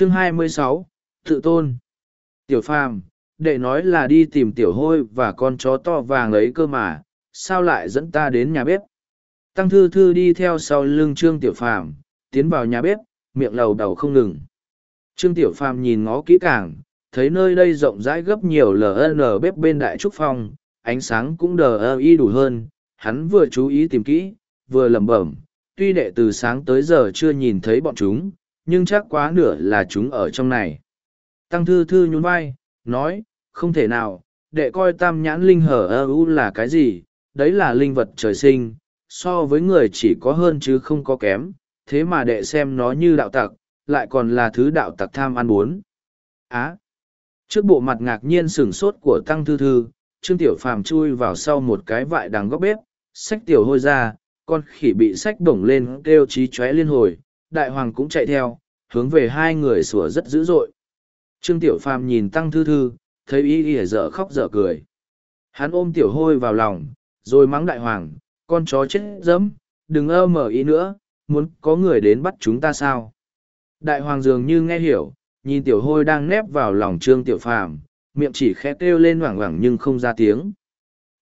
chương 26, tự tôn. Tiểu phàm đệ nói là đi tìm tiểu hôi và con chó to vàng ấy cơ mà sao lại dẫn ta đến nhà bếp? Tăng thư thư đi theo sau lưng trương tiểu phàm tiến vào nhà bếp miệng lầu đầu không ngừng. Trương tiểu phàm nhìn ngó kỹ càng thấy nơi đây rộng rãi gấp nhiều ln bếp bên đại trúc phong ánh sáng cũng đờ y đủ hơn hắn vừa chú ý tìm kỹ vừa lẩm bẩm tuy đệ từ sáng tới giờ chưa nhìn thấy bọn chúng nhưng chắc quá nửa là chúng ở trong này. Tăng thư thư nhún vai, nói, không thể nào, đệ coi tam nhãn linh hở ơ u là cái gì, đấy là linh vật trời sinh, so với người chỉ có hơn chứ không có kém, thế mà đệ xem nó như đạo tặc, lại còn là thứ đạo tặc tham ăn bốn. Á! Trước bộ mặt ngạc nhiên sửng sốt của tăng thư thư, trương tiểu phàm chui vào sau một cái vại đằng góc bếp, sách tiểu hôi ra, con khỉ bị sách bổng lên kêu trí chóe liên hồi, đại hoàng cũng chạy theo hướng về hai người sủa rất dữ dội. Trương tiểu phàm nhìn tăng thư thư, thấy y ỉa dở khóc dở cười. Hắn ôm tiểu hôi vào lòng, rồi mắng đại hoàng, con chó chết dẫm, đừng ơ mở ý nữa, muốn có người đến bắt chúng ta sao? Đại hoàng dường như nghe hiểu, nhìn tiểu hôi đang nép vào lòng trương tiểu phàm, miệng chỉ khẽ kêu lên hoảng hoảng nhưng không ra tiếng.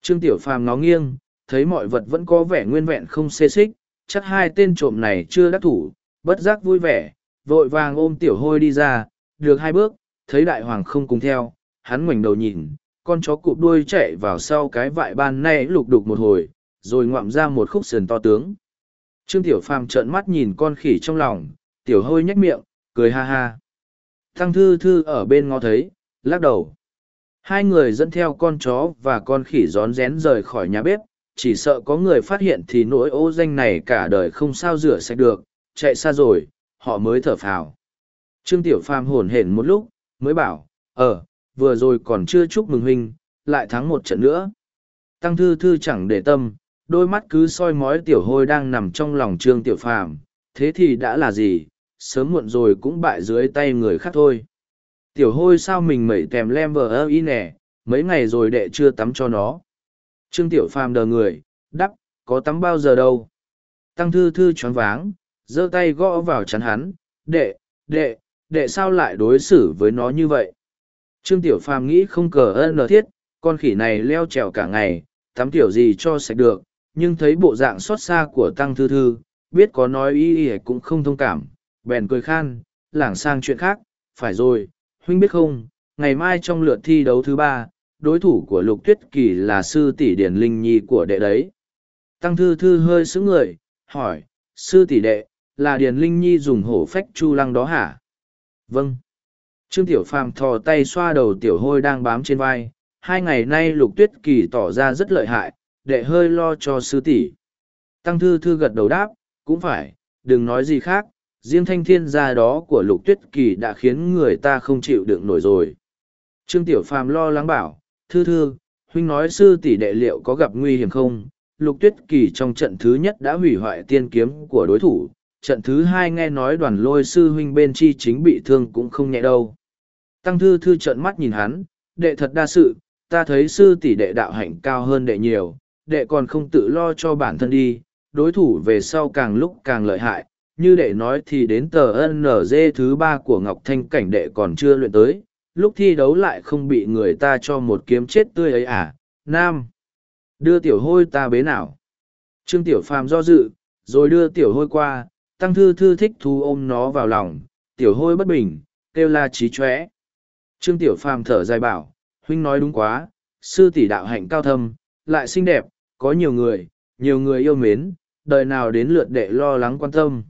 Trương tiểu phàm ngó nghiêng, thấy mọi vật vẫn có vẻ nguyên vẹn không xê xích, chắc hai tên trộm này chưa đắc thủ, bất giác vui vẻ vội vàng ôm tiểu hôi đi ra, được hai bước, thấy đại hoàng không cùng theo, hắn ngoảnh đầu nhìn, con chó cụp đuôi chạy vào sau cái vại ban nay lục đục một hồi, rồi ngoạm ra một khúc sườn to tướng. Trương tiểu phàm trợn mắt nhìn con khỉ trong lòng, tiểu hôi nhếch miệng, cười ha ha. Thăng thư thư ở bên ngó thấy, lắc đầu. Hai người dẫn theo con chó và con khỉ rón rén rời khỏi nhà bếp, chỉ sợ có người phát hiện thì nỗi ô danh này cả đời không sao rửa sạch được, chạy xa rồi họ mới thở phào. Trương tiểu phàm hổn hển một lúc mới bảo ờ vừa rồi còn chưa chúc mừng huynh lại thắng một trận nữa. Tăng thư thư chẳng để tâm đôi mắt cứ soi mói tiểu hôi đang nằm trong lòng trương tiểu phàm thế thì đã là gì? Sớm muộn rồi cũng bại dưới tay người khác thôi. Tiểu hôi sao mình mẩy tèm lem vờ ơ y nè, mấy ngày rồi đệ chưa tắm cho nó. Trương tiểu phàm đờ người đắp có tắm bao giờ đâu? Tăng thư thư choáng váng giơ tay gõ vào chắn hắn, đệ đệ đệ sao lại đối xử với nó như vậy? Trương tiểu phàm nghĩ không cờ ân lờ thiết, con khỉ này leo trèo cả ngày, tắm tiểu gì cho sạch được, nhưng thấy bộ dạng xót xa của tăng thư thư, biết có nói y y cũng không thông cảm, bèn cười khan, lảng sang chuyện khác, phải rồi, huynh biết không, ngày mai trong lượt thi đấu thứ ba, đối thủ của lục tuyết kỳ là sư tỷ điển linh nhi của đệ đấy. Tăng thư thư hơi sững người, hỏi, sư tỷ đệ là Điền linh nhi dùng hổ phách chu lăng đó hả? Vâng. Trương tiểu phàm thò tay xoa đầu tiểu hôi đang bám trên vai. Hai ngày nay lục tuyết kỳ tỏ ra rất lợi hại, đệ hơi lo cho sư tỷ. Tăng thư thư gật đầu đáp, cũng phải, đừng nói gì khác, riêng thanh thiên gia đó của lục tuyết kỳ đã khiến người ta không chịu đựng nổi rồi. Trương tiểu phàm lo lắng bảo, thư thư, huynh nói sư tỷ đệ liệu có gặp nguy hiểm không? Lục tuyết kỳ trong trận thứ nhất đã hủy hoại tiên kiếm của đối thủ trận thứ hai nghe nói đoàn lôi sư huynh bên chi chính bị thương cũng không nhẹ đâu. Tăng thư thư trợn mắt nhìn hắn, đệ thật đa sự, ta thấy sư tỷ đệ đạo hạnh cao hơn đệ nhiều, đệ còn không tự lo cho bản thân đi, đối thủ về sau càng lúc càng lợi hại, như đệ nói thì đến tờ NG thứ ba của ngọc thanh cảnh đệ còn chưa luyện tới, lúc thi đấu lại không bị người ta cho một kiếm chết tươi ấy à nam. Đưa tiểu hôi ta bế nào. Trương tiểu phàm do dự, rồi đưa tiểu hôi qua tăng thư thư thích thú ôm nó vào lòng, tiểu hôi bất bình, kêu la trí chóe. Trương tiểu phàm thở dài bảo, huynh nói đúng quá, sư tỷ đạo hạnh cao thâm, lại xinh đẹp, có nhiều người nhiều người yêu mến, đời nào đến lượt đệ lo lắng quan tâm.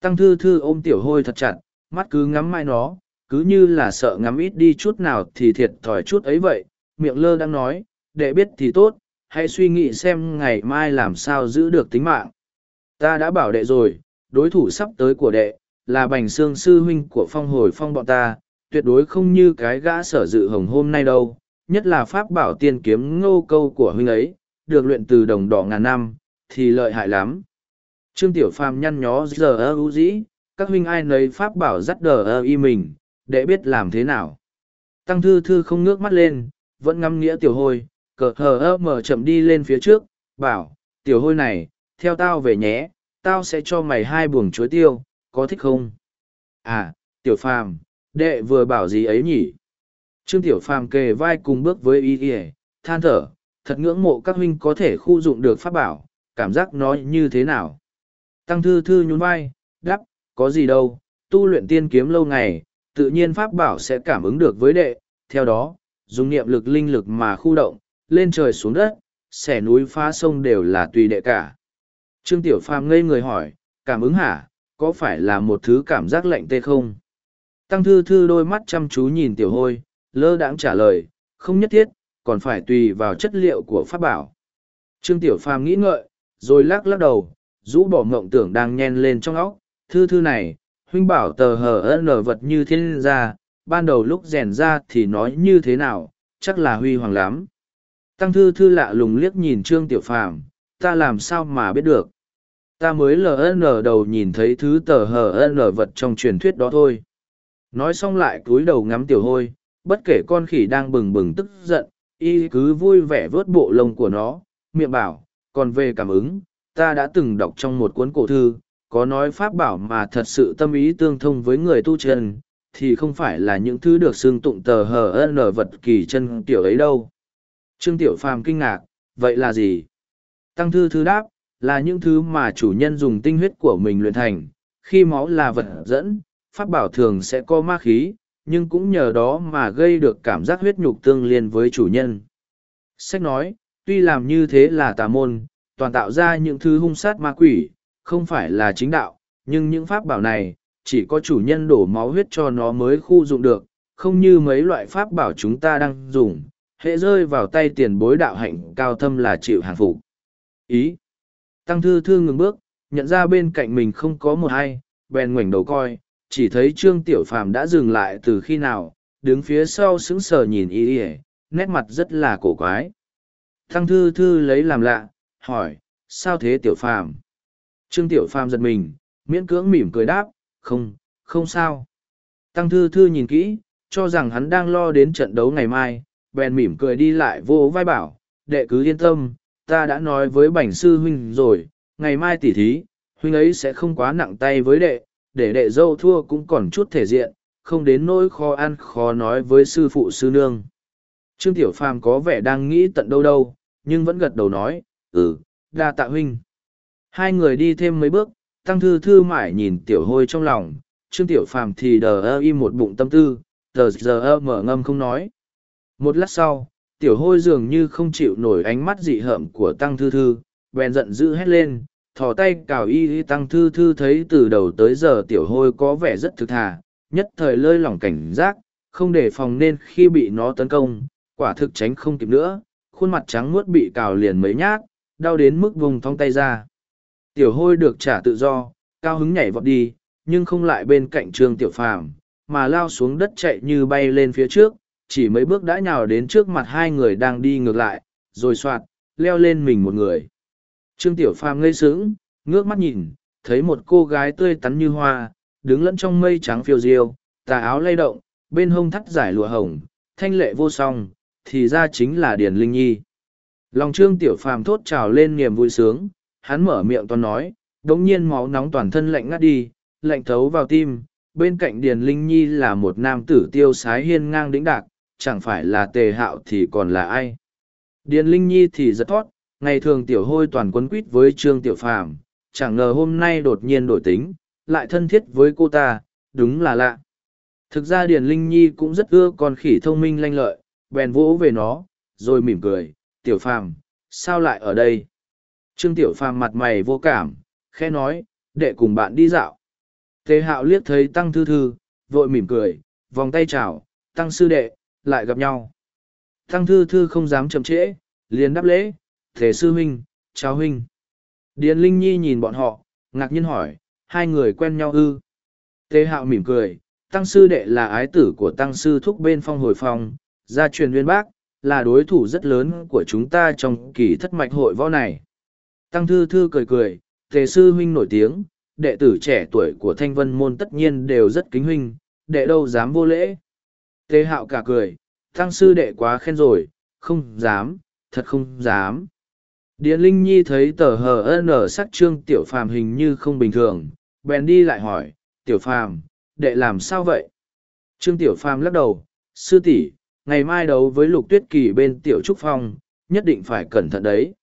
Tăng thư thư ôm tiểu hôi thật chặt, mắt cứ ngắm mai nó, cứ như là sợ ngắm ít đi chút nào thì thiệt thòi chút ấy vậy, miệng lơ đang nói, đệ biết thì tốt, hãy suy nghĩ xem ngày mai làm sao giữ được tính mạng. Ta đã bảo đệ rồi đối thủ sắp tới của đệ, là bành xương sư huynh của phong hồi phong bọn ta, tuyệt đối không như cái gã sở dự hồng hôm nay đâu, nhất là pháp bảo tiên kiếm ngô câu của huynh ấy, được luyện từ đồng đỏ ngàn năm, thì lợi hại lắm. Trương tiểu phàm nhăn nhó giờ ơ ưu dĩ, các huynh ai nấy pháp bảo dắt đờ ơ y mình để biết làm thế nào. Tăng thư thư không ngước mắt lên, vẫn ngắm nghĩa tiểu hôi, cờ hờ ơ mở chậm đi lên phía trước, bảo, tiểu hôi này, theo tao về nhé tao sẽ cho mày hai buồng chuối tiêu có thích không à Tiểu phàm, đệ vừa bảo gì ấy nhỉ? Trương Tiểu phàm kề vai cùng bước với y y, than thở, thật ngưỡng mộ các huynh có thể khu dụng được pháp bảo, cảm giác nó như thế nào? Tăng thư thư nhún vai, đắp, có gì đâu, tu luyện tiên kiếm lâu ngày, tự nhiên pháp bảo sẽ cảm ứng được với đệ, theo đó, dùng niệm lực linh lực mà khu động, lên trời xuống đất, xẻ núi phá sông đều là tùy đệ cả. Trương Tiểu Phàm ngây người hỏi, cảm ứng hả, có phải là một thứ cảm giác lạnh tê không? Tăng thư thư đôi mắt chăm chú nhìn Tiểu Hôi, lơ đãng trả lời, không nhất thiết, còn phải tùy vào chất liệu của pháp bảo. Trương Tiểu Phàm nghĩ ngợi, rồi lắc lắc đầu, rũ bỏ mộng tưởng đang nhen lên trong óc, thư thư này, huynh bảo tờ hờ nở vật như thiên gia, ban đầu lúc rèn ra thì nói như thế nào, chắc là huy hoàng lắm. Tăng thư thư lạ lùng liếc nhìn Trương Tiểu Phàm, ta làm sao mà biết được. Ta mới LN đầu nhìn thấy thứ tờ HN vật trong truyền thuyết đó thôi. Nói xong lại cúi đầu ngắm tiểu hôi, bất kể con khỉ đang bừng bừng tức giận, y cứ vui vẻ vớt bộ lông của nó, miệng bảo, còn về cảm ứng, ta đã từng đọc trong một cuốn cổ thư, có nói pháp bảo mà thật sự tâm ý tương thông với người tu chân, thì không phải là những thứ được xưng tụng tờ HN vật kỳ chân tiểu ấy đâu. Trương Tiểu Phàm kinh ngạc, vậy là gì? Tăng thư thứ đáp, là những thứ mà chủ nhân dùng tinh huyết của mình luyện thành. Khi máu là vật dẫn, pháp bảo thường sẽ có ma khí, nhưng cũng nhờ đó mà gây được cảm giác huyết nhục tương liên với chủ nhân. Sách nói, tuy làm như thế là tà môn, toàn tạo ra những thứ hung sát ma quỷ, không phải là chính đạo, nhưng những pháp bảo này, chỉ có chủ nhân đổ máu huyết cho nó mới khu dụng được, không như mấy loại pháp bảo chúng ta đang dùng, hệ rơi vào tay tiền bối đạo hạnh cao thâm là chịu hàng phục ý. Tăng thư thư ngừng bước nhận ra bên cạnh mình không có một ai bèn ngoảnh đầu coi chỉ thấy trương tiểu phàm đã dừng lại từ khi nào đứng phía sau sững sờ nhìn y ỉa nét mặt rất là cổ quái. Tăng thư thư lấy làm lạ hỏi sao thế tiểu phàm? Trương tiểu phàm giật mình miễn cưỡng mỉm cười đáp không không sao. Tăng thư thư nhìn kỹ cho rằng hắn đang lo đến trận đấu ngày mai bèn mỉm cười đi lại vô vai bảo, đệ cứ yên tâm, ta đã nói với bảnh sư huynh rồi, ngày mai tỉ thí, huynh ấy sẽ không quá nặng tay với đệ, để đệ dâu thua cũng còn chút thể diện, không đến nỗi khó ăn khó nói với sư phụ sư nương. Trương Tiểu Phàm có vẻ đang nghĩ tận đâu đâu, nhưng vẫn gật đầu nói, ừ, đa tạ huynh. Hai người đi thêm mấy bước, tăng thư thư mãi nhìn Tiểu Hôi trong lòng, Trương Tiểu Phàm thì đờ ơ im một bụng tâm tư, tờ giờ ơ mở ngâm không nói. Một lát sau, tiểu hôi dường như không chịu nổi ánh mắt dị hợm của tăng thư thư, bèn giận dữ hét lên, thò tay cào y y tăng thư thư thấy từ đầu tới giờ tiểu hôi có vẻ rất thực thà, nhất thời lơi lỏng cảnh giác, không đề phòng nên khi bị nó tấn công, quả thực tránh không kịp nữa, khuôn mặt trắng muốt bị cào liền mấy nhát, đau đến mức vùng thong tay ra. Tiểu hôi được trả tự do, cao hứng nhảy vọt đi, nhưng không lại bên cạnh trương tiểu phàm, mà lao xuống đất chạy như bay lên phía trước, chỉ mấy bước đã nhào đến trước mặt hai người đang đi ngược lại, rồi soạt, leo lên mình một người. Trương Tiểu Phàm ngây sững, ngước mắt nhìn, thấy một cô gái tươi tắn như hoa, đứng lẫn trong mây trắng phiêu diêu, tà áo lay động, bên hông thắt giải lụa hồng, thanh lệ vô song, thì ra chính là Điền Linh Nhi. Lòng Trương Tiểu Phàm thốt trào lên niềm vui sướng, hắn mở miệng toàn nói, đống nhiên máu nóng toàn thân lạnh ngắt đi, lạnh thấu vào tim, bên cạnh Điền Linh Nhi là một nam tử tiêu sái hiên ngang đĩnh đạc, chẳng phải là tề hạo thì còn là ai. Điền Linh Nhi thì rất thoát, ngày thường tiểu hôi toàn quấn quýt với Trương Tiểu Phàm, chẳng ngờ hôm nay đột nhiên đổi tính, lại thân thiết với cô ta, đúng là lạ. Thực ra Điền Linh Nhi cũng rất ưa con khỉ thông minh lanh lợi, bèn vỗ về nó, rồi mỉm cười, Tiểu Phàm, sao lại ở đây? Trương Tiểu Phàm mặt mày vô cảm, khẽ nói, đệ cùng bạn đi dạo. Tề hạo liếc thấy Tăng Thư Thư, vội mỉm cười, vòng tay chào, Tăng Sư Đệ, lại gặp nhau. Tăng thư thư không dám chậm trễ, liền đáp lễ, thể sư huynh, chào huynh. Điền Linh Nhi nhìn bọn họ, ngạc nhiên hỏi, hai người quen nhau ư. Tê hạo mỉm cười, tăng sư đệ là ái tử của tăng sư thúc bên phong hồi phong, gia truyền viên bác, là đối thủ rất lớn của chúng ta trong kỳ thất mạch hội võ này. Tăng thư thư cười cười, tề sư huynh nổi tiếng, đệ tử trẻ tuổi của thanh vân môn tất nhiên đều rất kính huynh, đệ đâu dám vô lễ. Tề hạo cả cười, tăng sư đệ quá khen rồi, không dám, thật không dám. Điền Linh Nhi thấy tờ hờ nở sắc trương tiểu phàm hình như không bình thường, bèn đi lại hỏi, tiểu phàm, đệ làm sao vậy? Trương Tiểu Phàm lắc đầu, sư tỷ, ngày mai đấu với lục tuyết kỳ bên Tiểu Trúc Phong, nhất định phải cẩn thận đấy.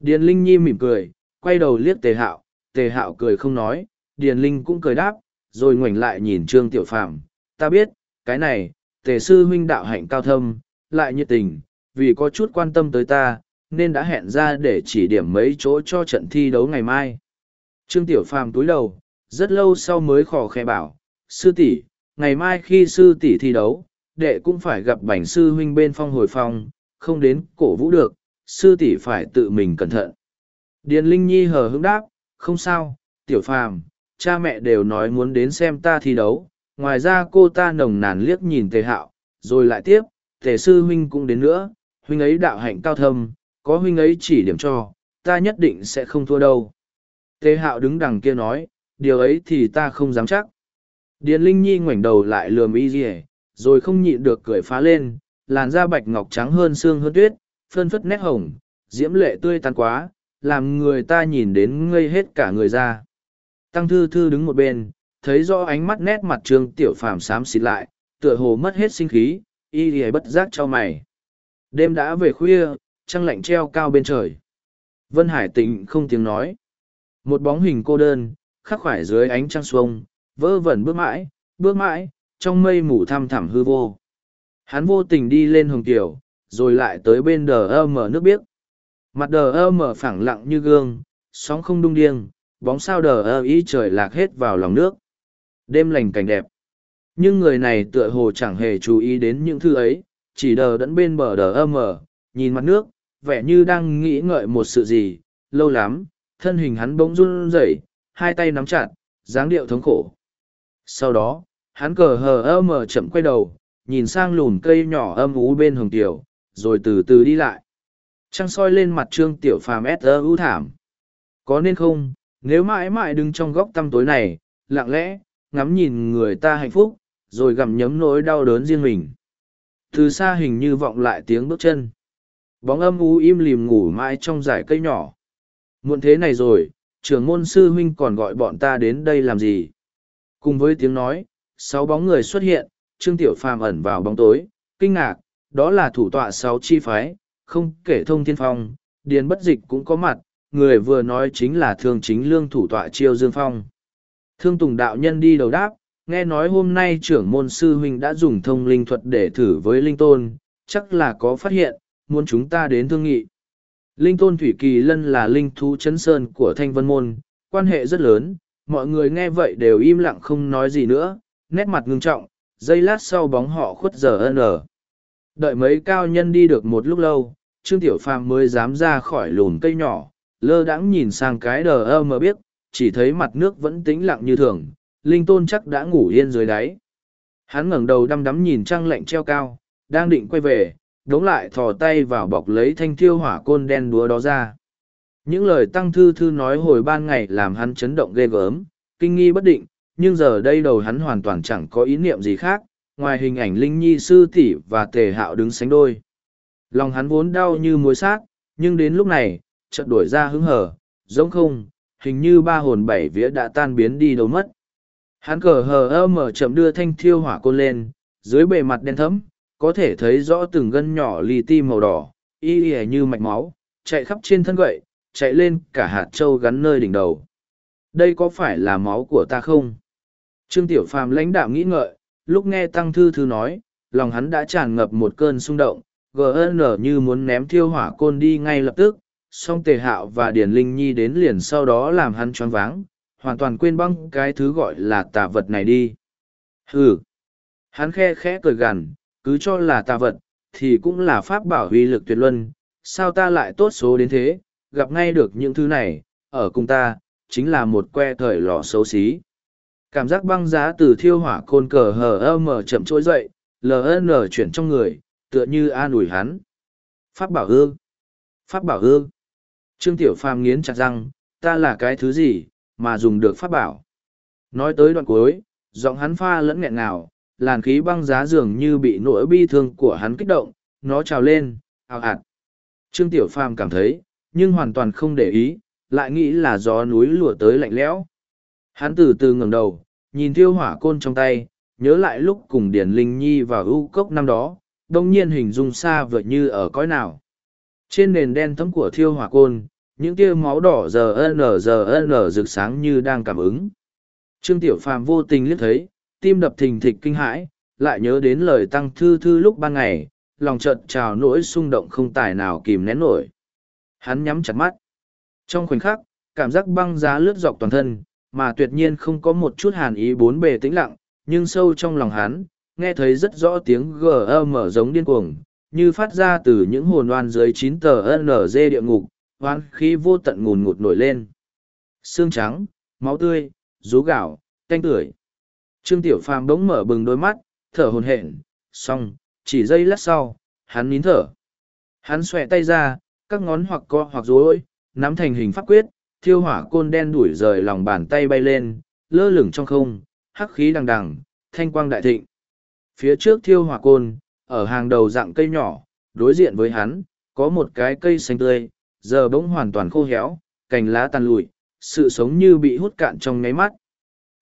Điền Linh Nhi mỉm cười, quay đầu liếc Tề Hạo, Tề Hạo cười không nói, Điền Linh cũng cười đáp, rồi ngoảnh lại nhìn Trương Tiểu Phàm, ta biết, cái này, Tề sư huynh đạo hạnh cao thâm, lại nhiệt tình, vì có chút quan tâm tới ta, nên đã hẹn ra để chỉ điểm mấy chỗ cho trận thi đấu ngày mai. Trương Tiểu Phàm túi đầu, rất lâu sau mới khò khẽ bảo, sư tỷ, ngày mai khi sư tỷ thi đấu, đệ cũng phải gặp bảnh sư huynh bên phong hồi phong, không đến cổ vũ được, sư tỷ phải tự mình cẩn thận. Điền Linh Nhi hờ hững đáp, không sao, Tiểu Phàm, cha mẹ đều nói muốn đến xem ta thi đấu, ngoài ra cô ta nồng nàn liếc nhìn Tề Hạo, rồi lại tiếp, Tề sư huynh cũng đến nữa, huynh ấy đạo hạnh cao thâm, có huynh ấy chỉ điểm cho, ta nhất định sẽ không thua đâu. Tề hạo đứng đằng kia nói, điều ấy thì ta không dám chắc. Điền Linh Nhi ngoảnh đầu lại lườm y dỉa rồi không nhịn được cười phá lên, làn da bạch ngọc trắng hơn xương hơn tuyết, phơn phất nét hồng, diễm lệ tươi tắn quá, làm người ta nhìn đến ngây hết cả người ra. Tăng thư thư đứng một bên, thấy rõ ánh mắt nét mặt trương tiểu phàm xám xịt lại, tựa hồ mất hết sinh khí, y dì bất giác cho mày. Đêm đã về khuya, trăng lạnh treo cao bên trời. Vân Hải tĩnh không tiếng nói. Một bóng hình cô đơn, khắc khoải dưới ánh trăng xuông, vơ vẩn bước mãi, bước mãi, trong mây mù thăm thẳm hư vô. Hắn vô tình đi lên hồng tiểu, rồi lại tới bên đờ ơ mở nước biếc. Mặt đờ ơ mở phẳng lặng như gương, sóng không đung điêng, bóng sao đờ ơ ý trời lạc hết vào lòng nước. Đêm lành cảnh đẹp. Nhưng người này tựa hồ chẳng hề chú ý đến những thứ ấy, chỉ đờ đẫn bên bờ đờ âm ở, nhìn mặt nước, vẻ như đang nghĩ ngợi một sự gì, lâu lắm, thân hình hắn bỗng run rẩy, hai tay nắm chặt, dáng điệu thống khổ. Sau đó, hắn cờ hờ ơ mờ chậm quay đầu, nhìn sang lùn cây nhỏ âm ú bên hồng tiểu, rồi từ từ đi lại. Trăng soi lên mặt trương tiểu phàm ép ơ ưu thảm. Có nên không, nếu mãi mãi đứng trong góc tăm tối này, lặng lẽ, ngắm nhìn người ta hạnh phúc, rồi gặm nhấm nỗi đau đớn riêng mình. Từ xa hình như vọng lại tiếng bước chân. Bóng âm u im lìm ngủ mãi trong dải cây nhỏ. Muộn thế này rồi, trưởng môn sư huynh còn gọi bọn ta đến đây làm gì? Cùng với tiếng nói, sáu bóng người xuất hiện, Trương Tiểu Phàm ẩn vào bóng tối, kinh ngạc, đó là thủ tọa sáu chi phái, không kể thông thiên phong, điền bất dịch cũng có mặt, người vừa nói chính là thương chính lương thủ tọa Chiêu Dương Phong. Thương Tùng đạo nhân đi đầu đáp, nghe nói hôm nay trưởng môn sư huynh đã dùng thông linh thuật để thử với linh tôn, chắc là có phát hiện, muốn chúng ta đến thương nghị. Linh tôn Thủy Kỳ Lân là linh thú chấn sơn của Thanh Vân Môn, quan hệ rất lớn, mọi người nghe vậy đều im lặng không nói gì nữa, nét mặt ngưng trọng, giây lát sau bóng họ khuất giờ ân ở. Đợi mấy cao nhân đi được một lúc lâu, Trương Tiểu Phàm mới dám ra khỏi lùn cây nhỏ, lơ đãng nhìn sang cái đờ ơ mà biết, chỉ thấy mặt nước vẫn tĩnh lặng như thường, linh tôn chắc đã ngủ yên dưới đáy. Hắn ngẩng đầu đăm đắm nhìn trăng lạnh treo cao, đang định quay về, đống lại thò tay vào bọc lấy thanh thiêu hỏa côn đen đúa đó ra. Những lời tăng thư thư nói hồi ban ngày làm hắn chấn động ghê gớm, kinh nghi bất định, nhưng giờ đây đầu hắn hoàn toàn chẳng có ý niệm gì khác, ngoài hình ảnh Linh Nhi sư tỷ và tề hạo đứng sánh đôi. Lòng hắn vốn đau như muối sát, nhưng đến lúc này, chợt đổi ra hứng hở, giống không, hình như ba hồn bảy vía đã tan biến đi đâu mất. Hắn cờ hờ ơ mở chậm đưa thanh thiêu hỏa côn lên, dưới bề mặt đen thấm, có thể thấy rõ từng gân nhỏ li ti màu đỏ, y y như mạch máu, chạy khắp trên thân gậy, chạy lên cả hạt trâu gắn nơi đỉnh đầu. Đây có phải là máu của ta không? Trương Tiểu Phàm lãnh đạo nghĩ ngợi, lúc nghe Tăng Thư Thư nói, lòng hắn đã tràn ngập một cơn xung động, GN như muốn ném thiêu hỏa côn đi ngay lập tức, song Tề Hạo và Điền Linh Nhi đến liền sau đó làm hắn choáng váng, hoàn toàn quên băng cái thứ gọi là tà vật này đi. Hừ! Hắn khe khẽ cười gằn, cứ cho là tà vật, thì cũng là pháp bảo uy lực tuyệt luân, sao ta lại tốt số đến thế, gặp ngay được những thứ này, ở cùng ta, chính là một que thời lò xấu xí. Cảm giác băng giá từ thiêu hỏa côn cờ hờ ơ mở chậm trỗi dậy, LN chuyển trong người, tựa như an ủi hắn. Pháp bảo ư? Pháp bảo ư? Trương Tiểu Phàm nghiến chặt răng, ta là cái thứ gì, mà dùng được pháp bảo. Nói tới đoạn cuối, giọng hắn pha lẫn nghẹn nào, làn khí băng giá dường như bị nỗi bi thương của hắn kích động, nó trào lên, ào ạt. Trương Tiểu Phàm cảm thấy, nhưng hoàn toàn không để ý, lại nghĩ là gió núi lùa tới lạnh lẽo. Hắn từ từ ngẩng đầu, nhìn thiêu hỏa côn trong tay, nhớ lại lúc cùng điển Linh Nhi vào ưu cốc năm đó, đông nhiên hình dung xa vượt như ở cõi nào. Trên nền đen thấm của thiêu hỏa côn, những tia máu đỏ giờ n giờ n rực sáng như đang cảm ứng. Trương Tiểu Phàm vô tình liếc thấy, tim đập thình thịch kinh hãi, lại nhớ đến lời tăng thư thư lúc ban ngày, lòng chợt trào nỗi xung động không tài nào kìm nén nổi. Hắn nhắm chặt mắt. Trong khoảnh khắc, cảm giác băng giá lướt dọc toàn thân, mà tuyệt nhiên không có một chút hàn ý bốn bề tĩnh lặng, nhưng sâu trong lòng hắn, nghe thấy rất rõ tiếng gm giống điên cuồng, như phát ra từ những hồn oan dưới chín tờ NG địa ngục, oan khí vô tận ngùn ngụt nổi lên. Xương trắng, máu tươi, rú gạo, canh tưởi. Trương Tiểu Phàm bỗng mở bừng đôi mắt, thở hồn hển, xong, chỉ giây lát sau, hắn nín thở. Hắn xòe tay ra, các ngón hoặc co hoặc rối, nắm thành hình pháp quyết, thiêu hỏa côn đen đuổi rời lòng bàn tay bay lên, lơ lửng trong không, hắc khí đằng đằng, thanh quang đại thịnh. Phía trước thiêu hỏa côn, ở hàng đầu dạng cây nhỏ, đối diện với hắn, có một cái cây xanh tươi, giờ bỗng hoàn toàn khô héo, cành lá tàn lụi, sự sống như bị hút cạn trong ngáy mắt.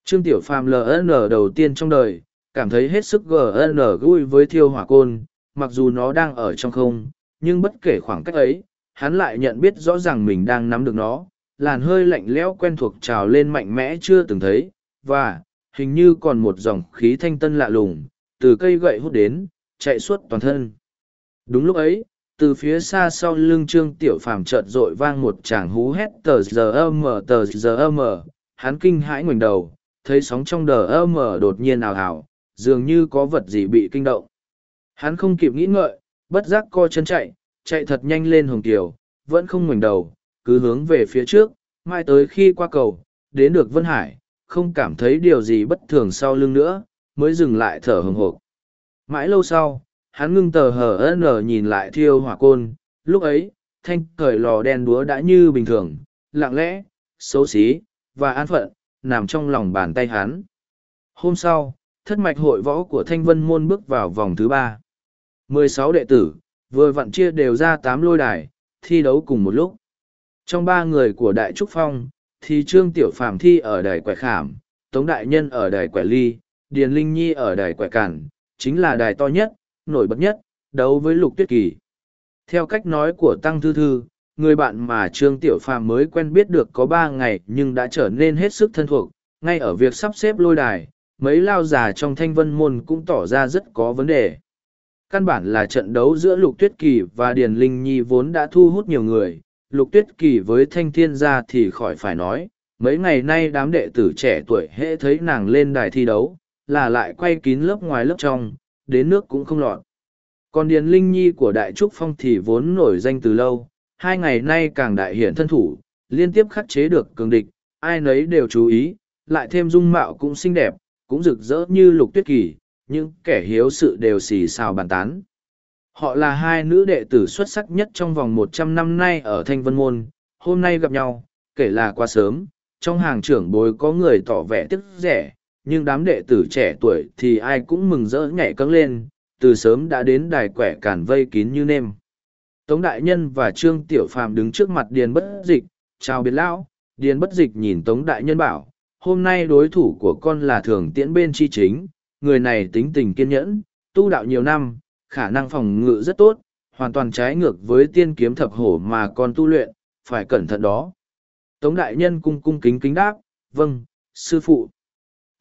Trương Tiểu Phàm LN đầu tiên trong đời, cảm thấy hết sức GN vui với thiêu hỏa côn, mặc dù nó đang ở trong không, nhưng bất kể khoảng cách ấy, hắn lại nhận biết rõ ràng mình đang nắm được nó, làn hơi lạnh lẽo quen thuộc trào lên mạnh mẽ chưa từng thấy, và, hình như còn một dòng khí thanh tân lạ lùng, từ cây gậy hút đến, chạy suốt toàn thân. Đúng lúc ấy, từ phía xa sau lưng trương tiểu phàm chợt dội vang một tràng hú hét tờ giờ âm tờ giờ âm hắn kinh hãi ngoảnh đầu thấy sóng trong đờ âm đột nhiên ảo ảo dường như có vật gì bị kinh động. Hắn không kịp nghĩ ngợi bất giác co chân chạy chạy thật nhanh lên hồng kiều vẫn không ngoảnh đầu cứ hướng về phía trước mai tới khi qua cầu đến được vân hải không cảm thấy điều gì bất thường sau lưng nữa mới dừng lại thở hồng hộp mãi lâu sau, hắn ngưng tờ hờ n nhìn lại thiêu hỏa côn. Lúc ấy, thanh thời lò đen đúa đã như bình thường, lặng lẽ, xấu xí và an phận nằm trong lòng bàn tay hắn. Hôm sau, thất mạch hội võ của thanh vân môn bước vào vòng thứ ba. Mười sáu đệ tử, vừa vặn chia đều ra tám lôi đài, thi đấu cùng một lúc. Trong ba người của đại trúc phong, thì trương tiểu phàm thi ở đài quẻ khảm, tống đại nhân ở đài quẻ ly, điền linh nhi ở đài quẻ cản chính là đài to nhất nổi bật nhất, đấu với lục tuyết kỳ. Theo cách nói của Tăng Thư Thư, người bạn mà Trương Tiểu Phàm mới quen biết được có ba ngày nhưng đã trở nên hết sức thân thuộc, ngay ở việc sắp xếp lôi đài, mấy lao già trong thanh vân môn cũng tỏ ra rất có vấn đề. Căn bản là trận đấu giữa Lục Tuyết Kỳ và Điền Linh Nhi vốn đã thu hút nhiều người, Lục Tuyết Kỳ với Thanh Thiên gia thì khỏi phải nói, mấy ngày nay đám đệ tử trẻ tuổi hễ thấy nàng lên đài thi đấu, là lại quay kín lớp ngoài lớp trong, đến nước cũng không lọt. Còn Điền Linh Nhi của Đại Trúc Phong thì vốn nổi danh từ lâu, hai ngày nay càng đại hiển thân thủ, liên tiếp khắc chế được cường địch, ai nấy đều chú ý, lại thêm dung mạo cũng xinh đẹp, cũng rực rỡ như lục tuyết kỳ, nhưng kẻ hiếu sự đều xì xào bàn tán. Họ là hai nữ đệ tử xuất sắc nhất trong vòng một trăm năm nay ở Thanh Vân Môn, hôm nay gặp nhau, kể là quá sớm, trong hàng trưởng bối có người tỏ vẻ tức rẻ, nhưng đám đệ tử trẻ tuổi thì ai cũng mừng rỡ nhảy cấng lên, từ sớm đã đến đài quẻ cản vây kín như nêm. Tống Đại Nhân và Trương Tiểu Phàm đứng trước mặt Điền Bất Dịch, chào biệt lão, Điền Bất Dịch nhìn Tống Đại Nhân bảo, hôm nay đối thủ của con là thường tiễn bên chi chính, người này tính tình kiên nhẫn, tu đạo nhiều năm, khả năng phòng ngự rất tốt, hoàn toàn trái ngược với tiên kiếm thập hổ mà con tu luyện, phải cẩn thận đó. Tống Đại Nhân cung cung kính kính đáp, vâng, sư phụ.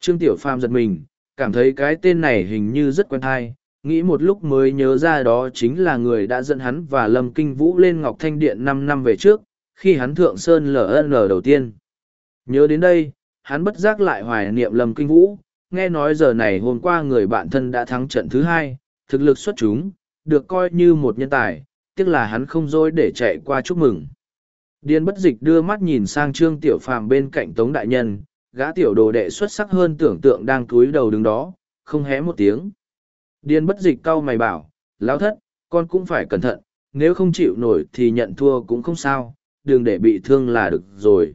Trương Tiểu Phàm giật mình, cảm thấy cái tên này hình như rất quen thai, nghĩ một lúc mới nhớ ra đó chính là người đã dẫn hắn và Lâm Kinh Vũ lên Ngọc Thanh Điện năm năm về trước, khi hắn thượng sơn LN đầu tiên. Nhớ đến đây, hắn bất giác lại hoài niệm Lâm Kinh Vũ, nghe nói giờ này hôm qua người bạn thân đã thắng trận thứ hai, thực lực xuất chúng, được coi như một nhân tài, tiếc là hắn không dối để chạy qua chúc mừng. Điên bất dịch đưa mắt nhìn sang Trương Tiểu Phàm bên cạnh Tống Đại Nhân, gã tiểu đồ đệ xuất sắc hơn tưởng tượng đang cúi đầu đứng đó, không hé một tiếng. Điên bất dịch cau mày bảo, lão thất, con cũng phải cẩn thận, nếu không chịu nổi thì nhận thua cũng không sao, đừng để bị thương là được rồi.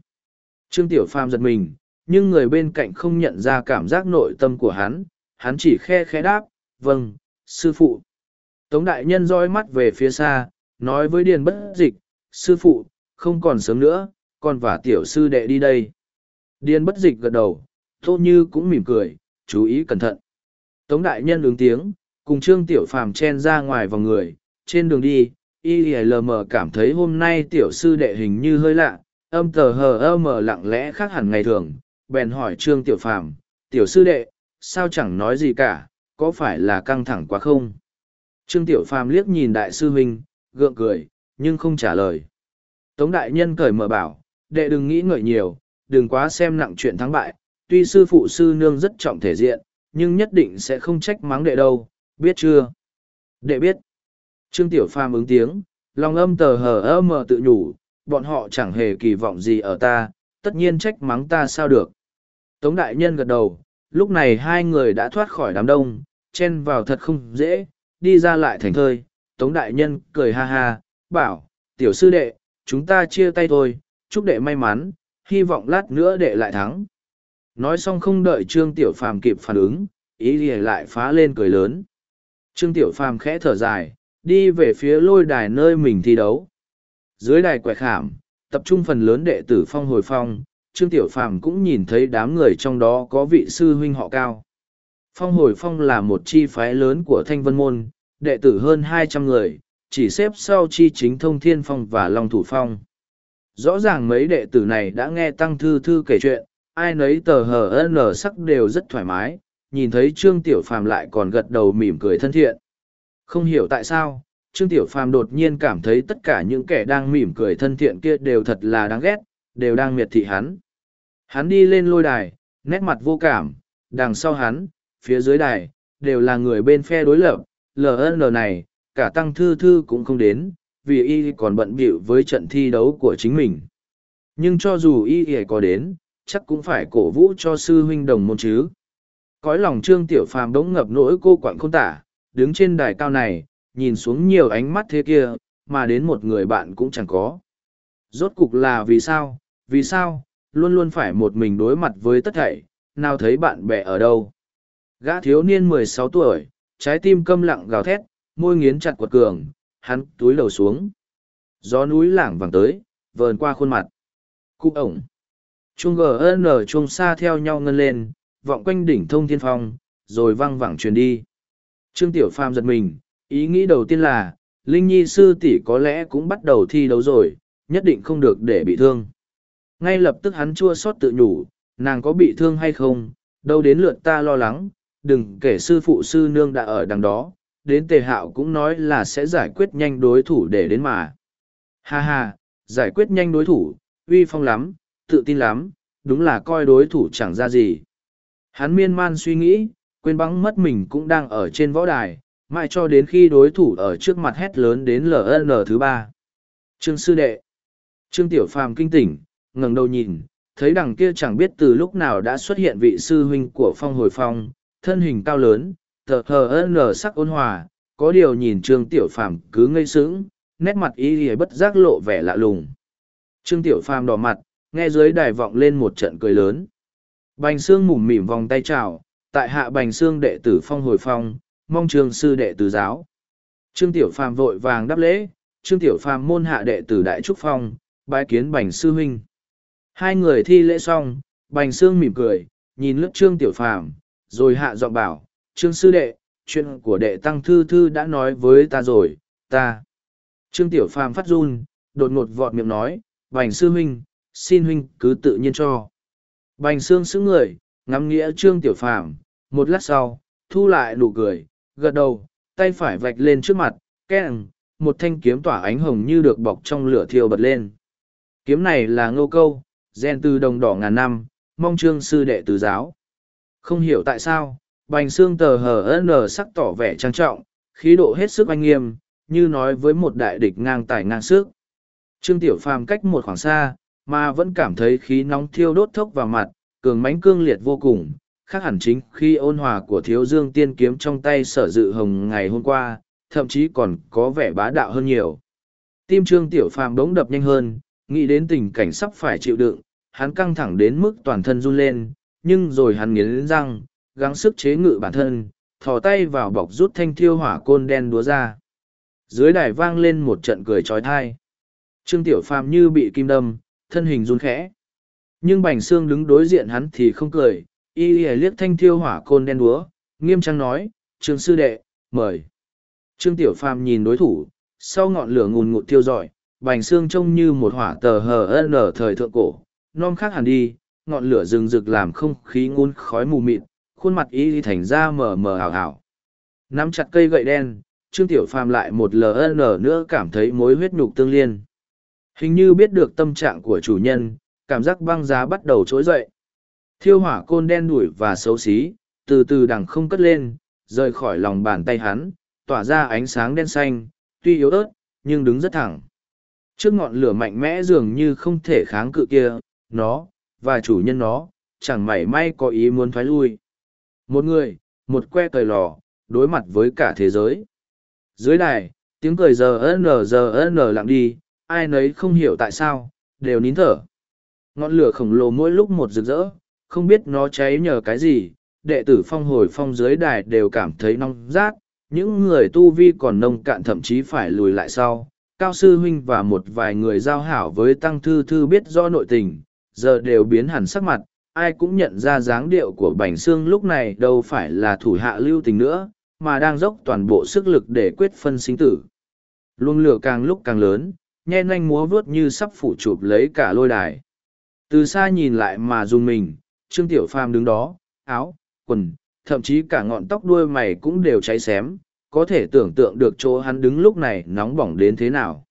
Trương Tiểu Phàm giật mình, nhưng người bên cạnh không nhận ra cảm giác nội tâm của hắn, hắn chỉ khe khẽ đáp, vâng, sư phụ. Tống đại nhân roi mắt về phía xa, nói với điền bất dịch, sư phụ, không còn sớm nữa, con và tiểu sư đệ đi đây. Điền bất dịch gật đầu, Tô Như cũng mỉm cười, chú ý cẩn thận. Tống đại nhân ứng tiếng, cùng Trương Tiểu Phàm chen ra ngoài vào người, trên đường đi, ILM cảm thấy hôm nay tiểu sư đệ hình như hơi lạ, âm tờ hờ âm lặng lẽ khác hẳn ngày thường, bèn hỏi Trương Tiểu Phàm, tiểu sư đệ, sao chẳng nói gì cả, có phải là căng thẳng quá không? Trương Tiểu Phàm liếc nhìn đại sư huynh, gượng cười, nhưng không trả lời. Tống đại nhân cởi mở bảo, đệ đừng nghĩ ngợi nhiều, đừng quá xem nặng chuyện thắng bại, tuy sư phụ sư nương rất trọng thể diện, nhưng nhất định sẽ không trách mắng đệ đâu, biết chưa? Đệ biết. Trương Tiểu Phàm ứng tiếng, lòng âm tờ hờ ơ mờ tự nhủ, bọn họ chẳng hề kỳ vọng gì ở ta, tất nhiên trách mắng ta sao được. Tống đại nhân gật đầu, lúc này hai người đã thoát khỏi đám đông, chen vào thật không dễ, đi ra lại thành thơi. Tống đại nhân cười ha ha, bảo, tiểu sư đệ, chúng ta chia tay thôi, chúc đệ may mắn, hy vọng lát nữa đệ lại thắng. Nói xong không đợi Trương Tiểu Phàm kịp phản ứng, ý liền lại phá lên cười lớn. Trương Tiểu Phàm khẽ thở dài, đi về phía lôi đài nơi mình thi đấu. Dưới đài quẹt khảm, tập trung phần lớn đệ tử phong hồi phong, Trương Tiểu Phàm cũng nhìn thấy đám người trong đó có vị sư huynh họ cao. Phong hồi phong là một chi phái lớn của Thanh Vân Môn, đệ tử hơn hai trăm người, chỉ xếp sau chi chính thông thiên phong và long thủ phong. Rõ ràng mấy đệ tử này đã nghe Tăng Thư Thư kể chuyện, ai nấy tờ hờ n sắc đều rất thoải mái, nhìn thấy Trương Tiểu Phàm lại còn gật đầu mỉm cười thân thiện. Không hiểu tại sao, Trương Tiểu Phàm đột nhiên cảm thấy tất cả những kẻ đang mỉm cười thân thiện kia đều thật là đáng ghét, đều đang miệt thị hắn. Hắn đi lên lôi đài, nét mặt vô cảm, đằng sau hắn, phía dưới đài, đều là người bên phe đối lập, LN này, cả tăng thư thư cũng không đến, vì y còn bận bịu với trận thi đấu của chính mình. Nhưng cho dù y y có đến, chắc cũng phải cổ vũ cho sư huynh đồng môn chứ. Cõi lòng trương tiểu phàm đống ngập nỗi cô quặn không tả, đứng trên đài cao này, nhìn xuống nhiều ánh mắt thế kia, mà đến một người bạn cũng chẳng có. Rốt cục là vì sao, vì sao, luôn luôn phải một mình đối mặt với tất thảy, nào thấy bạn bè ở đâu. Gã thiếu niên mười sáu tuổi, trái tim câm lặng gào thét, môi nghiến chặt quật cường, hắn túi đầu xuống. Gió núi lảng vàng tới, vờn qua khuôn mặt. Cụ ổng. Chuông GN chuông xa theo nhau ngân lên, vọng quanh đỉnh thông thiên phong, rồi văng vẳng truyền đi. Trương Tiểu Phàm giật mình, ý nghĩ đầu tiên là, Linh Nhi sư tỷ có lẽ cũng bắt đầu thi đấu rồi, nhất định không được để bị thương. Ngay lập tức hắn chua xót tự nhủ, nàng có bị thương hay không, đâu đến lượt ta lo lắng, đừng kể sư phụ sư nương đã ở đằng đó, đến tề hạo cũng nói là sẽ giải quyết nhanh đối thủ để đến mà. Ha ha, giải quyết nhanh đối thủ, uy phong lắm, tự tin lắm, đúng là coi đối thủ chẳng ra gì. Hắn miên man suy nghĩ, quên bắn mất mình cũng đang ở trên võ đài, mãi cho đến khi đối thủ ở trước mặt hét lớn đến LN thứ ba. Trương Sư Đệ Trương Tiểu Phàm kinh tỉnh, ngẩng đầu nhìn, thấy đằng kia chẳng biết từ lúc nào đã xuất hiện vị sư huynh của phong hồi phong, thân hình cao lớn, thờ hờ n sắc ôn hòa, có điều nhìn Trương Tiểu Phàm cứ ngây sững, nét mặt y y bất giác lộ vẻ lạ lùng. Trương Tiểu Phàm đỏ mặt, nghe dưới đài vọng lên một trận cười lớn. Bành xương mủm mỉm vòng tay chào, tại hạ Bành xương đệ tử phong hồi phong, mong trường sư đệ tử giáo. Trương Tiểu Phàm vội vàng đáp lễ, Trương Tiểu Phàm môn hạ đệ tử Đại Trúc Phong, bái kiến Bành Sư Huynh. Hai người thi lễ xong, Bành xương mỉm cười, nhìn lướt Trương Tiểu Phàm, rồi hạ giọng bảo, Trương Sư Đệ, chuyện của đệ Tăng Thư Thư đã nói với ta rồi, ta. Trương Tiểu Phàm phát run, đột ngột vọt miệng nói, Bành Sư Huynh, xin Huynh cứ tự nhiên cho. Bành Sương xứng người, ngắm nghĩa Trương Tiểu Phàm một lát sau, thu lại nụ cười, gật đầu, tay phải vạch lên trước mặt, keng, một thanh kiếm tỏa ánh hồng như được bọc trong lửa thiêu bật lên. Kiếm này là ngô câu, gen từ đồng đỏ ngàn năm, mong trương sư đệ từ giáo. Không hiểu tại sao, bành xương tờ hờ n sắc tỏ vẻ trang trọng, khí độ hết sức anh nghiêm, như nói với một đại địch ngang tài ngang sức. Trương Tiểu Phàm cách một khoảng xa, mà vẫn cảm thấy khí nóng thiêu đốt thốc vào mặt, cường mãnh cương liệt vô cùng, khác hẳn chính khi ôn hòa của thiếu dương tiên kiếm trong tay sở dự hồng ngày hôm qua, thậm chí còn có vẻ bá đạo hơn nhiều. Tim Trương Tiểu Phàm đống đập nhanh hơn, nghĩ đến tình cảnh sắp phải chịu đựng, hắn căng thẳng đến mức toàn thân run lên, nhưng rồi hắn nghiến răng, gắng sức chế ngự bản thân, thò tay vào bọc rút thanh thiêu hỏa côn đen đúa ra. Dưới đài vang lên một trận cười trói thai. Trương Tiểu Phàm như bị kim đâm, thân hình run khẽ. Nhưng Bành Sương đứng đối diện hắn thì không cười, y y liếc thanh thiêu hỏa côn đen đúa nghiêm trang nói trương sư đệ mời trương tiểu phàm nhìn đối thủ sau ngọn lửa ngùn ngụt tiêu rọi bành Sương trông như một hỏa tờ hờ n thời thượng cổ non khác hẳn đi ngọn lửa rừng rực làm không khí ngun khói mù mịt khuôn mặt y thành ra mờ mờ ảo ảo. Nắm chặt cây gậy đen, trương tiểu phàm lại một lần nữa cảm thấy mối huyết nhục tương liên. Hình như biết được tâm trạng của chủ nhân, cảm giác băng giá bắt đầu trỗi dậy. Thiêu hỏa côn đen đuổi và xấu xí, từ từ đằng không cất lên, rời khỏi lòng bàn tay hắn, tỏa ra ánh sáng đen xanh, tuy yếu ớt, nhưng đứng rất thẳng. Trước ngọn lửa mạnh mẽ dường như không thể kháng cự kia, nó, và chủ nhân nó, chẳng mảy may có ý muốn thoái lui một người, một que cời lò, đối mặt với cả thế giới. Dưới đài, tiếng cười giờ n giờ n lặng đi, ai nấy không hiểu tại sao, đều nín thở. Ngọn lửa khổng lồ mỗi lúc một rực rỡ, không biết nó cháy nhờ cái gì, đệ tử phong hồi phong dưới đài đều cảm thấy nóng rát, những người tu vi còn nông cạn thậm chí phải lùi lại sau. Cao sư huynh và một vài người giao hảo với tăng thư thư biết do nội tình, giờ đều biến hẳn sắc mặt ai cũng nhận ra dáng điệu của bành xương lúc này đâu phải là thủ hạ lưu tình nữa, mà đang dốc toàn bộ sức lực để quyết phân sinh tử. Luồng lửa càng lúc càng lớn nhen nhanh múa vuốt như sắp phủ chụp lấy cả lôi đài. Từ xa nhìn lại mà dùng mình, trương tiểu phàm đứng đó, áo, quần, thậm chí cả ngọn tóc đuôi mày cũng đều cháy xém, có thể tưởng tượng được chỗ hắn đứng lúc này nóng bỏng đến thế nào.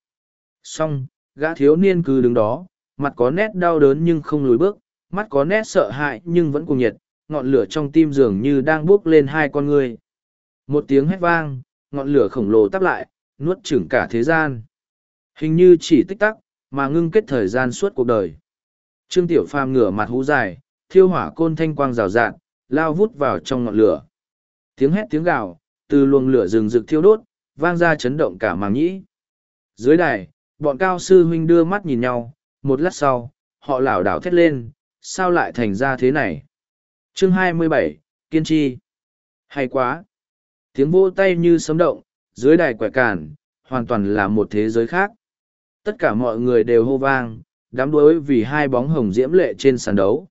Song gã thiếu niên cứ đứng đó, mặt có nét đau đớn nhưng không lùi bước mắt có nét sợ hãi nhưng vẫn cùng nhiệt, ngọn lửa trong tim dường như đang bốc lên hai con người. một tiếng hét vang, ngọn lửa khổng lồ tắp lại, nuốt chửng cả thế gian. Hình như chỉ tích tắc, mà ngưng kết thời gian suốt cuộc đời. Trương tiểu phàm ngửa mặt hú dài, thiêu hỏa côn thanh quang rào rạt, lao vút vào trong ngọn lửa. Tiếng hét tiếng gào, từ luồng lửa rừng rực thiêu đốt, vang ra chấn động cả màng nhĩ. Dưới đài, bọn cao sư huynh đưa mắt nhìn nhau, một lát sau, họ lảo đảo thét lên sao lại thành ra thế này? Chương 27, kiên tri hay quá. Tiếng vô tay như sấm động dưới đài quẻ càn hoàn toàn là một thế giới khác. Tất cả mọi người đều hô vang đám đuối vì hai bóng hồng diễm lệ trên sàn đấu.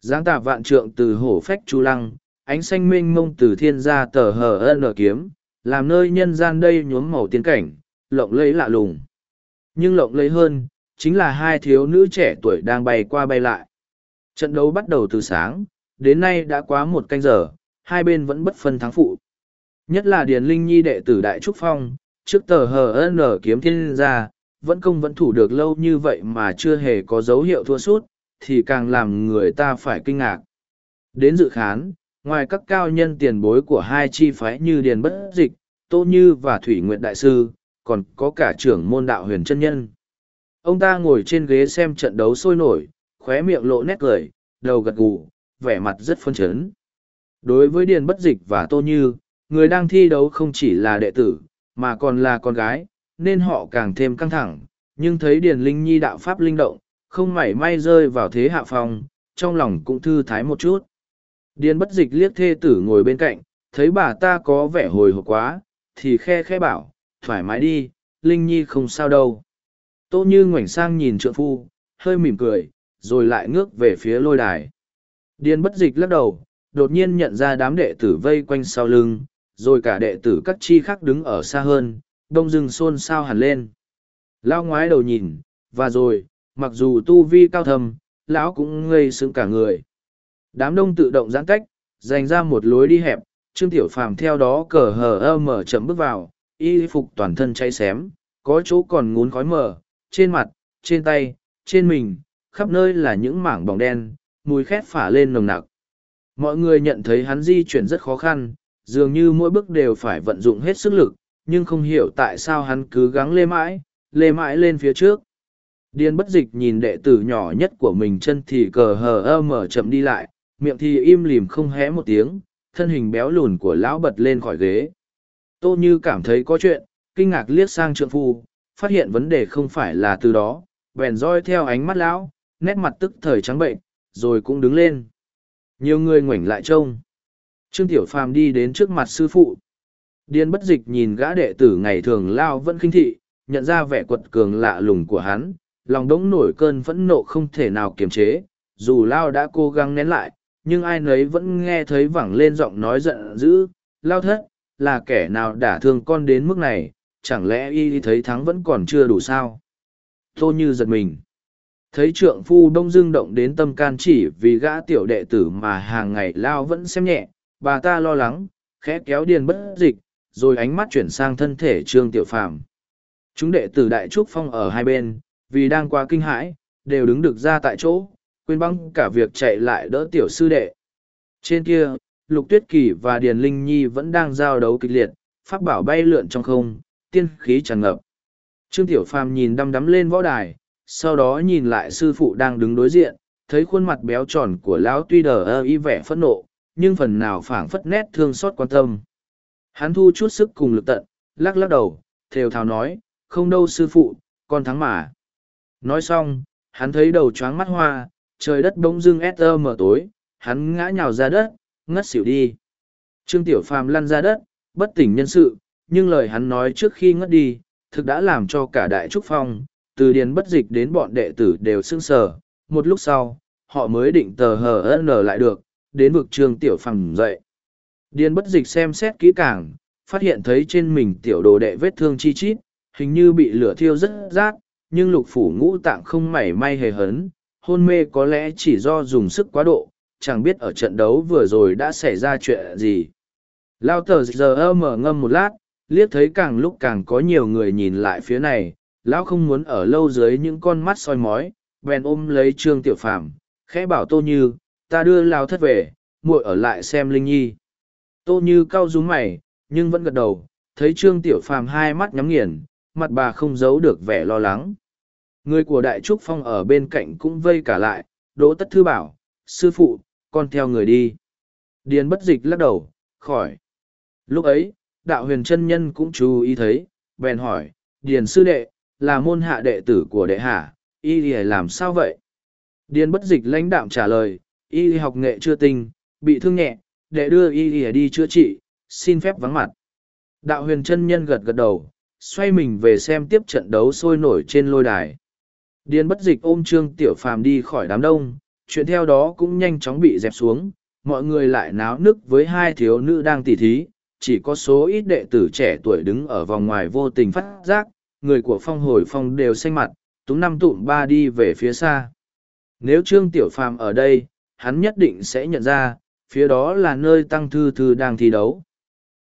Giáng tả vạn trượng từ hổ phách chu lăng ánh xanh mênh mông từ thiên gia tờ hờ ân kiếm làm nơi nhân gian đây nhuốm màu tiến cảnh lộng lẫy lạ lùng. Nhưng lộng lẫy hơn chính là hai thiếu nữ trẻ tuổi đang bay qua bay lại trận đấu bắt đầu từ sáng, đến nay đã quá một canh giờ, hai bên vẫn bất phân thắng phụ. Nhất là điền linh nhi đệ tử đại trúc phong, trước tờ hờ n kiếm thiên gia, vẫn công vẫn thủ được lâu như vậy mà chưa hề có dấu hiệu thua sút, thì càng làm người ta phải kinh ngạc. Đến dự khán, ngoài các cao nhân tiền bối của hai chi phái như điền bất dịch, tô như và thủy nguyện đại sư, còn có cả trưởng môn đạo huyền chân nhân. Ông ta ngồi trên ghế xem trận đấu sôi nổi khóe miệng lộ nét cười, đầu gật gù, vẻ mặt rất phân chấn. Đối với điền bất dịch và tô như, người đang thi đấu không chỉ là đệ tử, mà còn là con gái, nên họ càng thêm căng thẳng. Nhưng thấy điền linh nhi đạo pháp linh động, không mảy may rơi vào thế hạ phong, trong lòng cũng thư thái một chút. Điền bất dịch liếc thê tử ngồi bên cạnh, thấy bà ta có vẻ hồi hộp quá, thì khe khe bảo, thoải mái đi, linh nhi không sao đâu. Tô như ngoảnh sang nhìn trượng phu, hơi mỉm cười rồi lại ngước về phía lôi đài. Điền bất dịch lắc đầu, đột nhiên nhận ra đám đệ tử vây quanh sau lưng, rồi cả đệ tử các chi khác đứng ở xa hơn, đông rừng xôn xao hẳn lên. Lao ngoái đầu nhìn, và rồi, mặc dù tu vi cao thầm lão cũng ngây sững cả người. Đám đông tự động giãn cách, dành ra một lối đi hẹp, trương tiểu phàm theo đó cờ hờ ơ mở chậm bước vào, y phục toàn thân cháy xém, có chỗ còn ngún khói mờ, trên mặt, trên tay, trên mình khắp nơi là những mảng bóng đen, mùi khét phả lên nồng nặc. Mọi người nhận thấy hắn di chuyển rất khó khăn, dường như mỗi bước đều phải vận dụng hết sức lực, nhưng không hiểu tại sao hắn cứ gắng lê mãi lê mãi lên phía trước. Điên bất dịch nhìn đệ tử nhỏ nhất của mình chân thì cờ hờ ơ mở chậm đi lại, miệng thì im lìm không hé một tiếng, thân hình béo lùn của lão bật lên khỏi ghế. Tô như cảm thấy có chuyện, kinh ngạc liếc sang trượng phu, phát hiện vấn đề không phải là từ đó, bèn roi theo ánh mắt lão nét mặt tức thời trắng bệnh rồi cũng đứng lên nhiều người ngoảnh lại trông trương tiểu phàm đi đến trước mặt sư phụ điên bất dịch nhìn gã đệ tử ngày thường lao vẫn khinh thị nhận ra vẻ quật cường lạ lùng của hắn lòng đống nổi cơn phẫn nộ không thể nào kiềm chế dù lao đã cố gắng nén lại nhưng ai nấy vẫn nghe thấy vẳng lên giọng nói giận dữ, lao thất, là kẻ nào đả thương con đến mức này, chẳng lẽ y thấy thắng vẫn còn chưa đủ sao? Tô Như giật mình. Thấy trượng phu đông dưng động đến tâm can chỉ vì gã tiểu đệ tử mà hàng ngày lao vẫn xem nhẹ, bà ta lo lắng, khẽ kéo điền bất dịch, rồi ánh mắt chuyển sang thân thể trương tiểu phàm. Chúng đệ tử đại trúc phong ở hai bên, vì đang quá kinh hãi, đều đứng được ra tại chỗ, quên băng cả việc chạy lại đỡ tiểu sư đệ. Trên kia, Lục Tuyết Kỳ và Điền Linh Nhi vẫn đang giao đấu kịch liệt, pháp bảo bay lượn trong không, tiên khí tràn ngập. Trương Tiểu Phàm nhìn đăm đắm lên võ đài, sau đó nhìn lại sư phụ đang đứng đối diện, thấy khuôn mặt béo tròn của lão tuy đờ ơ y vẻ phẫn nộ, nhưng phần nào phảng phất nét thương xót quan tâm. Hắn thu chút sức cùng lực tận, lắc lắc đầu, thều thào nói, không đâu sư phụ, con thắng mà. Nói xong, hắn thấy đầu choáng mắt hoa, trời đất bỗng dưng ét mờ tối, hắn ngã nhào ra đất, ngất xỉu đi. Trương Tiểu Phàm lăn ra đất, bất tỉnh nhân sự, nhưng lời hắn nói trước khi ngất đi, thực đã làm cho cả đại trúc phong, từ điền bất dịch đến bọn đệ tử đều sưng sờ. Một lúc sau, họ mới định tờ hờ nở lại được, đến vực trường Tiểu phẳng dậy. Điền bất dịch xem xét kỹ càng, phát hiện thấy trên mình tiểu đồ đệ vết thương chi chít, hình như bị lửa thiêu rất rát, nhưng lục phủ ngũ tạng không mảy may hề hấn, hôn mê có lẽ chỉ do dùng sức quá độ, chẳng biết ở trận đấu vừa rồi đã xảy ra chuyện gì. Lao tờ giờ mở ngâm một lát, liếc thấy càng lúc càng có nhiều người nhìn lại phía này, lão không muốn ở lâu dưới những con mắt soi mói, bèn ôm lấy trương tiểu phàm, khẽ bảo tô như, ta đưa lao thất về, muội ở lại xem linh nhi. Tô như cau rúm mày, nhưng vẫn gật đầu, thấy trương tiểu phàm hai mắt nhắm nghiền, mặt bà không giấu được vẻ lo lắng. Người của Đại Trúc Phong ở bên cạnh cũng vây cả lại, Đỗ Tất Thư bảo, sư phụ, con theo người đi. Điền bất dịch lắc đầu, khỏi. Lúc ấy, đạo huyền chân nhân cũng chú ý thấy, bèn hỏi, Điền sư đệ, là môn hạ đệ tử của đệ hạ, y thì làm sao vậy? Điền bất dịch lãnh đạm trả lời, y học nghệ chưa tinh, bị thương nhẹ, đệ đưa y thì đi chữa trị, xin phép vắng mặt. Đạo huyền chân nhân gật gật đầu, xoay mình về xem tiếp trận đấu sôi nổi trên lôi đài. Điền bất dịch ôm Trương Tiểu Phàm đi khỏi đám đông, chuyện theo đó cũng nhanh chóng bị dẹp xuống, mọi người lại náo nức với hai thiếu nữ đang tỉ thí, chỉ có số ít đệ tử trẻ tuổi đứng ở vòng ngoài vô tình phát giác, người của phong hồi phong đều xanh mặt, túng năm tụm ba đi về phía xa. Nếu Trương Tiểu Phàm ở đây, hắn nhất định sẽ nhận ra, phía đó là nơi Tăng Thư Thư đang thi đấu.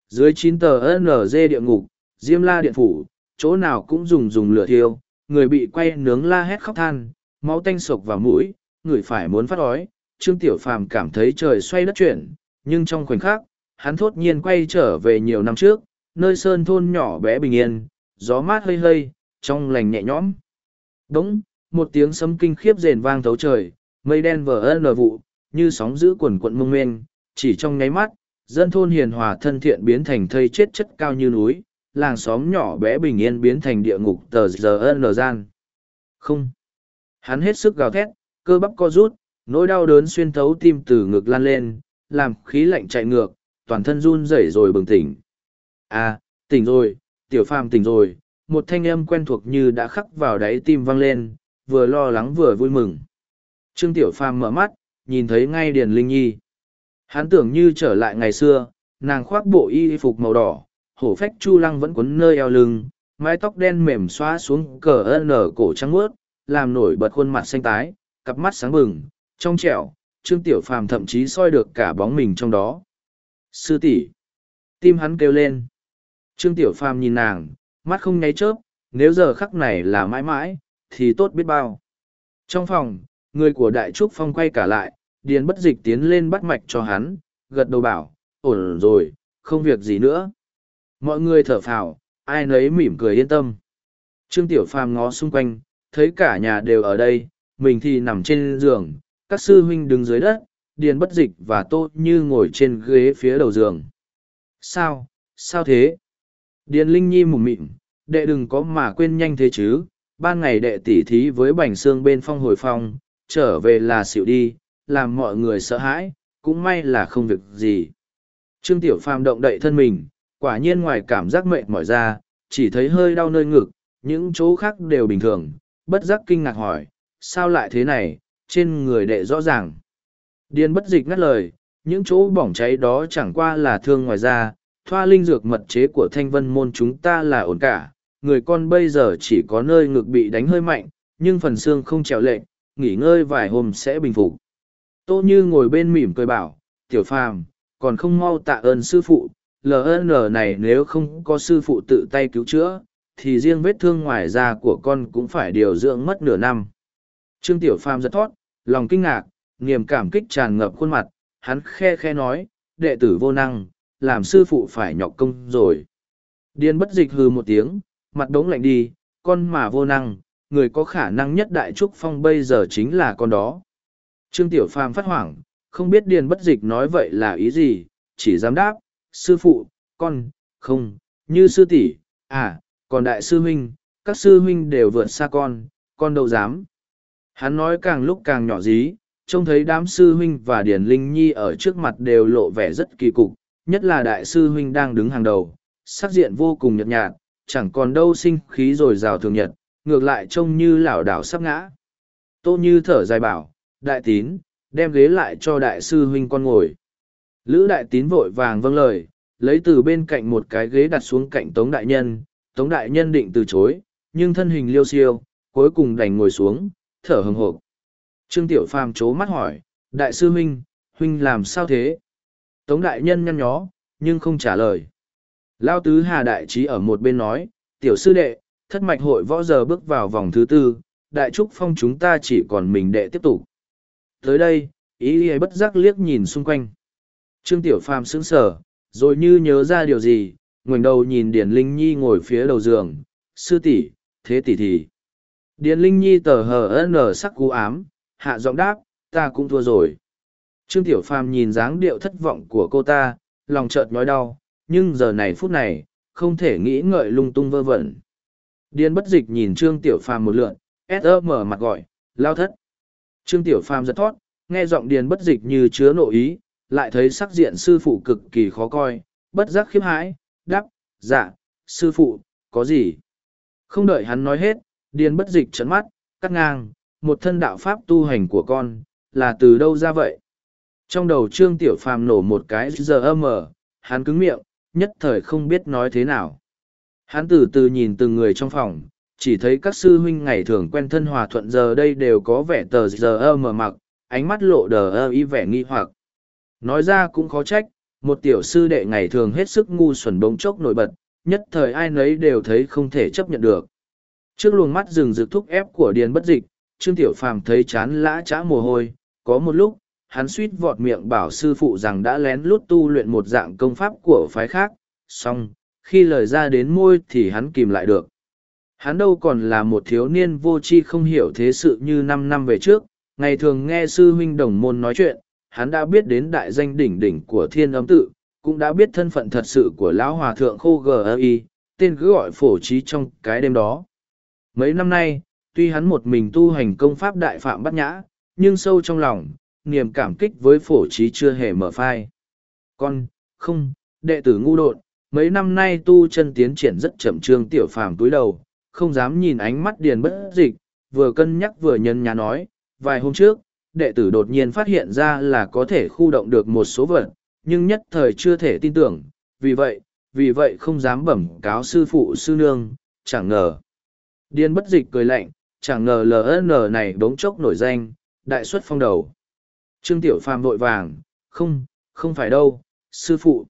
Dưới chín tờ NG địa ngục, Diêm La Điện Phủ, chỗ nào cũng dùng dùng lửa thiêu, người bị quay nướng la hét khóc than, máu tanh sộc vào mũi, người phải muốn phát ói. Trương Tiểu Phàm cảm thấy trời xoay đất chuyển, nhưng trong khoảnh khắc, hắn thốt nhiên quay trở về nhiều năm trước, nơi sơn thôn nhỏ bé bình yên, gió mát hơi hơi, trong lành nhẹ nhõm. Đúng, một tiếng sấm kinh khiếp rền vang thấu trời, mây đen vờ ân lờ vụ, như sóng giữ quần quận mông mênh, chỉ trong nháy mắt, dân thôn hiền hòa thân thiện biến thành thây chết chất cao như núi, làng xóm nhỏ bé bình yên biến thành địa ngục tờ giờ n gian. Không. Hắn hết sức gào thét cơ bắp co rút nỗi đau đớn xuyên thấu tim từ ngực lan lên làm khí lạnh chạy ngược toàn thân run rẩy rồi bừng tỉnh. À tỉnh rồi tiểu phàm tỉnh rồi, một thanh âm quen thuộc như đã khắc vào đáy tim vang lên, vừa lo lắng vừa vui mừng. Trương tiểu phàm mở mắt, nhìn thấy ngay điền linh nhi. Hắn tưởng như trở lại ngày xưa, nàng khoác bộ y phục màu đỏ, hổ phách chu lăng vẫn quấn nơi eo lưng, mái tóc đen mềm xóa xuống cờ ân nở cổ trắng ướt làm nổi bật khuôn mặt xanh tái, cặp mắt sáng bừng, trong trẻo, trương tiểu phàm thậm chí soi được cả bóng mình trong đó. Sư tỷ. Tim hắn kêu lên trương tiểu phàm nhìn nàng, mắt không nháy chớp, nếu giờ khắc này là mãi mãi, thì tốt biết bao. Trong phòng, người của đại trúc phong quay cả lại, điền bất dịch tiến lên bắt mạch cho hắn, gật đầu bảo, ổn rồi, không việc gì nữa. Mọi người thở phào, ai nấy mỉm cười yên tâm. Trương tiểu phàm ngó xung quanh, thấy cả nhà đều ở đây, mình thì nằm trên giường, các sư huynh đứng dưới đất, điền bất dịch và tô như ngồi trên ghế phía đầu giường. Sao sao thế? Điền linh nhi mùng mịn, đệ đừng có mà quên nhanh thế chứ ban ngày đệ tỉ thí với bành xương bên phong hồi phong trở về là xịu đi làm mọi người sợ hãi cũng may là không việc gì trương tiểu phàm động đậy thân mình quả nhiên ngoài cảm giác mệt mỏi ra, chỉ thấy hơi đau nơi ngực, những chỗ khác đều bình thường, bất giác kinh ngạc hỏi, sao lại thế này, trên người đệ rõ ràng. Điền bất dịch ngắt lời, những chỗ bỏng cháy đó chẳng qua là thương ngoài da, thoa linh dược mật chế của thanh vân môn chúng ta là ổn cả, người con bây giờ chỉ có nơi ngực bị đánh hơi mạnh, nhưng phần xương không trèo lệch, nghỉ ngơi vài hôm sẽ bình phục. Tô Như ngồi bên mỉm cười bảo, tiểu phàm, còn không mau tạ ơn sư phụ, LN này nếu không có sư phụ tự tay cứu chữa, thì riêng vết thương ngoài da của con cũng phải điều dưỡng mất nửa năm. Trương Tiểu Phàm giật thót, lòng kinh ngạc, niềm cảm kích tràn ngập khuôn mặt, hắn khe khe nói, đệ tử vô năng, làm sư phụ phải nhọc công rồi. Điên bất dịch hừ một tiếng, mặt đống lạnh đi, con mà vô năng, người có khả năng nhất đại trúc phong bây giờ chính là con đó. Trương Tiểu Phàm phát hoảng, không biết điền bất dịch nói vậy là ý gì, chỉ dám đáp, sư phụ, con, không, như sư tỷ, à, còn đại sư huynh, các sư huynh đều vượt xa con, con đâu dám. Hắn nói càng lúc càng nhỏ dí, trông thấy đám sư huynh và Điền Linh Nhi ở trước mặt đều lộ vẻ rất kỳ cục, nhất là đại sư huynh đang đứng hàng đầu, sắc diện vô cùng nhợt nhạt, chẳng còn đâu sinh khí rồi rào thường nhật, ngược lại trông như lảo đảo sắp ngã. Tô Như thở dài bảo, đại tín, đem ghế lại cho đại sư huynh con ngồi. Lữ đại tín vội vàng vâng lời, lấy từ bên cạnh một cái ghế đặt xuống cạnh Tống đại nhân, Tống đại nhân định từ chối, nhưng thân hình liêu siêu, cuối cùng đành ngồi xuống, thở hừng hộp. Trương Tiểu Phàm chố mắt hỏi, đại sư huynh, huynh làm sao thế? Tống đại nhân nhăn nhó, nhưng không trả lời. Lao tứ Hà Đại Trí ở một bên nói, tiểu sư đệ, thất mạch hội võ giờ bước vào vòng thứ tư, đại trúc phong chúng ta chỉ còn mình đệ tiếp tục. Tới đây, ý ý bất giác liếc nhìn xung quanh. Trương Tiểu Phàm sững sờ, rồi như nhớ ra điều gì, ngoảnh đầu nhìn Điền Linh Nhi ngồi phía đầu giường, sư tỷ, thế tỷ thì. Điền Linh Nhi tờ hờ nở sắc cú ám, hạ giọng đáp, ta cũng thua rồi. Trương Tiểu Phàm nhìn dáng điệu thất vọng của cô ta, lòng chợt nói đau, nhưng giờ này phút này, không thể nghĩ ngợi lung tung vơ vẩn. Điền bất dịch nhìn Trương Tiểu Phàm một lượn, S.E. mở mặt gọi, lao thất. Trương Tiểu Phàm giật thoát, nghe giọng điền bất dịch như chứa nội ý, lại thấy sắc diện sư phụ cực kỳ khó coi, bất giác khiếp hãi, đáp, dạ, sư phụ, có gì? Không đợi hắn nói hết, điền bất dịch trấn mắt, cắt ngang, một thân đạo pháp tu hành của con, là từ đâu ra vậy? Trong đầu Trương Tiểu Phàm nổ một cái giờ âm ở, hắn cứng miệng, nhất thời không biết nói thế nào. Hắn từ từ nhìn từng người trong phòng, chỉ thấy các sư huynh ngày thường quen thân hòa thuận giờ đây đều có vẻ tờ giờ ơ mờ mặc, ánh mắt lộ đờ ơ y vẻ nghi hoặc. Nói ra cũng khó trách, một tiểu sư đệ ngày thường hết sức ngu xuẩn bỗng chốc nổi bật, nhất thời ai nấy đều thấy không thể chấp nhận được. Trước luồng mắt rừng rực thúc ép của điền bất dịch, Trương Tiểu Phàm thấy chán lã chã mồ hôi, có một lúc, hắn suýt vọt miệng bảo sư phụ rằng đã lén lút tu luyện một dạng công pháp của phái khác, song khi lời ra đến môi thì hắn kìm lại được. Hắn đâu còn là một thiếu niên vô tri không hiểu thế sự như năm năm về trước, ngày thường nghe sư huynh đồng môn nói chuyện, hắn đã biết đến đại danh đỉnh đỉnh của thiên âm tự, cũng đã biết thân phận thật sự của lão hòa thượng khô G.I., tên cứ gọi phổ trí trong cái đêm đó. Mấy năm nay, tuy hắn một mình tu hành công pháp đại phạm bát nhã, nhưng sâu trong lòng, niềm cảm kích với phổ trí chưa hề mở phai. Con, không, đệ tử ngu đột, mấy năm nay tu chân tiến triển rất chậm trương tiểu phàm túi đầu, không dám nhìn ánh mắt điền bất dịch, vừa cân nhắc vừa nhân nhà nói, vài hôm trước, đệ tử đột nhiên phát hiện ra là có thể khu động được một số vật, nhưng nhất thời chưa thể tin tưởng, vì vậy, vì vậy không dám bẩm cáo sư phụ sư nương, chẳng ngờ. điên bất dịch cười lạnh, chẳng ngờ LN này bỗng chốc nổi danh, đại xuất phong đầu. Trương Tiểu Phàm vội vàng, không, không phải đâu, sư phụ.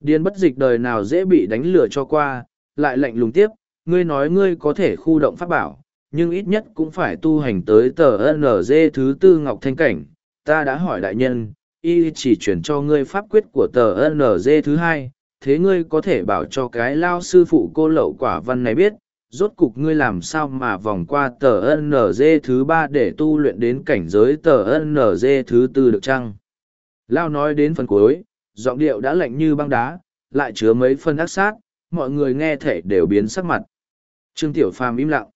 Điền bất dịch đời nào dễ bị đánh lừa cho qua, lại lạnh lùng tiếp, ngươi nói ngươi có thể khu động pháp bảo, nhưng ít nhất cũng phải tu hành tới tờ NG thứ tư Ngọc Thanh Cảnh. Ta đã hỏi đại nhân, y chỉ chuyển cho ngươi pháp quyết của tờ NG thứ hai, thế ngươi có thể bảo cho cái lao sư phụ cô lậu quả văn này biết, rốt cục ngươi làm sao mà vòng qua tờ NG thứ ba để tu luyện đến cảnh giới tờ NG thứ tư được chăng? Lao nói đến phần cuối, giọng điệu đã lạnh như băng đá, lại chứa mấy phân ác sát, mọi người nghe thể đều biến sắc mặt. Trương Tiểu Phàm im lặng.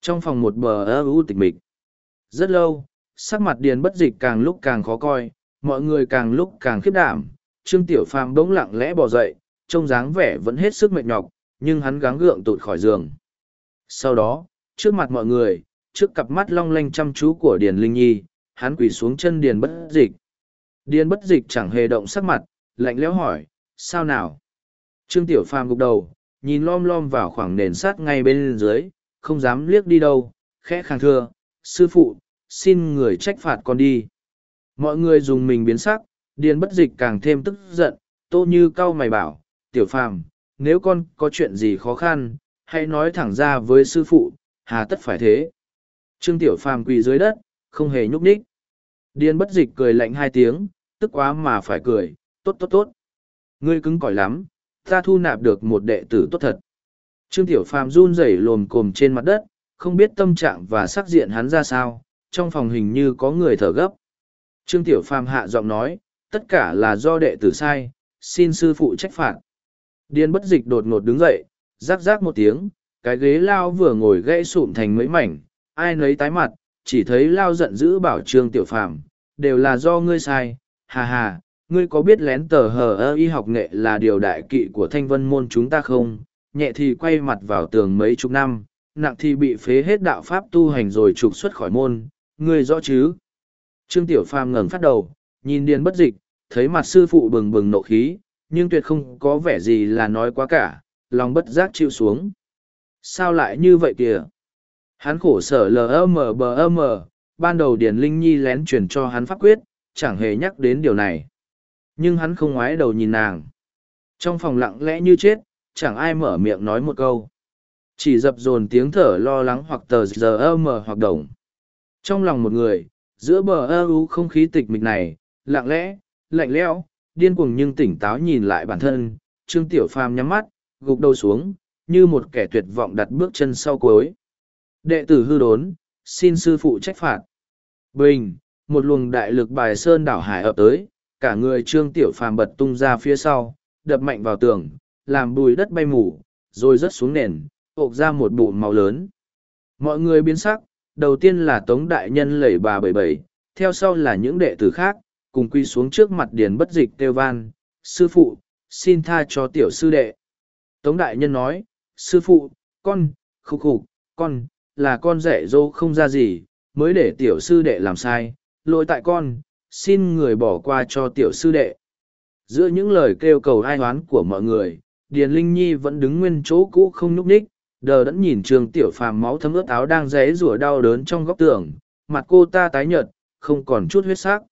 Trong phòng một bờ ơ u tịch mịch. Rất lâu, sắc mặt điền bất dịch càng lúc càng khó coi, mọi người càng lúc càng khiếp đảm. Trương Tiểu Phàm bỗng lặng lẽ bò dậy, trông dáng vẻ vẫn hết sức mệt nhọc, nhưng hắn gắng gượng tụt khỏi giường. Sau đó, trước mặt mọi người, trước cặp mắt long lanh chăm chú của Điền Linh Nhi, hắn quỳ xuống chân Điền bất dịch. Điền bất dịch chẳng hề động sắc mặt, lạnh lẽo hỏi, sao nào? Trương Tiểu Phàm gục đầu, nhìn lom lom vào khoảng nền sắt ngay bên dưới, không dám liếc đi đâu, khẽ khàng thưa, sư phụ, xin người trách phạt con đi. Mọi người dùng mình biến sắc, điền bất dịch càng thêm tức giận, tô như cau mày bảo, Tiểu Phàm, nếu con có chuyện gì khó khăn, hãy nói thẳng ra với sư phụ, hà tất phải thế. Trương Tiểu Phàm quỳ dưới đất, không hề nhúc nhích. Điên bất dịch cười lạnh hai tiếng, tức quá mà phải cười, tốt tốt tốt. Ngươi cứng cỏi lắm, ta thu nạp được một đệ tử tốt thật. Trương Tiểu Phàm run rẩy lồm cồm trên mặt đất, không biết tâm trạng và sắc diện hắn ra sao, trong phòng hình như có người thở gấp. Trương Tiểu Phàm hạ giọng nói, tất cả là do đệ tử sai, xin sư phụ trách phạt. Điên bất dịch đột ngột đứng dậy, rắc rắc một tiếng, cái ghế lao vừa ngồi gãy sụm thành mấy mảnh, ai nấy tái mặt, chỉ thấy lao giận dữ bảo Trương Tiểu Phàm, đều là do ngươi sai, hà hà, ngươi có biết lén tờ hờ ơ y học nghệ là điều đại kỵ của thanh vân môn chúng ta không? Nhẹ thì quay mặt vào tường mấy chục năm, nặng thì bị phế hết đạo pháp tu hành rồi trục xuất khỏi môn, ngươi rõ chứ? Trương Tiểu Phàm ngẩng phát đầu, nhìn điền bất dịch, thấy mặt sư phụ bừng bừng nộ khí, nhưng tuyệt không có vẻ gì là nói quá cả, lòng bất giác chịu xuống. Sao lại như vậy kìa? Hắn khổ sở LMBM, ban đầu Điền Linh Nhi lén truyền cho hắn pháp quyết, chẳng hề nhắc đến điều này. Nhưng hắn không ngoái đầu nhìn nàng. Trong phòng lặng lẽ như chết, chẳng ai mở miệng nói một câu. Chỉ dập dồn tiếng thở lo lắng hoặc tờ giờ mờ hoặc đồng. Trong lòng một người, giữa bờ ơ u không khí tịch mịch này, lặng lẽ, lạnh lẽo, điên cuồng nhưng tỉnh táo nhìn lại bản thân, Trương Tiểu Phàm nhắm mắt, gục đầu xuống, như một kẻ tuyệt vọng đặt bước chân sau cuối. Đệ tử hư đốn, xin sư phụ trách phạt. Bình, một luồng đại lực bài sơn đảo hải ập tới, cả người trương tiểu phàm bật tung ra phía sau, đập mạnh vào tường, làm bùi đất bay mù, rồi rớt xuống nền, ộp ra một bụng màu lớn. Mọi người biến sắc, đầu tiên là tống đại nhân lẩy bà bảy bảy, theo sau là những đệ tử khác, cùng quy xuống trước mặt điền bất dịch kêu van, sư phụ, xin tha cho tiểu sư đệ. Tống đại nhân nói, sư phụ, con, khúc khục, con, là con dạy dỗ không ra gì, mới để tiểu sư đệ làm sai, lỗi tại con, xin người bỏ qua cho tiểu sư đệ. Giữa những lời kêu cầu ai oán của mọi người, Điền Linh Nhi vẫn đứng nguyên chỗ cũ không nhúc ních, đờ đẫn nhìn trường tiểu phàm máu thấm ướt áo đang rẽ rủa đau đớn trong góc tường, mặt cô ta tái nhợt, không còn chút huyết sắc.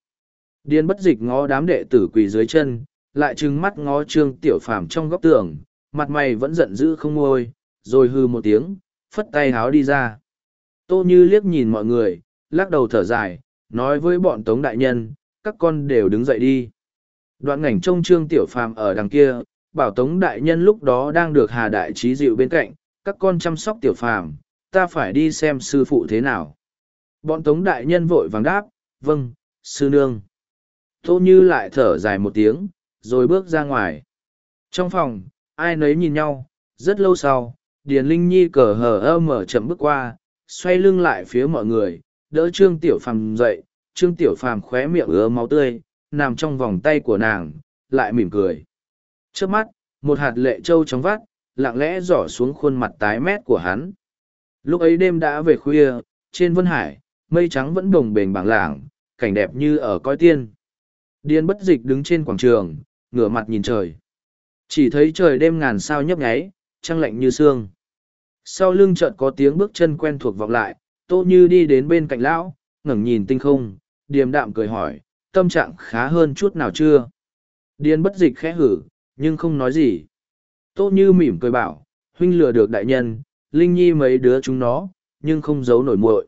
Điền bất dịch ngó đám đệ tử quỳ dưới chân, lại trừng mắt ngó trương tiểu phàm trong góc tường, mặt mày vẫn giận dữ không ngôi, rồi hư một tiếng, phất tay háo đi ra. Tô Như liếc nhìn mọi người, lắc đầu thở dài, nói với bọn Tống Đại Nhân, các con đều đứng dậy đi. Đoạn ngảnh trông Trương Tiểu Phàm ở đằng kia, bảo Tống Đại Nhân lúc đó đang được Hà Đại Trí dịu bên cạnh, các con chăm sóc Tiểu Phàm, ta phải đi xem sư phụ thế nào. Bọn Tống Đại Nhân vội vàng đáp, vâng, sư nương. Tô Như lại thở dài một tiếng, rồi bước ra ngoài. Trong phòng, ai nấy nhìn nhau, rất lâu sau, Điền Linh Nhi cờ hờ ơ mở chậm bước qua, xoay lưng lại phía mọi người, đỡ Trương Tiểu Phàm dậy, Trương Tiểu Phàm khóe miệng ứa máu tươi, nằm trong vòng tay của nàng, lại mỉm cười. Trước mắt, một hạt lệ trâu trong vắt, lặng lẽ giỏ xuống khuôn mặt tái mét của hắn. Lúc ấy đêm đã về khuya, trên Vân Hải, mây trắng vẫn đồng bềnh bảng lảng, cảnh đẹp như ở coi tiên. Điên bất dịch đứng trên quảng trường, ngửa mặt nhìn trời. Chỉ thấy trời đêm ngàn sao nhấp nháy, trăng lạnh như sương. Sau lưng chợt có tiếng bước chân quen thuộc vọng lại, Tô Như đi đến bên cạnh lão, ngẩng nhìn tinh không, điềm đạm cười hỏi, tâm trạng khá hơn chút nào chưa? Điên bất dịch khẽ hử, nhưng không nói gì. Tô Như mỉm cười bảo, huynh lừa được đại nhân, Linh Nhi mấy đứa chúng nó, nhưng không giấu nổi muội.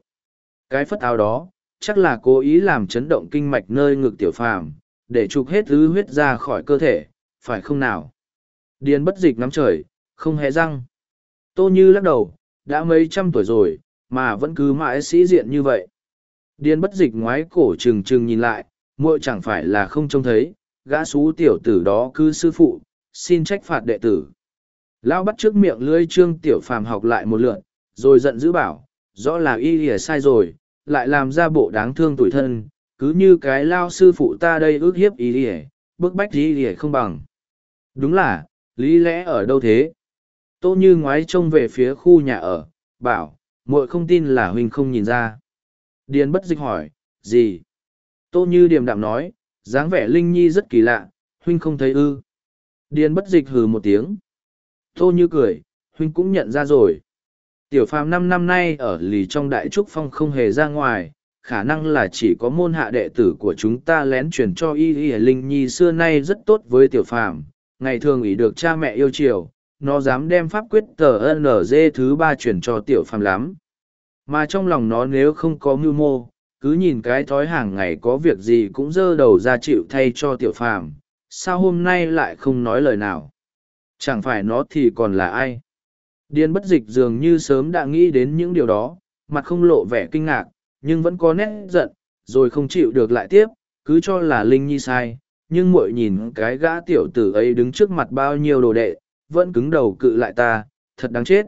Cái phất áo đó, chắc là cố ý làm chấn động kinh mạch nơi ngực tiểu phàm, để trục hết thứ huyết ra khỏi cơ thể, phải không nào? Điền bất dịch nắm trời, không hề răng. Tô Như lắc đầu, đã mấy trăm tuổi rồi, mà vẫn cứ mãi sĩ diện như vậy. Điền bất dịch ngoái cổ trừng trừng nhìn lại, muội chẳng phải là không trông thấy, gã xú tiểu tử đó cứ sư phụ, xin trách phạt đệ tử. Lão bắt trước miệng lưỡi trương tiểu phàm học lại một lượn, rồi giận dữ bảo, rõ là y lìa sai rồi, lại làm ra bộ đáng thương tuổi thân, cứ như cái lao sư phụ ta đây ước hiếp y lìa, bức bách y lìa không bằng. Đúng là, lý lẽ ở đâu thế? Tô Như ngoái trông về phía khu nhà ở, bảo, muội không tin là huynh không nhìn ra. Điền bất dịch hỏi, gì? Tô Như điềm đạm nói, dáng vẻ Linh Nhi rất kỳ lạ, huynh không thấy ư. Điền bất dịch hừ một tiếng. Tô như cười, huynh cũng nhận ra rồi. Tiểu phàm năm năm nay ở lì trong đại trúc phong không hề ra ngoài, khả năng là chỉ có môn hạ đệ tử của chúng ta lén truyền cho y y linh nhi xưa nay rất tốt với tiểu phàm ngày thường ủy được cha mẹ yêu chiều nó dám đem pháp quyết tờ nz thứ ba chuyển cho tiểu phàm lắm. Mà trong lòng nó nếu không có mưu mô cứ nhìn cái thói hàng ngày có việc gì cũng dơ đầu ra chịu thay cho tiểu phàm sao hôm nay lại không nói lời nào? Chẳng phải nó thì còn là ai? Điên bất dịch dường như sớm đã nghĩ đến những điều đó mặt không lộ vẻ kinh ngạc nhưng vẫn có nét giận, rồi không chịu được lại tiếp, cứ cho là Linh Nhi sai, nhưng muội nhìn cái gã tiểu tử ấy đứng trước mặt bao nhiêu đồ đệ, vẫn cứng đầu cự lại ta, thật đáng chết.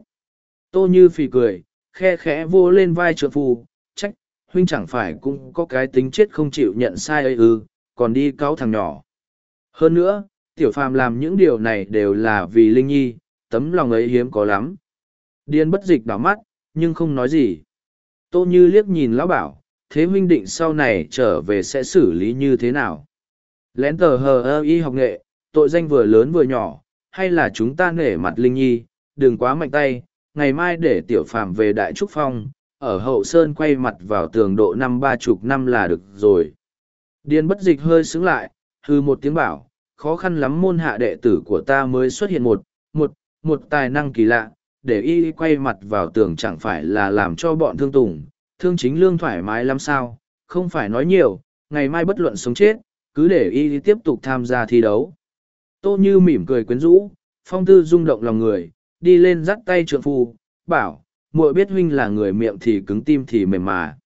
Tô Như phì cười, khe khẽ vô lên vai trượng phù, trách, huynh chẳng phải cũng có cái tính chết không chịu nhận sai ấy ư, còn đi cáo thằng nhỏ. Hơn nữa, tiểu phàm làm những điều này đều là vì Linh Nhi, tấm lòng ấy hiếm có lắm. Điên bất dịch đảo mắt, nhưng không nói gì. Tô Như liếc nhìn lão bảo, thế huynh định sau này trở về sẽ xử lý như thế nào? Lén tờ hờ ơ y học nghệ, tội danh vừa lớn vừa nhỏ, hay là chúng ta nể mặt Linh Nhi, đừng quá mạnh tay, ngày mai để tiểu phạm về Đại Trúc Phong, ở hậu sơn quay mặt vào tường độ năm ba chục năm là được rồi. Điền bất dịch hơi xứng lại, hư một tiếng bảo, khó khăn lắm môn hạ đệ tử của ta mới xuất hiện một, một, một tài năng kỳ lạ, để y quay mặt vào tường chẳng phải là làm cho bọn thương tùng, thương chính lương thoải mái lắm sao, không phải nói nhiều, ngày mai bất luận sống chết, cứ để y tiếp tục tham gia thi đấu. Tô Như mỉm cười quyến rũ, phong tư rung động lòng người, đi lên dắt tay trượng phu, bảo, muội biết huynh là người miệng thì cứng tim thì mềm mà.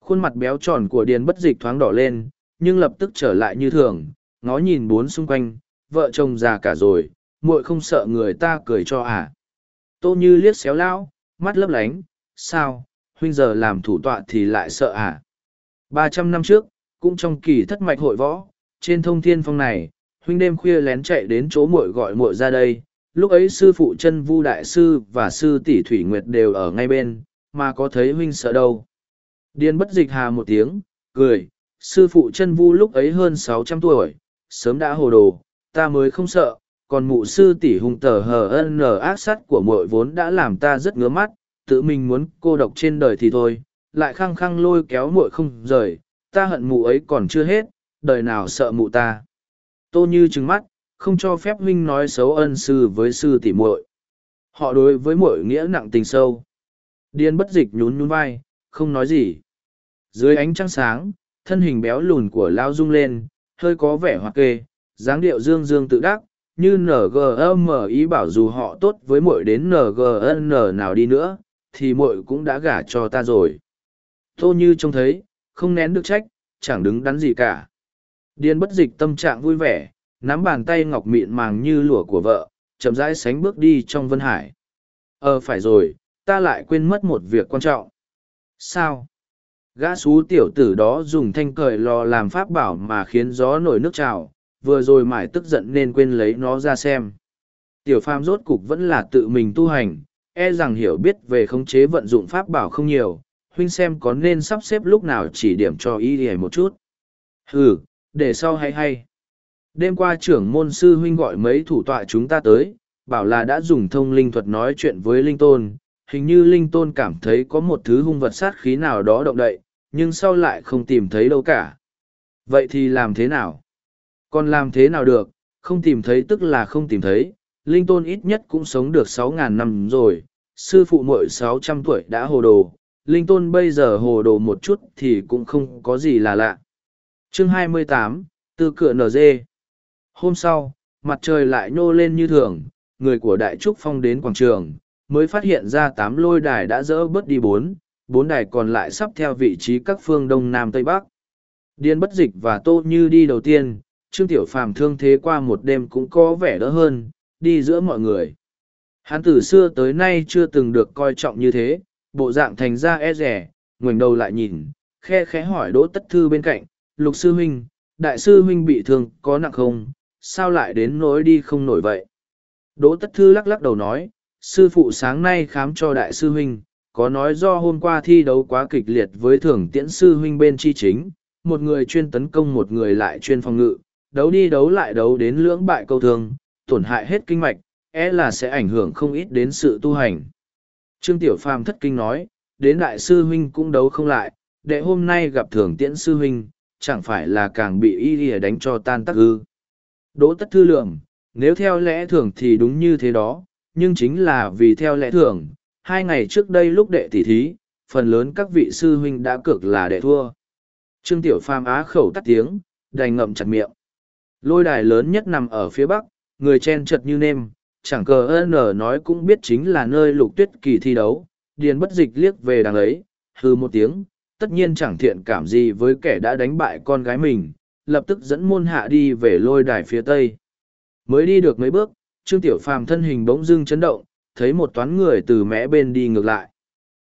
Khuôn mặt béo tròn của điền bất dịch thoáng đỏ lên, nhưng lập tức trở lại như thường, ngó nhìn bốn xung quanh, vợ chồng già cả rồi, muội không sợ người ta cười cho à. Tô Như liếc xéo lão, mắt lấp lánh, sao, huynh giờ làm thủ tọa thì lại sợ à? Ba trăm năm trước, cũng trong kỳ thất mạch hội võ, trên thông thiên phong này, huynh đêm khuya lén chạy đến chỗ muội gọi muội ra đây, lúc ấy sư phụ chân vu đại sư và sư tỷ thủy nguyệt đều ở ngay bên, mà có thấy huynh sợ đâu. Điên bất dịch hà một tiếng, cười, sư phụ chân vu lúc ấy hơn sáu trăm tuổi, sớm đã hồ đồ, ta mới không sợ, còn mụ sư tỷ hùng tờ hờ ân nở ác sắt của mội vốn đã làm ta rất ngứa mắt tự mình muốn cô độc trên đời thì thôi lại khăng khăng lôi kéo muội không rời ta hận mụ ấy còn chưa hết, đời nào sợ mụ ta. Tô như trừng mắt, không cho phép huynh nói xấu ân sư với sư tỷ muội. Họ đối với muội nghĩa nặng tình sâu. Điên bất dịch nhún nhún vai, không nói gì. Dưới ánh trăng sáng, thân hình béo lùn của lao rung lên, hơi có vẻ hoặc kê, dáng điệu dương dương tự đắc, như ngm ý bảo dù họ tốt với muội đến ngn nào đi nữa, thì muội cũng đã gả cho ta rồi. Tô như trông thấy không nén được trách chẳng đứng đắn gì cả. Điên bất dịch tâm trạng vui vẻ nắm bàn tay ngọc mịn màng như lụa của vợ chậm rãi sánh bước đi trong vân hải. Ờ phải rồi ta lại quên mất một việc quan trọng. Sao? Gã xú tiểu tử đó dùng thanh cởi lò làm pháp bảo mà khiến gió nổi nước trào vừa rồi mải tức giận nên quên lấy nó ra xem. Tiểu phàm rốt cục vẫn là tự mình tu hành, e rằng hiểu biết về khống chế vận dụng pháp bảo không nhiều, huynh xem có nên sắp xếp lúc nào chỉ điểm cho y hề một chút. Ừ, để sau hay hay. Đêm qua trưởng môn sư huynh gọi mấy thủ tọa chúng ta tới, bảo là đã dùng thông linh thuật nói chuyện với linh tôn, hình như linh tôn cảm thấy có một thứ hung vật sát khí nào đó động đậy, nhưng sau lại không tìm thấy đâu cả. Vậy thì làm thế nào? Còn làm thế nào được, không tìm thấy tức là không tìm thấy, linh tôn ít nhất cũng sống được sáu ngàn năm rồi, sư phụ mội sáu trăm tuổi đã hồ đồ, linh tôn bây giờ hồ đồ một chút thì cũng không có gì là lạ. Chương hai mươi tám, Tư cửa Hôm sau, mặt trời lại nhô lên như thường, người của Đại Trúc Phong đến quảng trường, mới phát hiện ra tám lôi đài đã dỡ bớt đi bốn, bốn đài còn lại sắp theo vị trí các phương Đông Nam Tây Bắc. Điên bất dịch và Tô Như đi đầu tiên, Trương Tiểu Phàm thương thế qua một đêm cũng có vẻ đỡ hơn, đi giữa mọi người. Hắn từ xưa tới nay chưa từng được coi trọng như thế, bộ dạng thành ra e rẻ, ngoảnh đầu lại nhìn, khe khẽ hỏi Đỗ Tất Thư bên cạnh, Lục Sư Huynh, Đại Sư Huynh bị thương có nặng không, sao lại đến nỗi đi không nổi vậy? Đỗ Tất Thư lắc lắc đầu nói, Sư Phụ sáng nay khám cho Đại Sư Huynh, có nói do hôm qua thi đấu quá kịch liệt với thưởng tiễn Sư Huynh bên chi chính, một người chuyên tấn công một người lại chuyên phòng ngự, đấu đi đấu lại đấu đến lưỡng bại câu thương, tổn hại hết kinh mạch, é e là sẽ ảnh hưởng không ít đến sự tu hành. Trương Tiểu Phàm thất kinh nói, đến đại sư huynh cũng đấu không lại, đệ hôm nay gặp thường tiễn sư huynh, chẳng phải là càng bị y lìa đánh cho tan tắc ư. Đỗ tất thư lượng, nếu theo lẽ thường thì đúng như thế đó, nhưng chính là vì theo lẽ thường, hai ngày trước đây lúc đệ tỷ thí, phần lớn các vị sư huynh đã cực là đệ thua. Trương Tiểu Phàm á khẩu tắt tiếng, đành ngậm chặt miệng. Lôi đài lớn nhất nằm ở phía bắc, người chen chật như nêm, chẳng cờ n nói cũng biết chính là nơi lục tuyết kỳ thi đấu. Điền bất dịch liếc về đằng ấy, hư một tiếng, tất nhiên chẳng thiện cảm gì với kẻ đã đánh bại con gái mình, lập tức dẫn môn hạ đi về lôi đài phía tây. Mới đi được mấy bước, Trương Tiểu Phàm thân hình bỗng dưng chấn động, thấy một toán người từ mé bên đi ngược lại.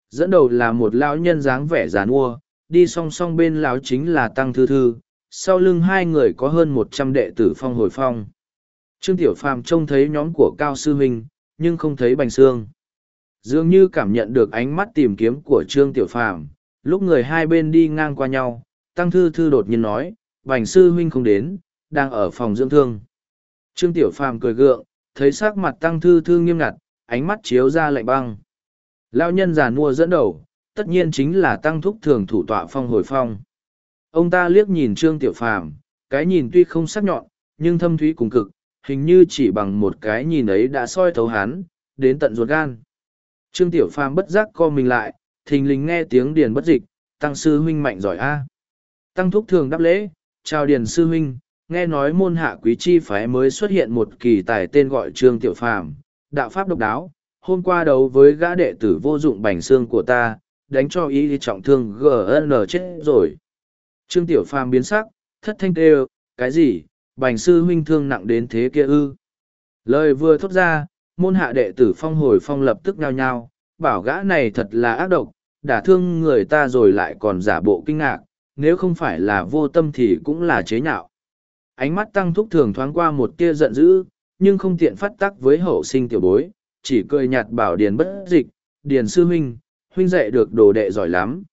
Dẫn đầu là một lão nhân dáng vẻ giàn mua, đi song song bên lão chính là Tăng Thư Thư, sau lưng hai người có hơn một trăm đệ tử phong hồi phong. Trương Tiểu Phàm trông thấy nhóm của Cao Sư Huynh, nhưng không thấy Bành Sương. Dường như cảm nhận được ánh mắt tìm kiếm của Trương Tiểu Phàm, lúc người hai bên đi ngang qua nhau, Tăng Thư Thư đột nhiên nói, Bành Sư Huynh không đến, đang ở phòng dưỡng thương. Trương Tiểu Phàm cười gượng, thấy sắc mặt Tăng Thư Thư nghiêm ngặt, ánh mắt chiếu ra lạnh băng. Lao nhân già nua dẫn đầu, tất nhiên chính là Tăng Thúc Thường thủ tọa phong hồi phong. Ông ta liếc nhìn Trương Tiểu Phàm, cái nhìn tuy không sắc nhọn, nhưng thâm thúy cùng cực, hình như chỉ bằng một cái nhìn ấy đã soi thấu hắn, đến tận ruột gan. Trương Tiểu Phàm bất giác co mình lại, thình lình nghe tiếng điền bất dịch, tăng sư huynh mạnh giỏi a. Tăng thúc thường đáp lễ, chào điền sư huynh, nghe nói môn hạ quý chi phái mới xuất hiện một kỳ tài tên gọi Trương Tiểu Phàm, đạo pháp độc đáo, hôm qua đấu với gã đệ tử vô dụng bành xương của ta, đánh cho ý trọng thương GN chết rồi. Trương Tiểu Phàm biến sắc, thất thanh kêu, cái gì, bành sư huynh thương nặng đến thế kia ư. Lời vừa thốt ra, môn hạ đệ tử phong hồi phong lập tức nhao nhao, bảo gã này thật là ác độc, đả thương người ta rồi lại còn giả bộ kinh ngạc, nếu không phải là vô tâm thì cũng là chế nhạo. Ánh mắt tăng thúc thường thoáng qua một tia giận dữ, nhưng không tiện phát tắc với hậu sinh tiểu bối, chỉ cười nhạt bảo điền bất dịch, điền sư huynh, huynh dạy được đồ đệ giỏi lắm.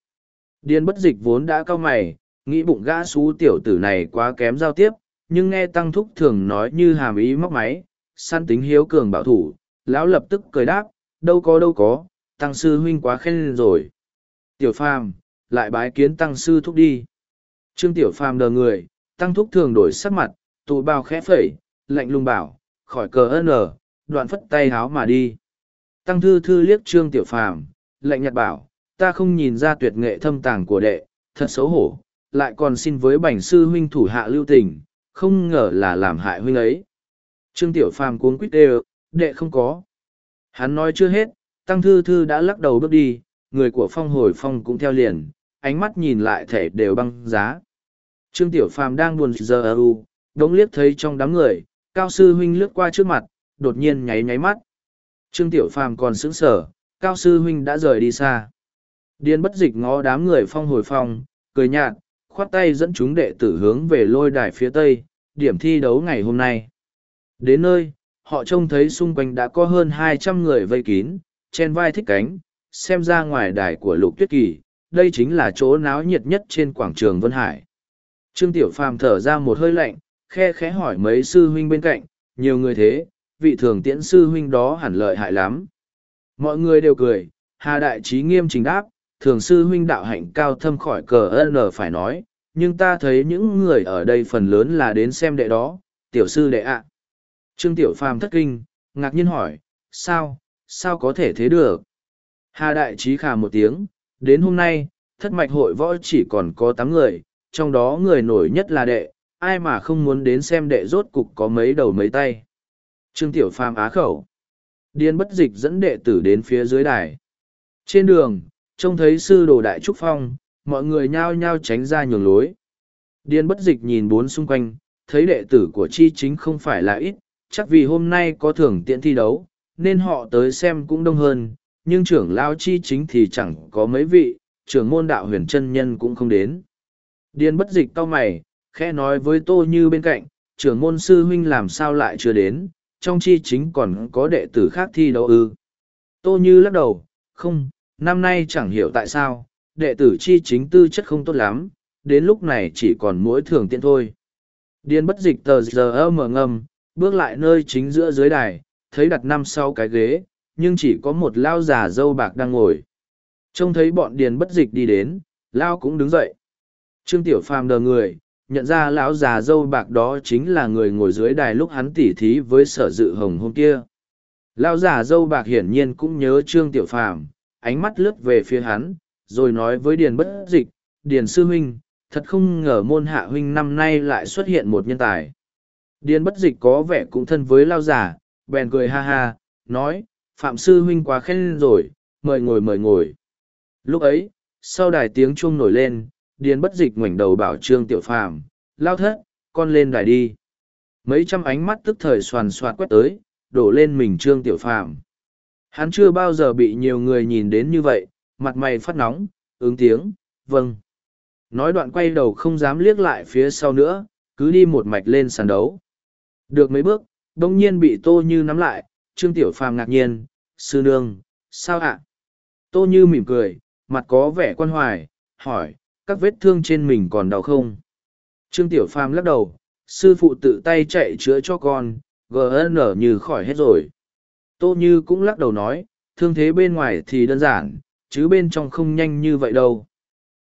Điền bất dịch vốn đã cao mày, nghĩ bụng gã xú tiểu tử này quá kém giao tiếp, nhưng nghe tăng thúc thường nói như hàm ý móc máy, săn tính hiếu cường bảo thủ, lão lập tức cười đáp, đâu có đâu có, tăng sư huynh quá khen rồi. Tiểu phàm, lại bái kiến tăng sư thúc đi. Trương tiểu phàm đờ người, tăng thúc thường đổi sắc mặt, tụ bao khẽ phẩy, lạnh lùng bảo, khỏi cờ ân lờ đoạn phất tay háo mà đi. Tăng thư thư liếc trương tiểu phàm, lạnh nhạt bảo, ta không nhìn ra tuyệt nghệ thâm tàng của đệ, thật xấu hổ, lại còn xin với bảnh sư huynh thủ hạ lưu tình, không ngờ là làm hại huynh ấy. Trương Tiểu Phàm cuống quýt đều, đệ không có. Hắn nói chưa hết, Tăng Thư Thư đã lắc đầu bước đi, người của phong hồi phong cũng theo liền, ánh mắt nhìn lại thể đều băng giá. Trương Tiểu Phàm đang buồn giờ u, đống liếc thấy trong đám người, Cao Sư Huynh lướt qua trước mặt, đột nhiên nháy nháy mắt. Trương Tiểu Phàm còn sững sờ, Cao Sư Huynh đã rời đi xa. Điên bất dịch ngó đám người phong hồi phong, cười nhạt, khoát tay dẫn chúng đệ tử hướng về lôi đài phía tây, điểm thi đấu ngày hôm nay. Đến nơi, họ trông thấy xung quanh đã có hơn hai trăm người vây kín, trên vai thích cánh, xem ra ngoài đài của lục tuyết kỳ, đây chính là chỗ náo nhiệt nhất trên quảng trường Vân Hải. Trương Tiểu Phàm thở ra một hơi lạnh, khe khẽ hỏi mấy sư huynh bên cạnh, nhiều người thế, vị thường tiễn sư huynh đó hẳn lợi hại lắm. Mọi người đều cười, Hà Đại Trí nghiêm trình đáp, thường sư huynh đạo hạnh cao thâm khỏi cờ ân phải nói, nhưng ta thấy những người ở đây phần lớn là đến xem đệ đó, tiểu sư đệ ạ. Trương Tiểu Phàm thất kinh, ngạc nhiên hỏi, sao, sao có thể thế được? Hà Đại Trí khà một tiếng, đến hôm nay, thất mạch hội võ chỉ còn có tám người, trong đó người nổi nhất là đệ, ai mà không muốn đến xem đệ rốt cục có mấy đầu mấy tay. Trương Tiểu Phàm á khẩu. Điên bất dịch dẫn đệ tử đến phía dưới đài. Trên đường, trông thấy sư đồ đại trúc phong, mọi người nhao nhao tránh ra nhường lối. Điên bất dịch nhìn bốn xung quanh, thấy đệ tử của chi chính không phải là ít, chắc vì hôm nay có thưởng tiện thi đấu, nên họ tới xem cũng đông hơn, nhưng trưởng lao chi chính thì chẳng có mấy vị, trưởng môn đạo huyền chân nhân cũng không đến. Điên bất dịch cau mày, khẽ nói với tô như bên cạnh, trưởng môn sư huynh làm sao lại chưa đến, trong chi chính còn có đệ tử khác thi đấu ư. Tô như lắc đầu, không, năm nay chẳng hiểu tại sao, đệ tử chi chính tư chất không tốt lắm, đến lúc này chỉ còn mỗi thường tiện thôi. Điền bất dịch tờ giờ mở ngầm bước lại nơi chính giữa dưới đài, thấy đặt năm sau cái ghế, nhưng chỉ có một lao già dâu bạc đang ngồi. Trông thấy bọn điền bất dịch đi đến, lao cũng đứng dậy. Trương Tiểu Phàm đờ người, nhận ra lão già dâu bạc đó chính là người ngồi dưới đài lúc hắn tỉ thí với sở dự hồng hôm kia. Lão già dâu bạc hiển nhiên cũng nhớ Trương Tiểu Phàm, ánh mắt lướt về phía hắn, rồi nói với Điền bất dịch, Điền sư huynh, thật không ngờ môn hạ huynh năm nay lại xuất hiện một nhân tài. Điền bất dịch có vẻ cũng thân với lao giả, bèn cười ha ha, nói, Phạm sư huynh quá khen rồi, mời ngồi mời ngồi. Lúc ấy, sau đài tiếng chuông nổi lên, Điền bất dịch ngoảnh đầu bảo Trương Tiểu Phàm, lao thất, con lên đài đi. Mấy trăm ánh mắt tức thời soàn soạt quét tới, đổ lên mình Trương Tiểu Phàm. Hắn chưa bao giờ bị nhiều người nhìn đến như vậy, mặt mày phát nóng, ứng tiếng, vâng. Nói đoạn quay đầu không dám liếc lại phía sau nữa, cứ đi một mạch lên sàn đấu. Được mấy bước, đông nhiên bị Tô Như nắm lại, Trương Tiểu Phàm ngạc nhiên, sư nương, sao ạ? Tô Như mỉm cười, mặt có vẻ quan hoài, hỏi, các vết thương trên mình còn đau không? Trương Tiểu Phàm lắc đầu, sư phụ tự tay chạy chữa cho con, GN như khỏi hết rồi. Tô Như cũng lắc đầu nói, thương thế bên ngoài thì đơn giản, chứ bên trong không nhanh như vậy đâu.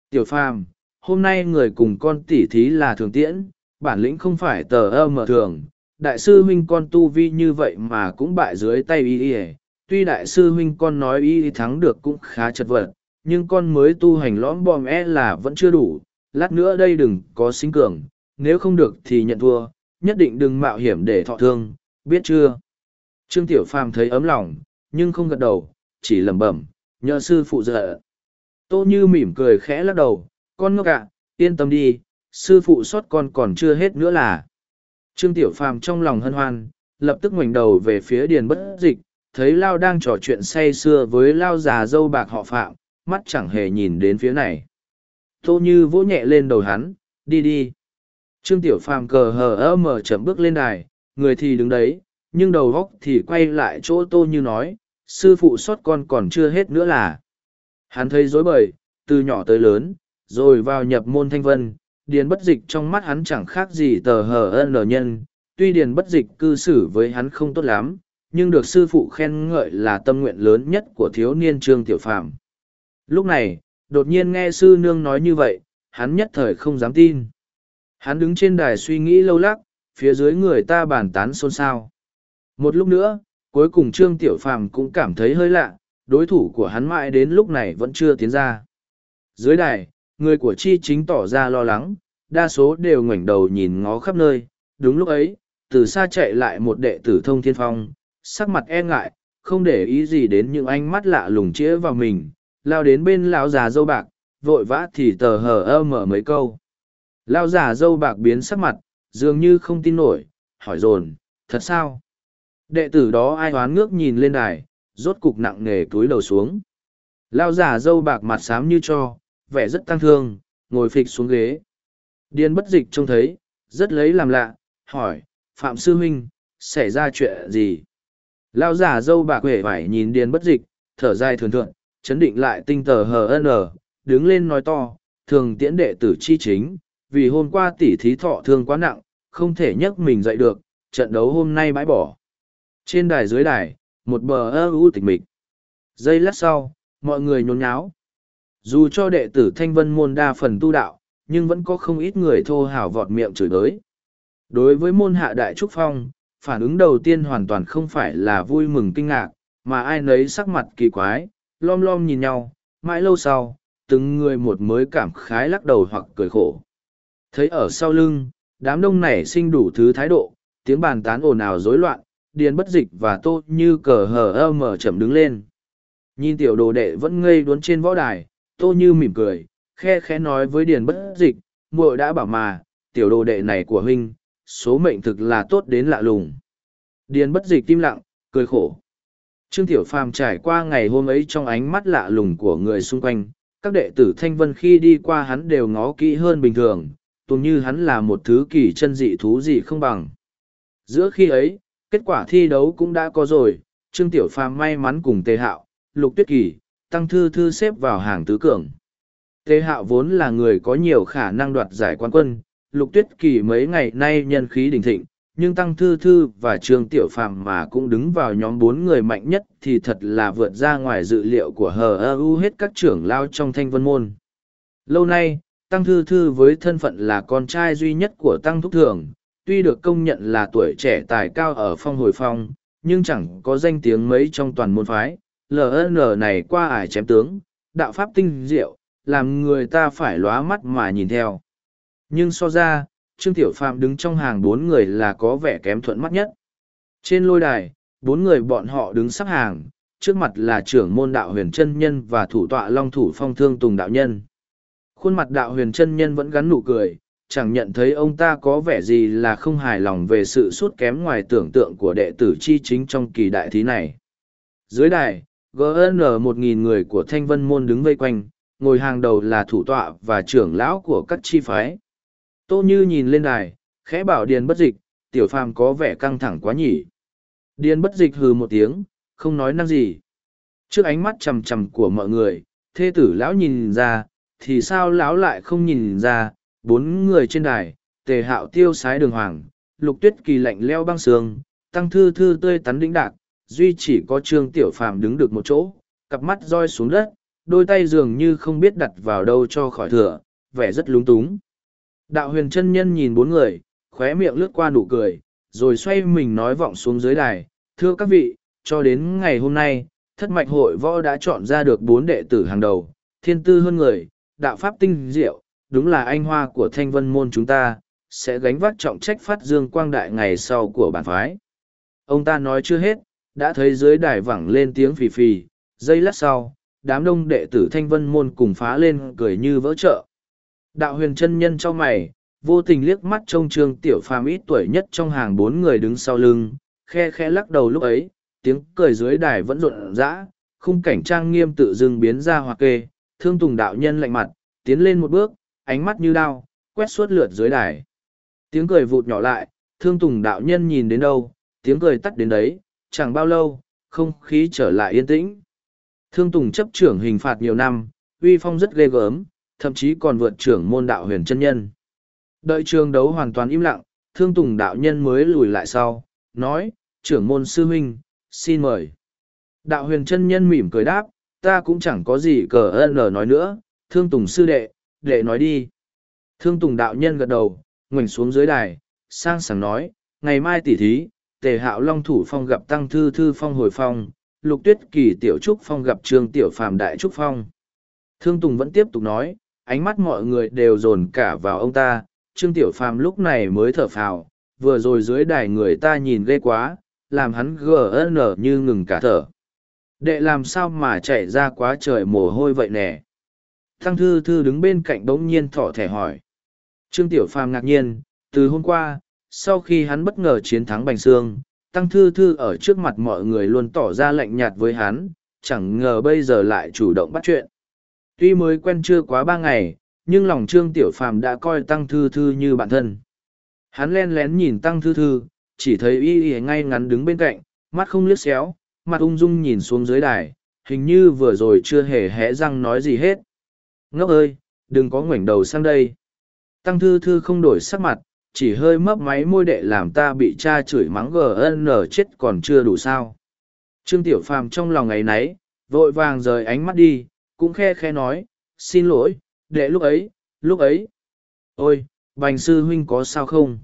Tiểu Phàm, hôm nay người cùng con tỉ thí là thường tiễn, bản lĩnh không phải tờ ơ mở thường. Đại sư huynh con tu vi như vậy mà cũng bại dưới tay y y tuy đại sư huynh con nói y thắng được cũng khá chật vật, nhưng con mới tu hành lõm bom e là vẫn chưa đủ, lát nữa đây đừng có sinh cường, nếu không được thì nhận thua, nhất định đừng mạo hiểm để thọ thương, biết chưa? Trương Tiểu Phàm thấy ấm lòng, nhưng không gật đầu, chỉ lẩm bẩm, nhờ sư phụ dợ. Tô Như mỉm cười khẽ lắc đầu, con ngốc ạ, yên tâm đi, sư phụ sót con còn chưa hết nữa là. Trương Tiểu Phàm trong lòng hân hoan, lập tức ngoảnh đầu về phía điền bất dịch, thấy Lao đang trò chuyện say sưa với Lao già dâu bạc họ phạm, mắt chẳng hề nhìn đến phía này. Tô Như vỗ nhẹ lên đầu hắn, đi đi. Trương Tiểu Phàm cờ hờ ơ mở chậm bước lên đài, người thì đứng đấy, nhưng đầu góc thì quay lại chỗ Tô Như nói, sư phụ xót con còn chưa hết nữa là. Hắn thấy dối bời, từ nhỏ tới lớn, rồi vào nhập môn thanh vân, điền bất dịch trong mắt hắn chẳng khác gì tờ hờ ân nhân, tuy điền bất dịch cư xử với hắn không tốt lắm, nhưng được sư phụ khen ngợi là tâm nguyện lớn nhất của thiếu niên trương tiểu phàm. Lúc này, đột nhiên nghe sư nương nói như vậy, hắn nhất thời không dám tin. Hắn đứng trên đài suy nghĩ lâu lắc, phía dưới người ta bàn tán xôn xao. Một lúc nữa, cuối cùng Trương Tiểu Phàm cũng cảm thấy hơi lạ, đối thủ của hắn mãi đến lúc này vẫn chưa tiến ra. Dưới đài, người của chi chính tỏ ra lo lắng, đa số đều ngoảnh đầu nhìn ngó khắp nơi. Đúng lúc ấy, từ xa chạy lại một đệ tử thông thiên phong, sắc mặt e ngại, không để ý gì đến những ánh mắt lạ lùng chĩa vào mình, lao đến bên lão già dâu bạc, vội vã thì tờ hờ ơ mở mấy câu. Lao già dâu bạc biến sắc mặt, dường như không tin nổi, hỏi dồn, thật sao? Đệ tử đó ai hoán ngước nhìn lên đài, rốt cục nặng nề túi đầu xuống. Lao giả dâu bạc mặt xám như cho, vẻ rất tăng thương, ngồi phịch xuống ghế. Điên bất dịch trông thấy, rất lấy làm lạ, hỏi, Phạm Sư Huynh, xảy ra chuyện gì? Lao giả dâu bạc huệ phải nhìn điên bất dịch, thở dài thường thượng, chấn định lại tinh tờ hờ ở, đứng lên nói to, thường tiễn đệ tử chi chính, vì hôm qua tỷ thí thọ thương quá nặng, không thể nhấc mình dậy được, trận đấu hôm nay bãi bỏ. Trên đài dưới đài, một bờ ơ u tịch mịch. Giây lát sau, mọi người nhốn nháo. Dù cho đệ tử thanh vân môn đa phần tu đạo, nhưng vẫn có không ít người thô hào vọt miệng chửi đới. Đối với môn hạ đại trúc phong, phản ứng đầu tiên hoàn toàn không phải là vui mừng kinh ngạc, mà ai nấy sắc mặt kỳ quái, lom lom nhìn nhau, mãi lâu sau, từng người một mới cảm khái lắc đầu hoặc cười khổ. Thấy ở sau lưng, đám đông nảy sinh đủ thứ thái độ, tiếng bàn tán ồn ào rối loạn, điền bất dịch và tô như cờ hờ ơ mở chậm đứng lên. Nhìn tiểu đồ đệ vẫn ngây đuốn trên võ đài, tô như mỉm cười, khe khẽ nói với điền bất dịch, muội đã bảo mà, tiểu đồ đệ này của huynh, số mệnh thực là tốt đến lạ lùng. Điền bất dịch tim lặng, cười khổ. Trương Tiểu Phàm trải qua ngày hôm ấy trong ánh mắt lạ lùng của người xung quanh, các đệ tử Thanh Vân khi đi qua hắn đều ngó kỹ hơn bình thường, tuồng như hắn là một thứ kỳ chân dị thú gì không bằng. Giữa khi ấy, kết quả thi đấu cũng đã có rồi, Trương Tiểu Phàm may mắn cùng Tề Hạo, Lục Tuyết Kỳ, Tăng Thư Thư xếp vào hàng tứ cường. Tề hạo vốn là người có nhiều khả năng đoạt giải quán quân, lục tuyết kỳ mấy ngày nay nhân khí đỉnh thịnh, nhưng Tăng Thư Thư và Trương Tiểu Phàm mà cũng đứng vào nhóm bốn người mạnh nhất thì thật là vượt ra ngoài dự liệu của hờ ơ hết các trưởng lao trong thanh vân môn. Lâu nay, Tăng Thư Thư với thân phận là con trai duy nhất của Tăng Thúc Thường, tuy được công nhận là tuổi trẻ tài cao ở phong hồi phong, nhưng chẳng có danh tiếng mấy trong toàn môn phái. LN này qua ải chém tướng, đạo pháp tinh diệu, làm người ta phải lóa mắt mà nhìn theo. Nhưng so ra, Trương Tiểu Phạm đứng trong hàng bốn người là có vẻ kém thuận mắt nhất. Trên lôi đài, bốn người bọn họ đứng sắp hàng, trước mặt là trưởng môn đạo huyền chân nhân và thủ tọa long thủ phong thương tùng đạo nhân. Khuôn mặt đạo huyền chân nhân vẫn gắn nụ cười, chẳng nhận thấy ông ta có vẻ gì là không hài lòng về sự sút kém ngoài tưởng tượng của đệ tử chi chính trong kỳ đại thí này. Dưới đài, GN một nghìn người của Thanh Vân Môn đứng vây quanh, ngồi hàng đầu là thủ tọa và trưởng lão của các chi phái. Tô Như nhìn lên đài, khẽ bảo Điền bất dịch, tiểu phàm có vẻ căng thẳng quá nhỉ. Điền bất dịch hừ một tiếng, không nói năng gì. Trước ánh mắt chầm chầm của mọi người, thê tử lão nhìn ra, thì sao lão lại không nhìn ra, bốn người trên đài, tề hạo tiêu sái đường hoàng, lục tuyết kỳ lạnh leo băng sương, tăng thư thư tươi tắn đĩnh đạc, duy chỉ có trương tiểu phàm đứng được một chỗ, cặp mắt roi xuống đất, đôi tay dường như không biết đặt vào đâu cho khỏi thừa, vẻ rất lúng túng. Đạo huyền chân nhân nhìn bốn người, khóe miệng lướt qua nụ cười, rồi xoay mình nói vọng xuống dưới đài. Thưa các vị, cho đến ngày hôm nay, thất mạch hội võ đã chọn ra được bốn đệ tử hàng đầu, thiên tư hơn người, đạo pháp tinh diệu, đúng là anh hoa của thanh vân môn chúng ta, sẽ gánh vác trọng trách phát dương quang đại ngày sau của bản phái. Ông ta nói chưa hết, đã thấy dưới đài vẳng lên tiếng phì phì, giây lát sau, đám đông đệ tử thanh vân môn cùng phá lên cười như vỡ trợ. Đạo huyền chân nhân cho mày, vô tình liếc mắt trông trương tiểu phàm ít tuổi nhất trong hàng bốn người đứng sau lưng, khe khe lắc đầu lúc ấy, tiếng cười dưới đài vẫn rộn rã, khung cảnh trang nghiêm tự dưng biến ra hoặc kê, thương tùng đạo nhân lạnh mặt, tiến lên một bước, ánh mắt như đao, quét suốt lượt dưới đài. Tiếng cười vụt nhỏ lại, thương tùng đạo nhân nhìn đến đâu, tiếng cười tắt đến đấy, chẳng bao lâu, không khí trở lại yên tĩnh. Thương tùng chấp trưởng hình phạt nhiều năm, uy phong rất ghê gớm, thậm chí còn vượt trưởng môn đạo huyền chân nhân. Đợi trường đấu hoàn toàn im lặng, thương tùng đạo nhân mới lùi lại sau, nói, trưởng môn sư huynh, xin mời. Đạo huyền chân nhân mỉm cười đáp, ta cũng chẳng có gì cờ ơn nói nữa, thương tùng sư đệ, đệ nói đi. Thương tùng đạo nhân gật đầu, ngoảnh xuống dưới đài, sang sảng nói, ngày mai tỉ thí, tề hạo long thủ phong gặp tăng thư thư phong hồi phong, lục tuyết kỳ tiểu trúc phong gặp trương tiểu phàm đại trúc phong. Thương tùng vẫn tiếp tục nói, ánh mắt mọi người đều dồn cả vào ông ta, Trương Tiểu Phàm lúc này mới thở phào, vừa rồi dưới đài người ta nhìn ghê quá, làm hắn gn như ngừng cả thở. Đệ làm sao mà chạy ra quá trời mồ hôi vậy nè? Thăng Thư Thư đứng bên cạnh bỗng nhiên thỏ thẻ hỏi. Trương Tiểu Phàm ngạc nhiên, từ hôm qua, sau khi hắn bất ngờ chiến thắng Bành Sương, Tăng Thư Thư ở trước mặt mọi người luôn tỏ ra lạnh nhạt với hắn, chẳng ngờ bây giờ lại chủ động bắt chuyện. Tuy mới quen chưa quá ba ngày, nhưng lòng trương tiểu phàm đã coi tăng thư thư như bạn thân. Hắn len lén nhìn tăng thư thư, chỉ thấy y y ngay ngắn đứng bên cạnh, mắt không liếc xéo, mặt ung dung nhìn xuống dưới đài, hình như vừa rồi chưa hề hé răng nói gì hết. Ngốc ơi, đừng có ngoảnh đầu sang đây. Tăng thư thư không đổi sắc mặt, chỉ hơi mấp máy môi đệ làm ta bị cha chửi mắng gn chết còn chưa đủ sao. Trương Tiểu Phàm trong lòng ngày nấy, vội vàng rời ánh mắt đi, cũng khe khe nói, xin lỗi, đệ lúc ấy, lúc ấy. Ôi, bành sư huynh có sao không?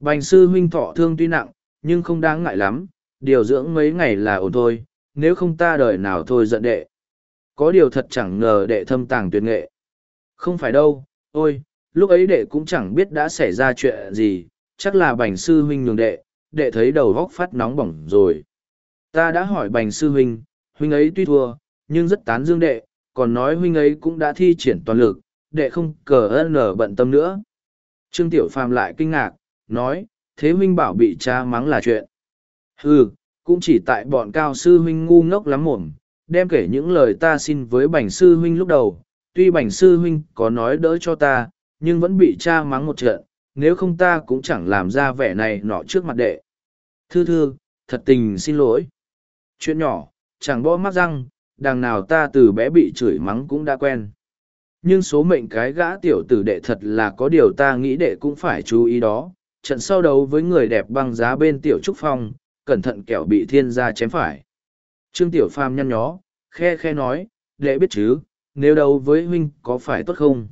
Bành sư huynh thọ thương tuy nặng, nhưng không đáng ngại lắm, điều dưỡng mấy ngày là ổn thôi, nếu không ta đời nào thôi giận đệ. Có điều thật chẳng ngờ đệ thâm tàng tuyệt nghệ. Không phải đâu, ôi, lúc ấy đệ cũng chẳng biết đã xảy ra chuyện gì, chắc là bành sư huynh nhường đệ, đệ thấy đầu góc phát nóng bỏng rồi. Ta đã hỏi bành sư huynh, huynh ấy tuy thua, nhưng rất tán dương đệ, còn nói huynh ấy cũng đã thi triển toàn lực, đệ không cờ ơn nở bận tâm nữa. Trương Tiểu Phàm lại kinh ngạc, nói, thế huynh bảo bị cha mắng là chuyện. Ừ, cũng chỉ tại bọn cao sư huynh ngu ngốc lắm mồm, đem kể những lời ta xin với bành sư huynh lúc đầu. Tuy bành sư huynh có nói đỡ cho ta, nhưng vẫn bị cha mắng một trận, nếu không ta cũng chẳng làm ra vẻ này nọ trước mặt đệ. Thư thư, thật tình xin lỗi. Chuyện nhỏ, chẳng bỏ mắt răng, đằng nào ta từ bé bị chửi mắng cũng đã quen. nhưng số mệnh cái gã tiểu tử đệ thật là có điều ta nghĩ đệ cũng phải chú ý đó trận sau đấu với người đẹp băng giá bên tiểu trúc phong cẩn thận kẻo bị thiên gia chém phải trương tiểu phàm nhăn nhó, khe khe nói, đệ biết chứ, nếu đấu với huynh có phải tốt không?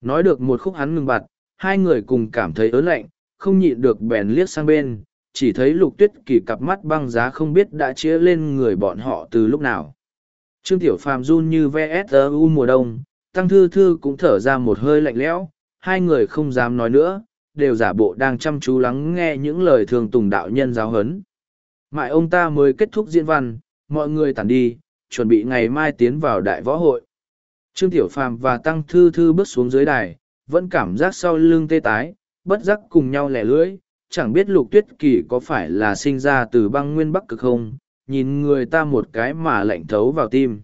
Nói được một khúc hắn ngừng bặt, hai người cùng cảm thấy ớn lạnh, không nhịn được bèn liếc sang bên, chỉ thấy lục tuyết kỳ cặp mắt băng giá không biết đã chia lên người bọn họ từ lúc nào. Trương tiểu phàm run như vsu mùa đông, tăng thư thư cũng thở ra một hơi lạnh lẽo, hai người không dám nói nữa, đều giả bộ đang chăm chú lắng nghe những lời thường tùng đạo nhân giáo huấn. Mãi ông ta mới kết thúc diễn văn mọi người tản đi, chuẩn bị ngày mai tiến vào đại võ hội. Trương tiểu phàm và tăng thư thư bước xuống dưới đài, vẫn cảm giác sau lưng tê tái, bất giác cùng nhau lẻ lưỡi, chẳng biết lục tuyết kỳ có phải là sinh ra từ băng nguyên bắc cực không, nhìn người ta một cái mà lạnh thấu vào tim.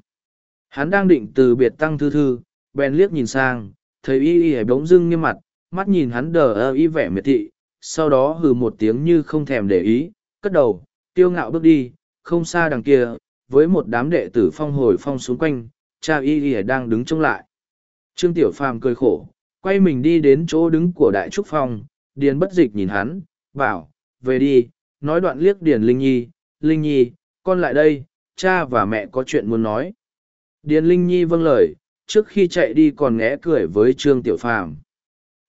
Hắn đang định từ biệt tăng thư thư, bèn liếc nhìn sang, thấy y y bỗng dưng nghiêm mặt, mắt nhìn hắn đờ ơ y vẻ miệt thị, sau đó hừ một tiếng như không thèm để ý, cất đầu tiêu ngạo bước đi không xa đằng kia, với một đám đệ tử phong hồi phong xuống quanh, cha y y đang đứng trông lại. Trương tiểu phàm cười khổ, quay mình đi đến chỗ đứng của đại trúc phong, điền bất dịch nhìn hắn, bảo, về đi, nói đoạn liếc điền linh nhi linh nhi, con lại đây, cha và mẹ có chuyện muốn nói. Điền linh nhi vâng lời, trước khi chạy đi còn ngẽ cười với trương tiểu phàm.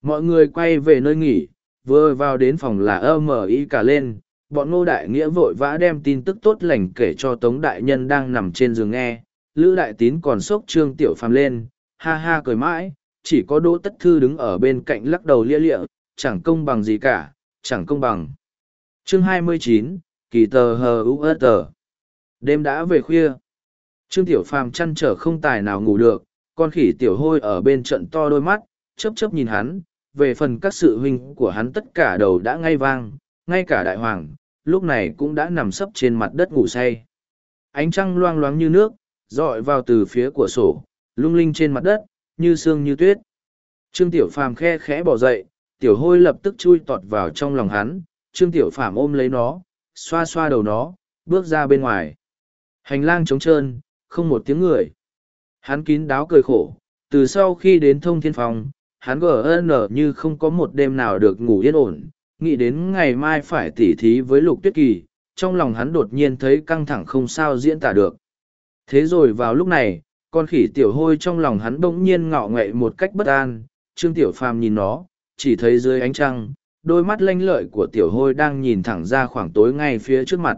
Mọi người quay về nơi nghỉ, vừa vào đến phòng là ơ Mở y cả lên bọn ngô đại nghĩa vội vã đem tin tức tốt lành kể cho tống đại nhân đang nằm trên giường nghe. Lữ đại tín còn sốc trương tiểu phàm lên ha ha cười mãi chỉ có đỗ tất thư đứng ở bên cạnh lắc đầu lia lịa chẳng công bằng gì cả chẳng công bằng. Chương 29, kỳ tờ hờ u ơ tờ. Đêm đã về khuya. Trương tiểu phàm chăn trở không tài nào ngủ được con khỉ tiểu hôi ở bên trận to đôi mắt chấp chấp nhìn hắn về phần các sự huynh của hắn tất cả đầu đã ngay vang ngay cả đại hoàng, lúc này cũng đã nằm sấp trên mặt đất ngủ say. Ánh trăng loang loáng như nước, dọi vào từ phía của sổ, lung linh trên mặt đất, như sương như tuyết. Trương tiểu phàm khe khẽ bỏ dậy, tiểu hôi lập tức chui tọt vào trong lòng hắn. Trương tiểu phàm ôm lấy nó, xoa xoa đầu nó, bước ra bên ngoài. Hành lang trống trơn, không một tiếng người. Hắn kín đáo cười khổ, từ sau khi đến thông thiên phòng, hắn gn như không có một đêm nào được ngủ yên ổn nghĩ đến ngày mai phải tỉ thí với lục tuyết kỳ, trong lòng hắn đột nhiên thấy căng thẳng không sao diễn tả được. Thế rồi vào lúc này, con khỉ tiểu hôi trong lòng hắn bỗng nhiên ngạo nghệ một cách bất an, trương tiểu phàm nhìn nó, chỉ thấy dưới ánh trăng, đôi mắt lanh lợi của tiểu hôi đang nhìn thẳng ra khoảng tối ngay phía trước mặt.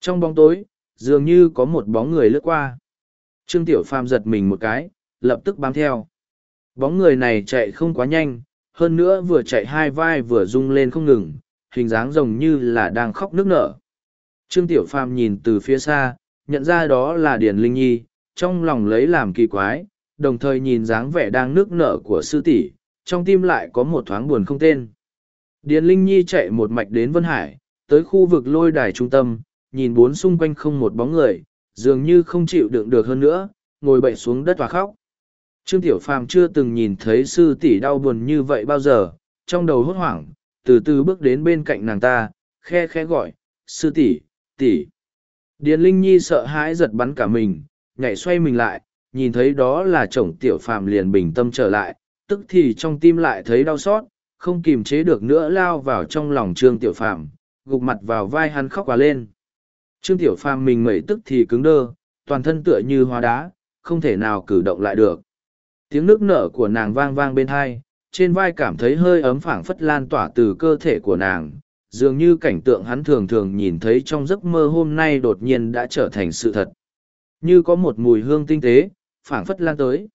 Trong bóng tối, dường như có một bóng người lướt qua. Trương tiểu phàm giật mình một cái, lập tức bám theo. Bóng người này chạy không quá nhanh hơn nữa vừa chạy hai vai vừa rung lên không ngừng, hình dáng rồng như là đang khóc nước nở. Trương tiểu phàm nhìn từ phía xa, nhận ra đó là điền linh nhi, trong lòng lấy làm kỳ quái, đồng thời nhìn dáng vẻ đang nước nở của sư tỷ, trong tim lại có một thoáng buồn không tên. Điền linh nhi chạy một mạch đến vân hải, tới khu vực lôi đài trung tâm, nhìn bốn xung quanh không một bóng người, dường như không chịu đựng được hơn nữa, ngồi bậy xuống đất và khóc trương tiểu phàm chưa từng nhìn thấy sư tỷ đau buồn như vậy bao giờ, trong đầu hốt hoảng, từ từ bước đến bên cạnh nàng ta, khe khe gọi, sư tỷ tỷ. Điền linh nhi sợ hãi giật bắn cả mình, nhảy xoay mình lại, nhìn thấy đó là chồng tiểu phàm liền bình tâm trở lại, tức thì trong tim lại thấy đau xót, không kìm chế được nữa lao vào trong lòng trương tiểu phàm, gục mặt vào vai hắn khóc và lên. Trương tiểu phàm mình mẩy tức thì cứng đơ, toàn thân tựa như hóa đá, không thể nào cử động lại được tiếng nước nở của nàng vang vang bên hai, trên vai cảm thấy hơi ấm phảng phất lan tỏa từ cơ thể của nàng, dường như cảnh tượng hắn thường thường nhìn thấy trong giấc mơ hôm nay đột nhiên đã trở thành sự thật. Như có một mùi hương tinh tế, phảng phất lan tới.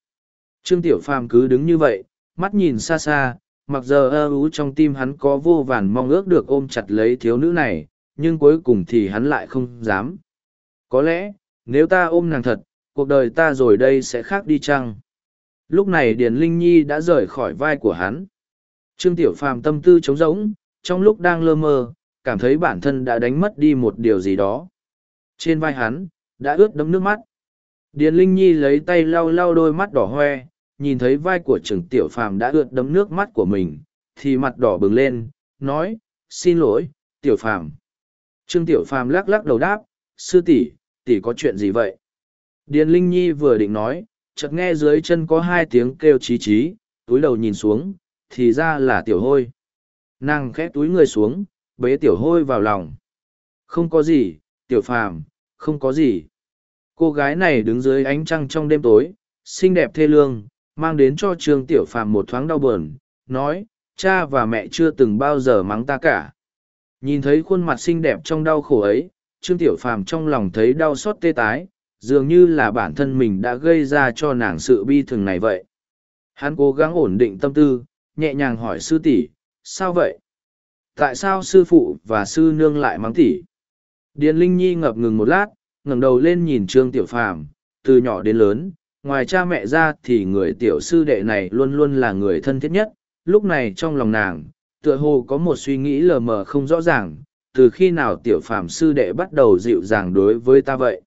Trương tiểu phàm cứ đứng như vậy, mắt nhìn xa xa, mặc giờ ơ ú trong tim hắn có vô vàn mong ước được ôm chặt lấy thiếu nữ này, nhưng cuối cùng thì hắn lại không dám. Có lẽ, nếu ta ôm nàng thật, cuộc đời ta rồi đây sẽ khác đi chăng? Lúc này điền linh nhi đã rời khỏi vai của hắn. Trương tiểu phàm tâm tư trống rỗng, trong lúc đang lơ mơ, cảm thấy bản thân đã đánh mất đi một điều gì đó. Trên vai hắn, đã ướt đẫm nước mắt. Điền linh nhi lấy tay lau lau đôi mắt đỏ hoe, nhìn thấy vai của Trương tiểu phàm đã ướt đẫm nước mắt của mình, thì mặt đỏ bừng lên, nói, xin lỗi, tiểu phàm. Trương tiểu phàm lắc lắc đầu đáp, sư tỷ tỷ có chuyện gì vậy? Điền linh nhi vừa định nói chợt nghe dưới chân có hai tiếng kêu chí chí, túi đầu nhìn xuống, thì ra là tiểu hôi. Nàng khẽ túi người xuống, bế tiểu hôi vào lòng. Không có gì, tiểu phàm, không có gì. Cô gái này đứng dưới ánh trăng trong đêm tối, xinh đẹp thê lương, mang đến cho trương tiểu phàm một thoáng đau buồn, nói, cha và mẹ chưa từng bao giờ mắng ta cả. Nhìn thấy khuôn mặt xinh đẹp trong đau khổ ấy, trương tiểu phàm trong lòng thấy đau xót tê tái, dường như là bản thân mình đã gây ra cho nàng sự bi thường này vậy. Hắn cố gắng ổn định tâm tư, nhẹ nhàng hỏi sư tỷ, sao vậy? Tại sao sư phụ và sư nương lại mắng tỷ? Điền Linh Nhi ngập ngừng một lát, ngẩng đầu lên nhìn Trương Tiểu Phàm, từ nhỏ đến lớn, ngoài cha mẹ ra thì người tiểu sư đệ này luôn luôn là người thân thiết nhất. Lúc này trong lòng nàng, tựa hồ có một suy nghĩ lờ mờ không rõ ràng, từ khi nào tiểu phàm sư đệ bắt đầu dịu dàng đối với ta vậy.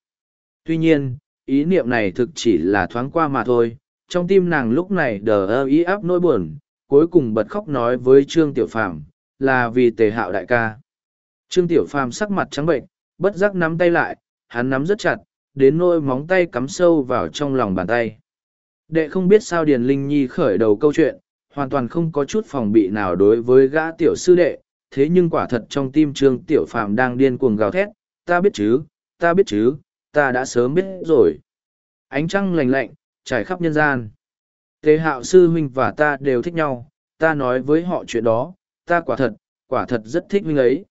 Tuy nhiên, ý niệm này thực chỉ là thoáng qua mà thôi, trong tim nàng lúc này đờ ơ ý áp nỗi buồn, cuối cùng bật khóc nói với Trương Tiểu Phàm là vì tề hạo đại ca. Trương Tiểu Phàm sắc mặt trắng bệnh, bất giác nắm tay lại, hắn nắm rất chặt, đến nôi móng tay cắm sâu vào trong lòng bàn tay. Đệ không biết sao Điền Linh Nhi khởi đầu câu chuyện, hoàn toàn không có chút phòng bị nào đối với gã tiểu sư đệ, thế nhưng quả thật trong tim trương tiểu phàm đang điên cuồng gào thét, ta biết chứ, ta biết chứ, ta đã sớm biết rồi. Ánh trăng lành lạnh, trải khắp nhân gian. Tề hạo sư huynh và ta đều thích nhau, ta nói với họ chuyện đó, ta quả thật, quả thật rất thích huynh ấy.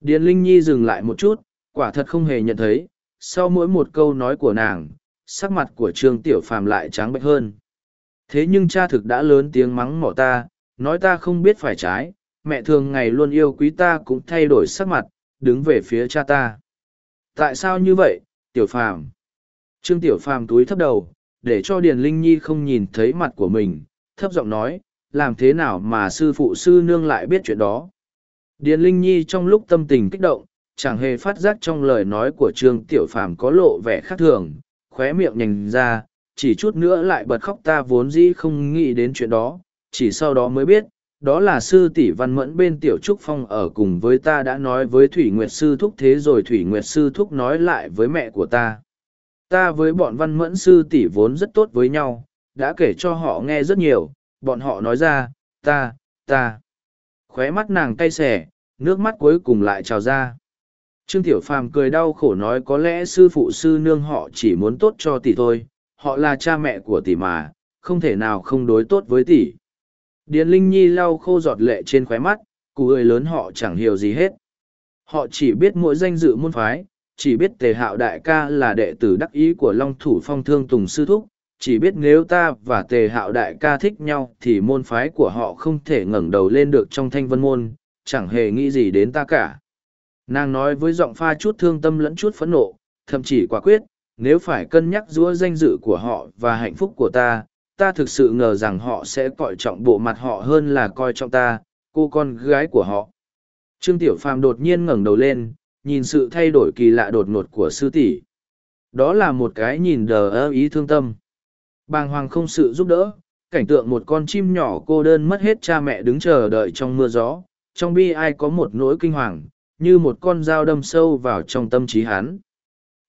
Điền Linh Nhi dừng lại một chút, quả thật không hề nhận thấy, sau mỗi một câu nói của nàng, sắc mặt của Trương Tiểu Phàm lại trắng bệch hơn. Thế nhưng cha thực đã lớn tiếng mắng mỏ ta, nói ta không biết phải trái, mẹ thường ngày luôn yêu quý ta cũng thay đổi sắc mặt, đứng về phía cha ta. Tại sao như vậy, Tiểu Phàm? Trương Tiểu Phàm túi thấp đầu, để cho Điền Linh Nhi không nhìn thấy mặt của mình, thấp giọng nói, làm thế nào mà sư phụ sư nương lại biết chuyện đó. Điền Linh Nhi trong lúc tâm tình kích động, chẳng hề phát giác trong lời nói của Trương Tiểu Phàm có lộ vẻ khác thường, khóe miệng nhành ra, chỉ chút nữa lại bật khóc ta vốn dĩ không nghĩ đến chuyện đó, chỉ sau đó mới biết, đó là sư tỷ văn mẫn bên Tiểu Trúc Phong ở cùng với ta đã nói với Thủy Nguyệt Sư Thúc thế rồi Thủy Nguyệt Sư Thúc nói lại với mẹ của ta. Ta với bọn văn mẫn sư tỷ vốn rất tốt với nhau, đã kể cho họ nghe rất nhiều, bọn họ nói ra, ta, ta. Khóe mắt nàng cay xẻ, nước mắt cuối cùng lại trào ra. Trương Tiểu Phàm cười đau khổ nói có lẽ sư phụ sư nương họ chỉ muốn tốt cho tỷ thôi, họ là cha mẹ của tỷ mà, không thể nào không đối tốt với tỷ. Điền Linh Nhi lau khô giọt lệ trên khóe mắt, cụ người lớn họ chẳng hiểu gì hết. Họ chỉ biết mỗi danh dự môn phái, chỉ biết tề hạo đại ca là đệ tử đắc ý của Long Thủ Phong Thương Tùng Sư Thúc, chỉ biết nếu ta và tề hạo đại ca thích nhau thì môn phái của họ không thể ngẩng đầu lên được trong thanh vân môn, chẳng hề nghĩ gì đến ta cả. Nàng nói với giọng pha chút thương tâm lẫn chút phẫn nộ, thậm chí quả quyết, nếu phải cân nhắc giữa danh dự của họ và hạnh phúc của ta, ta thực sự ngờ rằng họ sẽ coi trọng bộ mặt họ hơn là coi trọng ta, cô con gái của họ. Trương Tiểu Phàm đột nhiên ngẩng đầu lên, nhìn sự thay đổi kỳ lạ đột ngột của sư tỷ. Đó là một cái nhìn đờ ơ ý thương tâm. Bàng hoàng không sự giúp đỡ, cảnh tượng một con chim nhỏ cô đơn mất hết cha mẹ đứng chờ đợi trong mưa gió, trong bi ai có một nỗi kinh hoàng, như một con dao đâm sâu vào trong tâm trí hắn.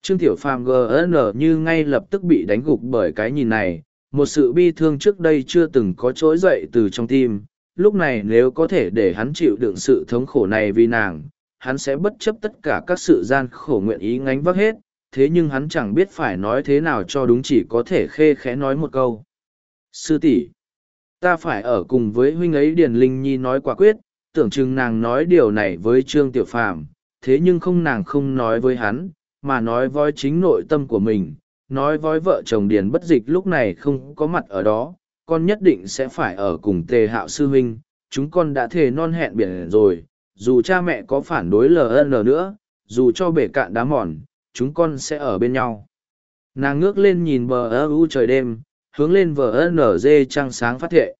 Trương Tiểu Phàm GN như ngay lập tức bị đánh gục bởi cái nhìn này, một sự bi thương trước đây chưa từng có trỗi dậy từ trong tim. Lúc này nếu có thể để hắn chịu đựng sự thống khổ này vì nàng, hắn sẽ bất chấp tất cả các sự gian khổ nguyện ý ngánh vác hết, thế nhưng hắn chẳng biết phải nói thế nào cho đúng chỉ có thể khê khẽ nói một câu. Sư tỷ, ta phải ở cùng với huynh ấy Điền Linh Nhi nói quả quyết, tưởng chừng nàng nói điều này với Trương Tiểu Phàm, thế nhưng không nàng không nói với hắn, mà nói với chính nội tâm của mình, nói với vợ chồng Điền bất dịch lúc này không có mặt ở đó, con nhất định sẽ phải ở cùng tề hạo sư huynh, chúng con đã thề non hẹn biển rồi, dù cha mẹ có phản đối LN nữa, dù cho bể cạn đá mòn, chúng con sẽ ở bên nhau. Nàng ngước lên nhìn bờ ơ u trời đêm, hướng lên vờ nở dê trăng sáng phát thệ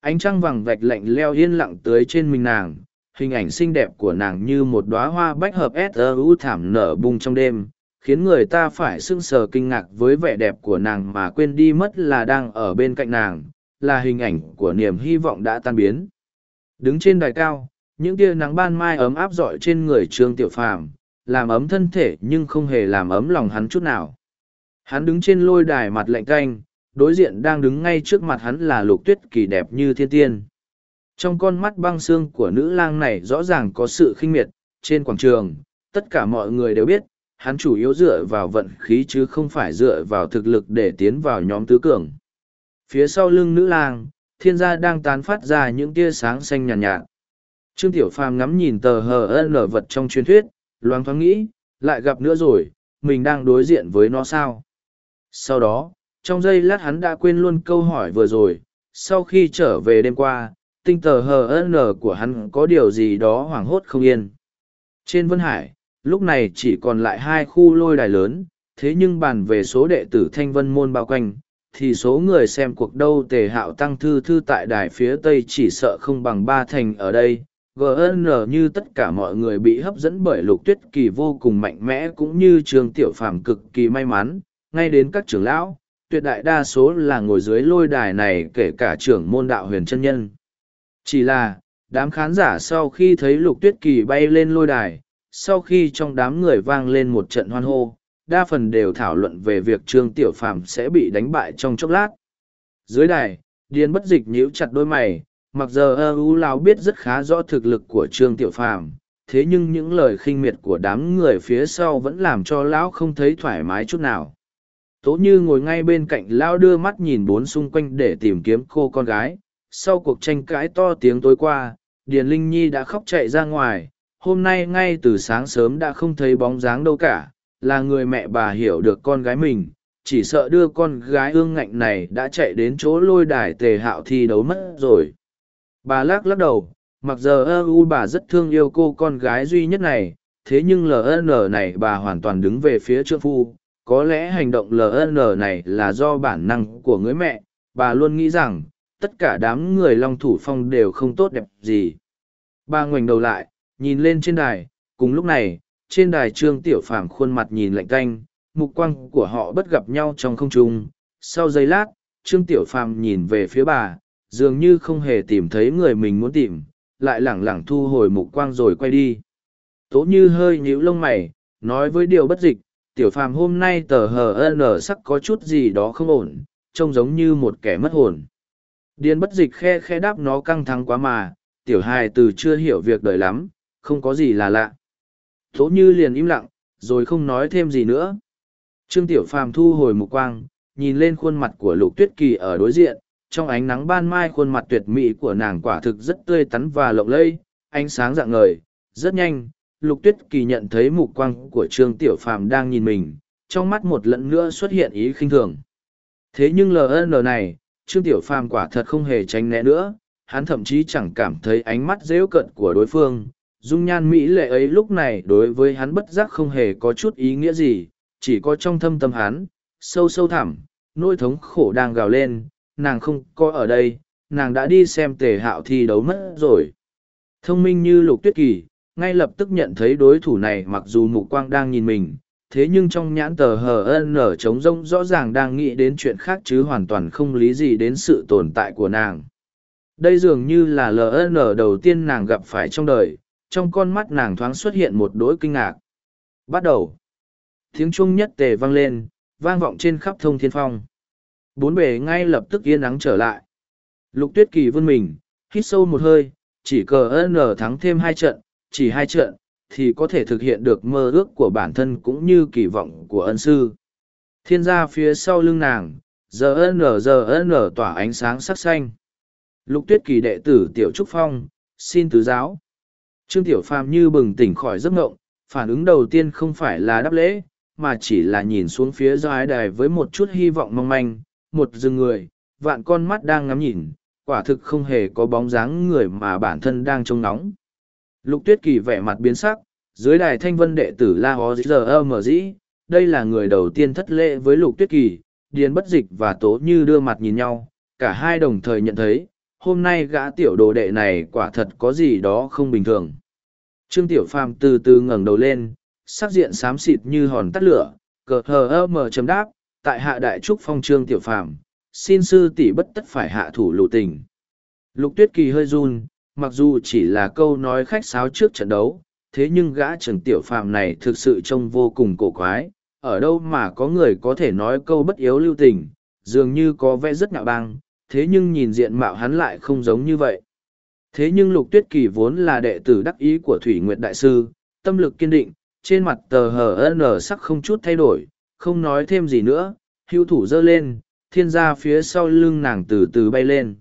ánh trăng vàng vạch lạnh leo yên lặng tới trên mình nàng hình ảnh xinh đẹp của nàng như một đoá hoa bách hợp su thảm nở bung trong đêm khiến người ta phải sưng sờ kinh ngạc với vẻ đẹp của nàng mà quên đi mất là đang ở bên cạnh nàng là hình ảnh của niềm hy vọng đã tan biến đứng trên đài cao những tia nắng ban mai ấm áp rọi trên người trương tiểu phàm làm ấm thân thể nhưng không hề làm ấm lòng hắn chút nào hắn đứng trên lôi đài mặt lạnh canh đối diện đang đứng ngay trước mặt hắn là lục tuyết kỳ đẹp như thiên tiên. Trong con mắt băng xương của nữ lang này rõ ràng có sự khinh miệt, trên quảng trường, tất cả mọi người đều biết, hắn chủ yếu dựa vào vận khí chứ không phải dựa vào thực lực để tiến vào nhóm tứ cường. Phía sau lưng nữ lang, thiên gia đang tán phát ra những tia sáng xanh nhàn nhạt, nhạt. Trương Tiểu Phàm ngắm nhìn tờ hờ nở vật trong truyền thuyết, loáng thoáng nghĩ, lại gặp nữa rồi, mình đang đối diện với nó sao? Sau đó, trong giây lát hắn đã quên luôn câu hỏi vừa rồi, sau khi trở về đêm qua, tinh tờ hờ nở của hắn có điều gì đó hoảng hốt không yên. Trên Vân Hải, lúc này chỉ còn lại hai khu lôi đài lớn, thế nhưng bàn về số đệ tử thanh vân môn bao quanh, thì số người xem cuộc đâu tề hạo tăng thư thư tại đài phía tây chỉ sợ không bằng ba thành ở đây. Gn như tất cả mọi người bị hấp dẫn bởi lục tuyết kỳ vô cùng mạnh mẽ cũng như trường tiểu phàm cực kỳ may mắn. Ngay đến các trưởng lão tuyệt đại đa số là ngồi dưới lôi đài này kể cả trưởng môn đạo huyền chân nhân. Chỉ là đám khán giả sau khi thấy lục tuyết kỳ bay lên lôi đài sau khi trong đám người vang lên một trận hoan hô, đa phần đều thảo luận về việc trương tiểu phàm sẽ bị đánh bại trong chốc lát. Dưới đài, điền bất dịch nhíu chặt đôi mày, mặc giờ ơ u lao biết rất khá rõ thực lực của trương tiểu phàm, thế nhưng những lời khinh miệt của đám người phía sau vẫn làm cho lão không thấy thoải mái chút nào. Tố như ngồi ngay bên cạnh lão đưa mắt nhìn bốn xung quanh để tìm kiếm cô con gái. Sau cuộc tranh cãi to tiếng tối qua, điền linh nhi đã khóc chạy ra ngoài hôm nay ngay từ sáng sớm đã không thấy bóng dáng đâu cả, là người mẹ bà hiểu được con gái mình, chỉ sợ đưa con gái ương ngạnh này đã chạy đến chỗ lôi đài tề hạo thi đấu mất rồi. Bà lắc lắc đầu, mặc giờ ơ u bà rất thương yêu cô con gái duy nhất này, thế nhưng ln này bà hoàn toàn đứng về phía trượng phu, có lẽ hành động ln này là do bản năng của người mẹ, bà luôn nghĩ rằng, tất cả đám người long thủ phong đều không tốt đẹp gì. Bà ngoảnh đầu lại nhìn lên trên đài, cùng lúc này, trên đài trương tiểu phàm khuôn mặt nhìn lạnh canh mục quang của họ bất gặp nhau trong không trung. Sau giây lát, trương tiểu phàm nhìn về phía bà, dường như không hề tìm thấy người mình muốn tìm, lại lẳng lẳng thu hồi mục quang rồi quay đi. Tố như hơi nhíu lông mày, nói với điều bất dịch, tiểu phàm hôm nay tờ hờ n sắc có chút gì đó không ổn, trông giống như một kẻ mất hồn. Điền bất dịch khe khe đáp, nó căng thẳng quá mà, tiểu hài từ chưa hiểu việc đời lắm không có gì là lạ Tố như liền im lặng, rồi không nói thêm gì nữa. Trương Tiểu Phàm thu hồi mục quang, nhìn lên khuôn mặt của Lục Tuyết Kỳ ở đối diện, trong ánh nắng ban mai khuôn mặt tuyệt mỹ của nàng quả thực rất tươi tắn và lộng lẫy, ánh sáng dạng ngời, rất nhanh. Lục Tuyết Kỳ nhận thấy mục quang của Trương Tiểu Phàm đang nhìn mình, trong mắt một lần nữa xuất hiện ý khinh thường. Thế nhưng LN này, Trương Tiểu Phàm quả thật không hề tránh né nữa, hắn thậm chí chẳng cảm thấy ánh mắt dễu cận của đối phương, dung nhan mỹ lệ ấy lúc này đối với hắn bất giác không hề có chút ý nghĩa gì, chỉ có trong thâm tâm hắn, sâu sâu thẳm, nỗi thống khổ đang gào lên, nàng không có ở đây, nàng đã đi xem tề hạo thi đấu mất rồi. Thông minh như lục tuyết kỳ, ngay lập tức nhận thấy đối thủ này mặc dù mục quang đang nhìn mình, thế nhưng trong nhãn tờ hờ ân nở trống rông rõ ràng đang nghĩ đến chuyện khác chứ hoàn toàn không lý gì đến sự tồn tại của nàng. Đây dường như là ln đầu tiên nàng gặp phải trong đời trong con mắt nàng thoáng xuất hiện một đỗi kinh ngạc. Bắt đầu. Tiếng chuông nhất tề vang lên, vang vọng trên khắp thông thiên phong. Bốn bề ngay lập tức yên ắng trở lại. Lục tuyết kỳ vươn mình, hít sâu một hơi, chỉ cờ N thắng thêm hai trận, chỉ hai trận, thì có thể thực hiện được mơ ước của bản thân cũng như kỳ vọng của ân sư. Thiên gia phía sau lưng nàng, giờ N giờ N tỏa ánh sáng sắc xanh. Lục tuyết kỳ đệ tử Tiểu Trúc Phong, xin tứ giáo. Trương Tiểu Phàm như bừng tỉnh khỏi giấc ngộng, phản ứng đầu tiên không phải là đáp lễ, mà chỉ là nhìn xuống phía dài đài với một chút hy vọng mong manh, một rừng người, vạn con mắt đang ngắm nhìn, quả thực không hề có bóng dáng người mà bản thân đang trông nóng. Lục Tuyết Kỳ vẻ mặt biến sắc, dưới đài thanh vân đệ tử La Hó Giờ Mở Dĩ, đây là người đầu tiên thất lễ với Lục Tuyết Kỳ, Điền Bất Dịch và Tố Như đưa mặt nhìn nhau, cả hai đồng thời nhận thấy, hôm nay gã tiểu đồ đệ này quả thật có gì đó không bình thường. Trương Tiểu Phàm từ từ ngẩng đầu lên, sắc diện xám xịt như hòn tắt lửa, cờ hờ ơ mờ chấm đáp, tại hạ đại trúc phong Trương Tiểu Phàm, xin sư tỷ bất tất phải hạ thủ lụ tình. Lục Tuyết Kỳ hơi run, mặc dù chỉ là câu nói khách sáo trước trận đấu, thế nhưng gã Trần Tiểu Phàm này thực sự trông vô cùng cổ quái, ở đâu mà có người có thể nói câu bất yếu lưu tình, dường như có vẻ rất ngạo băng, thế nhưng nhìn diện mạo hắn lại không giống như vậy. Thế nhưng Lục Tuyết Kỳ vốn là đệ tử đắc ý của Thủy Nguyệt Đại Sư, tâm lực kiên định, trên mặt tờ hờ nở sắc không chút thay đổi, không nói thêm gì nữa, hưu thủ giơ lên, thiên gia phía sau lưng nàng từ từ bay lên.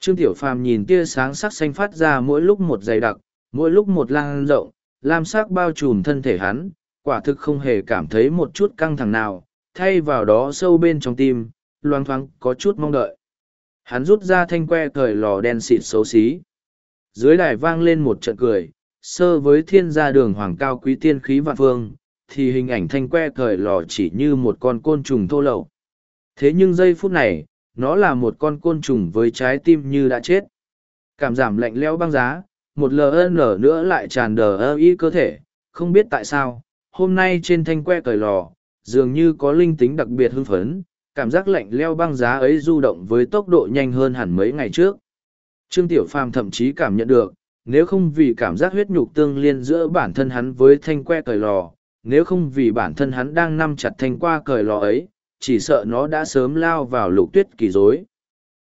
Trương Tiểu Phàm nhìn tia sáng sắc xanh phát ra mỗi lúc một dày đặc, mỗi lúc một lan rộng, lam sắc bao trùm thân thể hắn, quả thực không hề cảm thấy một chút căng thẳng nào, thay vào đó sâu bên trong tim, loang thoáng có chút mong đợi. Hắn rút ra thanh que cởi lò đen xịt xấu xí. Dưới đài vang lên một trận cười, sơ với thiên gia đường hoàng cao quý tiên khí vạn phương, thì hình ảnh thanh que cởi lò chỉ như một con côn trùng thô lậu. Thế nhưng giây phút này, nó là một con côn trùng với trái tim như đã chết. Cảm giảm lạnh lẽo băng giá, một ln nữa lại tràn đờ ơ y cơ thể, không biết tại sao, hôm nay trên thanh que cởi lò, dường như có linh tính đặc biệt hưng phấn, cảm giác lạnh leo băng giá ấy du động với tốc độ nhanh hơn hẳn mấy ngày trước. Trương Tiểu Phàm thậm chí cảm nhận được, nếu không vì cảm giác huyết nhục tương liên giữa bản thân hắn với thanh que cởi lò, nếu không vì bản thân hắn đang nắm chặt thanh qua cởi lò ấy, chỉ sợ nó đã sớm lao vào lục tuyết kỳ dối.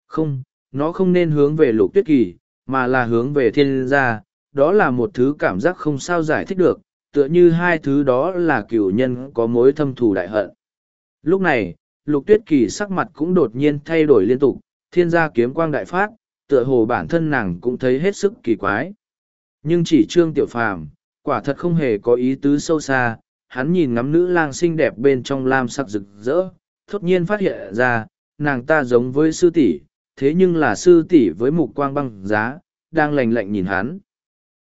Không, nó không nên hướng về lục tuyết kỳ, mà là hướng về thiên gia, đó là một thứ cảm giác không sao giải thích được, tựa như hai thứ đó là cửu nhân có mối thâm thù đại hận. Lúc này, lục tuyết kỳ sắc mặt cũng đột nhiên thay đổi liên tục, thiên gia kiếm quang đại phát, tựa hồ bản thân nàng cũng thấy hết sức kỳ quái. Nhưng chỉ trương tiểu phàm, quả thật không hề có ý tứ sâu xa, hắn nhìn ngắm nữ lang xinh đẹp bên trong lam sắc rực rỡ, thốt nhiên phát hiện ra, nàng ta giống với sư tỷ, thế nhưng là sư tỷ với mục quang băng giá, đang lạnh lạnh nhìn hắn.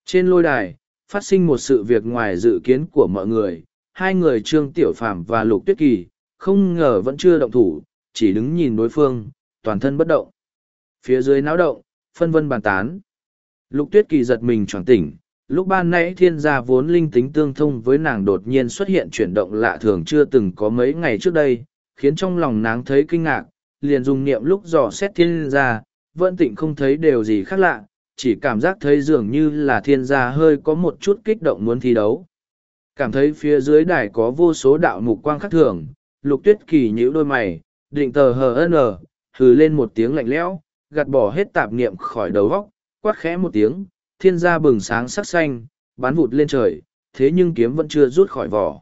Trên lôi đài, phát sinh một sự việc ngoài dự kiến của mọi người, hai người Trương Tiểu Phàm và Lục Tuyết Kỳ, không ngờ vẫn chưa động thủ, chỉ đứng nhìn đối phương, toàn thân bất động. Phía dưới náo động, phân vân bàn tán. Lục Tuyết Kỳ giật mình tròn tỉnh, lúc ban nãy thiên gia vốn linh tính tương thông với nàng đột nhiên xuất hiện chuyển động lạ thường chưa từng có mấy ngày trước đây, khiến trong lòng nàng thấy kinh ngạc, liền dùng niệm lúc dò xét thiên gia, vẫn tịnh không thấy đều gì khác lạ, chỉ cảm giác thấy dường như là thiên gia hơi có một chút kích động muốn thi đấu. Cảm thấy phía dưới đài có vô số đạo mục quang khác thường, lục tuyết kỳ nhíu đôi mày, định tờ hờ n, hừ lên một tiếng lạnh lẽo, gạt bỏ hết tạp niệm khỏi đầu góc, quát khẽ một tiếng, thiên gia bừng sáng sắc xanh, bắn vụt lên trời, thế nhưng kiếm vẫn chưa rút khỏi vỏ.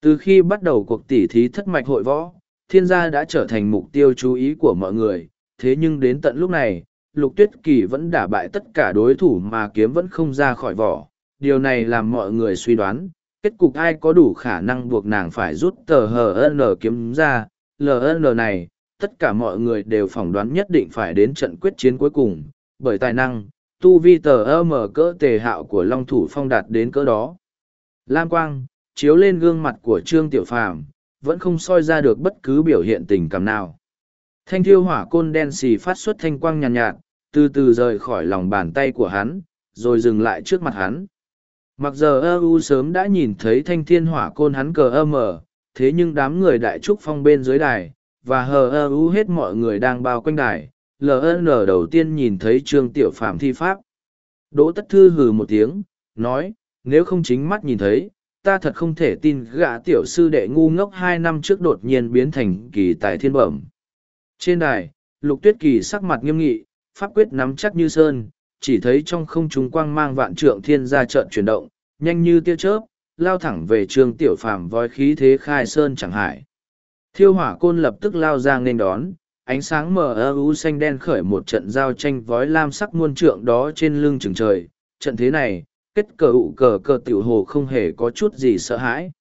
Từ khi bắt đầu cuộc tỉ thí thất mạch hội võ, thiên gia đã trở thành mục tiêu chú ý của mọi người, thế nhưng đến tận lúc này, lục tuyết kỳ vẫn đả bại tất cả đối thủ mà kiếm vẫn không ra khỏi vỏ. Điều này làm mọi người suy đoán, kết cục ai có đủ khả năng buộc nàng phải rút tờ HN kiếm ra, LN này, tất cả mọi người đều phỏng đoán nhất định phải đến trận quyết chiến cuối cùng, bởi tài năng, tu vi tờ mở cỡ tề hạo của Long Thủ Phong đạt đến cỡ đó. Lam Quang, chiếu lên gương mặt của Trương Tiểu Phàm vẫn không soi ra được bất cứ biểu hiện tình cảm nào. Thanh thiêu hỏa côn đen xì phát xuất thanh quang nhàn nhạt, nhạt, từ từ rời khỏi lòng bàn tay của hắn, rồi dừng lại trước mặt hắn. Mặc giờ ơ u sớm đã nhìn thấy thanh thiên hỏa côn hắn cờ ơ mờ, thế nhưng đám người đại trúc phong bên dưới đài, và hờ ơ u hết mọi người đang bao quanh đài, ln đầu tiên nhìn thấy trương tiểu phạm thi pháp. Đỗ tất thư hừ một tiếng, nói, nếu không chính mắt nhìn thấy, ta thật không thể tin gã tiểu sư đệ ngu ngốc hai năm trước đột nhiên biến thành kỳ tài thiên bẩm. Trên đài, lục tuyết kỳ sắc mặt nghiêm nghị, pháp quyết nắm chắc như sơn, chỉ thấy trong không trung quang mang vạn trượng thiên ra trận chuyển động, nhanh như tia chớp, lao thẳng về trường tiểu phàm voi khí thế khai sơn chẳng hải. Thiêu hỏa côn lập tức lao ra nên đón, ánh sáng mờ ơ u xanh đen khởi một trận giao tranh vói lam sắc muôn trượng đó trên lưng trường trời. Trận thế này, kết cờ ụ cờ cờ tiểu hồ không hề có chút gì sợ hãi.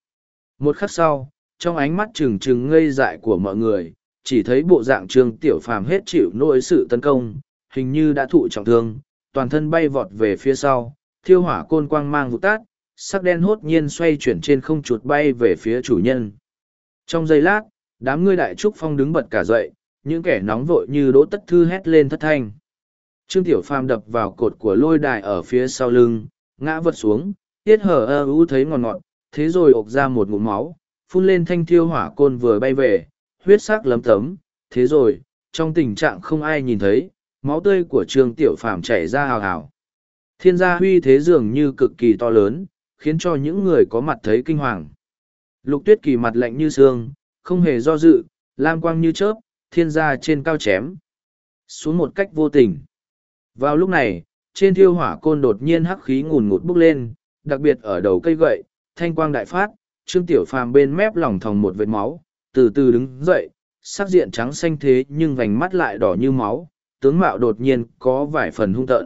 Một khắc sau, trong ánh mắt trừng trừng ngây dại của mọi người, chỉ thấy bộ dạng trương tiểu phàm hết chịu nỗi sự tấn công, hình như đã thụ trọng thương, toàn thân bay vọt về phía sau, thiêu hỏa côn quang mang vụ tát, sắc đen hốt nhiên xoay chuyển trên không chuột bay về phía chủ nhân. Trong giây lát, đám ngươi đại trúc phong đứng bật cả dậy, những kẻ nóng vội như đỗ tất thư hét lên thất thanh. Trương Tiểu Phàm đập vào cột của lôi đài ở phía sau lưng, ngã vật xuống, tiết hở ơ u thấy ngọt ngọt, thế rồi ộc ra một ngụm máu, phun lên thanh thiêu hỏa côn vừa bay về, huyết sắc lấm tấm, thế rồi, trong tình trạng không ai nhìn thấy, máu tươi của trương tiểu phàm chảy ra hào hào. Thiên gia huy thế dường như cực kỳ to lớn khiến cho những người có mặt thấy kinh hoàng. Lục tuyết kỳ mặt lạnh như xương không hề do dự lam quang như chớp thiên gia trên cao chém. Xuống một cách vô tình. Vào lúc này, trên thiêu hỏa côn đột nhiên hắc khí ngùn ngụt bốc lên, đặc biệt ở đầu cây gậy, thanh quang đại phát, Trương Tiểu Phàm bên mép lỏng thòng một vệt máu, từ từ đứng dậy, sắc diện trắng xanh thế nhưng vành mắt lại đỏ như máu, tướng mạo đột nhiên có vài phần hung tợn.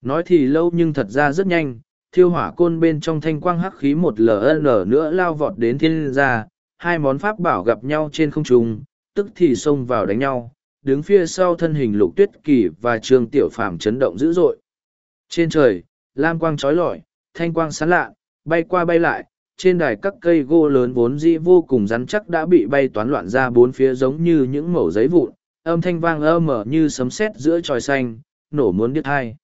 Nói thì lâu nhưng thật ra rất nhanh, thiêu hỏa côn bên trong thanh quang hắc khí một ln nữa lao vọt đến thiên gia, hai món pháp bảo gặp nhau trên không trung, tức thì xông vào đánh nhau, đứng phía sau thân hình lục tuyết kỳ và trương tiểu phàm chấn động dữ dội. Trên trời, lam quang trói lọi, thanh quang sáng lạ, bay qua bay lại, trên đài các cây gỗ lớn vốn dĩ vô cùng rắn chắc đã bị bay toán loạn ra bốn phía giống như những mẩu giấy vụn, âm thanh vang ơ mở như sấm sét giữa tròi xanh, nổ muốn điếc hai.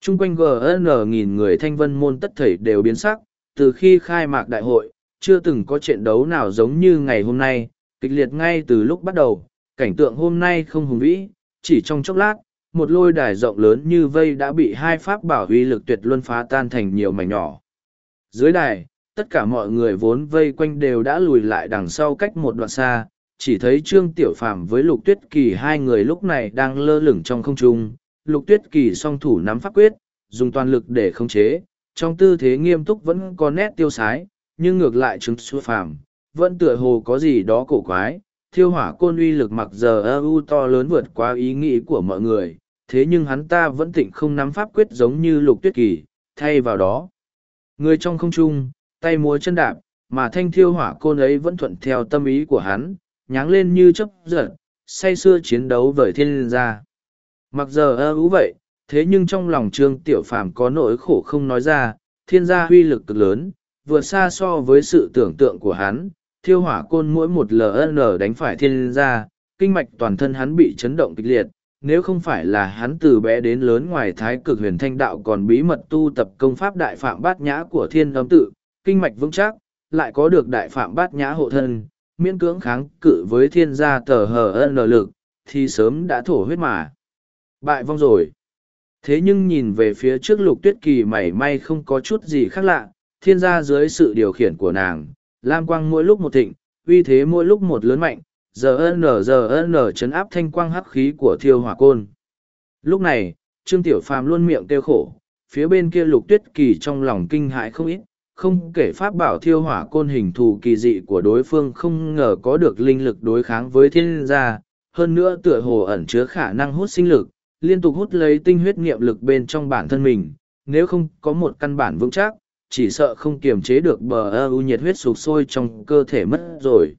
Trung quanh GN nghìn người thanh vân môn tất thảy đều biến sắc, từ khi khai mạc đại hội, chưa từng có trận đấu nào giống như ngày hôm nay, kịch liệt ngay từ lúc bắt đầu, cảnh tượng hôm nay không hùng vĩ, chỉ trong chốc lát, một lôi đài rộng lớn như vây đã bị hai pháp bảo huy lực tuyệt luân phá tan thành nhiều mảnh nhỏ. Dưới đài, tất cả mọi người vốn vây quanh đều đã lùi lại đằng sau cách một đoạn xa, chỉ thấy Trương Tiểu Phàm với Lục Tuyết Kỳ hai người lúc này đang lơ lửng trong không trung, Lục Tuyết Kỳ song thủ nắm pháp quyết, dùng toàn lực để khống chế, trong tư thế nghiêm túc vẫn có nét tiêu sái, nhưng ngược lại Trương Tiểu Phàm vẫn tựa hồ có gì đó cổ quái, thiêu hỏa côn uy lực mặc giờ ưu to lớn vượt qua ý nghĩ của mọi người, thế nhưng hắn ta vẫn tịnh không nắm pháp quyết giống như Lục Tuyết Kỳ, thay vào đó. Người trong không trung, tay múa chân đạp, mà thanh thiêu hỏa côn ấy vẫn thuận theo tâm ý của hắn, nháng lên như chấp giật, say xưa chiến đấu với thiên gia. Mặc giờ ơ ú vậy, thế nhưng trong lòng trương tiểu phàm có nỗi khổ không nói ra, thiên gia huy lực cực lớn, vượt xa so với sự tưởng tượng của hắn, thiêu hỏa côn mỗi một LN đánh phải thiên gia, kinh mạch toàn thân hắn bị chấn động kịch liệt, nếu không phải là hắn từ bé đến lớn ngoài thái cực huyền thanh đạo còn bí mật tu tập công pháp đại phạm bát nhã của thiên âm tự, kinh mạch vững chắc, lại có được đại phạm bát nhã hộ thân, miễn cưỡng kháng cự với thiên gia tờ hờ ân lực, thì sớm đã thổ huyết mà. Bại vong rồi. Thế nhưng nhìn về phía trước lục tuyết kỳ mảy may không có chút gì khác lạ, thiên gia dưới sự điều khiển của nàng, lam quang mỗi lúc một thịnh, uy thế mỗi lúc một lớn mạnh, giờ n giờ n chấn áp thanh quang hắc khí của thiêu hỏa côn. Lúc này, Trương Tiểu Phàm luôn miệng kêu khổ, phía bên kia lục tuyết kỳ trong lòng kinh hãi không ít, không kể pháp bảo thiêu hỏa côn hình thù kỳ dị của đối phương không ngờ có được linh lực đối kháng với thiên gia, hơn nữa tựa hồ ẩn chứa khả năng hút sinh lực, liên tục hút lấy tinh huyết nghiệm lực bên trong bản thân mình, nếu không có một căn bản vững chắc, chỉ sợ không kiềm chế được bờ ơ u nhiệt huyết sụp sôi trong cơ thể mất rồi.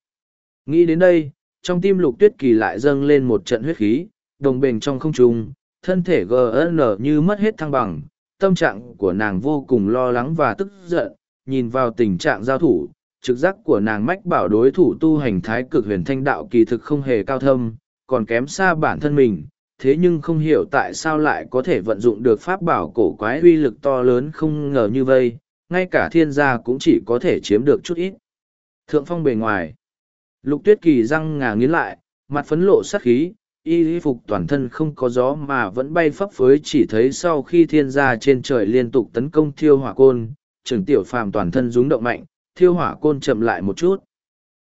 Nghĩ đến đây, trong tim lục tuyết kỳ lại dâng lên một trận huyết khí, đồng bền trong không trung, thân thể GN như mất hết thăng bằng, tâm trạng của nàng vô cùng lo lắng và tức giận, nhìn vào tình trạng giao thủ, trực giác của nàng mách bảo đối thủ tu hành thái cực huyền thanh đạo kỳ thực không hề cao thâm, còn kém xa bản thân mình, thế nhưng không hiểu tại sao lại có thể vận dụng được pháp bảo cổ quái uy lực to lớn không ngờ như vây, ngay cả thiên gia cũng chỉ có thể chiếm được chút ít. Thượng phong bề ngoài, lục tuyết kỳ răng ngà nghiến lại, mặt phấn lộ sắc khí, y phục toàn thân không có gió mà vẫn bay phấp phới chỉ thấy sau khi thiên gia trên trời liên tục tấn công thiêu hỏa côn, trưởng tiểu phàm toàn thân rúng động mạnh, thiêu hỏa côn chậm lại một chút.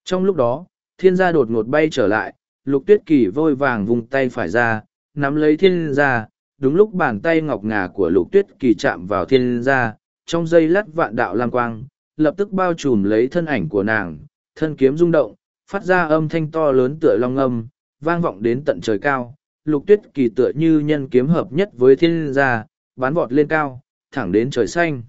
Trong lúc đó, thiên gia đột ngột bay trở lại, lục tuyết kỳ vôi vàng vùng tay phải ra, nắm lấy thiên gia, đúng lúc bàn tay ngọc ngà của lục tuyết kỳ chạm vào thiên gia, trong giây lát vạn đạo lam quang, lập tức bao trùm lấy thân ảnh của nàng, thân kiếm rung động, phát ra âm thanh to lớn tựa long âm, vang vọng đến tận trời cao. Lục tuyết kỳ tựa như nhân kiếm hợp nhất với thiên gia, bán vọt lên cao, thẳng đến trời xanh.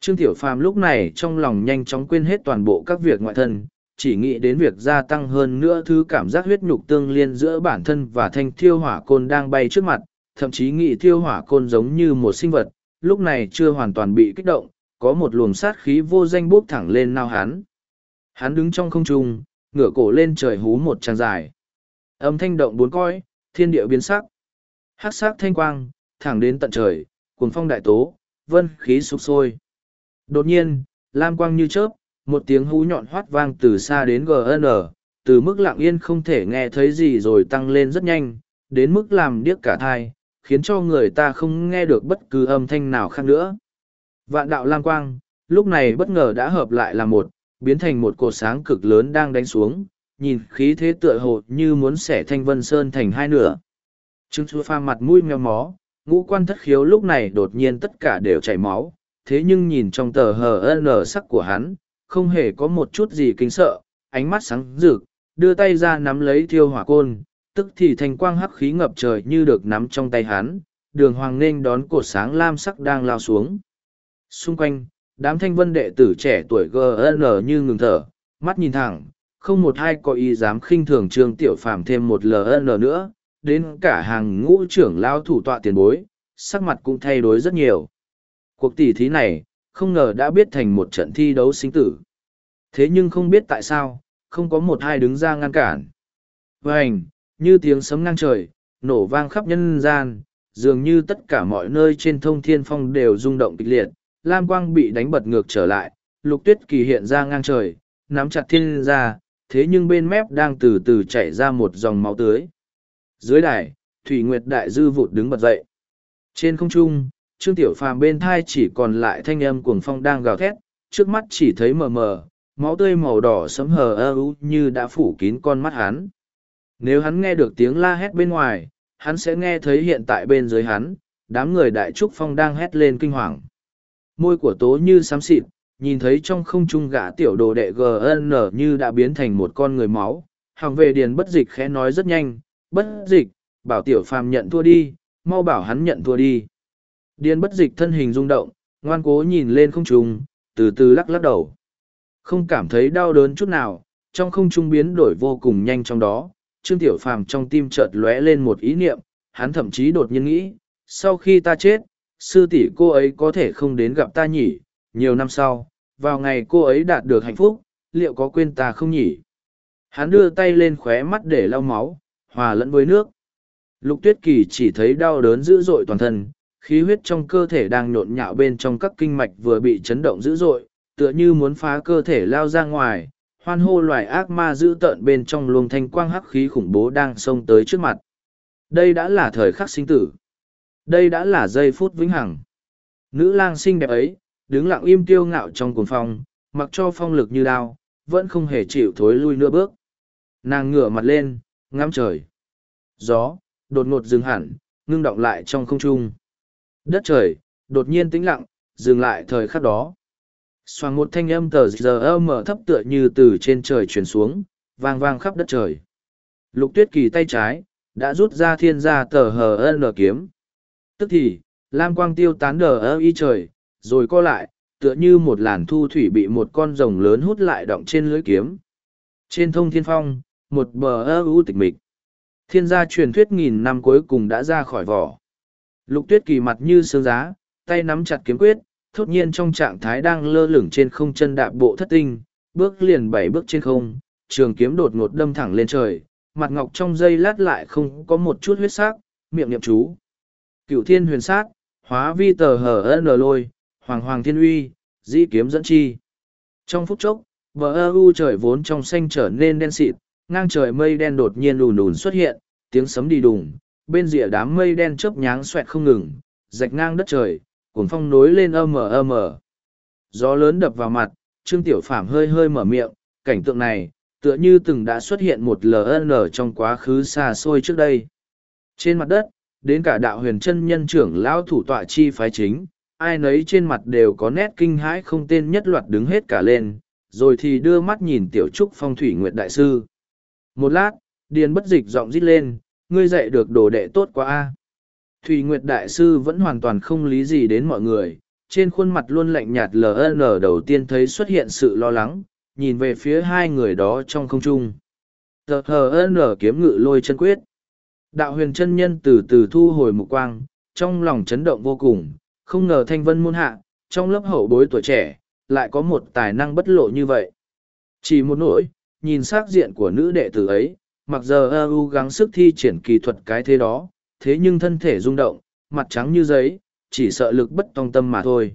Trương Tiểu Phàm lúc này trong lòng nhanh chóng quên hết toàn bộ các việc ngoại thân, chỉ nghĩ đến việc gia tăng hơn nữa thứ cảm giác huyết nhục tương liên giữa bản thân và thanh thiêu hỏa côn đang bay trước mặt, thậm chí nghĩ thiêu hỏa côn giống như một sinh vật, lúc này chưa hoàn toàn bị kích động, có một luồng sát khí vô danh bốc thẳng lên nao hắn. Hắn đứng trong không trung, ngửa cổ lên trời hú một tràng dài. Âm thanh động bốn coi, thiên địa biến sắc. Hắc sắc thanh quang, thẳng đến tận trời, cuồng phong đại tố, vân khí sục sôi. Đột nhiên, lam quang như chớp, một tiếng hú nhọn hoắt vang từ xa đến GN, từ mức lặng yên không thể nghe thấy gì rồi tăng lên rất nhanh, đến mức làm điếc cả thai, khiến cho người ta không nghe được bất cứ âm thanh nào khác nữa. Vạn đạo lam quang, lúc này bất ngờ đã hợp lại là một, biến thành một cột sáng cực lớn đang đánh xuống, nhìn khí thế tựa hồ như muốn xẻ thanh vân sơn thành hai nửa. Trương Chu Pha mặt mũi mèo mó, ngũ quan thất khiếu lúc này đột nhiên tất cả đều chảy máu, thế nhưng nhìn trong tờ hờ n sắc của hắn, không hề có một chút gì kinh sợ, ánh mắt sáng rực, đưa tay ra nắm lấy thiêu hỏa côn, tức thì thành quang hắc khí ngập trời như được nắm trong tay hắn, đường hoàng nên đón cột sáng lam sắc đang lao xuống. Xung quanh, đám thanh vân đệ tử trẻ tuổi GN như ngừng thở, mắt nhìn thẳng, không một ai có ý dám khinh thường trương tiểu phàm thêm một LN nữa, đến cả hàng ngũ trưởng lao thủ tọa tiền bối, sắc mặt cũng thay đổi rất nhiều. Cuộc tỷ thí này, không ngờ đã biết thành một trận thi đấu sinh tử. Thế nhưng không biết tại sao, không có một ai đứng ra ngăn cản. Vành, như tiếng sấm ngang trời, nổ vang khắp nhân gian, dường như tất cả mọi nơi trên thông thiên phong đều rung động kịch liệt, Lam Quang bị đánh bật ngược trở lại, lục tuyết kỳ hiện ra ngang trời, nắm chặt thiên ra, thế nhưng bên mép đang từ từ chảy ra một dòng máu tưới. Dưới đài, Thủy Nguyệt Đại Dư vụt đứng bật dậy. Trên không trung, Trương Tiểu Phàm bên thai chỉ còn lại thanh âm cuồng phong đang gào thét, trước mắt chỉ thấy mờ mờ, máu tươi màu đỏ sấm hờ ơ như đã phủ kín con mắt hắn. Nếu hắn nghe được tiếng la hét bên ngoài, hắn sẽ nghe thấy hiện tại bên dưới hắn, đám người đại trúc phong đang hét lên kinh hoàng. Môi của tố như xám xịt, nhìn thấy trong không trung gã tiểu đồ đệ GN như đã biến thành một con người máu. Hàng về điền bất dịch khẽ nói rất nhanh, bất dịch, bảo tiểu phàm nhận thua đi, mau bảo hắn nhận thua đi. Điền bất dịch thân hình rung động, ngoan cố nhìn lên không trung, từ từ lắc lắc đầu. Không cảm thấy đau đớn chút nào, trong không trung biến đổi vô cùng nhanh trong đó, Trương Tiểu Phàm trong tim chợt lóe lên một ý niệm, hắn thậm chí đột nhiên nghĩ, sau khi ta chết, sư tỷ cô ấy có thể không đến gặp ta nhỉ, nhiều năm sau, vào ngày cô ấy đạt được hạnh phúc, liệu có quên ta không nhỉ? Hắn đưa tay lên khóe mắt để lau máu, hòa lẫn với nước. Lục tuyết kỳ chỉ thấy đau đớn dữ dội toàn thân, khí huyết trong cơ thể đang nhộn nhạo bên trong các kinh mạch vừa bị chấn động dữ dội, tựa như muốn phá cơ thể lao ra ngoài, hoan hô loài ác ma dữ tợn bên trong luồng thanh quang hắc khí khủng bố đang xông tới trước mặt. Đây đã là thời khắc sinh tử. Đây đã là giây phút vĩnh hằng. Nữ lang xinh đẹp ấy, đứng lặng im tiêu ngạo trong cuồng phong, mặc cho phong lực như đao, vẫn không hề chịu thối lui nửa bước. Nàng ngửa mặt lên, ngắm trời. Gió, đột ngột dừng hẳn, ngưng động lại trong không trung. Đất trời, đột nhiên tĩnh lặng, dừng lại thời khắc đó. Xoàng một thanh âm tờ giờ mở thấp tựa như từ trên trời truyền xuống, vang vang khắp đất trời. Lục tuyết kỳ tay trái, đã rút ra thiên gia tờ hờ n kiếm. Tức thì, lam quang tiêu tán đờ ơ y trời, rồi co lại, tựa như một làn thu thủy bị một con rồng lớn hút lại động trên lưới kiếm. Trên thông thiên phong, một bờ ơ u tịch mịch. Thiên gia truyền thuyết nghìn năm cuối cùng đã ra khỏi vỏ. Lục tuyết kỳ mặt như sương giá, tay nắm chặt kiếm quyết, thốt nhiên trong trạng thái đang lơ lửng trên không chân đạp bộ thất tinh, bước liền bảy bước trên không, trường kiếm đột ngột đâm thẳng lên trời, mặt ngọc trong dây lát lại không có một chút huyết sắc, miệng niệm chú. Cựu thiên huyền sát, hóa vi tờ hở ân lôi, hoàng hoàng thiên uy, dĩ kiếm dẫn chi. Trong phút chốc, bờ ơ u trời vốn trong xanh trở nên đen xịt, ngang trời mây đen đột nhiên lùn lùn xuất hiện, tiếng sấm đi đùng, bên rìa đám mây đen chớp nháng xoẹt không ngừng, rạch ngang đất trời, cuồng phong nối lên âm mờ âm mờ. Gió lớn đập vào mặt, Trương Tiểu Phàm hơi hơi mở miệng, cảnh tượng này, tựa như từng đã xuất hiện một LN trong quá khứ xa xôi trước đây. Trên mặt đất, đến cả đạo huyền chân nhân trưởng lão thủ tọa chi phái chính, ai nấy trên mặt đều có nét kinh hãi không tên nhất loạt đứng hết cả lên, rồi thì đưa mắt nhìn Tiểu Trúc Phong Thủy Nguyệt Đại Sư. Một lát, Điền bất dịch giọng rít lên, ngươi dạy được đồ đệ tốt quá a. Thủy Nguyệt Đại Sư vẫn hoàn toàn không lý gì đến mọi người, trên khuôn mặt luôn lạnh nhạt LN đầu tiên thấy xuất hiện sự lo lắng, nhìn về phía hai người đó trong không trung. Tờ HN kiếm ngự lôi chân quyết. Đạo huyền chân nhân từ từ thu hồi mục quang, trong lòng chấn động vô cùng, không ngờ thanh vân môn hạ, trong lớp hậu bối tuổi trẻ, lại có một tài năng bất lộ như vậy. Chỉ một nỗi, nhìn sắc diện của nữ đệ tử ấy, mặc giờ ơ gắng sức thi triển kỳ thuật cái thế đó, thế nhưng thân thể rung động, mặt trắng như giấy, chỉ sợ lực bất tòng tâm mà thôi.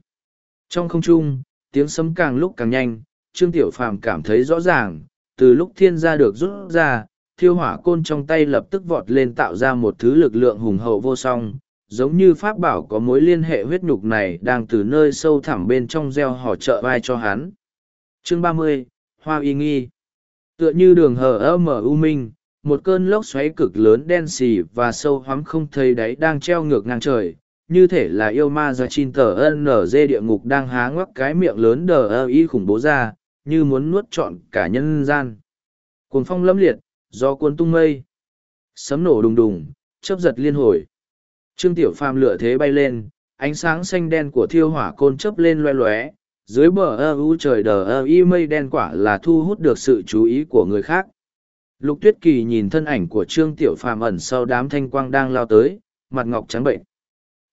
Trong không trung, tiếng sấm càng lúc càng nhanh, Trương Tiểu Phàm cảm thấy rõ ràng, từ lúc thiên gia được rút ra, thiêu hỏa côn trong tay lập tức vọt lên tạo ra một thứ lực lượng hùng hậu vô song, giống như pháp bảo có mối liên hệ huyết nhục này đang từ nơi sâu thẳm bên trong gieo hò trợ vai cho hắn. Chương ba mươi Hoa Y Nghi Tựa như đường hờ ơ mở u minh, một cơn lốc xoáy cực lớn đen xì và sâu hoắm không thấy đáy đang treo ngược ngang trời, như thể là yêu ma ra chin tờ NG địa ngục đang há ngoắc cái miệng lớn đờ ơ y khủng bố ra, như muốn nuốt trọn cả nhân gian. Cuồng phong lâm liệt, gió cuốn tung mây. Sấm nổ đùng đùng, chớp giật liên hồi. Trương Tiểu Phàm lựa thế bay lên, ánh sáng xanh đen của thiêu hỏa côn chớp lên loe loé, dưới bờ ơ u trời đờ ơ y mây đen quả là thu hút được sự chú ý của người khác. Lục Tuyết Kỳ nhìn thân ảnh của Trương Tiểu Phàm ẩn sau đám thanh quang đang lao tới, mặt ngọc trắng bệnh.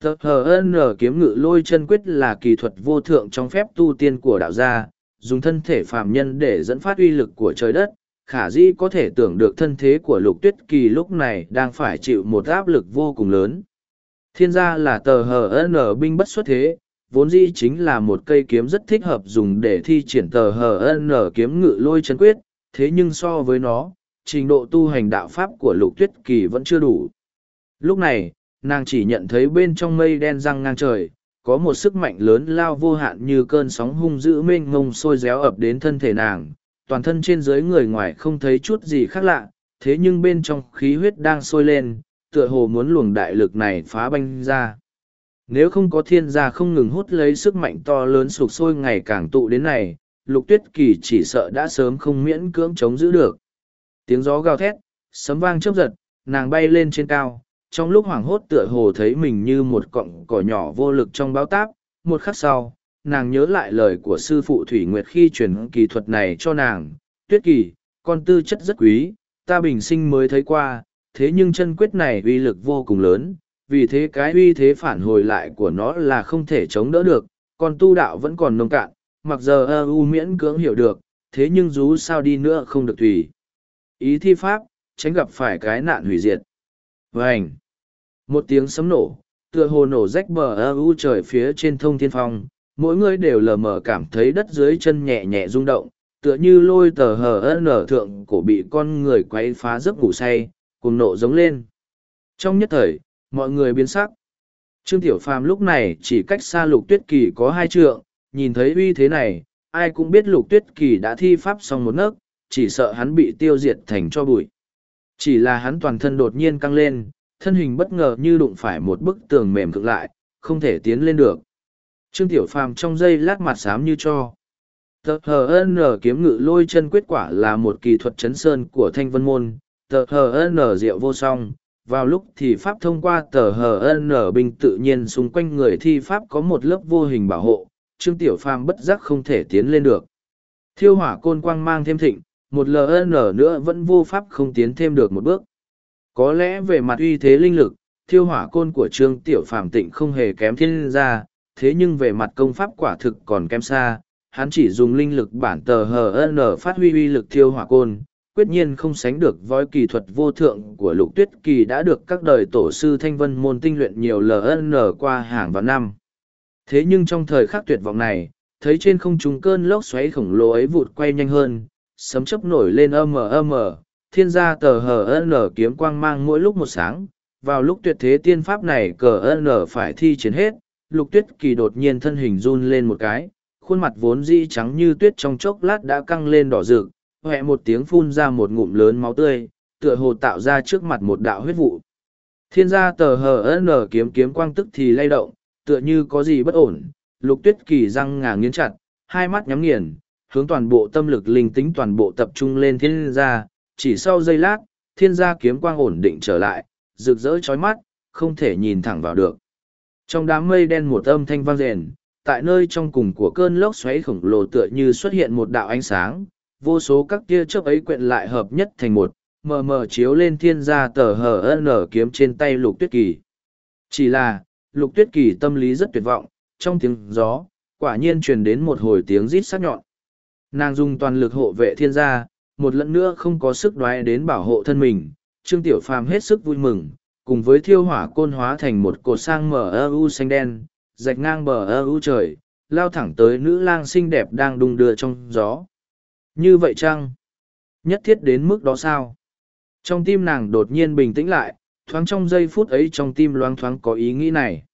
Tờ HN kiếm ngự lôi chân quyết là kỳ thuật vô thượng trong phép tu tiên của đạo gia, dùng thân thể phàm nhân để dẫn phát uy lực của trời đất. Khả dĩ có thể tưởng được thân thế của lục tuyết kỳ lúc này đang phải chịu một áp lực vô cùng lớn. Thiên gia là tờ HN binh bất xuất thế, vốn dĩ chính là một cây kiếm rất thích hợp dùng để thi triển tờ HN kiếm ngự lôi chân quyết, thế nhưng so với nó, trình độ tu hành đạo pháp của lục tuyết kỳ vẫn chưa đủ. Lúc này, nàng chỉ nhận thấy bên trong mây đen răng ngang trời, có một sức mạnh lớn lao vô hạn như cơn sóng hung dữ mênh mông sôi réo ập đến thân thể nàng, toàn thân trên dưới người ngoài không thấy chút gì khác lạ, thế nhưng bên trong khí huyết đang sôi lên, tựa hồ muốn luồng đại lực này phá banh ra. Nếu không có thiên gia không ngừng hút lấy sức mạnh to lớn sụp sôi ngày càng tụ đến này, lục tuyết kỳ chỉ sợ đã sớm không miễn cưỡng chống giữ được. Tiếng gió gào thét, sấm vang chớp giật, nàng bay lên trên cao, trong lúc hoảng hốt tựa hồ thấy mình như một cọng cỏ nhỏ vô lực trong báo táp. Một khắc sau nàng nhớ lại lời của sư phụ thủy nguyệt khi truyền kỳ thuật này cho nàng. Tuyết kỳ con tư chất rất quý ta bình sinh mới thấy qua thế nhưng chân quyết này uy lực vô cùng lớn vì thế cái uy thế phản hồi lại của nó là không thể chống đỡ được. Còn tu đạo vẫn còn nông cạn mặc giờ ơ u miễn cưỡng hiểu được thế nhưng dù sao đi nữa không được tùy ý thi pháp, tránh gặp phải cái nạn hủy diệt. Vảnh một tiếng sấm nổ, tựa hồ nổ rách bờ ơ u trời phía trên thông thiên phong. Mỗi người đều lờ mờ cảm thấy đất dưới chân nhẹ nhẹ rung động, tựa như lôi tờ hờ ân ở thượng cổ bị con người quấy phá giấc ngủ say, cùng nộ giống lên. Trong nhất thời, mọi người biến sắc. Trương tiểu phàm lúc này chỉ cách xa lục tuyết kỳ có hai trượng, nhìn thấy uy thế này, ai cũng biết lục tuyết kỳ đã thi pháp xong một nấc chỉ sợ hắn bị tiêu diệt thành cho bụi chỉ là hắn toàn thân đột nhiên căng lên thân hình bất ngờ như đụng phải một bức tường mềm cực lại, không thể tiến lên được. Trương Tiểu Phàm trong giây lát mặt xám như cho. Tờ HN kiếm ngự lôi chân quyết quả là một kỳ thuật chấn sơn của thanh vân môn, tờ HN diệu vô song. Vào lúc thì Pháp thông qua tờ HN bình tự nhiên xung quanh người thi Pháp có một lớp vô hình bảo hộ, Trương Tiểu Phàm bất giác không thể tiến lên được. Thiêu hỏa côn quang mang thêm thịnh, một LN nữa vẫn vô pháp không tiến thêm được một bước. Có lẽ về mặt uy thế linh lực, thiêu hỏa côn của Trương Tiểu Phàm Tịnh không hề kém thiên gia, thế nhưng về mặt công pháp quả thực còn kém xa, hắn chỉ dùng linh lực bản tờ HN phát huy uy lực thiêu hỏa côn, quyết nhiên không sánh được voi kỳ thuật vô thượng của lục tuyết kỳ đã được các đời tổ sư thanh vân môn tinh luyện nhiều LN qua hàng vạn năm. Thế nhưng trong thời khắc tuyệt vọng này, thấy trên không trung cơn lốc xoáy khổng lồ ấy vụt quay nhanh hơn, sấm chấp nổi lên âm mờ âm mờ, thiên gia tờ hờ n kiếm quang mang mỗi lúc một sáng vào lúc tuyệt thế tiên pháp này cờ n phải thi chiến hết lục tuyết kỳ đột nhiên thân hình run lên một cái khuôn mặt vốn di trắng như tuyết trong chốc lát đã căng lên đỏ rực huệ một tiếng phun ra một ngụm lớn máu tươi tựa hồ tạo ra trước mặt một đạo huyết vụ. Thiên gia tờ hờ n kiếm kiếm quang tức thì lay động tựa như có gì bất ổn lục tuyết kỳ răng ngà nghiến chặt hai mắt nhắm nghiền hướng toàn bộ tâm lực linh tính toàn bộ tập trung lên thiên gia chỉ sau giây lát, thiên gia kiếm quang ổn định trở lại, rực rỡ chói mắt, không thể nhìn thẳng vào được. Trong đám mây đen một âm thanh vang rền, tại nơi trong cùng của cơn lốc xoáy khổng lồ tựa như xuất hiện một đạo ánh sáng, vô số các tia chớp ấy quyện lại hợp nhất thành một, mờ mờ chiếu lên thiên gia tờ hờ nở kiếm trên tay lục tuyết kỳ. Chỉ là, lục tuyết kỳ tâm lý rất tuyệt vọng, trong tiếng gió, quả nhiên truyền đến một hồi tiếng rít sắc nhọn. Nàng dùng toàn lực hộ vệ thiên gia, một lần nữa không có sức đoái đến bảo hộ thân mình, Trương Tiểu Phàm hết sức vui mừng, cùng với thiêu hỏa côn hóa thành một cột sang mở ơ u xanh đen, rạch ngang bờ ơ u trời, lao thẳng tới nữ lang xinh đẹp đang đung đưa trong gió. Như vậy chăng? Nhất thiết đến mức đó sao? Trong tim nàng đột nhiên bình tĩnh lại, thoáng trong giây phút ấy trong tim loáng thoáng có ý nghĩ này.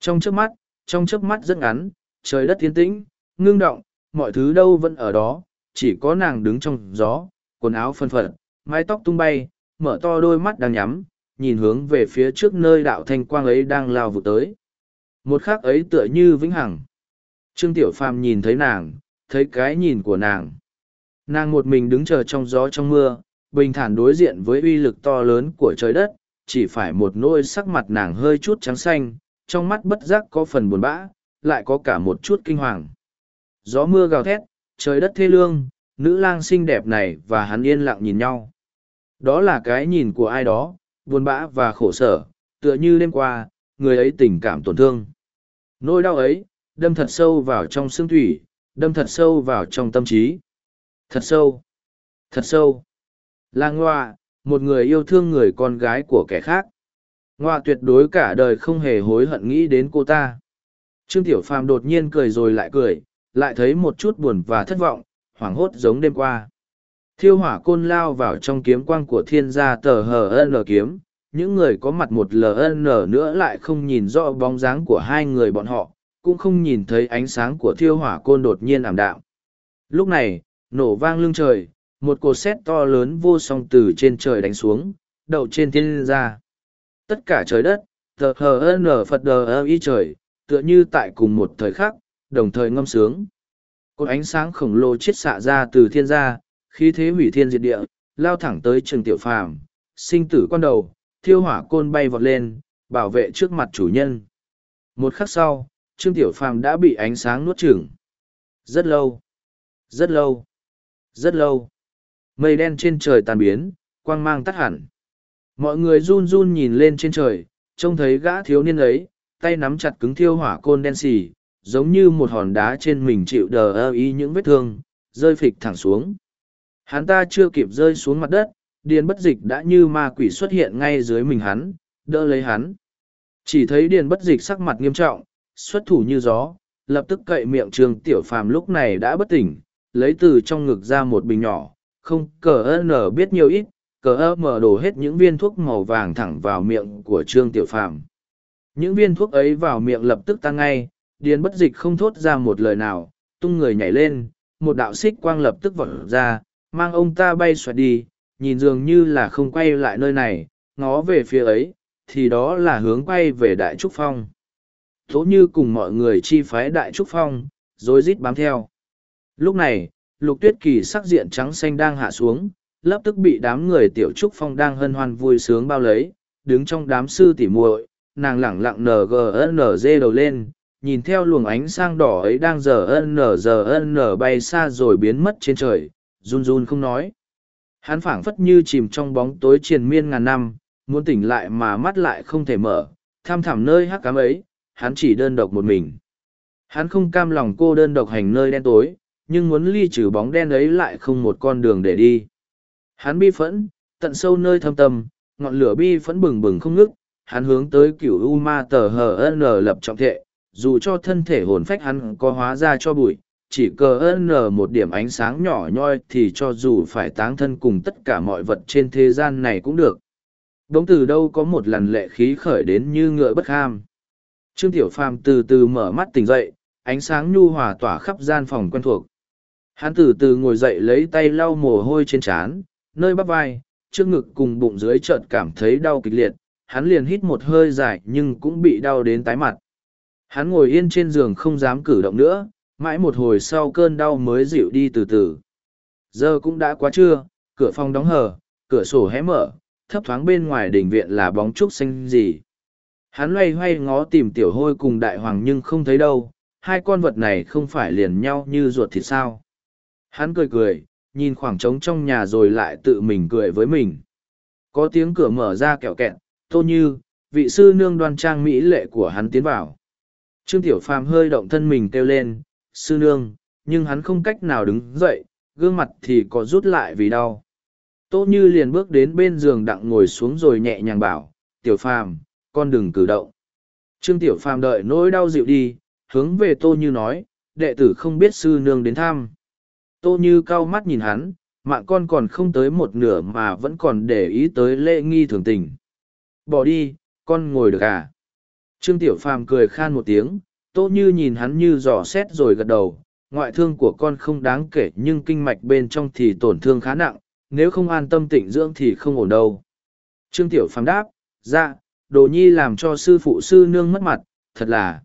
Trong chớp mắt, trong chớp mắt rất ngắn, trời đất tiến tĩnh, ngưng động, mọi thứ đâu vẫn ở đó, chỉ có nàng đứng trong gió, quần áo phân phận, mái tóc tung bay, mở to đôi mắt đang nhắm, nhìn hướng về phía trước nơi đạo thanh quang ấy đang lao vụ tới. Một khắc ấy tựa như vĩnh hằng. Trương Tiểu Phàm nhìn thấy nàng, thấy cái nhìn của nàng. Nàng một mình đứng chờ trong gió trong mưa, bình thản đối diện với uy lực to lớn của trời đất, chỉ phải một nỗi sắc mặt nàng hơi chút trắng xanh, trong mắt bất giác có phần buồn bã, lại có cả một chút kinh hoàng. Gió mưa gào thét, trời đất thê lương, nữ lang xinh đẹp này và hắn yên lặng nhìn nhau. Đó là cái nhìn của ai đó, buồn bã và khổ sở, tựa như đêm qua, người ấy tình cảm tổn thương. Nỗi đau ấy, đâm thật sâu vào trong xương thủy, đâm thật sâu vào trong tâm trí. Thật sâu, thật sâu. Là ngoa, một người yêu thương người con gái của kẻ khác. Ngoa tuyệt đối cả đời không hề hối hận nghĩ đến cô ta. Trương Tiểu Phàm đột nhiên cười rồi lại cười, lại thấy một chút buồn và thất vọng, hoảng hốt giống đêm qua. Thiêu hỏa côn lao vào trong kiếm quang của thiên gia tờ hờ kiếm, những người có mặt một ln nữa lại không nhìn rõ bóng dáng của hai người bọn họ, cũng không nhìn thấy ánh sáng của thiêu hỏa côn đột nhiên ảm đạm. Lúc này, nổ vang lưng trời, một cột sét to lớn vô song từ trên trời đánh xuống, đậu trên thiên gia. Tất cả trời đất, tờ hờ phật đờ y trời, tựa như tại cùng một thời khắc, đồng thời ngâm sướng. Cột ánh sáng khổng lồ chiết xạ ra từ thiên gia, khí thế hủy thiên diệt địa, lao thẳng tới trường tiểu phàm, sinh tử quan đầu, thiêu hỏa côn bay vọt lên, bảo vệ trước mặt chủ nhân. Một khắc sau, Trương Tiểu Phàm đã bị ánh sáng nuốt chửng. Rất lâu, rất lâu, rất lâu. Mây đen trên trời tàn biến, quang mang tắt hẳn. Mọi người run run nhìn lên trên trời, trông thấy gã thiếu niên ấy, tay nắm chặt cứng thiêu hỏa côn đen xì, giống như một hòn đá trên mình chịu đờ ơ ý những vết thương, rơi phịch thẳng xuống. Hắn ta chưa kịp rơi xuống mặt đất, điền bất dịch đã như ma quỷ xuất hiện ngay dưới mình hắn, đỡ lấy hắn. Chỉ thấy điền bất dịch sắc mặt nghiêm trọng, xuất thủ như gió, lập tức cậy miệng trường tiểu phàm lúc này đã bất tỉnh, lấy từ trong ngực ra một bình nhỏ, không cờ ơn nở biết nhiều ít, cờ ơ mở đổ hết những viên thuốc màu vàng thẳng vào miệng của trương tiểu phàm. Những viên thuốc ấy vào miệng lập tức tăng ngay, điền bất dịch không thốt ra một lời nào, tung người nhảy lên, một đạo xích quang lập tức vọt ra, mang ông ta bay xoẹt đi, nhìn dường như là không quay lại nơi này, ngó về phía ấy, thì đó là hướng quay về Đại Trúc Phong. Tố như cùng mọi người chi phái Đại Trúc Phong, rồi rít bám theo. Lúc này, lục tuyết kỳ sắc diện trắng xanh đang hạ xuống, lập tức bị đám người Tiểu Trúc Phong đang hân hoan vui sướng bao lấy, đứng trong đám sư tỉ muội nàng lẳng lặng ngnz đầu lên, nhìn theo luồng ánh sang đỏ ấy đang giờ nở giờ nở bay xa rồi biến mất trên trời, run run không nói. Hắn phảng phất như chìm trong bóng tối triền miên ngàn năm, muốn tỉnh lại mà mắt lại không thể mở, tham thẳm nơi hắc cám ấy, hắn chỉ đơn độc một mình. Hắn không cam lòng cô đơn độc hành nơi đen tối, nhưng muốn ly trừ bóng đen ấy lại không một con đường để đi. Hắn bi phẫn, tận sâu nơi thâm tâm, ngọn lửa bi phẫn bừng bừng không ngức, hắn hướng tới cựu U Ma tờ hờ ân lập trọng thệ, dù cho thân thể hồn phách hắn có hóa ra cho bụi, chỉ cờ ơn một điểm ánh sáng nhỏ nhoi thì cho dù phải táng thân cùng tất cả mọi vật trên thế gian này cũng được. Đống từ đâu có một lần lệ khí khởi đến như ngựa bất ham. Trương Tiểu Phàm từ từ mở mắt tỉnh dậy, ánh sáng nhu hòa tỏa khắp gian phòng quen thuộc. Hắn từ từ ngồi dậy lấy tay lau mồ hôi trên trán, nơi bắp vai, trước ngực cùng bụng dưới chợt cảm thấy đau kịch liệt, hắn liền hít một hơi dài nhưng cũng bị đau đến tái mặt. Hắn ngồi yên trên giường không dám cử động nữa, mãi một hồi sau cơn đau mới dịu đi từ từ. Giờ cũng đã quá trưa cửa phòng đóng hờ cửa sổ hé mở thấp thoáng bên ngoài đình viện là bóng trúc xanh gì. Hắn loay hoay ngó tìm tiểu hôi cùng đại hoàng nhưng không thấy đâu hai con vật này không phải liền nhau như ruột thịt sao. Hắn cười cười nhìn khoảng trống trong nhà rồi lại tự mình cười với mình. Có tiếng cửa mở ra kẹo kẹt tô như vị sư nương đoan trang mỹ lệ của hắn tiến vào trương tiểu phàm hơi động thân mình kêu lên sư nương, nhưng hắn không cách nào đứng dậy, gương mặt thì có rút lại vì đau. Tô Như liền bước đến bên giường đặng ngồi xuống rồi nhẹ nhàng bảo, tiểu phàm, con đừng cử động. Trương tiểu phàm đợi nỗi đau dịu đi, hướng về Tô Như nói, đệ tử không biết sư nương đến thăm. Tô Như cau mắt nhìn hắn, mạng con còn không tới một nửa mà vẫn còn để ý tới lễ nghi thường tình. Bỏ đi, con ngồi được à? Trương Tiểu Phàm cười khan một tiếng, Tô Như nhìn hắn như dò xét rồi gật đầu, ngoại thương của con không đáng kể nhưng kinh mạch bên trong thì tổn thương khá nặng, nếu không an tâm tịnh dưỡng thì không ổn đâu. Trương Tiểu Phàm đáp, dạ, đồ nhi làm cho sư phụ sư nương mất mặt, thật là.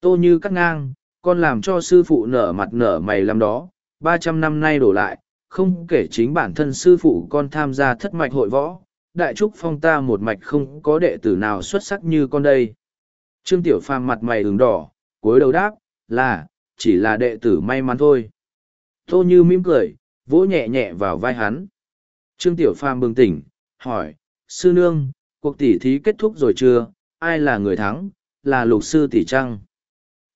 Tô như cắt ngang, con làm cho sư phụ nở mặt nở mày làm đó, ba trăm năm nay đổ lại, không kể chính bản thân sư phụ con tham gia thất mạch hội võ, đại trúc phong ta một mạch không có đệ tử nào xuất sắc như con đây. Trương Tiểu Phàm mặt mày ửng đỏ, cuối đầu đáp, là, chỉ là đệ tử may mắn thôi. Tô Như mỉm cười, vỗ nhẹ nhẹ vào vai hắn. Trương Tiểu Phàm bừng tỉnh, hỏi, sư nương, cuộc tỉ thí kết thúc rồi chưa, ai là người thắng, là lục sư tỷ trăng.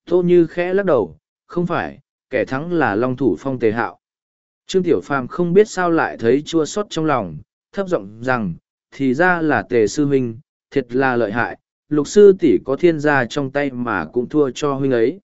Tô Như khẽ lắc đầu, không phải, kẻ thắng là Long Thủ Phong Tề Hạo. Trương Tiểu Phàm không biết sao lại thấy chua xót trong lòng, thấp giọng rằng, thì ra là Tề Sư Huynh, thiệt là lợi hại, lục sư tỷ có thiên gia trong tay mà cũng thua cho huynh ấy.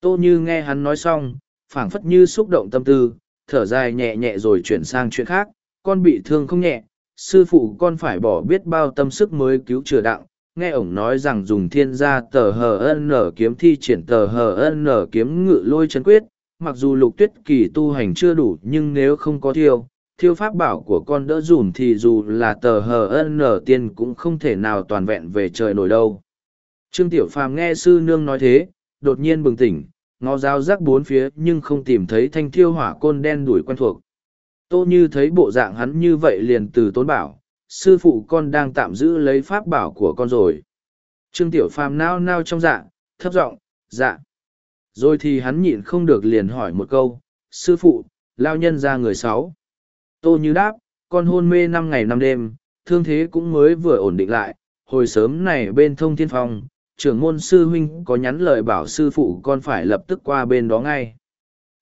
Tô Như nghe hắn nói xong, phảng phất như xúc động tâm tư, thở dài nhẹ nhẹ rồi chuyển sang chuyện khác, con bị thương không nhẹ, sư phụ con phải bỏ biết bao tâm sức mới cứu chữa đặng, nghe ổng nói rằng dùng thiên gia tờ hờ nở kiếm thi triển tờ hờ nở kiếm ngự lôi chân quyết, mặc dù lục tuyết kỳ tu hành chưa đủ nhưng nếu không có thiêu, thiêu pháp bảo của con đỡ dùm thì dù là tờ hờ nở tiên cũng không thể nào toàn vẹn về trời nổi đâu. Trương Tiểu Phàm nghe sư nương nói thế, đột nhiên bừng tỉnh, ngó dao rắc bốn phía nhưng không tìm thấy thanh thiêu hỏa côn đen đuổi quen thuộc. Tô như thấy bộ dạng hắn như vậy liền từ tốn bảo, sư phụ con đang tạm giữ lấy pháp bảo của con rồi. Trương Tiểu Phàm nao nao trong dạ, thấp giọng, dạ. Rồi thì hắn nhịn không được liền hỏi một câu, sư phụ, lao nhân ra người sáu. Tô như đáp, con hôn mê năm ngày năm đêm, thương thế cũng mới vừa ổn định lại, hồi sớm này bên thông thiên phong, trưởng môn sư huynh có nhắn lời bảo sư phụ con phải lập tức qua bên đó ngay.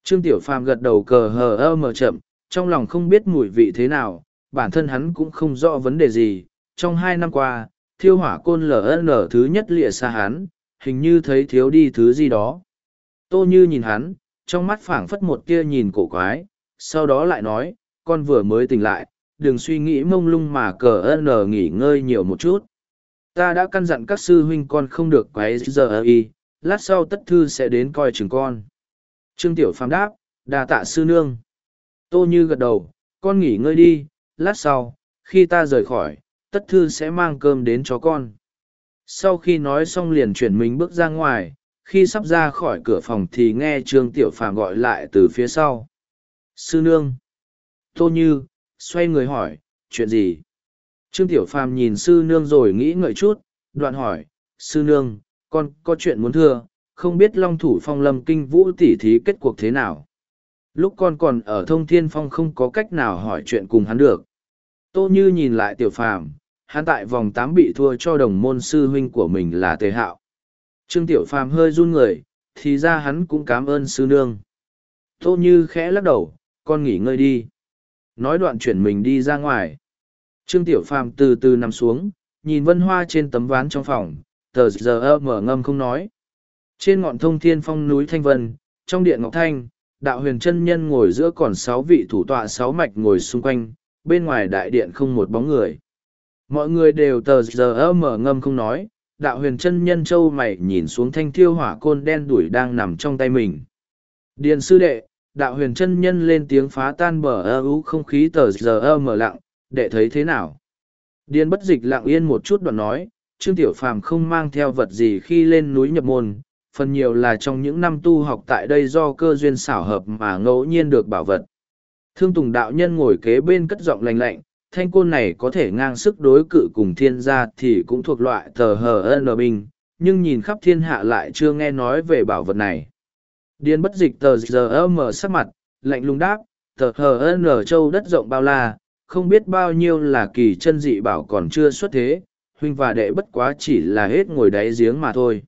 Trương Tiểu Phàm gật đầu cờ hờ ơ mờ chậm, trong lòng không biết mùi vị thế nào, bản thân hắn cũng không rõ vấn đề gì. Trong hai năm qua, thiêu hỏa côn ln thứ nhất lịa xa hắn, hình như thấy thiếu đi thứ gì đó. Tô Như nhìn hắn, trong mắt phảng phất một tia nhìn cổ quái, sau đó lại nói, con vừa mới tỉnh lại, đừng suy nghĩ mông lung mà cờ n nghỉ ngơi nhiều một chút. Ta đã căn dặn các sư huynh con không được quấy giờ y, lát sau tất thư sẽ đến coi chừng con. Trương Tiểu Phàm đáp, đà tạ sư nương. Tô Như gật đầu, con nghỉ ngơi đi, lát sau, khi ta rời khỏi, tất thư sẽ mang cơm đến cho con. Sau khi nói xong liền chuyển mình bước ra ngoài, khi sắp ra khỏi cửa phòng thì nghe Trương Tiểu Phàm gọi lại từ phía sau. Sư nương. Tô Như, xoay người hỏi, chuyện gì? Trương Tiểu Phàm nhìn sư nương rồi nghĩ ngợi chút, đoạn hỏi, sư nương, con có chuyện muốn thưa, không biết Long Thủ Phong Lâm Kinh Vũ tỉ thí kết cuộc thế nào? Lúc con còn ở thông thiên phong không có cách nào hỏi chuyện cùng hắn được. Tô Như nhìn lại Tiểu Phàm, hắn tại vòng tám bị thua cho đồng môn sư huynh của mình là Tề Hạo. Trương Tiểu Phàm hơi run người, thì ra hắn cũng cảm ơn sư nương. Tô Như khẽ lắc đầu, con nghỉ ngơi đi. Nói đoạn chuyển mình đi ra ngoài. Trương Tiểu Phàm từ từ nằm xuống, nhìn vân hoa trên tấm ván trong phòng, tờ giờ mở ngâm không nói. Trên ngọn thông thiên phong núi Thanh Vân, trong điện Ngọc Thanh, đạo huyền chân nhân ngồi giữa còn sáu vị thủ tọa sáu mạch ngồi xung quanh, bên ngoài đại điện không một bóng người. Mọi người đều tờ giờ mở ngâm không nói, đạo huyền chân nhân châu mày nhìn xuống thanh thiêu hỏa côn đen đuổi đang nằm trong tay mình. Điện sư đệ, đạo huyền chân nhân lên tiếng phá tan bờ ơ ú không khí tờ giờ mở lặng, để thấy thế nào? Điên bất dịch lặng yên một chút đoạn nói, Trương Tiểu Phàm không mang theo vật gì khi lên núi nhập môn, phần nhiều là trong những năm tu học tại đây do cơ duyên xảo hợp mà ngẫu nhiên được bảo vật. Thương Tùng đạo nhân ngồi kế bên cất giọng lành lạnh, thanh côn này có thể ngang sức đối cự cùng thiên gia thì cũng thuộc loại tờ hờ n binh, nhưng nhìn khắp thiên hạ lại chưa nghe nói về bảo vật này điên bất dịch tờ giờ mở sắc mặt, lạnh lùng đáp, tờ hờ nở châu đất rộng bao la, không biết bao nhiêu là kỳ chân dị bảo còn chưa xuất thế, huynh và đệ bất quá chỉ là hết ngồi đáy giếng mà thôi.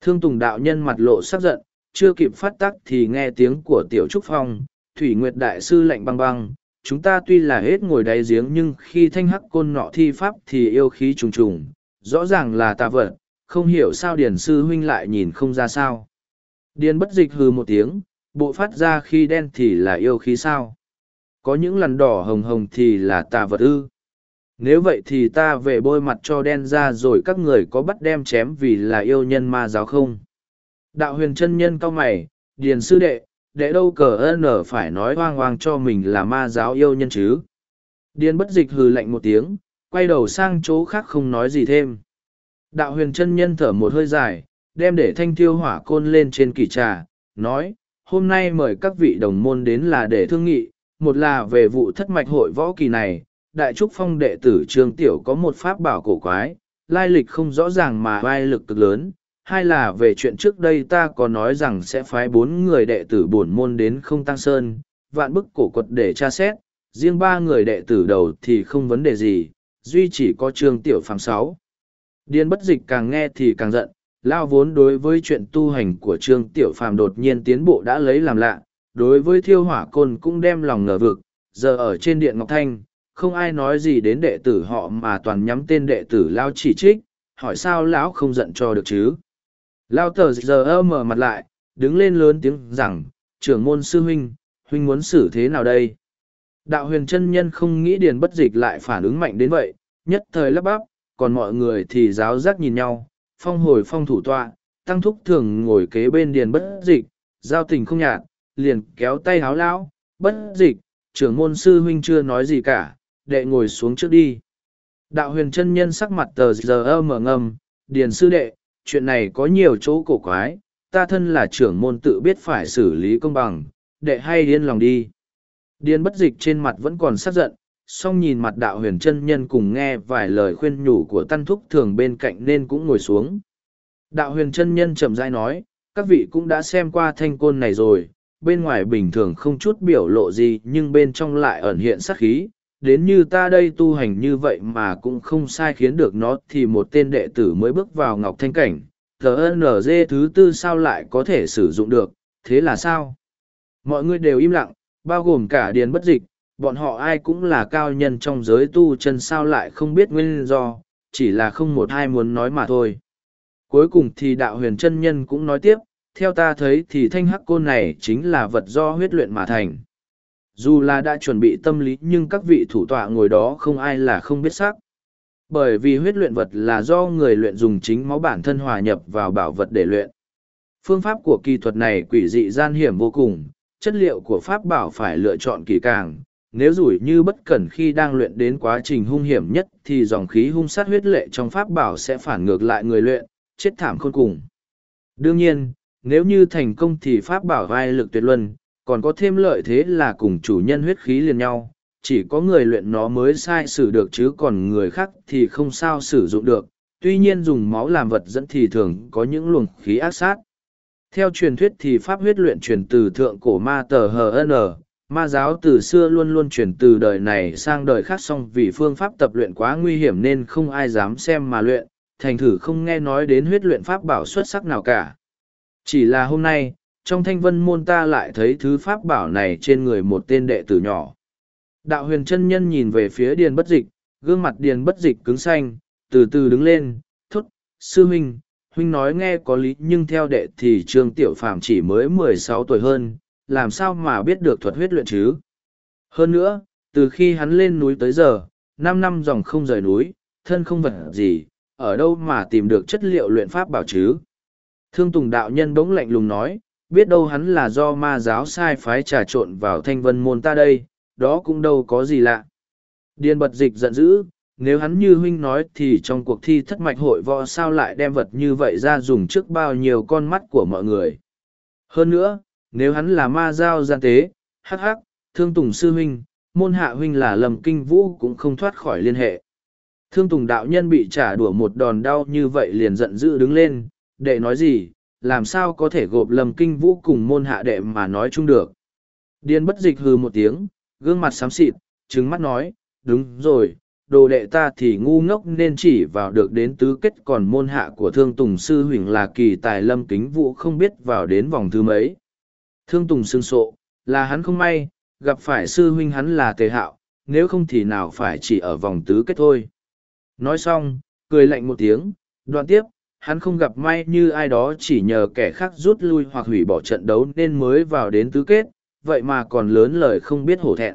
Thương Tùng đạo nhân mặt lộ sắc giận, chưa kịp phát tắc thì nghe tiếng của Tiểu Trúc Phong, Thủy Nguyệt Đại Sư lạnh băng băng, chúng ta tuy là hết ngồi đáy giếng nhưng khi thanh hắc côn nọ thi pháp thì yêu khí trùng trùng, rõ ràng là tà vật, không hiểu sao Điền Sư huynh lại nhìn không ra sao. Điền bất dịch hừ một tiếng, bộ phát ra khi đen thì là yêu khí sao? Có những lần đỏ hồng hồng thì là tà vật ư? Nếu vậy thì ta về bôi mặt cho đen ra rồi các người có bắt đem chém vì là yêu nhân ma giáo không? Đạo huyền chân nhân cao mày điền sư đệ đệ đâu cờ ơn ở phải nói hoang hoang cho mình là ma giáo yêu nhân chứ? Điền bất dịch hừ lạnh một tiếng, quay đầu sang chỗ khác không nói gì thêm. Đạo huyền chân nhân thở một hơi dài, đem để thanh thiêu hỏa côn lên trên kỳ trà, nói, hôm nay mời các vị đồng môn đến là để thương nghị, một là về vụ thất mạch hội võ kỳ này, đại trúc phong đệ tử trương tiểu có một pháp bảo cổ quái, lai lịch không rõ ràng mà vai lực cực lớn, hai là về chuyện trước đây ta có nói rằng sẽ phái bốn người đệ tử bổn môn đến không tăng sơn, vạn bức cổ quật để tra xét, riêng ba người đệ tử đầu thì không vấn đề gì, duy chỉ có trương tiểu phàm sáu. Điên bất dịch càng nghe thì càng giận, lao vốn đối với chuyện tu hành của trương tiểu phàm đột nhiên tiến bộ đã lấy làm lạ, đối với thiêu hỏa côn cũng đem lòng ngờ vực, giờ ở trên điện Ngọc Thanh, không ai nói gì đến đệ tử họ mà toàn nhắm tên đệ tử lao chỉ trích, hỏi sao lão không giận cho được chứ. Lao tờ giờ mở mặt lại, đứng lên lớn tiếng rằng, trưởng môn sư huynh, huynh muốn xử thế nào đây? Đạo huyền chân nhân không nghĩ điền bất dịch lại phản ứng mạnh đến vậy, nhất thời lắp bắp, còn mọi người thì giáo giác nhìn nhau, phong hồi phong thủ tọa, tăng thúc thường ngồi kế bên điền bất dịch, giao tình không nhạt, liền kéo tay háo lão, bất dịch, trưởng môn sư huynh chưa nói gì cả, đệ ngồi xuống trước đi. Đạo huyền chân nhân sắc mặt tờ giờ mở ngầm, điền sư đệ, chuyện này có nhiều chỗ cổ quái, ta thân là trưởng môn tự biết phải xử lý công bằng, đệ hay điên lòng đi. Điền bất dịch trên mặt vẫn còn sát giận, song nhìn mặt đạo huyền chân nhân cùng nghe vài lời khuyên nhủ của tân thúc thường bên cạnh nên cũng ngồi xuống. Đạo huyền chân nhân chậm rãi nói, các vị cũng đã xem qua thanh côn này rồi, bên ngoài bình thường không chút biểu lộ gì nhưng bên trong lại ẩn hiện sắc khí, đến như ta đây tu hành như vậy mà cũng không sai khiến được nó thì một tên đệ tử mới bước vào ngọc thanh cảnh, TNG thứ tư sao lại có thể sử dụng được, thế là sao? Mọi người đều im lặng, bao gồm cả điền bất dịch, bọn họ ai cũng là cao nhân trong giới tu chân sao lại không biết nguyên do, chỉ là không một ai muốn nói mà thôi. Cuối cùng thì đạo huyền chân nhân cũng nói tiếp, theo ta thấy thì thanh hắc côn này chính là vật do huyết luyện mà thành. Dù là đã chuẩn bị tâm lý nhưng các vị thủ tọa ngồi đó không ai là không biết sắc. Bởi vì huyết luyện vật là do người luyện dùng chính máu bản thân hòa nhập vào bảo vật để luyện. Phương pháp của kỳ thuật này quỷ dị gian hiểm vô cùng, chất liệu của pháp bảo phải lựa chọn kỳ càng. Nếu rủi như bất cẩn khi đang luyện đến quá trình hung hiểm nhất thì dòng khí hung sát huyết lệ trong pháp bảo sẽ phản ngược lại người luyện, chết thảm khôn cùng. Đương nhiên, nếu như thành công thì pháp bảo vai lực tuyệt luân, còn có thêm lợi thế là cùng chủ nhân huyết khí liền nhau, chỉ có người luyện nó mới sai sử được chứ còn người khác thì không sao sử dụng được, tuy nhiên dùng máu làm vật dẫn thì thường có những luồng khí ác sát. Theo truyền thuyết thì pháp huyết luyện truyền từ thượng cổ ma tờ HN, ma giáo từ xưa luôn luôn chuyển từ đời này sang đời khác song vì phương pháp tập luyện quá nguy hiểm nên không ai dám xem mà luyện, thành thử không nghe nói đến huyết luyện pháp bảo xuất sắc nào cả. Chỉ là hôm nay, trong thanh vân môn ta lại thấy thứ pháp bảo này trên người một tên đệ tử nhỏ. Đạo huyền chân nhân nhìn về phía điền bất dịch, gương mặt điền bất dịch cứng xanh, từ từ đứng lên, thốt, sư huynh, huynh nói nghe có lý nhưng theo đệ thì trương tiểu phàm chỉ mới mười sáu tuổi hơn, làm sao mà biết được thuật huyết luyện chứ? Hơn nữa, từ khi hắn lên núi tới giờ, năm năm dòng không rời núi, thân không vật gì, ở đâu mà tìm được chất liệu luyện pháp bảo chứ? Thương Tùng đạo nhân bỗng lạnh lùng nói, biết đâu hắn là do ma giáo sai phái trà trộn vào thanh vân môn ta đây, đó cũng đâu có gì lạ. Điền bật dịch giận dữ, nếu hắn như huynh nói thì trong cuộc thi thất mạch hội võ sao lại đem vật như vậy ra dùng trước bao nhiêu con mắt của mọi người. Hơn nữa, nếu hắn là ma giao gian tế, hắc hắc, thương tùng sư huynh, môn hạ huynh là lầm kinh vũ cũng không thoát khỏi liên hệ. Thương tùng đạo nhân bị trả đùa một đòn đau như vậy liền giận dữ đứng lên, đệ nói gì, làm sao có thể gộp lầm kinh vũ cùng môn hạ đệ mà nói chung được. Điên bất dịch hừ một tiếng, gương mặt xám xịt, trứng mắt nói, đúng rồi, đồ đệ ta thì ngu ngốc nên chỉ vào được đến tứ kết còn môn hạ của thương tùng sư huỳnh là kỳ tài lâm kính vũ không biết vào đến vòng thứ mấy. Thương tùng sương sộ, là hắn không may, gặp phải sư huynh hắn là tề hạo, nếu không thì nào phải chỉ ở vòng tứ kết thôi. Nói xong, cười lạnh một tiếng, đoạn tiếp, hắn không gặp may như ai đó chỉ nhờ kẻ khác rút lui hoặc hủy bỏ trận đấu nên mới vào đến tứ kết, vậy mà còn lớn lời không biết hổ thẹn.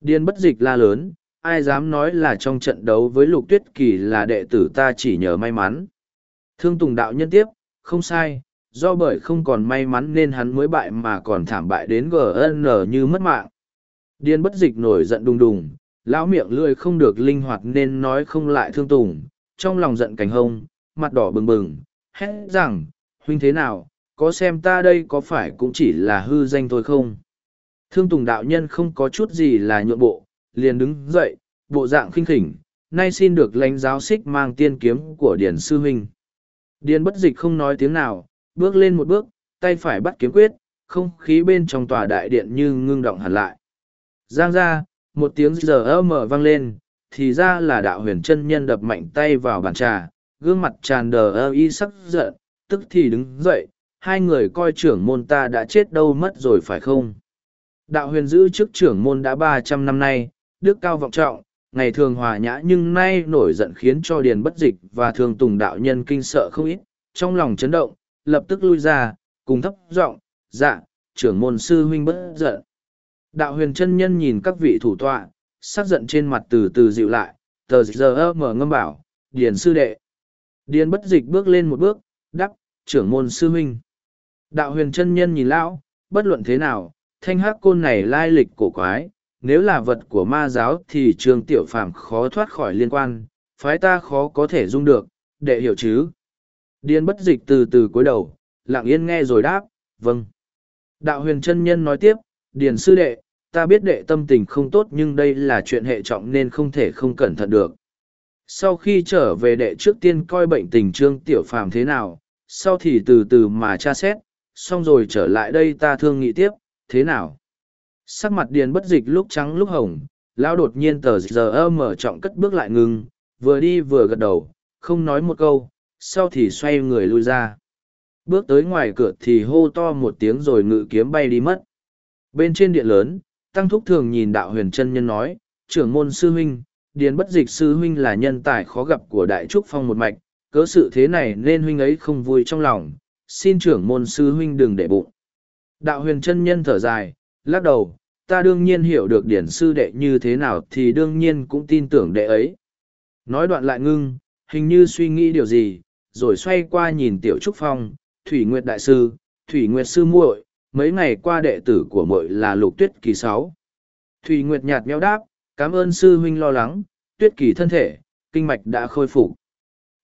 Điên bất dịch la lớn, ai dám nói là trong trận đấu với lục tuyết kỳ là đệ tử ta chỉ nhờ may mắn. Thương Tùng đạo nhân tiếp, không sai, do bởi không còn may mắn nên hắn mới bại mà còn thảm bại đến GN như mất mạng. Điên bất dịch nổi giận đùng đùng, lão miệng lưỡi không được linh hoạt nên nói không lại thương tùng, trong lòng giận cảnh hông, mặt đỏ bừng bừng, hét rằng, huynh thế nào, có xem ta đây có phải cũng chỉ là hư danh thôi không? Thương tùng đạo nhân không có chút gì là nhượng bộ, liền đứng dậy, bộ dạng khinh khỉnh, nay xin được lãnh giáo xích mang tiên kiếm của Điền Sư Huynh. Điền bất dịch không nói tiếng nào, bước lên một bước, tay phải bắt kiếm quyết, không khí bên trong tòa đại điện như ngưng động hẳn lại. Giang ra, một tiếng giờ mở vang lên, thì ra là đạo huyền chân nhân đập mạnh tay vào bàn trà, gương mặt tràn đờ ơ y sắc giận, tức thì đứng dậy, hai người coi trưởng môn ta đã chết đâu mất rồi phải không? Đạo huyền giữ chức trưởng môn đã ba trăm năm nay, đức cao vọng trọng, ngày thường hòa nhã nhưng nay nổi giận khiến cho điền bất dịch và thường tùng đạo nhân kinh sợ không ít, trong lòng chấn động, lập tức lui ra, cùng thấp giọng dạ, trưởng môn sư huynh bất giận. Đạo huyền chân nhân nhìn các vị thủ tọa, sắc giận trên mặt từ từ dịu lại, tờ giờ mở ngâm bảo, điền sư đệ. Điền bất dịch bước lên một bước, đắp, trưởng môn sư huynh. Đạo huyền chân nhân nhìn lão, bất luận thế nào, thanh hắc côn này lai lịch cổ quái, nếu là vật của ma giáo thì trường tiểu phàm khó thoát khỏi liên quan, phái ta khó có thể dung được, đệ hiểu chứ. Điền bất dịch từ từ cúi đầu, lặng yên nghe rồi đáp, vâng. Đạo huyền chân nhân nói tiếp, Điền sư đệ, ta biết đệ tâm tình không tốt nhưng đây là chuyện hệ trọng nên không thể không cẩn thận được. Sau khi trở về đệ trước tiên coi bệnh tình trương tiểu phàm thế nào, sau thì từ từ mà tra xét, xong rồi trở lại đây ta thương nghị tiếp, thế nào? Sắc mặt điền bất dịch lúc trắng lúc hồng, lão đột nhiên tờ giờ mở trọng cất bước lại ngừng, vừa đi vừa gật đầu, không nói một câu, sau thì xoay người lui ra. Bước tới ngoài cửa thì hô to một tiếng rồi ngự kiếm bay đi mất. Bên trên điện lớn, Tăng Thúc thường nhìn đạo huyền chân nhân nói, trưởng môn sư huynh, điền bất dịch sư huynh là nhân tài khó gặp của đại trúc phong một mạch, cớ sự thế này nên huynh ấy không vui trong lòng, xin trưởng môn sư huynh đừng để bụng. Đạo huyền chân nhân thở dài, lắc đầu, ta đương nhiên hiểu được điển sư đệ như thế nào thì đương nhiên cũng tin tưởng đệ ấy. Nói đoạn lại ngưng, hình như suy nghĩ điều gì, rồi xoay qua nhìn tiểu trúc phong, Thủy Nguyệt Đại Sư, Thủy Nguyệt Sư muội mấy ngày qua đệ tử của muội là lục tuyết kỳ sáu. Thủy Nguyệt nhạt nhẽo đáp, cảm ơn sư huynh lo lắng, tuyết kỳ thân thể, kinh mạch đã khôi phục.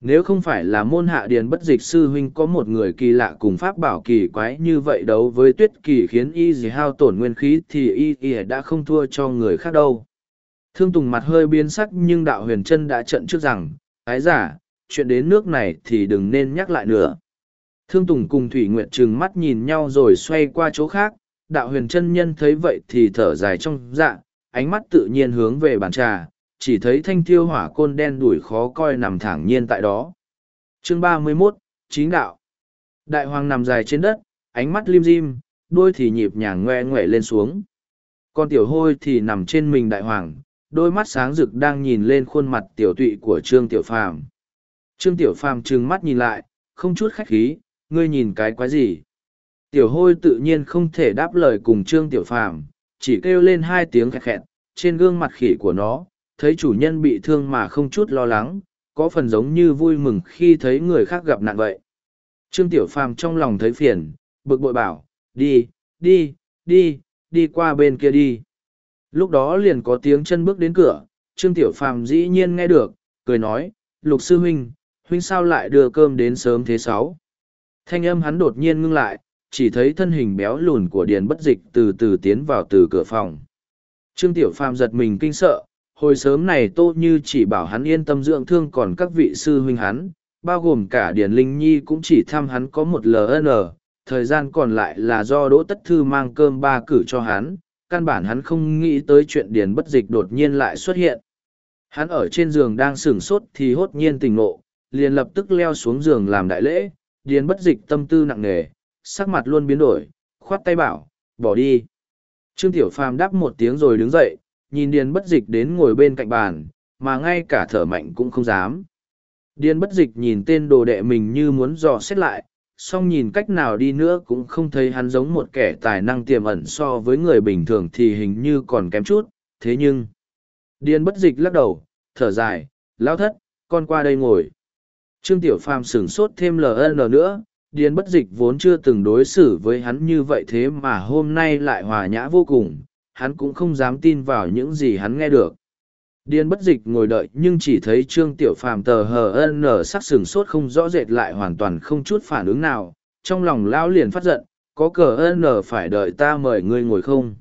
Nếu không phải là môn hạ điền bất dịch sư huynh có một người kỳ lạ cùng pháp bảo kỳ quái như vậy đấu với tuyết kỳ khiến y gì hao tổn nguyên khí thì y y đã không thua cho người khác đâu. Thương Tùng mặt hơi biến sắc nhưng đạo huyền chân đã trận trước rằng, ái giả, chuyện đến nước này thì đừng nên nhắc lại nữa. Thương Tùng cùng Thủy Nguyệt trừng mắt nhìn nhau rồi xoay qua chỗ khác, đạo huyền chân nhân thấy vậy thì thở dài trong dạ, ánh mắt tự nhiên hướng về bàn trà, chỉ thấy thanh thiêu hỏa côn đen đuổi khó coi nằm thẳng nhiên tại đó. Chương ba mươi 31, Chính Đạo Đại hoàng nằm dài trên đất, ánh mắt lim dim, đôi thì nhịp nhàng ngoe ngoe lên xuống. Con tiểu hôi thì nằm trên mình đại hoàng, đôi mắt sáng rực đang nhìn lên khuôn mặt tiểu tụy của Trương Tiểu Phàm. Trương Tiểu Phàm trừng mắt nhìn lại, không chút khách khí, ngươi nhìn cái quái gì? Tiểu hôi tự nhiên không thể đáp lời cùng Trương Tiểu Phàm, chỉ kêu lên hai tiếng khẹt khẹt, trên gương mặt khỉ của nó, thấy chủ nhân bị thương mà không chút lo lắng, có phần giống như vui mừng khi thấy người khác gặp nạn vậy. Trương Tiểu Phàm trong lòng thấy phiền, bực bội bảo, đi, đi, đi, đi qua bên kia đi. Lúc đó liền có tiếng chân bước đến cửa, Trương Tiểu Phàm dĩ nhiên nghe được, cười nói, Lục Sư Huynh, Huynh sao lại đưa cơm đến sớm thế sáu? Thanh âm hắn đột nhiên ngưng lại, chỉ thấy thân hình béo lùn của Điền bất dịch từ từ tiến vào từ cửa phòng. Trương Tiểu Phàm giật mình kinh sợ, hồi sớm này tô như chỉ bảo hắn yên tâm dưỡng thương còn các vị sư huynh hắn, bao gồm cả Điền Linh Nhi cũng chỉ thăm hắn có một LN, thời gian còn lại là do Đỗ Tất Thư mang cơm ba cử cho hắn, căn bản hắn không nghĩ tới chuyện Điền bất dịch đột nhiên lại xuất hiện. Hắn ở trên giường đang sửng sốt thì hốt nhiên tỉnh ngộ, liền lập tức leo xuống giường làm đại lễ, Điền bất dịch tâm tư nặng nề, sắc mặt luôn biến đổi, khoát tay bảo, bỏ đi. Trương Tiểu Phàm đáp một tiếng rồi đứng dậy, nhìn Điền bất dịch đến ngồi bên cạnh bàn, mà ngay cả thở mạnh cũng không dám. Điền bất dịch nhìn tên đồ đệ mình như muốn dò xét lại, song nhìn cách nào đi nữa cũng không thấy hắn giống một kẻ tài năng tiềm ẩn so với người bình thường thì hình như còn kém chút, thế nhưng... Điền bất dịch lắc đầu, thở dài, lao thất, con qua đây ngồi. Trương Tiểu Phàm sửng sốt thêm LN nữa, Điền bất dịch vốn chưa từng đối xử với hắn như vậy thế mà hôm nay lại hòa nhã vô cùng, hắn cũng không dám tin vào những gì hắn nghe được. Điền bất dịch ngồi đợi nhưng chỉ thấy Trương Tiểu Phàm tờ HN nở sắc sừng sốt không rõ rệt lại hoàn toàn không chút phản ứng nào, trong lòng Lão liền phát giận, có cờ N nở phải đợi ta mời ngươi ngồi không.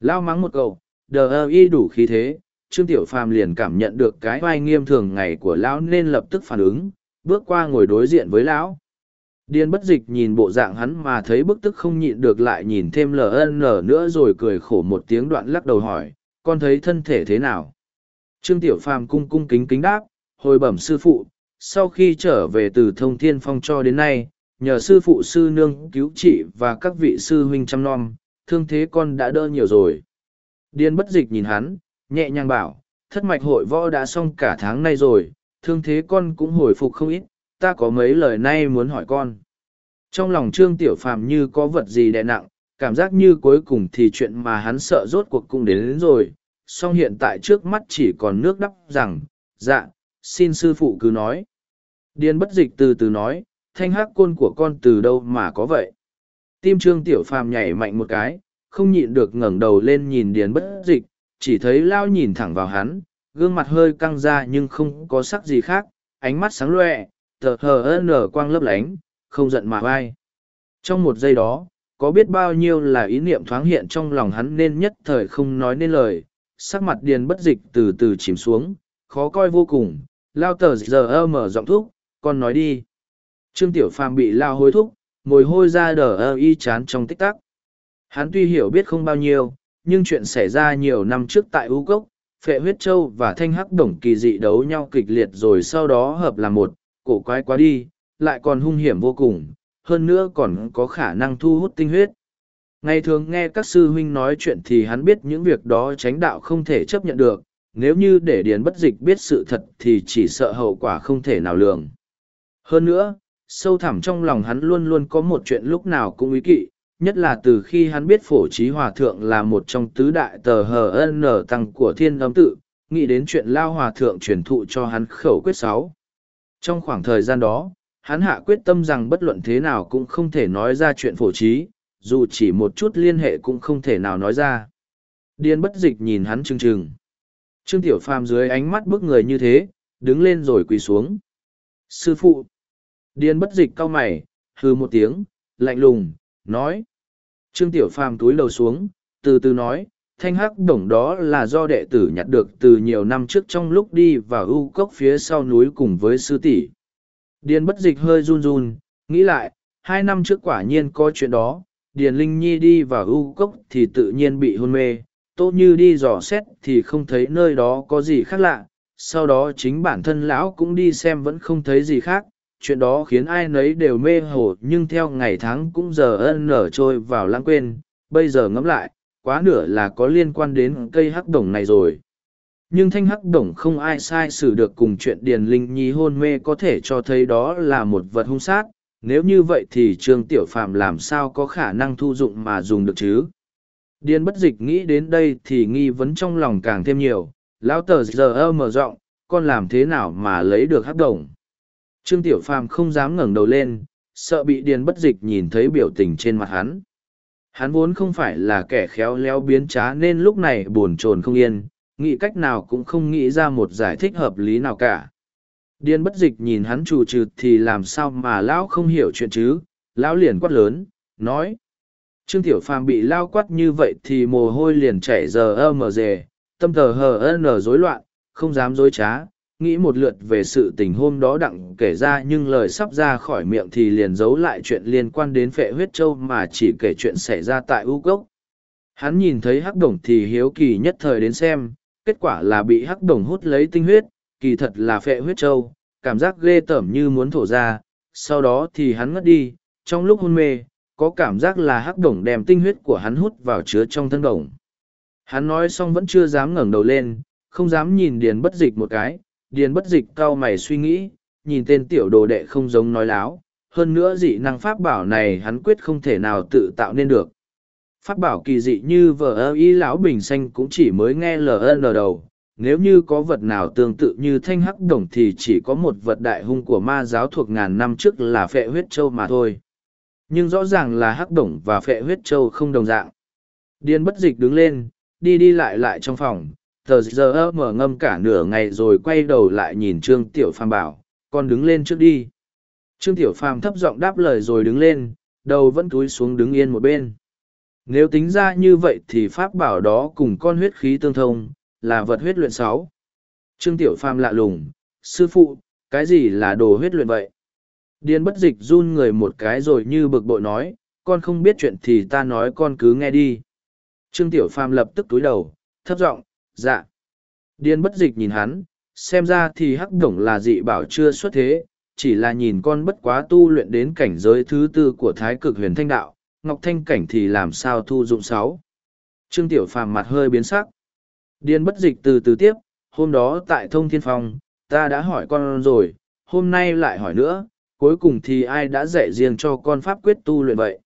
Lao mắng một câu, đờ y đủ khí thế, Trương Tiểu Phàm liền cảm nhận được cái vai nghiêm thường ngày của Lão nên lập tức phản ứng, bước qua ngồi đối diện với Lão. Điên bất dịch nhìn bộ dạng hắn mà thấy bức tức không nhịn được lại nhìn thêm LN nữa rồi cười khổ một tiếng đoạn lắc đầu hỏi, con thấy thân thể thế nào? Trương Tiểu Phàm cung cung kính kính đáp, hồi bẩm sư phụ, sau khi trở về từ thông thiên phong cho đến nay, nhờ sư phụ sư nương cứu trị và các vị sư huynh chăm nom, thương thế con đã đỡ nhiều rồi. Điên bất dịch nhìn hắn, nhẹ nhàng bảo, thất mạch hội võ đã xong cả tháng nay rồi, thương thế con cũng hồi phục không ít, ta có mấy lời nay muốn hỏi con. Trong lòng Trương Tiểu Phàm như có vật gì đè nặng, cảm giác như cuối cùng thì chuyện mà hắn sợ rốt cuộc cũng đến, đến rồi, song hiện tại trước mắt chỉ còn nước đắp rằng, dạ, xin sư phụ cứ nói. Điền bất dịch từ từ nói, thanh hắc côn của con từ đâu mà có vậy? Tim Trương Tiểu Phàm nhảy mạnh một cái, không nhịn được ngẩng đầu lên nhìn Điền bất dịch, chỉ thấy lao nhìn thẳng vào hắn, gương mặt hơi căng ra nhưng không có sắc gì khác, ánh mắt sáng loẹ, tờ hờ nở quang lấp lánh, không giận mà vai. Trong một giây đó, có biết bao nhiêu là ý niệm thoáng hiện trong lòng hắn nên nhất thời không nói nên lời, sắc mặt điền bất dịch từ từ chìm xuống, khó coi vô cùng, lao tờ giờ mở giọng thúc, con nói đi. Trương Tiểu Phàm bị lao hối thúc, mồi hôi ra đờ ơ y chán trong tích tắc. Hắn tuy hiểu biết không bao nhiêu, nhưng chuyện xảy ra nhiều năm trước tại U Cốc, Phệ Huyết Châu và Thanh Hắc Đồng kỳ dị đấu nhau kịch liệt rồi sau đó hợp làm một, cổ quái quá đi, lại còn hung hiểm vô cùng, hơn nữa còn có khả năng thu hút tinh huyết. Ngày thường nghe các sư huynh nói chuyện thì hắn biết những việc đó tránh đạo không thể chấp nhận được, nếu như để điền bất dịch biết sự thật thì chỉ sợ hậu quả không thể nào lường. Hơn nữa, sâu thẳm trong lòng hắn luôn luôn có một chuyện lúc nào cũng ý kỵ, nhất là từ khi hắn biết phổ trí hòa thượng là một trong tứ đại tờ hờ nở tăng của thiên âm tự, nghĩ đến chuyện lao hòa thượng truyền thụ cho hắn khẩu quyết sáu. Trong khoảng thời gian đó, hắn hạ quyết tâm rằng bất luận thế nào cũng không thể nói ra chuyện phổ trí, dù chỉ một chút liên hệ cũng không thể nào nói ra. Điên bất dịch nhìn hắn trừng trừng. Trương Tiểu Phàm dưới ánh mắt bức người như thế, đứng lên rồi quỳ xuống. Sư phụ! Điên bất dịch cau mày, hư một tiếng, lạnh lùng, nói. Trương Tiểu Phàm túi lầu xuống, từ từ nói, thanh hắc đồng đó là do đệ tử nhặt được từ nhiều năm trước trong lúc đi vào ưu cốc phía sau núi cùng với sư tỷ điền bất dịch hơi run run nghĩ lại hai năm trước quả nhiên có chuyện đó điền linh nhi đi vào ưu cốc thì tự nhiên bị hôn mê tốt như đi dò xét thì không thấy nơi đó có gì khác lạ sau đó chính bản thân lão cũng đi xem vẫn không thấy gì khác chuyện đó khiến ai nấy đều mê hồ nhưng theo ngày tháng cũng giờ ân nở trôi vào lãng quên bây giờ ngẫm lại quá nửa là có liên quan đến cây hắc đồng này rồi. Nhưng thanh hắc đồng không ai sai xử được cùng chuyện Điền Linh Nhi hôn mê có thể cho thấy đó là một vật hung sát, nếu như vậy thì Trương Tiểu Phạm làm sao có khả năng thu dụng mà dùng được chứ? Điền bất dịch nghĩ đến đây thì nghi vấn trong lòng càng thêm nhiều, lão tờ giờ mở rộng, con làm thế nào mà lấy được hắc đồng? Trương Tiểu Phàm không dám ngẩng đầu lên, sợ bị Điền bất dịch nhìn thấy biểu tình trên mặt hắn. Hắn vốn không phải là kẻ khéo léo biến trá nên lúc này buồn chồn không yên, nghĩ cách nào cũng không nghĩ ra một giải thích hợp lý nào cả. Điên bất dịch nhìn hắn trù trừ thì làm sao mà lão không hiểu chuyện chứ, lão liền quát lớn, nói. Trương Tiểu Phàm bị lao quát như vậy thì mồ hôi liền chảy giờ ơ mờ dề, tâm thờ hờ nở rối loạn, không dám dối trá, nghĩ một lượt về sự tình hôm đó đặng kể ra nhưng lời sắp ra khỏi miệng thì liền giấu lại chuyện liên quan đến phệ huyết châu mà chỉ kể chuyện xảy ra tại u cốc. Hắn nhìn thấy hắc đồng thì hiếu kỳ nhất thời đến xem, kết quả là bị hắc đồng hút lấy tinh huyết, kỳ thật là phệ huyết châu, cảm giác ghê tởm như muốn thổ ra, sau đó thì hắn ngất đi, trong lúc hôn mê, có cảm giác là hắc đồng đem tinh huyết của hắn hút vào chứa trong thân đồng. Hắn nói xong vẫn chưa dám ngẩng đầu lên, không dám nhìn điền bất dịch một cái điền bất dịch cau mày suy nghĩ, nhìn tên tiểu đồ đệ không giống nói láo, hơn nữa dị năng pháp bảo này hắn quyết không thể nào tự tạo nên được. Pháp bảo kỳ dị như vợ ơ y lão bình xanh cũng chỉ mới nghe ln đầu, nếu như có vật nào tương tự như thanh hắc đồng thì chỉ có một vật đại hung của ma giáo thuộc ngàn năm trước là phệ huyết châu mà thôi. Nhưng rõ ràng là hắc đồng và phệ huyết châu không đồng dạng. Điên bất dịch đứng lên, đi đi lại lại trong phòng, tờ giờ mở ngâm cả nửa ngày rồi quay đầu lại nhìn trương tiểu phàm bảo, con đứng lên trước đi. Trương tiểu phàm thấp giọng đáp lời rồi đứng lên, đầu vẫn túi xuống đứng yên một bên. Nếu tính ra như vậy thì pháp bảo đó cùng con huyết khí tương thông, là vật huyết luyện sáu. Trương tiểu phàm lạ lùng, sư phụ, cái gì là đồ huyết luyện vậy? Điên bất dịch run người một cái rồi như bực bội nói, con không biết chuyện thì ta nói con cứ nghe đi. Trương tiểu phàm lập tức túi đầu, thấp giọng dạ. Điên bất dịch nhìn hắn, xem ra thì hắc đổng là dị bảo chưa xuất thế, chỉ là nhìn con bất quá tu luyện đến cảnh giới thứ tư của thái cực huyền thanh đạo, ngọc thanh cảnh thì làm sao thu dụng sáu? Trương tiểu phàm mặt hơi biến sắc. Điên bất dịch từ từ tiếp, hôm đó tại thông thiên phong, ta đã hỏi con rồi, hôm nay lại hỏi nữa, cuối cùng thì ai đã dạy riêng cho con pháp quyết tu luyện vậy?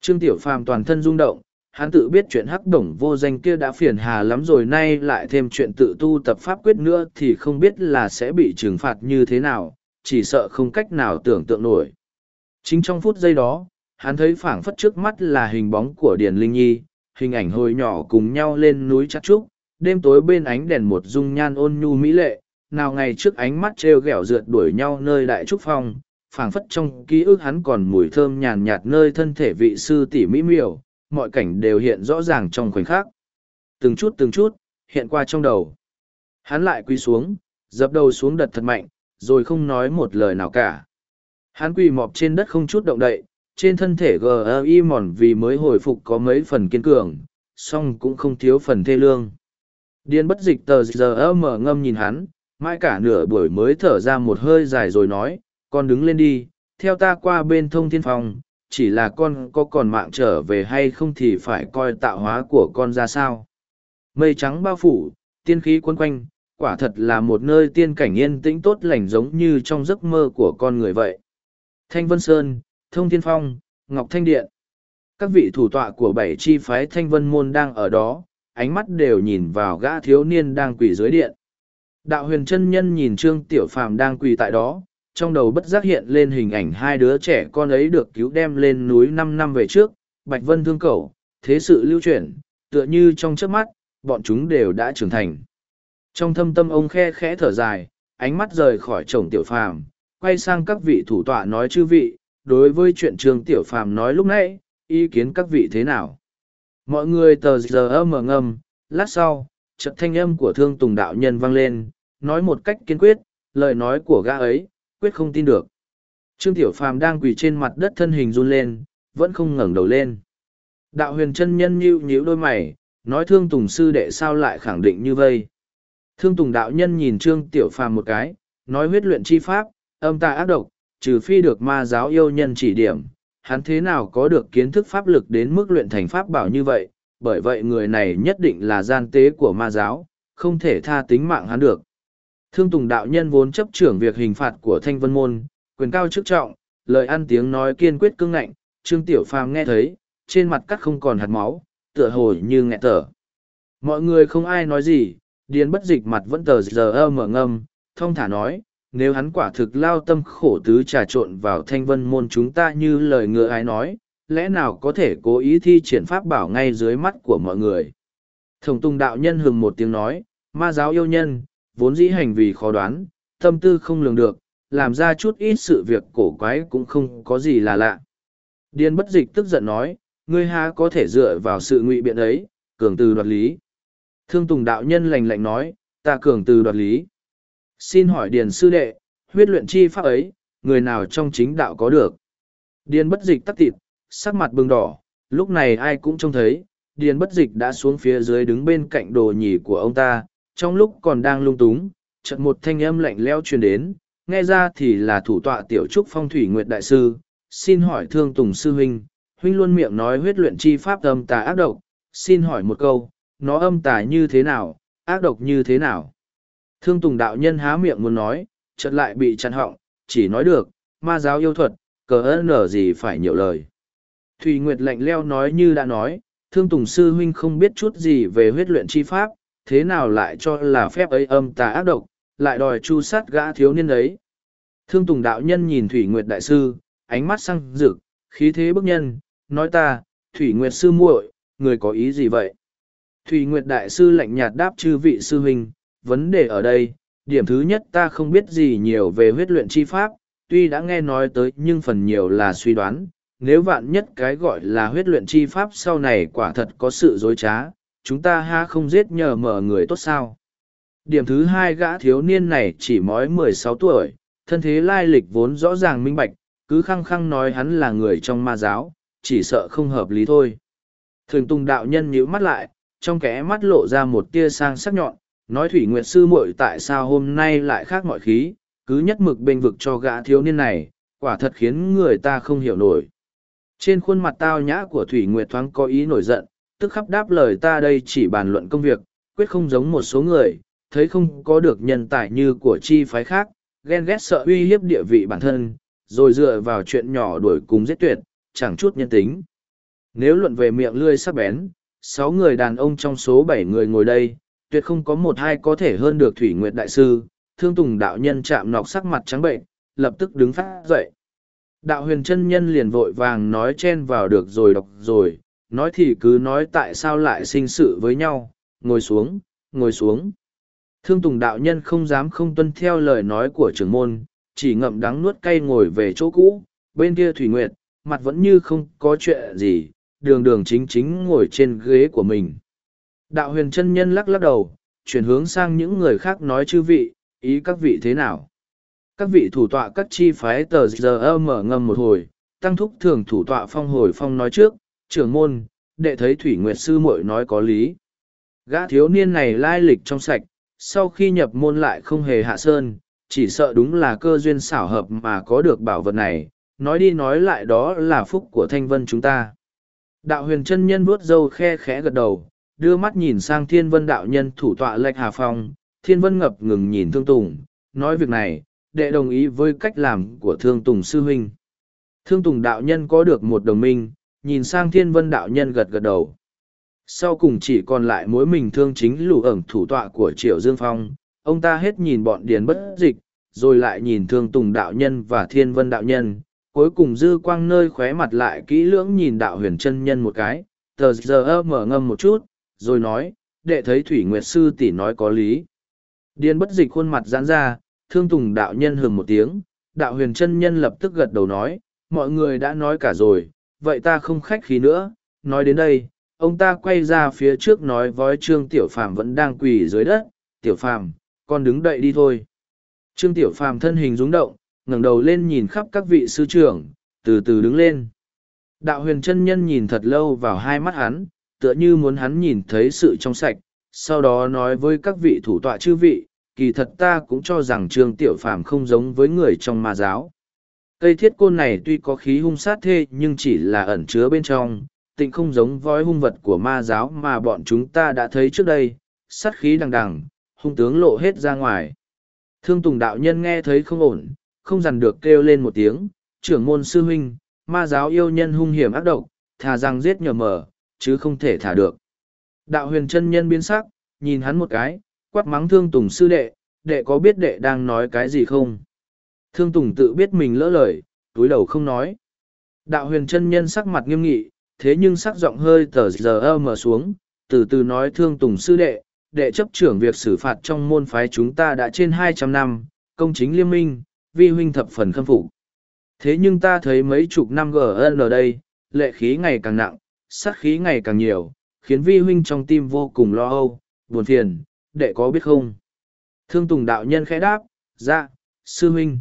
Trương tiểu phàm toàn thân rung động hắn tự biết chuyện hắc đồng vô danh kia đã phiền hà lắm rồi, nay lại thêm chuyện tự tu tập pháp quyết nữa thì không biết là sẽ bị trừng phạt như thế nào, chỉ sợ không cách nào tưởng tượng nổi. Chính trong phút giây đó, hắn thấy phảng phất trước mắt là hình bóng của điền linh nhi, hình ảnh hồi nhỏ cùng nhau lên núi chắc trúc, đêm tối bên ánh đèn một dung nhan ôn nhu mỹ lệ, nào ngày trước ánh mắt t r e o rượt đuổi nhau nơi đại trúc phong, phảng phất trong ký ức hắn còn mùi thơm nhàn nhạt nơi thân thể vị sư tỷ mỹ miều mọi cảnh đều hiện rõ ràng trong khoảnh khắc. Từng chút từng chút, hiện qua trong đầu. Hắn lại quy xuống, dập đầu xuống đật thật mạnh, rồi không nói một lời nào cả. Hắn quỳ mọp trên đất không chút động đậy, trên thân thể G.I. mòn vì mới hồi phục có mấy phần kiên cường, song cũng không thiếu phần thê lương. Điên bất dịch tờ giờ mở ngâm nhìn hắn, mãi cả nửa buổi mới thở ra một hơi dài rồi nói, con đứng lên đi, theo ta qua bên thông thiên phòng, chỉ là con có còn mạng trở về hay không thì phải coi tạo hóa của con ra sao. Mây trắng bao phủ, tiên khí quấn quanh, quả thật là một nơi tiên cảnh yên tĩnh tốt lành giống như trong giấc mơ của con người vậy. Thanh Vân Sơn, Thông Thiên Phong, Ngọc Thanh Điện. Các vị thủ tọa của bảy chi phái Thanh Vân Môn đang ở đó, ánh mắt đều nhìn vào gã thiếu niên đang quỳ dưới điện. Đạo huyền chân nhân nhìn Trương Tiểu Phàm đang quỳ tại đó, trong đầu bất giác hiện lên hình ảnh hai đứa trẻ con ấy được cứu đem lên núi năm năm về trước, Bạch Vân thương cầu, thế sự lưu chuyển, tựa như trong trước mắt, bọn chúng đều đã trưởng thành. Trong thâm tâm ông khe khẽ thở dài, ánh mắt rời khỏi chồng tiểu phàm, quay sang các vị thủ tọa nói chư vị, đối với chuyện trường tiểu phàm nói lúc nãy, ý kiến các vị thế nào? Mọi người tờ giờ âm mở ngâm, lát sau, trận thanh âm của thương tùng đạo nhân vang lên, nói một cách kiên quyết, lời nói của gã ấy, quyết không tin được. Trương Tiểu Phàm đang quỳ trên mặt đất thân hình run lên, vẫn không ngẩng đầu lên. Đạo huyền chân nhân nhíu nhíu đôi mày, nói thương tùng sư đệ sao lại khẳng định như vây. Thương tùng đạo nhân nhìn Trương Tiểu Phàm một cái, nói huyết luyện chi pháp, âm tà ác độc, trừ phi được ma giáo yêu nhân chỉ điểm, hắn thế nào có được kiến thức pháp lực đến mức luyện thành pháp bảo như vậy, bởi vậy người này nhất định là gian tế của ma giáo, không thể tha tính mạng hắn được. Thương Tùng đạo nhân vốn chấp trưởng việc hình phạt của Thanh Vân Môn, quyền cao chức trọng, lời ăn tiếng nói kiên quyết cương ngạnh, Trương Tiểu Phàm nghe thấy, trên mặt cắt không còn hạt máu, tựa hồ như nghẹt thở. Mọi người không ai nói gì, điền bất dịch mặt vẫn tờ giờ ơ mở ngâm, thông thả nói, nếu hắn quả thực lao tâm khổ tứ trà trộn vào thanh vân môn chúng ta như lời ngựa ai nói, lẽ nào có thể cố ý thi triển pháp bảo ngay dưới mắt của mọi người. Thổng Tùng đạo nhân hừng một tiếng nói, ma giáo yêu nhân, vốn dĩ hành vì khó đoán, tâm tư không lường được, làm ra chút ít sự việc cổ quái cũng không có gì là lạ. Điền bất dịch tức giận nói, ngươi há có thể dựa vào sự ngụy biện ấy, cường từ đoạt lý. Thương Tùng đạo nhân lành lạnh nói, ta cường từ đoạt lý. Xin hỏi Điền sư đệ, huyết luyện chi pháp ấy, người nào trong chính đạo có được? Điền bất dịch tắt thịt, sắc mặt bừng đỏ, lúc này ai cũng trông thấy, Điền bất dịch đã xuống phía dưới đứng bên cạnh đồ nhì của ông ta, trong lúc còn đang lung túng, chợt một thanh âm lạnh leo truyền đến, nghe ra thì là thủ tọa tiểu trúc phong thủy nguyệt đại sư, xin hỏi thương tùng sư huynh, huynh luôn miệng nói huyết luyện chi pháp âm tà ác độc, xin hỏi một câu, nó âm tà như thế nào, ác độc như thế nào? Thương tùng đạo nhân há miệng muốn nói, chợt lại bị chặn họng, chỉ nói được, ma giáo yêu thuật, cờ ơn nở gì phải nhiều lời. Thủy Nguyệt lạnh leo nói như đã nói, thương tùng sư huynh không biết chút gì về huyết luyện chi pháp, thế nào lại cho là phép ấy âm tà ác độc, lại đòi chu sát gã thiếu niên ấy. Thương Tùng đạo nhân nhìn Thủy Nguyệt đại sư, ánh mắt sang rực, khí thế bức nhân, nói ta, Thủy Nguyệt sư muội, người có ý gì vậy? Thủy Nguyệt Đại Sư lạnh nhạt đáp chư vị sư huynh, vấn đề ở đây, điểm thứ nhất ta không biết gì nhiều về huyết luyện chi pháp, tuy đã nghe nói tới nhưng phần nhiều là suy đoán, nếu vạn nhất cái gọi là huyết luyện chi pháp sau này quả thật có sự dối trá, chúng ta ha không giết nhờ mở người tốt sao. Điểm thứ hai gã thiếu niên này chỉ mới mười sáu tuổi, thân thế lai lịch vốn rõ ràng minh bạch, cứ khăng khăng nói hắn là người trong ma giáo, chỉ sợ không hợp lý thôi. Thường Tùng đạo nhân nhíu mắt lại, trong kẽ mắt lộ ra một tia sang sắc nhọn, nói Thủy Nguyệt Sư muội tại sao hôm nay lại khác mọi khí, cứ nhất mực bênh vực cho gã thiếu niên này, quả thật khiến người ta không hiểu nổi. Trên khuôn mặt tao nhã của Thủy Nguyệt thoáng có ý nổi giận, tức khắp đáp lời ta đây chỉ bàn luận công việc, quyết không giống một số người, thấy không có được nhân tài như của chi phái khác, ghen ghét sợ uy hiếp địa vị bản thân, rồi dựa vào chuyện nhỏ đuổi cùng giết tuyệt, chẳng chút nhân tính. Nếu luận về miệng lươi sắc bén, sáu người đàn ông trong số bảy người ngồi đây, tuyệt không có một hai có thể hơn được Thủy Nguyệt Đại Sư, thương tùng đạo nhân chạm nọc sắc mặt trắng bệnh, lập tức đứng phát dậy. Đạo huyền chân nhân liền vội vàng nói chen vào được rồi đọc rồi, nói thì cứ nói tại sao lại sinh sự với nhau, ngồi xuống, ngồi xuống. Thương Tùng đạo nhân không dám không tuân theo lời nói của trưởng môn, chỉ ngậm đắng nuốt cay ngồi về chỗ cũ, bên kia Thủy Nguyệt, mặt vẫn như không có chuyện gì, đường đường chính chính ngồi trên ghế của mình. Đạo huyền chân nhân lắc lắc đầu, chuyển hướng sang những người khác nói chư vị, ý các vị thế nào? Các vị thủ tọa các chi phái tờ giờ mở ngầm một hồi, tăng thúc thường thủ tọa phong hồi phong nói trước, trưởng môn, đệ thấy Thủy Nguyệt Sư muội nói có lý. Gã thiếu niên này lai lịch trong sạch, sau khi nhập môn lại không hề hạ sơn, chỉ sợ đúng là cơ duyên xảo hợp mà có được bảo vật này, nói đi nói lại đó là phúc của thanh vân chúng ta. Đạo huyền chân nhân vuốt râu khe khẽ gật đầu, đưa mắt nhìn sang thiên vân đạo nhân thủ tọa lệch hà phong, thiên vân ngập ngừng nhìn thương tùng, nói việc này, đệ đồng ý với cách làm của thương tùng sư huynh. Thương tùng đạo nhân có được một đồng minh, nhìn sang thiên vân đạo nhân gật gật đầu. Sau cùng chỉ còn lại mối mình thương chính lù ẩn thủ tọa của Triệu Dương Phong, ông ta hết nhìn bọn điền bất dịch, rồi lại nhìn thương tùng đạo nhân và thiên vân đạo nhân, cuối cùng dư quang nơi khóe mặt lại kỹ lưỡng nhìn đạo huyền chân nhân một cái, tờ giờ mở ngâm một chút, rồi nói, đệ thấy Thủy Nguyệt Sư tỷ nói có lý. Điền bất dịch khuôn mặt giãn ra, thương tùng đạo nhân hừng một tiếng, đạo huyền chân nhân lập tức gật đầu nói, mọi người đã nói cả rồi, vậy ta không khách khí nữa, nói đến đây, ông ta quay ra phía trước nói với trương tiểu phàm vẫn đang quỳ dưới đất tiểu phàm con đứng đậy đi thôi. Trương tiểu phàm thân hình rúng động ngẩng đầu lên nhìn khắp các vị sư trưởng từ từ đứng lên. Đạo huyền chân nhân nhìn thật lâu vào hai mắt hắn tựa như muốn hắn nhìn thấy sự trong sạch sau đó nói với các vị thủ tọa chư vị kỳ thật ta cũng cho rằng trương tiểu phàm không giống với người trong ma giáo cây thiết côn này tuy có khí hung sát thê nhưng chỉ là ẩn chứa bên trong tịnh không giống voi hung vật của ma giáo mà bọn chúng ta đã thấy trước đây, sát khí đằng đằng, hung tướng lộ hết ra ngoài. Thương Tùng đạo nhân nghe thấy không ổn, không dằn được kêu lên một tiếng, trưởng môn sư huynh, ma giáo yêu nhân hung hiểm ác độc, thà rằng giết nhờ mở, chứ không thể thả được. Đạo huyền chân nhân biến sắc, nhìn hắn một cái, quát mắng thương Tùng sư đệ, đệ có biết đệ đang nói cái gì không? Thương Tùng tự biết mình lỡ lời, túi đầu không nói. Đạo huyền chân nhân sắc mặt nghiêm nghị, thế nhưng sắc giọng hơi tờ giờ mở xuống, từ từ nói thương tùng sư đệ, đệ chấp trưởng việc xử phạt trong môn phái chúng ta đã trên hai trăm năm, công chính liên minh, vi huynh thập phần khâm phục. Thế nhưng ta thấy mấy chục năm GN ở đây, lệ khí ngày càng nặng, sát khí ngày càng nhiều, khiến vi huynh trong tim vô cùng lo âu, buồn phiền, đệ có biết không? Thương Tùng đạo nhân khẽ đáp, dạ, sư huynh.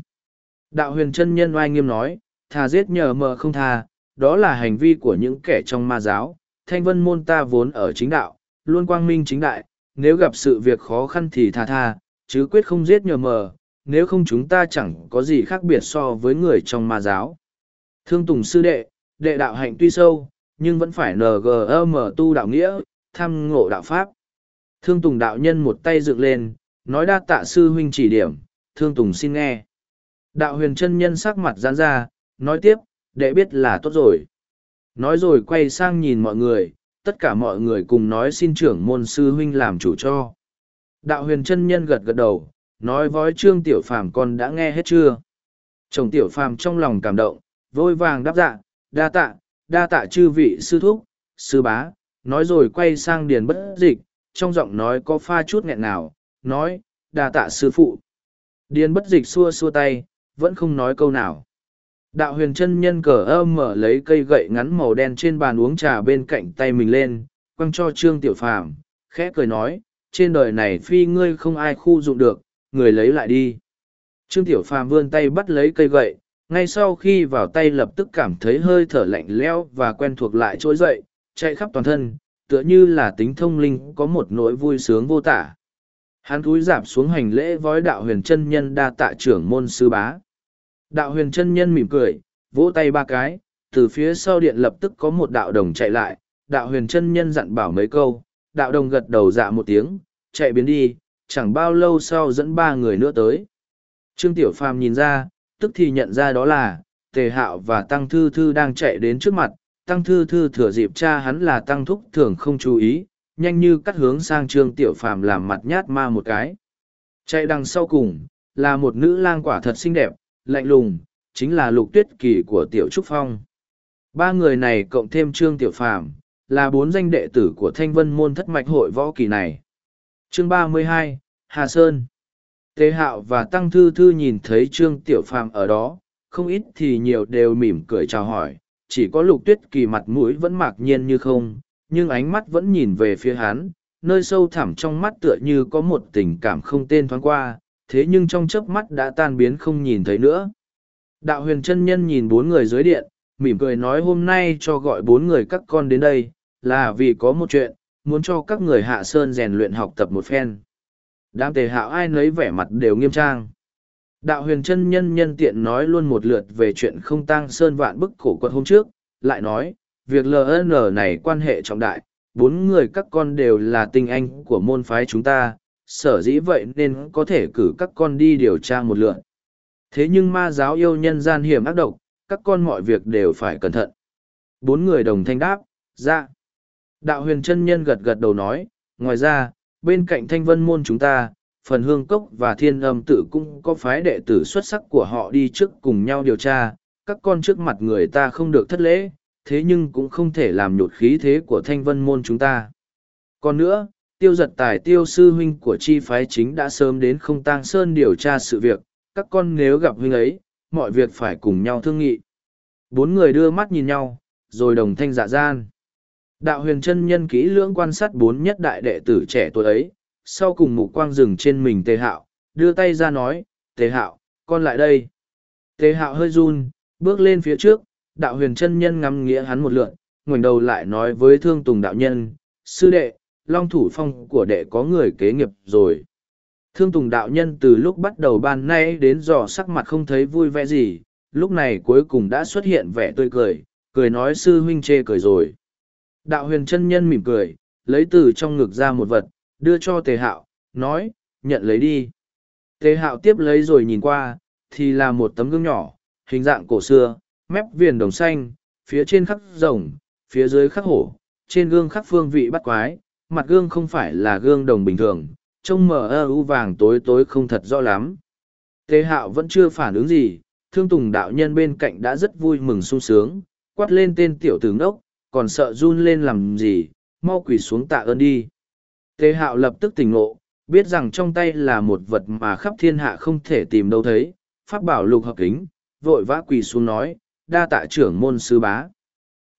Đạo huyền chân nhân oai nghiêm nói, thà giết nhờ mờ không tha, đó là hành vi của những kẻ trong ma giáo. Thanh vân môn ta vốn ở chính đạo, luôn quang minh chính đại, nếu gặp sự việc khó khăn thì tha tha, chứ quyết không giết nhờ mờ, nếu không chúng ta chẳng có gì khác biệt so với người trong ma giáo. Thương Tùng sư đệ, đệ đạo hạnh tuy sâu, nhưng vẫn phải NGM tu đạo nghĩa, tham ngộ đạo pháp. Thương Tùng đạo nhân một tay dựng lên, nói đa tạ sư huynh chỉ điểm, Thương Tùng xin nghe. Đạo huyền chân nhân sắc mặt giãn ra, nói tiếp, đệ biết là tốt rồi. Nói rồi quay sang nhìn mọi người, tất cả mọi người cùng nói xin trưởng môn sư huynh làm chủ cho. Đạo huyền chân nhân gật gật đầu, nói vói trương tiểu phàm con đã nghe hết chưa? Chồng tiểu phàm trong lòng cảm động, vôi vàng đáp dạ, đa tạ, đa tạ chư vị sư thúc, sư bá, nói rồi quay sang điền bất dịch, trong giọng nói có pha chút nghẹn nào, nói, đa tạ sư phụ. Điền bất dịch xua xua tay, vẫn không nói câu nào. Đạo huyền chân nhân cờ ơ mở lấy cây gậy ngắn màu đen trên bàn uống trà bên cạnh tay mình lên, quăng cho Trương Tiểu Phàm, khẽ cười nói, trên đời này phi ngươi không ai khu dụng được, người lấy lại đi. Trương Tiểu Phàm vươn tay bắt lấy cây gậy, ngay sau khi vào tay lập tức cảm thấy hơi thở lạnh lẽo và quen thuộc lại trỗi dậy, chạy khắp toàn thân, tựa như là tính thông linh có một nỗi vui sướng vô tả. Hắn cúi giảm xuống hành lễ với đạo huyền chân nhân đa tạ trưởng môn sư bá. Đạo huyền chân nhân mỉm cười, vỗ tay ba cái, từ phía sau điện lập tức có một đạo đồng chạy lại, đạo huyền chân nhân dặn bảo mấy câu, đạo đồng gật đầu dạ một tiếng, chạy biến đi, chẳng bao lâu sau dẫn ba người nữa tới. Trương Tiểu Phàm nhìn ra, tức thì nhận ra đó là, Tề Hạo và Tăng Thư Thư đang chạy đến trước mặt, Tăng Thư Thư thừa dịp cha hắn là Tăng Thúc thường không chú ý, nhanh như cắt hướng sang Trương Tiểu Phàm làm mặt nhát ma một cái. Chạy đằng sau cùng, là một nữ lang quả thật xinh đẹp, lạnh lùng, chính là lục tuyết kỳ của Tiểu Trúc Phong. Ba người này cộng thêm Trương Tiểu Phàm là bốn danh đệ tử của Thanh Vân Môn Thất Mạch Hội Võ Kỳ này. Chương ba mươi hai Hà Sơn Tế Hạo và Tăng Thư Thư nhìn thấy Trương Tiểu Phàm ở đó, không ít thì nhiều đều mỉm cười chào hỏi, chỉ có lục tuyết kỳ mặt mũi vẫn mạc nhiên như không, nhưng ánh mắt vẫn nhìn về phía hắn, nơi sâu thẳm trong mắt tựa như có một tình cảm không tên thoáng qua, thế nhưng trong chớp mắt đã tan biến không nhìn thấy nữa. Đạo huyền chân nhân nhìn bốn người dưới điện, mỉm cười nói hôm nay cho gọi bốn người các con đến đây, là vì có một chuyện, muốn cho các người hạ sơn rèn luyện học tập một phen. Đám tề hạo ai nấy vẻ mặt đều nghiêm trang. Đạo huyền chân nhân nhân tiện nói luôn một lượt về chuyện không tăng sơn vạn bức cổ quật hôm trước, lại nói, việc LN này quan hệ trọng đại, bốn người các con đều là tinh anh của môn phái chúng ta, sở dĩ vậy nên có thể cử các con đi điều tra một lượn. Thế nhưng ma giáo yêu nhân gian hiểm ác độc, các con mọi việc đều phải cẩn thận. Bốn người đồng thanh đáp, ra. Dạ. Đạo huyền chân nhân gật gật đầu nói, ngoài ra, bên cạnh thanh vân môn chúng ta, phần hương cốc và thiên âm tự cũng có phái đệ tử xuất sắc của họ đi trước cùng nhau điều tra, các con trước mặt người ta không được thất lễ, thế nhưng cũng không thể làm nhột khí thế của thanh vân môn chúng ta. Còn nữa, tiêu giật tài tiêu sư huynh của chi phái chính đã sớm đến không tang sơn điều tra sự việc, các con nếu gặp huynh ấy, mọi việc phải cùng nhau thương nghị. Bốn người đưa mắt nhìn nhau, rồi đồng thanh dạ gian. Đạo huyền chân nhân kỹ lưỡng quan sát bốn nhất đại đệ tử trẻ tuổi ấy, sau cùng mục quang rừng trên mình tề hạo, đưa tay ra nói, tề hạo, con lại đây. Tề hạo hơi run, bước lên phía trước, đạo huyền chân nhân ngắm nghĩa hắn một lượn, ngoảnh đầu lại nói với thương tùng đạo nhân, sư đệ, long thủ phong của đệ có người kế nghiệp rồi. Thương tùng đạo nhân từ lúc bắt đầu ban nay đến dò sắc mặt không thấy vui vẻ gì, lúc này cuối cùng đã xuất hiện vẻ tươi cười, cười nói sư huynh chê cười rồi. Đạo huyền chân nhân mỉm cười, lấy từ trong ngực ra một vật, đưa cho tề hạo, nói, nhận lấy đi. Tề hạo tiếp lấy rồi nhìn qua, thì là một tấm gương nhỏ, hình dạng cổ xưa, mép viền đồng xanh, phía trên khắc rồng, phía dưới khắc hổ, trên gương khắc phương vị bắt quái, mặt gương không phải là gương đồng bình thường, trông mờ ơ u vàng tối tối không thật rõ lắm. Tề hạo vẫn chưa phản ứng gì, thương tùng đạo nhân bên cạnh đã rất vui mừng sung sướng, quát lên tên tiểu tướng đốc, còn sợ run lên làm gì, mau quỳ xuống tạ ơn đi. Tề hạo lập tức tỉnh ngộ, biết rằng trong tay là một vật mà khắp thiên hạ không thể tìm đâu thấy, pháp bảo lục hợp kính, vội vã quỳ xuống nói, đa tạ trưởng môn sư bá.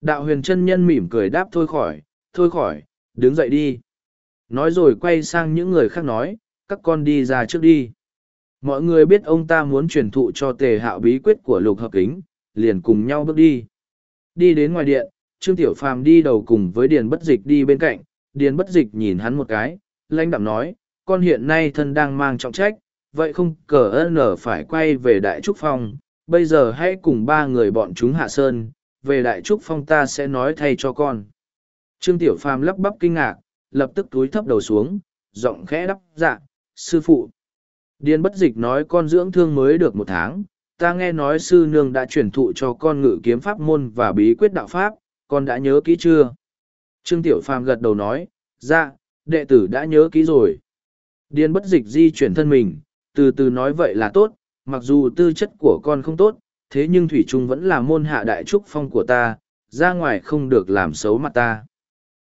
Đạo huyền chân nhân mỉm cười đáp thôi khỏi, thôi khỏi, đứng dậy đi. Nói rồi quay sang những người khác nói, các con đi ra trước đi. Mọi người biết ông ta muốn truyền thụ cho tề hạo bí quyết của lục hợp kính, liền cùng nhau bước đi. Đi đến ngoài điện, Trương Tiểu Phàm đi đầu cùng với Điền Bất Dịch đi bên cạnh, Điền Bất Dịch nhìn hắn một cái, lãnh đạm nói, con hiện nay thân đang mang trọng trách, vậy không cờ ơn nở phải quay về Đại Trúc Phong, bây giờ hãy cùng ba người bọn chúng hạ sơn, về Đại Trúc Phong ta sẽ nói thay cho con. Trương Tiểu Phàm lắp bắp kinh ngạc, lập tức túi thấp đầu xuống, giọng khẽ đắp dạ, sư phụ. Điền Bất Dịch nói con dưỡng thương mới được một tháng, ta nghe nói sư nương đã truyền thụ cho con ngự kiếm pháp môn và bí quyết đạo pháp, con đã nhớ kỹ chưa? Trương Tiểu Phàm gật đầu nói, dạ, đệ tử đã nhớ kỹ rồi. Điền bất dịch di chuyển thân mình, từ từ nói vậy là tốt, mặc dù tư chất của con không tốt, thế nhưng Thủy Trung vẫn là môn hạ đại trúc phong của ta, ra ngoài không được làm xấu mặt ta.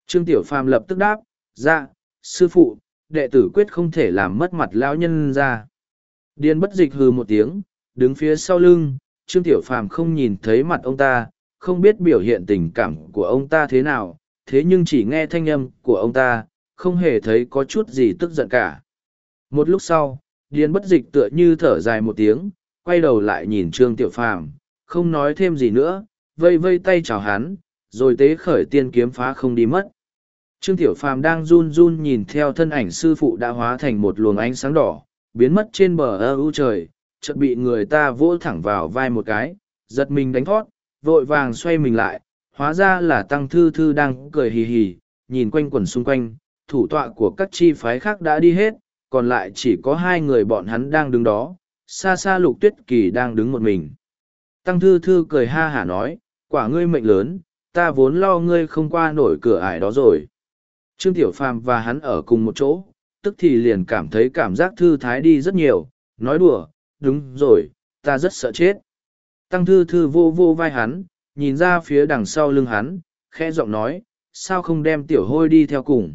Trương Tiểu Phàm lập tức đáp, dạ, sư phụ, đệ tử quyết không thể làm mất mặt lão nhân ra. Điền bất dịch hừ một tiếng, đứng phía sau lưng, Trương Tiểu Phàm không nhìn thấy mặt ông ta, không biết biểu hiện tình cảm của ông ta thế nào, thế nhưng chỉ nghe thanh âm của ông ta, không hề thấy có chút gì tức giận cả. Một lúc sau, Điền bất dịch tựa như thở dài một tiếng, quay đầu lại nhìn Trương Tiểu Phàm, không nói thêm gì nữa, vây vây tay chào hắn, rồi tế khởi tiên kiếm phá không đi mất. Trương Tiểu Phàm đang run run nhìn theo thân ảnh sư phụ đã hóa thành một luồng ánh sáng đỏ, biến mất trên bờ ơ u trời, chợt bị người ta vỗ thẳng vào vai một cái, giật mình đánh thoát, vội vàng xoay mình lại, hóa ra là Tăng Thư Thư đang cười hì hì, nhìn quanh quẩn xung quanh, thủ tọa của các chi phái khác đã đi hết, còn lại chỉ có hai người bọn hắn đang đứng đó, xa xa lục tuyết kỳ đang đứng một mình. Tăng Thư Thư cười ha hả nói, quả ngươi mệnh lớn, ta vốn lo ngươi không qua nổi cửa ải đó rồi. Trương Tiểu Phàm và hắn ở cùng một chỗ, tức thì liền cảm thấy cảm giác thư thái đi rất nhiều, nói đùa, đúng rồi, ta rất sợ chết. Tăng thư thư vô vô vai hắn, nhìn ra phía đằng sau lưng hắn, khẽ giọng nói, sao không đem tiểu hôi đi theo cùng.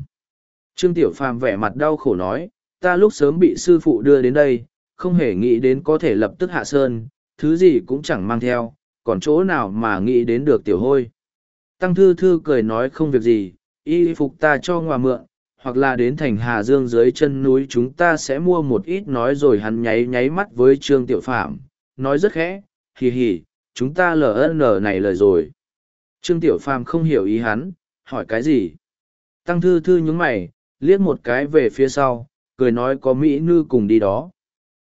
Trương Tiểu Phàm vẻ mặt đau khổ nói, ta lúc sớm bị sư phụ đưa đến đây, không hề nghĩ đến có thể lập tức hạ sơn, thứ gì cũng chẳng mang theo, còn chỗ nào mà nghĩ đến được tiểu hôi. Tăng thư thư cười nói không việc gì, y phục ta cho ngoà mượn, hoặc là đến thành Hà Dương dưới chân núi chúng ta sẽ mua một ít nói rồi hắn nháy nháy mắt với Trương Tiểu Phạm, nói rất khẽ, hì hì, chúng ta ln này lời rồi. Trương Tiểu Phạm không hiểu ý hắn, hỏi cái gì? Tăng thư thư nhúng mày, liếc một cái về phía sau, cười nói có Mỹ Nư cùng đi đó.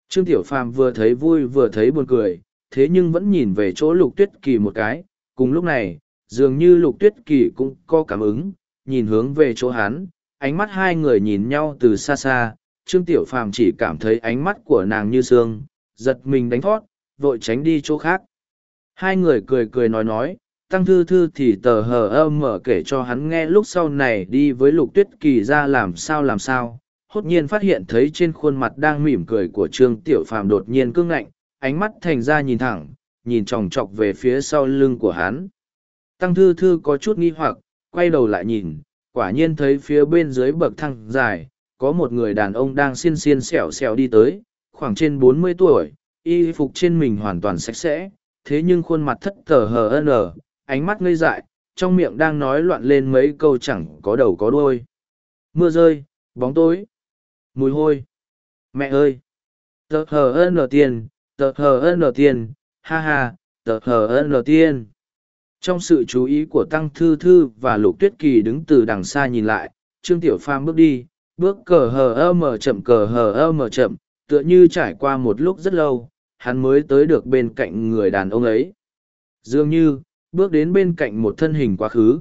Trương Tiểu Phạm vừa thấy vui vừa thấy buồn cười, thế nhưng vẫn nhìn về chỗ lục tuyết kỳ một cái, cùng lúc này, dường như lục tuyết kỳ cũng có cảm ứng, nhìn hướng về chỗ hắn, ánh mắt hai người nhìn nhau từ xa xa, Trương Tiểu Phàm chỉ cảm thấy ánh mắt của nàng như sương, giật mình đánh thoát, vội tránh đi chỗ khác. Hai người cười cười nói nói, Tăng Thư Thư thì tờ hờ âm mở kể cho hắn nghe lúc sau này đi với Lục Tuyết Kỳ ra làm sao làm sao, hốt nhiên phát hiện thấy trên khuôn mặt đang mỉm cười của Trương Tiểu Phàm đột nhiên cương ngạnh, ánh mắt thành ra nhìn thẳng, nhìn chòng chọc về phía sau lưng của hắn. Tăng Thư Thư có chút nghi hoặc, quay đầu lại nhìn, quả nhiên thấy phía bên dưới bậc thang dài, có một người đàn ông đang xiên xiên xẻo xẻo đi tới, khoảng trên bốn mươi tuổi, y phục trên mình hoàn toàn sạch sẽ, thế nhưng khuôn mặt thất tờ hờ ở, ánh mắt ngây dại, trong miệng đang nói loạn lên mấy câu chẳng có đầu có đuôi. Mưa rơi, bóng tối, mùi hôi. Mẹ ơi! Tờ hờ ở tiền, tờ hờ ở tiền, ha ha, tờ hờ ở tiền trong sự chú ý của tăng thư thư và lục tuyết kỳ đứng từ đằng xa nhìn lại, trương tiểu phàm bước đi, bước cờ hờ ơ mờ chậm, cờ hờ ơ mờ chậm, tựa như trải qua một lúc rất lâu, hắn mới tới được bên cạnh người đàn ông ấy. Dường như, bước đến bên cạnh một thân hình quá khứ.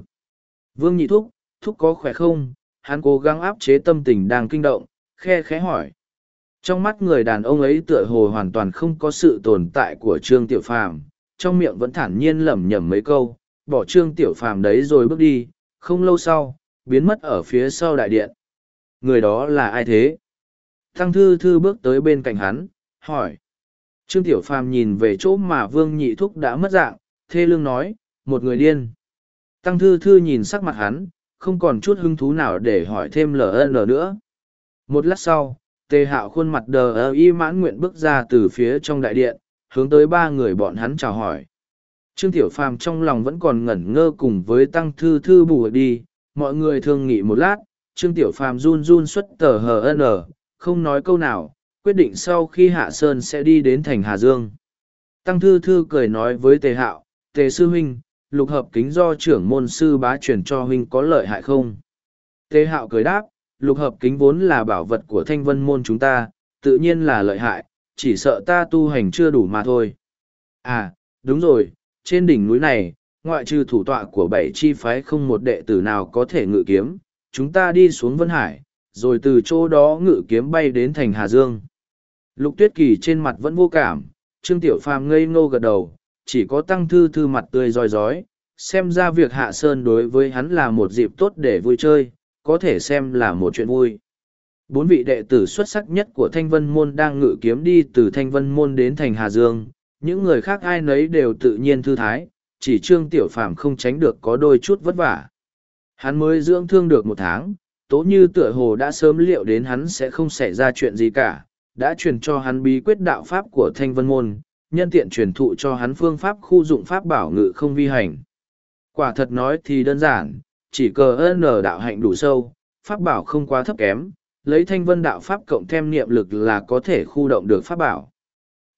Vương nhị thúc thúc có khỏe không? Hắn cố gắng áp chế tâm tình đang kinh động, khe khẽ hỏi. Trong mắt người đàn ông ấy tựa hồ hoàn toàn không có sự tồn tại của trương tiểu phàm trong miệng vẫn thản nhiên lẩm nhẩm mấy câu, bỏ trương tiểu phàm đấy rồi bước đi, không lâu sau, biến mất ở phía sau đại điện. Người đó là ai thế? Thăng thư thư bước tới bên cạnh hắn, hỏi. Trương tiểu phàm nhìn về chỗ mà vương nhị thúc đã mất dạng, thê lương nói, một người điên. Tăng thư thư nhìn sắc mặt hắn, không còn chút hứng thú nào để hỏi thêm ln nữa. Một lát sau, tề hạo khuôn mặt đờ ơ y mãn nguyện bước ra từ phía trong đại điện, hướng tới ba người bọn hắn chào hỏi. Trương Tiểu Phàm trong lòng vẫn còn ngẩn ngơ cùng với Tăng Thư Thư bù đi, mọi người thương nghị một lát, Trương Tiểu Phàm run run xuất tờ HN, không nói câu nào, quyết định sau khi Hạ Sơn sẽ đi đến thành Hà Dương. Tăng Thư Thư cười nói với Tề Hạo, Tề Sư Huynh, lục hợp kính do trưởng môn sư bá chuyển cho Huynh có lợi hại không? Tề Hạo cười đáp, lục hợp kính vốn là bảo vật của thanh vân môn chúng ta, tự nhiên là lợi hại, chỉ sợ ta tu hành chưa đủ mà thôi. À, đúng rồi, trên đỉnh núi này, ngoại trừ thủ tọa của bảy chi phái không một đệ tử nào có thể ngự kiếm, chúng ta đi xuống Vân Hải, rồi từ chỗ đó ngự kiếm bay đến thành Hà Dương. Lục tuyết kỳ trên mặt vẫn vô cảm, Trương Tiểu Phàm ngây ngô gật đầu, chỉ có tăng thư thư mặt tươi roi rói, xem ra việc hạ sơn đối với hắn là một dịp tốt để vui chơi, có thể xem là một chuyện vui bốn vị đệ tử xuất sắc nhất của thanh vân môn đang ngự kiếm đi từ thanh vân môn đến thành hà dương những người khác ai nấy đều tự nhiên thư thái chỉ trương tiểu phàm không tránh được có đôi chút vất vả Hắn mới dưỡng thương được một tháng, tố như tựa hồ đã sớm liệu đến hắn sẽ không xảy ra chuyện gì cả, đã truyền cho hắn bí quyết đạo pháp của thanh vân môn, nhân tiện truyền thụ cho hắn phương pháp khu dụng pháp bảo ngự không vi hành. Quả thật nói thì đơn giản, chỉ cờ ơn đạo hạnh đủ sâu, pháp bảo không quá thấp kém, lấy thanh vân đạo pháp cộng thêm niệm lực là có thể khu động được pháp bảo.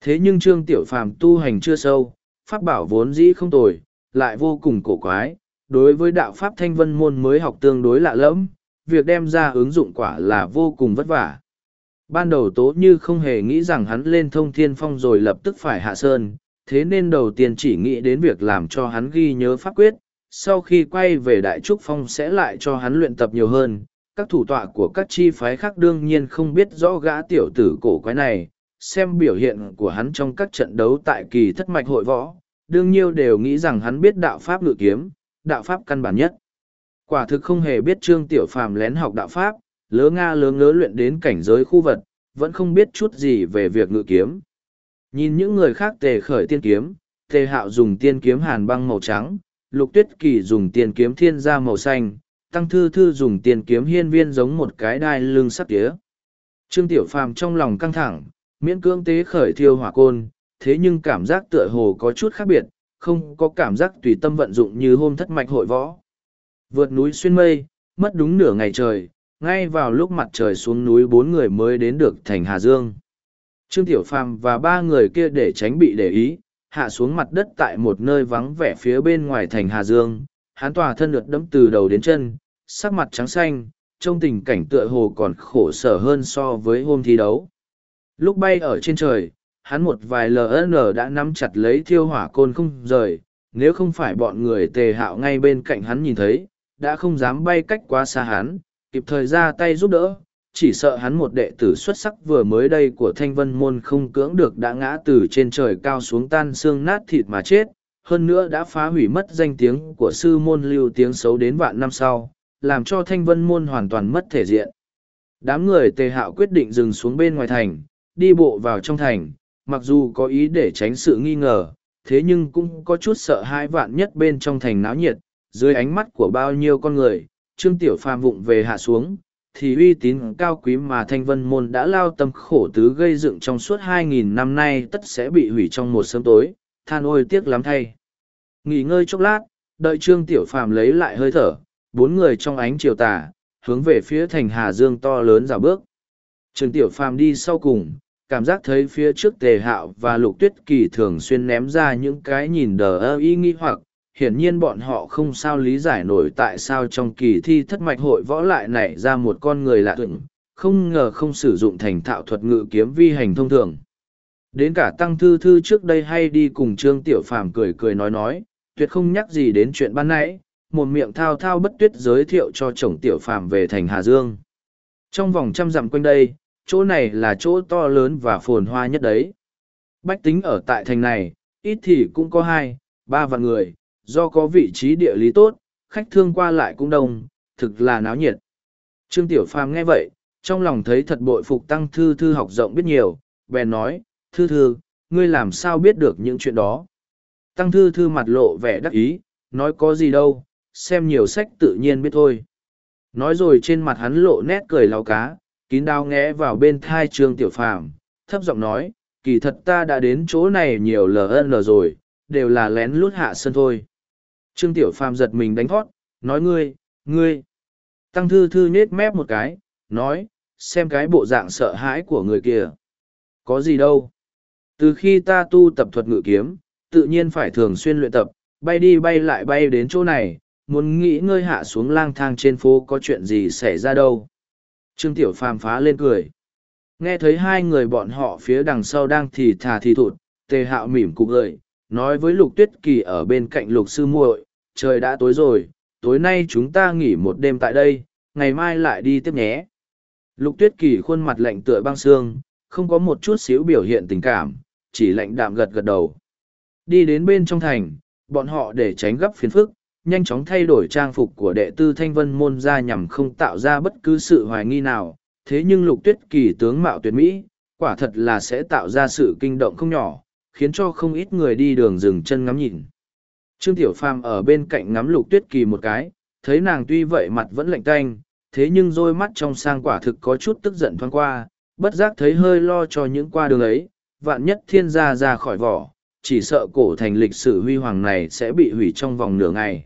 Thế nhưng Trương Tiểu Phàm tu hành chưa sâu, pháp bảo vốn dĩ không tồi, lại vô cùng cổ quái, đối với đạo pháp thanh vân môn mới học tương đối lạ lẫm, việc đem ra ứng dụng quả là vô cùng vất vả. Ban đầu tố như không hề nghĩ rằng hắn lên thông thiên phong rồi lập tức phải hạ sơn, thế nên đầu tiên chỉ nghĩ đến việc làm cho hắn ghi nhớ pháp quyết, sau khi quay về đại trúc phong sẽ lại cho hắn luyện tập nhiều hơn. Các thủ tọa của các chi phái khác đương nhiên không biết rõ gã tiểu tử cổ quái này, xem biểu hiện của hắn trong các trận đấu tại kỳ thất mạch hội võ, đương nhiên đều nghĩ rằng hắn biết đạo pháp ngự kiếm, đạo pháp căn bản nhất. Quả thực không hề biết Trương Tiểu Phàm lén học đạo pháp, lớ nga lớ ngớ luyện đến cảnh giới khu vật, vẫn không biết chút gì về việc ngự kiếm. Nhìn những người khác tề khởi tiên kiếm, tề hạo dùng tiên kiếm hàn băng màu trắng, lục tuyết kỳ dùng tiên kiếm thiên gia màu xanh, tăng thư thư dùng tiền kiếm hiên viên giống một cái đai lưng sắt tía. Trương Tiểu Phàm trong lòng căng thẳng, miễn cưỡng tế khởi thiêu hỏa côn, thế nhưng cảm giác tựa hồ có chút khác biệt, không có cảm giác tùy tâm vận dụng như hôm thất mạch hội võ. Vượt núi xuyên mây, mất đúng nửa ngày trời, ngay vào lúc mặt trời xuống núi bốn người mới đến được thành Hà Dương. Trương Tiểu Phàm và ba người kia để tránh bị để ý, hạ xuống mặt đất tại một nơi vắng vẻ phía bên ngoài thành Hà Dương, hán tòa thân lượt đẫm từ đầu đến chân, sắc mặt trắng xanh, trong tình cảnh tựa hồ còn khổ sở hơn so với hôm thi đấu. Lúc bay ở trên trời, hắn một vài LN đã nắm chặt lấy thiêu hỏa côn không rời, nếu không phải bọn người tề hạo ngay bên cạnh hắn nhìn thấy, đã không dám bay cách quá xa hắn, kịp thời ra tay giúp đỡ, chỉ sợ hắn một đệ tử xuất sắc vừa mới đây của thanh vân môn không cưỡng được đã ngã từ trên trời cao xuống tan xương nát thịt mà chết, hơn nữa đã phá hủy mất danh tiếng của sư môn lưu tiếng xấu đến vạn năm sau, làm cho thanh vân môn hoàn toàn mất thể diện. Đám người tề hạo quyết định dừng xuống bên ngoài thành, đi bộ vào trong thành, mặc dù có ý để tránh sự nghi ngờ, thế nhưng cũng có chút sợ hai vạn nhất bên trong thành náo nhiệt, dưới ánh mắt của bao nhiêu con người, Trương Tiểu Phàm vụng về hạ xuống, thì uy tín cao quý mà Thanh Vân Môn đã lao tâm khổ tứ gây dựng trong suốt 2.000 năm nay tất sẽ bị hủy trong một sớm tối, than ôi tiếc lắm thay. Nghỉ ngơi chốc lát, đợi Trương Tiểu Phàm lấy lại hơi thở, bốn người trong ánh chiều tà, hướng về phía thành Hà Dương to lớn rào bước. Trương Tiểu Phàm đi sau cùng, cảm giác thấy phía trước tề hạo và lục tuyết kỳ thường xuyên ném ra những cái nhìn đờ ơ y nghi hoặc hiển nhiên bọn họ không sao lý giải nổi tại sao trong kỳ thi thất mạch hội võ lại nảy ra một con người lạ tưởng, không ngờ không sử dụng thành thạo thuật ngự kiếm vi hành thông thường đến cả tăng thư thư trước đây hay đi cùng trương tiểu phàm cười cười nói nói tuyệt không nhắc gì đến chuyện ban nãy một miệng thao thao bất tuyết giới thiệu cho chồng tiểu phàm về thành hà dương trong vòng trăm dặm quanh đây chỗ này là chỗ to lớn và phồn hoa nhất đấy. Bách tính ở tại thành này, ít thì cũng có hai, ba vạn người, do có vị trí địa lý tốt, khách thương qua lại cũng đông, thực là náo nhiệt. Trương Tiểu Phàm nghe vậy, trong lòng thấy thật bội phục tăng thư thư học rộng biết nhiều, bèn nói, thư thư, ngươi làm sao biết được những chuyện đó. Tăng thư thư mặt lộ vẻ đắc ý, nói có gì đâu, xem nhiều sách tự nhiên biết thôi. Nói rồi trên mặt hắn lộ nét cười lao cá, kín đao nghẽ vào bên thai trương tiểu phàm thấp giọng nói kỳ thật ta đã đến chỗ này nhiều ln rồi đều là lén lút hạ sân thôi. Trương tiểu phàm giật mình đánh thót nói ngươi ngươi. Tăng thư thư nhết mép một cái nói xem cái bộ dạng sợ hãi của người kia. Có gì đâu. Từ khi ta tu tập thuật ngự kiếm tự nhiên phải thường xuyên luyện tập bay đi bay lại bay đến chỗ này muốn nghĩ ngơi hạ xuống lang thang trên phố có chuyện gì xảy ra đâu Trương Tiểu Phàm phá lên cười. Nghe thấy hai người bọn họ phía đằng sau đang thì thà thì thụt, tề hạo mỉm cục gợi, nói với lục tuyết kỳ ở bên cạnh lục sư muội, trời đã tối rồi, tối nay chúng ta nghỉ một đêm tại đây, ngày mai lại đi tiếp nhé. Lục tuyết kỳ khuôn mặt lạnh tựa băng xương, không có một chút xíu biểu hiện tình cảm, chỉ lạnh đạm gật gật đầu. Đi đến bên trong thành, bọn họ để tránh gấp phiền phức, nhanh chóng thay đổi trang phục của đệ tư thanh vân môn ra nhằm không tạo ra bất cứ sự hoài nghi nào thế nhưng lục tuyết kỳ tướng mạo tuyệt mỹ quả thật là sẽ tạo ra sự kinh động không nhỏ khiến cho không ít người đi đường dừng chân ngắm nhìn trương tiểu phàm ở bên cạnh ngắm lục tuyết kỳ một cái thấy nàng tuy vậy mặt vẫn lạnh tanh, thế nhưng đôi mắt trong sang quả thực có chút tức giận thoáng qua, bất giác thấy hơi lo cho những qua đường ấy, vạn nhất thiên gia ra khỏi vỏ, chỉ sợ cổ thành lịch sử huy hoàng này sẽ bị hủy trong vòng nửa ngày.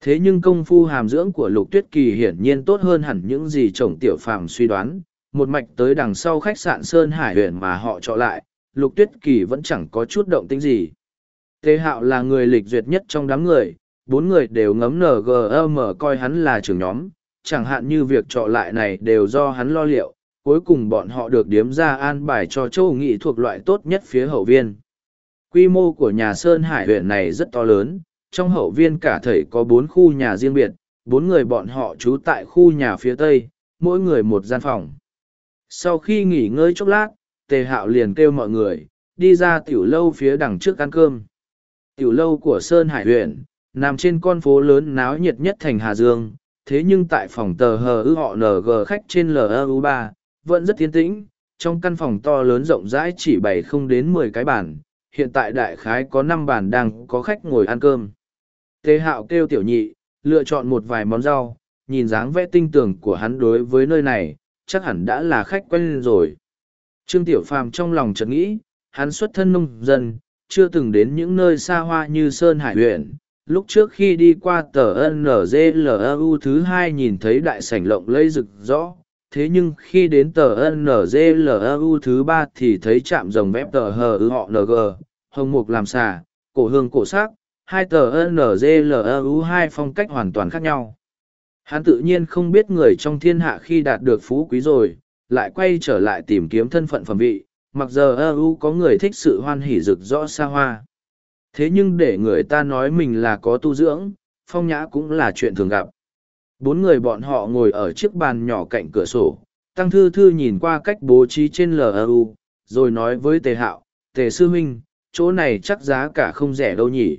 Thế nhưng công phu hàm dưỡng của lục tuyết kỳ hiển nhiên tốt hơn hẳn những gì chồng tiểu phàm suy đoán, một mạch tới đằng sau khách sạn Sơn Hải huyện mà họ trọ lại, lục tuyết kỳ vẫn chẳng có chút động tính gì. Tế hạo là người lịch duyệt nhất trong đám người, bốn người đều ngấm ngm coi hắn là trưởng nhóm, chẳng hạn như việc trọ lại này đều do hắn lo liệu, cuối cùng bọn họ được điếm ra an bài cho châu nghị thuộc loại tốt nhất phía hậu viên. Quy mô của nhà Sơn Hải huyện này rất to lớn, trong hậu viên cả thầy có bốn khu nhà riêng biệt, bốn người bọn họ trú tại khu nhà phía tây, mỗi người một gian phòng. Sau khi nghỉ ngơi chốc lát, Tề Hạo liền kêu mọi người, đi ra tiểu lâu phía đằng trước ăn cơm. Tiểu lâu của Sơn Hải huyện, nằm trên con phố lớn náo nhiệt nhất thành Hà Dương, thế nhưng tại phòng tờ hờ ư họ NG khách trên LU ba vẫn rất tiến tĩnh, trong căn phòng to lớn rộng rãi chỉ bày không đến mười cái bàn, hiện tại đại khái có năm bàn đang có khách ngồi ăn cơm. Tề hạo kêu tiểu nhị, lựa chọn một vài món rau, nhìn dáng vẽ tinh tường của hắn đối với nơi này, chắc hẳn đã là khách quen rồi. Trương Tiểu Phàm trong lòng chợt nghĩ, hắn xuất thân nông dân, chưa từng đến những nơi xa hoa như Sơn Hải huyện. Lúc trước khi đi qua tờ NZLU thứ hai nhìn thấy đại sảnh lộng lẫy rực rõ, thế nhưng khi đến tờ NZLU thứ ba thì thấy chạm rồng vép tờ hờ họ NG, hồng mục làm xà, cổ hương cổ sắc, hai tờ NZLU hai phong cách hoàn toàn khác nhau. Hắn tự nhiên không biết người trong thiên hạ khi đạt được phú quý rồi, lại quay trở lại tìm kiếm thân phận phẩm vị, mặc giờ EU có người thích sự hoan hỉ rực rõ xa hoa. Thế nhưng để người ta nói mình là có tu dưỡng, phong nhã cũng là chuyện thường gặp. Bốn người bọn họ ngồi ở chiếc bàn nhỏ cạnh cửa sổ, Tăng Thư Thư nhìn qua cách bố trí trên LEU, rồi nói với Tề Hạo, Tề Sư Minh, chỗ này chắc giá cả không rẻ đâu nhỉ.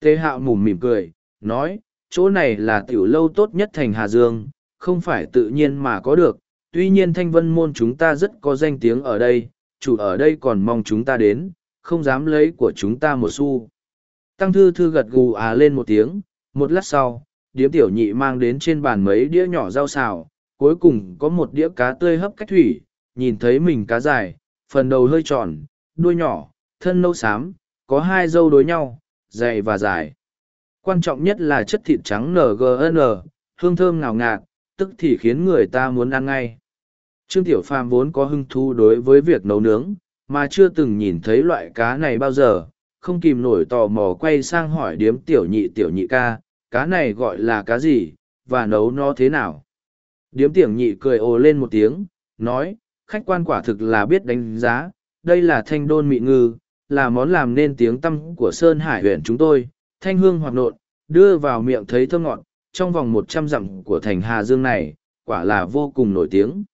Tê Hạo mủm mỉm cười, nói, chỗ này là tiểu lâu tốt nhất thành Hà Dương, không phải tự nhiên mà có được, tuy nhiên thanh vân môn chúng ta rất có danh tiếng ở đây, chủ ở đây còn mong chúng ta đến, không dám lấy của chúng ta một xu. Tăng Thư Thư gật gù à lên một tiếng, một lát sau, điếm tiểu nhị mang đến trên bàn mấy đĩa nhỏ rau xào, cuối cùng có một đĩa cá tươi hấp cách thủy, nhìn thấy mình cá dài, phần đầu hơi tròn, đuôi nhỏ, thân nâu xám, có hai dâu đối nhau, dày và dài. Quan trọng nhất là chất thịt trắng NGN, hương thơm ngào ngạt, tức thì khiến người ta muốn ăn ngay. Trương Tiểu Phàm vốn có hứng thú đối với việc nấu nướng, mà chưa từng nhìn thấy loại cá này bao giờ, không kìm nổi tò mò quay sang hỏi điếm tiểu nhị tiểu nhị ca, cá này gọi là cá gì, và nấu nó thế nào. Điếm tiểu nhị cười ồ lên một tiếng, nói, khách quan quả thực là biết đánh giá, đây là thanh đôn mị ngư, là món làm nên tiếng tăm của Sơn Hải huyện chúng tôi, thanh hương hoặc nộn, đưa vào miệng thấy thơm ngọt, trong vòng một trăm dặm của thành Hà Dương này, quả là vô cùng nổi tiếng.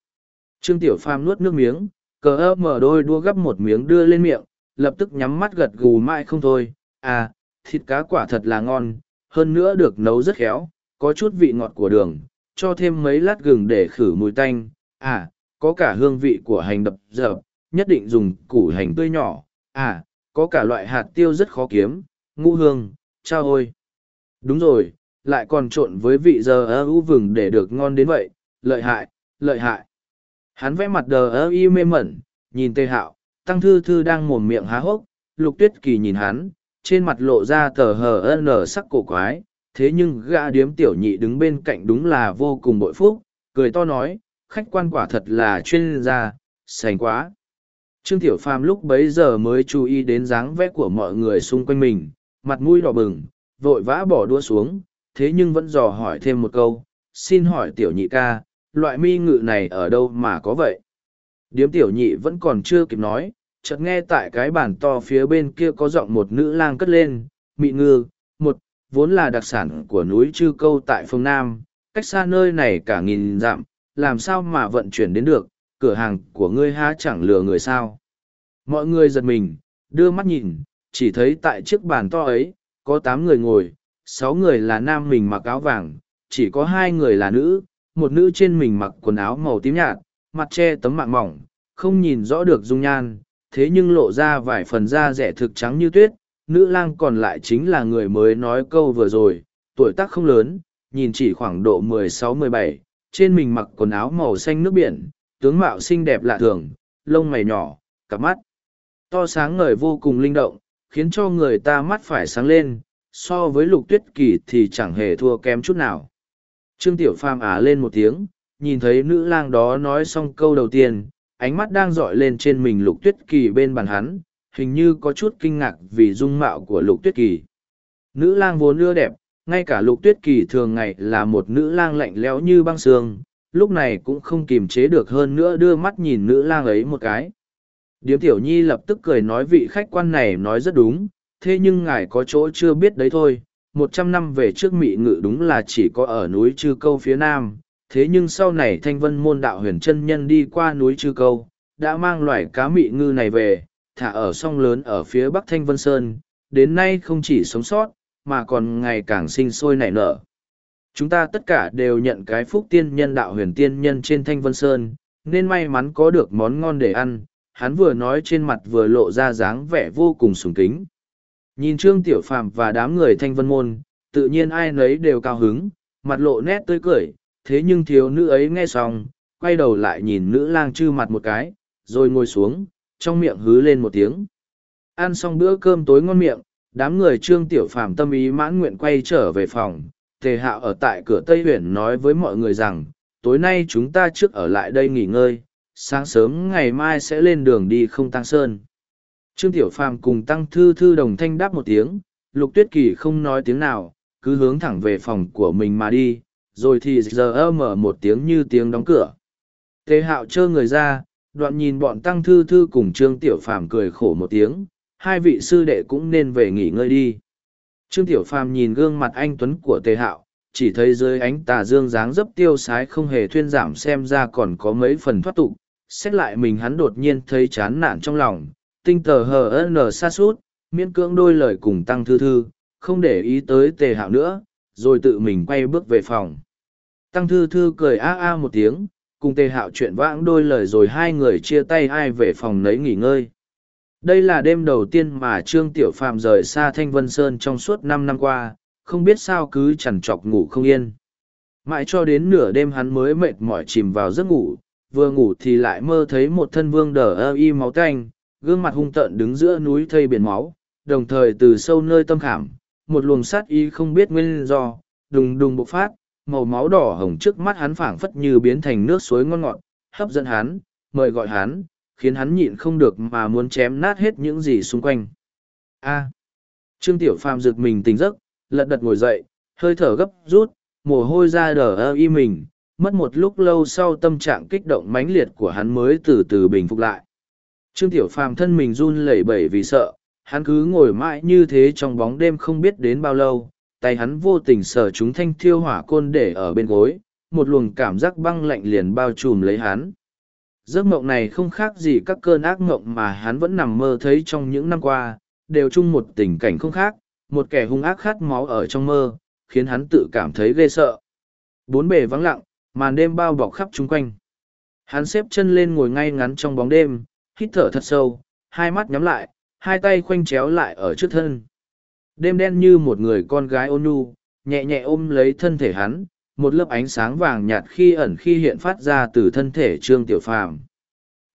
Trương Tiểu Phàm nuốt nước miếng, cờ ấp mở đôi đua gấp một miếng đưa lên miệng, lập tức nhắm mắt gật gù mãi không thôi. À, thịt cá quả thật là ngon, hơn nữa được nấu rất khéo, có chút vị ngọt của đường, cho thêm mấy lát gừng để khử mùi tanh. À, có cả hương vị của hành đập dập, nhất định dùng củ hành tươi nhỏ. À, có cả loại hạt tiêu rất khó kiếm, ngũ hương, trao ôi. Đúng rồi, lại còn trộn với vị giờ ưu vừng để được ngon đến vậy, lợi hại, lợi hại. Hắn vẽ mặt đờ ơ y mê mẩn, nhìn tê hạo, tăng thư thư đang mồm miệng há hốc, lục tuyết kỳ nhìn hắn, trên mặt lộ ra tờ hờ nở sắc cổ quái, thế nhưng gã điếm tiểu nhị đứng bên cạnh đúng là vô cùng bội phúc, cười to nói, khách quan quả thật là chuyên gia, sành quá. Trương Tiểu Phàm lúc bấy giờ mới chú ý đến dáng vẽ của mọi người xung quanh mình, mặt mũi đỏ bừng, vội vã bỏ đua xuống, thế nhưng vẫn dò hỏi thêm một câu, xin hỏi tiểu nhị ca, loại mi ngự này ở đâu mà có vậy? Điếm tiểu nhị vẫn còn chưa kịp nói, chợt nghe tại cái bàn to phía bên kia có giọng một nữ lang cất lên, mị ngư, một, vốn là đặc sản của núi Chư Câu tại phương Nam, cách xa nơi này cả nghìn dặm, làm sao mà vận chuyển đến được, cửa hàng của ngươi há chẳng lừa người sao. Mọi người giật mình, đưa mắt nhìn, chỉ thấy tại chiếc bàn to ấy, có tám người ngồi, sáu người là nam mình mặc áo vàng, chỉ có hai người là nữ, một nữ trên mình mặc quần áo màu tím nhạt, mặt che tấm mạng mỏng, không nhìn rõ được dung nhan, thế nhưng lộ ra vài phần da rẻ thực trắng như tuyết. Nữ lang còn lại chính là người mới nói câu vừa rồi, tuổi tác không lớn, nhìn chỉ khoảng độ mười sáu mười bảy trên mình mặc quần áo màu xanh nước biển tướng mạo xinh đẹp lạ thường, lông mày nhỏ, cặp mắt to sáng ngời vô cùng linh động, khiến cho người ta mắt phải sáng lên, so với lục tuyết kỳ thì chẳng hề thua kém chút nào trương tiểu phàm ả lên một tiếng, nhìn thấy nữ lang đó nói xong câu đầu tiên, ánh mắt đang dọi lên trên mình lục tuyết kỳ bên bàn hắn, hình như có chút kinh ngạc vì dung mạo của lục tuyết kỳ nữ lang vốn ưa đẹp, ngay cả lục tuyết kỳ thường ngày là một nữ lang lạnh lẽo như băng sương lúc này cũng không kiềm chế được hơn nữa đưa mắt nhìn nữ lang ấy một cái. Điếm tiểu nhi lập tức cười nói vị khách quan này nói rất đúng, thế nhưng ngài có chỗ chưa biết đấy thôi, một trăm năm về trước mị ngự đúng là chỉ có ở núi Trư câu phía nam, thế nhưng sau này thanh vân môn đạo huyền chân nhân đi qua núi Trư câu, đã mang loài cá mị ngư này về, thả ở sông lớn ở phía bắc thanh vân sơn, đến nay không chỉ sống sót, mà còn ngày càng sinh sôi nảy nở chúng ta tất cả đều nhận cái phúc tiên nhân đạo huyền tiên nhân trên thanh vân sơn, nên may mắn có được món ngon để ăn. Hắn vừa nói trên mặt vừa lộ ra dáng vẻ vô cùng sùng kính. Nhìn trương tiểu phàm và đám người thanh vân môn, tự nhiên ai nấy đều cao hứng, mặt lộ nét tươi cười. Thế nhưng thiếu nữ ấy nghe xong, quay đầu lại nhìn nữ lang chư mặt một cái, rồi ngồi xuống, trong miệng hứ lên một tiếng. Ăn xong bữa cơm tối ngon miệng, đám người trương tiểu phàm tâm ý mãn nguyện quay trở về phòng tề hạo ở tại cửa tây huyền nói với mọi người rằng, tối nay chúng ta trước ở lại đây nghỉ ngơi, sáng sớm ngày mai sẽ lên đường đi không tăng sơn. Trương tiểu phàm cùng tăng thư thư đồng thanh đáp một tiếng, lục tuyết kỳ không nói tiếng nào, cứ hướng thẳng về phòng của mình mà đi, rồi thì giờ ơ mở một tiếng như tiếng đóng cửa. Tề hạo trơ người ra, đoạn nhìn bọn tăng thư thư cùng trương tiểu phàm cười khổ một tiếng, hai vị sư đệ cũng nên về nghỉ ngơi đi trương tiểu phàm nhìn gương mặt anh tuấn của tề hạo, chỉ thấy dưới ánh tà dương dáng dấp tiêu sái không hề thuyên giảm xem ra còn có mấy phần thoát tục, xét lại mình hắn đột nhiên thấy chán nản trong lòng, tinh tờ hờ nở xa suốt miễn cưỡng đôi lời cùng tăng thư thư, không để ý tới tề hạo nữa, rồi tự mình quay bước về phòng. Tăng thư thư cười a a một tiếng, cùng tề hạo chuyện vãng đôi lời rồi hai người chia tay ai về phòng nấy nghỉ ngơi đây là đêm đầu tiên mà trương tiểu phàm rời xa thanh vân sơn trong suốt năm năm qua, không biết sao cứ chằn chọc ngủ không yên. Mãi cho đến nửa đêm hắn mới mệt mỏi chìm vào giấc ngủ, vừa ngủ thì lại mơ thấy một thân vương đờ ơ y máu tanh, gương mặt hung tợn đứng giữa núi thây biển máu, đồng thời từ sâu nơi tâm khảm, một luồng sát y không biết nguyên do, đùng đùng bộc phát, màu máu đỏ hồng trước mắt hắn phảng phất như biến thành nước suối ngon ngọt, hấp dẫn hắn, mời gọi hắn khiến hắn nhịn không được mà muốn chém nát hết những gì xung quanh. A. Trương tiểu phàm rực mình tỉnh giấc, lật đật ngồi dậy, hơi thở gấp rút, mồ hôi ra đờ ơ y mình, mất một lúc lâu sau tâm trạng kích động mãnh liệt của hắn mới từ từ bình phục lại. Trương tiểu phàm thân mình run lẩy bẩy vì sợ, hắn cứ ngồi mãi như thế trong bóng đêm không biết đến bao lâu, tay hắn vô tình sờ chúng thanh thiêu hỏa côn để ở bên gối, một luồng cảm giác băng lạnh liền bao trùm lấy hắn giấc mộng này không khác gì các cơn ác mộng mà hắn vẫn nằm mơ thấy trong những năm qua, đều chung một tình cảnh không khác, một kẻ hung ác khát máu ở trong mơ, khiến hắn tự cảm thấy ghê sợ. Bốn bề vắng lặng, màn đêm bao bọc khắp chung quanh. Hắn xếp chân lên ngồi ngay ngắn trong bóng đêm, hít thở thật sâu, hai mắt nhắm lại, hai tay khoanh chéo lại ở trước thân. Đêm đen như một người con gái ôn nhu, nhẹ nhẹ ôm lấy thân thể hắn một lớp ánh sáng vàng nhạt khi ẩn khi hiện phát ra từ thân thể trương tiểu phàm.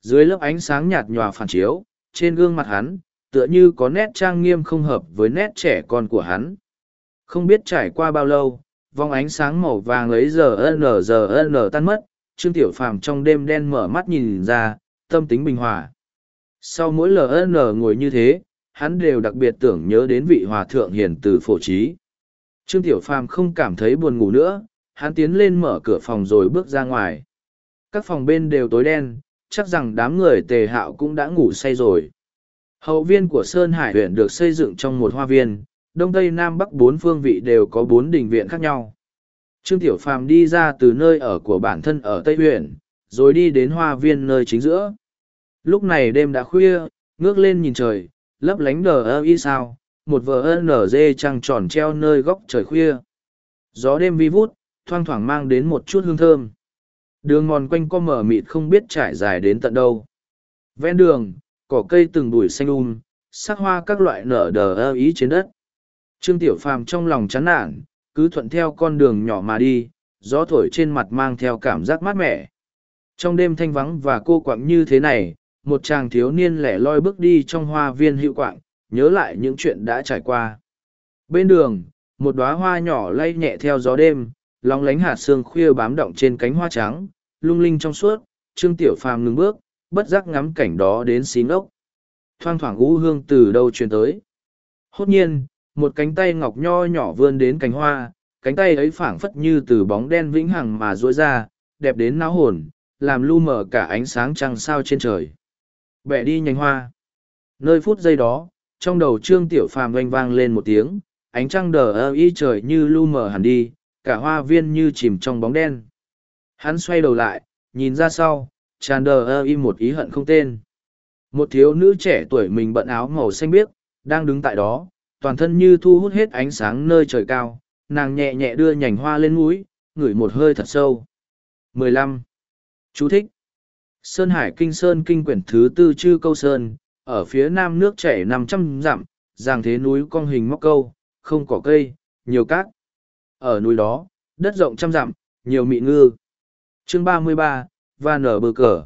Dưới lớp ánh sáng nhạt nhòa phản chiếu, trên gương mặt hắn, tựa như có nét trang nghiêm không hợp với nét trẻ con của hắn. Không biết trải qua bao lâu, vòng ánh sáng màu vàng ấy giờ n giờ n tan mất, trương tiểu phàm trong đêm đen mở mắt nhìn ra, tâm tính bình hòa. Sau mỗi ln ngồi như thế, hắn đều đặc biệt tưởng nhớ đến vị hòa thượng hiền từ phổ trí. Trương tiểu phàm không cảm thấy buồn ngủ nữa hắn tiến lên mở cửa phòng rồi bước ra ngoài. Các phòng bên đều tối đen, chắc rằng đám người tề hạo cũng đã ngủ say rồi. Hậu viên của sơn hải huyện được xây dựng trong một hoa viên, đông tây nam bắc bốn phương vị đều có bốn đình viện khác nhau. Trương tiểu phàm đi ra từ nơi ở của bản thân ở tây huyện, rồi đi đến hoa viên nơi chính giữa. Lúc này đêm đã khuya, ngước lên nhìn trời, lấp lánh đờ ơ y sao, một vờ nở dê trăng tròn treo nơi góc trời khuya. Gió đêm vi vút thoang thoảng mang đến một chút hương thơm đường mòn quanh co mở mịt không biết trải dài đến tận đâu ven đường cỏ cây từng bụi xanh um sắc hoa các loại nở đờ ơ ý trên đất trương tiểu phàm trong lòng chán nản cứ thuận theo con đường nhỏ mà đi, gió thổi trên mặt mang theo cảm giác mát mẻ. Trong đêm thanh vắng và cô quặng như thế này, một chàng thiếu niên lẻ loi bước đi trong hoa viên hữu quạng, nhớ lại những chuyện đã trải qua. Bên đường, một đóa hoa nhỏ lay nhẹ theo gió đêm, lóng lánh hạt sương khuya bám động trên cánh hoa trắng, lung linh trong suốt, Trương Tiểu Phàm ngừng bước, bất giác ngắm cảnh đó đến xí ngốc. Thoang thoảng u hương từ đâu truyền tới. Hốt nhiên, một cánh tay ngọc nho nhỏ vươn đến cánh hoa, cánh tay ấy phảng phất như từ bóng đen vĩnh hằng mà duỗi ra, đẹp đến náo hồn, làm lu mờ cả ánh sáng trăng sao trên trời. Bẻ đi nhánh hoa. Nơi phút giây đó, trong đầu Trương Tiểu Phàm oanh vang lên một tiếng, ánh trăng đờ ơ y trời như lu mờ hẳn đi, cả hoa viên như chìm trong bóng đen. Hắn xoay đầu lại, nhìn ra sau, tràn đờ ơ y một ý hận không tên. Một thiếu nữ trẻ tuổi mình bận áo màu xanh biếc, đang đứng tại đó, toàn thân như thu hút hết ánh sáng nơi trời cao, nàng nhẹ nhẹ đưa nhành hoa lên mũi, ngửi một hơi thật sâu. 15. Chú thích. Sơn Hải Kinh Sơn Kinh quyển thứ tư chư câu Sơn, ở phía nam nước chảy năm trăm dặm, giang thế núi cong hình móc câu, không có cây, nhiều cát. Ở núi đó, đất rộng trăm dặm, nhiều mị ngư. Chương ba mươi ba và nở bờ cờ.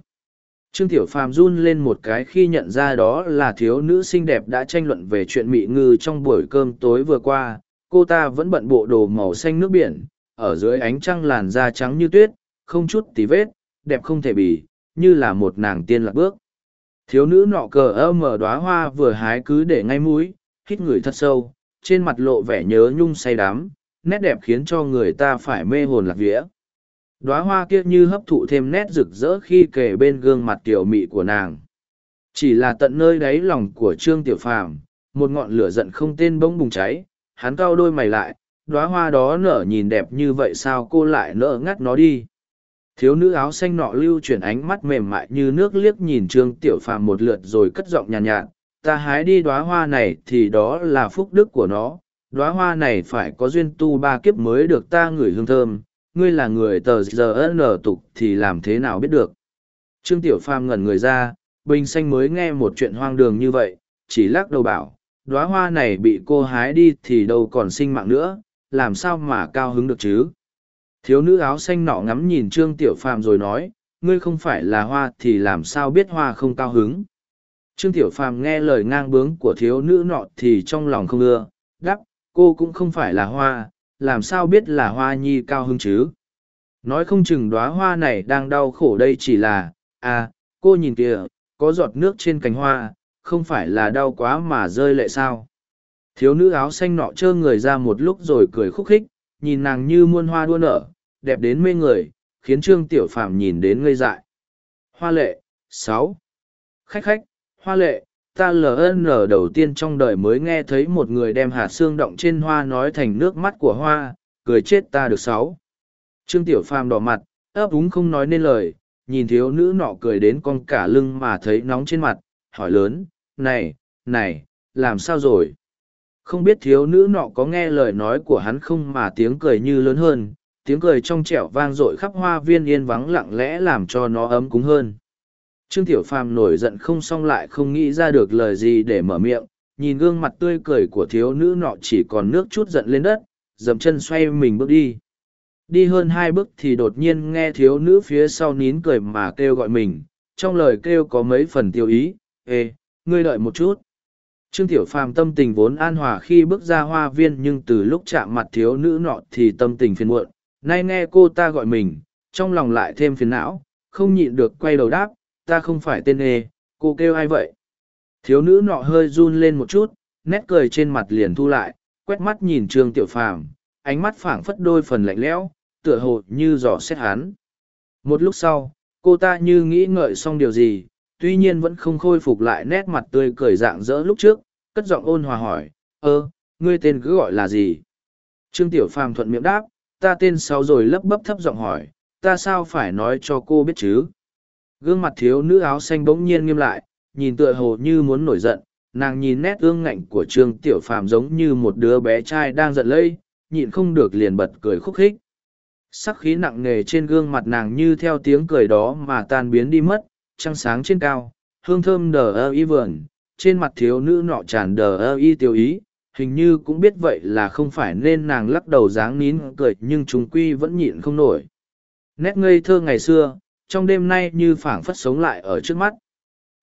Trương Tiểu Phàm run lên một cái khi nhận ra đó là thiếu nữ xinh đẹp đã tranh luận về chuyện mị ngư trong buổi cơm tối vừa qua. Cô ta vẫn bận bộ đồ màu xanh nước biển, ở dưới ánh trăng làn da trắng như tuyết, không chút tí vết, đẹp không thể bì, như là một nàng tiên lạc bước. Thiếu nữ nọ cờ ơ mở đóa hoa vừa hái cứ để ngay mũi, hít người thật sâu, trên mặt lộ vẻ nhớ nhung say đắm, nét đẹp khiến cho người ta phải mê hồn lạc vía. Đóa hoa kia như hấp thụ thêm nét rực rỡ khi kể bên gương mặt tiểu mị của nàng. Chỉ là tận nơi đáy lòng của Trương Tiểu Phàm, một ngọn lửa giận không tên bỗng bùng cháy, hắn cau đôi mày lại, đóa hoa đó nở nhìn đẹp như vậy sao cô lại nỡ ngắt nó đi thiếu nữ áo xanh nọ lưu chuyển ánh mắt mềm mại như nước liếc nhìn trương tiểu phàm một lượt rồi cất giọng nhàn nhạt, nhạt ta hái đi đoá hoa này thì đó là phúc đức của nó đoá hoa này phải có duyên tu ba kiếp mới được ta ngửi hương thơm ngươi là người tờ giờ nở tục thì làm thế nào biết được trương tiểu phàm ngẩn người ra bình xanh mới nghe một chuyện hoang đường như vậy chỉ lắc đầu bảo đoá hoa này bị cô hái đi thì đâu còn sinh mạng nữa làm sao mà cao hứng được chứ Thiếu nữ áo xanh nọ ngắm nhìn Trương Tiểu Phàm rồi nói, ngươi không phải là hoa thì làm sao biết hoa không cao hứng. Trương Tiểu Phàm nghe lời ngang bướng của thiếu nữ nọ thì trong lòng không ưa, đắp, cô cũng không phải là hoa, làm sao biết là hoa nhi cao hưng chứ. Nói không chừng đóa hoa này đang đau khổ đây chỉ là, à, cô nhìn kìa, có giọt nước trên cánh hoa, không phải là đau quá mà rơi lệ sao. Thiếu nữ áo xanh nọ trơ người ra một lúc rồi cười khúc khích, nhìn nàng như muôn hoa đua nở, đẹp đến mê người, khiến Trương Tiểu Phàm nhìn đến ngây dại. Hoa lệ, sáu Khách khách, hoa lệ, ta LN đầu tiên trong đời mới nghe thấy một người đem hạt xương động trên hoa nói thành nước mắt của hoa, cười chết ta được sáu. Trương Tiểu Phàm đỏ mặt, ấp úng không nói nên lời, nhìn thiếu nữ nọ cười đến con cả lưng mà thấy nóng trên mặt, hỏi lớn, này, này, làm sao rồi? Không biết thiếu nữ nọ có nghe lời nói của hắn không mà tiếng cười như lớn hơn, tiếng cười trong trẻo vang dội khắp hoa viên yên vắng lặng lẽ làm cho nó ấm cúng hơn. Trương Tiểu Phàm nổi giận không xong lại không nghĩ ra được lời gì để mở miệng, nhìn gương mặt tươi cười của thiếu nữ nọ chỉ còn nước chút giận lên đất, dậm chân xoay mình bước đi. Đi hơn hai bước thì đột nhiên nghe thiếu nữ phía sau nín cười mà kêu gọi mình, trong lời kêu có mấy phần tiêu ý, Ê, ngươi đợi một chút. Trương Tiểu Phàm tâm tình vốn an hòa khi bước ra hoa viên nhưng từ lúc chạm mặt thiếu nữ nọ thì tâm tình phiền muộn, nay nghe cô ta gọi mình, trong lòng lại thêm phiền não, không nhịn được quay đầu đáp, ta không phải tên ê, cô kêu ai vậy? Thiếu nữ nọ hơi run lên một chút, nét cười trên mặt liền thu lại, quét mắt nhìn Trương Tiểu Phàm, ánh mắt phảng phất đôi phần lạnh lẽo, tựa hồ như dò xét hắn. Một lúc sau, cô ta như nghĩ ngợi xong điều gì, tuy nhiên vẫn không khôi phục lại nét mặt tươi cười dạng dỡ lúc trước, cất giọng ôn hòa hỏi, ơ, ngươi tên cứ gọi là gì? Trương Tiểu Phàm thuận miệng đáp, ta tên sáu rồi lấp bấp thấp giọng hỏi, ta sao phải nói cho cô biết chứ? Gương mặt thiếu nữ áo xanh bỗng nhiên nghiêm lại, nhìn tựa hồ như muốn nổi giận, nàng nhìn nét ương ngạnh của Trương Tiểu Phàm giống như một đứa bé trai đang giận lây, nhịn không được liền bật cười khúc khích. Sắc khí nặng nề trên gương mặt nàng như theo tiếng cười đó mà tan biến đi mất, trăng sáng trên cao, hương thơm đờ ơ y vườn, trên mặt thiếu nữ nọ tràn đờ ơ y tiêu ý, hình như cũng biết vậy là không phải nên nàng lắc đầu dáng nín cười nhưng chúng quy vẫn nhịn không nổi nét ngây thơ ngày xưa trong đêm nay như phảng phất sống lại ở trước mắt.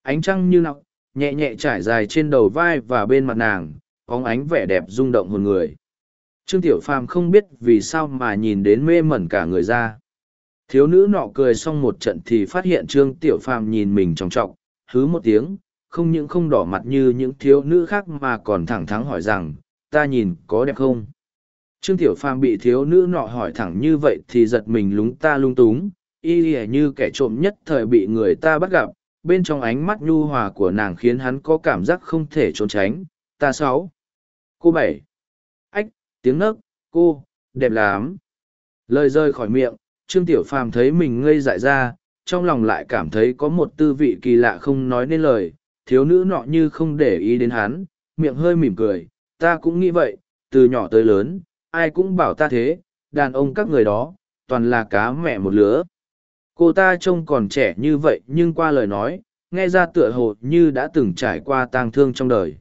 Ánh trăng như nọc, nhẹ nhẹ trải dài trên đầu vai và bên mặt nàng bóng ánh vẻ đẹp rung động hồn người. Trương tiểu phàm không biết vì sao mà nhìn đến mê mẩn cả người ra. Thiếu nữ nọ cười xong một trận thì phát hiện trương tiểu phàm nhìn mình trọng trọng hứ một tiếng, không những không đỏ mặt như những thiếu nữ khác mà còn thẳng thắn hỏi rằng, ta nhìn có đẹp không? Trương tiểu phàm bị thiếu nữ nọ hỏi thẳng như vậy thì giật mình lúng ta lung túng y như kẻ trộm nhất thời bị người ta bắt gặp, bên trong ánh mắt nhu hòa của nàng khiến hắn có cảm giác không thể trốn tránh. Ta sáu, cô bảy. Ách, tiếng nấc, cô, đẹp lắm. Lời rơi khỏi miệng, trương tiểu phàm thấy mình ngây dại ra, trong lòng lại cảm thấy có một tư vị kỳ lạ không nói nên lời. Thiếu nữ nọ như không để ý đến hắn, miệng hơi mỉm cười. Ta cũng nghĩ vậy, từ nhỏ tới lớn, ai cũng bảo ta thế, đàn ông các người đó, toàn là cá mẹ một lứa cô ta trông còn trẻ như vậy nhưng qua lời nói, nghe ra tựa hồ như đã từng trải qua tang thương trong đời.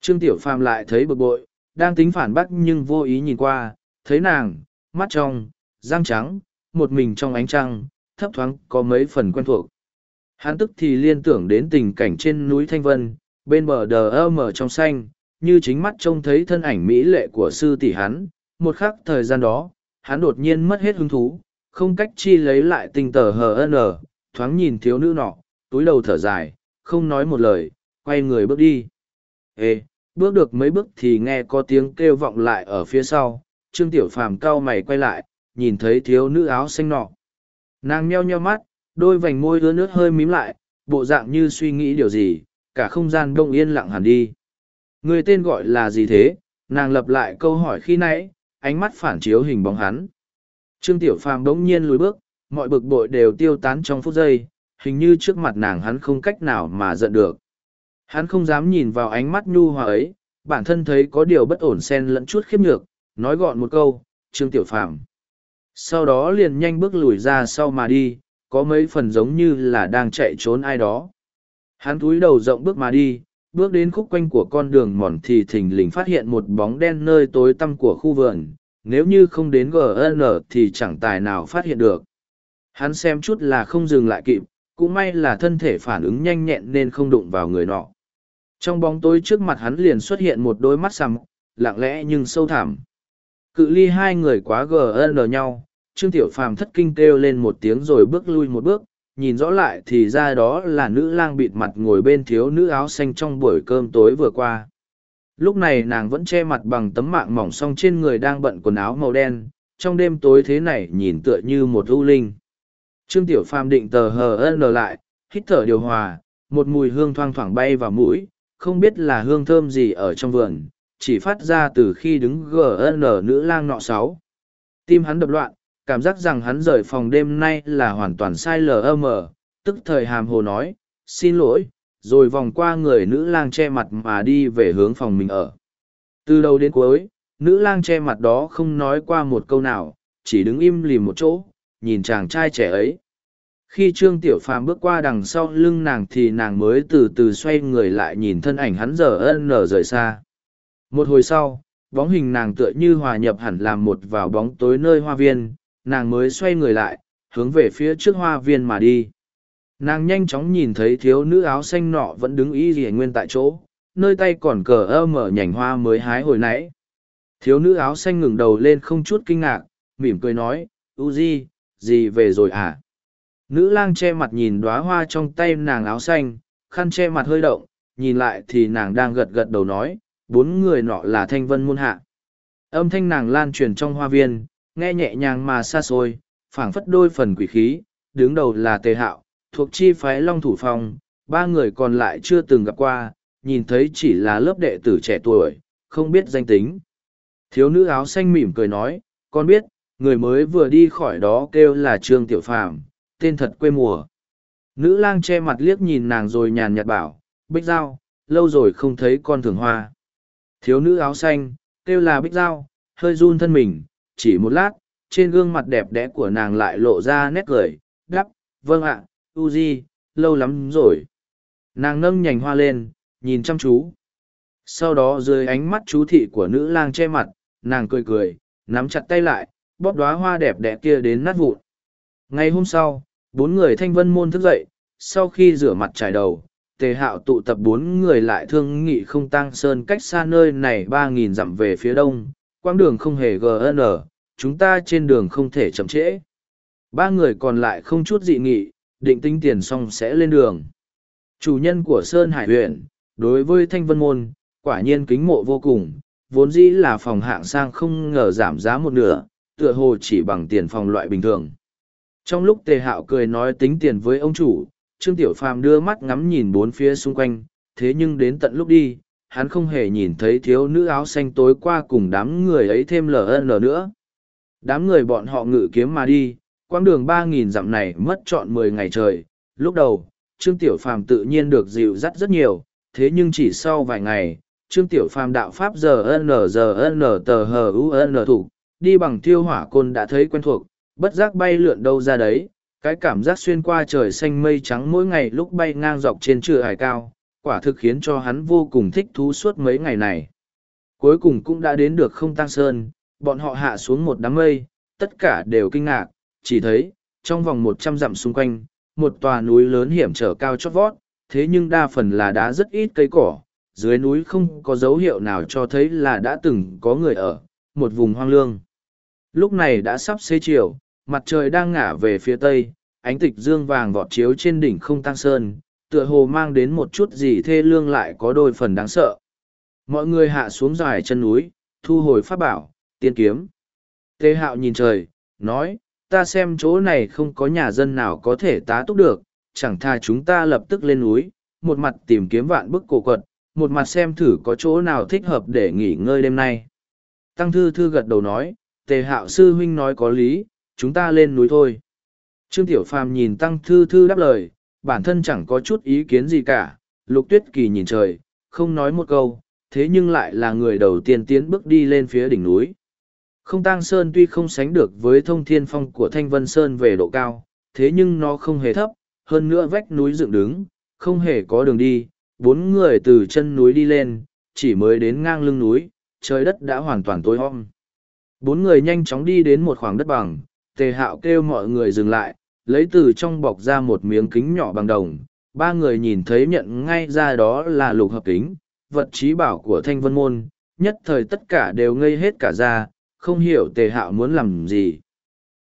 Trương tiểu phàm lại thấy bực bội, đang tính phản bác nhưng vô ý nhìn qua, thấy nàng, mắt trong, răng trắng, một mình trong ánh trăng, thấp thoáng có mấy phần quen thuộc. Hắn tức thì liên tưởng đến tình cảnh trên núi thanh vân, bên bờ đờ ơ mờ trong xanh, như chính mắt trông thấy thân ảnh mỹ lệ của sư tỷ hắn. Một khắc thời gian đó, hắn đột nhiên mất hết hứng thú không cách chi lấy lại tinh tờ hn thoáng nhìn thiếu nữ nọ, túi đầu thở dài, không nói một lời, quay người bước đi. Ê, bước được mấy bước thì nghe có tiếng kêu vọng lại ở phía sau, trương tiểu phàm cau mày quay lại, nhìn thấy thiếu nữ áo xanh nọ. Nàng meo nheo mắt, đôi vành môi ứa nước hơi mím lại, bộ dạng như suy nghĩ điều gì, cả không gian đông yên lặng hẳn đi. Người tên gọi là gì thế? Nàng lập lại câu hỏi khi nãy, ánh mắt phản chiếu hình bóng hắn trương tiểu phàm bỗng nhiên lùi bước mọi bực bội đều tiêu tán trong phút giây hình như trước mặt nàng hắn không cách nào mà giận được hắn không dám nhìn vào ánh mắt nhu hòa ấy bản thân thấy có điều bất ổn xen lẫn chút khiếp nhược nói gọn một câu trương tiểu phàm sau đó liền nhanh bước lùi ra sau mà đi có mấy phần giống như là đang chạy trốn ai đó. Hắn cúi đầu rộng bước mà đi, bước đến khúc quanh của con đường mòn thì thình lình phát hiện một bóng đen nơi tối tăm của khu vườn, nếu như không đến GN thì chẳng tài nào phát hiện được. Hắn xem chút là không dừng lại kịp, cũng may là thân thể phản ứng nhanh nhẹn nên không đụng vào người nọ. Trong bóng tối trước mặt hắn liền xuất hiện một đôi mắt sằm lặng lẽ nhưng sâu thẳm. Cự ly hai người quá GN nhau, Trương Tiểu Phàm thất kinh kêu lên một tiếng rồi bước lui một bước, nhìn rõ lại thì ra đó là nữ lang bịt mặt ngồi bên thiếu nữ áo xanh trong buổi cơm tối vừa qua. Lúc này nàng vẫn che mặt bằng tấm mạng mỏng song trên người đang bận quần áo màu đen, trong đêm tối thế này nhìn tựa như một ưu linh. Trương Tiểu Phàm định tờ hờ ân lại, hít thở điều hòa, một mùi hương thoang thoảng bay vào mũi, không biết là hương thơm gì ở trong vườn, chỉ phát ra từ khi đứng GN nữ lang nọ sáu. Tim hắn đập loạn, cảm giác rằng hắn rời phòng đêm nay là hoàn toàn sai lm tức thời hàm hồ nói xin lỗi rồi vòng qua người nữ lang che mặt mà đi về hướng phòng mình ở. Từ đầu đến cuối, nữ lang che mặt đó không nói qua một câu nào, chỉ đứng im lìm một chỗ, nhìn chàng trai trẻ ấy. Khi trương tiểu phàm bước qua đằng sau lưng nàng thì nàng mới từ từ xoay người lại nhìn thân ảnh hắn giờ ân nở rời xa. Một hồi sau, bóng hình nàng tựa như hòa nhập hẳn làm một vào bóng tối nơi hoa viên, nàng mới xoay người lại, hướng về phía trước hoa viên mà đi nàng nhanh chóng nhìn thấy thiếu nữ áo xanh nọ vẫn đứng y rỉa nguyên tại chỗ nơi tay còn cờ ơ mở nhành hoa mới hái hồi nãy. Thiếu nữ áo xanh ngừng đầu lên không chút kinh ngạc mỉm cười nói u di gì về rồi à? Nữ lang che mặt nhìn đoá hoa trong tay nàng áo xanh khăn che mặt hơi động nhìn lại thì nàng đang gật gật đầu nói bốn người nọ là thanh vân muôn hạ. Âm thanh nàng lan truyền trong hoa viên nghe nhẹ nhàng mà xa xôi, phảng phất đôi phần quỷ khí, đứng đầu là tề hạo, thuộc chi phái Long Thủ Phong, ba người còn lại chưa từng gặp qua, nhìn thấy chỉ là lớp đệ tử trẻ tuổi, không biết danh tính. Thiếu nữ áo xanh mỉm cười nói, con biết, người mới vừa đi khỏi đó kêu là Trương Tiểu Phàm, tên thật quê mùa. Nữ lang che mặt liếc nhìn nàng rồi nhàn nhạt bảo, Bích Giao, lâu rồi không thấy con thường hoa. Thiếu nữ áo xanh, kêu là Bích Giao, hơi run thân mình, chỉ một lát trên gương mặt đẹp đẽ của nàng lại lộ ra nét cười đắp vâng ạ u di lâu lắm rồi. Nàng nâng nhành hoa lên, nhìn chăm chú. Sau đó dưới ánh mắt chú thị của nữ lang che mặt, nàng cười cười, nắm chặt tay lại, bóp đoá hoa đẹp đẽ kia đến nát vụn. Ngày hôm sau, bốn người thanh vân môn thức dậy, sau khi rửa mặt trải đầu, tề hạo tụ tập bốn người lại thương nghị không tăng sơn cách xa nơi này ba nghìn dặm về phía đông, quãng đường không hề gn chúng ta trên đường không thể chậm trễ. Ba người còn lại không chút dị nghị định tính tiền xong sẽ lên đường. Chủ nhân của sơn hải huyện đối với thanh vân môn, quả nhiên kính mộ vô cùng, vốn dĩ là phòng hạng sang không ngờ giảm giá một nửa, tựa hồ chỉ bằng tiền phòng loại bình thường. Trong lúc tề hạo cười nói tính tiền với ông chủ, trương tiểu phàm đưa mắt ngắm nhìn bốn phía xung quanh, thế nhưng đến tận lúc đi, hắn không hề nhìn thấy thiếu nữ áo xanh tối qua cùng đám người ấy thêm ln nữa. Đám người bọn họ ngự kiếm mà đi quãng đường ba nghìn dặm này mất trọn mười ngày trời. Lúc đầu, trương tiểu phàm tự nhiên được dịu dắt rất nhiều, thế nhưng chỉ sau vài ngày, trương tiểu phàm đạo pháp giờ n giờ n tờ hờ u n thủ, đi bằng thiêu hỏa côn đã thấy quen thuộc, bất giác bay lượn đâu ra đấy. Cái cảm giác xuyên qua trời xanh mây trắng mỗi ngày lúc bay ngang dọc trên trưa hải cao, quả thực khiến cho hắn vô cùng thích thú suốt mấy ngày này. Cuối cùng cũng đã đến được không tăng sơn, bọn họ hạ xuống một đám mây, tất cả đều kinh ngạc chỉ thấy, trong vòng một trăm dặm xung quanh, một tòa núi lớn hiểm trở cao chót vót, thế nhưng đa phần là đá rất ít cây cỏ, dưới núi không có dấu hiệu nào cho thấy là đã từng có người ở, một vùng hoang lương. Lúc này đã sắp xế chiều, mặt trời đang ngả về phía tây, ánh tịch dương vàng vọt chiếu trên đỉnh không tăng sơn, tựa hồ mang đến một chút gì thê lương lại có đôi phần đáng sợ. Mọi người hạ xuống dài chân núi, thu hồi pháp bảo, tiên kiếm. Tê hạo nhìn trời, nói ta xem chỗ này không có nhà dân nào có thể tá túc được, chẳng tha chúng ta lập tức lên núi, một mặt tìm kiếm vạn bức cổ quật, một mặt xem thử có chỗ nào thích hợp để nghỉ ngơi đêm nay. Tăng thư thư gật đầu nói, tề hạo sư huynh nói có lý, chúng ta lên núi thôi. Trương tiểu phàm nhìn tăng thư thư đáp lời, bản thân chẳng có chút ý kiến gì cả, lục tuyết kỳ nhìn trời, không nói một câu, thế nhưng lại là người đầu tiên tiến bước đi lên phía đỉnh núi không tang sơn tuy không sánh được với thông thiên phong của thanh vân sơn về độ cao, thế nhưng nó không hề thấp, hơn nữa vách núi dựng đứng, không hề có đường đi, bốn người từ chân núi đi lên, chỉ mới đến ngang lưng núi, trời đất đã hoàn toàn tối om. Bốn người nhanh chóng đi đến một khoảng đất bằng, tề hạo kêu mọi người dừng lại, lấy từ trong bọc ra một miếng kính nhỏ bằng đồng, ba người nhìn thấy nhận ngay ra đó là lục hợp kính, vật trí bảo của thanh vân môn, nhất thời tất cả đều ngây hết cả ra không hiểu tề hạo muốn làm gì.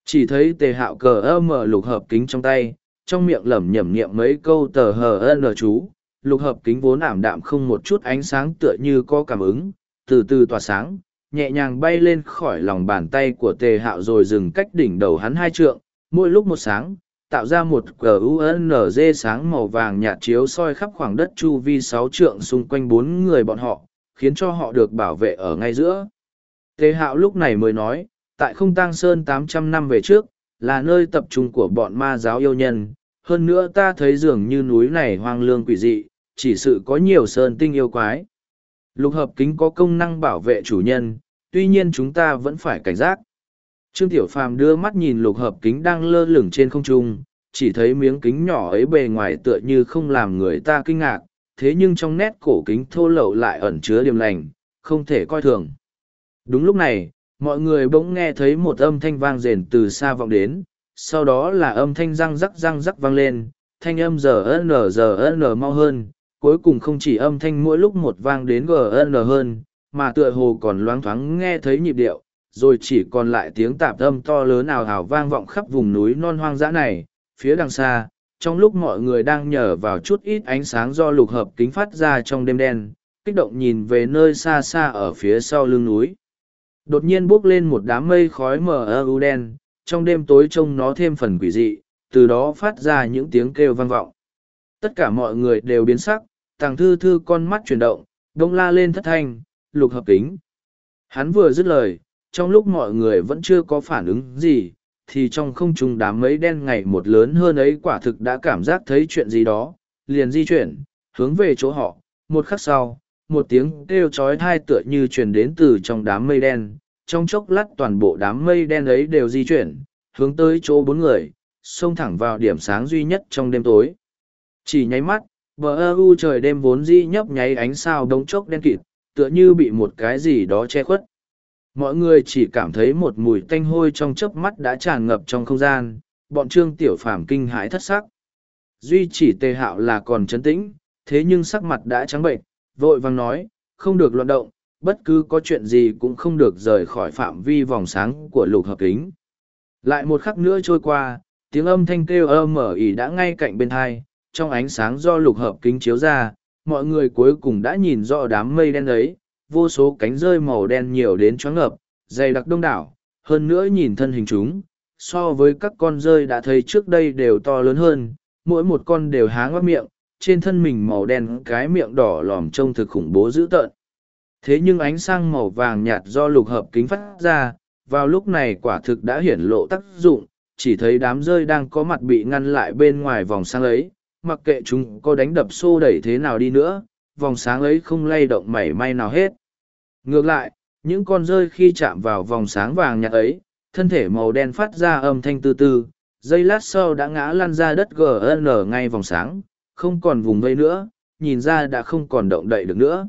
Chỉ thấy tề hạo cờ ơ mở lục hợp kính trong tay trong miệng lẩm nhẩm niệm mấy câu tờ hờ ân chú. Lục hợp kính vốn ảm đạm không một chút ánh sáng tựa như có cảm ứng từ từ tỏa sáng nhẹ nhàng bay lên khỏi lòng bàn tay của tề hạo rồi dừng cách đỉnh đầu hắn hai trượng. Mỗi lúc một sáng tạo ra một QUNZ sáng màu vàng nhạt chiếu soi khắp khoảng đất chu vi sáu trượng xung quanh bốn người bọn họ, khiến cho họ được bảo vệ ở ngay giữa. Tế hạo lúc này mới nói, tại không tăng sơn tám trăm năm về trước, là nơi tập trung của bọn ma giáo yêu nhân. Hơn nữa ta thấy dường như núi này hoang lương quỷ dị, chỉ sự có nhiều sơn tinh yêu quái. Lục hợp kính có công năng bảo vệ chủ nhân, tuy nhiên chúng ta vẫn phải cảnh giác. Trương Tiểu Phàm đưa mắt nhìn lục hợp kính đang lơ lửng trên không trung, chỉ thấy miếng kính nhỏ ấy bề ngoài tựa như không làm người ta kinh ngạc, thế nhưng trong nét cổ kính thô lậu lại ẩn chứa điềm lành, không thể coi thường. Đúng lúc này, mọi người bỗng nghe thấy một âm thanh vang rền từ xa vọng đến, sau đó là âm thanh răng rắc răng rắc vang lên, thanh âm giờ n giờ n mau hơn, cuối cùng không chỉ âm thanh mỗi lúc một vang đến gn hơn, mà tựa hồ còn loáng thoáng nghe thấy nhịp điệu, rồi chỉ còn lại tiếng tạp âm to lớn ào ào vang vọng khắp vùng núi non hoang dã này, phía đằng xa, trong lúc mọi người đang nhờ vào chút ít ánh sáng do lục hợp kính phát ra trong đêm đen, kích động nhìn về nơi xa xa ở phía sau lưng núi. Đột nhiên bốc lên một đám mây khói mờ ơ đen, trong đêm tối trông nó thêm phần quỷ dị, từ đó phát ra những tiếng kêu vang vọng. Tất cả mọi người đều biến sắc, tàng thư thư con mắt chuyển động, đông la lên thất thanh, lục hợp kính. Hắn vừa dứt lời, trong lúc mọi người vẫn chưa có phản ứng gì, thì trong không trung đám mấy đen ngày một lớn hơn ấy quả thực đã cảm giác thấy chuyện gì đó, liền di chuyển, hướng về chỗ họ. Một khắc sau, một tiếng kêu chói thai tựa như truyền đến từ trong đám mây đen, trong chốc lát toàn bộ đám mây đen ấy đều di chuyển, hướng tới chỗ bốn người, xông thẳng vào điểm sáng duy nhất trong đêm tối. Chỉ nháy mắt, bờ ơ u trời đêm vốn di nhấp nháy ánh sao đống chốc đen kịt, tựa như bị một cái gì đó che khuất. Mọi người chỉ cảm thấy một mùi tanh hôi trong chớp mắt đã tràn ngập trong không gian, bọn trương tiểu phàm kinh hãi thất sắc. Duy chỉ tề hạo là còn chấn tĩnh, thế nhưng sắc mặt đã trắng bệnh, vội vàng nói, không được loạn động, bất cứ có chuyện gì cũng không được rời khỏi phạm vi vòng sáng của lục hợp kính. Lại một khắc nữa trôi qua, tiếng âm thanh kêu ơ mở ỉ đã ngay cạnh bên hai, trong ánh sáng do lục hợp kính chiếu ra, mọi người cuối cùng đã nhìn rõ đám mây đen ấy, vô số cánh rơi màu đen nhiều đến choáng ngợp, dày đặc đông đảo, hơn nữa nhìn thân hình chúng, so với các con rơi đã thấy trước đây đều to lớn hơn, mỗi một con đều há ngoác miệng, trên thân mình màu đen cái miệng đỏ lòm trông thực khủng bố dữ tợn. Thế nhưng ánh sáng màu vàng nhạt do lục hợp kính phát ra, vào lúc này quả thực đã hiển lộ tác dụng, chỉ thấy đám rơi đang có mặt bị ngăn lại bên ngoài vòng sáng ấy, mặc kệ chúng có đánh đập xô đẩy thế nào đi nữa, vòng sáng ấy không lay động mảy may nào hết. Ngược lại, những con rơi khi chạm vào vòng sáng vàng nhạt ấy, thân thể màu đen phát ra âm thanh tư tư, giây lát sau đã ngã lăn ra đất gn ngay vòng sáng, không còn vùng vây nữa, nhìn ra đã không còn động đậy được nữa.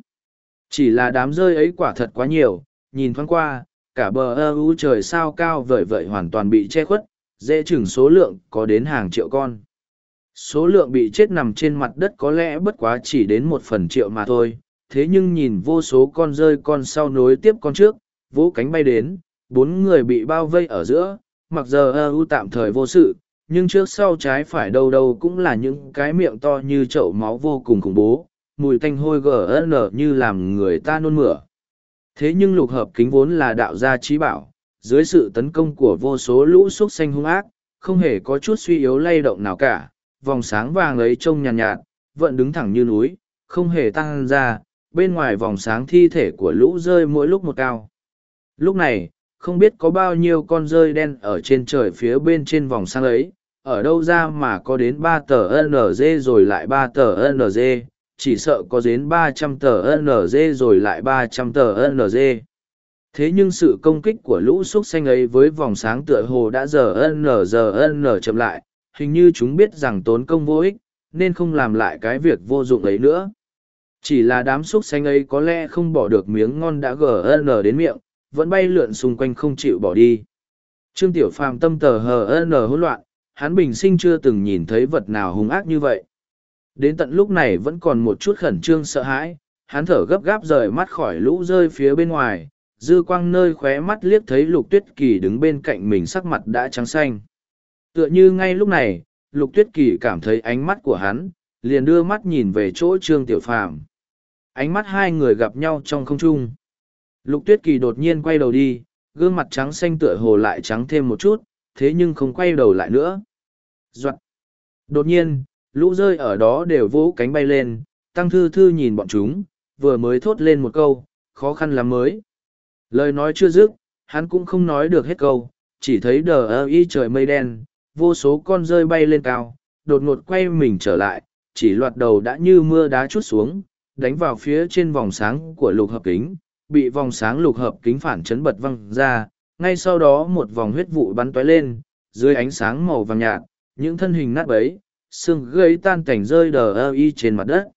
Chỉ là đám rơi ấy quả thật quá nhiều, nhìn thoáng qua, cả bờ ơ u trời sao cao vời vợi hoàn toàn bị che khuất, dễ chừng số lượng có đến hàng triệu con. Số lượng bị chết nằm trên mặt đất có lẽ bất quá chỉ đến một phần triệu mà thôi, thế nhưng nhìn vô số con rơi con sau nối tiếp con trước, vỗ cánh bay đến, bốn người bị bao vây ở giữa, mặc giờ ơ u tạm thời vô sự, nhưng trước sau trái phải đâu đâu cũng là những cái miệng to như chậu máu vô cùng khủng bố, mùi tanh hôi gn như làm người ta nôn mửa. Thế nhưng lục hợp kính vốn là đạo gia trí bảo, dưới sự tấn công của vô số lũ xúc xanh hung ác, không hề có chút suy yếu lay động nào cả, vòng sáng vàng ấy trông nhàn nhạt, nhạt, vẫn đứng thẳng như núi, không hề tăng ra, bên ngoài vòng sáng thi thể của lũ rơi mỗi lúc một cao. Lúc này, không biết có bao nhiêu con rơi đen ở trên trời phía bên trên vòng sáng ấy, ở đâu ra mà có đến ba tờ NG rồi lại ba tờ NG, chỉ sợ có đến ba trăm tờ NG rồi lại ba trăm tờ NG. Thế nhưng sự công kích của lũ xúc xanh ấy với vòng sáng tựa hồ đã giờ n giờ n chậm lại, hình như chúng biết rằng tốn công vô ích, nên không làm lại cái việc vô dụng ấy nữa. Chỉ là đám xúc xanh ấy có lẽ không bỏ được miếng ngon đã gn đến miệng, vẫn bay lượn xung quanh không chịu bỏ đi. Trương Tiểu Phàm tâm tờ hn hỗn loạn, hắn bình sinh chưa từng nhìn thấy vật nào hung ác như vậy. Đến tận lúc này vẫn còn một chút khẩn trương sợ hãi, hắn thở gấp gáp rời mắt khỏi lũ rơi phía bên ngoài, dư quang nơi khóe mắt liếc thấy lục tuyết kỳ đứng bên cạnh mình sắc mặt đã trắng xanh. Tựa như ngay lúc này, lục tuyết kỳ cảm thấy ánh mắt của hắn, liền đưa mắt nhìn về chỗ trương tiểu phàm. Ánh mắt hai người gặp nhau trong không trung. Lục tuyết kỳ đột nhiên quay đầu đi, gương mặt trắng xanh tựa hồ lại trắng thêm một chút, thế nhưng không quay đầu lại nữa. Doạn! Đột nhiên, lũ rơi ở đó đều vỗ cánh bay lên, tăng thư thư nhìn bọn chúng, vừa mới thốt lên một câu, khó khăn lắm mới. Lời nói chưa dứt, hắn cũng không nói được hết câu, chỉ thấy đờ ơ y trời mây đen, vô số con rơi bay lên cao, đột ngột quay mình trở lại, chỉ loạt đầu đã như mưa đá chút xuống, đánh vào phía trên vòng sáng của lục hợp kính, bị vòng sáng lục hợp kính phản chấn bật văng ra, ngay sau đó một vòng huyết vụ bắn tóe lên, dưới ánh sáng màu vàng nhạt, những thân hình nát bấy, xương gây tan cảnh rơi đờ ơ y trên mặt đất.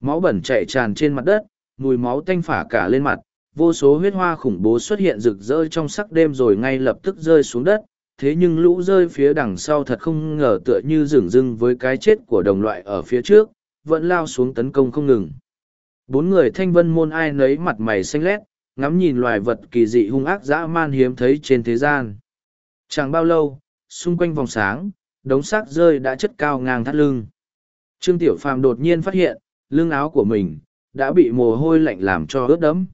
Máu bẩn chạy tràn trên mặt đất, mùi máu tanh phả cả lên mặt, vô số huyết hoa khủng bố xuất hiện rực rỡ trong sắc đêm rồi ngay lập tức rơi xuống đất, thế nhưng lũ rơi phía đằng sau thật không ngờ tựa như rừng rưng với cái chết của đồng loại ở phía trước, vẫn lao xuống tấn công không ngừng. Bốn người thanh vân môn ai nấy mặt mày xanh lét, ngắm nhìn loài vật kỳ dị hung ác dã man hiếm thấy trên thế gian. Chẳng bao lâu, xung quanh vòng sáng, đống xác rơi đã chất cao ngang thắt lưng. Trương Tiểu Phàm đột nhiên phát hiện, lưng áo của mình, đã bị mồ hôi lạnh làm cho ướt đẫm.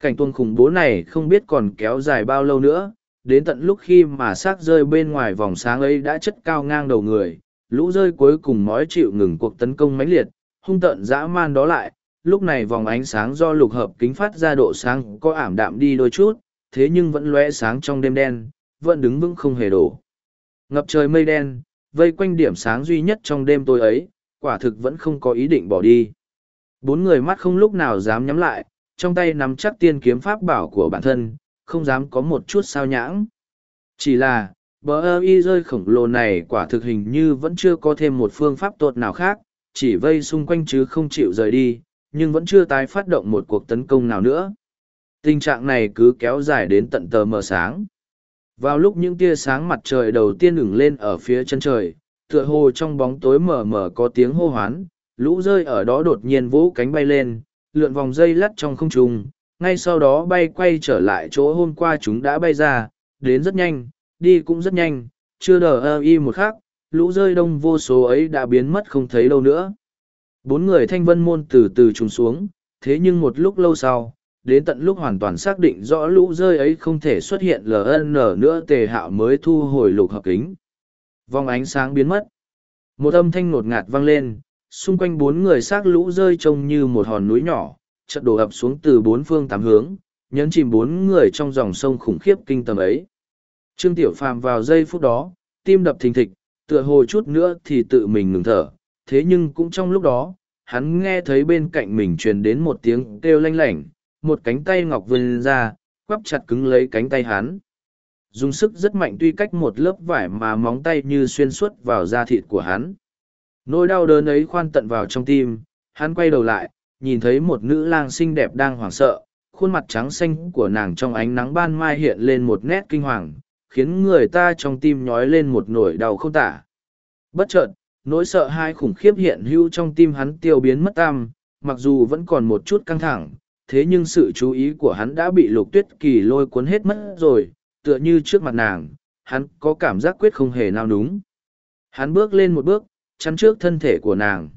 Cảnh tuôn khủng bố này không biết còn kéo dài bao lâu nữa, đến tận lúc khi mà xác rơi bên ngoài vòng sáng ấy đã chất cao ngang đầu người, lũ rơi cuối cùng mói chịu ngừng cuộc tấn công mãnh liệt, hung tợn dã man đó lại. Lúc này vòng ánh sáng do lục hợp kính phát ra độ sáng có ảm đạm đi đôi chút, thế nhưng vẫn lóe sáng trong đêm đen, vẫn đứng vững không hề đổ. Ngập trời mây đen, vây quanh điểm sáng duy nhất trong đêm tối ấy, quả thực vẫn không có ý định bỏ đi. Bốn người mắt không lúc nào dám nhắm lại, trong tay nắm chắc tiên kiếm pháp bảo của bản thân, không dám có một chút sao nhãng. Chỉ là, bờ ơ y rơi khổng lồ này quả thực hình như vẫn chưa có thêm một phương pháp tốt nào khác, chỉ vây xung quanh chứ không chịu rời đi, nhưng vẫn chưa tái phát động một cuộc tấn công nào nữa. Tình trạng này cứ kéo dài đến tận tờ mờ sáng. Vào lúc những tia sáng mặt trời đầu tiên ửng lên ở phía chân trời, tựa hồ trong bóng tối mờ mờ có tiếng hô hoán, lũ rơi ở đó đột nhiên vỗ cánh bay lên, lượn vòng dây lắt trong không trung, ngay sau đó bay quay trở lại chỗ hôm qua chúng đã bay ra, đến rất nhanh, đi cũng rất nhanh, chưa đờ ơ y một khắc, lũ rơi đông vô số ấy đã biến mất không thấy đâu nữa. Bốn người thanh vân môn từ từ trùng xuống, thế nhưng một lúc lâu sau, đến tận lúc hoàn toàn xác định rõ lũ rơi ấy không thể xuất hiện ln nữa tề hạo mới thu hồi lục hợp kính. Vòng ánh sáng biến mất. Một âm thanh ngột ngạt vang lên, xung quanh bốn người xác lũ rơi trông như một hòn núi nhỏ, chợt đổ ập xuống từ bốn phương tám hướng, nhấn chìm bốn người trong dòng sông khủng khiếp kinh tầm ấy. Trương Tiểu Phàm vào giây phút đó, tim đập thình thịch, tựa hồ chút nữa thì tự mình ngừng thở, thế nhưng cũng trong lúc đó, hắn nghe thấy bên cạnh mình truyền đến một tiếng kêu lanh lảnh, một cánh tay ngọc vươn ra, quắp chặt cứng lấy cánh tay hắn. Dùng sức rất mạnh tuy cách một lớp vải mà móng tay như xuyên suốt vào da thịt của hắn. Nỗi đau đớn ấy khoan tận vào trong tim, hắn quay đầu lại, nhìn thấy một nữ lang xinh đẹp đang hoảng sợ, khuôn mặt trắng xanh của nàng trong ánh nắng ban mai hiện lên một nét kinh hoàng, khiến người ta trong tim nhói lên một nỗi đau không tả. Bất chợt, nỗi sợ hai khủng khiếp hiện hữu trong tim hắn tiêu biến mất tam, mặc dù vẫn còn một chút căng thẳng, thế nhưng sự chú ý của hắn đã bị lục tuyết kỳ lôi cuốn hết mất rồi, tựa như trước mặt nàng, hắn có cảm giác quyết không hề nào đúng. Hắn bước lên một bước, chắn trước thân thể của nàng.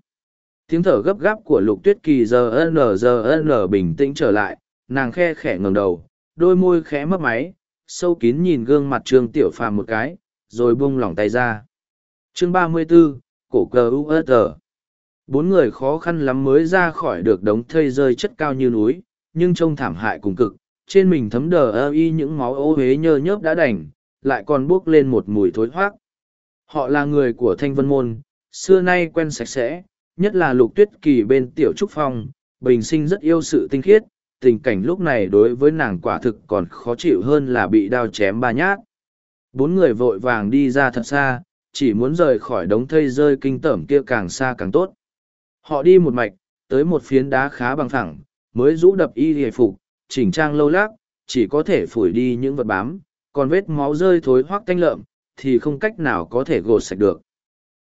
Tiếng thở gấp gáp của lục tuyết kỳ giờ n giờ n bình tĩnh trở lại, nàng khe khẽ ngẩng đầu, đôi môi khẽ mấp máy, sâu kín nhìn gương mặt trương tiểu phàm một cái, rồi buông lỏng tay ra. Chương ba mươi 34, cổ cờ USR. Bốn người khó khăn lắm mới ra khỏi được đống thây rơi chất cao như núi, nhưng trông thảm hại cùng cực, trên mình thấm đờ ơ y những máu ô huế nhơ nhớp đã đành, lại còn buốc lên một mùi thối thoát. Họ là người của Thanh Vân Môn, xưa nay quen sạch sẽ, nhất là lục tuyết kỳ bên tiểu trúc phong, bình sinh rất yêu sự tinh khiết, tình cảnh lúc này đối với nàng quả thực còn khó chịu hơn là bị đao chém ba nhát. Bốn người vội vàng đi ra thật xa, chỉ muốn rời khỏi đống thây rơi kinh tởm kia càng xa càng tốt. Họ đi một mạch, tới một phiến đá khá bằng thẳng, mới rũ đập y hề phục, chỉnh trang lâu lác, chỉ có thể phủi đi những vật bám, còn vết máu rơi thối hoác tanh lợm, thì không cách nào có thể gột sạch được.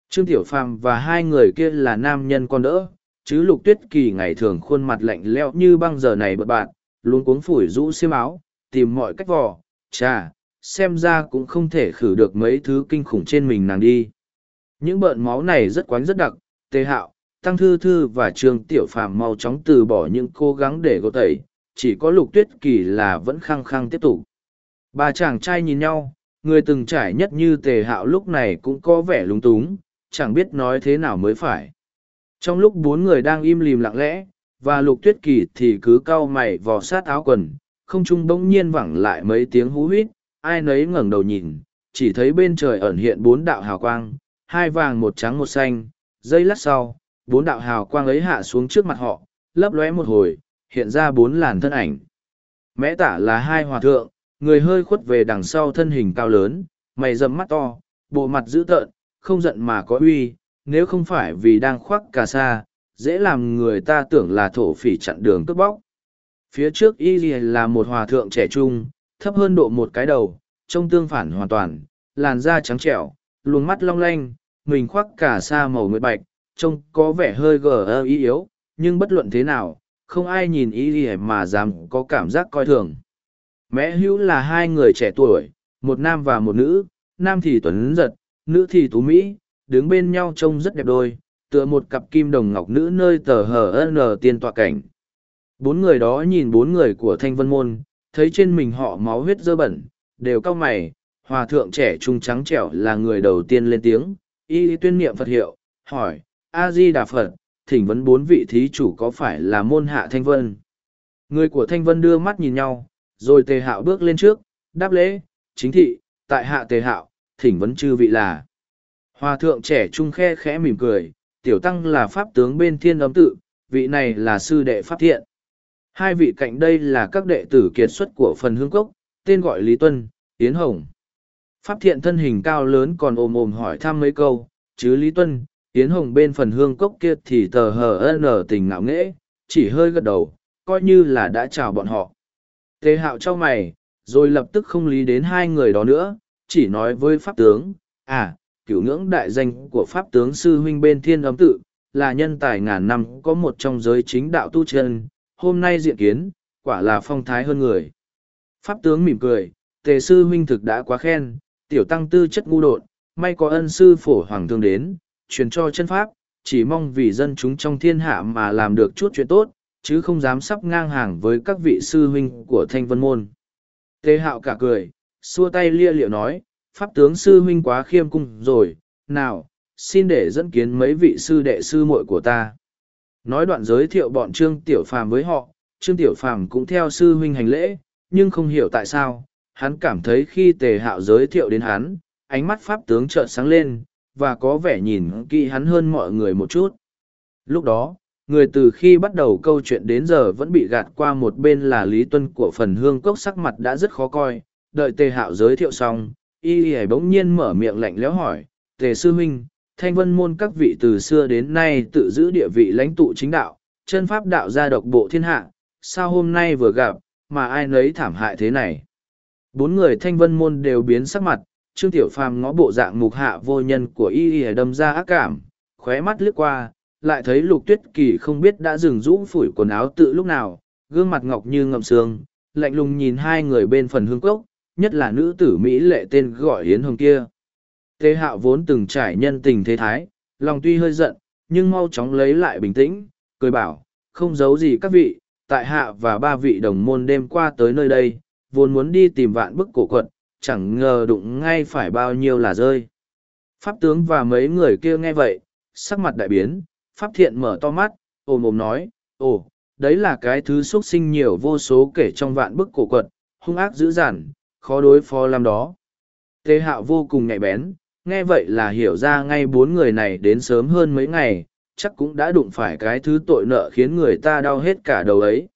Trương Tiểu Phàm và hai người kia là nam nhân con đỡ, chứ Lục Tuyết Kỳ ngày thường khuôn mặt lạnh lẽo như băng giờ này bật bạn, luôn cuống phủi rũ xiêm áo, tìm mọi cách vò, chà, xem ra cũng không thể khử được mấy thứ kinh khủng trên mình nàng đi. Những bợn máu này rất quánh rất đặc, tê hạo, tăng thư thư và trương tiểu phàm mau chóng từ bỏ những cố gắng để gỗ tẩy, chỉ có lục tuyết kỳ là vẫn khăng khăng tiếp tục. Ba chàng trai nhìn nhau, người từng trải nhất như tề hạo lúc này cũng có vẻ lúng túng, chẳng biết nói thế nào mới phải. Trong lúc bốn người đang im lìm lặng lẽ, và lục tuyết kỳ thì cứ cau mày vò sát áo quần, không trung bỗng nhiên vẳng lại mấy tiếng hú hít ai nấy ngẩng đầu nhìn, chỉ thấy bên trời ẩn hiện bốn đạo hào quang, hai vàng một trắng một xanh, giây lát sau, bốn đạo hào quang ấy hạ xuống trước mặt họ, lấp lóe một hồi, hiện ra bốn làn thân ảnh. Mẽ tả là hai hòa thượng, người hơi khuất về đằng sau thân hình cao lớn, mày rậm mắt to, bộ mặt dữ tợn, không giận mà có uy, nếu không phải vì đang khoác cà sa, dễ làm người ta tưởng là thổ phỉ chặn đường cướp bóc. Phía trước y là một hòa thượng trẻ trung, thấp hơn độ một cái đầu, trông tương phản hoàn toàn, làn da trắng trẻo, luồng mắt long lanh, mình khoác cả sa màu nguyệt bạch, trông có vẻ hơi gờ ơ ý yếu, nhưng bất luận thế nào, không ai nhìn ý gì mà dám có cảm giác coi thường. Mẹ hữu là hai người trẻ tuổi, một nam và một nữ, nam thì tuấn giật, nữ thì tú mỹ, đứng bên nhau trông rất đẹp đôi, tựa một cặp kim đồng ngọc nữ nơi tờ hờ n tiên tọa cảnh. Bốn người đó nhìn bốn người của thanh vân môn, thấy trên mình họ máu huyết dơ bẩn, đều cau mày, hòa thượng trẻ trung trắng trẻo là người đầu tiên lên tiếng, y tuyên niệm Phật hiệu, hỏi, A-di-đà Phật, thỉnh vấn bốn vị thí chủ có phải là môn hạ Thanh Vân? Người của Thanh Vân đưa mắt nhìn nhau, rồi tề hạo bước lên trước, đáp lễ, chính thị, tại hạ tề hạo, thỉnh vấn chư vị là. Hòa thượng trẻ trung khe khẽ mỉm cười, tiểu tăng là pháp tướng bên thiên ấm tự, vị này là sư đệ pháp thiện. Hai vị cạnh đây là các đệ tử kiệt xuất của phần hương cốc, tên gọi Lý Tuân, Yến Hồng. Pháp thiện thân hình cao lớn còn ồm ồm hỏi thăm mấy câu, chứ Lý Tuân, Yến Hồng bên phần hương cốc kia thì tờ hờ nở tình ngạo nghễ, chỉ hơi gật đầu, coi như là đã chào bọn họ. Tề hạo cho mày, rồi lập tức không lý đến hai người đó nữa, chỉ nói với pháp tướng, à, cửu ngưỡng đại danh của pháp tướng sư huynh bên thiên ấm tự, là nhân tài ngàn năm có một trong giới chính đạo tu chân, hôm nay diện kiến, quả là phong thái hơn người. Pháp tướng mỉm cười, tề sư huynh thực đã quá khen, tiểu tăng tư chất ngu đột, may có ân sư phổ hoàng thương đến, truyền cho chân pháp, chỉ mong vì dân chúng trong thiên hạ mà làm được chút chuyện tốt, chứ không dám sắp ngang hàng với các vị sư huynh của thanh vân môn. Tề hạo cả cười, xua tay lia liệu nói, pháp tướng sư huynh quá khiêm cung rồi, nào, xin để dẫn kiến mấy vị sư đệ sư muội của ta. Nói đoạn giới thiệu bọn Trương Tiểu Phàm với họ, Trương Tiểu Phàm cũng theo sư huynh hành lễ, nhưng không hiểu tại sao, hắn cảm thấy khi tề hạo giới thiệu đến hắn, ánh mắt pháp tướng trợn sáng lên, và có vẻ nhìn kỹ hắn hơn mọi người một chút. Lúc đó, người từ khi bắt đầu câu chuyện đến giờ vẫn bị gạt qua một bên là Lý Tuân của phần hương cốc sắc mặt đã rất khó coi, đợi tề hạo giới thiệu xong, y y bỗng nhiên mở miệng lạnh lẽo hỏi, tề sư huynh, thanh vân môn các vị từ xưa đến nay tự giữ địa vị lãnh tụ chính đạo, chân pháp đạo gia độc bộ thiên hạ, sao hôm nay vừa gặp, mà ai nấy thảm hại thế này. Bốn người thanh vân môn đều biến sắc mặt, Trương Tiểu Phàm ngó bộ dạng mục hạ vô nhân của y y đâm ra ác cảm, khóe mắt lướt qua, lại thấy lục tuyết kỳ không biết đã dừng rũ phủi quần áo tự lúc nào, gương mặt ngọc như ngậm sương, lạnh lùng nhìn hai người bên phần hương cốc, nhất là nữ tử Mỹ lệ tên gọi Yến Hồng kia. Tê hạo vốn từng trải nhân tình thế thái, lòng tuy hơi giận, nhưng mau chóng lấy lại bình tĩnh, cười bảo, không giấu gì các vị, tại hạ và ba vị đồng môn đêm qua tới nơi đây, vốn muốn đi tìm vạn bức cổ quật, chẳng ngờ đụng ngay phải bao nhiêu là rơi. Pháp tướng và mấy người kia nghe vậy, sắc mặt đại biến, Pháp thiện mở to mắt, ồm ồm nói, ồ, đấy là cái thứ xuất sinh nhiều vô số kể trong vạn bức cổ quật, hung ác dữ dằn, khó đối phó làm đó. Tê hạo vô cùng nhạy bén, nghe vậy là hiểu ra ngay bốn người này đến sớm hơn mấy ngày, chắc cũng đã đụng phải cái thứ tội nợ khiến người ta đau hết cả đầu ấy.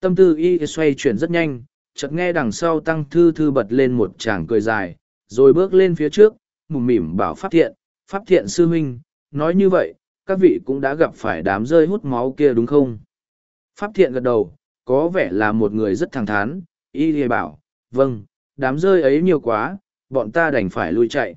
Tâm tư y xoay chuyển rất nhanh, chợt nghe đằng sau tăng thư thư bật lên một tràng cười dài, rồi bước lên phía trước, mùm mỉm bảo Pháp Thiện, Pháp Thiện sư huynh, nói như vậy, các vị cũng đã gặp phải đám rơi hút máu kia đúng không? Pháp Thiện gật đầu, có vẻ là một người rất thẳng thắn, y thì bảo, vâng, đám rơi ấy nhiều quá, bọn ta đành phải lui chạy.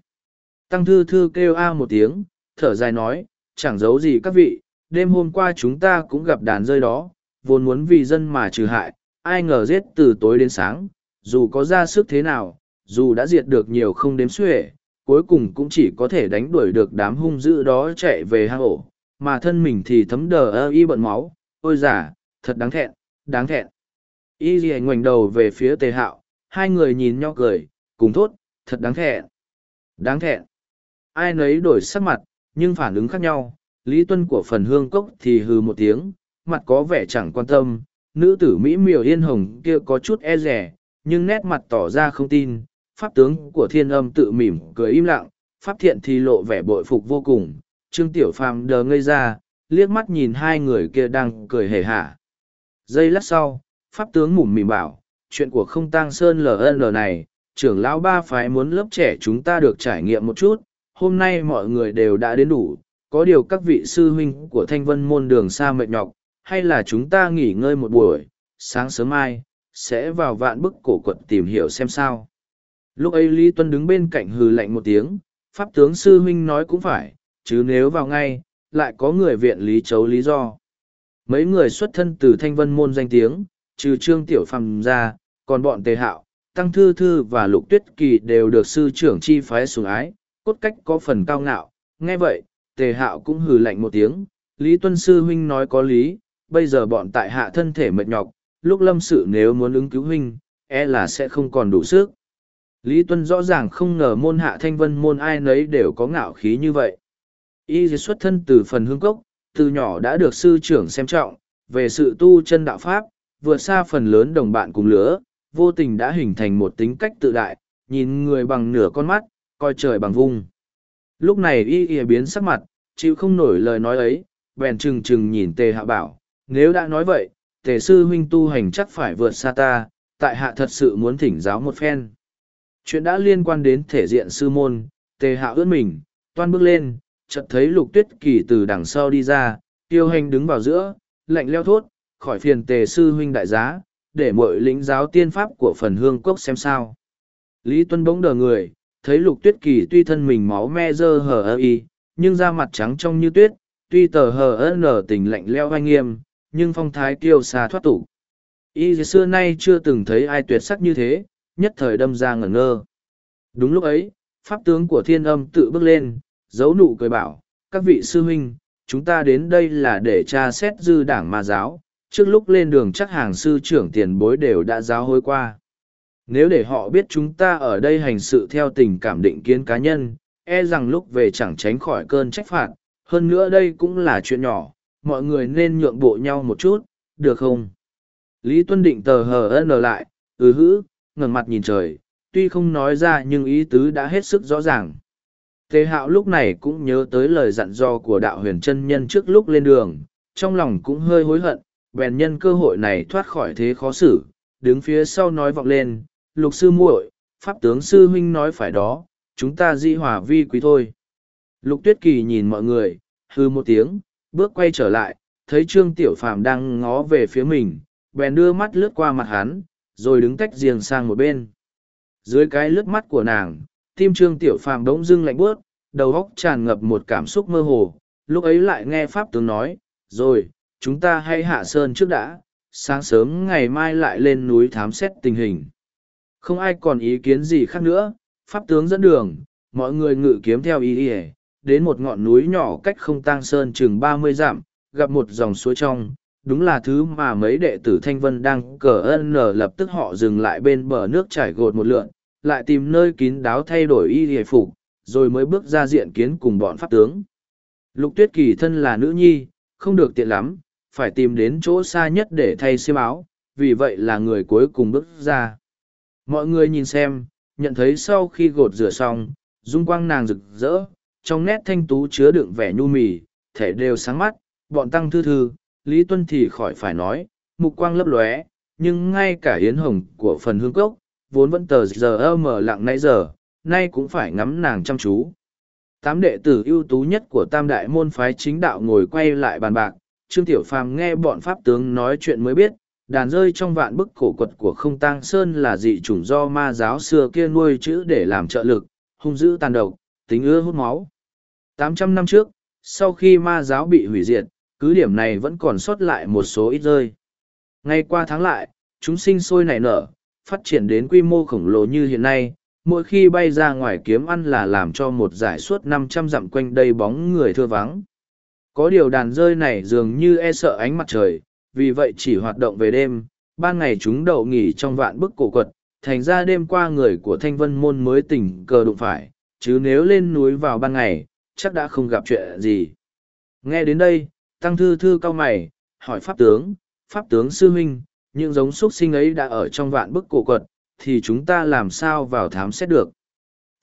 Tăng thư thư kêu a một tiếng, thở dài nói, chẳng giấu gì các vị, đêm hôm qua chúng ta cũng gặp đàn rơi đó, vốn muốn vì dân mà trừ hại, ai ngờ giết từ tối đến sáng, dù có ra sức thế nào, dù đã diệt được nhiều không đếm xuể, cuối cùng cũng chỉ có thể đánh đuổi được đám hung dữ đó chạy về hang ổ, mà thân mình thì thấm đờ ơ y bận máu, ôi giả, thật đáng thẹn, đáng thẹn. Y gì ngoảnh đầu về phía tề hạo, hai người nhìn nhau cười, cùng thốt, thật đáng thẹn. Đáng thẹn. Ai nấy đổi sắc mặt, nhưng phản ứng khác nhau, Lý Tuân của phần hương cốc thì hừ một tiếng, mặt có vẻ chẳng quan tâm, nữ tử Mỹ miều yên hồng kia có chút e rẻ, nhưng nét mặt tỏ ra không tin, pháp tướng của thiên âm tự mỉm cười im lặng, pháp thiện thì lộ vẻ bội phục vô cùng, Trương Tiểu Phàm đờ ngây ra, liếc mắt nhìn hai người kia đang cười hề hả. Giây lát sau, pháp tướng mủm mỉm bảo, chuyện của không tăng sơn LN này, trưởng lão ba phái muốn lớp trẻ chúng ta được trải nghiệm một chút, hôm nay mọi người đều đã đến đủ, có điều các vị sư huynh của thanh vân môn đường xa mệt nhọc, hay là chúng ta nghỉ ngơi một buổi, sáng sớm mai, sẽ vào vạn bức cổ quật tìm hiểu xem sao. Lúc ấy Lý Tuân đứng bên cạnh hừ lạnh một tiếng, Pháp tướng sư huynh nói cũng phải, chứ nếu vào ngay, lại có người viện Lý Chấu lý do. Mấy người xuất thân từ thanh vân môn danh tiếng, trừ trương tiểu phàm ra, còn bọn tề hạo, tăng thư thư và lục tuyết kỳ đều được sư trưởng chi phái sủng ái, cốt cách có phần cao ngạo. Nghe vậy, tề hạo cũng hừ lạnh một tiếng, Lý Tuân sư huynh nói có lý, bây giờ bọn tại hạ thân thể mệt nhọc, lúc lâm sự nếu muốn ứng cứu huynh, e là sẽ không còn đủ sức. Lý Tuân rõ ràng không ngờ môn hạ thanh vân môn ai nấy đều có ngạo khí như vậy. Y xuất thân từ phần hương cốc, từ nhỏ đã được sư trưởng xem trọng, về sự tu chân đạo Pháp, vượt xa phần lớn đồng bạn cùng lứa, vô tình đã hình thành một tính cách tự đại, nhìn người bằng nửa con mắt, coi trời bằng vung. Lúc này y y biến sắc mặt, chịu không nổi lời nói ấy, bèn trừng trừng nhìn tề hạ bảo, nếu đã nói vậy, tề sư huynh tu hành chắc phải vượt xa ta, tại hạ thật sự muốn thỉnh giáo một phen. Chuyện đã liên quan đến thể diện sư môn, tề hạ ướt mình, toan bước lên, chợt thấy lục tuyết kỳ từ đằng sau đi ra, tiêu hành đứng vào giữa, lạnh leo thốt, khỏi phiền tề sư huynh đại giá, để mọi lĩnh giáo tiên pháp của phần hương cốc xem sao. Lý Tuân bỗng đờ người, thấy lục tuyết kỳ tuy thân mình máu me dơ hờ ơ y, nhưng da mặt trắng trong như tuyết, tuy tờ hờ ơ nở tình lạnh leo oai nghiêm, nhưng phong thái kiêu xa thoát tục. Y xưa nay chưa từng thấy ai tuyệt sắc như thế, nhất thời đâm ra ngẩn ngơ. Đúng lúc ấy, pháp tướng của thiên âm tự bước lên, giấu nụ cười bảo, các vị sư huynh, chúng ta đến đây là để tra xét dư đảng ma giáo, trước lúc lên đường chắc hàng sư trưởng tiền bối đều đã giáo hối qua. Nếu để họ biết chúng ta ở đây hành sự theo tình cảm định kiến cá nhân, e rằng lúc về chẳng tránh khỏi cơn trách phạt, hơn nữa đây cũng là chuyện nhỏ, mọi người nên nhượng bộ nhau một chút, được không? Lý Tuân Định tờ hờ ân lại, ừ hữ, ngẩng mặt nhìn trời, tuy không nói ra nhưng ý tứ đã hết sức rõ ràng. Tề hạo lúc này cũng nhớ tới lời dặn dò của đạo huyền chân nhân trước lúc lên đường, trong lòng cũng hơi hối hận, bèn nhân cơ hội này thoát khỏi thế khó xử, đứng phía sau nói vọng lên, lục sư muội, pháp tướng sư huynh nói phải đó, chúng ta di hòa vi quý thôi. Lục tuyết kỳ nhìn mọi người, hư một tiếng, bước quay trở lại, thấy trương tiểu phàm đang ngó về phía mình, bèn đưa mắt lướt qua mặt hắn, rồi đứng tách riêng sang một bên. Dưới cái lướt mắt của nàng, tim trương tiểu phàm bỗng dưng lạnh bước, đầu óc tràn ngập một cảm xúc mơ hồ, lúc ấy lại nghe pháp tướng nói, rồi, chúng ta hãy hạ sơn trước đã, sáng sớm ngày mai lại lên núi thám xét tình hình. Không ai còn ý kiến gì khác nữa, pháp tướng dẫn đường, mọi người ngự kiếm theo ý ỉa, đến một ngọn núi nhỏ cách không tang sơn chừng ba mươi dặm, gặp một dòng suối trong, đúng là thứ mà mấy đệ tử Thanh Vân đang cờ ân nở lập tức họ dừng lại bên bờ nước trải gột một lượn, lại tìm nơi kín đáo thay đổi y hề phục, rồi mới bước ra diện kiến cùng bọn pháp tướng. Lục tuyết kỳ thân là nữ nhi, không được tiện lắm, phải tìm đến chỗ xa nhất để thay xiêm áo, vì vậy là người cuối cùng bước ra. Mọi người nhìn xem, nhận thấy sau khi gột rửa xong, dung quang nàng rực rỡ, trong nét thanh tú chứa đựng vẻ nhu mì, thể đều sáng mắt, bọn tăng thư thư, Lý Tuân thì khỏi phải nói, mục quang lấp lóe, nhưng ngay cả hiến hồng của phần hương cốc, vốn vẫn tờ giờ mờ lặng nãy giờ, nay cũng phải ngắm nàng chăm chú. Tám đệ tử ưu tú nhất của tam đại môn phái chính đạo ngồi quay lại bàn bạc, Trương Tiểu Phàm nghe bọn pháp tướng nói chuyện mới biết, đàn rơi trong vạn bức cổ quật của không tang sơn là dị chủng do ma giáo xưa kia nuôi chữ để làm trợ lực, hung dữ tàn độc, tính ưa hút máu. Tám trăm năm trước, sau khi ma giáo bị hủy diệt, cứ điểm này vẫn còn sót lại một số ít rơi. Ngay qua tháng lại, chúng sinh sôi nảy nở, phát triển đến quy mô khổng lồ như hiện nay, mỗi khi bay ra ngoài kiếm ăn là làm cho một giải suốt năm trăm dặm quanh đây bóng người thưa vắng. Có điều đàn rơi này dường như e sợ ánh mặt trời, vì vậy chỉ hoạt động về đêm, ban ngày chúng đậu nghỉ trong vạn bức cổ quật, thành ra đêm qua người của thanh vân môn mới tỉnh cờ đụng phải, chứ nếu lên núi vào ban ngày, chắc đã không gặp chuyện gì. Nghe đến đây, tăng thư thư cao mày, hỏi pháp tướng, pháp tướng sư huynh, những giống xuất sinh ấy đã ở trong vạn bức cổ quật, thì chúng ta làm sao vào thám xét được.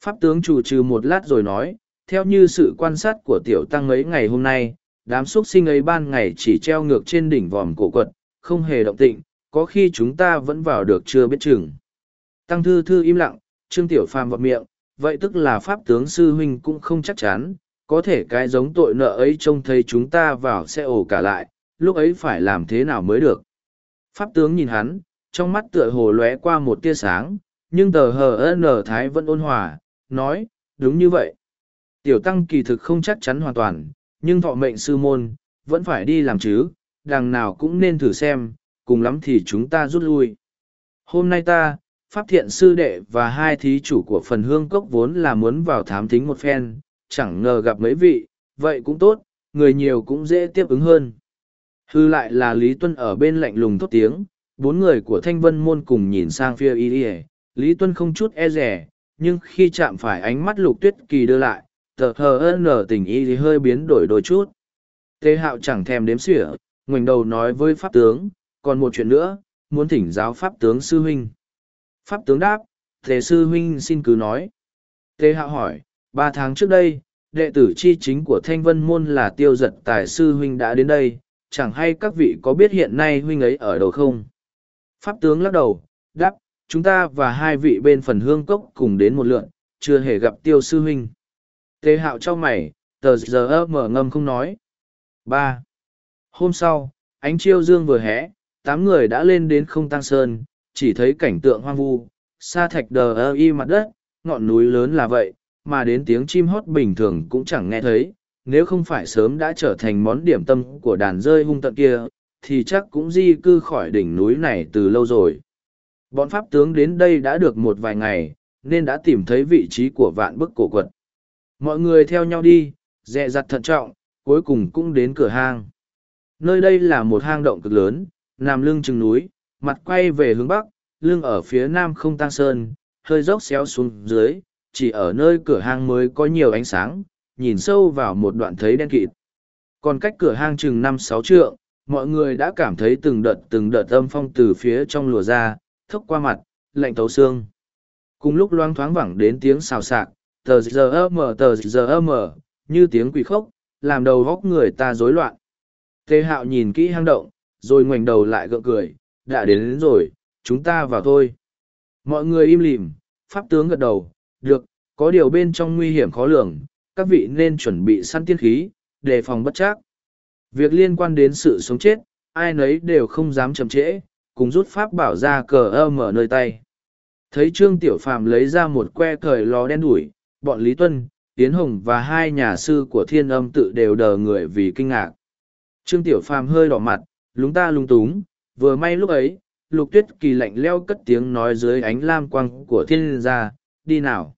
Pháp tướng chủ trừ một lát rồi nói, theo như sự quan sát của tiểu tăng ấy ngày hôm nay, đám xuất sinh ấy ban ngày chỉ treo ngược trên đỉnh vòm cổ quật, không hề động tịnh, có khi chúng ta vẫn vào được chưa biết chừng. Tăng thư thư im lặng, trương tiểu phàm vào miệng, vậy tức là pháp tướng sư huynh cũng không chắc chắn, có thể cái giống tội nợ ấy trông thấy chúng ta vào sẽ ổ cả lại, lúc ấy phải làm thế nào mới được. Pháp tướng nhìn hắn, trong mắt tựa hồ lóe qua một tia sáng, nhưng tờ hờ nở thái vẫn ôn hòa, nói, đúng như vậy. Tiểu tăng kỳ thực không chắc chắn hoàn toàn, nhưng thọ mệnh sư môn, vẫn phải đi làm chứ, đằng nào cũng nên thử xem, cùng lắm thì chúng ta rút lui. Hôm nay ta, Pháp Thiện Sư Đệ và hai thí chủ của phần hương cốc vốn là muốn vào thám thính một phen, chẳng ngờ gặp mấy vị, vậy cũng tốt, người nhiều cũng dễ tiếp ứng hơn. Hư lại là Lý Tuân ở bên lạnh lùng thốt tiếng, bốn người của Thanh Vân Môn cùng nhìn sang phía y Lý Tuân không chút e rẻ, nhưng khi chạm phải ánh mắt lục tuyết kỳ đưa lại, tờ hờ nở tình y thì hơi biến đổi đôi chút. Tê hạo chẳng thèm đếm xỉa, ngoảnh đầu nói với pháp tướng, còn một chuyện nữa, muốn thỉnh giáo pháp tướng sư huynh. Pháp tướng đáp, thế sư huynh xin cứ nói. Tê hạo hỏi, ba tháng trước đây, đệ tử chi chính của thanh vân môn là tiêu giật tài sư huynh đã đến đây, chẳng hay các vị có biết hiện nay huynh ấy ở đâu không? Pháp tướng lắc đầu, đáp, chúng ta và hai vị bên phần hương cốc cùng đến một lượn, chưa hề gặp tiêu sư huynh. Tê hạo cho mày, tờ giờ mở ngâm không nói. ba Hôm sau, ánh chiêu dương vừa hé, tám người đã lên đến không tăng sơn, chỉ thấy cảnh tượng hoang vu, xa thạch đờ ơ y mặt đất, ngọn núi lớn là vậy, mà đến tiếng chim hót bình thường cũng chẳng nghe thấy, nếu không phải sớm đã trở thành món điểm tâm của đàn rơi hung tận kia, thì chắc cũng di cư khỏi đỉnh núi này từ lâu rồi. Bọn pháp tướng đến đây đã được một vài ngày, nên đã tìm thấy vị trí của vạn bức cổ quật. Mọi người theo nhau đi, dè dặt thận trọng, cuối cùng cũng đến cửa hang. Nơi đây là một hang động cực lớn, nằm lưng chừng núi, mặt quay về hướng bắc, lưng ở phía nam không tăng sơn, hơi dốc xéo xuống dưới, chỉ ở nơi cửa hang mới có nhiều ánh sáng, nhìn sâu vào một đoạn thấy đen kịt. Còn cách cửa hang chừng năm sáu trượng, mọi người đã cảm thấy từng đợt từng đợt âm phong từ phía trong lùa ra, thốc qua mặt, lạnh tấu xương. Cùng lúc loang thoáng vẳng đến tiếng xào xạc, tờ giờ mờ tờ giờ mờ, như tiếng quỷ khóc làm đầu góc người ta rối loạn. Tề hạo nhìn kỹ hang động, rồi ngoảnh đầu lại gượng cười, đã đến, đến rồi, chúng ta vào thôi. Mọi người im lìm, pháp tướng gật đầu, được, có điều bên trong nguy hiểm khó lường, các vị nên chuẩn bị săn tiên khí, đề phòng bất trác Việc liên quan đến sự sống chết, ai nấy đều không dám chậm trễ, cùng rút pháp bảo ra cờ ơ mở nơi tay. Thấy Trương Tiểu Phàm lấy ra một que cởi lò đen đủi, bọn Lý Tuân, Tiến Hồng và hai nhà sư của thiên âm tự đều đờ người vì kinh ngạc. Trương Tiểu Phàm hơi đỏ mặt, lúng ta lung túng, vừa may lúc ấy, lục tuyết kỳ lạnh leo cất tiếng nói dưới ánh lam quang của thiên gia, đi nào.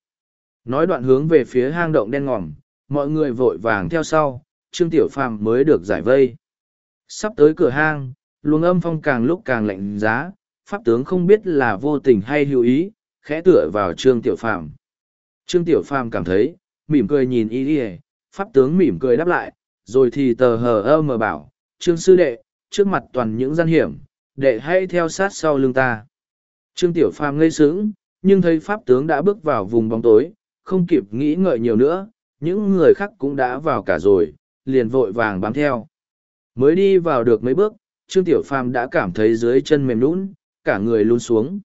Nói đoạn hướng về phía hang động đen ngòm, mọi người vội vàng theo sau, Trương Tiểu Phàm mới được giải vây. Sắp tới cửa hang, luồng âm phong càng lúc càng lạnh giá, pháp tướng không biết là vô tình hay hữu ý, khẽ tựa vào Trương Tiểu Phàm. Trương Tiểu Phàm cảm thấy, mỉm cười nhìn y đi pháp tướng mỉm cười đáp lại, rồi thì tờ hờ ơ mờ bảo, Trương Sư Đệ, trước mặt toàn những gian hiểm, đệ hãy theo sát sau lưng ta. Trương Tiểu Phàm ngây sững, nhưng thấy pháp tướng đã bước vào vùng bóng tối, không kịp nghĩ ngợi nhiều nữa, những người khác cũng đã vào cả rồi, liền vội vàng bám theo. Mới đi vào được mấy bước, Trương Tiểu Phàm đã cảm thấy dưới chân mềm lún, cả người lún xuống.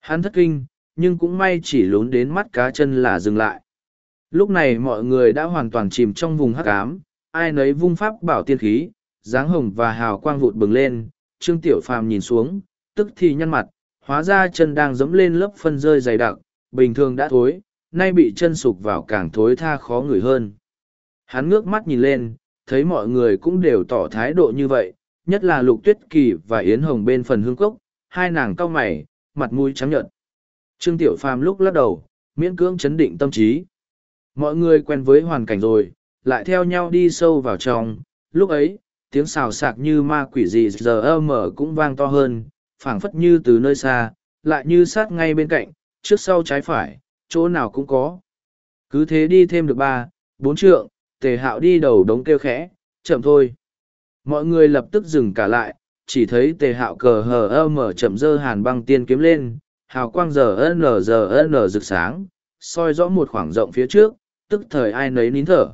Hắn thất kinh, nhưng cũng may chỉ lún đến mắt cá chân là dừng lại. Lúc này mọi người đã hoàn toàn chìm trong vùng hắc ám, ai nấy vung pháp bảo tiên khí, dáng hồng và hào quang vụt bừng lên, Trương Tiểu Phàm nhìn xuống, tức thì nhăn mặt, hóa ra chân đang dẫm lên lớp phân rơi dày đặc, bình thường đã thối, nay bị chân sụp vào càng thối tha khó ngửi hơn. Hắn ngước mắt nhìn lên, thấy mọi người cũng đều tỏ thái độ như vậy, nhất là Lục Tuyết Kỳ và Yến Hồng bên phần hương cốc, hai nàng cau mày, mặt mũi trắng nhợt. Trương Tiểu Phàm lúc lắc đầu, miễn cưỡng chấn định tâm trí. Mọi người quen với hoàn cảnh rồi, lại theo nhau đi sâu vào trong, lúc ấy, tiếng xào sạc như ma quỷ gì giờ mở cũng vang to hơn, phảng phất như từ nơi xa, lại như sát ngay bên cạnh, trước sau trái phải, chỗ nào cũng có. Cứ thế đi thêm được ba, bốn trượng, tề hạo đi đầu đống kêu khẽ, chậm thôi. Mọi người lập tức dừng cả lại, chỉ thấy tề hạo cờ hờ ơ mở chậm dơ hàn băng tiên kiếm lên, hào quang giờ n giờ n rực sáng, soi rõ một khoảng rộng phía trước, tức thời ai nấy nín thở.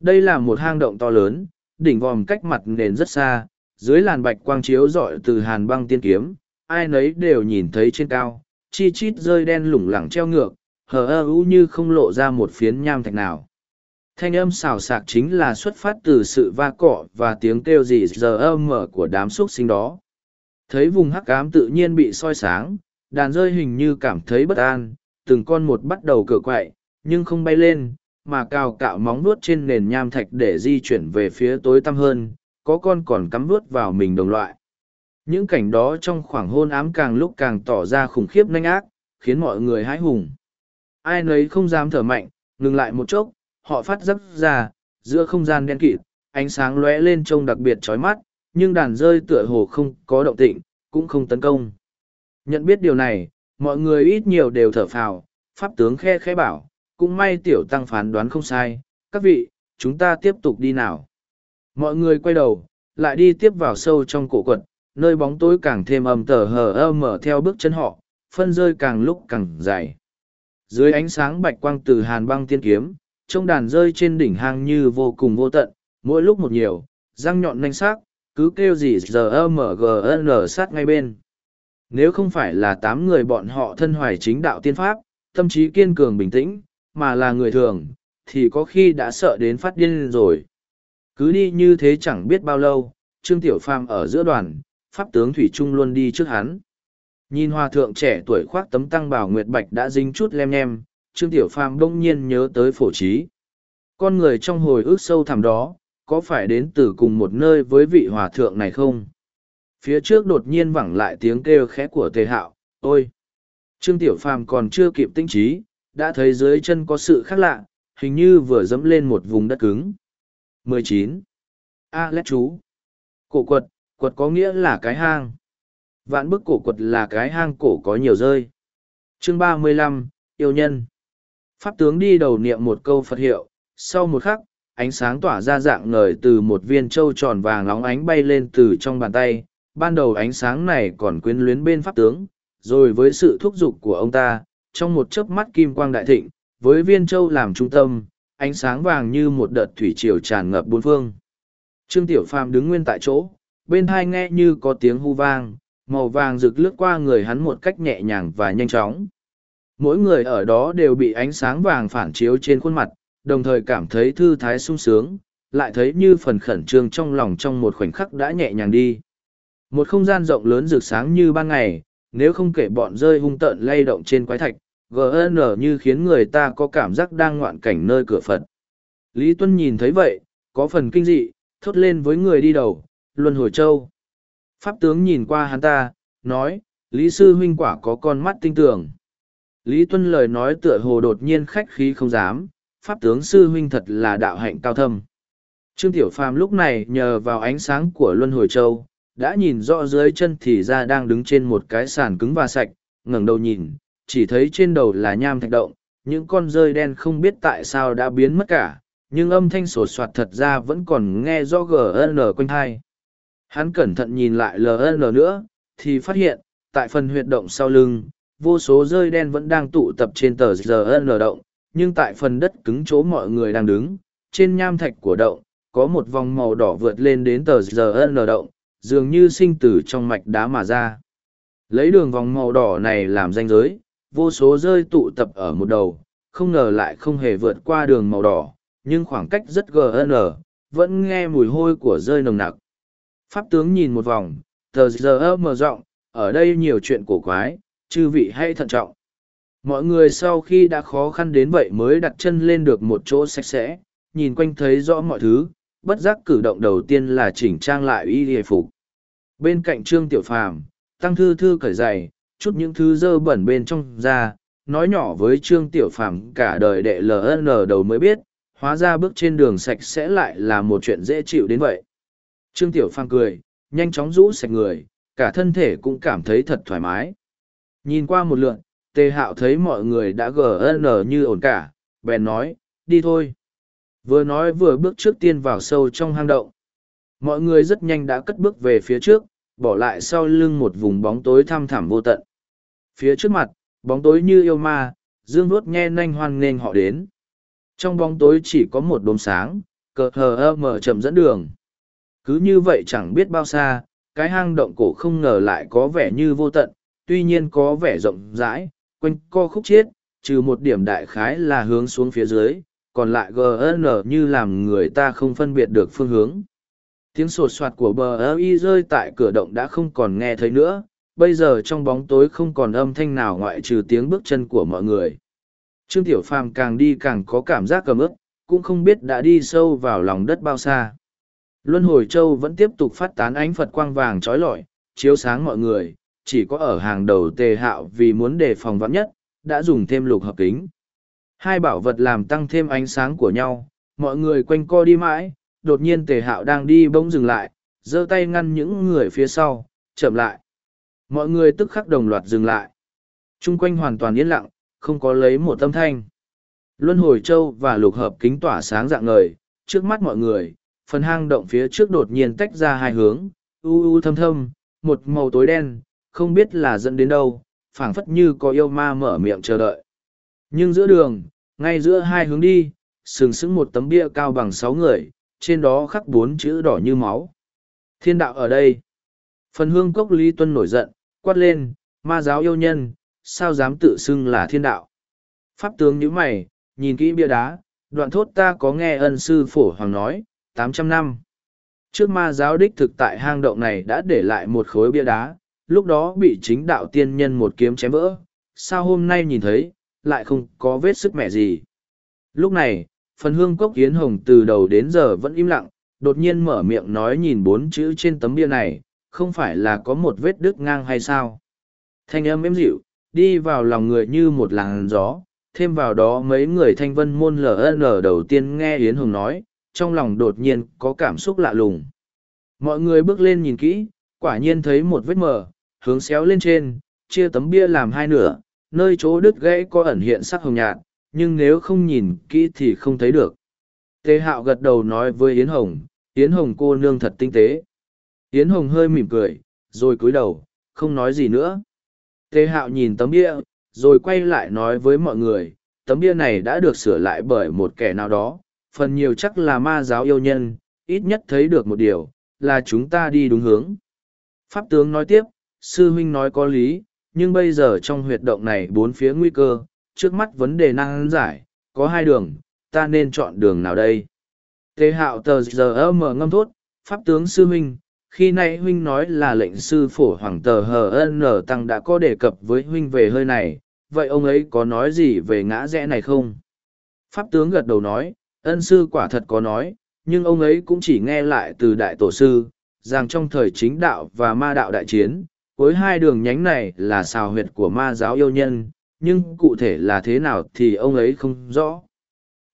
Đây là một hang động to lớn, đỉnh vòm cách mặt nền rất xa, dưới làn bạch quang chiếu rọi từ hàn băng tiên kiếm, ai nấy đều nhìn thấy trên cao, chi chít rơi đen lủng lẳng treo ngược, hờ ơ u như không lộ ra một phiến nham thạch nào. Thanh âm xào xạc chính là xuất phát từ sự va cọ và tiếng kêu gì giờ âm mở của đám xúc sinh đó. Thấy vùng hắc ám tự nhiên bị soi sáng, đàn rơi hình như cảm thấy bất an, từng con một bắt đầu cựa quậy, nhưng không bay lên, mà cào cạo móng vuốt trên nền nham thạch để di chuyển về phía tối tăm hơn, có con còn cắm vuốt vào mình đồng loại. Những cảnh đó trong khoảng hôn ám càng lúc càng tỏ ra khủng khiếp nhanh ác, khiến mọi người hãi hùng. Ai nấy không dám thở mạnh, ngừng lại một chốc, họ phát giấc ra, giữa không gian đen kịt, ánh sáng lóe lên trông đặc biệt chói mắt, nhưng đàn rơi tựa hồ không có động tĩnh, cũng không tấn công. Nhận biết điều này, mọi người ít nhiều đều thở phào, pháp tướng khe khẽ bảo, cũng may tiểu tăng phán đoán không sai, các vị, chúng ta tiếp tục đi nào. Mọi người quay đầu, lại đi tiếp vào sâu trong cổ quật, nơi bóng tối càng thêm ầm tờ hờ ơ mở theo bước chân họ, phân rơi càng lúc càng dài. Dưới ánh sáng bạch quang từ hàn băng tiên kiếm, trông đàn rơi trên đỉnh hang như vô cùng vô tận, mỗi lúc một nhiều, răng nhọn nanh sắc, cứ kêu gì giờ âm mở gn sát ngay bên. Nếu không phải là tám người bọn họ thân hoài chính đạo tiên pháp, tâm trí kiên cường bình tĩnh, mà là người thường, thì có khi đã sợ đến phát điên rồi. Cứ đi như thế chẳng biết bao lâu, Trương Tiểu Phàm ở giữa đoàn, Pháp tướng Thủy Trung luôn đi trước hắn. Nhìn hòa thượng trẻ tuổi khoác tấm tăng bảo nguyệt bạch đã dính chút lem nhem, Trương Tiểu Phàm đông nhiên nhớ tới phổ trí. Con người trong hồi ức sâu thẳm đó, có phải đến từ cùng một nơi với vị hòa thượng này không? Phía trước đột nhiên vẳng lại tiếng kêu khẽ của tề hạo, ôi! Trương Tiểu Phàm còn chưa kịp tinh trí, đã thấy dưới chân có sự khác lạ, hình như vừa dẫm lên một vùng đất cứng. 19. A lét chú. Cổ quật, quật có nghĩa là cái hang. Vạn bức cổ quật là cái hang cổ có nhiều rơi. Chương 35, Yêu nhân. Pháp tướng đi đầu niệm một câu Phật hiệu, sau một khắc, ánh sáng tỏa ra dạng ngời từ một viên trâu tròn vàng lóng ánh bay lên từ trong bàn tay. Ban đầu ánh sáng này còn quyến luyến bên pháp tướng, rồi với sự thúc giục của ông ta, trong một chớp mắt kim quang đại thịnh, với viên châu làm trung tâm, ánh sáng vàng như một đợt thủy triều tràn ngập bốn phương. Trương Tiểu Phàm đứng nguyên tại chỗ, bên hai nghe như có tiếng hu vang, màu vàng rực lướt qua người hắn một cách nhẹ nhàng và nhanh chóng. Mỗi người ở đó đều bị ánh sáng vàng phản chiếu trên khuôn mặt, đồng thời cảm thấy thư thái sung sướng, lại thấy như phần khẩn trương trong lòng trong một khoảnh khắc đã nhẹ nhàng đi. Một không gian rộng lớn rực sáng như ban ngày, nếu không kể bọn rơi hung tợn lay động trên quái thạch, gn như khiến người ta có cảm giác đang ngoạn cảnh nơi cửa phật. Lý tuân nhìn thấy vậy có phần kinh dị thốt lên với người đi đầu luân hồi châu. Pháp tướng nhìn qua hắn ta nói lý sư huynh quả có con mắt tinh tường. Lý tuân lời nói tựa hồ đột nhiên khách khí không dám pháp tướng sư huynh thật là đạo hạnh cao thâm. Trương tiểu phàm lúc này nhờ vào ánh sáng của luân hồi châu đã nhìn rõ dưới chân thì ra đang đứng trên một cái sàn cứng và sạch ngẩng đầu nhìn chỉ thấy trên đầu là nham thạch động, những con rơi đen không biết tại sao đã biến mất cả, nhưng âm thanh sổ soạt thật ra vẫn còn nghe rõ GN quanh hai. Hắn cẩn thận nhìn lại LN nữa, thì phát hiện, tại phần huyệt động sau lưng, vô số rơi đen vẫn đang tụ tập trên tờ GN động, nhưng tại phần đất cứng chỗ mọi người đang đứng, trên nham thạch của động, có một vòng màu đỏ vượt lên đến tờ GN động, dường như sinh tử trong mạch đá mà ra. Lấy đường vòng màu đỏ này làm danh giới, vô số rơi tụ tập ở một đầu, không ngờ lại không hề vượt qua đường màu đỏ, nhưng khoảng cách rất gn, vẫn nghe mùi hôi của rơi nồng nặc. Pháp tướng nhìn một vòng, tờ giờ mở rộng, ở đây nhiều chuyện cổ quái, chư vị hãy thận trọng. Mọi người sau khi đã khó khăn đến vậy mới đặt chân lên được một chỗ sạch sẽ, nhìn quanh thấy rõ mọi thứ, bất giác cử động đầu tiên là chỉnh trang lại y hề phục. Bên cạnh Trương Tiểu Phàm, Tăng Thư Thư cởi giày, chút những thứ dơ bẩn bên trong ra, nói nhỏ với Trương Tiểu Phàm cả đời đệ LN đầu mới biết, hóa ra bước trên đường sạch sẽ lại là một chuyện dễ chịu đến vậy. Trương Tiểu Phàm cười, nhanh chóng rũ sạch người, cả thân thể cũng cảm thấy thật thoải mái. Nhìn qua một lượn, Tề Hạo thấy mọi người đã GN như ổn cả, bèn nói, đi thôi. Vừa nói vừa bước trước tiên vào sâu trong hang động. Mọi người rất nhanh đã cất bước về phía trước, bỏ lại sau lưng một vùng bóng tối thăm thẳm vô tận. Phía trước mặt, bóng tối như yêu ma, dương nuốt nghe nanh hoan nghênh họ đến. Trong bóng tối chỉ có một đốm sáng, cờ hờ ơ mở chậm dẫn đường. Cứ như vậy chẳng biết bao xa, cái hang động cổ không ngờ lại có vẻ như vô tận, tuy nhiên có vẻ rộng rãi, quanh co khúc chiết, trừ một điểm đại khái là hướng xuống phía dưới, còn lại GN như làm người ta không phân biệt được phương hướng. Tiếng sột soạt của bờ ơ y rơi tại cửa động đã không còn nghe thấy nữa, bây giờ trong bóng tối không còn âm thanh nào ngoại trừ tiếng bước chân của mọi người. Trương Tiểu Phàm càng đi càng có cảm giác cầm ức, cũng không biết đã đi sâu vào lòng đất bao xa. Luân hồi châu vẫn tiếp tục phát tán ánh Phật quang vàng trói lọi, chiếu sáng mọi người, chỉ có ở hàng đầu tề hạo vì muốn đề phòng vắng nhất, đã dùng thêm lục hợp kính. Hai bảo vật làm tăng thêm ánh sáng của nhau, mọi người quanh co đi mãi, đột nhiên tề hạo đang đi bỗng dừng lại, giơ tay ngăn những người phía sau, chậm lại. Mọi người tức khắc đồng loạt dừng lại. Trung quanh hoàn toàn yên lặng không có lấy một tâm thanh. Luân hồi châu và lục hợp kính tỏa sáng dạng ngời trước mắt mọi người phần hang động phía trước đột nhiên tách ra hai hướng u u thâm thâm một màu tối đen không biết là dẫn đến đâu phảng phất như có yêu ma mở miệng chờ đợi. Nhưng giữa đường ngay giữa hai hướng đi sừng sững một tấm bia cao bằng sáu người trên đó khắc bốn chữ đỏ như máu thiên đạo ở đây phần hương cốc lý tuân nổi giận quát lên, ma giáo yêu nhân, sao dám tự xưng là thiên đạo. Pháp tướng nhíu mày, nhìn kỹ bia đá, đoạn thốt ta có nghe ân sư phổ hoàng nói, tám trăm năm. Trước ma giáo đích thực tại hang động này đã để lại một khối bia đá, lúc đó bị chính đạo tiên nhân một kiếm chém vỡ, sao hôm nay nhìn thấy, lại không có vết sức mẻ gì. Lúc này, phần hương cốc yến hồng từ đầu đến giờ vẫn im lặng, đột nhiên mở miệng nói nhìn bốn chữ trên tấm bia này, không phải là có một vết đứt ngang hay sao. Thanh âm êm dịu, đi vào lòng người như một làn gió, thêm vào đó mấy người thanh vân môn ln đầu tiên nghe Yến Hồng nói, trong lòng đột nhiên có cảm xúc lạ lùng. Mọi người bước lên nhìn kỹ, quả nhiên thấy một vết mờ, hướng xéo lên trên, chia tấm bia làm hai nửa, nơi chỗ đứt gãy có ẩn hiện sắc hồng nhạt, nhưng nếu không nhìn kỹ thì không thấy được. Tề hạo gật đầu nói với Yến Hồng, Yến Hồng cô nương thật tinh tế. Yến Hồng hơi mỉm cười, rồi cúi đầu, không nói gì nữa. Tề hạo nhìn tấm bia, rồi quay lại nói với mọi người, tấm bia này đã được sửa lại bởi một kẻ nào đó, phần nhiều chắc là ma giáo yêu nhân, ít nhất thấy được một điều, là chúng ta đi đúng hướng. Pháp tướng nói tiếp, sư huynh nói có lý, nhưng bây giờ trong huyệt động này bốn phía nguy cơ, trước mắt vấn đề năng giải, có hai đường, ta nên chọn đường nào đây? Tế hạo tờ giờ mở ngâm thốt, Pháp tướng sư huynh, khi nay huynh nói là lệnh sư phổ hoàng tờ hờ n tăng đã có đề cập với huynh về hơi này vậy ông ấy có nói gì về ngã rẽ này không pháp tướng gật đầu nói ân sư quả thật có nói nhưng ông ấy cũng chỉ nghe lại từ đại tổ sư rằng trong thời chính đạo và ma đạo đại chiến cuối hai đường nhánh này là xào huyệt của ma giáo yêu nhân nhưng cụ thể là thế nào thì ông ấy không rõ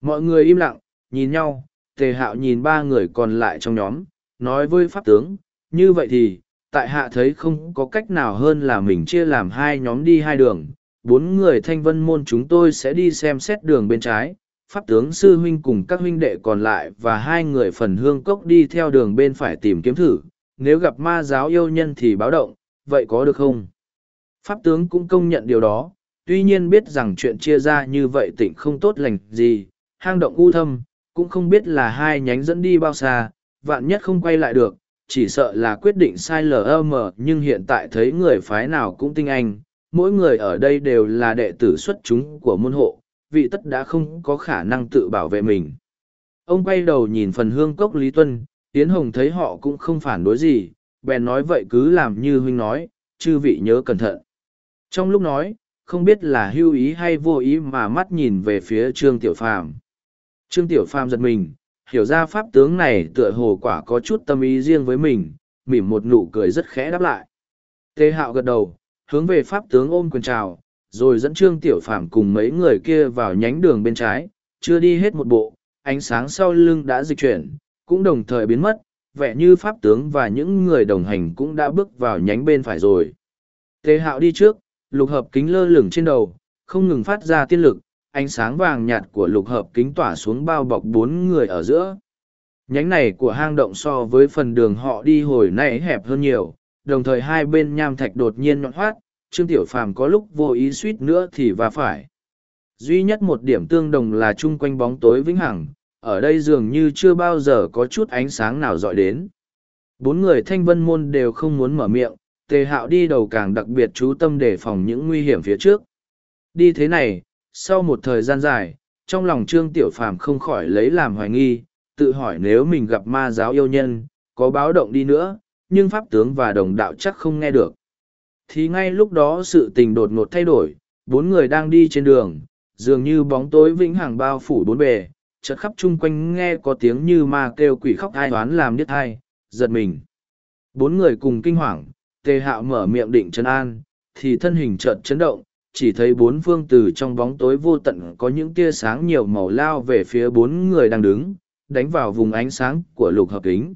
mọi người im lặng nhìn nhau tề hạo nhìn ba người còn lại trong nhóm nói với pháp tướng như vậy thì, tại hạ thấy không có cách nào hơn là mình chia làm hai nhóm đi hai đường. Bốn người thanh vân môn chúng tôi sẽ đi xem xét đường bên trái, pháp tướng sư huynh cùng các huynh đệ còn lại và hai người phần hương cốc đi theo đường bên phải tìm kiếm thử. Nếu gặp ma giáo yêu nhân thì báo động, vậy có được không? Pháp tướng cũng công nhận điều đó, tuy nhiên biết rằng chuyện chia ra như vậy tỉnh không tốt lành gì, hang động u thâm, cũng không biết là hai nhánh dẫn đi bao xa, vạn nhất không quay lại được, chỉ sợ là quyết định sai lầm nhưng hiện tại thấy người phái nào cũng tinh anh mỗi người ở đây đều là đệ tử xuất chúng của môn hộ vị tất đã không có khả năng tự bảo vệ mình ông quay đầu nhìn phần hương cốc lý tuân tiến hồng thấy họ cũng không phản đối gì bèn nói vậy cứ làm như huynh nói chư vị nhớ cẩn thận trong lúc nói không biết là hưu ý hay vô ý mà mắt nhìn về phía trương tiểu phàm trương tiểu phàm giật mình hiểu ra pháp tướng này tựa hồ quả có chút tâm ý riêng với mình, mỉm một nụ cười rất khẽ đáp lại. Tê hạo gật đầu, hướng về pháp tướng ôm quyền chào, rồi dẫn Trương Tiểu Phàm cùng mấy người kia vào nhánh đường bên trái, chưa đi hết một bộ, ánh sáng sau lưng đã dịch chuyển, cũng đồng thời biến mất, vẻ như pháp tướng và những người đồng hành cũng đã bước vào nhánh bên phải rồi. Tề hạo đi trước, lục hợp kính lơ lửng trên đầu, không ngừng phát ra tiên lực, ánh sáng vàng nhạt của lục hợp kính tỏa xuống bao bọc bốn người ở giữa. Nhánh này của hang động so với phần đường họ đi hồi nãy hẹp hơn nhiều, đồng thời hai bên nham thạch đột nhiên nhọn hoát, Trương Tiểu Phàm có lúc vô ý suýt nữa thì va phải. Duy nhất một điểm tương đồng là chung quanh bóng tối vĩnh hằng, ở đây dường như chưa bao giờ có chút ánh sáng nào dọi đến. Bốn người thanh vân môn đều không muốn mở miệng, tề hạo đi đầu càng đặc biệt chú tâm để phòng những nguy hiểm phía trước. Đi thế này, sau một thời gian dài trong lòng trương tiểu phàm không khỏi lấy làm hoài nghi tự hỏi nếu mình gặp ma giáo yêu nhân có báo động đi nữa nhưng pháp tướng và đồng đạo chắc không nghe được thì ngay lúc đó sự tình đột ngột thay đổi bốn người đang đi trên đường dường như bóng tối vĩnh hằng bao phủ bốn bề chợt khắp chung quanh nghe có tiếng như ma kêu quỷ khóc ai oán làm điếc thai, giật mình bốn người cùng kinh hoàng tề hạo mở miệng định trấn an thì thân hình chợt chấn động chỉ thấy bốn phương từ trong bóng tối vô tận có những tia sáng nhiều màu lao về phía bốn người đang đứng, đánh vào vùng ánh sáng của lục hợp kính.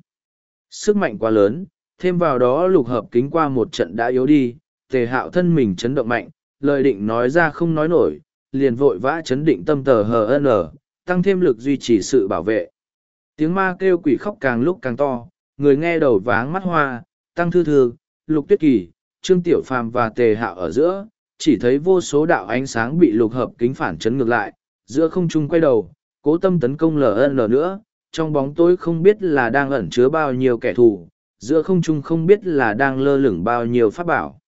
Sức mạnh quá lớn, thêm vào đó lục hợp kính qua một trận đã yếu đi, tề hạo thân mình chấn động mạnh, lời định nói ra không nói nổi, liền vội vã chấn định tâm tờ ở tăng thêm lực duy trì sự bảo vệ. Tiếng ma kêu quỷ khóc càng lúc càng to, người nghe đầu váng mắt hoa, tăng thư thư, lục tuyết kỳ, trương tiểu phàm và tề hạo ở giữa, chỉ thấy vô số đạo ánh sáng bị lục hợp kính phản chấn ngược lại, giữa không trung quay đầu, cố tâm tấn công LN nữa, trong bóng tối không biết là đang ẩn chứa bao nhiêu kẻ thù, giữa không trung không biết là đang lơ lửng bao nhiêu pháp bảo.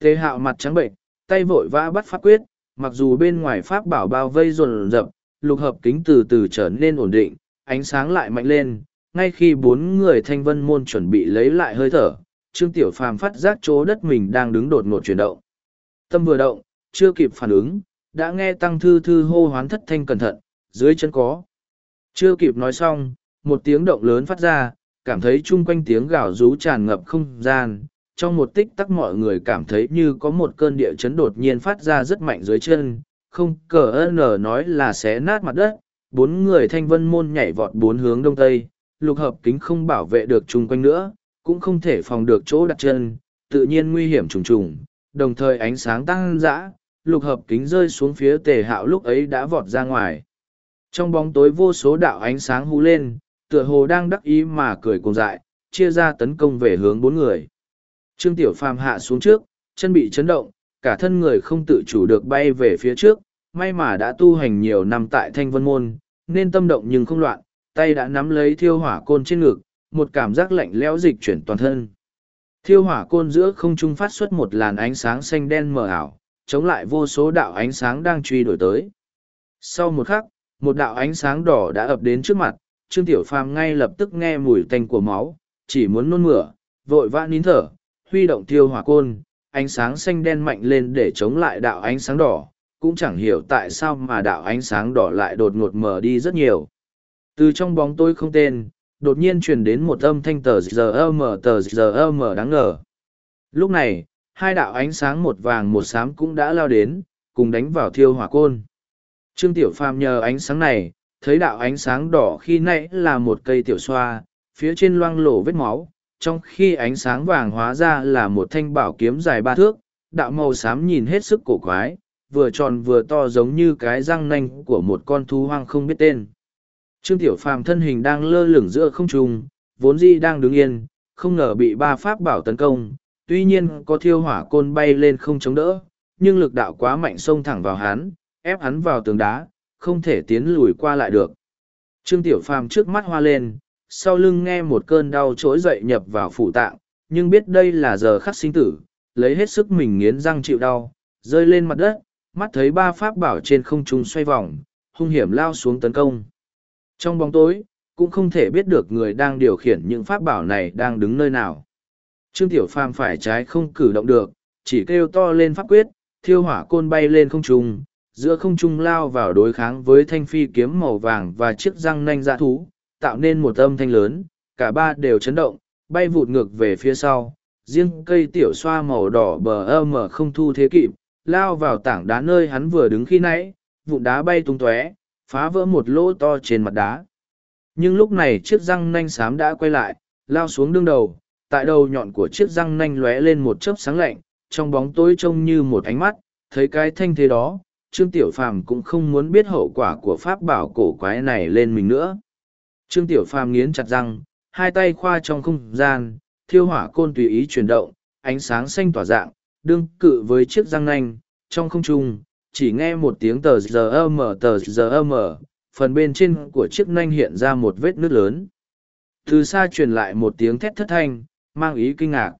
Tề hạo mặt trắng bệnh, tay vội vã bắt pháp quyết, mặc dù bên ngoài pháp bảo bao vây rồn rập, lục hợp kính từ từ trở nên ổn định, ánh sáng lại mạnh lên, ngay khi bốn người thanh vân môn chuẩn bị lấy lại hơi thở, Trương Tiểu Phàm phát giác chỗ đất mình đang đứng đột ngột chuyển động. Tâm vừa động, chưa kịp phản ứng, đã nghe Tăng Thư Thư hô hoán thất thanh cẩn thận, dưới chân có. Chưa kịp nói xong, một tiếng động lớn phát ra, cảm thấy chung quanh tiếng gào rú tràn ngập không gian. Trong một tích tắc mọi người cảm thấy như có một cơn địa chấn đột nhiên phát ra rất mạnh dưới chân, không cờ nở nói là xé nát mặt đất. Bốn người thanh vân môn nhảy vọt bốn hướng đông tây, lục hợp kính không bảo vệ được chung quanh nữa, cũng không thể phòng được chỗ đặt chân, tự nhiên nguy hiểm trùng trùng, đồng thời ánh sáng tăng dã, lục hợp kính rơi xuống phía tề hạo lúc ấy đã vọt ra ngoài. Trong bóng tối vô số đạo ánh sáng hú lên, tựa hồ đang đắc ý mà cười cùng dại, chia ra tấn công về hướng bốn người. Trương Tiểu Phàm hạ xuống trước, chân bị chấn động, cả thân người không tự chủ được bay về phía trước, may mà đã tu hành nhiều năm tại Thanh Vân Môn, nên tâm động nhưng không loạn, tay đã nắm lấy thiêu hỏa côn trên ngực, một cảm giác lạnh lẽo dịch chuyển toàn thân. Thiêu hỏa côn giữa không trung phát xuất một làn ánh sáng xanh đen mờ ảo, chống lại vô số đạo ánh sáng đang truy đuổi tới. Sau một khắc, một đạo ánh sáng đỏ đã ập đến trước mặt, Trương Tiểu Phàm ngay lập tức nghe mùi tanh của máu, chỉ muốn nôn mửa, vội vã nín thở, huy động thiêu hỏa côn, ánh sáng xanh đen mạnh lên để chống lại đạo ánh sáng đỏ, cũng chẳng hiểu tại sao mà đạo ánh sáng đỏ lại đột ngột mở đi rất nhiều. Từ trong bóng tối không tên, đột nhiên truyền đến một âm thanh tờ giờ mờ tờ giờ mờ đáng ngờ. Lúc này, hai đạo ánh sáng một vàng một xám cũng đã lao đến, cùng đánh vào thiêu hỏa côn. Trương Tiểu Phàm nhờ ánh sáng này, thấy đạo ánh sáng đỏ khi nãy là một cây tiểu xoa, phía trên loang lổ vết máu, trong khi ánh sáng vàng hóa ra là một thanh bảo kiếm dài ba thước, đạo màu xám nhìn hết sức cổ quái, vừa tròn vừa to giống như cái răng nanh của một con thú hoang không biết tên. Trương Tiểu Phàm thân hình đang lơ lửng giữa không trung, vốn di đang đứng yên, không ngờ bị ba pháp bảo tấn công, tuy nhiên có thiêu hỏa côn bay lên không chống đỡ, nhưng lực đạo quá mạnh xông thẳng vào hắn, ép hắn vào tường đá, không thể tiến lùi qua lại được. Trương Tiểu Phàm trước mắt hoa lên, sau lưng nghe một cơn đau trỗi dậy nhập vào phủ tạng, nhưng biết đây là giờ khắc sinh tử, lấy hết sức mình nghiến răng chịu đau, rơi lên mặt đất, mắt thấy ba pháp bảo trên không trung xoay vòng, hung hiểm lao xuống tấn công. Trong bóng tối, cũng không thể biết được người đang điều khiển những pháp bảo này đang đứng nơi nào. Trương Tiểu Phàm phải trái không cử động được, chỉ kêu to lên pháp quyết, thiêu hỏa côn bay lên không trung, giữa không trung lao vào đối kháng với thanh phi kiếm màu vàng và chiếc răng nanh dã thú, tạo nên một âm thanh lớn, cả ba đều chấn động, bay vụt ngược về phía sau. Riêng cây tiểu xoa màu đỏ bờ ơ mở không thu thế kịp, lao vào tảng đá nơi hắn vừa đứng khi nãy, vụn đá bay tung tóe, phá vỡ một lỗ to trên mặt đá. Nhưng lúc này chiếc răng nanh xám đã quay lại, lao xuống đương đầu, tại đầu nhọn của chiếc răng nanh lóe lên một chớp sáng lạnh, trong bóng tối trông như một ánh mắt, thấy cái thanh thế đó, Trương Tiểu Phàm cũng không muốn biết hậu quả của pháp bảo cổ quái này lên mình nữa. Trương Tiểu Phàm nghiến chặt răng, hai tay khoa trong không gian, thiêu hỏa côn tùy ý chuyển động, ánh sáng xanh tỏa dạng, đương cự với chiếc răng nanh, trong không trung, chỉ nghe một tiếng tờ giờ mở tờ giờ mở, phần bên trên của chiếc nanh hiện ra một vết nứt lớn. Từ xa truyền lại một tiếng thét thất thanh, mang ý kinh ngạc.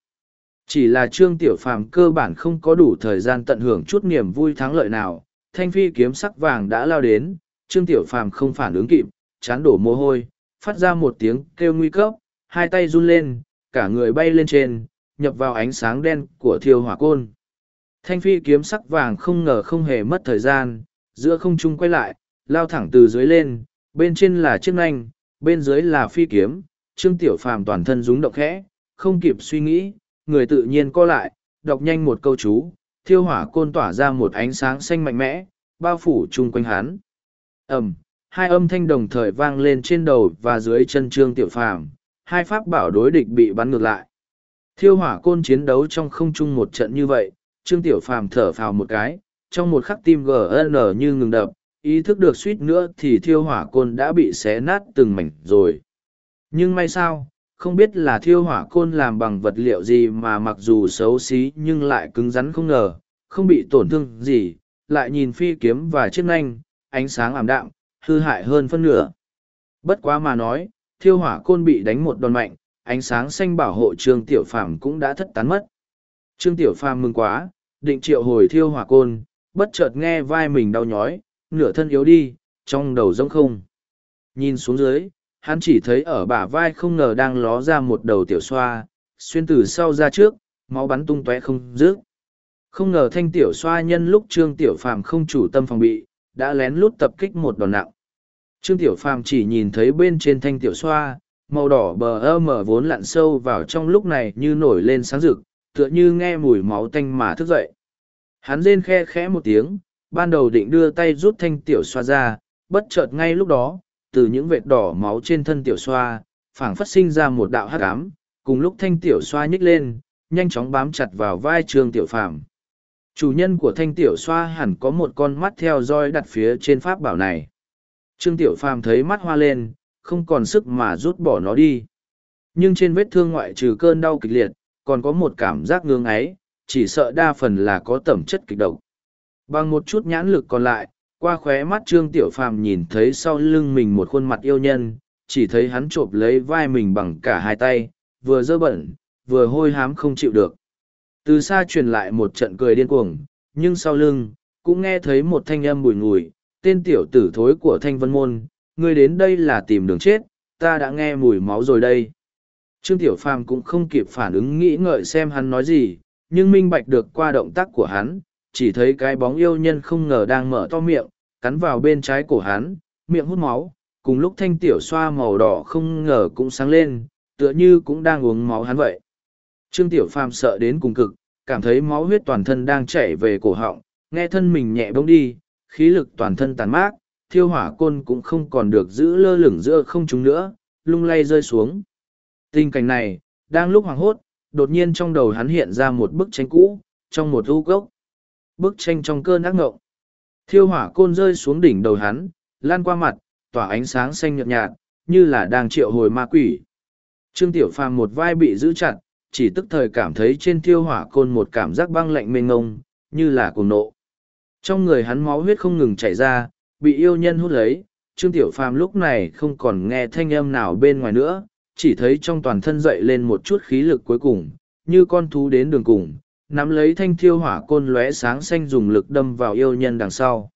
Chỉ là Trương Tiểu Phàm cơ bản không có đủ thời gian tận hưởng chút niềm vui thắng lợi nào, thanh phi kiếm sắc vàng đã lao đến, Trương Tiểu Phàm không phản ứng kịp, chán đổ mồ hôi, phát ra một tiếng kêu nguy cấp, hai tay run lên, cả người bay lên trên, nhập vào ánh sáng đen của thiêu hỏa côn. Thanh phi kiếm sắc vàng không ngờ không hề mất thời gian, giữa không trung quay lại, lao thẳng từ dưới lên, bên trên là chiếc nanh, bên dưới là phi kiếm, Trương Tiểu Phàm toàn thân rúng động khẽ, không kịp suy nghĩ, người tự nhiên co lại, đọc nhanh một câu chú, thiêu hỏa côn tỏa ra một ánh sáng xanh mạnh mẽ, bao phủ chung quanh hắn. Ẩm, hai âm thanh đồng thời vang lên trên đầu và dưới chân Trương Tiểu Phàm, hai pháp bảo đối địch bị bắn ngược lại. Thiêu hỏa côn chiến đấu trong không trung một trận như vậy, Trương Tiểu Phàm thở phào một cái, trong một khắc tim GN như ngừng đập, ý thức được suýt nữa thì thiêu hỏa côn đã bị xé nát từng mảnh rồi. Nhưng may sao, không biết là thiêu hỏa côn làm bằng vật liệu gì mà mặc dù xấu xí nhưng lại cứng rắn không ngờ, không bị tổn thương gì, lại nhìn phi kiếm và chiếc nanh, ánh sáng ảm đạm, hư hại hơn phân nửa. Bất quá mà nói, thiêu hỏa côn bị đánh một đòn mạnh, ánh sáng xanh bảo hộ Trương Tiểu Phàm cũng đã thất tán mất. Trương Tiểu Phàm mừng quá, định triệu hồi thiêu hỏa côn, bất chợt nghe vai mình đau nhói, nửa thân yếu đi, trong đầu rỗng không. Nhìn xuống dưới, hắn chỉ thấy ở bả vai không ngờ đang ló ra một đầu tiểu xoa, xuyên từ sau ra trước, máu bắn tung tóe không dứt. Không ngờ thanh tiểu xoa nhân lúc Trương Tiểu Phàm không chủ tâm phòng bị, đã lén lút tập kích một đòn nặng. Trương Tiểu Phàm chỉ nhìn thấy bên trên thanh tiểu xoa, màu đỏ bờ ơ mở vốn lặn sâu vào trong lúc này như nổi lên sáng rực, tựa như nghe mùi máu tanh mà thức dậy. Hắn rên khe khẽ một tiếng, ban đầu định đưa tay rút thanh tiểu xoa ra, bất chợt ngay lúc đó, từ những vệt đỏ máu trên thân tiểu xoa, phảng phất sinh ra một đạo hắc ám, cùng lúc thanh tiểu xoa nhích lên, nhanh chóng bám chặt vào vai Trương Tiểu Phàm. Chủ nhân của thanh tiểu xoa hẳn có một con mắt theo dõi đặt phía trên pháp bảo này. Trương Tiểu Phàm thấy mắt hoa lên, không còn sức mà rút bỏ nó đi. Nhưng trên vết thương ngoại trừ cơn đau kịch liệt, còn có một cảm giác ngương ấy, chỉ sợ đa phần là có tẩm chất kịch độc. Bằng một chút nhãn lực còn lại, qua khóe mắt Trương Tiểu Phàm nhìn thấy sau lưng mình một khuôn mặt yêu nhân, chỉ thấy hắn chộp lấy vai mình bằng cả hai tay, vừa dơ bẩn, vừa hôi hám không chịu được. Từ xa truyền lại một trận cười điên cuồng, nhưng sau lưng, cũng nghe thấy một thanh âm bùi ngùi, tên tiểu tử thối của thanh vân môn, ngươi đến đây là tìm đường chết, ta đã nghe mùi máu rồi đây. Trương Tiểu Phàm cũng không kịp phản ứng nghĩ ngợi xem hắn nói gì, nhưng minh bạch được qua động tác của hắn, chỉ thấy cái bóng yêu nhân không ngờ đang mở to miệng, cắn vào bên trái cổ hắn, miệng hút máu, cùng lúc thanh tiểu xoa màu đỏ không ngờ cũng sáng lên, tựa như cũng đang uống máu hắn vậy. Trương Tiểu Phàm sợ đến cùng cực, cảm thấy máu huyết toàn thân đang chảy về cổ họng, nghe thân mình nhẹ bỗng đi, khí lực toàn thân tàn mát, thiêu hỏa côn cũng không còn được giữ lơ lửng giữa không trung nữa, lung lay rơi xuống. Tình cảnh này, đang lúc hoàng hốt, đột nhiên trong đầu hắn hiện ra một bức tranh cũ, trong một u gốc. Bức tranh trong cơn ác ngộng. Thiêu hỏa côn rơi xuống đỉnh đầu hắn, lan qua mặt, tỏa ánh sáng xanh nhợt nhạt, như là đang triệu hồi ma quỷ. Trương Tiểu Phàm một vai bị giữ chặt, chỉ tức thời cảm thấy trên thiêu hỏa côn một cảm giác băng lạnh mênh ngông, như là cuồng nộ. Trong người hắn máu huyết không ngừng chảy ra, bị yêu nhân hút lấy, Trương Tiểu Phàm lúc này không còn nghe thanh âm nào bên ngoài nữa, chỉ thấy trong toàn thân dậy lên một chút khí lực cuối cùng, như con thú đến đường cùng, nắm lấy thanh thiêu hỏa côn lóe sáng xanh dùng lực đâm vào yêu nhân đằng sau.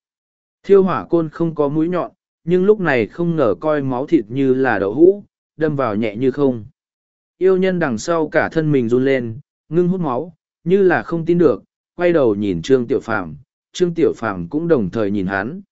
Thiêu hỏa côn không có mũi nhọn, nhưng lúc này không ngờ coi máu thịt như là đậu hũ, đâm vào nhẹ như không. Yêu nhân đằng sau cả thân mình run lên, ngưng hút máu, như là không tin được, quay đầu nhìn Trương Tiểu Phàm, Trương Tiểu Phàm cũng đồng thời nhìn hắn.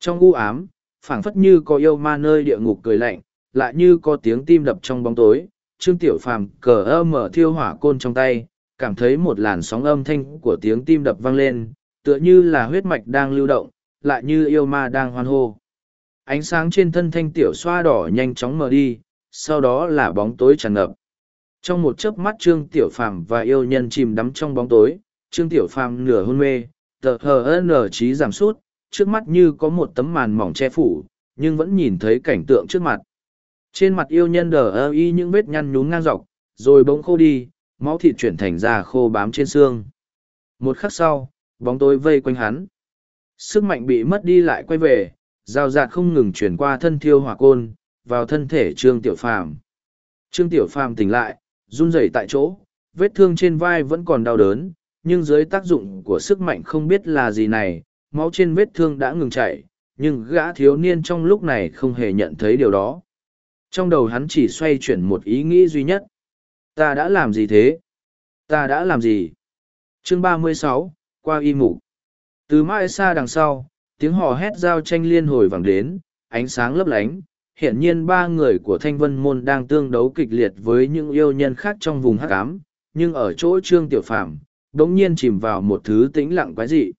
Trong u ám, phảng phất như có yêu ma nơi địa ngục cười lạnh, lại như có tiếng tim đập trong bóng tối. Trương Tiểu Phàm cờ ơ mở thiêu hỏa côn trong tay, cảm thấy một làn sóng âm thanh của tiếng tim đập vang lên, tựa như là huyết mạch đang lưu động, lại như yêu ma đang hoan hô. Ánh sáng trên thân thanh tiểu xoa đỏ nhanh chóng mờ đi, sau đó là bóng tối tràn ngập. Trong một chớp mắt Trương Tiểu Phàm và yêu nhân chìm đắm trong bóng tối, Trương Tiểu Phàm nửa hôn mê, tờ hờ nở trí giảm sút, trước mắt như có một tấm màn mỏng che phủ, nhưng vẫn nhìn thấy cảnh tượng trước mặt. Trên mặt yêu nhân đờ ơ y những vết nhăn nhún ngang dọc, rồi bỗng khô đi, máu thịt chuyển thành da khô bám trên xương. Một khắc sau, bóng tối vây quanh hắn. Sức mạnh bị mất đi lại quay về, rào rạt không ngừng chuyển qua thân thiêu hỏa côn, vào thân thể Trương Tiểu Phàm. Trương Tiểu Phàm tỉnh lại, run rẩy tại chỗ, vết thương trên vai vẫn còn đau đớn, nhưng dưới tác dụng của sức mạnh không biết là gì này, máu trên vết thương đã ngừng chảy, nhưng gã thiếu niên trong lúc này không hề nhận thấy điều đó. Trong đầu hắn chỉ xoay chuyển một ý nghĩ duy nhất. Ta đã làm gì thế? Ta đã làm gì? Chương ba mươi sáu qua y mục. Từ mãi xa đằng sau, tiếng hò hét giao tranh liên hồi vẳng đến, ánh sáng lấp lánh. Hiện nhiên ba người của Thanh Vân Môn đang tương đấu kịch liệt với những yêu nhân khác trong vùng hắc ám, nhưng ở chỗ Trương Tiểu Phàm, đống nhiên chìm vào một thứ tĩnh lặng quái dị.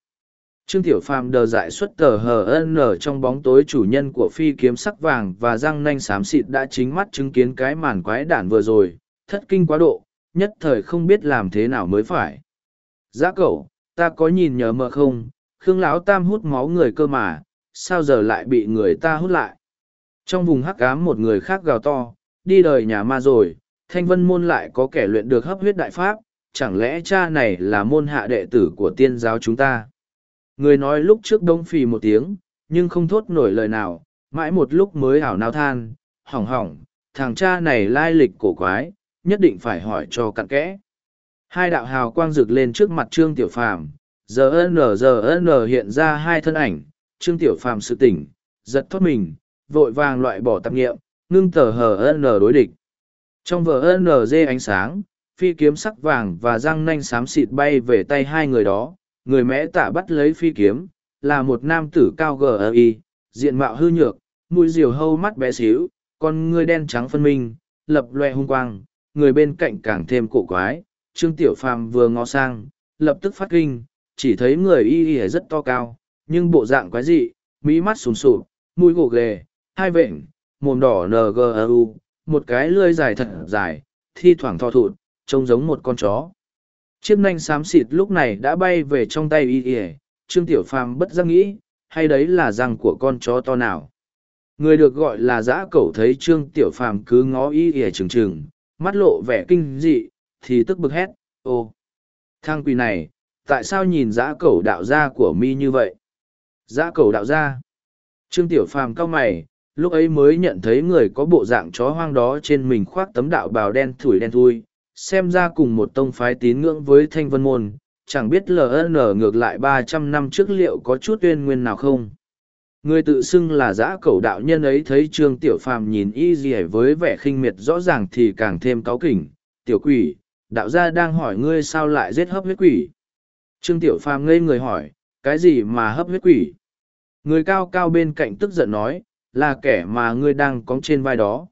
Trương Tiểu Phàm đờ dại xuất tờ hờ nở trong bóng tối chủ nhân của phi kiếm sắc vàng và răng nanh xám xịt đã chính mắt chứng kiến cái màn quái đản vừa rồi, thất kinh quá độ, nhất thời không biết làm thế nào mới phải. Giá cậu, ta có nhìn nhớ mơ không, Khương Lão Tam hút máu người cơ mà, sao giờ lại bị người ta hút lại. Trong vùng hắc ám một người khác gào to, đi đời nhà ma rồi, thanh vân môn lại có kẻ luyện được hấp huyết đại pháp, chẳng lẽ cha này là môn hạ đệ tử của tiên giáo chúng ta. Người nói lúc trước đông phì một tiếng, nhưng không thốt nổi lời nào, mãi một lúc mới ảo nao than, hỏng hỏng, thằng cha này lai lịch cổ quái, nhất định phải hỏi cho cặn kẽ. Hai đạo hào quang rực lên trước mặt Trương Tiểu Phàm, giờ n giờ n hiện ra hai thân ảnh, Trương Tiểu Phàm sự tỉnh, giật thoát mình, vội vàng loại bỏ tạp nghiệm, ngưng tờ hờ n đối địch trong vở n dê ánh sáng phi kiếm sắc vàng và răng nanh xám xịt bay về tay hai người đó người mẽ tạ bắt lấy phi kiếm, là một nam tử cao gi diện mạo hư nhược, mũi diều hâu mắt bé xíu, con ngươi đen trắng phân minh, lập loe hung quang, người bên cạnh càng thêm cổ quái, trương tiểu phàm vừa ngó sang, lập tức phát kinh, chỉ thấy người y y rất to cao, nhưng bộ dạng quái dị mỹ mắt sùm sụp, mũi gồ ghề, hai vện, mồm đỏ ngu một cái lươi dài thật dài, thi thoảng thò thụt, trông giống một con chó chiếc nanh xám xịt lúc này đã bay về trong tay y y, trương tiểu phàm bất giác nghĩ, hay đấy là răng của con chó to nào? Người được gọi là dã cẩu thấy trương tiểu phàm cứ ngó y ỉa trừng trừng mắt lộ vẻ kinh dị, thì tức bực hét, ô, thang quỷ này, tại sao nhìn dã cẩu đạo gia của mi như vậy? Dã cẩu đạo gia? Trương tiểu phàm cau mày, lúc ấy mới nhận thấy người có bộ dạng chó hoang đó trên mình khoác tấm đạo bào đen thủi đen thui xem ra cùng một tông phái tín ngưỡng với thanh vân môn, chẳng biết ln ngược lại ba trăm năm trước liệu có chút tuyên nguyên nào không? Người tự xưng là giã cẩu đạo nhân ấy thấy trương tiểu phàm nhìn y gì với vẻ khinh miệt rõ ràng thì càng thêm cáu kỉnh. Tiểu quỷ, đạo gia đang hỏi ngươi sao lại giết hấp huyết quỷ? Trương tiểu phàm ngây người hỏi, cái gì mà hấp huyết quỷ? Người cao cao bên cạnh tức giận nói, là kẻ mà ngươi đang cóng trên vai đó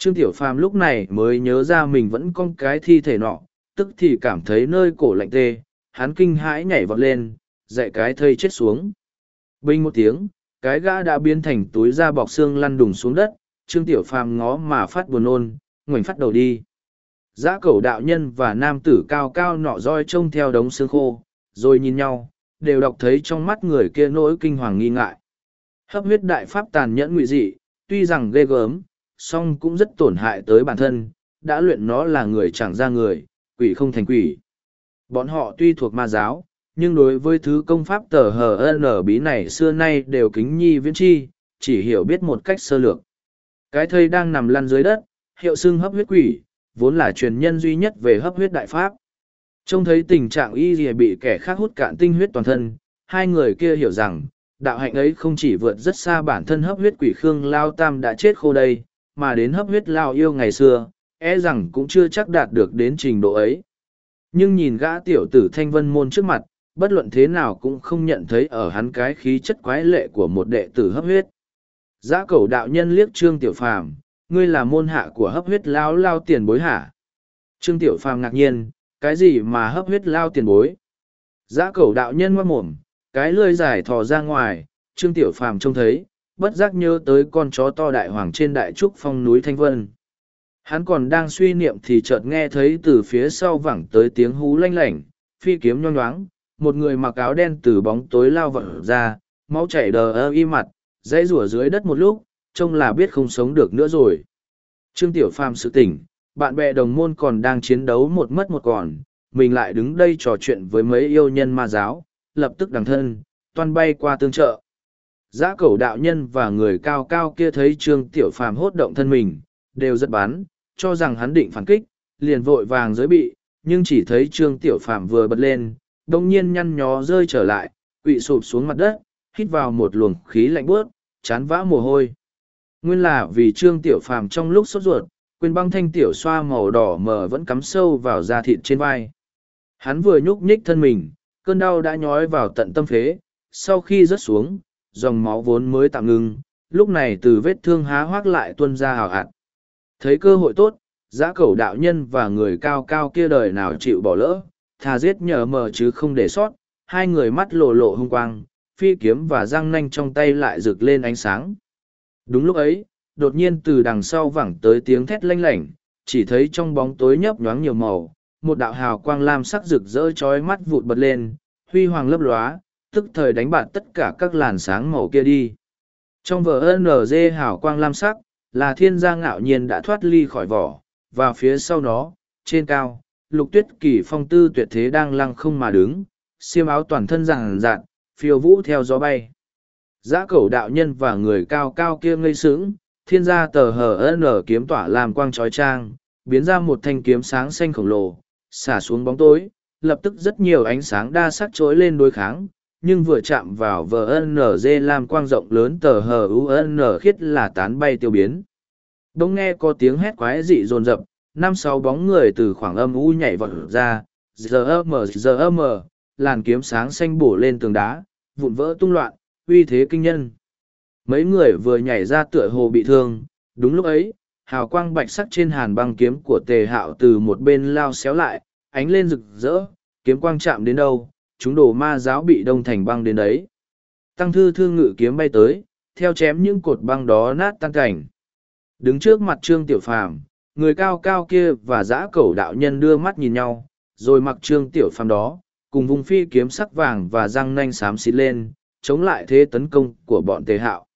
trương tiểu phàm lúc này mới nhớ ra mình vẫn con cái thi thể nọ, tức thì cảm thấy nơi cổ lạnh tê, hắn kinh hãi nhảy vọt lên, dạy cái thây chết xuống. Bình một tiếng, cái gã đã biến thành túi da bọc xương lăn đùng xuống đất, trương tiểu phàm ngó mà phát buồn nôn, ngoảnh phát đầu đi. Giã cẩu đạo nhân và nam tử cao cao nọ roi trông theo đống xương khô, rồi nhìn nhau, đều đọc thấy trong mắt người kia nỗi kinh hoàng nghi ngại. Hấp huyết đại pháp tàn nhẫn ngụy dị, tuy rằng ghê gớm song cũng rất tổn hại tới bản thân, đã luyện nó là người chẳng ra người, quỷ không thành quỷ. Bọn họ tuy thuộc ma giáo, nhưng đối với thứ công pháp tờ hờ n bí này xưa nay đều kính nhi viễn chi, chỉ hiểu biết một cách sơ lược. Cái thây đang nằm lăn dưới đất, hiệu xưng hấp huyết quỷ, vốn là truyền nhân duy nhất về hấp huyết đại pháp. Trông thấy tình trạng y dìa bị kẻ khác hút cạn tinh huyết toàn thân, hai người kia hiểu rằng, đạo hạnh ấy không chỉ vượt rất xa bản thân hấp huyết quỷ khương lao tam đã chết khô đây mà đến hấp huyết lao yêu ngày xưa e rằng cũng chưa chắc đạt được đến trình độ ấy nhưng nhìn gã tiểu tử thanh vân môn trước mặt bất luận thế nào cũng không nhận thấy ở hắn cái khí chất quái lệ của một đệ tử hấp huyết. Giã cầu đạo nhân liếc Trương Tiểu Phàm, ngươi là môn hạ của hấp huyết lao lao tiền bối hả? Trương Tiểu Phàm ngạc nhiên, cái gì mà hấp huyết lao tiền bối? Giã cầu đạo nhân ngoan mồm, cái lươi dài thò ra ngoài, Trương Tiểu Phàm trông thấy, bất giác nhớ tới con chó to đại hoàng trên đại trúc phong núi Thanh Vân. Hắn còn đang suy niệm thì chợt nghe thấy từ phía sau vẳng tới tiếng hú lanh lảnh, phi kiếm nhoang nhoáng, một người mặc áo đen từ bóng tối lao vật ra, máu chảy đờ ơ y mặt, dãy rủa dưới đất một lúc, trông là biết không sống được nữa rồi. Trương Tiểu Phàm sự tỉnh, bạn bè đồng môn còn đang chiến đấu một mất một còn, mình lại đứng đây trò chuyện với mấy yêu nhân ma giáo, lập tức đằng thân, toan bay qua tương trợ. Giã cẩu đạo nhân và người cao cao kia thấy Trương Tiểu Phàm hốt động thân mình, đều rất bán, cho rằng hắn định phản kích, liền vội vàng giới bị, nhưng chỉ thấy Trương Tiểu Phàm vừa bật lên, đông nhiên nhăn nhó rơi trở lại, quỵ sụp xuống mặt đất, hít vào một luồng khí lạnh bớt, chán vã mồ hôi. Nguyên là vì trương tiểu phàm trong lúc sốt ruột, quên băng thanh tiểu xoa màu đỏ mờ vẫn cắm sâu vào da thịt trên vai. Hắn vừa nhúc nhích thân mình, cơn đau đã nhói vào tận tâm phế, sau khi rớt xuống, dòng máu vốn mới tạm ngưng, lúc này từ vết thương há hoác lại tuôn ra hào hạt. Thấy cơ hội tốt, giã cẩu đạo nhân và người cao cao kia đời nào chịu bỏ lỡ, thà giết nhờ mờ chứ không để sót, hai người mắt lộ lộ hung quang, phi kiếm và răng nanh trong tay lại rực lên ánh sáng. Đúng lúc ấy, đột nhiên từ đằng sau vẳng tới tiếng thét lanh lảnh, chỉ thấy trong bóng tối nhấp nhoáng nhiều màu, một đạo hào quang lam sắc rực rỡ chói mắt vụt bật lên, huy hoàng lấp lóa, tức thời đánh bạt tất cả các làn sáng màu kia đi. Trong vở NG hào quang lam sắc, là thiên gia ngạo nhiên đã thoát ly khỏi vỏ, và phía sau nó, trên cao, lục tuyết kỳ phong tư tuyệt thế đang lăng không mà đứng, xiêm áo toàn thân ràng rạn, phiêu vũ theo gió bay. Giã cẩu đạo nhân và người cao cao kia ngây sững, thiên gia tờ hờ nở kiếm tỏa làm quang trói trang, biến ra một thanh kiếm sáng xanh khổng lồ, xả xuống bóng tối, lập tức rất nhiều ánh sáng đa sắc trỗi lên đối kháng, nhưng vừa chạm vào VNZ làm quang rộng lớn tờ hờ UN khiết là tán bay tiêu biến. đông nghe có tiếng hét quái dị rồn rập năm sáu bóng người từ khoảng âm u nhảy vọt ra giờ mờ giờ mờ làn kiếm sáng xanh bổ lên tường đá, vụn vỡ tung loạn, uy thế kinh nhân mấy người vừa nhảy ra tựa hồ bị thương, đúng lúc ấy, hào quang bạch sắc trên hàn băng kiếm của tề hạo từ một bên lao xéo lại, ánh lên rực rỡ, kiếm quang chạm đến đâu chúng đồ ma giáo bị đông thành băng đến đấy. Tăng thư thương ngự kiếm bay tới, theo chém những cột băng đó nát tan cảnh. Đứng trước mặt trương tiểu phàm, người cao cao kia và dã cẩu đạo nhân đưa mắt nhìn nhau, rồi mặc trương tiểu phàm đó, cùng vùng phi kiếm sắc vàng và răng nanh xám xịt lên, chống lại thế tấn công của bọn tề hạo.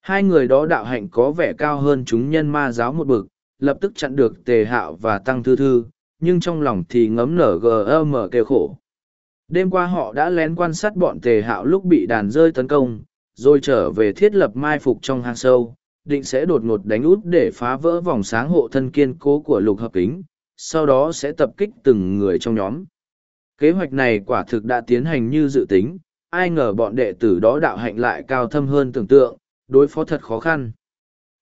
Hai người đó đạo hạnh có vẻ cao hơn chúng nhân ma giáo một bực lập tức chặn được tề hạo và tăng thư thư, nhưng trong lòng thì ngấm nở gm kêu khổ đêm qua họ đã lén quan sát bọn tề hạo lúc bị đàn rơi tấn công, rồi trở về thiết lập mai phục trong hang sâu, định sẽ đột ngột đánh út để phá vỡ vòng sáng hộ thân kiên cố của lục hợp kính, sau đó sẽ tập kích từng người trong nhóm. Kế hoạch này quả thực đã tiến hành như dự tính, ai ngờ bọn đệ tử đó đạo hạnh lại cao thâm hơn tưởng tượng, đối phó thật khó khăn.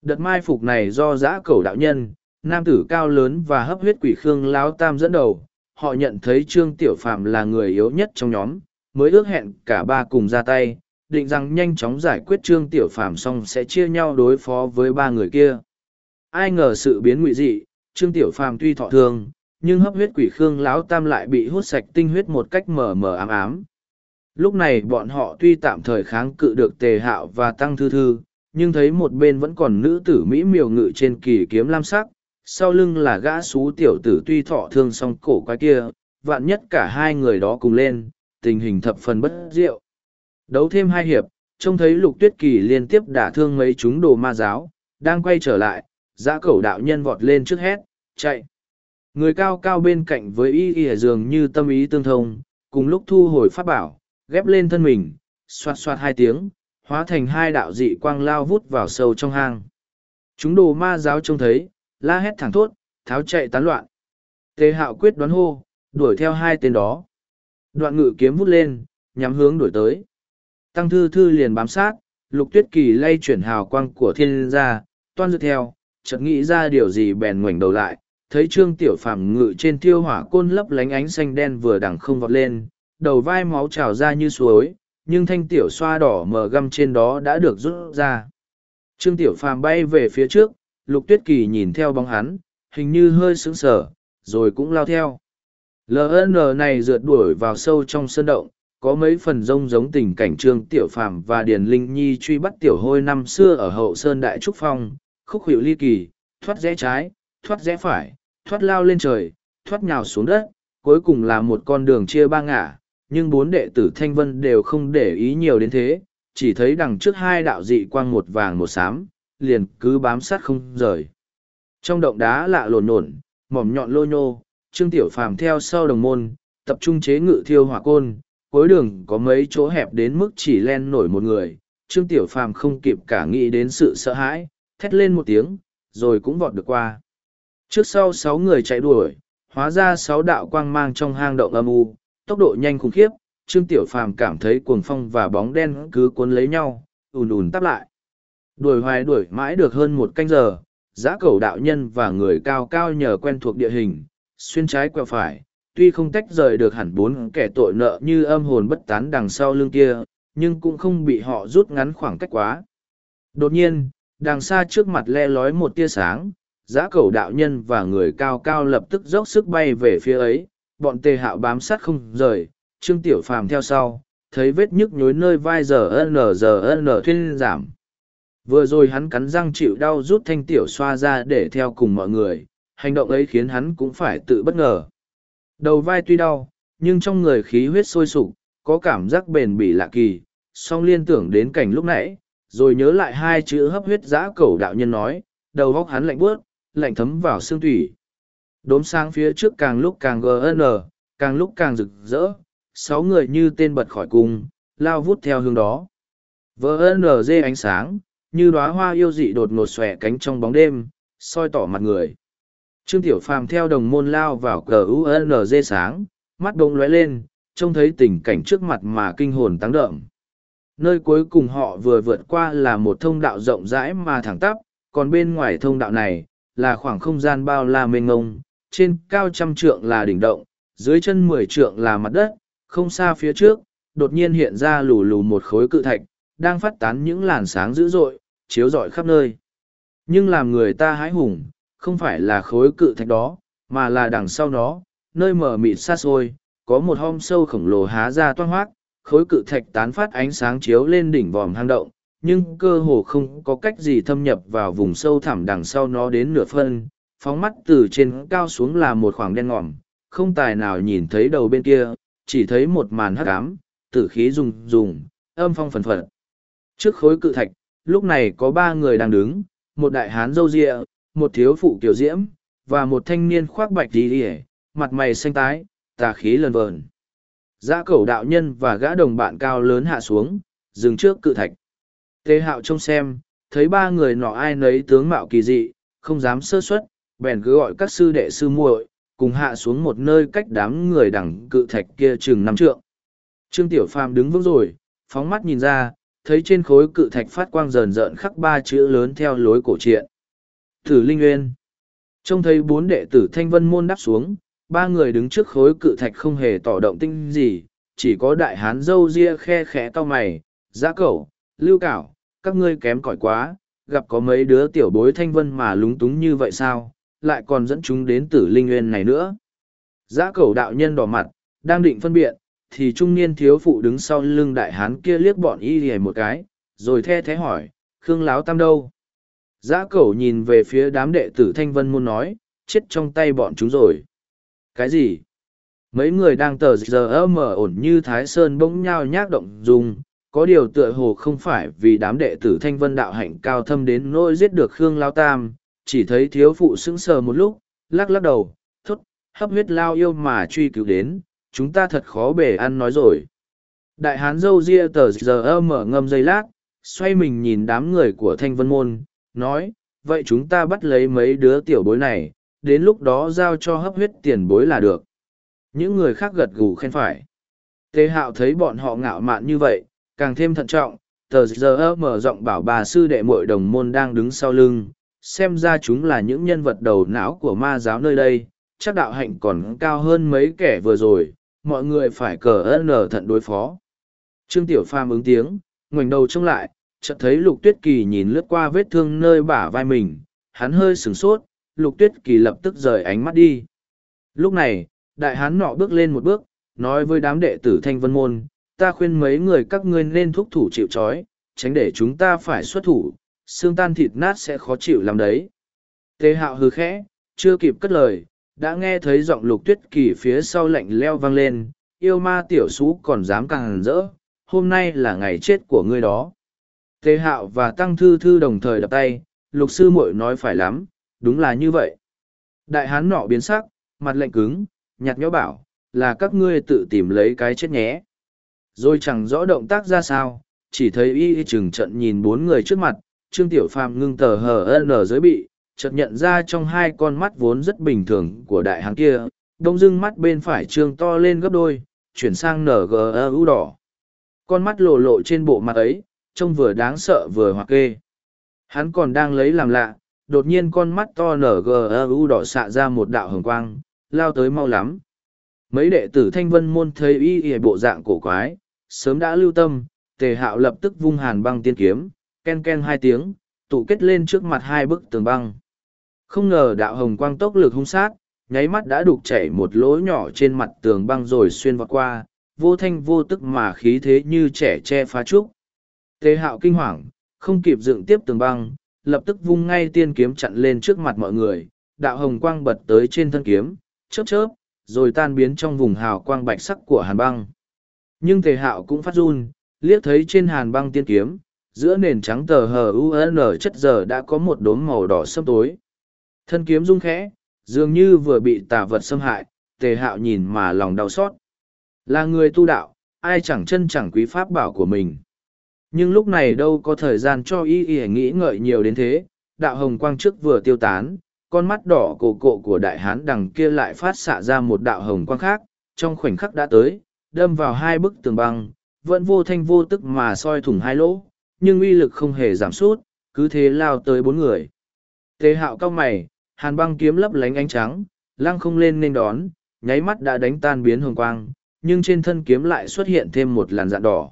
Đợt mai phục này do giã cầu đạo nhân, nam tử cao lớn và hấp huyết quỷ khương láo tam dẫn đầu họ nhận thấy trương tiểu phàm là người yếu nhất trong nhóm, mới ước hẹn cả ba cùng ra tay, định rằng nhanh chóng giải quyết trương tiểu phàm xong sẽ chia nhau đối phó với ba người kia. Ai ngờ sự biến ngụy dị, trương tiểu phàm tuy thọ thương nhưng hấp huyết quỷ khương lão tam lại bị hút sạch tinh huyết một cách mờ mờ ám ám. Lúc này bọn họ tuy tạm thời kháng cự được tề hạo và tăng thư thư, nhưng thấy một bên vẫn còn nữ tử mỹ miều ngự trên kỳ kiếm lam sắc sau lưng là gã xú tiểu tử tuy thọ thương song cổ quái kia vạn nhất cả hai người đó cùng lên tình hình thập phần bất diệu Đấu thêm hai hiệp, trông thấy lục tuyết kỳ liên tiếp đả thương mấy chúng đồ ma giáo, đang quay trở lại, giã cẩu đạo nhân vọt lên trước hét, chạy. Người cao cao bên cạnh với y y dường như tâm ý tương thông, cùng lúc thu hồi pháp bảo, ghép lên thân mình, xoạt xoạt hai tiếng, hóa thành hai đạo dị quang lao vút vào sâu trong hang. Chúng đồ ma giáo trông thấy, la hét thẳng thốt, tháo chạy tán loạn. Tề hạo quyết đoán hô, đuổi theo hai tên đó. Đoạn ngự kiếm vút lên, nhắm hướng đuổi tới. Tăng thư thư liền bám sát, lục tuyết kỳ lay chuyển hào quang của thiên gia, toan dự theo, chợt nghĩ ra điều gì bèn ngoảnh đầu lại, thấy trương tiểu phàm ngự trên tiêu hỏa côn lấp lánh ánh xanh đen vừa đằng không vọt lên, đầu vai máu trào ra như suối, nhưng thanh tiểu xoa đỏ mờ găm trên đó đã được rút ra. Trương tiểu phàm bay về phía trước, lục tuyết kỳ nhìn theo bóng hắn, hình như hơi sững sờ, rồi cũng lao theo. LN này rượt đuổi vào sâu trong sơn động, có mấy phần rông giống tình cảnh trương tiểu phàm và điền linh nhi truy bắt tiểu hôi năm xưa ở hậu sơn đại trúc phong khúc hiệu ly kỳ thoát rẽ trái thoát rẽ phải thoát lao lên trời thoát nhào xuống đất cuối cùng là một con đường chia ba ngả nhưng bốn đệ tử thanh vân đều không để ý nhiều đến thế chỉ thấy đằng trước hai đạo dị quang một vàng một xám liền cứ bám sát không rời. Trong động đá lạ lồn nổn mỏm nhọn lô nhô, trương tiểu phàm theo sau đồng môn, tập trung chế ngự thiêu hỏa côn, cuối đường có mấy chỗ hẹp đến mức chỉ len nổi một người. Trương tiểu phàm không kịp cả nghĩ đến sự sợ hãi, thét lên một tiếng, rồi cũng vọt được qua. Trước sau sáu người chạy đuổi, hóa ra sáu đạo quang mang trong hang động âm u, tốc độ nhanh khủng khiếp. Trương tiểu phàm cảm thấy cuồng phong và bóng đen cứ cuốn lấy nhau, ùn ùn tắp lại đuổi hoài đuổi mãi được hơn một canh giờ giã cầu đạo nhân và người cao cao nhờ quen thuộc địa hình xuyên trái quẹo phải tuy không tách rời được hẳn bốn kẻ tội nợ như âm hồn bất tán đằng sau lưng kia, nhưng cũng không bị họ rút ngắn khoảng cách quá. Đột nhiên, đằng xa trước mặt le lói một tia sáng, giã cầu đạo nhân và người cao cao lập tức dốc sức bay về phía ấy, bọn tề hạo bám sát không rời, trương tiểu phàm theo sau, thấy vết nhức nhối nơi vai giờ n giờ n thuyên giảm. Vừa rồi hắn cắn răng chịu đau rút thanh tiểu xoa ra để theo cùng mọi người, hành động ấy khiến hắn cũng phải tự bất ngờ. Đầu vai tuy đau, nhưng trong người khí huyết sôi sục, có cảm giác bền bỉ lạ kỳ, song liên tưởng đến cảnh lúc nãy, rồi nhớ lại hai chữ hấp huyết giã cầu đạo nhân nói, đầu góc hắn lạnh bước, lạnh thấm vào xương thủy. Đốm sáng phía trước càng lúc càng gn, càng lúc càng rực rỡ, sáu người như tên bật khỏi cung, lao vút theo hướng đó. Vn ánh sáng, như đóa hoa yêu dị đột ngột xòe cánh trong bóng đêm, soi tỏ mặt người. Trương Tiểu Phàm theo đồng môn lao vào cờ UNG sáng, mắt bỗng lóe lên, trông thấy tình cảnh trước mặt mà kinh hồn tăng đậm. Nơi cuối cùng họ vừa vượt qua là một thông đạo rộng rãi mà thẳng tắp, còn bên ngoài thông đạo này, là khoảng không gian bao la mênh ngông, trên cao trăm trượng là đỉnh động, dưới chân mười trượng là mặt đất, không xa phía trước, đột nhiên hiện ra lù lù một khối cự thạch, đang phát tán những làn sáng dữ dội, chiếu rọi khắp nơi. Nhưng làm người ta hái hùng, không phải là khối cự thạch đó, mà là đằng sau nó, nơi mở mịt xa xôi, có một hom sâu khổng lồ há ra toan hoác, khối cự thạch tán phát ánh sáng chiếu lên đỉnh vòm hang động, nhưng cơ hồ không có cách gì thâm nhập vào vùng sâu thẳm đằng sau nó đến nửa phân, phóng mắt từ trên cao xuống là một khoảng đen ngòm, không tài nào nhìn thấy đầu bên kia, chỉ thấy một màn hắc ám, tử khí rùng rùng, âm phong phần phật. Trước khối cự thạch, lúc này có ba người đang đứng, một đại hán râu ria, một thiếu phụ kiểu diễm, và một thanh niên khoác bạch đi đi mặt mày xanh tái, tà khí lần vờn. Giã cẩu đạo nhân và gã đồng bạn cao lớn hạ xuống, dừng trước cự thạch. Tê hạo trông xem, thấy ba người nọ ai nấy tướng mạo kỳ dị, không dám sơ suất, bèn cứ gọi các sư đệ sư muội cùng hạ xuống một nơi cách đám người đằng cự thạch kia chừng năm trượng. Trương Tiểu Phàm đứng vững rồi, phóng mắt nhìn ra, thấy trên khối cự thạch phát quang rờn rợn khắc ba chữ lớn theo lối cổ truyện. Tử Linh Nguyên. Trông thấy bốn đệ tử Thanh Vân Môn đáp xuống, ba người đứng trước khối cự thạch không hề tỏ động tinh gì, chỉ có đại hán dâu ria khe khẽ cau mày, giã cẩu, lưu cảo, các ngươi kém cỏi quá, gặp có mấy đứa tiểu bối Thanh Vân mà lúng túng như vậy sao, lại còn dẫn chúng đến tử linh nguyên này nữa. Giã cẩu đạo nhân đỏ mặt, đang định phân biện, thì trung niên thiếu phụ đứng sau lưng đại hán kia liếc bọn y lìa một cái, rồi the thế hỏi, Khương Láo Tam đâu? Giã cẩu nhìn về phía đám đệ tử Thanh Vân Môn nói, chết trong tay bọn chúng rồi. Cái gì? Mấy người đang tờ giờ mờ ổn như Thái Sơn bỗng nhao nhác động dùng, có điều tựa hồ không phải vì đám đệ tử Thanh Vân đạo hạnh cao thâm đến nỗi giết được Khương Lao Tam, chỉ thấy thiếu phụ sững sờ một lúc, lắc lắc đầu, thốt, hấp huyết lao yêu mà truy cứu đến, chúng ta thật khó bể ăn nói rồi. Đại hán dâu ria tờ giờ mở ngâm dây lát, xoay mình nhìn đám người của Thanh Vân Môn, nói, vậy chúng ta bắt lấy mấy đứa tiểu bối này, đến lúc đó giao cho hấp huyết tiền bối là được. Những người khác gật gù khen phải. Tề hạo thấy bọn họ ngạo mạn như vậy, càng thêm thận trọng, tờ giờ mở rộng bảo bà sư đệ muội đồng môn đang đứng sau lưng, xem ra chúng là những nhân vật đầu não của ma giáo nơi đây, chắc đạo hạnh còn cao hơn mấy kẻ vừa rồi, mọi người phải cờ ân nở thận đối phó. Trương Tiểu Phàm ứng tiếng, ngoảnh đầu trông lại, chợt thấy Lục Tuyết Kỳ nhìn lướt qua vết thương nơi bả vai mình, hắn hơi sửng sốt, Lục Tuyết Kỳ lập tức rời ánh mắt đi. Lúc này, đại hán nọ bước lên một bước, nói với đám đệ tử Thanh Vân Môn, ta khuyên mấy người các ngươi nên thúc thủ chịu trói, tránh để chúng ta phải xuất thủ, xương tan thịt nát sẽ khó chịu làm đấy. Tề hạo hừ khẽ, chưa kịp cất lời, đã nghe thấy giọng lục tuyết kỳ phía sau lạnh leo vang lên, yêu ma tiểu xú còn dám càng rỡ, hôm nay là ngày chết của ngươi đó. Tề hạo và tăng thư thư đồng thời đập tay, lục sư muội nói phải lắm, đúng là như vậy. Đại hán nọ biến sắc, mặt lạnh cứng, nhạt nhó bảo, là các ngươi tự tìm lấy cái chết nhé. Rồi chẳng rõ động tác ra sao, chỉ thấy y chừng trận nhìn bốn người trước mặt, Trương Tiểu Phàm ngưng tờ hờ n giới bị, chợt nhận ra trong hai con mắt vốn rất bình thường của đại hán kia, đông dưng mắt bên phải trương to lên gấp đôi, chuyển sang nở gờ ưu đỏ. Con mắt lộ lộ trên bộ mặt ấy, trông vừa đáng sợ vừa hoặc kê. Hắn còn đang lấy làm lạ, đột nhiên con mắt to nở gờ ưu đỏ xạ ra một đạo hồng quang, lao tới mau lắm. Mấy đệ tử thanh vân môn thấy y y bộ dạng cổ quái, sớm đã lưu tâm, tề hạo lập tức vung hàn băng tiên kiếm, ken ken hai tiếng, tụ kết lên trước mặt hai bức tường băng. Không ngờ đạo hồng quang tốc lực hung sát, nháy mắt đã đục chảy một lỗ nhỏ trên mặt tường băng rồi xuyên vào qua, vô thanh vô tức mà khí thế như trẻ che phá trúc. Tề hạo kinh hoàng, không kịp dựng tiếp tường băng, lập tức vung ngay tiên kiếm chặn lên trước mặt mọi người, đạo hồng quang bật tới trên thân kiếm, chớp chớp, rồi tan biến trong vùng hào quang bạch sắc của hàn băng. Nhưng tề hạo cũng phát run, liếc thấy trên hàn băng tiên kiếm, giữa nền trắng tờ hờ un chất giờ đã có một đốm màu đỏ sâm tối thân kiếm rung khẽ dường như vừa bị tà vật xâm hại tề hạo nhìn mà lòng đau xót. Là người tu đạo ai chẳng chân chẳng quý pháp bảo của mình. Nhưng lúc này đâu có thời gian cho y y nghĩ ngợi nhiều đến thế đạo hồng quang trước vừa tiêu tán con mắt đỏ cổ cộ của đại hán đằng kia lại phát xạ ra một đạo hồng quang khác trong khoảnh khắc đã tới đâm vào hai bức tường băng vẫn vô thanh vô tức mà soi thủng hai lỗ nhưng uy lực không hề giảm sút cứ thế lao tới bốn người. Tề hạo cao mày, hàn băng kiếm lấp lánh ánh trắng, lăng không lên nên đón, nháy mắt đã đánh tan biến hồng quang, nhưng trên thân kiếm lại xuất hiện thêm một làn dạng đỏ.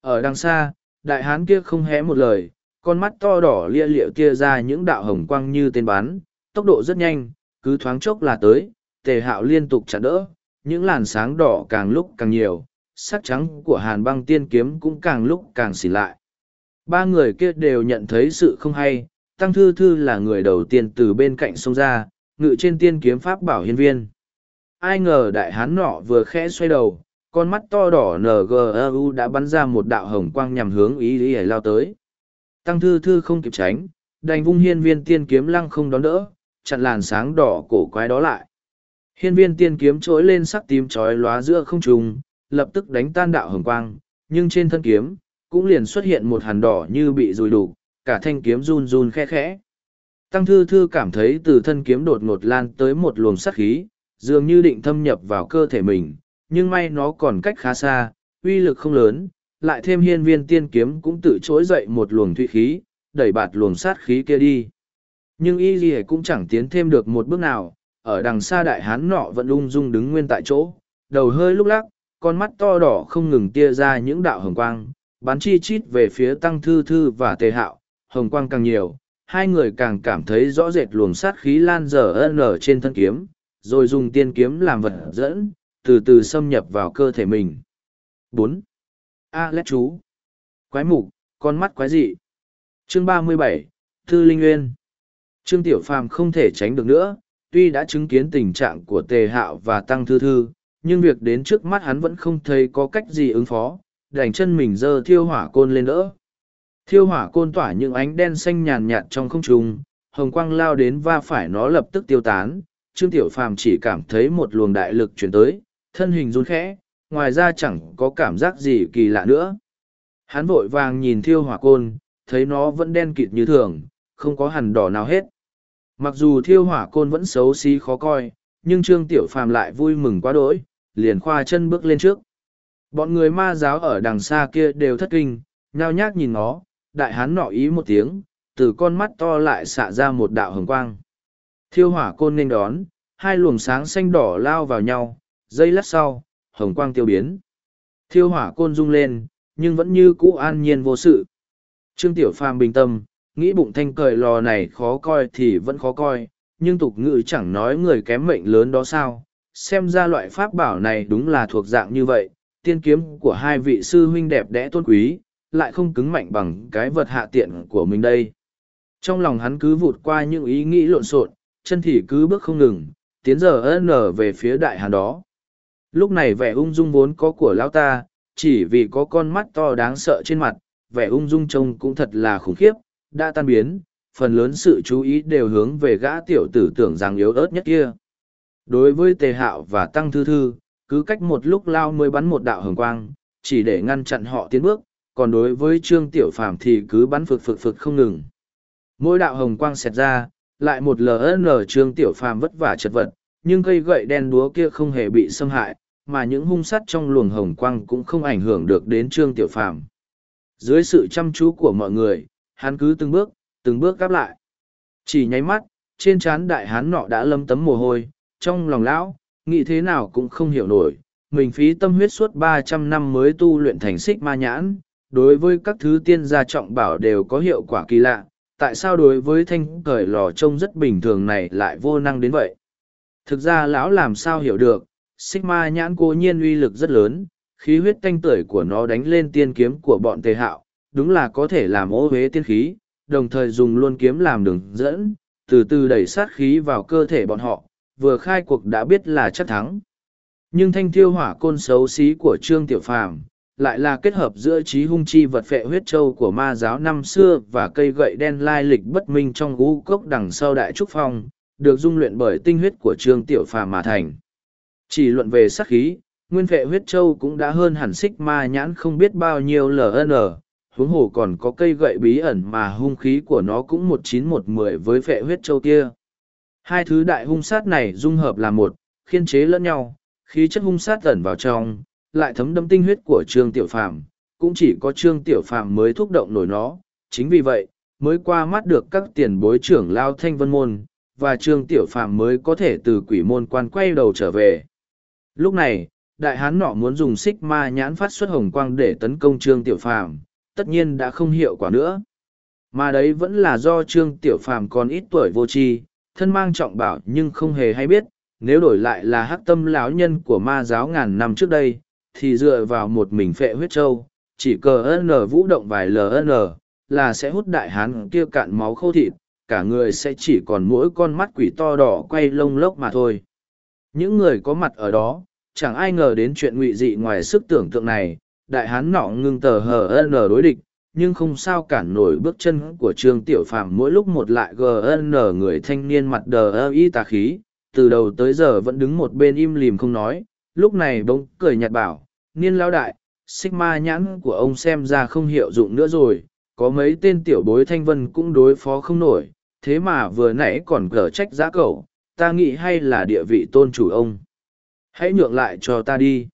Ở đằng xa, đại hán kia không hé một lời, con mắt to đỏ lia liệu kia ra những đạo hồng quang như tên bắn, tốc độ rất nhanh, cứ thoáng chốc là tới, tề hạo liên tục chặn đỡ, những làn sáng đỏ càng lúc càng nhiều, sắc trắng của hàn băng tiên kiếm cũng càng lúc càng xỉ lại. Ba người kia đều nhận thấy sự không hay, Tăng Thư Thư là người đầu tiên từ bên cạnh sông ra, ngự trên tiên kiếm pháp bảo hiên viên. Ai ngờ đại hán nọ vừa khẽ xoay đầu, con mắt to đỏ NGU đã bắn ra một đạo hồng quang nhằm hướng ý ý lao tới. Tăng Thư Thư không kịp tránh, đành vung hiên viên tiên kiếm lăng không đón đỡ, chặn làn sáng đỏ cổ quái đó lại. Hiên viên tiên kiếm trỗi lên sắc tím trói lóa giữa không trùng, lập tức đánh tan đạo hồng quang, nhưng trên thân kiếm, cũng liền xuất hiện một hàn đỏ như bị rùi đủ, cả thanh kiếm run run khe khẽ. Tăng thư thư cảm thấy từ thân kiếm đột ngột lan tới một luồng sắc khí, dường như định thâm nhập vào cơ thể mình, nhưng may nó còn cách khá xa, uy lực không lớn, lại thêm hiên viên tiên kiếm cũng tự chối dậy một luồng thủy khí, đẩy bạt luồng sát khí kia đi. Nhưng y gì cũng chẳng tiến thêm được một bước nào, ở đằng xa đại hán nọ vẫn ung dung đứng nguyên tại chỗ, đầu hơi lúc lắc, con mắt to đỏ không ngừng tia ra những đạo hồng quang, bắn chi chít về phía tăng thư thư và tề hạo, hồng quang càng nhiều, hai người càng cảm thấy rõ rệt luồng sát khí lan dở ân ở trên thân kiếm, rồi dùng tiên kiếm làm vật dẫn, từ từ xâm nhập vào cơ thể mình. bốn A lét chú. Quái mục, con mắt quái dị. Chương ba mươi bảy Thư Linh Nguyên. Trương Tiểu Phàm không thể tránh được nữa, tuy đã chứng kiến tình trạng của Tề Hạo và Tăng Thư Thư, nhưng việc đến trước mắt hắn vẫn không thấy có cách gì ứng phó, đành chân mình dơ thiêu hỏa côn lên đỡ. Thiêu hỏa côn tỏa những ánh đen xanh nhàn nhạt trong không trung, hồng quang lao đến va phải nó lập tức tiêu tán, Trương Tiểu Phàm chỉ cảm thấy một luồng đại lực chuyển tới, thân hình run khẽ, ngoài ra chẳng có cảm giác gì kỳ lạ nữa. Hắn vội vàng nhìn thiêu hỏa côn, thấy nó vẫn đen kịt như thường, không có hằn đỏ nào hết. Mặc dù thiêu hỏa côn vẫn xấu xí khó coi, nhưng Trương Tiểu Phàm lại vui mừng quá đỗi, liền khoa chân bước lên trước. Bọn người ma giáo ở đằng xa kia đều thất kinh, nhao nhác nhìn nó, đại hán nọ ý một tiếng, từ con mắt to lại xạ ra một đạo hồng quang. Thiêu hỏa côn nên đón, hai luồng sáng xanh đỏ lao vào nhau, giây lát sau, hồng quang tiêu biến. Thiêu hỏa côn rung lên, nhưng vẫn như cũ an nhiên vô sự. Trương Tiểu Phàm bình tâm, nghĩ bụng thanh cởi lò này khó coi thì vẫn khó coi, nhưng tục ngữ chẳng nói người kém mệnh lớn đó sao. Xem ra loại pháp bảo này đúng là thuộc dạng như vậy, tiên kiếm của hai vị sư huynh đẹp đẽ tôn quý, lại không cứng mạnh bằng cái vật hạ tiện của mình đây. Trong lòng hắn cứ vụt qua những ý nghĩ lộn xộn, chân thì cứ bước không ngừng, tiến giờ ân nở về phía đại hàn đó. Lúc này vẻ ung dung vốn có của lão ta, chỉ vì có con mắt to đáng sợ trên mặt, vẻ ung dung trông cũng thật là khủng khiếp, đã tan biến, phần lớn sự chú ý đều hướng về gã tiểu tử tưởng rằng yếu ớt nhất kia. Đối với tề hạo và tăng thư thư, cứ cách một lúc lao mới bắn một đạo hồng quang, chỉ để ngăn chặn họ tiến bước, còn đối với trương tiểu phàm thì cứ bắn phực phực phực không ngừng. Mỗi đạo hồng quang xẹt ra, lại một LN trương tiểu phàm vất vả chật vật, nhưng cây gậy đen đúa kia không hề bị xâm hại, mà những hung sắt trong luồng hồng quang cũng không ảnh hưởng được đến trương tiểu phàm. Dưới sự chăm chú của mọi người, hắn cứ từng bước, từng bước gáp lại. Chỉ nháy mắt, trên trán đại hán nọ đã lâm tấm mồ hôi, trong lòng lão, nghĩ thế nào cũng không hiểu nổi, mình phí tâm huyết suốt ba trăm năm mới tu luyện thành xích ma nhãn, đối với các thứ tiên gia trọng bảo đều có hiệu quả kỳ lạ, tại sao đối với thanh cởi lò trông rất bình thường này lại vô năng đến vậy? Thực ra lão làm sao hiểu được, Sigma nhãn cố nhiên uy lực rất lớn, khí huyết tanh tưởi của nó đánh lên tiên kiếm của bọn tề hạo, đúng là có thể làm ô huế tiên khí, đồng thời dùng luôn kiếm làm đường dẫn, từ từ đẩy sát khí vào cơ thể bọn họ, vừa khai cuộc đã biết là chắc thắng. Nhưng thanh thiêu hỏa côn xấu xí của Trương Tiểu Phàm lại là kết hợp giữa trí hung chi vật phệ huyết châu của ma giáo năm xưa và cây gậy đen lai lịch bất minh trong gũ cốc đằng sau đại trúc phong, được dung luyện bởi tinh huyết của Trương Tiểu Phàm mà thành. Chỉ luận về sát khí, nguyên phệ huyết châu cũng đã hơn hẳn xích ma nhãn không biết bao nhiêu LN, huống hồ còn có cây gậy bí ẩn mà hung khí của nó cũng một chín một mười với phệ huyết châu kia. Hai thứ đại hung sát này dung hợp là một, khiên chế lẫn nhau, khí chất hung sát ẩn vào trong, lại thấm đâm tinh huyết của Trương Tiểu Phàm, cũng chỉ có Trương Tiểu Phàm mới thúc động nổi nó, chính vì vậy, mới qua mắt được các tiền bối trưởng lao thanh vân môn, và trương tiểu phạm mới có thể từ quỷ môn quan quay đầu trở về. Lúc này, đại hán nọ muốn dùng xích ma nhãn phát xuất hồng quang để tấn công trương tiểu phàm tất nhiên đã không hiệu quả nữa mà đấy vẫn là do trương tiểu phàm còn ít tuổi vô tri thân mang trọng bảo nhưng không hề hay biết nếu đổi lại là hắc tâm lão nhân của ma giáo ngàn năm trước đây thì dựa vào một mình phệ huyết châu chỉ cờ n vũ động vài ln là sẽ hút đại hán kia cạn máu khô thịt, cả người sẽ chỉ còn mỗi con mắt quỷ to đỏ quay lông lốc mà thôi. Những người có mặt ở đó, chẳng ai ngờ đến chuyện ngụy dị ngoài sức tưởng tượng này, đại hán nọ ngưng tờ hờ n đối địch, nhưng không sao cản nổi bước chân của trương tiểu phàm mỗi lúc một lại gn người thanh niên mặt đờ ơ y tà khí, từ đầu tới giờ vẫn đứng một bên im lìm không nói, lúc này bỗng cười nhạt bảo niên lao đại xích ma nhãn của ông xem ra không hiệu dụng nữa rồi, có mấy tên tiểu bối thanh vân cũng đối phó không nổi, thế mà vừa nãy còn cở trách giã cậu, ta nghĩ hay là địa vị tôn chủ ông. Hãy nhượng lại cho ta đi.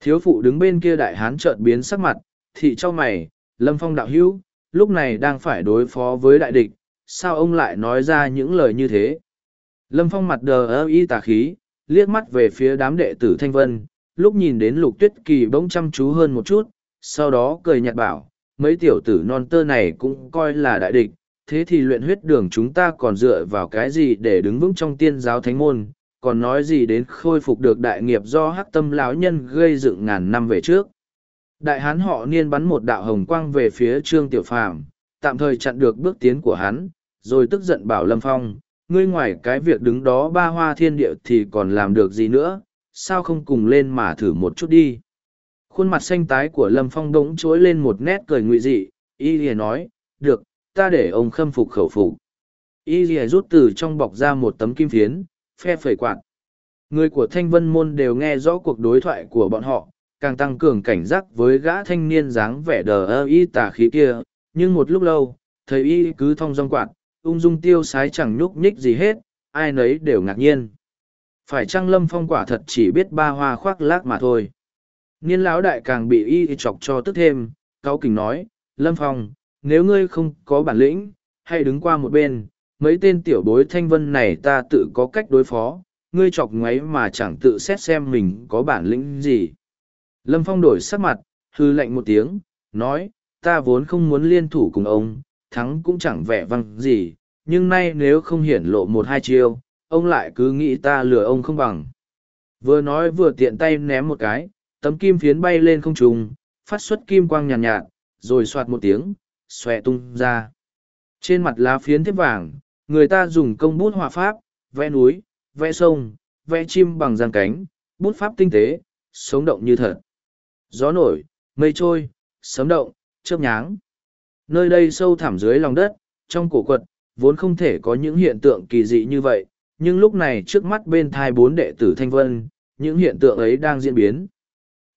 Thiếu phụ đứng bên kia đại hán trợn biến sắc mặt, thị cho mày, lâm phong đạo hữu, lúc này đang phải đối phó với đại địch, sao ông lại nói ra những lời như thế? Lâm phong mặt đờ ơ y tà khí, liếc mắt về phía đám đệ tử thanh vân lúc nhìn đến lục tuyết kỳ bỗng chăm chú hơn một chút, sau đó cười nhạt bảo, mấy tiểu tử non tơ này cũng coi là đại địch, thế thì luyện huyết đường chúng ta còn dựa vào cái gì để đứng vững trong tiên giáo thánh môn, còn nói gì đến khôi phục được đại nghiệp do hắc tâm lão nhân gây dựng ngàn năm về trước. Đại hán họ niên bắn một đạo hồng quang về phía trương tiểu phàm, tạm thời chặn được bước tiến của hắn, rồi tức giận bảo lâm phong, ngươi ngoài cái việc đứng đó ba hoa thiên địa thì còn làm được gì nữa? Sao không cùng lên mà thử một chút đi khuôn mặt xanh tái của lâm phong đống chối lên một nét cười ngụy dị y lìa nói được ta để ông khâm phục khẩu phục y lìa rút từ trong bọc ra một tấm kim phiến phe phẩy quạt. Người của thanh vân môn đều nghe rõ cuộc đối thoại của bọn họ, càng tăng cường cảnh giác với gã thanh niên dáng vẻ đờ ơ y tà khí kia, nhưng một lúc lâu, thầy y cứ thong dong quạt, ung dung tiêu sái chẳng nhúc nhích gì hết, ai nấy đều ngạc nhiên. Phải chăng lâm phong quả thật chỉ biết ba hoa khoác lác mà thôi. Niên lão đại càng bị y chọc cho tức thêm, cáo kình nói, lâm phong, nếu ngươi không có bản lĩnh, hãy đứng qua một bên, mấy tên tiểu bối thanh vân này ta tự có cách đối phó, ngươi chọc ngoáy mà chẳng tự xét xem mình có bản lĩnh gì. Lâm Phong đổi sắc mặt, hư lạnh một tiếng, nói, ta vốn không muốn liên thủ cùng ông, thắng cũng chẳng vẻ văng gì, nhưng nay nếu không hiển lộ một hai chiêu, ông lại cứ nghĩ ta lừa ông không bằng. Vừa nói vừa tiện tay ném một cái, tấm kim phiến bay lên không trùng, phát xuất kim quang nhàn nhạt, nhạt, rồi soạt một tiếng, xòe tung ra. Trên mặt lá phiến thiếp vàng, người ta dùng công bút họa pháp, vẽ núi, vẽ sông, vẽ chim bằng giang cánh, bút pháp tinh tế, sống động như thật. Gió nổi, mây trôi, sấm động, chớp nháng. Nơi đây sâu thẳm dưới lòng đất, trong cổ quật, vốn không thể có những hiện tượng kỳ dị như vậy, nhưng lúc này trước mắt bên thai bốn đệ tử Thanh Vân, những hiện tượng ấy đang diễn biến.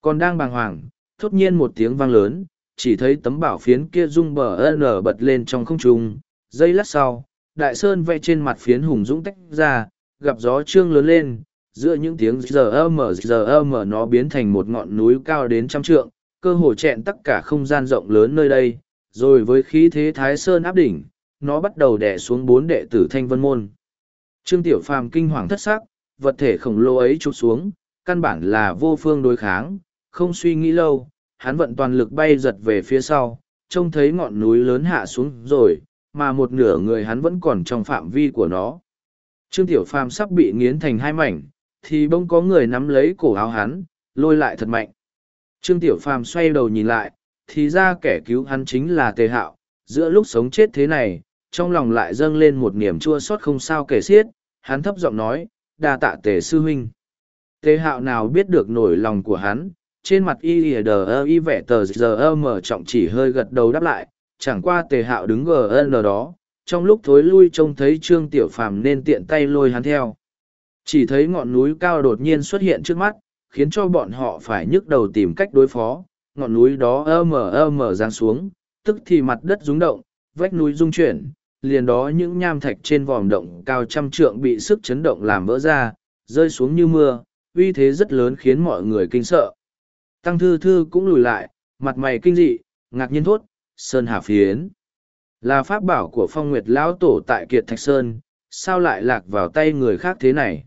Còn đang bàng hoàng, thốt nhiên một tiếng vang lớn, chỉ thấy tấm bảo phiến kia rung bờ nở bật lên trong không trung, giây lát sau, đại sơn vẽ trên mặt phiến hùng dũng tách ra, gặp gió trương lớn lên, giữa những tiếng giờ âm giờ âm nó biến thành một ngọn núi cao đến trăm trượng, cơ hồ chẹn tất cả không gian rộng lớn nơi đây, rồi với khí thế thái sơn áp đỉnh, nó bắt đầu đè xuống bốn đệ tử thanh vân môn. Trương Tiểu Phàm kinh hoàng thất sắc, vật thể khổng lồ ấy chụp xuống, căn bản là vô phương đối kháng, không suy nghĩ lâu, hắn vận toàn lực bay giật về phía sau, trông thấy ngọn núi lớn hạ xuống rồi, mà một nửa người hắn vẫn còn trong phạm vi của nó. Trương Tiểu Phàm sắp bị nghiến thành hai mảnh, thì bỗng có người nắm lấy cổ áo hắn, lôi lại thật mạnh. Trương Tiểu Phàm xoay đầu nhìn lại, thì ra kẻ cứu hắn chính là Tề Hạo, giữa lúc sống chết thế này, trong lòng lại dâng lên một niềm chua xót không sao kể xiết, hắn thấp giọng nói, đa tạ Tề Sư Huynh. Tề Hạo nào biết được nổi lòng của hắn, trên mặt y y đờ y vẻ tờ giờ mở trọng chỉ hơi gật đầu đáp lại, chẳng qua tề hạo đứng gn đó trong lúc thối lui trông thấy trương tiểu phàm nên tiện tay lôi hắn theo chỉ thấy ngọn núi cao đột nhiên xuất hiện trước mắt khiến cho bọn họ phải nhức đầu tìm cách đối phó ngọn núi đó ơ mờ ơ mờ giáng xuống tức thì mặt đất rúng động vách núi rung chuyển liền đó những nham thạch trên vòm động cao trăm trượng bị sức chấn động làm vỡ ra rơi xuống như mưa uy thế rất lớn khiến mọi người kinh sợ tăng thư thư cũng lùi lại mặt mày kinh dị ngạc nhiên thốt Sơn Hà Phiến. Là pháp bảo của phong nguyệt lão tổ tại Kiệt Thạch Sơn, sao lại lạc vào tay người khác thế này?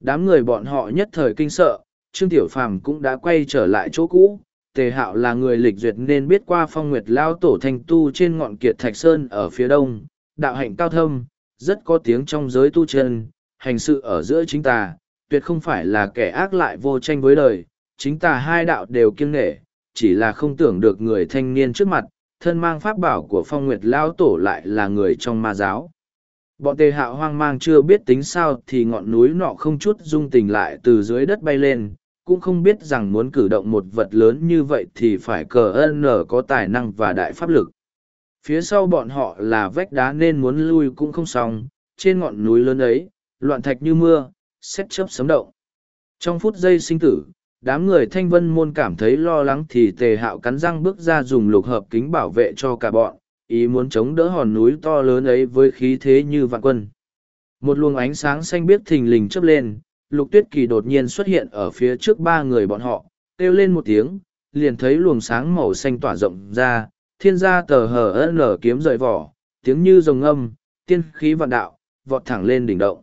Đám người bọn họ nhất thời kinh sợ, Trương Tiểu Phàm cũng đã quay trở lại chỗ cũ. Tề Hạo là người lịch duyệt nên biết qua phong nguyệt lão tổ thanh tu trên ngọn Kiệt Thạch Sơn ở phía đông, đạo hạnh cao thâm, rất có tiếng trong giới tu chân, hành sự ở giữa chính tà, tuyệt không phải là kẻ ác lại vô tranh với đời, chính tà hai đạo đều kiêng nghệ, chỉ là không tưởng được người thanh niên trước mặt, thân mang pháp bảo của phong nguyệt lao tổ lại là người trong ma giáo. Bọn tề hạo hoang mang chưa biết tính sao thì ngọn núi nọ không chút dung tình lại từ dưới đất bay lên, cũng không biết rằng muốn cử động một vật lớn như vậy thì phải cờ ân nở có tài năng và đại pháp lực. Phía sau bọn họ là vách đá nên muốn lui cũng không xong, trên ngọn núi lớn ấy, loạn thạch như mưa, xét chớp sấm động. Trong phút giây sinh tử, đám người thanh vân môn cảm thấy lo lắng thì tề hạo cắn răng bước ra dùng lục hợp kính bảo vệ cho cả bọn, ý muốn chống đỡ hòn núi to lớn ấy với khí thế như vạn quân. Một luồng ánh sáng xanh biếc thình lình chớp lên, lục tuyết kỳ đột nhiên xuất hiện ở phía trước ba người bọn họ, kêu lên một tiếng, liền thấy luồng sáng màu xanh tỏa rộng ra, thiên gia tờ hờ lở kiếm rời vỏ, tiếng như rồng âm, tiên khí vạn đạo, vọt thẳng lên đỉnh động.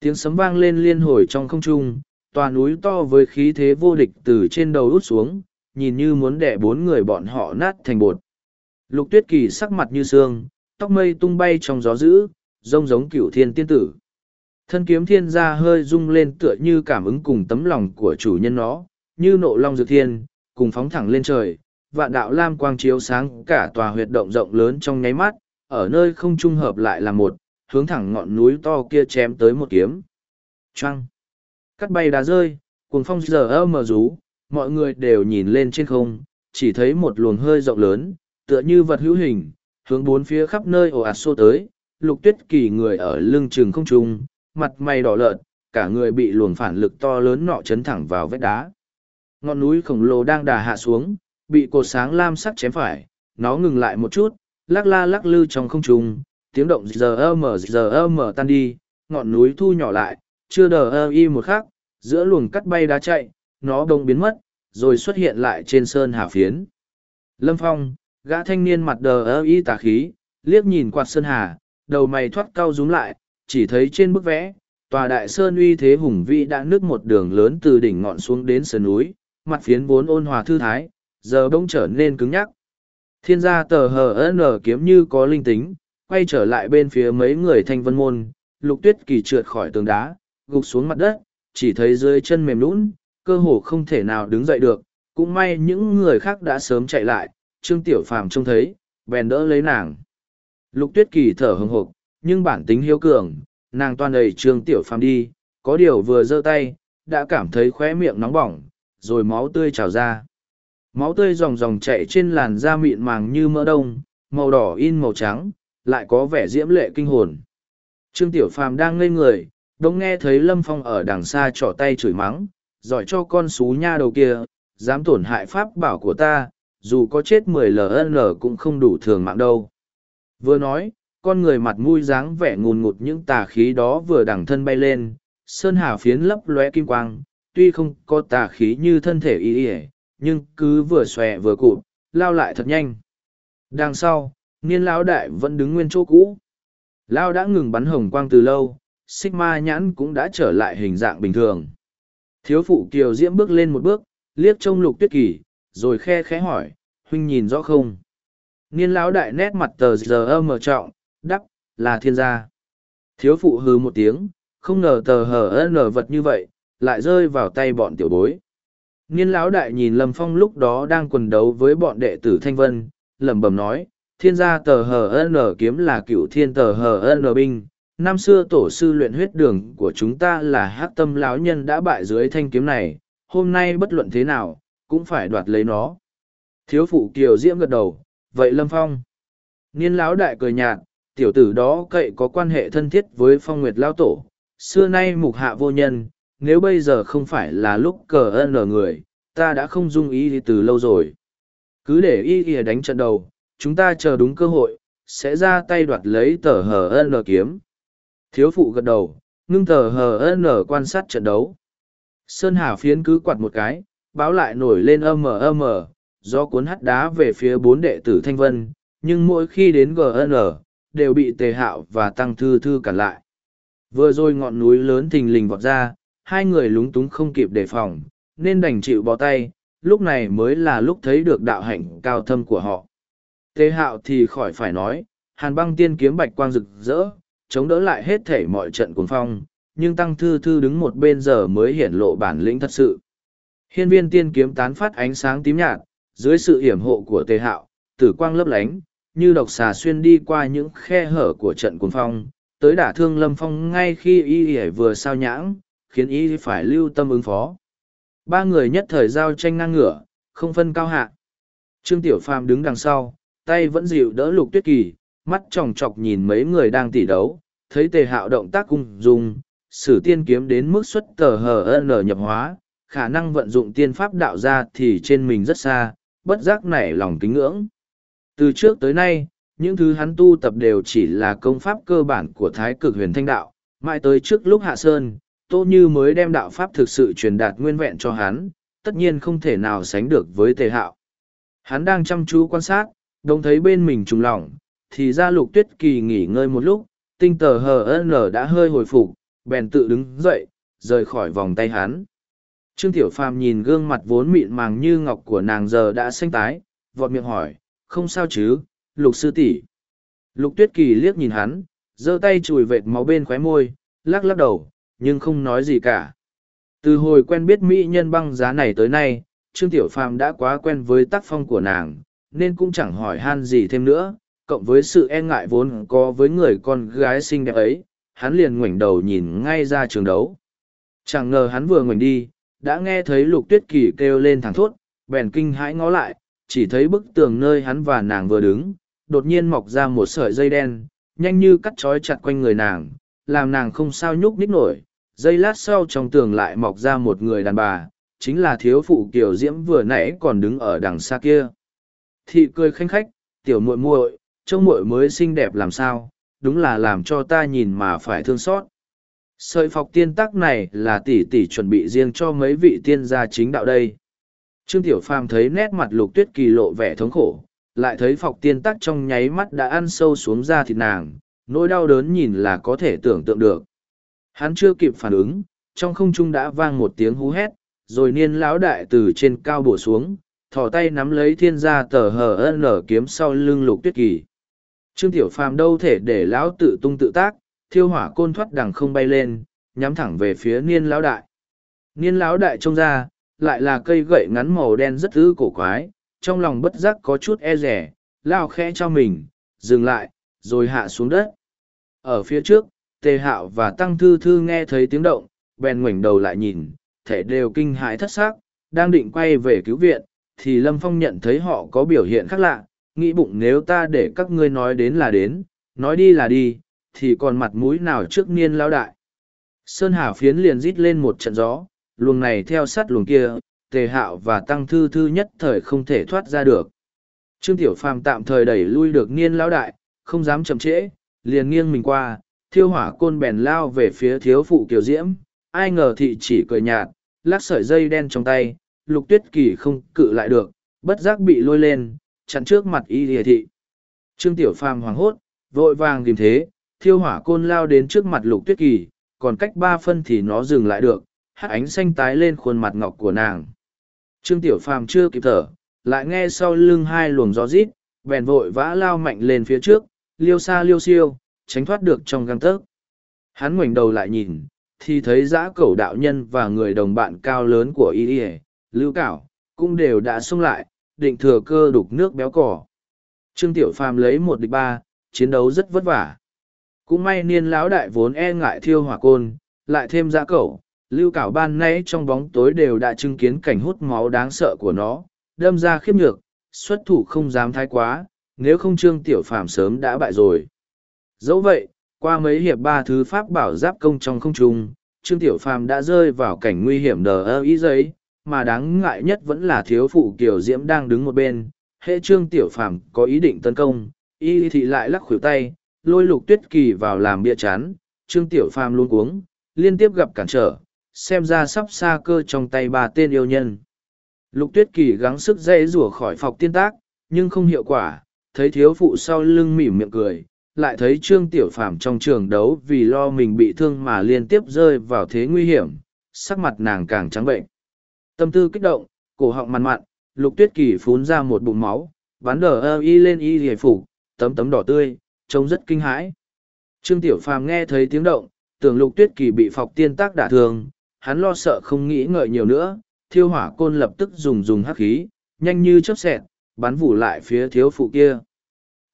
Tiếng sấm vang lên liên hồi trong không trung, tòa núi to với khí thế vô địch từ trên đầu út xuống, nhìn như muốn đẻ bốn người bọn họ nát thành bột. Lục tuyết kỳ sắc mặt như sương, tóc mây tung bay trong gió dữ, rông giống cửu thiên tiên tử. Thân kiếm thiên gia hơi rung lên tựa như cảm ứng cùng tấm lòng của chủ nhân nó, như nộ long dược thiên, cùng phóng thẳng lên trời, vạn đạo lam quang chiếu sáng cả tòa huyệt động rộng lớn trong nháy mắt, ở nơi không trung hợp lại là một, hướng thẳng ngọn núi to kia chém tới một kiếm. Trăng! Cắt bay đá rơi, cuồng phong giờ ơ mờ rú, mọi người đều nhìn lên trên không, chỉ thấy một luồng hơi rộng lớn, tựa như vật hữu hình, hướng bốn phía khắp nơi ồ ạt xô tới, lục tuyết kỳ người ở lưng trường không trung, mặt mày đỏ lợn, cả người bị luồng phản lực to lớn nọ chấn thẳng vào vách đá. Ngọn núi khổng lồ đang đà hạ xuống, bị cột sáng lam sắc chém phải, nó ngừng lại một chút, lắc la lắc lư trong không trung, tiếng động giờ mờ giờ mờ tan đi, ngọn núi thu nhỏ lại, chưa đờ ơ y một khắc, giữa luồng cắt bay đá chạy, nó đông biến mất, rồi xuất hiện lại trên sơn hà phiến. Lâm Phong, gã thanh niên mặt đờ ơ y tà khí, liếc nhìn quạt sơn hà, đầu mày thoát cao rúm lại, chỉ thấy trên bức vẽ, tòa đại sơn uy thế hùng vĩ đã nứt một đường lớn từ đỉnh ngọn xuống đến sườn núi, mặt phiến vốn ôn hòa thư thái, giờ bỗng trở nên cứng nhắc. Thiên gia tờ hờ nở kiếm như có linh tính, quay trở lại bên phía mấy người thanh vân môn, lục tuyết kỳ trượt khỏi tường đá, gục xuống mặt đất, chỉ thấy dưới chân mềm lún, cơ hồ không thể nào đứng dậy được, cũng may những người khác đã sớm chạy lại, Trương Tiểu Phàm trông thấy, bèn đỡ lấy nàng. Lục tuyết kỳ thở hừng hộp, nhưng bản tính hiếu cường, nàng toàn đầy Trương Tiểu Phàm đi, có điều vừa giơ tay, đã cảm thấy khóe miệng nóng bỏng, rồi máu tươi trào ra. Máu tươi ròng ròng chạy trên làn da mịn màng như mỡ đông, màu đỏ in màu trắng, lại có vẻ diễm lệ kinh hồn. Trương Tiểu Phàm đang ngây người, đông nghe thấy Lâm Phong ở đằng xa trỏ tay chửi mắng, giỏi cho con xú nha đầu kia, dám tổn hại pháp bảo của ta, dù có chết mười LN cũng không đủ thường mạng đâu. Vừa nói, con người mặt mũi dáng vẻ ngùn ngụt những tà khí đó vừa đằng thân bay lên, sơn hà phiến lấp lóe kim quang, tuy không có tà khí như thân thể y y, nhưng cứ vừa xòe vừa cụt, lao lại thật nhanh. Đằng sau, niên lão đại vẫn đứng nguyên chỗ cũ. Lao đã ngừng bắn hồng quang từ lâu, xích ma nhãn cũng đã trở lại hình dạng bình thường. Thiếu phụ kiều diễm bước lên một bước, liếc trông lục tuyết kỳ, rồi khe khẽ hỏi, huynh nhìn rõ không? Niên lão đại nét mặt tờ giờ mở trọng, đắp, là thiên gia. Thiếu phụ hừ một tiếng, không ngờ tờ hờ nở vật như vậy, lại rơi vào tay bọn tiểu bối. Niên lão đại nhìn Lâm Phong lúc đó đang quần đấu với bọn đệ tử Thanh Vân, lẩm bẩm nói, thiên gia tờ hờ n kiếm là cựu thiên tờ hờ n binh. Năm xưa tổ sư luyện huyết đường của chúng ta là hắc tâm lão nhân đã bại dưới thanh kiếm này, hôm nay bất luận thế nào, cũng phải đoạt lấy nó. Thiếu phụ kiều diễm gật đầu, vậy Lâm Phong. Niên lão đại cười nhạt, tiểu tử đó cậy có quan hệ thân thiết với phong nguyệt lão tổ, xưa nay mục hạ vô nhân, nếu bây giờ không phải là lúc cờ ân ở người, ta đã không dung ý từ lâu rồi. Cứ để y ỉa đánh trận đầu, chúng ta chờ đúng cơ hội, sẽ ra tay đoạt lấy tờ hờ ân kiếm. Thiếu phụ gật đầu, ngưng tờ hờ ân quan sát trận đấu. Sơn Hà phiến cứ quạt một cái, báo lại nổi lên âm âm do cuốn hắt đá về phía bốn đệ tử Thanh Vân, nhưng mỗi khi đến gn đều bị tề hạo và tăng thư thư cản lại vừa rồi ngọn núi lớn thình lình vọt ra hai người lúng túng không kịp đề phòng, nên đành chịu bó tay, lúc này mới là lúc thấy được đạo hạnh cao thâm của họ. Tế hạo thì khỏi phải nói, hàn băng tiên kiếm bạch quang rực rỡ, chống đỡ lại hết thể mọi trận cuồng phong, nhưng tăng thư thư đứng một bên giờ mới hiển lộ bản lĩnh thật sự. Hiên viên tiên kiếm tán phát ánh sáng tím nhạt, dưới sự hiểm hộ của Tế hạo, tử quang lấp lánh, như độc xà xuyên đi qua những khe hở của trận cuồng phong, tới đả thương lâm phong ngay khi y ỉa vừa sao nhãng khiến y phải lưu tâm ứng phó. Ba người nhất thời giao tranh ngang ngửa, không phân cao hạ. Trương tiểu phàm đứng đằng sau, tay vẫn dịu đỡ lục tuyết kỳ, mắt tròng trọc nhìn mấy người đang tỉ đấu, thấy tề hạo động tác cung dùng, sử tiên kiếm đến mức xuất tờ hờ n nhập hóa, khả năng vận dụng tiên pháp đạo ra thì trên mình rất xa, bất giác nảy lòng kính ngưỡng. Từ trước tới nay, những thứ hắn tu tập đều chỉ là công pháp cơ bản của thái cực huyền thanh đạo, mãi tới trước lúc hạ sơn tô như mới đem đạo pháp thực sự truyền đạt nguyên vẹn cho hắn, tất nhiên không thể nào sánh được với tề hạo. Hắn đang chăm chú quan sát đồng thấy bên mình trùng lỏng, thì ra lục tuyết kỳ nghỉ ngơi một lúc, tinh tờ hờ n đã hơi hồi phục, bèn tự đứng dậy, rời khỏi vòng tay hắn. Trương tiểu phàm nhìn gương mặt vốn mịn màng như ngọc của nàng giờ đã xanh tái, vọt miệng hỏi, không sao chứ, lục sư tỷ? Lục tuyết kỳ liếc nhìn hắn, giơ tay chùi vệt máu bên khóe môi, lắc lắc đầu nhưng không nói gì cả. Từ hồi quen biết mỹ nhân băng giá này tới nay, trương tiểu phàm đã quá quen với tác phong của nàng, nên cũng chẳng hỏi han gì thêm nữa, cộng với sự e ngại vốn có với người con gái xinh đẹp ấy, hắn liền ngoảnh đầu nhìn ngay ra trường đấu. Chẳng ngờ hắn vừa ngoảnh đi, đã nghe thấy lục tuyết kỳ kêu lên thẳng thốt, bèn kinh hãi ngó lại, chỉ thấy bức tường nơi hắn và nàng vừa đứng, đột nhiên mọc ra một sợi dây đen, nhanh như cắt trói chặt quanh người nàng, làm nàng không sao nhúc nhích nổi giây lát sau trong tường lại mọc ra một người đàn bà, chính là thiếu phụ kiều diễm vừa nãy còn đứng ở đằng xa kia. Thị cười khanh khách, tiểu muội muội, trông muội mới xinh đẹp làm sao? Đúng là làm cho ta nhìn mà phải thương xót. Sợi phọc tiên tắc này là tỷ tỷ chuẩn bị riêng cho mấy vị tiên gia chính đạo đây. Trương tiểu phàm thấy nét mặt lục tuyết kỳ lộ vẻ thống khổ, lại thấy phọc tiên tắc trong nháy mắt đã ăn sâu xuống da thịt nàng, nỗi đau đớn nhìn là có thể tưởng tượng được hắn chưa kịp phản ứng, trong không trung đã vang một tiếng hú hét, rồi niên lão đại từ trên cao bổ xuống, thò tay nắm lấy thiên gia tờ hờ nở kiếm sau lưng lục tuyết kỳ. Trương tiểu phàm đâu thể để lão tự tung tự tác, thiêu hỏa côn thoát đằng không bay lên, nhắm thẳng về phía niên lão đại. Niên lão đại trông ra, lại là cây gậy ngắn màu đen rất ư cổ quái, trong lòng bất giác có chút e rẻ lao khẽ cho mình, dừng lại, rồi hạ xuống đất. Ở phía trước tề hạo và tăng thư thư nghe thấy tiếng động, bèn ngoảnh đầu lại nhìn thể đều kinh hãi thất xác đang định quay về cứu viện, thì lâm phong nhận thấy họ có biểu hiện khác lạ, nghĩ bụng nếu ta để các ngươi nói đến là đến, nói đi là đi, thì còn mặt mũi nào trước niên lao đại? Sơn hà phiến liền rít lên một trận gió, luồng này theo sát luồng kia, tề hạo và tăng thư thư nhất thời không thể thoát ra được. Trương tiểu phàm tạm thời đẩy lui được niên lão đại, không dám chậm trễ, liền nghiêng mình qua thiêu hỏa côn bèn lao về phía thiếu phụ kiều diễm, ai ngờ thị chỉ cười nhạt, lắc sợi dây đen trong tay, lục tuyết kỳ không cự lại được, bất giác bị lôi lên, chặn trước mặt y địa thị. Trương tiểu phàm hoảng hốt, vội vàng tìm thế, thiêu hỏa côn lao đến trước mặt lục tuyết kỳ, còn cách ba phân thì nó dừng lại được hát ánh xanh tái lên khuôn mặt ngọc của nàng. Trương tiểu phàm chưa kịp thở, lại nghe sau lưng hai luồng gió rít, bèn vội vã lao mạnh lên phía trước, liêu xa liêu siêu tránh thoát được trong găng tấc. Hắn ngoảnh đầu lại nhìn, thì thấy giã cẩu đạo nhân và người đồng bạn cao lớn của y ỉa lưu cảo, cũng đều đã xông lại, định thừa cơ đục nước béo cỏ trương tiểu phàm lấy một địch ba, chiến đấu rất vất vả. Cũng may niên lão đại vốn e ngại thiêu hỏa côn, lại thêm giã cẩu, lưu cảo ban nay trong bóng tối đều đã chứng kiến cảnh hút máu đáng sợ của nó, đâm ra khiếp nhược, xuất thủ không dám thái quá, nếu không trương tiểu phàm sớm đã bại rồi dẫu vậy qua mấy hiệp ba thứ pháp bảo giáp công trong không trung trương tiểu phàm đã rơi vào cảnh nguy hiểm đờ ơ ý giấy mà đáng ngại nhất vẫn là thiếu phụ kiều diễm đang đứng một bên. Hệ trương tiểu phàm có ý định tấn công y thị lại lắc khuỷu tay lôi lục tuyết kỳ vào làm bia chán. Trương tiểu phàm luôn cuống liên tiếp gặp cản trở xem ra sắp xa cơ trong tay ba tên yêu nhân. Lục tuyết kỳ gắng sức dây rủa khỏi phọc tiên tác nhưng không hiệu quả thấy thiếu phụ sau lưng mỉm miệng cười, lại thấy Trương Tiểu Phàm trong trường đấu vì lo mình bị thương mà liên tiếp rơi vào thế nguy hiểm, sắc mặt nàng càng trắng bệnh. Tâm tư kích động, cổ họng mặn mặn, lục tuyết kỳ phun ra một bụng máu, bắn đờ ơ y lên y hề phục, tấm tấm đỏ tươi, trông rất kinh hãi. Trương Tiểu Phàm nghe thấy tiếng động, tưởng lục tuyết kỳ bị phọc tiên tác đả thương, hắn lo sợ không nghĩ ngợi nhiều nữa, thiêu hỏa côn lập tức dùng dùng hắc khí, nhanh như chớp xẹt, bắn vụ lại phía thiếu phụ kia.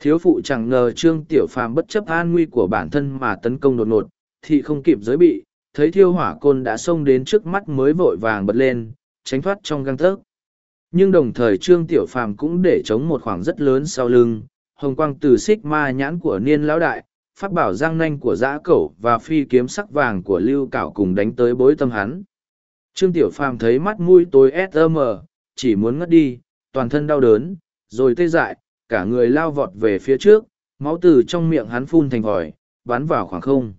Thiếu phụ chẳng ngờ Trương Tiểu Phàm bất chấp an nguy của bản thân mà tấn công đột ngột, thì không kịp giới bị, thấy thiêu hỏa côn đã xông đến trước mắt mới vội vàng bật lên, tránh thoát trong găng tớc. Nhưng đồng thời Trương Tiểu Phàm cũng để chống một khoảng rất lớn sau lưng, hồng quang từ xích ma nhãn của niên lão đại, phát bảo giang nanh của giã cẩu và phi kiếm sắc vàng của lưu cảo cùng đánh tới bối tâm hắn. Trương Tiểu Phàm thấy mắt mũi tối SM, chỉ muốn ngất đi, toàn thân đau đớn, rồi tê dại, cả người lao vọt về phía trước, máu từ trong miệng hắn phun thành vòi, bắn vào khoảng không.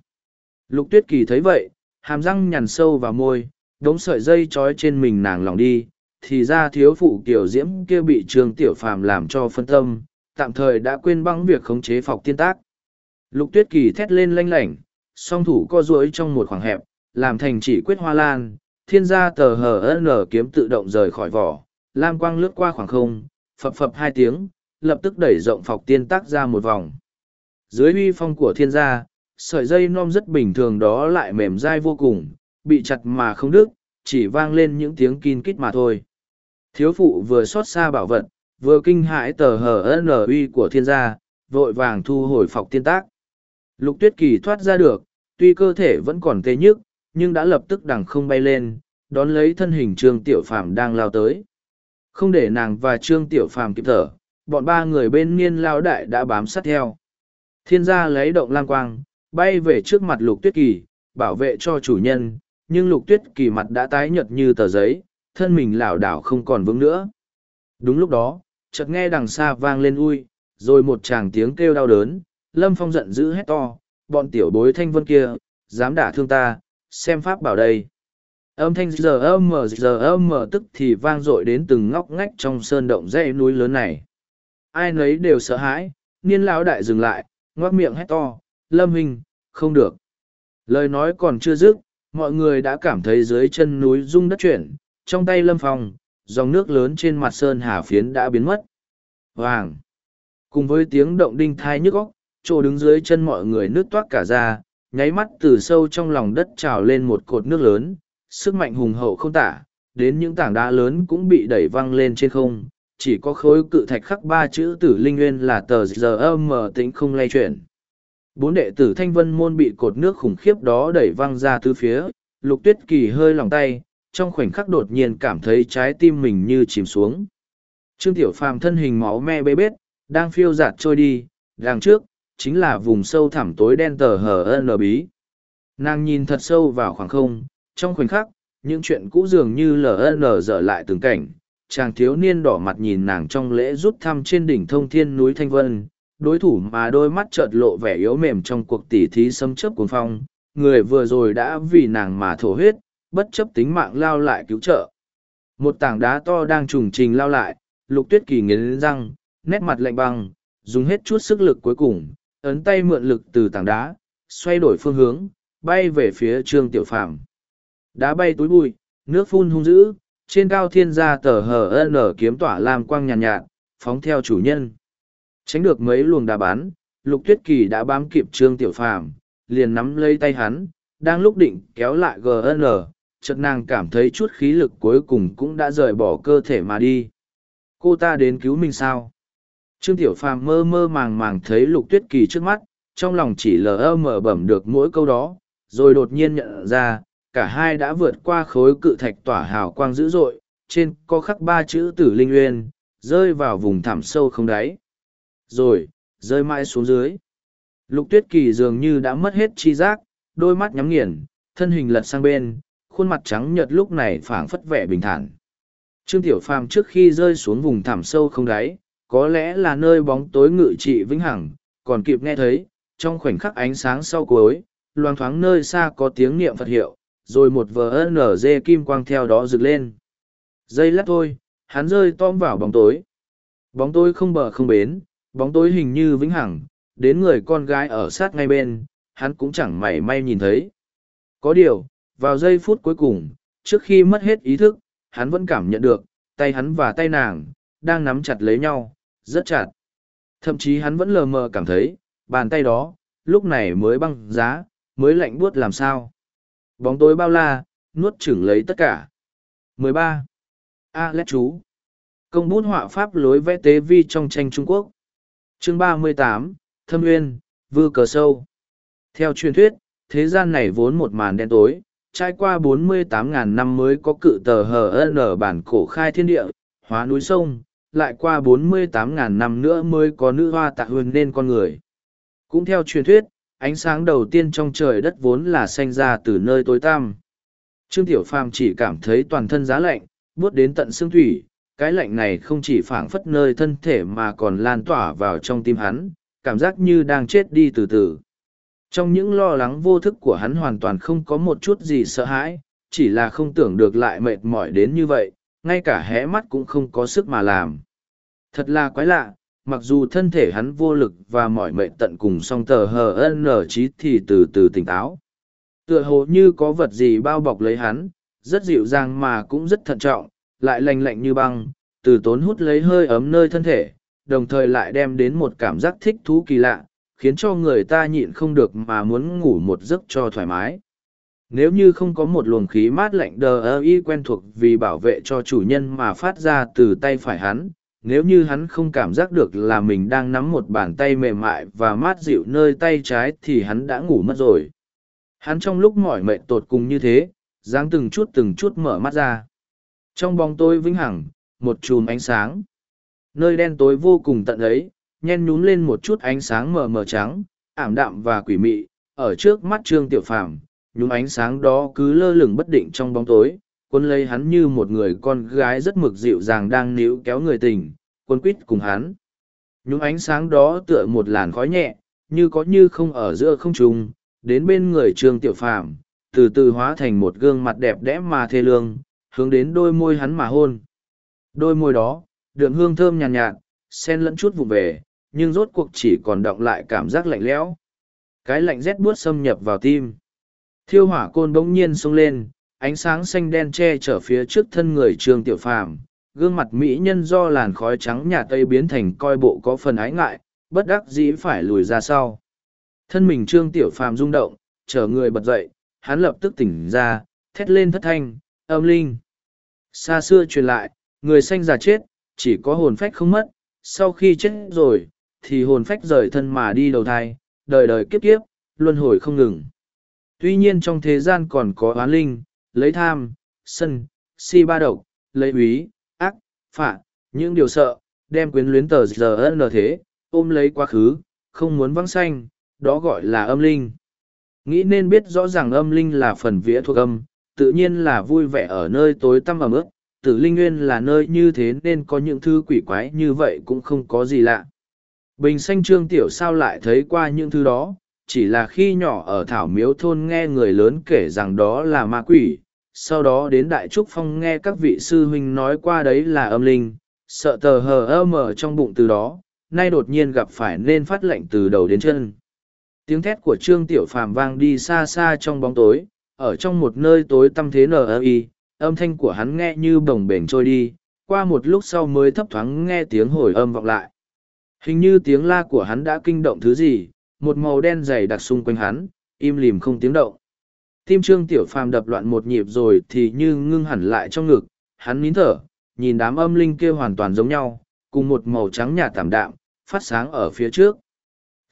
Lục tuyết kỳ thấy vậy, hàm răng nhằn sâu vào môi, đống sợi dây trói trên mình nàng lỏng đi, thì ra thiếu phụ kiểu diễm kia bị Trường Tiểu Phàm làm cho phân tâm, tạm thời đã quên băng việc khống chế phọc tiên tác. Lục tuyết kỳ thét lên lanh lảnh, song thủ co duỗi trong một khoảng hẹp, làm thành chỉ quyết hoa lan, thiên gia tờ hờ n kiếm tự động rời khỏi vỏ, lam quang lướt qua khoảng không, phập phập hai tiếng, lập tức đẩy rộng phọc tiên tác ra một vòng. Dưới uy phong của thiên gia, sợi dây non rất bình thường đó lại mềm dai vô cùng, bị chặt mà không đứt, chỉ vang lên những tiếng kin kít mà thôi. Thiếu phụ vừa xót xa bảo vật, vừa kinh hãi tờ hờ n uy của thiên gia, vội vàng thu hồi phọc tiên tác. Lục tuyết kỳ thoát ra được, tuy cơ thể vẫn còn tê nhức, nhưng đã lập tức đằng không bay lên, đón lấy thân hình trương tiểu phàm đang lao tới. Không để nàng và trương tiểu phàm kịp thở, bọn ba người bên niên lao đại đã bám sát theo. Thiên gia lấy động lang quang, bay về trước mặt lục tuyết kỳ, bảo vệ cho chủ nhân, nhưng lục tuyết kỳ mặt đã tái nhợt như tờ giấy, thân mình lảo đảo không còn vững nữa. Đúng lúc đó, chợt nghe đằng xa vang lên ui, rồi một chàng tiếng kêu đau đớn, lâm phong giận dữ hét to, bọn tiểu bối thanh vân kia, dám đả thương ta, xem pháp bảo đây. Âm thanh giờ âm mở giờ âm mở tức thì vang dội đến từng ngóc ngách trong sơn động dãy núi lớn này. Ai nấy đều sợ hãi, niên lão đại dừng lại, ngoác miệng hét to, lâm huynh, không được. Lời nói còn chưa dứt, mọi người đã cảm thấy dưới chân núi rung đất chuyển, trong tay lâm phòng, dòng nước lớn trên mặt sơn hà phiến đã biến mất. Vàng! Cùng với tiếng động đinh thai nhức óc, chỗ đứng dưới chân mọi người nước toát cả ra, nháy mắt từ sâu trong lòng đất trào lên một cột nước lớn, sức mạnh hùng hậu không tả, đến những tảng đá lớn cũng bị đẩy văng lên trên không, chỉ có khối cự thạch khắc ba chữ tử linh nguyên là tờ giờ âm mờ tính không lay chuyển. Bốn đệ tử thanh vân môn bị cột nước khủng khiếp đó đẩy văng ra từ phía, lục tuyết kỳ hơi lòng tay, trong khoảnh khắc đột nhiên cảm thấy trái tim mình như chìm xuống. Trương Tiểu Phàm thân hình máu me bê bết, đang phiêu giạt trôi đi, đằng trước, chính là vùng sâu thẳm tối đen tờ hờ n bí. Nàng nhìn thật sâu vào khoảng không, trong khoảnh khắc, những chuyện cũ dường như ln dở lại từng cảnh. Chàng thiếu niên đỏ mặt nhìn nàng trong lễ rút thăm trên đỉnh thông thiên núi Thanh Vân, đối thủ mà đôi mắt chợt lộ vẻ yếu mềm trong cuộc tỉ thí xâm chấp cuồng phong, người vừa rồi đã vì nàng mà thổ huyết, bất chấp tính mạng lao lại cứu trợ. Một tảng đá to đang trùng trình lao lại, lục tuyết kỳ nghiến răng, nét mặt lạnh băng, dùng hết chút sức lực cuối cùng, ấn tay mượn lực từ tảng đá, xoay đổi phương hướng, bay về phía trương tiểu phàm. Đá bay túi bụi, nước phun hung dữ, trên cao thiên gia tờ hờ nở kiếm tỏa làm quang nhàn nhạt, nhạt, phóng theo chủ nhân. Tránh được mấy luồng đà bắn, lục tuyết kỳ đã bám kịp trương tiểu phàm, liền nắm lấy tay hắn, đang lúc định kéo lại GN, chợt nàng cảm thấy chút khí lực cuối cùng cũng đã rời bỏ cơ thể mà đi. Cô ta đến cứu mình sao? Trương Tiểu Phàm mơ mơ màng màng thấy Lục Tuyết Kỳ trước mắt, trong lòng chỉ lờ mờ bẩm được mỗi câu đó, rồi đột nhiên nhận ra, cả hai đã vượt qua khối cự thạch tỏa hào quang dữ dội, trên có khắc ba chữ tử linh uyên, rơi vào vùng thẳm sâu không đáy. Rồi, rơi mãi xuống dưới. Lục Tuyết Kỳ dường như đã mất hết chi giác, đôi mắt nhắm nghiền, thân hình lật sang bên, khuôn mặt trắng nhợt lúc này phảng phất vẻ bình thản. Trương Tiểu Phàm trước khi rơi xuống vùng thẳm sâu không đáy, có lẽ là nơi bóng tối ngự trị vĩnh hằng, còn kịp nghe thấy, trong khoảnh khắc ánh sáng sau cuối, loang thoáng nơi xa có tiếng niệm Phật hiệu, rồi một vờ nở dê kim quang theo đó rực lên. Dây lát thôi, hắn rơi tom vào bóng tối. Bóng tối không bờ không bến, bóng tối hình như vĩnh hằng, đến người con gái ở sát ngay bên, hắn cũng chẳng mảy may nhìn thấy. Có điều, vào giây phút cuối cùng, trước khi mất hết ý thức, hắn vẫn cảm nhận được, tay hắn và tay nàng, đang nắm chặt lấy nhau, rất chặt. Thậm chí hắn vẫn lờ mờ cảm thấy, bàn tay đó, lúc này mới băng giá, mới lạnh buốt làm sao. Bóng tối bao la, nuốt chửng lấy tất cả. 13. Alex chú. Công bút họa pháp lối vẽ tế vi trong tranh Trung Quốc. Chương 38, Thâm Nguyên, Vư Cờ Sâu. Theo truyền thuyết, thế gian này vốn một màn đen tối, trải qua 48.000 năm mới có cự tờ HN bản cổ khai thiên địa, hóa núi sông, lại qua 48.000 năm nữa mới có nữ hoa tạ hương nên con người. Cũng theo truyền thuyết, ánh sáng đầu tiên trong trời đất vốn là xanh ra từ nơi tối tăm. Trương Tiểu Phàm chỉ cảm thấy toàn thân giá lạnh, buốt đến tận xương thủy, cái lạnh này không chỉ phảng phất nơi thân thể mà còn lan tỏa vào trong tim hắn, cảm giác như đang chết đi từ từ. Trong những lo lắng vô thức của hắn hoàn toàn không có một chút gì sợ hãi, chỉ là không tưởng được lại mệt mỏi đến như vậy, ngay cả hé mắt cũng không có sức mà làm. Thật là quái lạ, mặc dù thân thể hắn vô lực và mỏi mệt tận cùng song tờ hờ nở trí thì từ từ tỉnh táo. Tựa hồ như có vật gì bao bọc lấy hắn, rất dịu dàng mà cũng rất thận trọng, lại lành lạnh như băng, từ tốn hút lấy hơi ấm nơi thân thể, đồng thời lại đem đến một cảm giác thích thú kỳ lạ, khiến cho người ta nhịn không được mà muốn ngủ một giấc cho thoải mái. Nếu như không có một luồng khí mát lạnh đờ ơ y quen thuộc vì bảo vệ cho chủ nhân mà phát ra từ tay phải hắn, nếu như hắn không cảm giác được là mình đang nắm một bàn tay mềm mại và mát dịu nơi tay trái thì hắn đã ngủ mất rồi. Hắn trong lúc mỏi mệt tột cùng như thế, dáng từng chút từng chút mở mắt ra. Trong bóng tối vĩnh hằng, một chùm ánh sáng. Nơi đen tối vô cùng tận ấy, nhen nhún lên một chút ánh sáng mờ mờ trắng, ảm đạm và quỷ mị, ở trước mắt Trương Tiểu Phàm, nhúm ánh sáng đó cứ lơ lửng bất định trong bóng tối, quân lấy hắn như một người con gái rất mực dịu dàng đang níu kéo người tình, quân quýt cùng hắn. những ánh sáng đó tựa một làn khói nhẹ, như có như không ở giữa không trung, đến bên người Trương Tiểu Phàm, từ từ hóa thành một gương mặt đẹp đẽ mà thê lương, hướng đến đôi môi hắn mà hôn. Đôi môi đó, đường hương thơm nhàn nhạt, nhạt, xen lẫn chút vụ về, nhưng rốt cuộc chỉ còn động lại cảm giác lạnh lẽo. Cái lạnh rét buốt xâm nhập vào tim. Thiêu hỏa côn bỗng nhiên xông lên, ánh sáng xanh đen che chở phía trước thân người Trương Tiểu Phàm, gương mặt mỹ nhân do làn khói trắng nhà tây biến thành coi bộ có phần ái ngại, bất đắc dĩ phải lùi ra sau. Thân mình Trương Tiểu Phàm rung động, chở người bật dậy, hắn lập tức tỉnh ra, thét lên thất thanh, âm linh. Xa xưa truyền lại, người xanh già chết, chỉ có hồn phách không mất, sau khi chết rồi, thì hồn phách rời thân mà đi đầu thai, đời đời kiếp kiếp, luân hồi không ngừng. Tuy nhiên trong thế gian còn có oán linh, lấy tham, sân, si ba độc, lấy úy, ác, phạ, những điều sợ, đem quyến luyến tờ giờ n thế, ôm lấy quá khứ, không muốn vắng xanh, đó gọi là âm linh. Nghĩ nên biết rõ ràng âm linh là phần vía thuộc âm, tự nhiên là vui vẻ ở nơi tối tăm ẩm ướt, tử linh nguyên là nơi như thế nên có những thứ quỷ quái như vậy cũng không có gì lạ. Bình xanh trương tiểu sao lại thấy qua những thứ đó, chỉ là khi nhỏ ở thảo miếu thôn nghe người lớn kể rằng đó là ma quỷ, sau đó đến đại trúc phong nghe các vị sư huynh nói qua đấy là âm linh, sợ tờ hờ ơ mờ trong bụng từ đó, nay đột nhiên gặp phải nên phát lệnh từ đầu đến chân. Tiếng thét của Trương Tiểu Phàm vang đi xa xa trong bóng tối, ở trong một nơi tối tăm thế N.I., âm thanh của hắn nghe như bồng bềnh trôi đi, qua một lúc sau mới thấp thoáng nghe tiếng hồi âm vọng lại. Hình như tiếng la của hắn đã kinh động thứ gì, một màu đen dày đặc xung quanh hắn, im lìm không tiếng động. Tim Trương Tiểu Phàm đập loạn một nhịp rồi thì như ngưng hẳn lại trong ngực, hắn nín thở, nhìn đám âm linh kia hoàn toàn giống nhau, cùng một màu trắng nhạt tảm đạm, phát sáng ở phía trước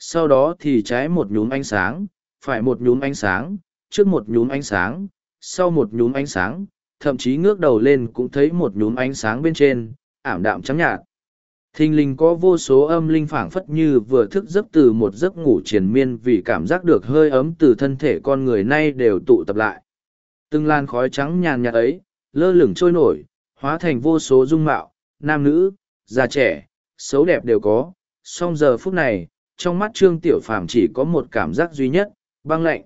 sau đó thì trái một nhúm ánh sáng, phải một nhúm ánh sáng, trước một nhúm ánh sáng, sau một nhúm ánh sáng, thậm chí ngước đầu lên cũng thấy một nhúm ánh sáng bên trên, ảm đạm trắng nhạt. Thình linh có vô số âm linh phảng phất như vừa thức giấc từ một giấc ngủ triền miên vì cảm giác được hơi ấm từ thân thể con người nay đều tụ tập lại. Từng làn khói trắng nhàn nhạt ấy, lơ lửng trôi nổi, hóa thành vô số dung mạo, nam nữ, già trẻ, xấu đẹp đều có. Song giờ phút này, trong mắt trương tiểu phàm chỉ có một cảm giác duy nhất băng lạnh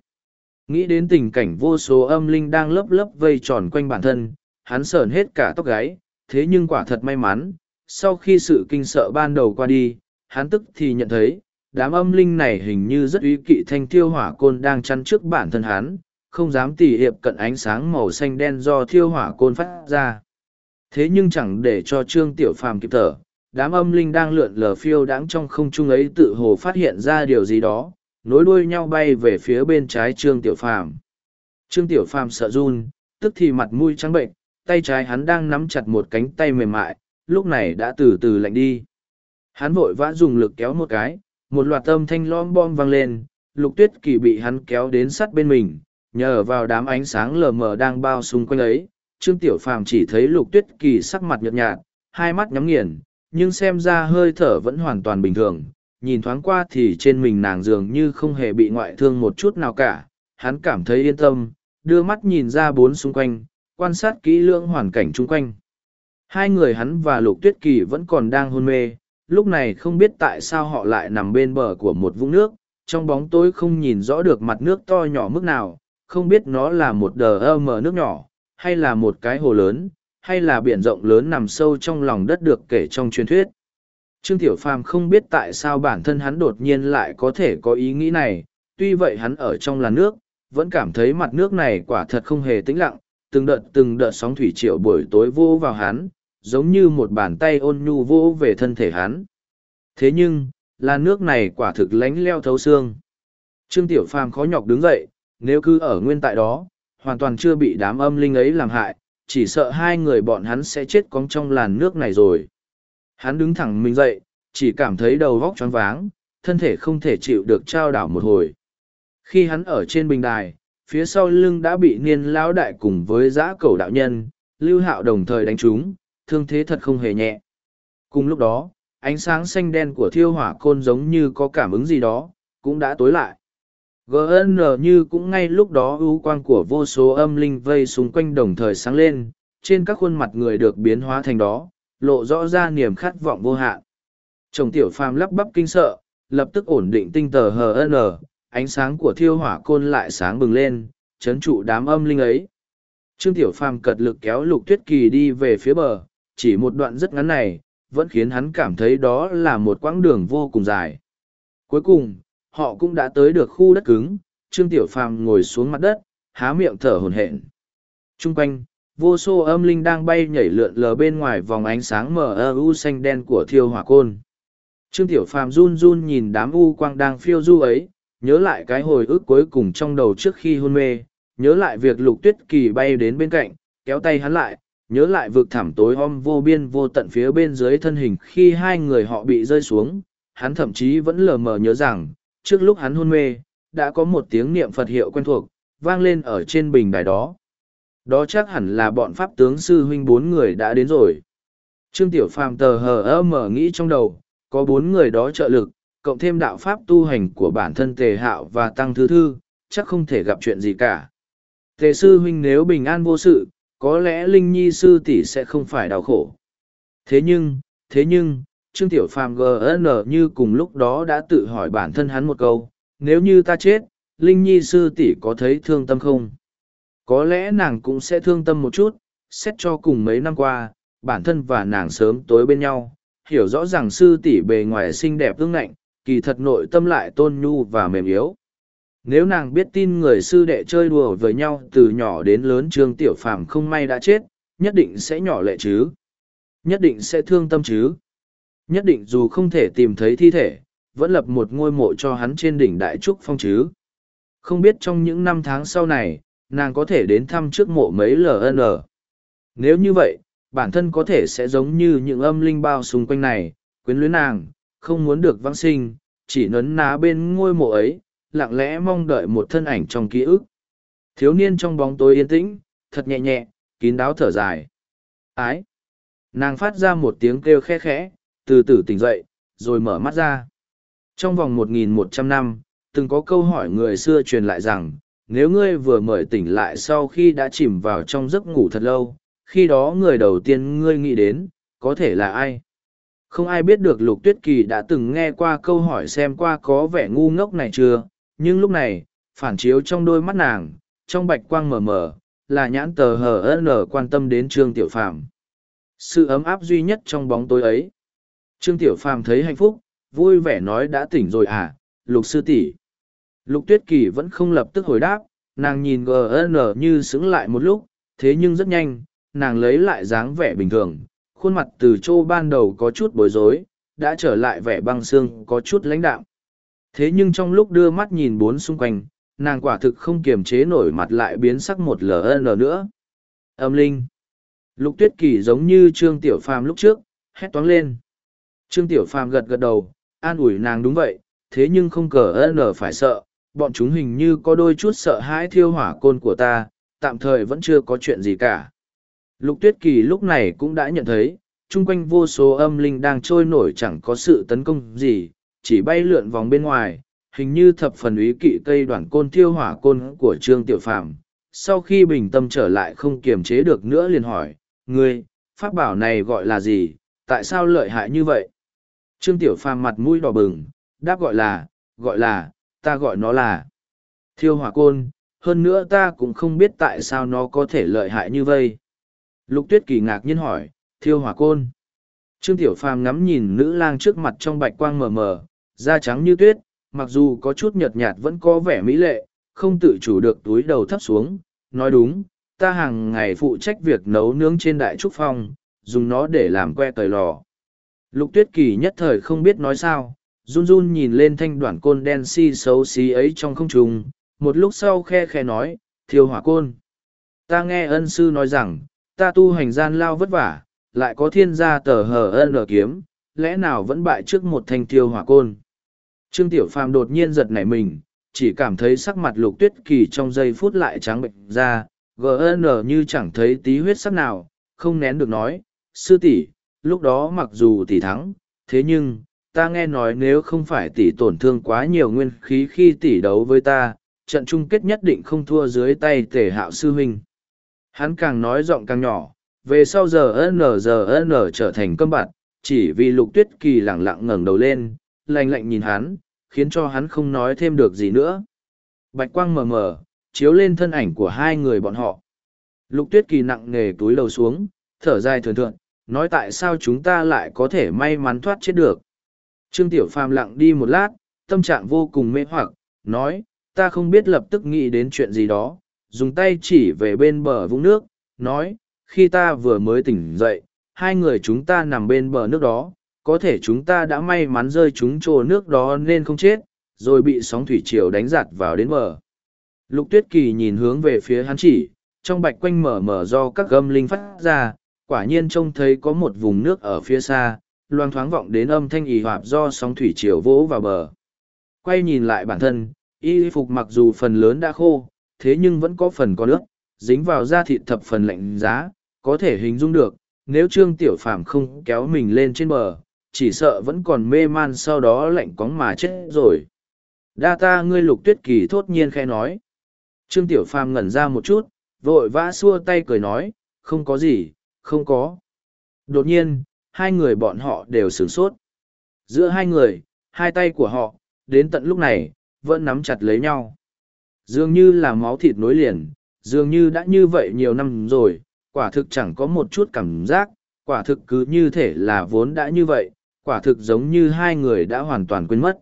nghĩ đến tình cảnh vô số âm linh đang lấp lấp vây tròn quanh bản thân hắn sờn hết cả tóc gáy thế nhưng quả thật may mắn sau khi sự kinh sợ ban đầu qua đi hắn tức thì nhận thấy, đám âm linh này hình như rất uy kỵ thanh thiêu hỏa côn đang chắn trước bản thân hắn, không dám tỉ hiệp cận ánh sáng màu xanh đen do thiêu hỏa côn phát ra. Thế nhưng chẳng để cho Trương Tiểu Phàm kịp thở, đám âm linh đang lượn lờ phiêu đãng trong không trung ấy tự hồ phát hiện ra điều gì đó, nối đuôi nhau bay về phía bên trái Trương Tiểu Phàm. Trương Tiểu Phàm sợ run, tức thì mặt mũi trắng bệnh, tay trái hắn đang nắm chặt một cánh tay mềm mại, lúc này đã từ từ lạnh đi. Hắn vội vã dùng lực kéo một cái, một loạt âm thanh lom bom vang lên, lục tuyết kỳ bị hắn kéo đến sát bên mình, nhờ vào đám ánh sáng lờ mờ đang bao xung quanh ấy, Trương Tiểu Phàm chỉ thấy lục tuyết kỳ sắc mặt nhợt nhạt, hai mắt nhắm nghiền, nhưng xem ra hơi thở vẫn hoàn toàn bình thường. Nhìn thoáng qua thì trên mình nàng dường như không hề bị ngoại thương một chút nào cả, hắn cảm thấy yên tâm, đưa mắt nhìn ra bốn xung quanh, quan sát kỹ lưỡng hoàn cảnh chung quanh. Hai người hắn và Lục Tuyết Kỳ vẫn còn đang hôn mê, lúc này không biết tại sao họ lại nằm bên bờ của một vũng nước, trong bóng tối không nhìn rõ được mặt nước to nhỏ mức nào, không biết nó là một đờ ơ mờ nước nhỏ, hay là một cái hồ lớn, hay là biển rộng lớn nằm sâu trong lòng đất được kể trong truyền thuyết. Trương Tiểu Phàm không biết tại sao bản thân hắn đột nhiên lại có thể có ý nghĩ này, tuy vậy hắn ở trong làn nước, vẫn cảm thấy mặt nước này quả thật không hề tĩnh lặng, từng đợt từng đợt sóng thủy triệu buổi tối vô vào hắn, giống như một bàn tay ôn nhu vỗ về thân thể hắn. Thế nhưng, là nước này quả thực lánh leo thấu xương. Trương Tiểu Phàm khó nhọc đứng dậy, nếu cứ ở nguyên tại đó, hoàn toàn chưa bị đám âm linh ấy làm hại, chỉ sợ hai người bọn hắn sẽ chết cóng trong làn nước này rồi. Hắn đứng thẳng mình dậy, chỉ cảm thấy đầu vóc choáng váng, thân thể không thể chịu được trao đảo một hồi. Khi hắn ở trên bình đài, phía sau lưng đã bị niên lão đại cùng với giã cầu đạo nhân, lưu hạo đồng thời đánh trúng, thương thế thật không hề nhẹ. Cùng lúc đó, ánh sáng xanh đen của thiêu hỏa côn giống như có cảm ứng gì đó, cũng đã tối lại. GN như cũng ngay lúc đó ưu quang của vô số âm linh vây xung quanh đồng thời sáng lên, trên các khuôn mặt người được biến hóa thành đó, lộ rõ ra niềm khát vọng vô hạn. Chồng tiểu phàm lắp bắp kinh sợ, lập tức ổn định tinh tờ HN, ánh sáng của thiêu hỏa côn lại sáng bừng lên, chấn trụ đám âm linh ấy. Trương tiểu phàm cật lực kéo lục tuyết kỳ đi về phía bờ, chỉ một đoạn rất ngắn này, vẫn khiến hắn cảm thấy đó là một quãng đường vô cùng dài. Cuối cùng, họ cũng đã tới được khu đất cứng, Trương Tiểu Phàm ngồi xuống mặt đất, há miệng thở hổn hển. Trung quanh, vô số âm linh đang bay nhảy lượn lờ bên ngoài vòng ánh sáng mờ u xanh đen của thiêu hỏa côn. Trương Tiểu Phàm run run nhìn đám u quang đang phiêu du ấy, nhớ lại cái hồi ức cuối cùng trong đầu trước khi hôn mê, nhớ lại việc lục tuyết kỳ bay đến bên cạnh, kéo tay hắn lại, nhớ lại vực thảm tối om vô biên vô tận phía bên dưới thân hình khi hai người họ bị rơi xuống, hắn thậm chí vẫn lờ mờ nhớ rằng, trước lúc hắn hôn mê, đã có một tiếng niệm Phật hiệu quen thuộc, vang lên ở trên bình đài đó. Đó chắc hẳn là bọn Pháp tướng sư huynh bốn người đã đến rồi. Trương Tiểu Phàm tờ hờ ơ mở nghĩ trong đầu, có bốn người đó trợ lực, cộng thêm đạo Pháp tu hành của bản thân Tề Hạo và Tăng Thư Thư, chắc không thể gặp chuyện gì cả. Tề sư huynh nếu bình an vô sự, có lẽ Linh Nhi sư tỷ sẽ không phải đau khổ. Thế nhưng, thế nhưng, Trương Tiểu Phàm GN như cùng lúc đó đã tự hỏi bản thân hắn một câu, nếu như ta chết, Linh Nhi sư tỷ có thấy thương tâm không? Có lẽ nàng cũng sẽ thương tâm một chút, xét cho cùng mấy năm qua, bản thân và nàng sớm tối bên nhau, hiểu rõ ràng sư tỷ bề ngoài xinh đẹp ương ngạnh, kỳ thật nội tâm lại tôn nhu và mềm yếu. Nếu nàng biết tin người sư đệ chơi đùa với nhau từ nhỏ đến lớn Trương Tiểu Phàm không may đã chết, nhất định sẽ nhỏ lệ chứ. Nhất định sẽ thương tâm chứ. Nhất định dù không thể tìm thấy thi thể, vẫn lập một ngôi mộ cho hắn trên đỉnh Đại Trúc Phong chứ. Không biết trong những năm tháng sau này, nàng có thể đến thăm trước mộ mấy LN. Nếu như vậy, bản thân có thể sẽ giống như những âm linh bao xung quanh này, quyến luyến nàng, không muốn được vãng sinh, chỉ nấn ná bên ngôi mộ ấy, lặng lẽ mong đợi một thân ảnh trong ký ức. Thiếu niên trong bóng tối yên tĩnh, thật nhẹ nhẹ, kín đáo thở dài. Ái! Nàng phát ra một tiếng kêu khe khẽ, từ từ tỉnh dậy, rồi mở mắt ra. Trong vòng 1.100 năm, từng có câu hỏi người xưa truyền lại rằng, nếu ngươi vừa mời tỉnh lại sau khi đã chìm vào trong giấc ngủ thật lâu, khi đó người đầu tiên ngươi nghĩ đến, có thể là ai? Không ai biết được Lục Tuyết Kỳ đã từng nghe qua câu hỏi xem qua có vẻ ngu ngốc này chưa, nhưng lúc này, phản chiếu trong đôi mắt nàng, trong bạch quang mờ mờ, là nhãn tờ hờ n quan tâm đến Trương Tiểu Phàm. Sự ấm áp duy nhất trong bóng tối ấy. Trương Tiểu Phàm thấy hạnh phúc, vui vẻ nói đã tỉnh rồi à, lục sư tỷ. Lục tuyết kỳ vẫn không lập tức hồi đáp, nàng nhìn gn như sững lại một lúc, thế nhưng rất nhanh, nàng lấy lại dáng vẻ bình thường, khuôn mặt từ chỗ ban đầu có chút bối rối, đã trở lại vẻ băng xương có chút lãnh đạm. Thế nhưng trong lúc đưa mắt nhìn bốn xung quanh, nàng quả thực không kiềm chế nổi mặt lại biến sắc một ln nữa. Âm linh. Lục tuyết kỳ giống như Trương Tiểu Phàm lúc trước, hét toáng lên. Trương Tiểu Phàm gật gật đầu, an ủi nàng đúng vậy, thế nhưng không cờ ơn phải sợ, bọn chúng hình như có đôi chút sợ hãi thiêu hỏa côn của ta, tạm thời vẫn chưa có chuyện gì cả. Lục tuyết kỳ lúc này cũng đã nhận thấy, chung quanh vô số âm linh đang trôi nổi chẳng có sự tấn công gì, chỉ bay lượn vòng bên ngoài, hình như thập phần ý kỵ cây đoàn côn thiêu hỏa côn của Trương Tiểu Phàm. Sau khi bình tâm trở lại không kiềm chế được nữa liền hỏi, ngươi, pháp bảo này gọi là gì, tại sao lợi hại như vậy? Trương Tiểu Phàm mặt mũi đỏ bừng, đáp gọi là, gọi là, ta gọi nó là thiêu hỏa côn, hơn nữa ta cũng không biết tại sao nó có thể lợi hại như vây. Lục tuyết kỳ ngạc nhiên hỏi, thiêu hỏa côn. Trương Tiểu Phàm ngắm nhìn nữ lang trước mặt trong bạch quang mờ mờ, da trắng như tuyết, mặc dù có chút nhợt nhạt vẫn có vẻ mỹ lệ, không tự chủ được túi đầu thấp xuống. Nói đúng, ta hàng ngày phụ trách việc nấu nướng trên đại trúc phong, dùng nó để làm que tời lò. Lục tuyết kỳ nhất thời không biết nói sao, run run nhìn lên thanh đoạn côn đen si xấu xí ấy trong không trung, một lúc sau khe khe nói, thiêu hỏa côn. Ta nghe ân sư nói rằng, ta tu hành gian lao vất vả, lại có thiên gia tờ hờ ân ở kiếm, lẽ nào vẫn bại trước một thanh thiêu hỏa côn. Trương Tiểu Phàm đột nhiên giật nảy mình, chỉ cảm thấy sắc mặt lục tuyết kỳ trong giây phút lại trắng bệnh ra, gn như chẳng thấy tí huyết sắc nào, không nén được nói, sư tỷ lúc đó mặc dù tỷ thắng, thế nhưng, ta nghe nói nếu không phải tỷ tổn thương quá nhiều nguyên khí khi tỷ đấu với ta, trận chung kết nhất định không thua dưới tay tể hạo sư huynh. Hắn càng nói giọng càng nhỏ, về sau giờ n giờ n trở thành câm bản, chỉ vì lục tuyết kỳ lẳng lặng ngẩng đầu lên, lạnh lạnh nhìn hắn, khiến cho hắn không nói thêm được gì nữa. Bạch quang mờ mờ, chiếu lên thân ảnh của hai người bọn họ. Lục tuyết kỳ nặng nề túi đầu xuống, thở dài thường thượng, nói tại sao chúng ta lại có thể may mắn thoát chết được. Trương Tiểu Phàm lặng đi một lát, tâm trạng vô cùng mê hoặc, nói, ta không biết lập tức nghĩ đến chuyện gì đó, dùng tay chỉ về bên bờ vũng nước, nói, khi ta vừa mới tỉnh dậy, hai người chúng ta nằm bên bờ nước đó, có thể chúng ta đã may mắn rơi chúng trồ nước đó nên không chết, rồi bị sóng thủy triều đánh giặt vào đến bờ. Lục tuyết kỳ nhìn hướng về phía hắn chỉ, trong bạch quanh mở mở do các gâm linh phát ra, quả nhiên trông thấy có một vùng nước ở phía xa, loang thoáng vọng đến âm thanh ì hoạp do sóng thủy triều vỗ vào bờ. Quay nhìn lại bản thân, y phục mặc dù phần lớn đã khô, thế nhưng vẫn có phần có nước, dính vào da thịt thập phần lạnh giá, có thể hình dung được, nếu Trương Tiểu Phàm không kéo mình lên trên bờ, chỉ sợ vẫn còn mê man sau đó lạnh cóng mà chết rồi. Đa ta ngươi lục tuyết kỳ thốt nhiên khe nói. Trương Tiểu Phàm ngẩn ra một chút, vội vã xua tay cười nói, không có gì, không có. Đột nhiên, hai người bọn họ đều sửng sốt. Giữa hai người, hai tay của họ, đến tận lúc này, vẫn nắm chặt lấy nhau. Dường như là máu thịt nối liền, dường như đã như vậy nhiều năm rồi, quả thực chẳng có một chút cảm giác, quả thực cứ như thể là vốn đã như vậy, quả thực giống như hai người đã hoàn toàn quên mất.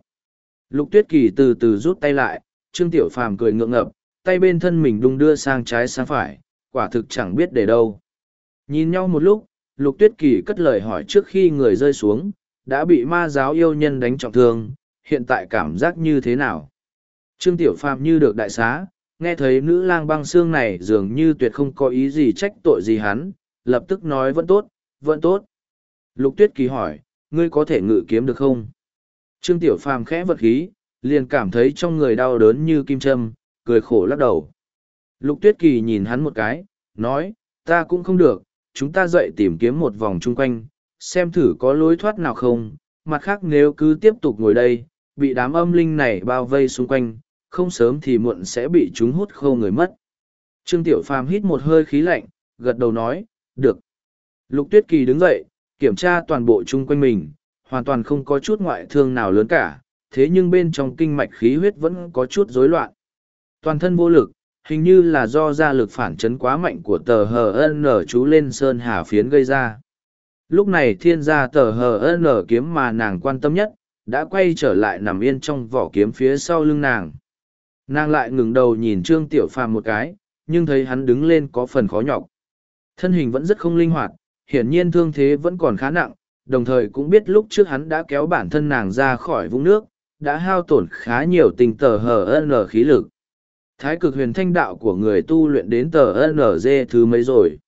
Lục tuyết kỳ từ từ rút tay lại, Trương Tiểu Phàm cười ngượng ngập, tay bên thân mình đung đưa sang trái sang phải, quả thực chẳng biết để đâu. Nhìn nhau một lúc, Lục Tuyết Kỳ cất lời hỏi trước khi người rơi xuống, đã bị ma giáo yêu nhân đánh trọng thương, hiện tại cảm giác như thế nào? Trương Tiểu Phàm như được đại xá, nghe thấy nữ lang băng xương này dường như tuyệt không có ý gì trách tội gì hắn, lập tức nói vẫn tốt, vẫn tốt. Lục Tuyết Kỳ hỏi, ngươi có thể ngự kiếm được không? Trương Tiểu Phàm khẽ vật khí, liền cảm thấy trong người đau đớn như kim châm, cười khổ lắc đầu. Lục Tuyết Kỳ nhìn hắn một cái, nói, ta cũng không được, chúng ta dậy tìm kiếm một vòng chung quanh, xem thử có lối thoát nào không, mặt khác nếu cứ tiếp tục ngồi đây, bị đám âm linh này bao vây xung quanh, không sớm thì muộn sẽ bị chúng hút khô người mất. Trương Tiểu Phàm hít một hơi khí lạnh, gật đầu nói, được. Lục Tuyết Kỳ đứng dậy, kiểm tra toàn bộ chung quanh mình, hoàn toàn không có chút ngoại thương nào lớn cả, thế nhưng bên trong kinh mạch khí huyết vẫn có chút rối loạn. Toàn thân vô lực, hình như là do gia lực phản chấn quá mạnh của tờ hn chú lên sơn hà phiến gây ra lúc này thiên gia tờ hn kiếm mà nàng quan tâm nhất đã quay trở lại nằm yên trong vỏ kiếm phía sau lưng nàng. Nàng lại ngừng đầu nhìn Trương Tiểu Phàm một cái, nhưng thấy hắn đứng lên có phần khó nhọc. Thân hình vẫn rất không linh hoạt, hiển nhiên thương thế vẫn còn khá nặng, đồng thời cũng biết lúc trước hắn đã kéo bản thân nàng ra khỏi vũng nước, đã hao tổn khá nhiều tình tờ hờ khí lực. Thái cực huyền thanh đạo của người tu luyện đến tờ NG thứ mấy rồi?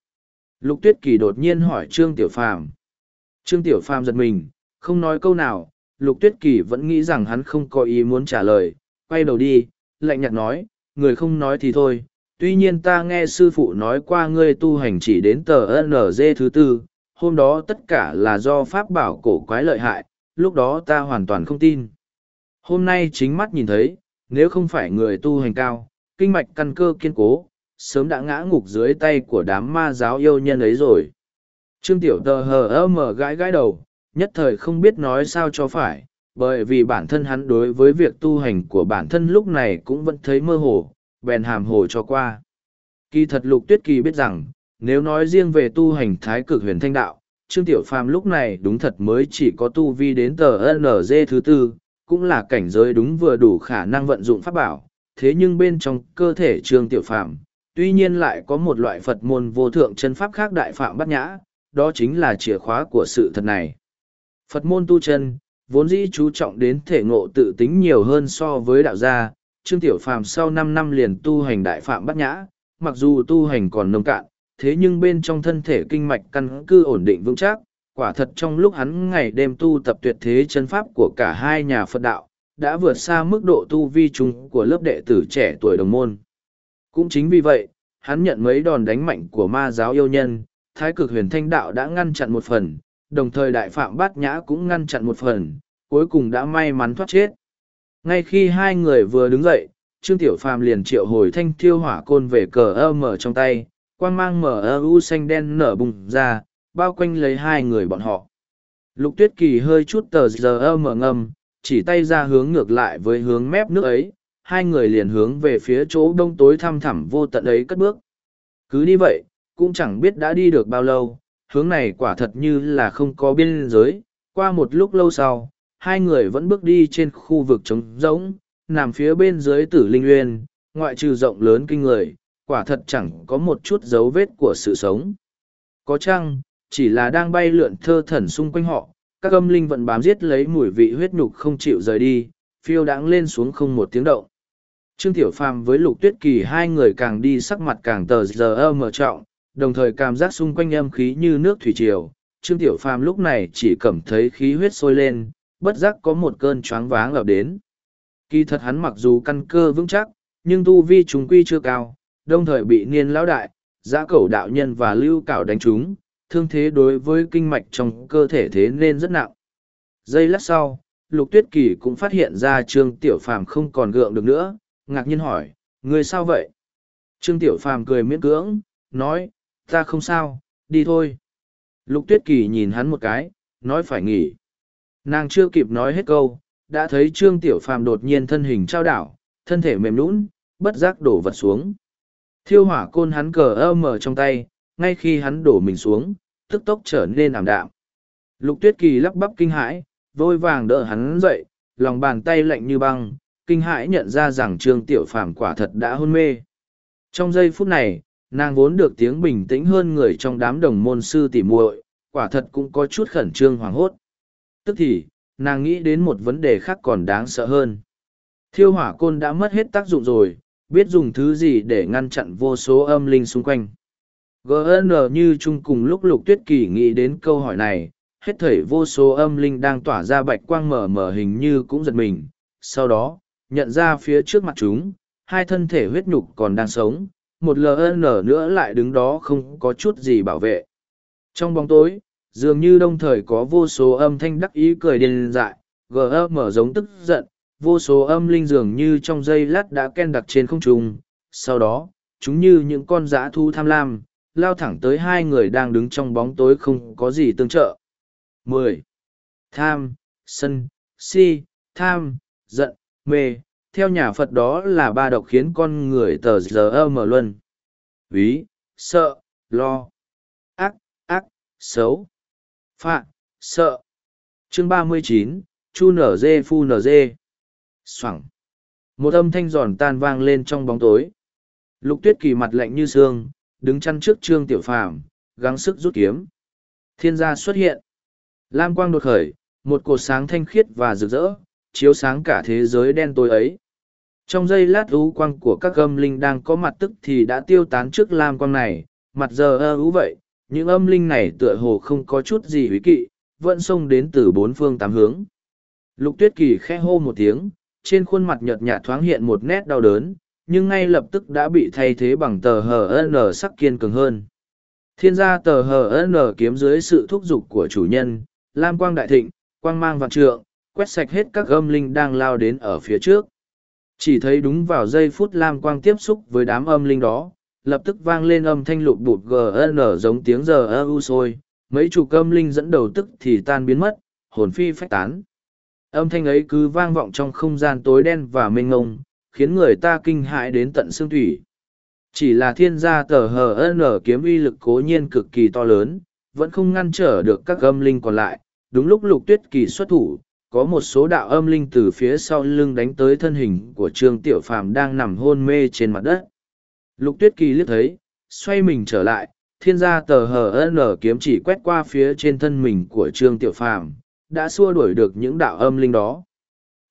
Lục tuyết kỳ đột nhiên hỏi Trương Tiểu Phàm. Trương Tiểu Phàm giật mình, không nói câu nào, Lục tuyết kỳ vẫn nghĩ rằng hắn không có ý muốn trả lời, quay đầu đi, lạnh nhạt nói, người không nói thì thôi. Tuy nhiên ta nghe sư phụ nói qua ngươi tu hành chỉ đến tờ NG thứ tư, hôm đó tất cả là do pháp bảo cổ quái lợi hại, lúc đó ta hoàn toàn không tin. Hôm nay chính mắt nhìn thấy, nếu không phải người tu hành cao, kinh mạch căn cơ kiên cố, sớm đã ngã ngục dưới tay của đám ma giáo yêu nhân ấy rồi. Trương Tiểu Tờ hờ ơ mở gãi gãi đầu, nhất thời không biết nói sao cho phải, bởi vì bản thân hắn đối với việc tu hành của bản thân lúc này cũng vẫn thấy mơ hồ, bèn hàm hồ cho qua. Kỳ thật lục tuyết kỳ biết rằng, nếu nói riêng về tu hành thái cực huyền thanh đạo, Trương Tiểu Phàm lúc này đúng thật mới chỉ có tu vi đến tờ NG thứ tư, cũng là cảnh giới đúng vừa đủ khả năng vận dụng pháp bảo, thế nhưng bên trong cơ thể Trương Tiểu Phàm tuy nhiên lại có một loại Phật môn vô thượng chân pháp khác đại phạm bát nhã, đó chính là chìa khóa của sự thật này. Phật môn tu chân, vốn dĩ chú trọng đến thể ngộ tự tính nhiều hơn so với đạo gia, Trương Tiểu Phàm sau năm năm liền tu hành đại phạm Bát nhã, mặc dù tu hành còn nông cạn, thế nhưng bên trong thân thể kinh mạch căn cư ổn định vững chắc, quả thật trong lúc hắn ngày đêm tu tập tuyệt thế chân pháp của cả hai nhà Phật đạo, đã vượt xa mức độ tu vi chung của lớp đệ tử trẻ tuổi đồng môn. Cũng chính vì vậy, hắn nhận mấy đòn đánh mạnh của ma giáo yêu nhân, thái cực huyền thanh đạo đã ngăn chặn một phần, đồng thời đại phạm bát nhã cũng ngăn chặn một phần, cuối cùng đã may mắn thoát chết. Ngay khi hai người vừa đứng dậy, Trương Tiểu Phàm liền triệu hồi thanh thiêu hỏa côn về cờ ơ mở trong tay, quang mang mở ơ u xanh đen nở bùng ra, bao quanh lấy hai người bọn họ. Lục tuyết kỳ hơi chút tờ giờ ơ mở ngầm chỉ tay ra hướng ngược lại với hướng mép nước ấy, hai người liền hướng về phía chỗ đông tối thăm thẳm vô tận ấy cất bước. Cứ đi vậy, cũng chẳng biết đã đi được bao lâu, hướng này quả thật như là không có biên giới. Qua một lúc lâu sau, hai người vẫn bước đi trên khu vực trống rỗng, nằm phía bên dưới tử linh uyên, ngoại trừ rộng lớn kinh người, quả thật chẳng có một chút dấu vết của sự sống. Có chăng, chỉ là đang bay lượn thơ thẩn xung quanh họ, các âm linh vẫn bám giết lấy mùi vị huyết nhục không chịu rời đi, phiêu đãng lên xuống không một tiếng động. Trương Tiểu Phàm với Lục Tuyết Kỳ hai người càng đi sắc mặt càng tờ giờ mở trọng, đồng thời cảm giác xung quanh âm khí như nước thủy triều. Trương Tiểu Phàm lúc này chỉ cảm thấy khí huyết sôi lên, bất giác có một cơn choáng váng ập đến. Kỳ thật hắn mặc dù căn cơ vững chắc, nhưng tu vi chúng quy chưa cao, đồng thời bị niên lão đại, giã cẩu đạo nhân và lưu cảo đánh trúng, thương thế đối với kinh mạch trong cơ thể thế nên rất nặng. Giây lát sau, Lục Tuyết Kỳ cũng phát hiện ra Trương Tiểu Phàm không còn gượng được nữa, ngạc nhiên hỏi, người sao vậy? Trương Tiểu Phàm cười miễn cưỡng, nói, ta không sao, đi thôi. Lục Tuyết Kỳ nhìn hắn một cái, nói phải nghỉ. Nàng chưa kịp nói hết câu, đã thấy Trương Tiểu Phàm đột nhiên thân hình trao đảo, thân thể mềm nũng, bất giác đổ vật xuống. Thiêu hỏa côn hắn cờ ơ mở trong tay, ngay khi hắn đổ mình xuống, tức tốc trở nên ảm đạm. Lục tuyết kỳ lắp bắp kinh hãi, vôi vàng đỡ hắn dậy, lòng bàn tay lạnh như băng, kinh hãi nhận ra rằng trương tiểu phàm quả thật đã hôn mê. Trong giây phút này, nàng vốn được tiếng bình tĩnh hơn người trong đám đồng môn sư tỉ muội, quả thật cũng có chút khẩn trương hoảng hốt. Tức thì, nàng nghĩ đến một vấn đề khác còn đáng sợ hơn. Thiêu hỏa côn đã mất hết tác dụng rồi, biết dùng thứ gì để ngăn chặn vô số âm linh xung quanh. GN như chung cùng lúc lục tuyết kỳ nghĩ đến câu hỏi này, hết thảy vô số âm linh đang tỏa ra bạch quang mở mở hình như cũng giật mình. Sau đó, nhận ra phía trước mặt chúng, hai thân thể huyết nhục còn đang sống, một LN nữa lại đứng đó không có chút gì bảo vệ. Trong bóng tối, dường như đồng thời có vô số âm thanh đắc ý cười điên dại, mở giống tức giận, vô số âm linh dường như trong giây lát đã ken đặc trên không trung. Sau đó, chúng như những con dã thu tham lam, lao thẳng tới hai người đang đứng trong bóng tối không có gì tương trợ. mười Tham, sân, si, tham, giận, mê, theo nhà Phật đó là ba độc khiến con người tờ giờ mở luân. Ví, sợ, lo, ác, ác, xấu, phạ, sợ. Chương ba mươi chín chu nở dê phu nở dê. Xoẳng. Một âm thanh giòn tan vang lên trong bóng tối. Lục tuyết kỳ mặt lạnh như xương, đứng chăn trước trương tiểu phàm, gắng sức rút kiếm. Thiên gia xuất hiện. Lam quang đột khởi, một cột sáng thanh khiết và rực rỡ, chiếu sáng cả thế giới đen tối ấy. Trong giây lát ú quang của các gâm linh đang có mặt tức thì đã tiêu tán trước lam quang này, mặt giờ ơ ú vậy, những âm linh này tựa hồ không có chút gì húy kỵ, vẫn xông đến từ bốn phương tám hướng. Lục tuyết kỳ khẽ hô một tiếng, trên khuôn mặt nhợt nhạt thoáng hiện một nét đau đớn, nhưng ngay lập tức đã bị thay thế bằng tờ hn sắc kiên cường hơn. Thiên gia tờ hn kiếm dưới sự thúc giục của chủ nhân, lam quang đại thịnh, quang mang vạn trượng, quét sạch hết các âm linh đang lao đến ở phía trước. Chỉ thấy đúng vào giây phút lam quang tiếp xúc với đám âm linh đó, lập tức vang lên âm thanh lụt bụt gn giống tiếng giờ ơ u sôi, mấy chục âm linh dẫn đầu tức thì tan biến mất, hồn phi phách tán. Âm thanh ấy cứ vang vọng trong không gian tối đen và mênh ngông, khiến người ta kinh hãi đến tận xương thủy. Chỉ là thiên gia tờ hờ n kiếm uy lực cố nhiên cực kỳ to lớn, vẫn không ngăn trở được các âm linh còn lại. Đúng lúc lục tuyết kỳ xuất thủ, có một số đạo âm linh từ phía sau lưng đánh tới thân hình của trương tiểu phàm đang nằm hôn mê trên mặt đất lục tuyết kỳ liếc thấy, xoay mình trở lại, thiên gia tờ hờ nở kiếm chỉ quét qua phía trên thân mình của trương tiểu phàm, đã xua đuổi được những đạo âm linh đó.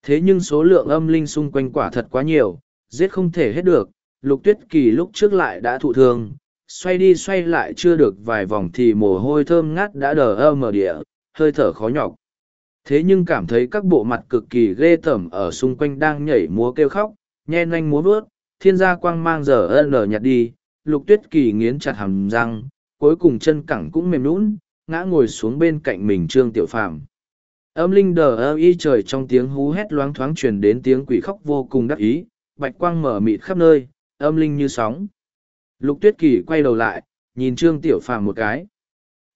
Thế nhưng số lượng âm linh xung quanh quả thật quá nhiều, giết không thể hết được, lục tuyết kỳ lúc trước lại đã thụ thương, xoay đi xoay lại chưa được vài vòng thì mồ hôi thơm ngát đã đờ ơ mờ địa, hơi thở khó nhọc. Thế nhưng cảm thấy các bộ mặt cực kỳ ghê tởm ở xung quanh đang nhảy múa kêu khóc nhen nhanh múa vớt thiên gia quang mang giờ ân nhạt đi lục tuyết kỳ nghiến chặt hàm răng cuối cùng chân cẳng cũng mềm lún ngã ngồi xuống bên cạnh mình trương tiểu phàm. Âm linh đờ ơ y trời trong tiếng hú hét loáng thoáng truyền đến tiếng quỷ khóc vô cùng đắc ý bạch quang mở mịt khắp nơi âm linh như sóng. Lục tuyết kỳ quay đầu lại nhìn trương tiểu phàm một cái.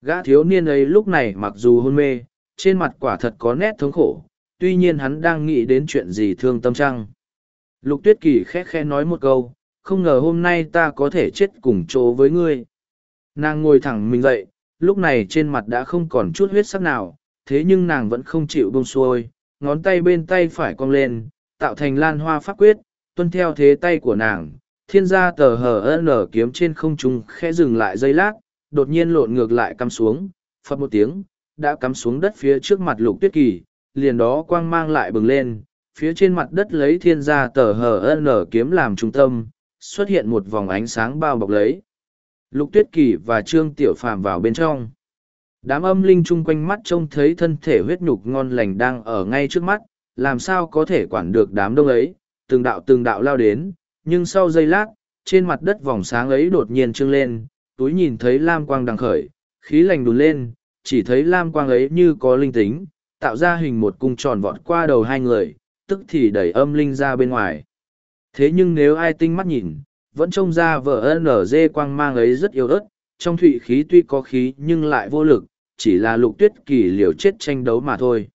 Gã thiếu niên ấy lúc này mặc dù hôn mê trên mặt quả thật có nét thống khổ, tuy nhiên hắn đang nghĩ đến chuyện gì thương tâm trăng. Lục tuyết kỳ khẽ khẽ nói một câu, không ngờ hôm nay ta có thể chết cùng chỗ với ngươi. Nàng ngồi thẳng mình dậy, lúc này trên mặt đã không còn chút huyết sắc nào, thế nhưng nàng vẫn không chịu bông xuôi, ngón tay bên tay phải cong lên, tạo thành lan hoa pháp quyết, tuân theo thế tay của nàng. Thiên gia tờ hờ nở kiếm trên không trung khẽ dừng lại giây lát, đột nhiên lộn ngược lại cắm xuống, phật một tiếng, đã cắm xuống đất phía trước mặt lục tuyết kỳ, liền đó quang mang lại bừng lên, phía trên mặt đất lấy thiên gia tờ hờ nở kiếm làm trung tâm, xuất hiện một vòng ánh sáng bao bọc lấy. Lục tuyết kỳ và trương tiểu phàm vào bên trong. Đám âm linh chung quanh mắt trông thấy thân thể huyết nhục ngon lành đang ở ngay trước mắt, làm sao có thể quản được đám đông ấy, từng đạo từng đạo lao đến, nhưng sau giây lát, trên mặt đất vòng sáng ấy đột nhiên trưng lên, túi nhìn thấy lam quang đằng khởi, khí lành đùn lên, chỉ thấy lam quang ấy như có linh tính, tạo ra hình một cung tròn vọt qua đầu hai người, tức thì đẩy âm linh ra bên ngoài. Thế nhưng nếu ai tinh mắt nhìn, vẫn trông ra vợ NG quang mang ấy rất yếu ớt, trong thụy khí tuy có khí nhưng lại vô lực, chỉ là lục tuyết kỳ liều chết tranh đấu mà thôi.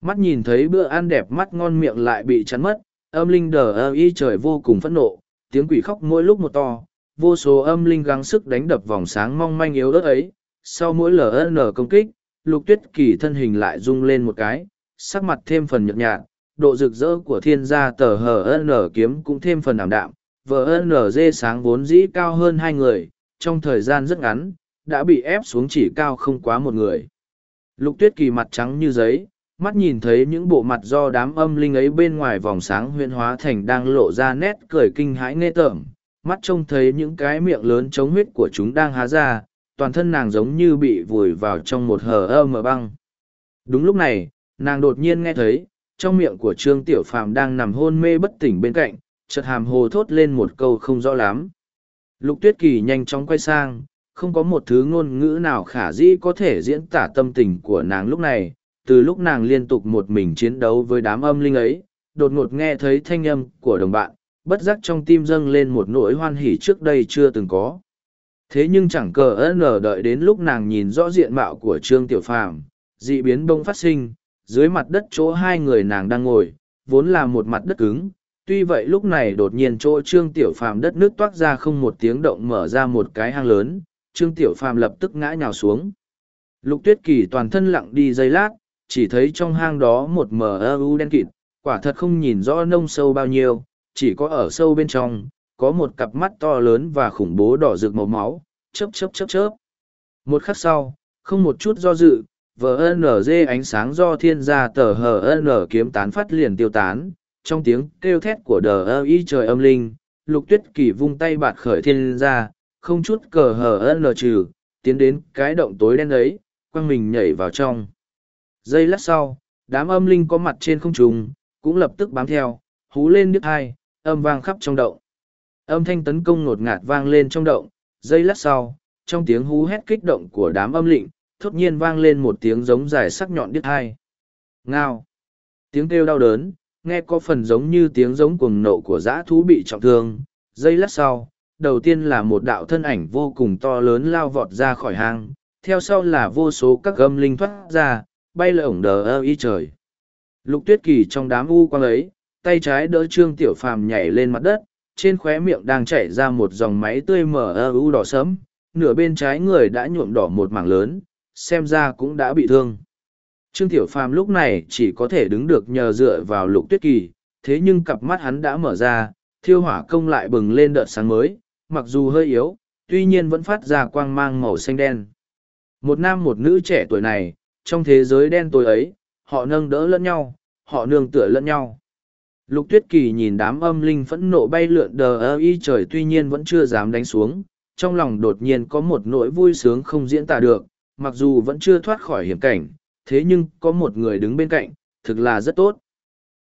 Mắt nhìn thấy bữa ăn đẹp mắt ngon miệng lại bị chắn mất, âm linh đờ ơ y trời vô cùng phẫn nộ, tiếng quỷ khóc mỗi lúc một to, vô số âm linh gắng sức đánh đập vòng sáng mong manh yếu ớt ấy, sau mỗi ln công kích lục tuyết kỳ thân hình lại rung lên một cái sắc mặt thêm phần nhợt nhạt độ rực rỡ của thiên gia tờ hn kiếm cũng thêm phần ảm đạm. Vn dê sáng vốn dĩ cao hơn hai người trong thời gian rất ngắn đã bị ép xuống chỉ cao không quá một người. Lục tuyết kỳ mặt trắng như giấy mắt nhìn thấy những bộ mặt do đám âm linh ấy bên ngoài vòng sáng huyễn hóa thành đang lộ ra nét cười kinh hãi nghe tởm. Mắt trông thấy những cái miệng lớn chống huyết của chúng đang há ra toàn thân nàng giống như bị vùi vào trong một hờ ơ mờ băng. Đúng lúc này, nàng đột nhiên nghe thấy, trong miệng của Trương Tiểu Phàm đang nằm hôn mê bất tỉnh bên cạnh, chợt hàm hồ thốt lên một câu không rõ lắm. Lục Tuyết Kỳ nhanh chóng quay sang, không có một thứ ngôn ngữ nào khả dĩ có thể diễn tả tâm tình của nàng lúc này, từ lúc nàng liên tục một mình chiến đấu với đám âm linh ấy, đột ngột nghe thấy thanh âm của đồng bạn, bất giác trong tim dâng lên một nỗi hoan hỉ trước đây chưa từng có thế nhưng chẳng cờ ân nở đợi đến lúc nàng nhìn rõ diện mạo của trương tiểu phàm dị biến bông phát sinh dưới mặt đất chỗ hai người nàng đang ngồi vốn là một mặt đất cứng tuy vậy lúc này đột nhiên chỗ trương tiểu phàm đất nước toát ra không một tiếng động mở ra một cái hang lớn trương tiểu phàm lập tức ngã nhào xuống lục tuyết kỳ toàn thân lặng đi giây lát chỉ thấy trong hang đó một mờ u đen kịt, quả thật không nhìn rõ nông sâu bao nhiêu, chỉ có ở sâu bên trong, có một cặp mắt to lớn và khủng bố đỏ rực màu máu, chớp chớp chớp chớp. Một khắc sau, không một chút do dự, vnz ánh sáng do thiên gia tờ HN kiếm tán phát liền tiêu tán, trong tiếng kêu thét của đờ y trời âm linh, lục tuyết kỳ vung tay bạt khởi thiên gia không chút cờ HN trừ, tiến đến cái động tối đen ấy, quăng mình nhảy vào trong. Giây lát sau, đám âm linh có mặt trên không trung, cũng lập tức bám theo, hú lên nước hai, âm vang khắp trong động. Âm thanh tấn công ngột ngạt vang lên trong động, giây lát sau, trong tiếng hú hét kích động của đám âm lịnh, thốt nhiên vang lên một tiếng giống dài sắc nhọn đứt hai. Ngao! Tiếng kêu đau đớn, nghe có phần giống như tiếng giống cuồng nộ của dã thú bị trọng thương. Giây lát sau, đầu tiên là một đạo thân ảnh vô cùng to lớn lao vọt ra khỏi hang, theo sau là vô số các gâm linh thoát ra, bay lởng đờ ơ y trời. Lục tuyết kỳ trong đám u quang ấy, tay trái đỡ trương tiểu phàm nhảy lên mặt đất, trên khóe miệng đang chảy ra một dòng máy tươi mờ ơ u đỏ sẫm, nửa bên trái người đã nhuộm đỏ một mảng lớn, xem ra cũng đã bị thương. Trương Tiểu Phàm lúc này chỉ có thể đứng được nhờ dựa vào lục tuyết kỳ, thế nhưng cặp mắt hắn đã mở ra, thiêu hỏa công lại bừng lên đợt sáng mới, mặc dù hơi yếu, tuy nhiên vẫn phát ra quang mang màu xanh đen. Một nam một nữ trẻ tuổi này, trong thế giới đen tối ấy, họ nâng đỡ lẫn nhau, họ nương tựa lẫn nhau. Lục tuyết kỳ nhìn đám âm linh phẫn nộ bay lượn đờ ơ y trời tuy nhiên vẫn chưa dám đánh xuống, trong lòng đột nhiên có một nỗi vui sướng không diễn tả được, mặc dù vẫn chưa thoát khỏi hiểm cảnh, thế nhưng có một người đứng bên cạnh, thực là rất tốt.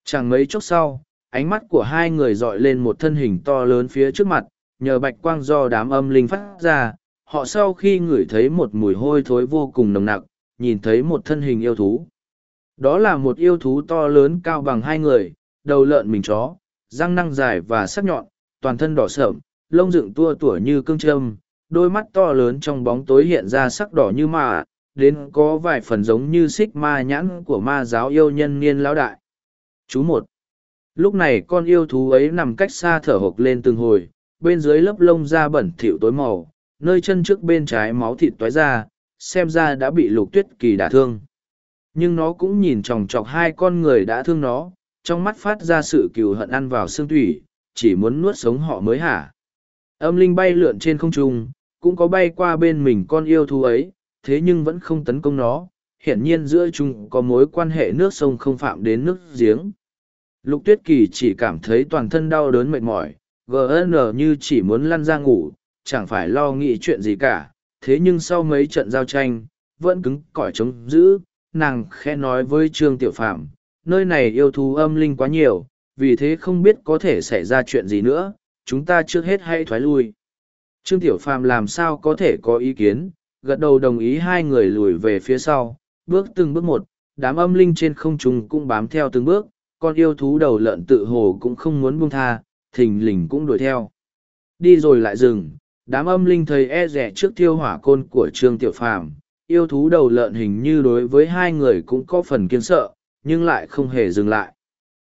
Chẳng mấy chốc sau, ánh mắt của hai người dọi lên một thân hình to lớn phía trước mặt, nhờ bạch quang do đám âm linh phát ra, họ sau khi ngửi thấy một mùi hôi thối vô cùng nồng nặc, nhìn thấy một thân hình yêu thú. Đó là một yêu thú to lớn cao bằng hai người, đầu lợn mình chó, răng năng dài và sắc nhọn, toàn thân đỏ sợm, lông dựng tua tủa như cương trâm, đôi mắt to lớn trong bóng tối hiện ra sắc đỏ như mà, đến có vài phần giống như xích ma nhãn của ma giáo yêu nhân niên lão đại. Chú một. Lúc này con yêu thú ấy nằm cách xa thở hộc lên từng hồi, bên dưới lớp lông da bẩn thỉu tối màu, nơi chân trước bên trái máu thịt toái ra, xem ra đã bị lục tuyết kỳ đả thương. Nhưng nó cũng nhìn chòng chọc hai con người đã thương nó, trong mắt phát ra sự cừu hận ăn vào xương thủy, chỉ muốn nuốt sống họ mới hả. Âm linh bay lượn trên không trung, cũng có bay qua bên mình con yêu thú ấy, thế nhưng vẫn không tấn công nó, hiển nhiên giữa chúng có mối quan hệ nước sông không phạm đến nước giếng. Lục tuyết kỳ chỉ cảm thấy toàn thân đau đớn mệt mỏi, gn như chỉ muốn lăn ra ngủ, chẳng phải lo nghĩ chuyện gì cả, thế nhưng sau mấy trận giao tranh, vẫn cứng cỏi chống giữ, nàng khẽ nói với Trương Tiểu Phạm, nơi này yêu thú âm linh quá nhiều, vì thế không biết có thể xảy ra chuyện gì nữa, chúng ta trước hết hãy thoái lui. Trương Tiểu Phàm làm sao có thể có ý kiến, gật đầu đồng ý hai người lùi về phía sau, bước từng bước một, đám âm linh trên không trung cũng bám theo từng bước, con yêu thú đầu lợn tự hồ cũng không muốn buông tha, thình lình cũng đuổi theo. Đi rồi lại dừng, đám âm linh thấy e rẻ trước thiêu hỏa côn của Trương Tiểu Phàm, yêu thú đầu lợn hình như đối với hai người cũng có phần kiên sợ, nhưng lại không hề dừng lại.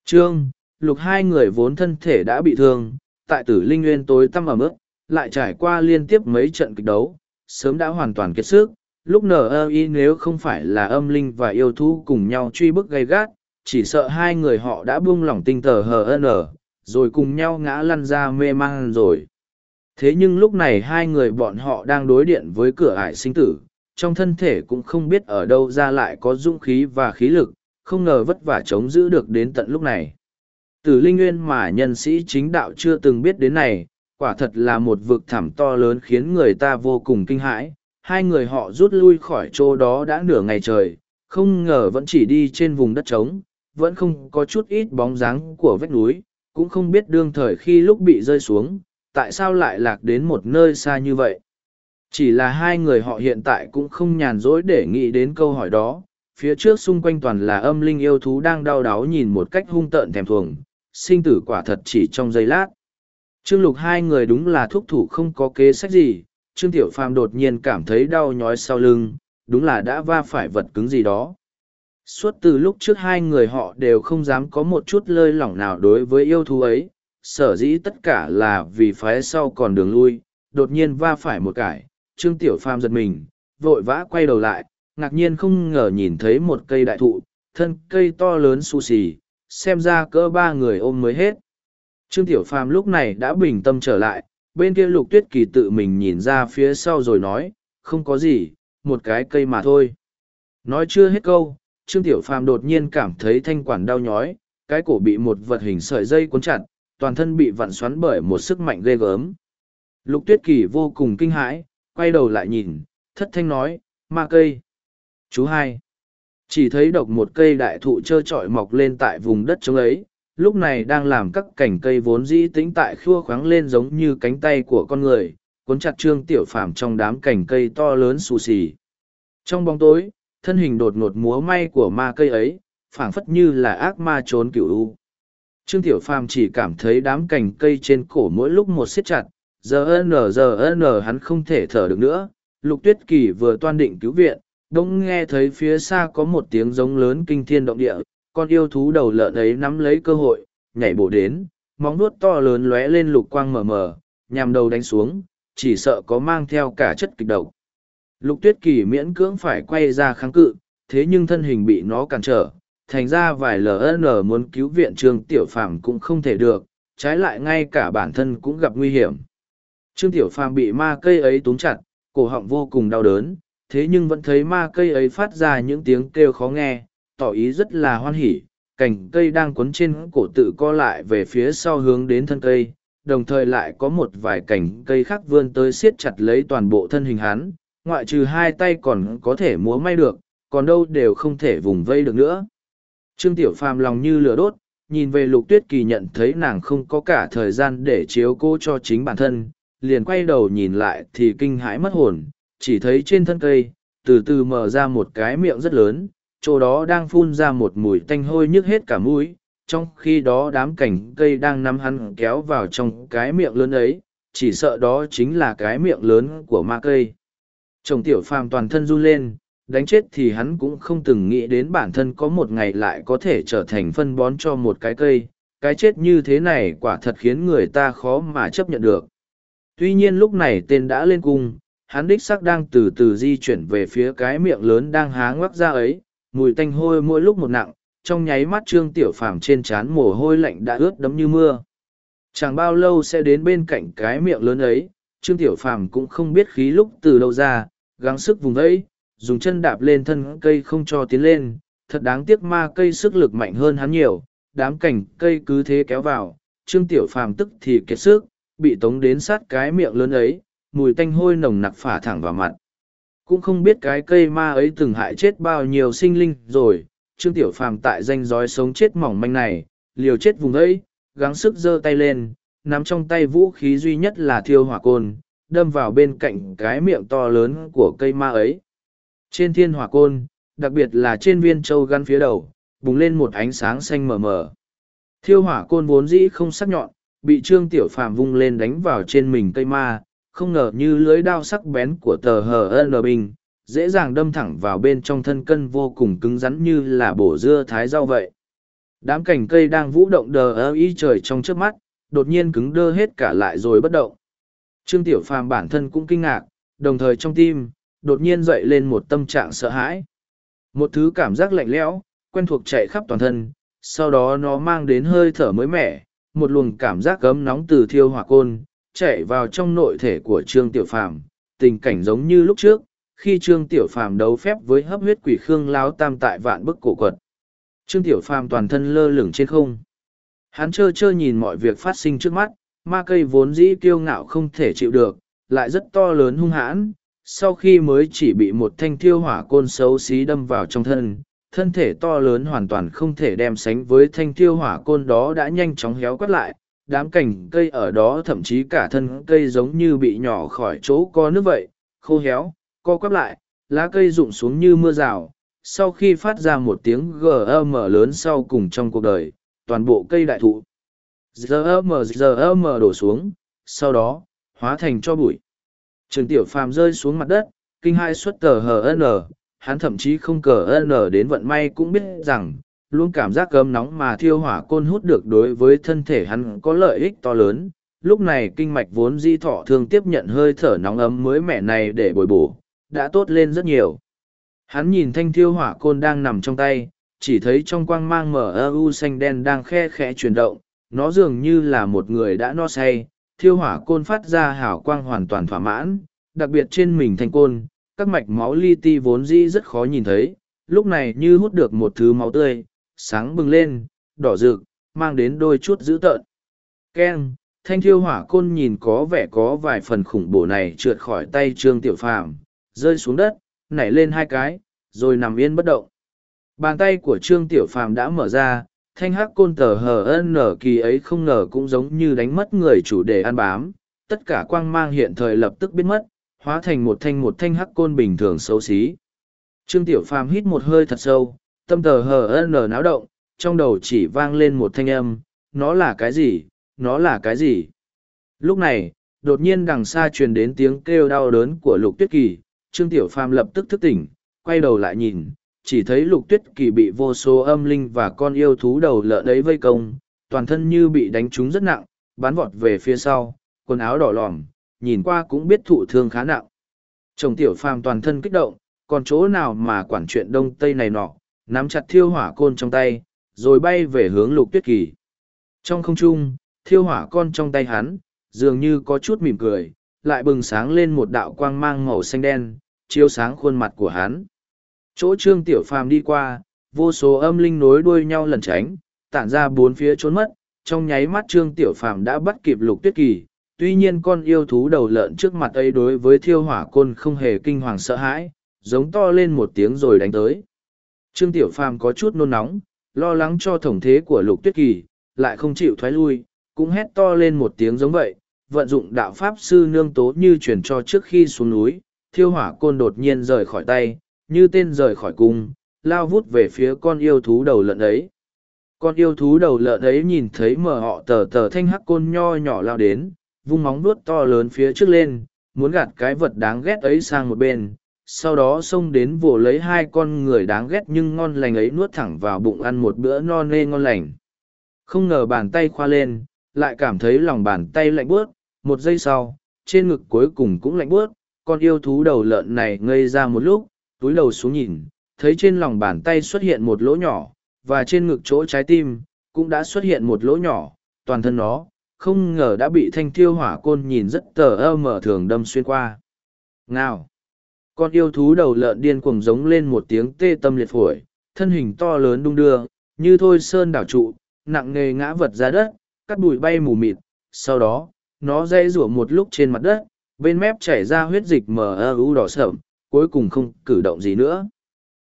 Trương, lục hai người vốn thân thể đã bị thương, tại tử linh nguyên tối tăm ở mức, lại trải qua liên tiếp mấy trận kịch đấu, sớm đã hoàn toàn kiệt sức. Lúc NI nếu không phải là âm linh và yêu thú cùng nhau truy bức gay gắt, chỉ sợ hai người họ đã buông lỏng tinh tờ nở, rồi cùng nhau ngã lăn ra mê man rồi. Thế nhưng lúc này hai người bọn họ đang đối điện với cửa ải sinh tử, trong thân thể cũng không biết ở đâu ra lại có dũng khí và khí lực, không ngờ vất vả chống giữ được đến tận lúc này. Từ linh nguyên mà nhân sĩ chính đạo chưa từng biết đến này, quả thật là một vực thẳm to lớn khiến người ta vô cùng kinh hãi. Hai người họ rút lui khỏi chỗ đó đã nửa ngày trời, không ngờ vẫn chỉ đi trên vùng đất trống, vẫn không có chút ít bóng dáng của vách núi, cũng không biết đương thời khi lúc bị rơi xuống, tại sao lại lạc đến một nơi xa như vậy. Chỉ là hai người họ hiện tại cũng không nhàn rỗi để nghĩ đến câu hỏi đó, phía trước xung quanh toàn là âm linh yêu thú đang đau đáu nhìn một cách hung tợn thèm thuồng, sinh tử quả thật chỉ trong giây lát. Trương Lục hai người đúng là thúc thủ không có kế sách gì, Trương Tiểu Phàm đột nhiên cảm thấy đau nhói sau lưng, đúng là đã va phải vật cứng gì đó. Suốt từ lúc trước hai người họ đều không dám có một chút lơi lỏng nào đối với yêu thú ấy, sở dĩ tất cả là vì phái sau còn đường lui, đột nhiên va phải một cải, Trương Tiểu Phàm giật mình, vội vã quay đầu lại, ngạc nhiên không ngờ nhìn thấy một cây đại thụ, thân cây to lớn xù xì, xem ra cỡ ba người ôm mới hết. Trương Tiểu Phàm lúc này đã bình tâm trở lại, bên kia lục tuyết kỳ tự mình nhìn ra phía sau rồi nói, không có gì, một cái cây mà thôi. Nói chưa hết câu, Trương Tiểu Phàm đột nhiên cảm thấy thanh quản đau nhói, cái cổ bị một vật hình sợi dây cuốn chặt, toàn thân bị vặn xoắn bởi một sức mạnh ghê gớm. Lục tuyết kỳ vô cùng kinh hãi, quay đầu lại nhìn, thất thanh nói, ma cây. Chú hai. Chỉ thấy độc một cây đại thụ trơ trọi mọc lên tại vùng đất trống ấy, lúc này đang làm các cành cây vốn dĩ tĩnh tại khua khoáng lên giống như cánh tay của con người, cuốn chặt trương tiểu phàm trong đám cành cây to lớn xù xì. Trong bóng tối, thân hình đột ngột múa may của ma cây ấy, phảng phất như là ác ma trốn cựu u. Trương Tiểu Phàm chỉ cảm thấy đám cành cây trên cổ mỗi lúc một siết chặt, giờ n giờ n hắn không thể thở được nữa. Lục Tuyết Kỳ vừa toan định cứu viện, đông nghe thấy phía xa có một tiếng giống lớn kinh thiên động địa, con yêu thú đầu lợn ấy nắm lấy cơ hội, nhảy bổ đến, móng nuốt to lớn lóe lên lục quang mờ mờ, nhằm đầu đánh xuống, chỉ sợ có mang theo cả chất kịch độc. Lục tuyết kỳ miễn cưỡng phải quay ra kháng cự, thế nhưng thân hình bị nó cản trở, thành ra vài LN muốn cứu viện Trương Tiểu Phàm cũng không thể được, trái lại ngay cả bản thân cũng gặp nguy hiểm. Trương Tiểu Phàm bị ma cây ấy túm chặt, cổ họng vô cùng đau đớn, thế nhưng vẫn thấy ma cây ấy phát ra những tiếng kêu khó nghe, tỏ ý rất là hoan hỉ, cành cây đang quấn trên cổ tự co lại về phía sau hướng đến thân cây, đồng thời lại có một vài cành cây khác vươn tới siết chặt lấy toàn bộ thân hình hắn, ngoại trừ hai tay còn có thể múa may được, còn đâu đều không thể vùng vây được nữa. Trương Tiểu Phàm lòng như lửa đốt, nhìn về lục tuyết kỳ nhận thấy nàng không có cả thời gian để chiếu cô cho chính bản thân, liền quay đầu nhìn lại thì kinh hãi mất hồn, chỉ thấy trên thân cây, từ từ mở ra một cái miệng rất lớn, chỗ đó đang phun ra một mùi tanh hôi nhức hết cả mũi, trong khi đó đám cành cây đang nắm hắn kéo vào trong cái miệng lớn ấy, chỉ sợ đó chính là cái miệng lớn của ma cây. Chồng tiểu phàm toàn thân run lên, đánh chết thì hắn cũng không từng nghĩ đến bản thân có một ngày lại có thể trở thành phân bón cho một cái cây. Cái chết như thế này quả thật khiến người ta khó mà chấp nhận được. Tuy nhiên lúc này tên đã lên cung, hắn đích sắc đang từ từ di chuyển về phía cái miệng lớn đang há ngoắc ra ấy, mùi tanh hôi mỗi lúc một nặng, trong nháy mắt trương tiểu phàm trên trán mồ hôi lạnh đã ướt đẫm như mưa. Chẳng bao lâu sẽ đến bên cạnh cái miệng lớn ấy, trương tiểu phàm cũng không biết khí lúc từ đâu ra, gắng sức vùng vẫy, dùng chân đạp lên thân cây không cho tiến lên, thật đáng tiếc ma cây sức lực mạnh hơn hắn nhiều, đám cành cây cứ thế kéo vào, trương tiểu phàm tức thì kiệt sức, bị tống đến sát cái miệng lớn ấy, mùi tanh hôi nồng nặc phả thẳng vào mặt. Cũng không biết cái cây ma ấy từng hại chết bao nhiêu sinh linh rồi, trương tiểu phàm tại danh giói sống chết mỏng manh này, liều chết vùng ấy, gắng sức giơ tay lên, nắm trong tay vũ khí duy nhất là thiêu hỏa côn, đâm vào bên cạnh cái miệng to lớn của cây ma ấy. Trên thiên hỏa côn, đặc biệt là trên viên châu gắn phía đầu, bùng lên một ánh sáng xanh mờ mờ. Thiêu hỏa côn vốn dĩ không sắc nhọn, bị trương tiểu phàm vung lên đánh vào trên mình cây ma, không ngờ như lưới đao sắc bén của tờ hờ n bình, dễ dàng đâm thẳng vào bên trong thân cân vô cùng cứng rắn như là bổ dưa thái rau vậy. Đám cành cây đang vũ động đờ ơ y trời trong trước mắt, đột nhiên cứng đơ hết cả lại rồi bất động. Trương Tiểu Phàm bản thân cũng kinh ngạc, đồng thời trong tim, đột nhiên dậy lên một tâm trạng sợ hãi. Một thứ cảm giác lạnh lẽo, quen thuộc chạy khắp toàn thân, sau đó nó mang đến hơi thở mới mẻ, một luồng cảm giác cấm nóng từ thiêu hỏa côn, chạy vào trong nội thể của Trương Tiểu Phàm, tình cảnh giống như lúc trước, khi Trương Tiểu Phàm đấu phép với hấp huyết quỷ Khương Láo Tam tại vạn bức cổ quật. Trương Tiểu Phàm toàn thân lơ lửng trên không. Hắn trơ trơ nhìn mọi việc phát sinh trước mắt, ma cây vốn dĩ kiêu ngạo không thể chịu được, lại rất to lớn hung hãn, sau khi mới chỉ bị một thanh thiêu hỏa côn xấu xí đâm vào trong thân, thân thể to lớn hoàn toàn không thể đem sánh với thanh thiêu hỏa côn đó đã nhanh chóng héo quắt lại, đám cành cây ở đó thậm chí cả thân cây giống như bị nhỏ khỏi chỗ co nước vậy, khô héo, co quắp lại, lá cây rụng xuống như mưa rào. Sau khi phát ra một tiếng gm lớn sau cùng trong cuộc đời, toàn bộ cây đại thụ gm gm đổ xuống, sau đó, hóa thành cho bụi. Trường tiểu phàm rơi xuống mặt đất, kinh hai xuất tờ hn, hắn thậm chí không cờ n đến vận may cũng biết rằng, luôn cảm giác cơm nóng mà thiêu hỏa côn hút được đối với thân thể hắn có lợi ích to lớn. Lúc này kinh mạch vốn di thọ thường tiếp nhận hơi thở nóng ấm mới mẻ này để bồi bổ, đã tốt lên rất nhiều. Hắn nhìn thanh thiêu hỏa côn đang nằm trong tay, chỉ thấy trong quang mang mở ơ u xanh đen đang khe khẽ chuyển động, nó dường như là một người đã no say, thiêu hỏa côn phát ra hào quang hoàn toàn thỏa mãn, đặc biệt trên mình thanh côn, các mạch máu li ti vốn dĩ rất khó nhìn thấy, lúc này như hút được một thứ máu tươi, sáng bừng lên, đỏ rực, mang đến đôi chút dữ tợn. Keng, thanh thiêu hỏa côn nhìn có vẻ có vài phần khủng bố này trượt khỏi tay trương tiểu phàm, rơi xuống đất, nảy lên hai cái, rồi nằm yên bất động. Bàn tay của trương tiểu phàm đã mở ra, thanh hắc côn tờ hờ ân nở kỳ ấy không ngờ cũng giống như đánh mất người chủ đề ăn bám, tất cả quang mang hiện thời lập tức biến mất, hóa thành một thanh một thanh hắc côn bình thường xấu xí. Trương Tiểu Phàm hít một hơi thật sâu, tâm tờ hờ ân nở náo động, trong đầu chỉ vang lên một thanh âm, nó là cái gì, nó là cái gì. Lúc này, đột nhiên đằng xa truyền đến tiếng kêu đau đớn của lục tuyết kỳ, Trương Tiểu Phàm lập tức thức tỉnh, quay đầu lại nhìn, chỉ thấy lục tuyết kỳ bị vô số âm linh và con yêu thú đầu lợn ấy vây công, toàn thân như bị đánh trúng rất nặng, bắn vọt về phía sau, quần áo đỏ lòm, nhìn qua cũng biết thụ thương khá nặng. Chồng tiểu phàm toàn thân kích động, còn chỗ nào mà quản chuyện đông tây này nọ, nắm chặt thiêu hỏa côn trong tay, rồi bay về hướng lục tuyết kỳ. Trong không trung, thiêu hỏa con trong tay hắn, dường như có chút mỉm cười, lại bừng sáng lên một đạo quang mang màu xanh đen, chiếu sáng khuôn mặt của hắn. Chỗ trương tiểu phàm đi qua, vô số âm linh nối đuôi nhau lẩn tránh, tản ra bốn phía trốn mất, trong nháy mắt trương tiểu phàm đã bắt kịp lục tuyết kỳ. Tuy nhiên con yêu thú đầu lợn trước mặt ấy đối với thiêu hỏa côn không hề kinh hoàng sợ hãi, giống to lên một tiếng rồi đánh tới. Trương Tiểu Phàm có chút nôn nóng, lo lắng cho thống thế của lục tuyết kỳ, lại không chịu thoái lui, cũng hét to lên một tiếng giống vậy, vận dụng đạo pháp sư nương tố như truyền cho trước khi xuống núi, thiêu hỏa côn đột nhiên rời khỏi tay, như tên rời khỏi cung, lao vút về phía con yêu thú đầu lợn ấy. Con yêu thú đầu lợn ấy nhìn thấy mở họ tờ tờ thanh hắc côn nho nhỏ lao đến, vung móng vuốt to lớn phía trước lên, muốn gạt cái vật đáng ghét ấy sang một bên, sau đó xông đến vồ lấy hai con người đáng ghét nhưng ngon lành ấy nuốt thẳng vào bụng ăn một bữa no nê ngon lành. Không ngờ bàn tay khoa lên, lại cảm thấy lòng bàn tay lạnh bướt, một giây sau, trên ngực cuối cùng cũng lạnh bướt, con yêu thú đầu lợn này ngây ra một lúc, túi đầu xuống nhìn, thấy trên lòng bàn tay xuất hiện một lỗ nhỏ, và trên ngực chỗ trái tim, cũng đã xuất hiện một lỗ nhỏ, toàn thân nó, không ngờ đã bị thanh thiêu hỏa côn nhìn rất tờ ơ mở thường đâm xuyên qua. nào con yêu thú đầu lợn điên cuồng giống lên một tiếng tê tâm liệt phổi, thân hình to lớn đung đưa, như thôi sơn đảo trụ, nặng nề ngã vật ra đất, cắt bụi bay mù mịt, sau đó, nó dây rủa một lúc trên mặt đất, bên mép chảy ra huyết dịch mờ ơ u đỏ sởm cuối cùng không cử động gì nữa.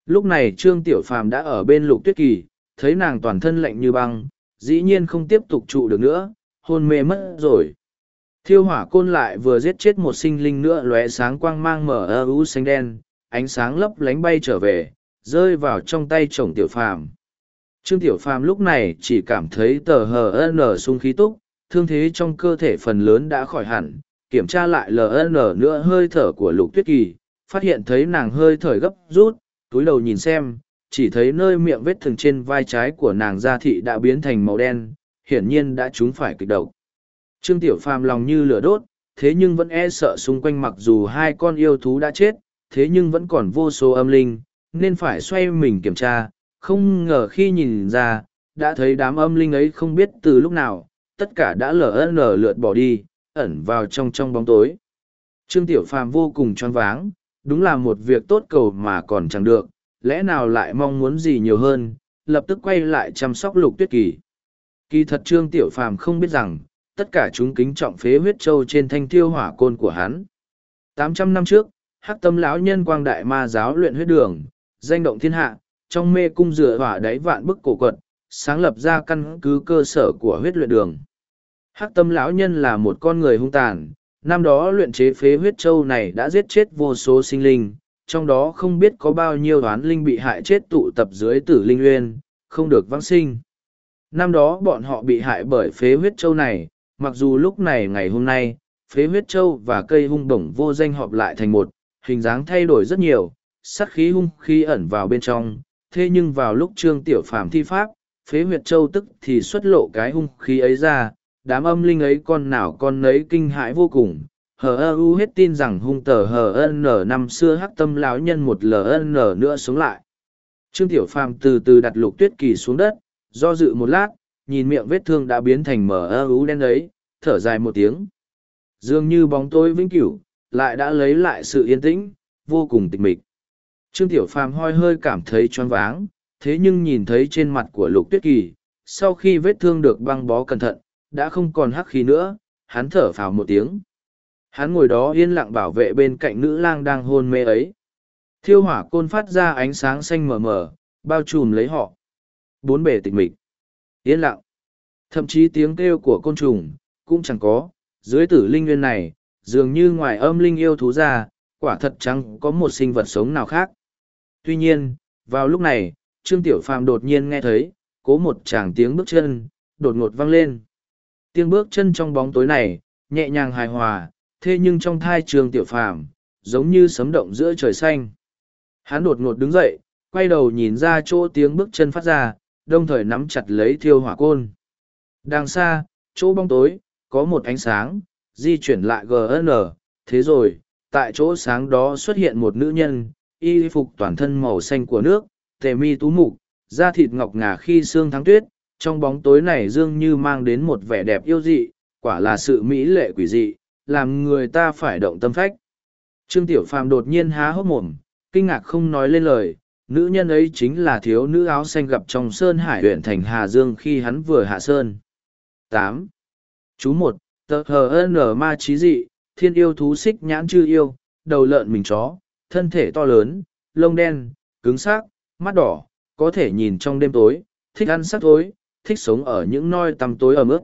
Lúc này Trương Tiểu Phàm đã ở bên lục tuyết kỳ, thấy nàng toàn thân lạnh như băng, dĩ nhiên không tiếp tục trụ được nữa, hôn mê mất rồi. Thiêu hỏa côn lại vừa giết chết một sinh linh nữa lóe sáng quang mang mở ơ u xanh đen, ánh sáng lấp lánh bay trở về, rơi vào trong tay chồng Tiểu Phàm. Trương Tiểu Phàm lúc này chỉ cảm thấy tờ hờ n sung khí túc, thương thế trong cơ thể phần lớn đã khỏi hẳn, kiểm tra lại LN nữa hơi thở của lục tuyết kỳ, phát hiện thấy nàng hơi thở gấp rút, túi đầu nhìn xem, chỉ thấy nơi miệng vết thương trên vai trái của nàng da thị đã biến thành màu đen, hiển nhiên đã trúng phải kịch độc. Trương Tiểu Phàm lòng như lửa đốt, thế nhưng vẫn e sợ xung quanh mặc dù hai con yêu thú đã chết, thế nhưng vẫn còn vô số âm linh, nên phải xoay mình kiểm tra, không ngờ khi nhìn ra, đã thấy đám âm linh ấy không biết từ lúc nào, tất cả đã lở lở lượt bỏ đi, ẩn vào trong trong bóng tối. Trương Tiểu Phàm vô cùng choáng váng, đúng là một việc tốt cầu mà còn chẳng được, lẽ nào lại mong muốn gì nhiều hơn, lập tức quay lại chăm sóc lục tuyết kỳ. Kỳ thật Trương Tiểu Phàm không biết rằng, tất cả chúng kính trọng phế huyết châu trên thanh tiêu hỏa côn của hắn. Tám trăm năm trước, hắc tâm lão nhân quang đại ma giáo luyện huyết đường, danh động thiên hạ, trong mê cung dựa hỏa đáy vạn bức cổ quật, sáng lập ra căn cứ cơ sở của huyết luyện đường. Hắc tâm lão nhân là một con người hung tàn, năm đó luyện chế phế huyết châu này đã giết chết vô số sinh linh, trong đó không biết có bao nhiêu đoán linh bị hại chết tụ tập dưới tử linh uyên, không được vãng sinh. Năm đó bọn họ bị hại bởi phế huyết châu này, mặc dù lúc này ngày hôm nay, phế huyết châu và cây hung bổng vô danh họp lại thành một, hình dáng thay đổi rất nhiều, sát khí hung khí ẩn vào bên trong, thế nhưng vào lúc trương tiểu phàm thi pháp, phế huyết châu tức thì xuất lộ cái hung khí ấy ra, đám âm linh ấy con nào con nấy kinh hãi vô cùng, hờ ơ u hết tin rằng hung tờ hờ n năm xưa hắc tâm lão nhân một ln nữa sống lại. Trương tiểu phàm từ từ đặt lục tuyết kỳ xuống đất do dự một lát nhìn miệng vết thương đã biến thành mờ ơ ú đen ấy thở dài một tiếng. Dường như bóng tối vĩnh cửu, lại đã lấy lại sự yên tĩnh, vô cùng tịch mịch. Trương tiểu phàm hoi hơi cảm thấy choáng váng, thế nhưng nhìn thấy trên mặt của lục tuyết kỳ, sau khi vết thương được băng bó cẩn thận, đã không còn hắc khí nữa, hắn thở phào một tiếng. Hắn ngồi đó yên lặng bảo vệ bên cạnh nữ lang đang hôn mê ấy. Thiêu hỏa côn phát ra ánh sáng xanh mờ mờ, bao trùm lấy họ. Bốn bề tịch mịch yên lặng. Thậm chí tiếng kêu của côn trùng cũng chẳng có. Dưới tử linh nguyên này, dường như ngoài âm linh yêu thú ra, quả thật chẳng có một sinh vật sống nào khác. Tuy nhiên, vào lúc này, trương tiểu phàm đột nhiên nghe thấy, cố một chàng tiếng bước chân, đột ngột vang lên. Tiếng bước chân trong bóng tối này, nhẹ nhàng hài hòa, thế nhưng trong thai trương tiểu phàm, giống như sấm động giữa trời xanh. Hắn đột ngột đứng dậy, quay đầu nhìn ra chỗ tiếng bước chân phát ra đồng thời nắm chặt lấy thiêu hỏa côn. Đằng xa, chỗ bóng tối, có một ánh sáng, di chuyển lại gn thế rồi, tại chỗ sáng đó xuất hiện một nữ nhân, y phục toàn thân màu xanh của nước, tề mi tú mục, da thịt ngọc ngà khi sương thắng tuyết, trong bóng tối này dường như mang đến một vẻ đẹp yêu dị, quả là sự mỹ lệ quỷ dị, làm người ta phải động tâm phách. Trương tiểu phàm đột nhiên há hốc mồm, kinh ngạc không nói lên lời nữ nhân ấy chính là thiếu nữ áo xanh gặp trong sơn hải huyện thành hà dương khi hắn vừa hạ sơn. Tám. Chú một, tờ hờ n ma trí dị, thiên yêu thú xích nhãn chư yêu, đầu lợn mình chó, thân thể to lớn, lông đen, cứng xác, mắt đỏ, có thể nhìn trong đêm tối, thích ăn sắc tối, thích sống ở những noi tăm tối ở mức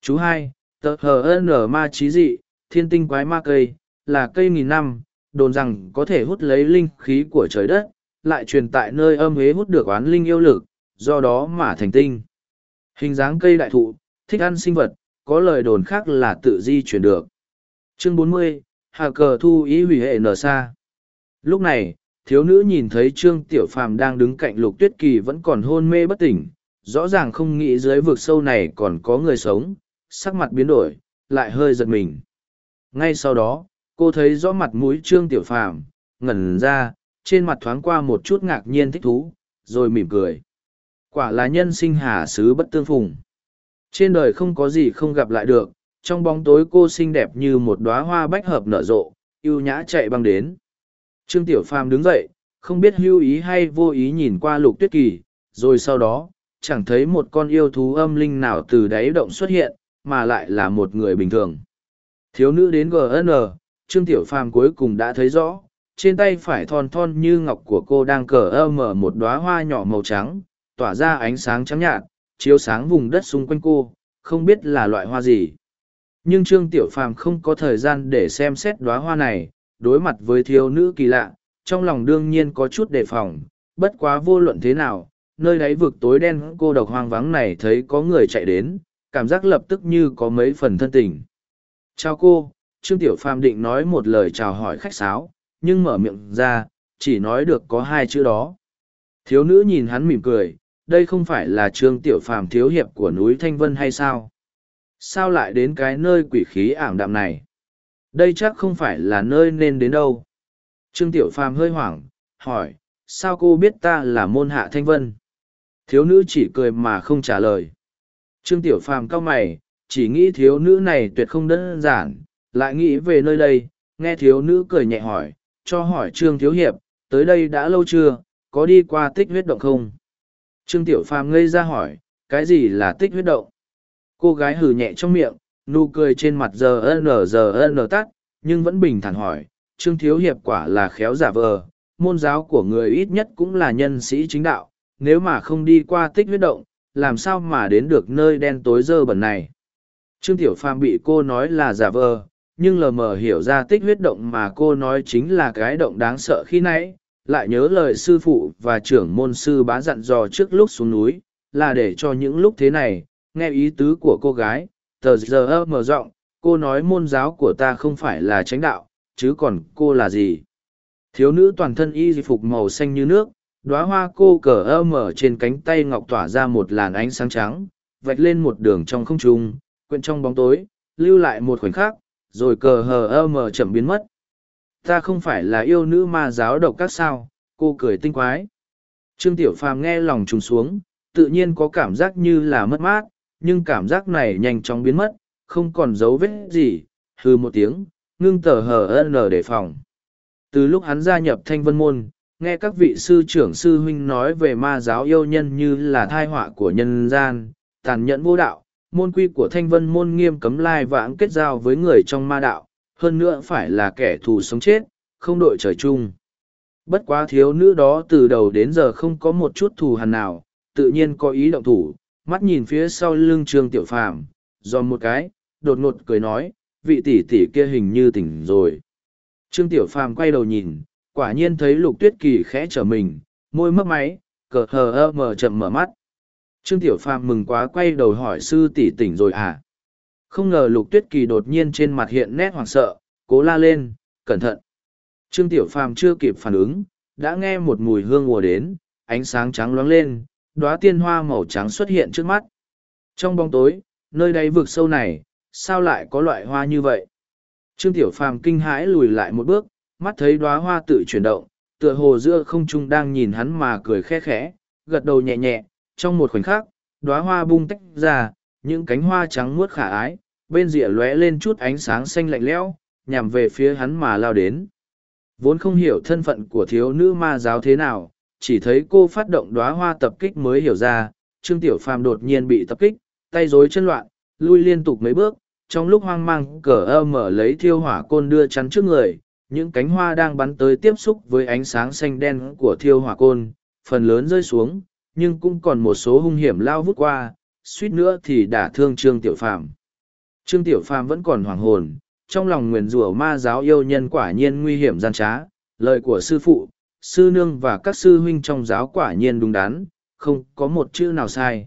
chú hai, tờ hờ n ma trí dị, thiên tinh quái ma cây, là cây nghìn năm, đồn rằng có thể hút lấy linh khí của trời đất lại truyền tại nơi âm huế hút được oán linh yêu lực do đó mà thành tinh. Hình dáng cây đại thụ thích ăn sinh vật có lời đồn khác là tự di chuyển được. Chương 40, hà cờ thu ý hủy hệ nở xa lúc này thiếu nữ nhìn thấy trương tiểu phàm đang đứng cạnh lục tuyết kỳ vẫn còn hôn mê bất tỉnh rõ ràng không nghĩ dưới vực sâu này còn có người sống sắc mặt biến đổi lại hơi giật mình. Ngay sau đó cô thấy rõ mặt mũi trương tiểu phàm ngẩn ra trên mặt thoáng qua một chút ngạc nhiên thích thú, rồi mỉm cười. Quả là nhân sinh hà sứ bất tương phùng. Trên đời không có gì không gặp lại được, trong bóng tối cô xinh đẹp như một đóa hoa bách hợp nở rộ, yêu nhã chạy băng đến. Trương tiểu phàm đứng dậy, không biết hưu ý hay vô ý nhìn qua lục tuyết kỳ, rồi sau đó, chẳng thấy một con yêu thú âm linh nào từ đáy động xuất hiện, mà lại là một người bình thường. Thiếu nữ đến gn trương tiểu phàm cuối cùng đã thấy rõ trên tay phải thon thon như ngọc của cô đang cờ ơ mở một đoá hoa nhỏ màu trắng, tỏa ra ánh sáng trắng nhạt, chiếu sáng vùng đất xung quanh cô, không biết là loại hoa gì. Nhưng trương tiểu phàm không có thời gian để xem xét đoá hoa này, đối mặt với thiếu nữ kỳ lạ, trong lòng đương nhiên có chút đề phòng, bất quá vô luận thế nào, nơi đáy vực tối đen cô độc hoang vắng này thấy có người chạy đến, cảm giác lập tức như có mấy phần thân tình. Chào cô, trương tiểu phàm định nói một lời chào hỏi khách sáo nhưng mở miệng ra, chỉ nói được có hai chữ đó. Thiếu nữ nhìn hắn mỉm cười, đây không phải là trương tiểu phàm thiếu hiệp của núi thanh vân hay sao? Sao lại đến cái nơi quỷ khí ảm đạm này? Đây chắc không phải là nơi nên đến đâu. Trương tiểu phàm hơi hoảng, hỏi, sao cô biết ta là môn hạ thanh vân? Thiếu nữ chỉ cười mà không trả lời. Trương tiểu phàm cau mày, chỉ nghĩ thiếu nữ này tuyệt không đơn giản, lại nghĩ về nơi đây, nghe thiếu nữ cười nhẹ hỏi cho hỏi trương thiếu hiệp, tới đây đã lâu chưa, có đi qua tích huyết động không? Trương tiểu phàm ngây ra hỏi, cái gì là tích huyết động? Cô gái hừ nhẹ trong miệng, nụ cười trên mặt giờ n giờ n tắt, nhưng vẫn bình thản hỏi, trương thiếu hiệp quả là khéo giả vờ, môn giáo của người ít nhất cũng là nhân sĩ chính đạo, nếu mà không đi qua tích huyết động, làm sao mà đến được nơi đen tối dơ bẩn này? Trương tiểu phàm bị cô nói là giả vờ nhưng lờ mờ hiểu ra tích huyết động mà cô nói chính là cái động đáng sợ khi nãy, lại nhớ lời sư phụ và trưởng môn sư bá dặn dò trước lúc xuống núi, là để cho những lúc thế này, nghe ý tứ của cô gái, tờ giờ mở rộng cô nói môn giáo của ta không phải là chánh đạo, chứ còn cô là gì? Thiếu nữ toàn thân y phục màu xanh như nước đoá hoa cô cờ ơ mở trên cánh tay ngọc tỏa ra một làn ánh sáng trắng, vạch lên một đường trong không trung, quyện trong bóng tối, lưu lại một khoảnh khắc rồi cờ hờ ơ mờ chậm biến mất. Ta không phải là yêu nữ ma giáo độc các sao, cô cười tinh quái. Trương Tiểu Phàm nghe lòng trùng xuống, tự nhiên có cảm giác như là mất mát, nhưng cảm giác này nhanh chóng biến mất, không còn dấu vết gì, hư một tiếng, ngưng tờ hờ n để phòng. Từ lúc hắn gia nhập thanh vân môn, nghe các vị sư trưởng sư huynh nói về ma giáo yêu nhân như là thai họa của nhân gian, tàn nhẫn vô đạo, môn quy của thanh vân môn nghiêm cấm lai vãng kết giao với người trong ma đạo, hơn nữa phải là kẻ thù sống chết, không đội trời chung. Bất quá thiếu nữ đó từ đầu đến giờ không có một chút thù hằn nào, tự nhiên có ý động thủ, mắt nhìn phía sau lưng trương tiểu phàm, do một cái, đột ngột cười nói, vị tỷ tỷ kia hình như tỉnh rồi. Trương tiểu phàm quay đầu nhìn, quả nhiên thấy lục tuyết kỳ khẽ trở mình, môi mấp máy, cờ hờ ơ mờ chậm mở mắt. Trương tiểu phàm mừng quá quay đầu hỏi sư tỷ tỉnh rồi à? Không ngờ lục tuyết kỳ đột nhiên trên mặt hiện nét hoảng sợ, cố la lên, cẩn thận. Trương tiểu phàm chưa kịp phản ứng, đã nghe một mùi hương mùa đến, ánh sáng trắng loáng lên, đóa tiên hoa màu trắng xuất hiện trước mắt. Trong bóng tối, nơi đáy vực sâu này, sao lại có loại hoa như vậy? Trương Tiểu Phàm kinh hãi lùi lại một bước, mắt thấy đóa hoa tự chuyển động, tựa hồ giữa không trung đang nhìn hắn mà cười khẽ khẽ, gật đầu nhẹ nhẹ, trong một khoảnh khắc, đóa hoa bung tách ra, những cánh hoa trắng muốt khả ái, bên rìa lóe lên chút ánh sáng xanh lạnh lẽo, nhằm về phía hắn mà lao đến. Vốn không hiểu thân phận của thiếu nữ ma giáo thế nào, chỉ thấy cô phát động đóa hoa tập kích mới hiểu ra, Trương Tiểu Phàm đột nhiên bị tập kích, tay rối chân loạn, lui liên tục mấy bước, trong lúc hoang mang cờ ơ mở lấy thiêu hỏa côn đưa chắn trước người, những cánh hoa đang bắn tới tiếp xúc với ánh sáng xanh đen của thiêu hỏa côn, phần lớn rơi xuống, nhưng cũng còn một số hung hiểm lao vút qua, suýt nữa thì đả thương Trương Tiểu Phàm. Trương Tiểu Phàm vẫn còn hoàng hồn, trong lòng nguyền rủa ma giáo yêu nhân quả nhiên nguy hiểm gian trá, lời của sư phụ, sư nương và các sư huynh trong giáo quả nhiên đúng đắn, không có một chữ nào sai.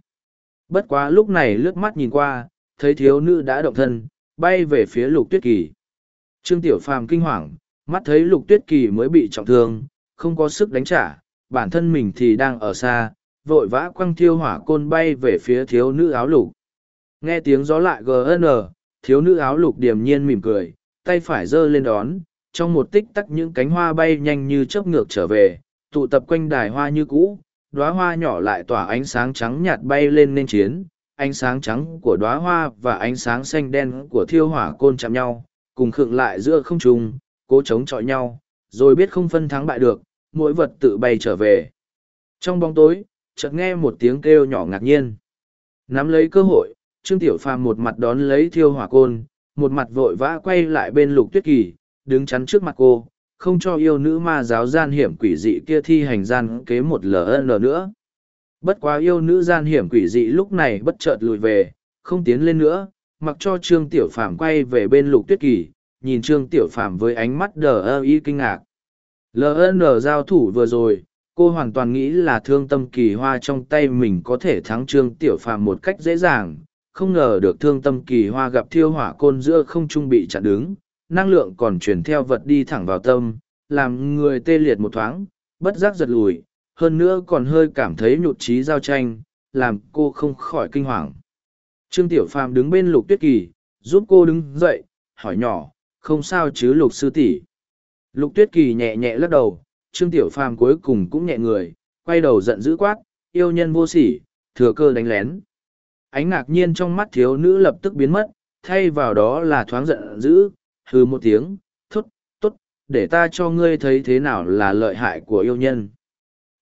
Bất quá lúc này lướt mắt nhìn qua, thấy thiếu nữ đã động thân, bay về phía lục tuyết kỳ. Trương Tiểu Phàm kinh hoàng, mắt thấy lục tuyết kỳ mới bị trọng thương, không có sức đánh trả, bản thân mình thì đang ở xa, vội vã quăng thiêu hỏa côn bay về phía thiếu nữ áo lục. Nghe tiếng gió lại gn, thiếu nữ áo lục điềm nhiên mỉm cười, tay phải giơ lên đón, trong một tích tắc những cánh hoa bay nhanh như chớp ngược trở về, tụ tập quanh đài hoa như cũ, đóa hoa nhỏ lại tỏa ánh sáng trắng nhạt bay lên nên chiến, ánh sáng trắng của đóa hoa và ánh sáng xanh đen của thiêu hỏa côn chạm nhau, cùng khựng lại giữa không trung, cố chống chọi nhau, rồi biết không phân thắng bại được, mỗi vật tự bay trở về. Trong bóng tối, chợt nghe một tiếng kêu nhỏ ngạc nhiên. Nắm lấy cơ hội, Trương Tiểu Phàm một mặt đón lấy thiêu hỏa côn, một mặt vội vã quay lại bên lục tuyết kỳ, đứng chắn trước mặt cô, không cho yêu nữ ma giáo gian hiểm quỷ dị kia thi hành gian kế một lần nữa. Bất quá yêu nữ gian hiểm quỷ dị lúc này bất chợt lùi về, không tiến lên nữa, mặc cho Trương Tiểu Phàm quay về bên lục tuyết kỳ, nhìn Trương Tiểu Phàm với ánh mắt đờ ơ y kinh ngạc. LN giao thủ vừa rồi, cô hoàn toàn nghĩ là thương tâm kỳ hoa trong tay mình có thể thắng Trương Tiểu Phàm một cách dễ dàng, không ngờ được thương tâm kỳ hoa gặp thiêu hỏa côn giữa không trung bị chặn đứng, năng lượng còn chuyển theo vật đi thẳng vào tâm, làm người tê liệt một thoáng, bất giác giật lùi, hơn nữa còn hơi cảm thấy nhụt trí giao tranh, làm cô không khỏi kinh hoàng. Trương Tiểu Phàm đứng bên lục tuyết kỳ, giúp cô đứng dậy, hỏi nhỏ, không sao chứ lục sư tỷ? Lục tuyết kỳ nhẹ nhẹ lắc đầu, Trương Tiểu Phàm cuối cùng cũng nhẹ người, quay đầu giận dữ quát, yêu nhân vô sỉ, thừa cơ đánh lén. Ánh ngạc nhiên trong mắt thiếu nữ lập tức biến mất, thay vào đó là thoáng giận dữ, hừ một tiếng, thốt, tốt, để ta cho ngươi thấy thế nào là lợi hại của yêu nhân.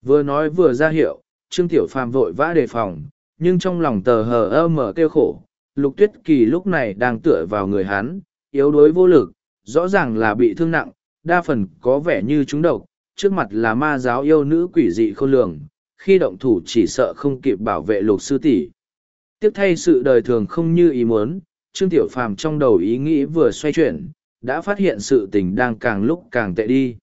Vừa nói vừa ra hiệu, Trương Tiểu Phàm vội vã đề phòng, nhưng trong lòng tờ hờ ơ mở kêu khổ, Lục Tuyết Kỳ lúc này đang tựa vào người hắn, yếu đuối vô lực, rõ ràng là bị thương nặng, đa phần có vẻ như trúng độc, trước mặt là ma giáo yêu nữ quỷ dị khôn lường, khi động thủ chỉ sợ không kịp bảo vệ Lục Sư tỷ. Tiếp thay sự đời thường không như ý muốn, Trương Tiểu Phàm trong đầu ý nghĩ vừa xoay chuyển, đã phát hiện sự tình đang càng lúc càng tệ đi.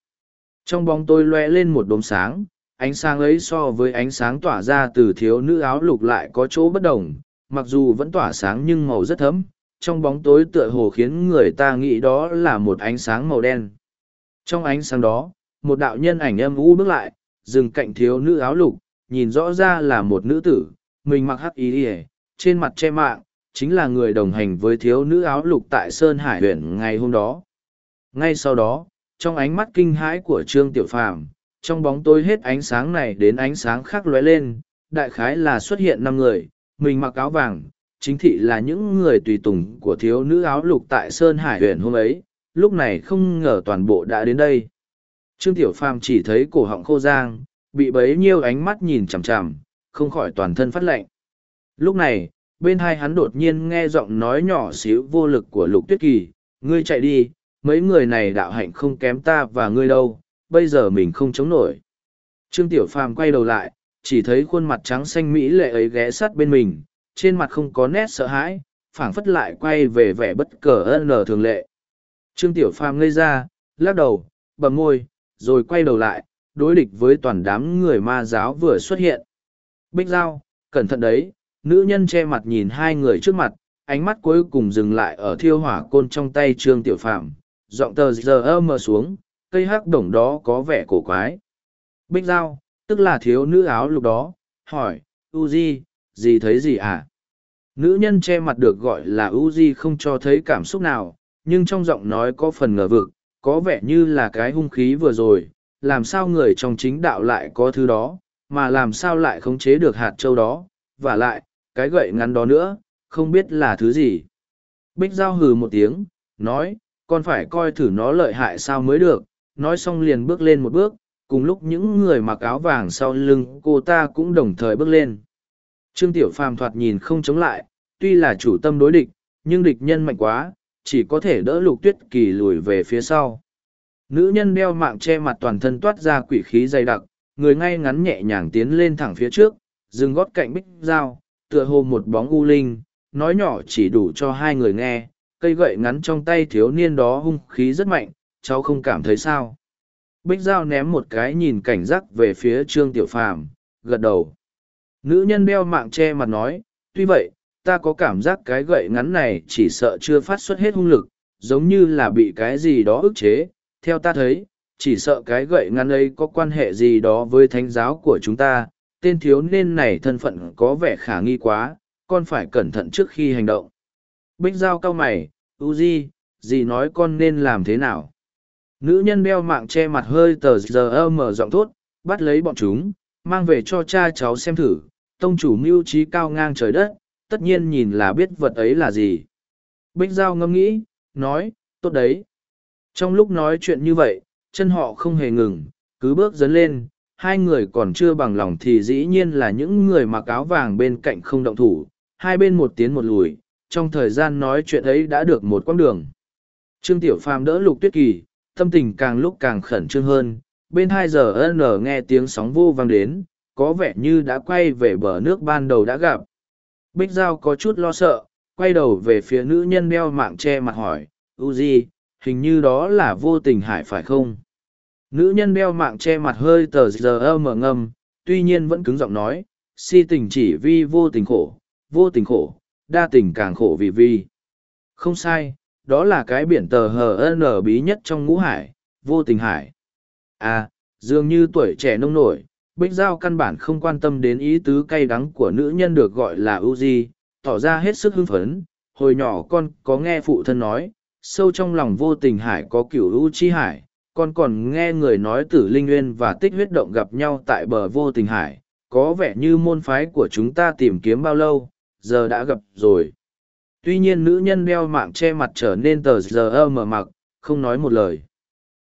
Trong bóng tôi loe lên một đốm sáng, ánh sáng ấy so với ánh sáng tỏa ra từ thiếu nữ áo lục lại có chỗ bất đồng, mặc dù vẫn tỏa sáng nhưng màu rất thấm, trong bóng tối tựa hồ khiến người ta nghĩ đó là một ánh sáng màu đen. Trong ánh sáng đó, một đạo nhân ảnh âm u bước lại, dừng cạnh thiếu nữ áo lục, nhìn rõ ra là một nữ tử, mình mặc hắc ý ỉa trên mặt che mạng chính là người đồng hành với thiếu nữ áo lục tại Sơn Hải huyện ngày hôm đó. Ngay sau đó, trong ánh mắt kinh hãi của Trương Tiểu Phàm, trong bóng tối hết ánh sáng này đến ánh sáng khác lóe lên, đại khái là xuất hiện năm người, mình mặc áo vàng, chính thị là những người tùy tùng của thiếu nữ áo lục tại Sơn Hải huyện hôm ấy, lúc này không ngờ toàn bộ đã đến đây. Trương Tiểu Phàm chỉ thấy cổ họng khô giang, bị bấy nhiêu ánh mắt nhìn chằm chằm, không khỏi toàn thân phát lạnh. Lúc này, bên hai hắn đột nhiên nghe giọng nói nhỏ xíu vô lực của Lục Tuyết Kỳ, ngươi chạy đi, mấy người này đạo hạnh không kém ta và ngươi đâu, bây giờ mình không chống nổi. Trương Tiểu Phàm quay đầu lại, chỉ thấy khuôn mặt trắng xanh mỹ lệ ấy ghé sát bên mình, trên mặt không có nét sợ hãi, phảng phất lại quay về vẻ bất cờ ân lờ thường lệ. Trương Tiểu Phàm ngây ra, lắc đầu, bầm môi, rồi quay đầu lại, đối địch với toàn đám người ma giáo vừa xuất hiện. Bích Giao, cẩn thận đấy, nữ nhân che mặt nhìn hai người trước mặt, ánh mắt cuối cùng dừng lại ở thiêu hỏa côn trong tay Trương Tiểu Phạm. giọng tờ giờ mờ xuống, cây hắc đồng đó có vẻ cổ quái. Bích Giao, tức là thiếu nữ áo lục đó, hỏi, Uzi, gì thấy gì à? Nữ nhân che mặt được gọi là Uzi không cho thấy cảm xúc nào, nhưng trong giọng nói có phần ngờ vực, có vẻ như là cái hung khí vừa rồi, làm sao người trong chính đạo lại có thứ đó, mà làm sao lại khống chế được hạt châu đó, và lại, cái gậy ngắn đó nữa, không biết là thứ gì. Bích Giao hừ một tiếng, nói, con phải coi thử nó lợi hại sao mới được, nói xong liền bước lên một bước, cùng lúc những người mặc áo vàng sau lưng cô ta cũng đồng thời bước lên. Trương Tiểu Phàm thoạt nhìn không chống lại, tuy là chủ tâm đối địch, nhưng địch nhân mạnh quá, chỉ có thể đỡ lục tuyết kỳ lùi về phía sau. Nữ nhân đeo mạng che mặt toàn thân toát ra quỷ khí dày đặc, người ngay ngắn nhẹ nhàng tiến lên thẳng phía trước, dừng gót cạnh bích dao, tựa hồ một bóng u linh, nói nhỏ chỉ đủ cho hai người nghe, cây gậy ngắn trong tay thiếu niên đó hung khí rất mạnh, cháu không cảm thấy sao. Bích dao ném một cái nhìn cảnh giác về phía Trương Tiểu Phàm, gật đầu. Nữ nhân đeo mạng che mặt nói, tuy vậy, ta có cảm giác cái gậy ngắn này chỉ sợ chưa phát xuất hết hung lực, giống như là bị cái gì đó ức chế. Theo ta thấy, chỉ sợ cái gậy ngắn ấy có quan hệ gì đó với thánh giáo của chúng ta, tên thiếu niên này thân phận có vẻ khả nghi quá, con phải cẩn thận trước khi hành động. Bích Giao cao mày, Uzi, gì nói con nên làm thế nào? Nữ nhân đeo mạng che mặt hơi tờ giờ mở giọng thốt, bắt lấy bọn chúng, mang về cho cha cháu xem thử, tông chủ mưu trí cao ngang trời đất, tất nhiên nhìn là biết vật ấy là gì. Bích Giao ngâm nghĩ, nói, tốt đấy. Trong lúc nói chuyện như vậy, chân họ không hề ngừng, cứ bước dấn lên, hai người còn chưa bằng lòng thì dĩ nhiên là những người mặc áo vàng bên cạnh không động thủ, hai bên một tiến một lùi, trong thời gian nói chuyện ấy đã được một quãng đường. Trương Tiểu Phàm đỡ Lục Tuyết Kỳ, tâm tình càng lúc càng khẩn trương hơn, bên hai giờ n nghe tiếng sóng vô vang đến, có vẻ như đã quay về bờ nước ban đầu đã gặp. Bích Giao có chút lo sợ, quay đầu về phía nữ nhân đeo mạng che mặt hỏi, Uzi, hình như đó là vô tình hải phải không? Nữ nhân đeo mạng che mặt hơi tờ giờ mở ngâm, tuy nhiên vẫn cứng giọng nói, si tình chỉ vì vô tình khổ, vô tình khổ, đa tình càng khổ vì vi. Không sai, đó là cái biển tờ hờ bí nhất trong ngũ hải, vô tình hải. À, dường như tuổi trẻ nông nổi, Bích Giao căn bản không quan tâm đến ý tứ cay đắng của nữ nhân được gọi là Uzi, tỏ ra hết sức hưng phấn. Hồi nhỏ con có nghe phụ thân nói, sâu trong lòng vô tình hải có cửu ưu chi hải, con còn nghe người nói tử linh nguyên và tích huyết động gặp nhau tại bờ vô tình hải, có vẻ như môn phái của chúng ta tìm kiếm bao lâu, giờ đã gặp rồi. Tuy nhiên nữ nhân đeo mạng che mặt trở nên tờ giờ mở mặc, không nói một lời.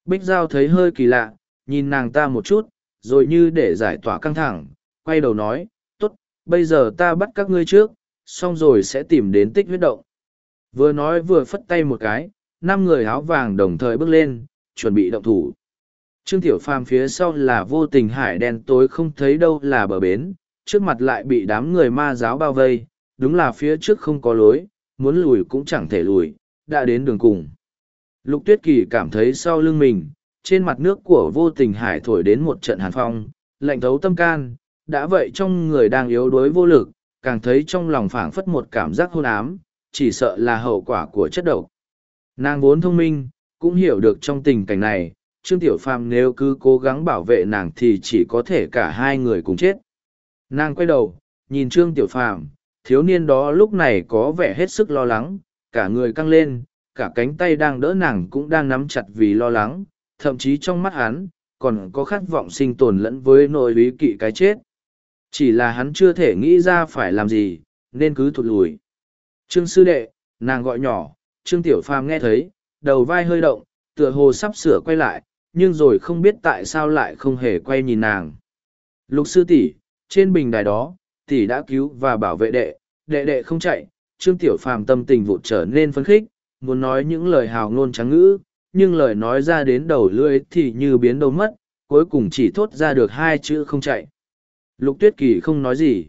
Bích Giao thấy hơi kỳ lạ, nhìn nàng ta một chút, rồi như để giải tỏa căng thẳng, quay đầu nói, tốt, bây giờ ta bắt các ngươi trước, xong rồi sẽ tìm đến tích huyết động. Vừa nói vừa phất tay một cái, năm người áo vàng đồng thời bước lên, chuẩn bị động thủ. Trương Tiểu Phàm phía sau là vô tình hải đen tối không thấy đâu là bờ bến, trước mặt lại bị đám người ma giáo bao vây, đúng là phía trước không có lối, muốn lùi cũng chẳng thể lùi, đã đến đường cùng. Lục Tuyết Kỳ cảm thấy sau lưng mình, trên mặt nước của vô tình hải thổi đến một trận hàn phong, lạnh thấu tâm can, đã vậy trong người đang yếu đuối vô lực, càng thấy trong lòng phảng phất một cảm giác hôn ám, chỉ sợ là hậu quả của chất độc. Nàng vốn thông minh, cũng hiểu được trong tình cảnh này, Trương Tiểu Phàm nếu cứ cố gắng bảo vệ nàng thì chỉ có thể cả hai người cùng chết. Nàng quay đầu, nhìn Trương Tiểu Phàm, thiếu niên đó lúc này có vẻ hết sức lo lắng, cả người căng lên, cả cánh tay đang đỡ nàng cũng đang nắm chặt vì lo lắng, thậm chí trong mắt hắn, còn có khát vọng sinh tồn lẫn với nội ý kỵ cái chết. Chỉ là hắn chưa thể nghĩ ra phải làm gì, nên cứ thụt lùi. Trương sư đệ, nàng gọi nhỏ, Trương Tiểu Phàm nghe thấy, đầu vai hơi động, tựa hồ sắp sửa quay lại, nhưng rồi không biết tại sao lại không hề quay nhìn nàng. Lục sư tỷ, trên bình đài đó, tỷ đã cứu và bảo vệ đệ, đệ đệ không chạy, Trương Tiểu Phàm tâm tình vụt trở nên phấn khích, muốn nói những lời hào ngôn trắng ngữ, nhưng lời nói ra đến đầu lưỡi thì như biến đâu mất, cuối cùng chỉ thốt ra được hai chữ không chạy. Lục Tuyết Kỳ không nói gì.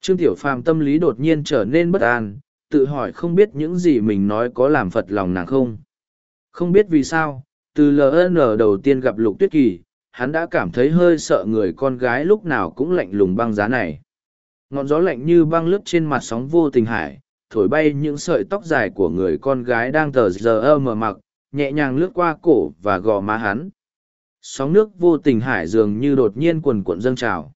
Trương Tiểu Phàm tâm lý đột nhiên trở nên bất an, tự hỏi không biết những gì mình nói có làm phật lòng nàng không. Không biết vì sao, từ LN đầu tiên gặp Lục Tuyết Kỳ, hắn đã cảm thấy hơi sợ người con gái lúc nào cũng lạnh lùng băng giá này. Ngọn gió lạnh như băng lướt trên mặt sóng vô tình hải, thổi bay những sợi tóc dài của người con gái đang tờ giờ mờ mặc, nhẹ nhàng lướt qua cổ và gò má hắn. Sóng nước vô tình hải dường như đột nhiên quần cuộn dâng trào.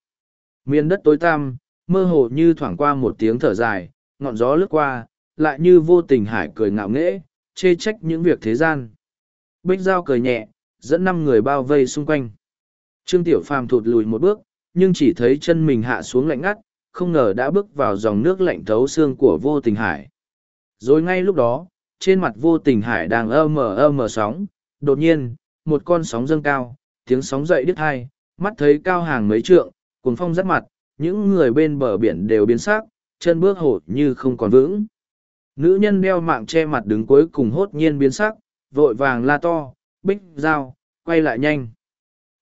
Miền đất tối tăm, mơ hồ như thoảng qua một tiếng thở dài, ngọn gió lướt qua, lại như vô tình hải cười ngạo nghễ, chê trách những việc thế gian. Bích Giao cười nhẹ, dẫn năm người bao vây xung quanh. Trương Tiểu Phàm thụt lùi một bước, nhưng chỉ thấy chân mình hạ xuống lạnh ngắt, không ngờ đã bước vào dòng nước lạnh thấu xương của vô tình hải. Rồi ngay lúc đó, trên mặt vô tình hải đang ơ mờ ơ mờ sóng, đột nhiên, một con sóng dâng cao, tiếng sóng dậy đứt hai, mắt thấy cao hàng mấy trượng, cuồng phong rắt mặt, những người bên bờ biển đều biến sắc, chân bước hổ như không còn vững. Nữ nhân đeo mạng che mặt đứng cuối cùng hốt nhiên biến sắc, vội vàng la to, bích dao, quay lại nhanh.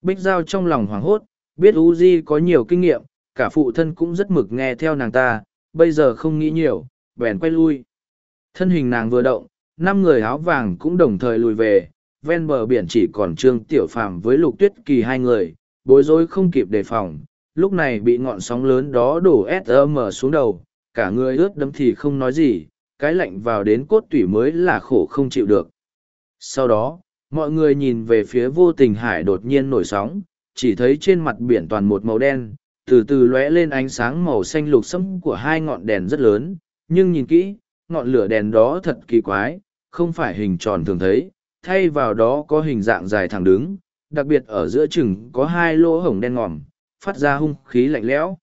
Bích dao trong lòng hoảng hốt, biết Uzi có nhiều kinh nghiệm, cả phụ thân cũng rất mực nghe theo nàng ta, bây giờ không nghĩ nhiều, bèn quay lui. Thân hình nàng vừa động, năm người áo vàng cũng đồng thời lùi về, ven bờ biển chỉ còn Trương Tiểu Phàm với Lục Tuyết Kỳ hai người, bối rối không kịp đề phòng, lúc này bị ngọn sóng lớn đó đổ SM xuống đầu, cả người ướt đẫm thì không nói gì, cái lạnh vào đến cốt tủy mới là khổ không chịu được. Sau đó, mọi người nhìn về phía vô tình hải đột nhiên nổi sóng, chỉ thấy trên mặt biển toàn một màu đen, từ từ lóe lên ánh sáng màu xanh lục sẫm của hai ngọn đèn rất lớn, nhưng nhìn kỹ, ngọn lửa đèn đó thật kỳ quái, không phải hình tròn thường thấy, thay vào đó có hình dạng dài thẳng đứng, đặc biệt ở giữa chừng có hai lỗ hổng đen ngòm, phát ra hung khí lạnh lẽo.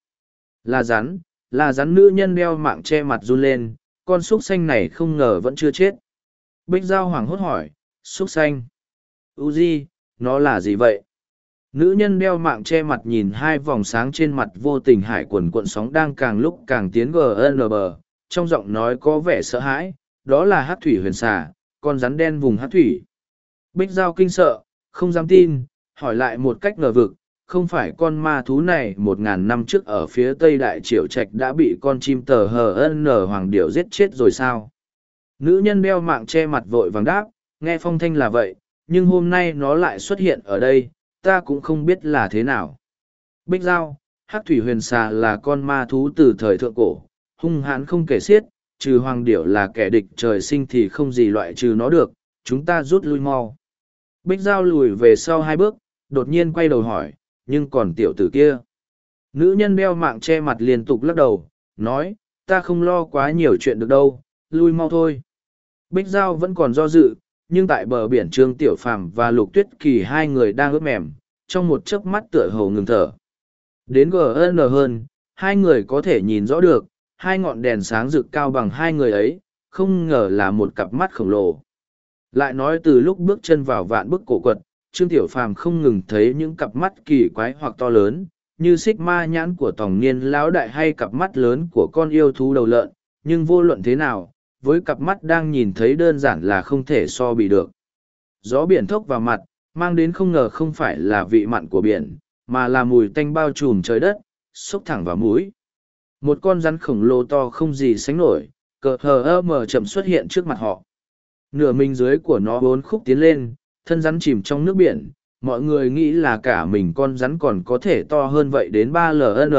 Là rắn, là rắn nữ nhân đeo mạng che mặt run lên, con súc xanh này không ngờ vẫn chưa chết. Bích Giao hoàng hốt hỏi, súc xanh. Uzi, nó là gì vậy? Nữ nhân đeo mạng che mặt nhìn hai vòng sáng trên mặt vô tình hải quần cuộn sóng đang càng lúc càng tiến GNB, trong giọng nói có vẻ sợ hãi, đó là hát thủy huyền xà, con rắn đen vùng hát thủy. Bích Giao kinh sợ, không dám tin, hỏi lại một cách ngờ vực, không phải con ma thú này một ngàn năm trước ở phía tây đại triệu trạch đã bị con chim tờ hờ nở hoàng điệu giết chết rồi sao nữ nhân đeo mạng che mặt vội vàng đáp nghe phong thanh là vậy nhưng hôm nay nó lại xuất hiện ở đây ta cũng không biết là thế nào bích giao hắc thủy huyền xà là con ma thú từ thời thượng cổ hung hãn không kể xiết trừ hoàng điệu là kẻ địch trời sinh thì không gì loại trừ nó được chúng ta rút lui mau bích giao lùi về sau hai bước đột nhiên quay đầu hỏi nhưng còn tiểu tử kia. Nữ nhân đeo mạng che mặt liên tục lắc đầu, nói, ta không lo quá nhiều chuyện được đâu, lui mau thôi. Bích Giao vẫn còn do dự, nhưng tại bờ biển Trương Tiểu Phàm và Lục Tuyết Kỳ hai người đang ướt mềm, trong một chớp mắt tựa hồ ngừng thở. Đến GN hơn, hai người có thể nhìn rõ được, hai ngọn đèn sáng rực cao bằng hai người ấy, không ngờ là một cặp mắt khổng lồ. Lại nói từ lúc bước chân vào vạn bức cổ quật, Trương Tiểu Phàm không ngừng thấy những cặp mắt kỳ quái hoặc to lớn, như xích ma nhãn của tòng niên lão đại hay cặp mắt lớn của con yêu thú đầu lợn, nhưng vô luận thế nào, với cặp mắt đang nhìn thấy đơn giản là không thể so bị được. Gió biển thốc vào mặt, mang đến không ngờ không phải là vị mặn của biển, mà là mùi tanh bao trùm trời đất, xúc thẳng vào mũi. Một con rắn khổng lồ to không gì sánh nổi, cờ hờ ơ mờ chậm xuất hiện trước mặt họ. Nửa mình dưới của nó bốn khúc tiến lên, thân rắn chìm trong nước biển, mọi người nghĩ là cả mình con rắn còn có thể to hơn vậy đến ba ln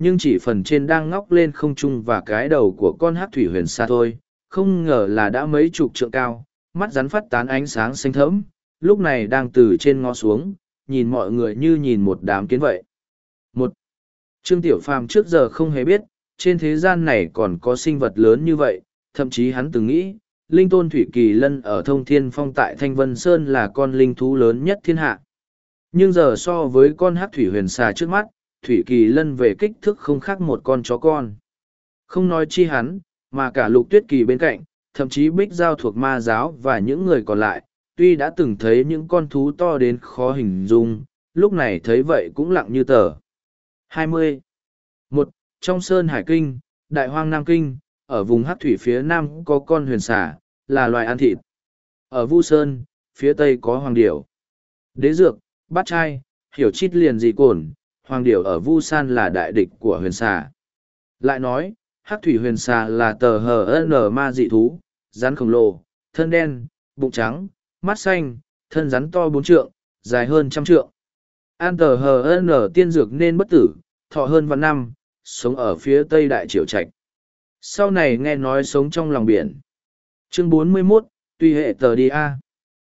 nhưng chỉ phần trên đang ngóc lên không trung và cái đầu của con hát thủy huyền xa thôi không ngờ là đã mấy chục trượng cao mắt rắn phát tán ánh sáng xanh thẫm lúc này đang từ trên ngó xuống nhìn mọi người như nhìn một đám kiến vậy một trương tiểu phàm trước giờ không hề biết trên thế gian này còn có sinh vật lớn như vậy, thậm chí hắn từng nghĩ, linh tôn Thủy Kỳ Lân ở thông thiên phong tại Thanh Vân Sơn là con linh thú lớn nhất thiên hạ. Nhưng giờ so với con hát thủy huyền xà trước mắt, Thủy Kỳ Lân về kích thước không khác một con chó con. Không nói chi hắn, mà cả lục tuyết kỳ bên cạnh, thậm chí bích giao thuộc ma giáo và những người còn lại, tuy đã từng thấy những con thú to đến khó hình dung, lúc này thấy vậy cũng lặng như tờ. 20. một Trong Sơn Hải Kinh, Đại Hoang Nam Kinh, ở vùng hát thủy phía nam có con huyền xà, là loài ăn thịt. Ở Vu Sơn, phía tây có hoàng điểu. Đế dược, bát trai, hiểu chít liền Dị cồn, hoàng điểu ở Vu San là đại địch của huyền xà. Lại nói, hắc thủy huyền xà là tờ hờ n ma dị thú, rắn khổng lồ, thân đen, bụng trắng, mắt xanh, thân rắn to bốn trượng, dài hơn trăm trượng. An tờ hờ nở tiên dược nên bất tử, thọ hơn vạn năm, sống ở phía tây đại triều trạch. Sau này nghe nói sống trong lòng biển. Chương 41, tuy hệ tờ đi A.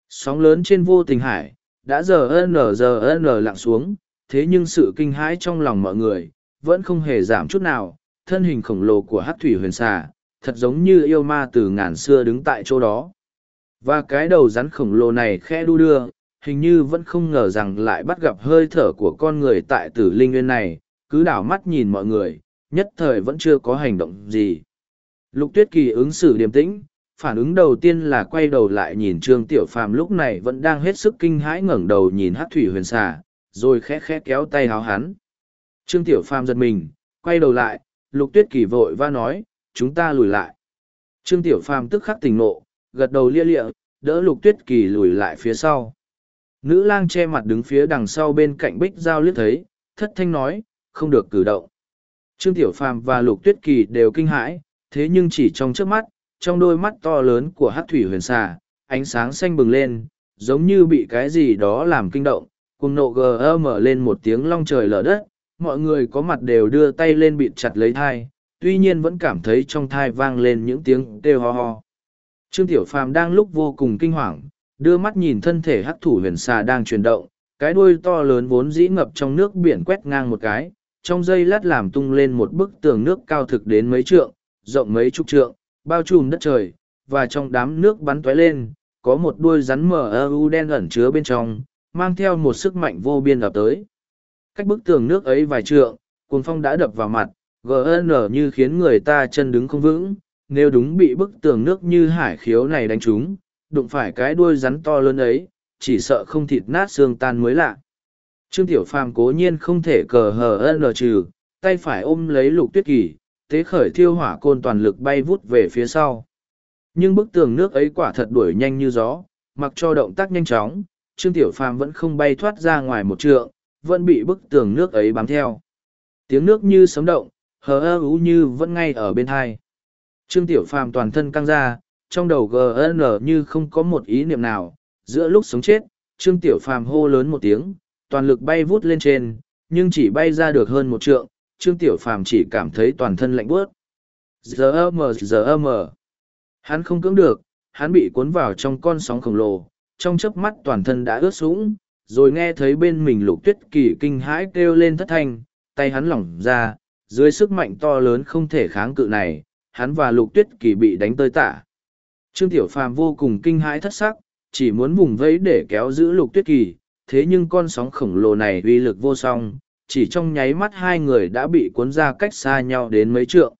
Sóng lớn trên vô tình hải, đã giờ n giờ n lặng xuống, thế nhưng sự kinh hãi trong lòng mọi người, vẫn không hề giảm chút nào, thân hình khổng lồ của hát thủy huyền xà, thật giống như yêu ma từ ngàn xưa đứng tại chỗ đó. Và cái đầu rắn khổng lồ này khe đu đưa, hình như vẫn không ngờ rằng lại bắt gặp hơi thở của con người tại tử linh nguyên này, cứ đảo mắt nhìn mọi người, nhất thời vẫn chưa có hành động gì. Lục tuyết kỳ ứng xử điềm tĩnh, phản ứng đầu tiên là quay đầu lại nhìn trương tiểu phàm lúc này vẫn đang hết sức kinh hãi ngẩng đầu nhìn hát thủy huyền xà, rồi khẽ khẽ kéo tay háo hắn. Trương tiểu phàm giật mình, quay đầu lại, lục tuyết kỳ vội va nói, chúng ta lùi lại. Trương tiểu phàm tức khắc tỉnh nộ, gật đầu lia lịa, đỡ lục tuyết kỳ lùi lại phía sau. Nữ lang che mặt đứng phía đằng sau bên cạnh bích giao liếc thấy, thất thanh nói, không được cử động. Trương Tiểu Phàm và Lục Tuyết Kỳ đều kinh hãi, thế nhưng chỉ trong trước mắt, trong đôi mắt to lớn của Hắc Thủy Huyền Xà, ánh sáng xanh bừng lên, giống như bị cái gì đó làm kinh động, cùng nộ gầm mở lên một tiếng long trời lở đất, mọi người có mặt đều đưa tay lên bịt chặt lấy thai, tuy nhiên vẫn cảm thấy trong thai vang lên những tiếng kêu ho ho. Trương Tiểu Phàm đang lúc vô cùng kinh hoàng, đưa mắt nhìn thân thể hắc thủ huyền xà đang chuyển động, cái đuôi to lớn vốn dĩ ngập trong nước biển quét ngang một cái, trong giây lát làm tung lên một bức tường nước cao thực đến mấy trượng, rộng mấy chục trượng, bao trùm đất trời, và trong đám nước bắn tóe lên, có một đuôi rắn mờ ơ đen ẩn chứa bên trong, mang theo một sức mạnh vô biên ập tới. Cách bức tường nước ấy vài trượng, cuồng phong đã đập vào mặt, GN như khiến người ta chân đứng không vững, nếu đúng bị bức tường nước như hải khiếu này đánh trúng, đụng phải cái đuôi rắn to lớn ấy, chỉ sợ không thịt nát xương tan mới lạ. Trương Tiểu Phàm cố nhiên không thể cờ hờ n trừ, tay phải ôm lấy lục tuyết kỳ, tế khởi thiêu hỏa côn toàn lực bay vút về phía sau. Nhưng bức tường nước ấy quả thật đuổi nhanh như gió, mặc cho động tác nhanh chóng, Trương Tiểu Phàm vẫn không bay thoát ra ngoài một trượng, vẫn bị bức tường nước ấy bám theo. Tiếng nước như sấm động, hờ ơ ú như vẫn ngay ở bên hai. Trương Tiểu Phàm toàn thân căng ra, trong đầu GN như không có một ý niệm nào, giữa lúc sống chết, Trương Tiểu Phàm hô lớn một tiếng, toàn lực bay vút lên trên, nhưng chỉ bay ra được hơn một trượng, Trương Tiểu Phàm chỉ cảm thấy toàn thân lạnh buốt Giờ mờ giờ mờ. Hắn không cưỡng được, hắn bị cuốn vào trong con sóng khổng lồ, trong chớp mắt toàn thân đã ướt sũng, rồi nghe thấy bên mình lục tuyết kỳ kinh hãi kêu lên thất thanh, tay hắn lỏng ra, dưới sức mạnh to lớn không thể kháng cự này, hắn và lục tuyết kỳ bị đánh tơi tả. Trương Tiểu Phàm vô cùng kinh hãi thất sắc, chỉ muốn vùng vẫy để kéo giữ lục tuyết kỳ, thế nhưng con sóng khổng lồ này uy lực vô song, chỉ trong nháy mắt hai người đã bị cuốn ra cách xa nhau đến mấy trượng.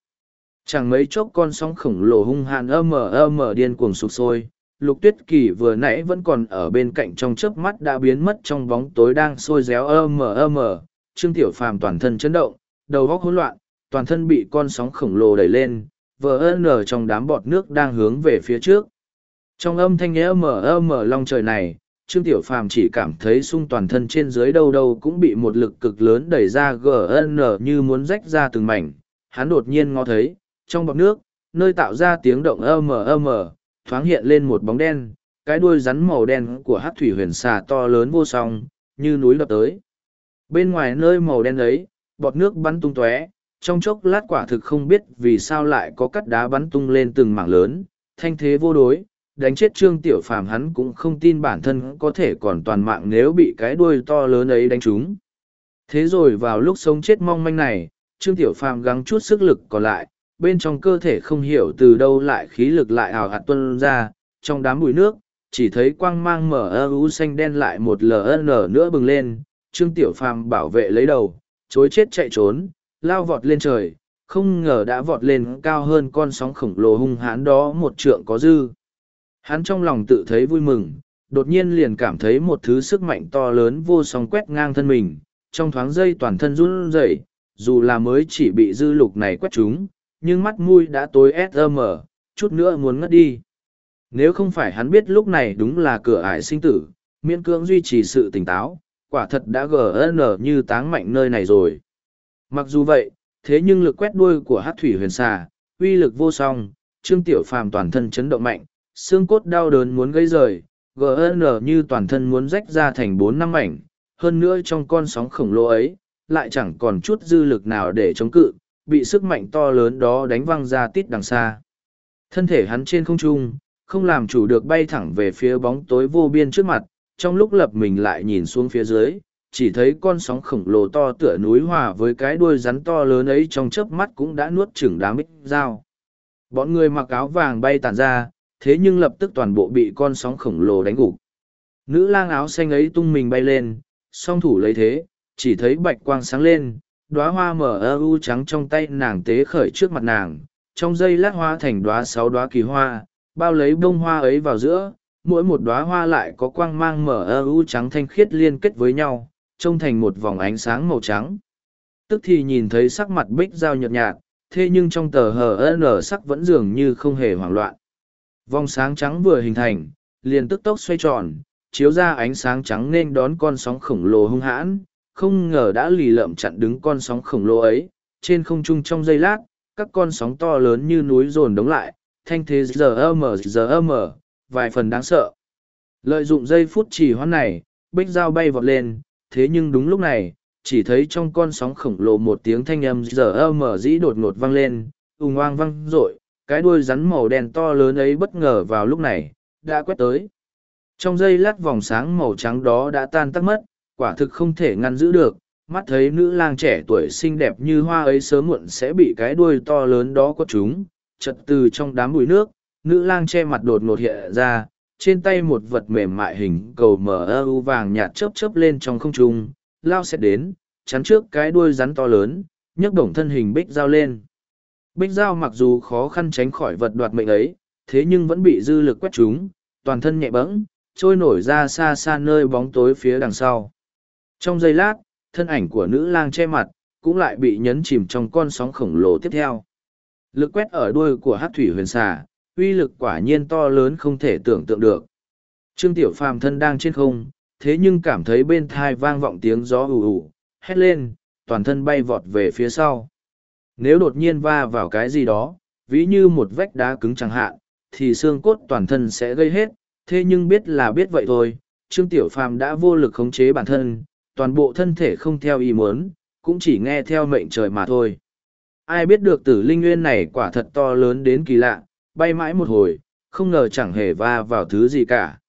Chẳng mấy chốc con sóng khổng lồ hung hàn âm ở âm ở điên cuồng sụp sôi, lục tuyết kỳ vừa nãy vẫn còn ở bên cạnh trong chớp mắt đã biến mất trong bóng tối đang sôi réo âm ở âm ở, trương tiểu phàm toàn thân chấn động, đầu óc hỗn loạn, toàn thân bị con sóng khổng lồ đẩy lên, vờ ân ở trong đám bọt nước đang hướng về phía trước. Trong âm thanh e nhớ mở âm e mở long trời này, Trương Tiểu Phàm chỉ cảm thấy sung toàn thân trên dưới đâu đâu cũng bị một lực cực lớn đẩy ra GN như muốn rách ra từng mảnh. Hắn đột nhiên ngó thấy, trong bọc nước, nơi tạo ra tiếng động e âm âm thoáng hiện lên một bóng đen, cái đuôi rắn màu đen của hát thủy huyền xà to lớn vô song, như núi lập tới. Bên ngoài nơi màu đen ấy, bọt nước bắn tung tóe, trong chốc lát quả thực không biết vì sao lại có cắt đá bắn tung lên từng mảng lớn, thanh thế vô đối, đánh chết trương tiểu phàm hắn cũng không tin bản thân có thể còn toàn mạng nếu bị cái đuôi to lớn ấy đánh trúng. Thế rồi vào lúc sống chết mong manh này Trương Tiểu Phàm gắng chút sức lực còn lại, bên trong cơ thể không hiểu từ đâu lại khí lực lại ảo hạt tuân ra, trong đám bụi nước, chỉ thấy quang mang mở ơ u xanh đen lại một ln nữa bừng lên, Trương Tiểu Phàm bảo vệ lấy đầu, chối chết chạy trốn, lao vọt lên trời, không ngờ đã vọt lên cao hơn con sóng khổng lồ hung hãn đó một trượng có dư. Hắn trong lòng tự thấy vui mừng, đột nhiên liền cảm thấy một thứ sức mạnh to lớn vô song quét ngang thân mình, trong thoáng giây toàn thân run rẩy, dù là mới chỉ bị dư lục này quét trúng, nhưng mắt mũi đã tối sm, chút nữa muốn ngất đi. Nếu không phải hắn biết lúc này đúng là cửa ải sinh tử, miễn cưỡng duy trì sự tỉnh táo, quả thật đã gn như táng mạnh nơi này rồi. Mặc dù vậy, thế nhưng lực quét đuôi của hát thủy huyền xà, uy lực vô song, trương tiểu phàm toàn thân chấn động mạnh, xương cốt đau đớn muốn gây rời, gn như toàn thân muốn rách ra thành bốn năm mảnh, hơn nữa trong con sóng khổng lồ ấy, lại chẳng còn chút dư lực nào để chống cự, bị sức mạnh to lớn đó đánh văng ra tít đằng xa. Thân thể hắn trên không trung, không làm chủ được bay thẳng về phía bóng tối vô biên trước mặt, trong lúc lập mình lại nhìn xuống phía dưới, chỉ thấy con sóng khổng lồ to tựa núi hòa với cái đuôi rắn to lớn ấy trong chớp mắt cũng đã nuốt chửng đám bích dao. Bọn người mặc áo vàng bay tản ra, thế nhưng lập tức toàn bộ bị con sóng khổng lồ đánh gục. Nữ lang áo xanh ấy tung mình bay lên, song thủ lấy thế, chỉ thấy bạch quang sáng lên, đóa hoa mở ơ u trắng trong tay nàng tế khởi trước mặt nàng, trong dây lát hoa thành đóa sáu đóa kỳ hoa, bao lấy bông hoa ấy vào giữa, mỗi một đóa hoa lại có quang mang mở ơ u trắng thanh khiết liên kết với nhau, trông thành một vòng ánh sáng màu trắng. Tức thì nhìn thấy sắc mặt bích giao nhợt nhạt, thế nhưng trong tờ hờ nở sắc vẫn dường như không hề hoảng loạn. Vòng sáng trắng vừa hình thành, liền tức tốc xoay tròn, chiếu ra ánh sáng trắng nên đón con sóng khổng lồ hung hãn, không ngờ đã lì lợm chặn đứng con sóng khổng lồ ấy, trên không trung trong giây lát, các con sóng to lớn như núi dồn đống lại, thanh thế giờ mờ giờ mờ, vài phần đáng sợ. Lợi dụng giây phút chỉ hoãn này, bích dao bay vọt lên, thế nhưng đúng lúc này, chỉ thấy trong con sóng khổng lồ một tiếng thanh âm giờ mờ dĩ đột ngột vang lên, ùng oang vang rội, cái đuôi rắn màu đen to lớn ấy bất ngờ vào lúc này, đã quét tới. Trong giây lát vòng sáng màu trắng đó đã tan tắc mất, quả thực không thể ngăn giữ được, mắt thấy nữ lang trẻ tuổi xinh đẹp như hoa ấy sớm muộn sẽ bị cái đuôi to lớn đó quất chúng, chật từ trong đám bụi nước, nữ lang che mặt đột ngột hiện ra, trên tay một vật mềm mại hình cầu mờ ơ u vàng nhạt chớp chớp lên trong không trung, lao sẽ đến, chắn trước cái đuôi rắn to lớn, nhấc bổng thân hình bích dao lên. Bích dao mặc dù khó khăn tránh khỏi vật đoạt mệnh ấy, thế nhưng vẫn bị dư lực quét chúng, toàn thân nhẹ bẫng, trôi nổi ra xa xa nơi bóng tối phía đằng sau. Trong giây lát, thân ảnh của nữ lang che mặt, cũng lại bị nhấn chìm trong con sóng khổng lồ tiếp theo. Lực quét ở đuôi của hát thủy huyền xà, uy lực quả nhiên to lớn không thể tưởng tượng được. Trương Tiểu Phàm thân đang trên không, thế nhưng cảm thấy bên thai vang vọng tiếng gió ù ù, hét lên, toàn thân bay vọt về phía sau. Nếu đột nhiên va vào cái gì đó, ví như một vách đá cứng chẳng hạn, thì xương cốt toàn thân sẽ gây hết, thế nhưng biết là biết vậy thôi, Trương Tiểu Phàm đã vô lực khống chế bản thân, toàn bộ thân thể không theo ý muốn, cũng chỉ nghe theo mệnh trời mà thôi. Ai biết được tử linh nguyên này quả thật to lớn đến kỳ lạ, bay mãi một hồi, không ngờ chẳng hề va vào thứ gì cả.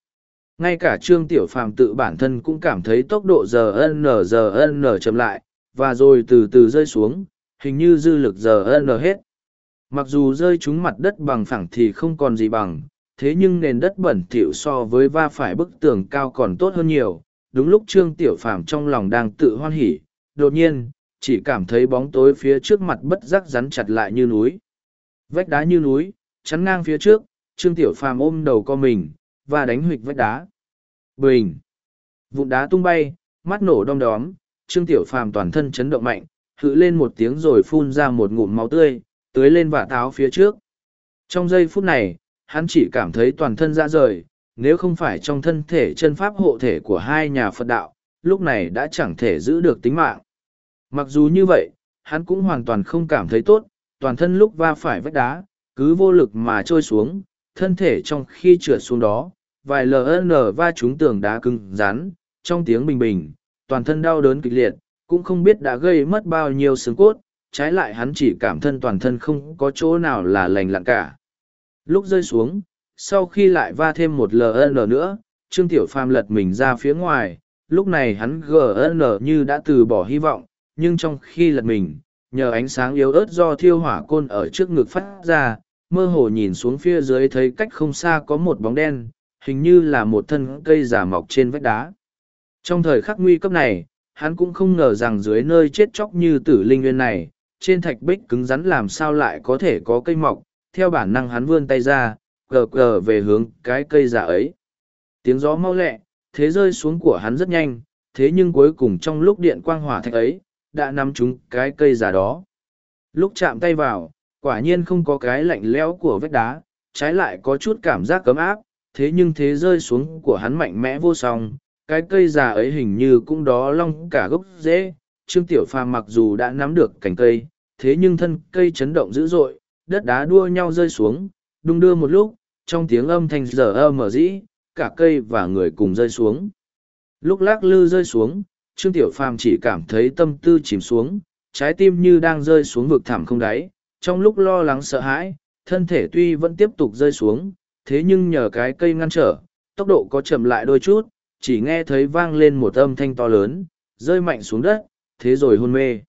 Ngay cả Trương Tiểu Phàm tự bản thân cũng cảm thấy tốc độ giờ n giờ n chậm lại, và rồi từ từ rơi xuống, hình như dư lực giờ n hết. Mặc dù rơi trúng mặt đất bằng phẳng thì không còn gì bằng, thế nhưng nền đất bẩn thỉu so với va phải bức tường cao còn tốt hơn nhiều, đúng lúc trương tiểu phàm trong lòng đang tự hoan hỉ đột nhiên chỉ cảm thấy bóng tối phía trước mặt bất giác rắn chặt lại như núi vách đá như núi chắn ngang phía trước trương tiểu phàm ôm đầu co mình và đánh huỵch vách đá. Bình! Vụn đá tung bay mắt nổ đom đóm trương tiểu phàm toàn thân chấn động mạnh hự lên một tiếng rồi phun ra một ngụm máu tươi tưới lên vả táo phía trước. Trong giây phút này hắn chỉ cảm thấy toàn thân ra rời nếu không phải trong thân thể chân pháp hộ thể của hai nhà Phật đạo, lúc này đã chẳng thể giữ được tính mạng. Mặc dù như vậy, hắn cũng hoàn toàn không cảm thấy tốt, toàn thân lúc va phải vách đá, cứ vô lực mà trôi xuống, thân thể trong khi trượt xuống đó, vài LN va trúng tường đá cứng rắn, trong tiếng bình bình, toàn thân đau đớn kịch liệt, cũng không biết đã gây mất bao nhiêu xương cốt, trái lại hắn chỉ cảm thân toàn thân không có chỗ nào là lành lặn cả. Lúc rơi xuống, sau khi lại va thêm một ln nữa trương tiểu phàm lật mình ra phía ngoài lúc này hắn gn như đã từ bỏ hy vọng nhưng trong khi lật mình nhờ ánh sáng yếu ớt do thiêu hỏa côn ở trước ngực phát ra, mơ hồ nhìn xuống phía dưới thấy cách không xa có một bóng đen, hình như là một thân cây giả mọc trên vách đá. Trong thời khắc nguy cấp này, hắn cũng không ngờ rằng dưới nơi chết chóc như tử linh nguyên này, trên thạch bích cứng rắn làm sao lại có thể có cây mọc, theo bản năng hắn vươn tay ra, gờ gờ về hướng cái cây giả ấy. Tiếng gió mau lẹ, thế rơi xuống của hắn rất nhanh, thế nhưng cuối cùng trong lúc điện quang hỏa thạch ấy, đã nắm trúng cái cây giả đó. Lúc chạm tay vào, quả nhiên không có cái lạnh lẽo của vách đá, trái lại có chút cảm giác cấm áp, thế nhưng thế rơi xuống của hắn mạnh mẽ vô song, cái cây già ấy hình như cũng đó long cả gốc rễ. Trương Tiểu Phàm mặc dù đã nắm được cành cây, thế nhưng thân cây chấn động dữ dội, đất đá đua nhau rơi xuống, đung đưa một lúc, trong tiếng âm thanh giờ âm mở dĩ, cả cây và người cùng rơi xuống. Lúc lắc lư rơi xuống, Trương Tiểu Phàm chỉ cảm thấy tâm tư chìm xuống, trái tim như đang rơi xuống vực thẳm không đáy, trong lúc lo lắng sợ hãi, thân thể tuy vẫn tiếp tục rơi xuống, thế nhưng nhờ cái cây ngăn trở, tốc độ có chậm lại đôi chút, chỉ nghe thấy vang lên một âm thanh to lớn, rơi mạnh xuống đất, thế rồi hôn mê.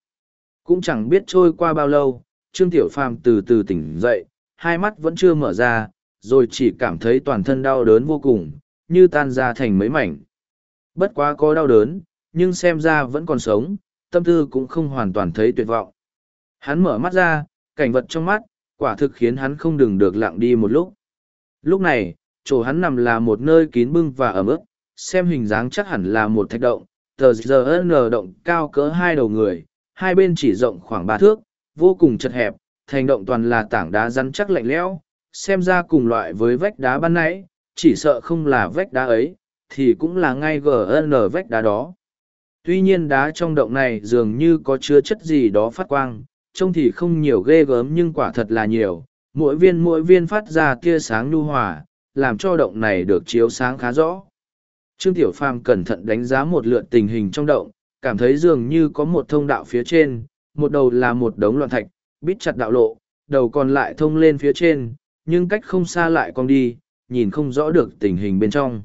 Cũng chẳng biết trôi qua bao lâu, Trương Tiểu Phàm từ từ tỉnh dậy, hai mắt vẫn chưa mở ra, rồi chỉ cảm thấy toàn thân đau đớn vô cùng, như tan ra thành mấy mảnh. Bất quá có đau đớn, nhưng xem ra vẫn còn sống, tâm tư cũng không hoàn toàn thấy tuyệt vọng. Hắn mở mắt ra, cảnh vật trong mắt, quả thực khiến hắn không đừng được lặng đi một lúc. Lúc này, chỗ hắn nằm là một nơi kín bưng và ẩm ướt, xem hình dáng chắc hẳn là một thạch động, tờ giờ nở động cao cỡ hai đầu người, hai bên chỉ rộng khoảng ba thước, vô cùng chật hẹp, thành động toàn là tảng đá rắn chắc lạnh lẽo, xem ra cùng loại với vách đá ban nãy, chỉ sợ không là vách đá ấy, thì cũng là ngay GN vách đá đó. Tuy nhiên đá trong động này dường như có chứa chất gì đó phát quang, trông thì không nhiều ghê gớm nhưng quả thật là nhiều, mỗi viên mỗi viên phát ra tia sáng nhu hòa, làm cho động này được chiếu sáng khá rõ. Trương Tiểu Phàm cẩn thận đánh giá một lượt tình hình trong động, cảm thấy dường như có một thông đạo phía trên, một đầu là một đống loạn thạch, bít chặt đạo lộ, đầu còn lại thông lên phía trên, nhưng cách không xa lại cong đi, nhìn không rõ được tình hình bên trong.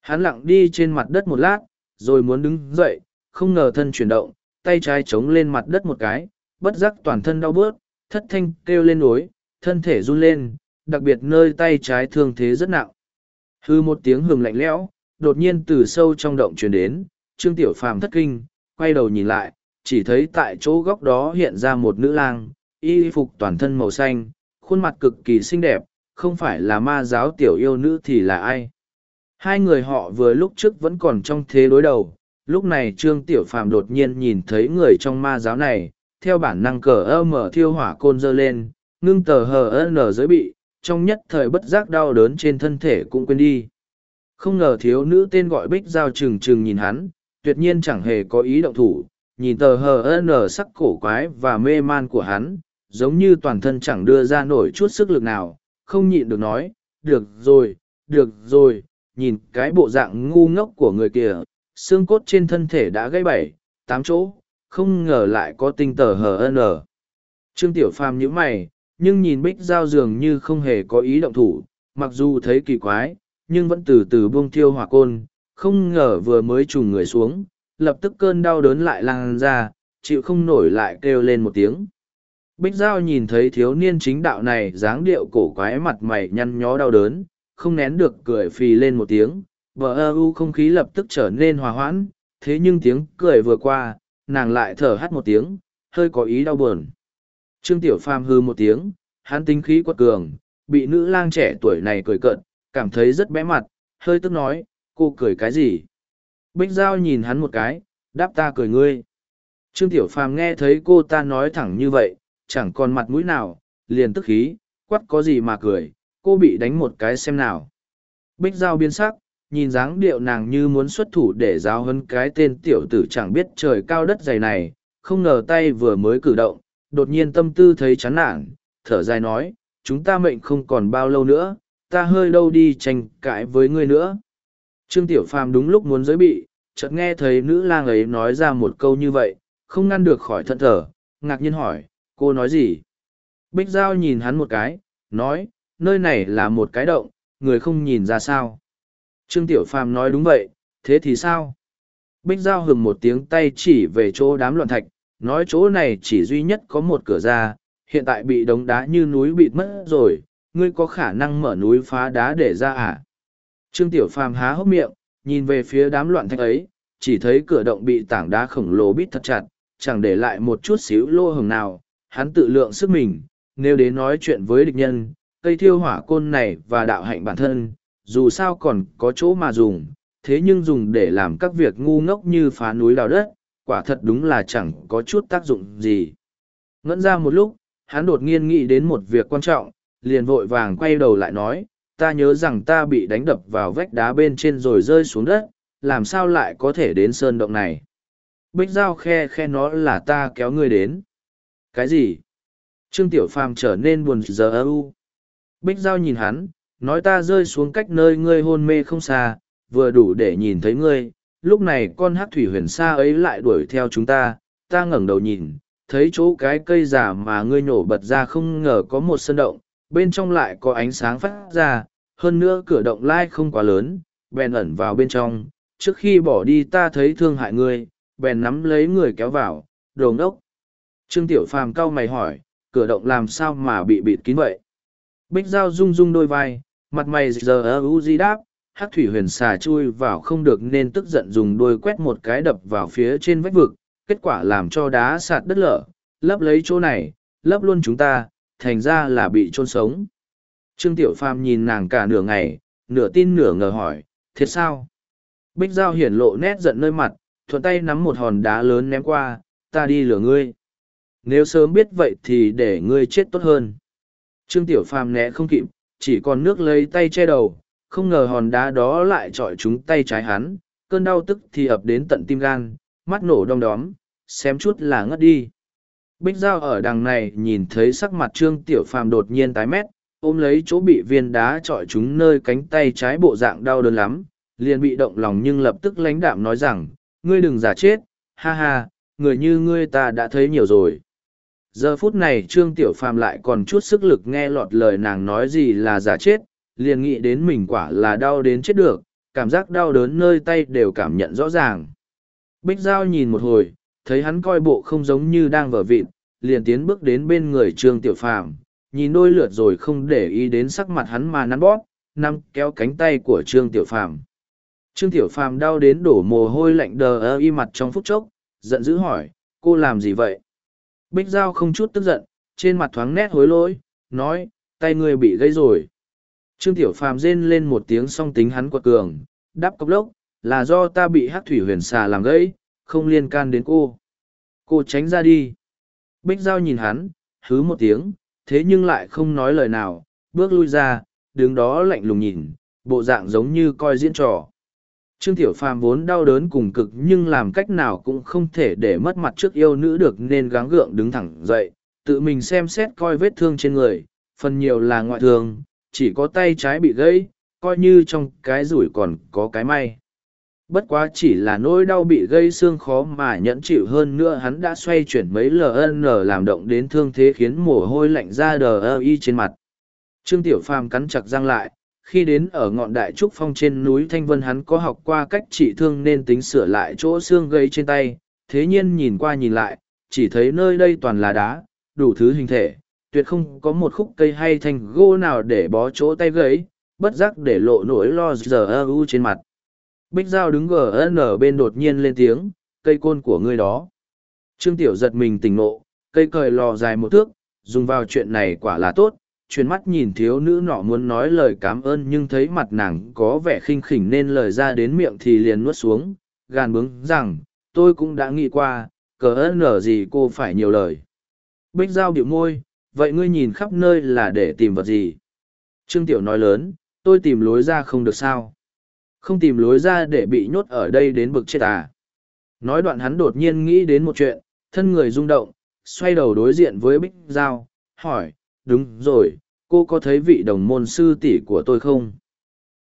Hắn lặng đi trên mặt đất một lát, rồi muốn đứng dậy, không ngờ thân chuyển động, tay trái chống lên mặt đất một cái, bất giác toàn thân đau bớt, thất thanh kêu lên nối, thân thể run lên, đặc biệt nơi tay trái thương thế rất nặng. Hư một tiếng hừng lạnh lẽo, đột nhiên từ sâu trong động truyền đến, Trương Tiểu Phàm thất kinh, quay đầu nhìn lại, chỉ thấy tại chỗ góc đó hiện ra một nữ lang, y phục toàn thân màu xanh, khuôn mặt cực kỳ xinh đẹp, không phải là ma giáo tiểu yêu nữ thì là ai. Hai người họ vừa lúc trước vẫn còn trong thế đối đầu, lúc này Trương Tiểu Phàm đột nhiên nhìn thấy người trong ma giáo này, theo bản năng cờ ơ mở thiêu hỏa côn dơ lên, ngưng tờ hờ nở giới bị, trong nhất thời bất giác đau đớn trên thân thể cũng quên đi. Không ngờ thiếu nữ tên gọi Bích Giao trừng trừng nhìn hắn, tuyệt nhiên chẳng hề có ý động thủ, nhìn tờ hờ nở sắc cổ quái và mê man của hắn, giống như toàn thân chẳng đưa ra nổi chút sức lực nào, không nhịn được nói, được rồi, được rồi, nhìn cái bộ dạng ngu ngốc của người kia, xương cốt trên thân thể đã gãy bảy, tám chỗ, không ngờ lại có tinh tờ hờ nở. Trương Tiểu Phàm nhíu mày, nhưng nhìn Bích Giao dường như không hề có ý động thủ, mặc dù thấy kỳ quái, nhưng vẫn từ từ buông thiêu hỏa côn, không ngờ vừa mới trùng người xuống, lập tức cơn đau đớn lại lan ra, chịu không nổi lại kêu lên một tiếng. Bích Giao nhìn thấy thiếu niên chính đạo này dáng điệu cổ quái mặt mày nhăn nhó đau đớn, không nén được cười phì lên một tiếng, vợ ơ u không khí lập tức trở nên hòa hoãn, thế nhưng tiếng cười vừa qua, nàng lại thở hắt một tiếng, hơi có ý đau buồn. Trương Tiểu Phàm hư một tiếng, hắn tính khí quật cường, bị nữ lang trẻ tuổi này cười cợt, cảm thấy rất bé mặt, hơi tức nói, cô cười cái gì? Bích Giao nhìn hắn một cái, đáp ta cười ngươi. Trương Tiểu Phàm nghe thấy cô ta nói thẳng như vậy, chẳng còn mặt mũi nào, liền tức khí, quắt có gì mà cười, cô bị đánh một cái xem nào. Bích Giao biến sắc, nhìn dáng điệu nàng như muốn xuất thủ để giáo hơn cái tên tiểu tử chẳng biết trời cao đất dày này, không ngờ tay vừa mới cử động, đột nhiên tâm tư thấy chán nản, thở dài nói, chúng ta mệnh không còn bao lâu nữa, ta hơi đâu đi tranh cãi với ngươi nữa. Trương Tiểu Phàm đúng lúc muốn giới bị, chợt nghe thấy nữ lang ấy nói ra một câu như vậy, không ngăn được khỏi thận thở, ngạc nhiên hỏi, cô nói gì? Bích Giao nhìn hắn một cái, nói, nơi này là một cái động, người không nhìn ra sao. Trương Tiểu Phàm nói đúng vậy, thế thì sao? Bích Giao hừng một tiếng tay chỉ về chỗ đám loạn thạch, nói chỗ này chỉ duy nhất có một cửa ra, hiện tại bị đống đá như núi bịt mất rồi, ngươi có khả năng mở núi phá đá để ra à? Trương Tiểu Phàm há hốc miệng, nhìn về phía đám loạn thạch ấy, chỉ thấy cửa động bị tảng đá khổng lồ bít thật chặt, chẳng để lại một chút xíu lô hồng nào, hắn tự lượng sức mình, nếu đến nói chuyện với địch nhân, cây thiêu hỏa côn này và đạo hạnh bản thân, dù sao còn có chỗ mà dùng, thế nhưng dùng để làm các việc ngu ngốc như phá núi đào đất, quả thật đúng là chẳng có chút tác dụng gì. Ngẫn ra một lúc, hắn đột nhiên nghĩ đến một việc quan trọng, liền vội vàng quay đầu lại nói, ta nhớ rằng ta bị đánh đập vào vách đá bên trên rồi rơi xuống đất, làm sao lại có thể đến sơn động này. Bích Giao khe khe nó là ta kéo ngươi đến. Cái gì? Trương Tiểu Phàm trở nên buồn giờ ưu. Bích Giao nhìn hắn, nói ta rơi xuống cách nơi ngươi hôn mê không xa, vừa đủ để nhìn thấy ngươi. Lúc này con hát thủy huyền xa ấy lại đuổi theo chúng ta, ta ngẩng đầu nhìn, thấy chỗ cái cây giả mà ngươi nhổ bật ra không ngờ có một sân động, bên trong lại có ánh sáng phát ra, hơn nữa cửa động lai không quá lớn, bèn ẩn vào bên trong, trước khi bỏ đi ta thấy thương hại ngươi, bèn nắm lấy người kéo vào, đồ ngốc. Trương Tiểu Phàm cau mày hỏi, cửa động làm sao mà bị bịt kín vậy? Bích Giao rung rung đôi vai, mặt mày giờ ưu di đáp, hắc thủy huyền xà chui vào không được nên tức giận dùng đôi quét một cái đập vào phía trên vách vực, kết quả làm cho đá sạt đất lở, lấp lấy chỗ này, lấp luôn chúng ta, thành ra là bị chôn sống. Trương Tiểu Phàm nhìn nàng cả nửa ngày, nửa tin nửa ngờ hỏi, thiệt sao? Bích Giao hiển lộ nét giận nơi mặt, thuận tay nắm một hòn đá lớn ném qua, ta đi lửa ngươi. Nếu sớm biết vậy thì để ngươi chết tốt hơn. Trương Tiểu Phàm né không kịp, chỉ còn nước lấy tay che đầu, không ngờ hòn đá đó lại trọi trúng tay trái hắn, cơn đau tức thì ập đến tận tim gan, mắt nổ đong đóm, xém chút là ngất đi. Bích Giao ở đằng này nhìn thấy sắc mặt Trương Tiểu Phàm đột nhiên tái mét, ôm lấy chỗ bị viên đá trọi trúng nơi cánh tay trái bộ dạng đau đớn lắm, liền bị động lòng nhưng lập tức lãnh đạm nói rằng, ngươi đừng giả chết, ha ha, người như ngươi ta đã thấy nhiều rồi. Giờ phút này Trương Tiểu Phàm lại còn chút sức lực nghe lọt lời nàng nói gì là giả chết, liền nghĩ đến mình quả là đau đến chết được, cảm giác đau đớn nơi tay đều cảm nhận rõ ràng. Bích Giao nhìn một hồi, thấy hắn coi bộ không giống như đang vở vịt, liền tiến bước đến bên người Trương Tiểu Phàm, nhìn đôi lượt rồi không để ý đến sắc mặt hắn mà nắn bóp, nắm kéo cánh tay của Trương Tiểu Phàm. Trương Tiểu Phàm đau đến đổ mồ hôi lạnh đờ ơ y mặt trong phút chốc, giận dữ hỏi, cô làm gì vậy? Bích Giao không chút tức giận, trên mặt thoáng nét hối lỗi, nói, tay người bị gây rồi. Trương Tiểu Phàm rên lên một tiếng song tính hắn quật cường, đáp cốc lốc, là do ta bị hắc thủy huyền xà làm gãy, không liên can đến cô. Cô tránh ra đi. Bích Giao nhìn hắn, hứ một tiếng, thế nhưng lại không nói lời nào, bước lui ra, đứng đó lạnh lùng nhìn, bộ dạng giống như coi diễn trò. Trương Tiểu Phàm vốn đau đớn cùng cực nhưng làm cách nào cũng không thể để mất mặt trước yêu nữ được nên gắng gượng đứng thẳng dậy, tự mình xem xét coi vết thương trên người, phần nhiều là ngoại thương, chỉ có tay trái bị gãy, coi như trong cái rủi còn có cái may. Bất quá chỉ là nỗi đau bị gây xương khó mà nhẫn chịu hơn nữa hắn đã xoay chuyển mấy LN làm động đến thương thế khiến mồ hôi lạnh ra đờ y trên mặt. Trương Tiểu Phàm cắn chặt răng lại, khi đến ở ngọn đại trúc phong trên núi Thanh Vân hắn có học qua cách trị thương nên tính sửa lại chỗ xương gây trên tay, thế nhiên nhìn qua nhìn lại, chỉ thấy nơi đây toàn là đá, đủ thứ hình thể, tuyệt không có một khúc cây hay thanh gỗ nào để bó chỗ tay gấy, bất giác để lộ nỗi lo giờ ơ trên mặt. Bích Giao đứng GN bên đột nhiên lên tiếng, cây côn của ngươi đó. Trương Tiểu giật mình tỉnh nộ, cây cời lò dài một thước, dùng vào chuyện này quả là tốt, chuyến mắt nhìn thiếu nữ nọ muốn nói lời cảm ơn nhưng thấy mặt nàng có vẻ khinh khỉnh nên lời ra đến miệng thì liền nuốt xuống, gàn bướng rằng, tôi cũng đã nghĩ qua, cờ ơn nở gì cô phải nhiều lời. Bích Giao biểu môi, vậy ngươi nhìn khắp nơi là để tìm vật gì? Trương Tiểu nói lớn, tôi tìm lối ra không được sao? Không tìm lối ra để bị nhốt ở đây đến bực chết à? Nói đoạn hắn đột nhiên nghĩ đến một chuyện, thân người rung động, xoay đầu đối diện với Bích Giao, hỏi, đúng rồi cô có thấy vị đồng môn sư tỷ của tôi không?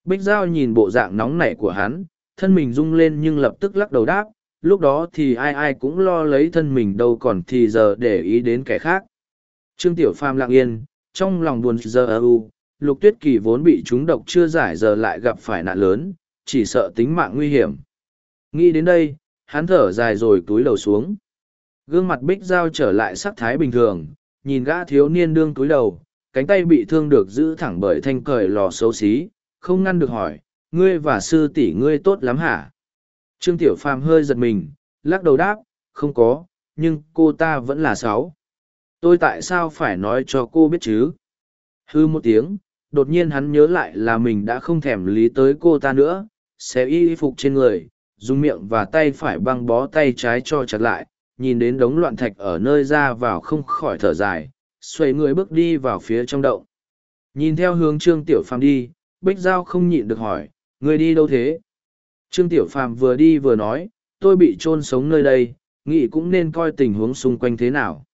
Bích giao nhìn bộ dạng nóng nảy của hắn thân mình rung lên nhưng lập tức lắc đầu đáp lúc đó thì ai ai cũng lo lấy thân mình đâu còn thì giờ để ý đến kẻ khác. Trương tiểu phàm lặng yên trong lòng buồn giờ ưu lục tuyết kỳ vốn bị trúng độc chưa giải giờ lại gặp phải nạn lớn chỉ sợ tính mạng nguy hiểm. Nghĩ đến đây hắn thở dài rồi túi đầu xuống. Gương mặt bích giao trở lại sắc thái bình thường, nhìn gã thiếu niên đương túi đầu, cánh tay bị thương được giữ thẳng bởi thanh cởi lò xấu xí, không ngăn được hỏi, ngươi và sư tỷ ngươi tốt lắm hả? Trương Tiểu Phàm hơi giật mình, lắc đầu đáp, không có, nhưng cô ta vẫn là sáu. Tôi tại sao phải nói cho cô biết chứ? Hư một tiếng, đột nhiên hắn nhớ lại là mình đã không thèm lý tới cô ta nữa, xé y phục trên người, dùng miệng và tay phải băng bó tay trái cho chặt lại, nhìn đến đống loạn thạch ở nơi ra vào không khỏi thở dài, xoay người bước đi vào phía trong động. Nhìn theo hướng Trương Tiểu Phàm đi, Bích Giao không nhịn được hỏi, người đi đâu thế? Trương Tiểu Phàm vừa đi vừa nói, tôi bị chôn sống nơi đây, nghĩ cũng nên coi tình huống xung quanh thế nào.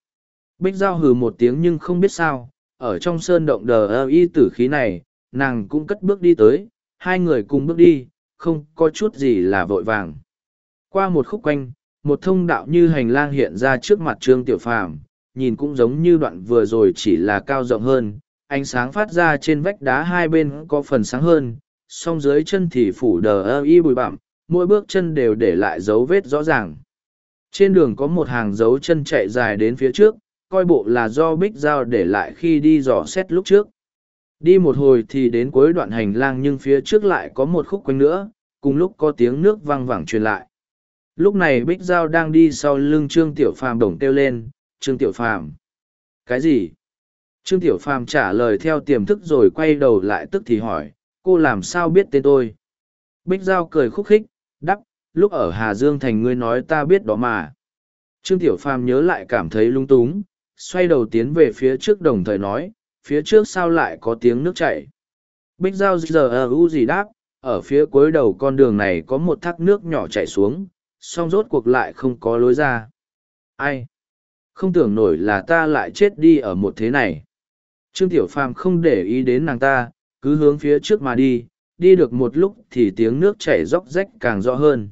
Bích Giao hừ một tiếng nhưng không biết sao, ở trong sơn động đờ ơ y tử khí này, nàng cũng cất bước đi tới, hai người cùng bước đi, không có chút gì là vội vàng. Qua một khúc quanh, một thông đạo như hành lang hiện ra trước mặt Trương Tiểu Phàm, nhìn cũng giống như đoạn vừa rồi chỉ là cao rộng hơn, ánh sáng phát ra trên vách đá hai bên có phần sáng hơn, song dưới chân thì phủ đờ ơ y bụi bặm, mỗi bước chân đều để lại dấu vết rõ ràng. Trên đường có một hàng dấu chân chạy dài đến phía trước, coi bộ là do bích dao để lại khi đi dò xét lúc trước. Đi một hồi thì đến cuối đoạn hành lang nhưng phía trước lại có một khúc quanh nữa, cùng lúc có tiếng nước văng vẳng truyền lại. Lúc này Bích Giao đang đi sau lưng Trương Tiểu Phàm đồng kêu lên, Trương Tiểu Phàm Cái gì? Trương Tiểu Phàm trả lời theo tiềm thức rồi quay đầu lại tức thì hỏi, cô làm sao biết tên tôi? Bích Giao cười khúc khích, đắp, lúc ở Hà Dương Thành ngươi nói ta biết đó mà. Trương Tiểu Phàm nhớ lại cảm thấy lung túng, xoay đầu tiến về phía trước đồng thời nói, phía trước sao lại có tiếng nước chảy. Bích Giao giờ ở u gì đáp, ở phía cuối đầu con đường này có một thác nước nhỏ chảy xuống, song rốt cuộc lại không có lối ra. Ai? Không tưởng nổi là ta lại chết đi ở một thế này. Trương Tiểu Phàm không để ý đến nàng ta, cứ hướng phía trước mà đi, đi được một lúc thì tiếng nước chảy róc rách càng rõ hơn.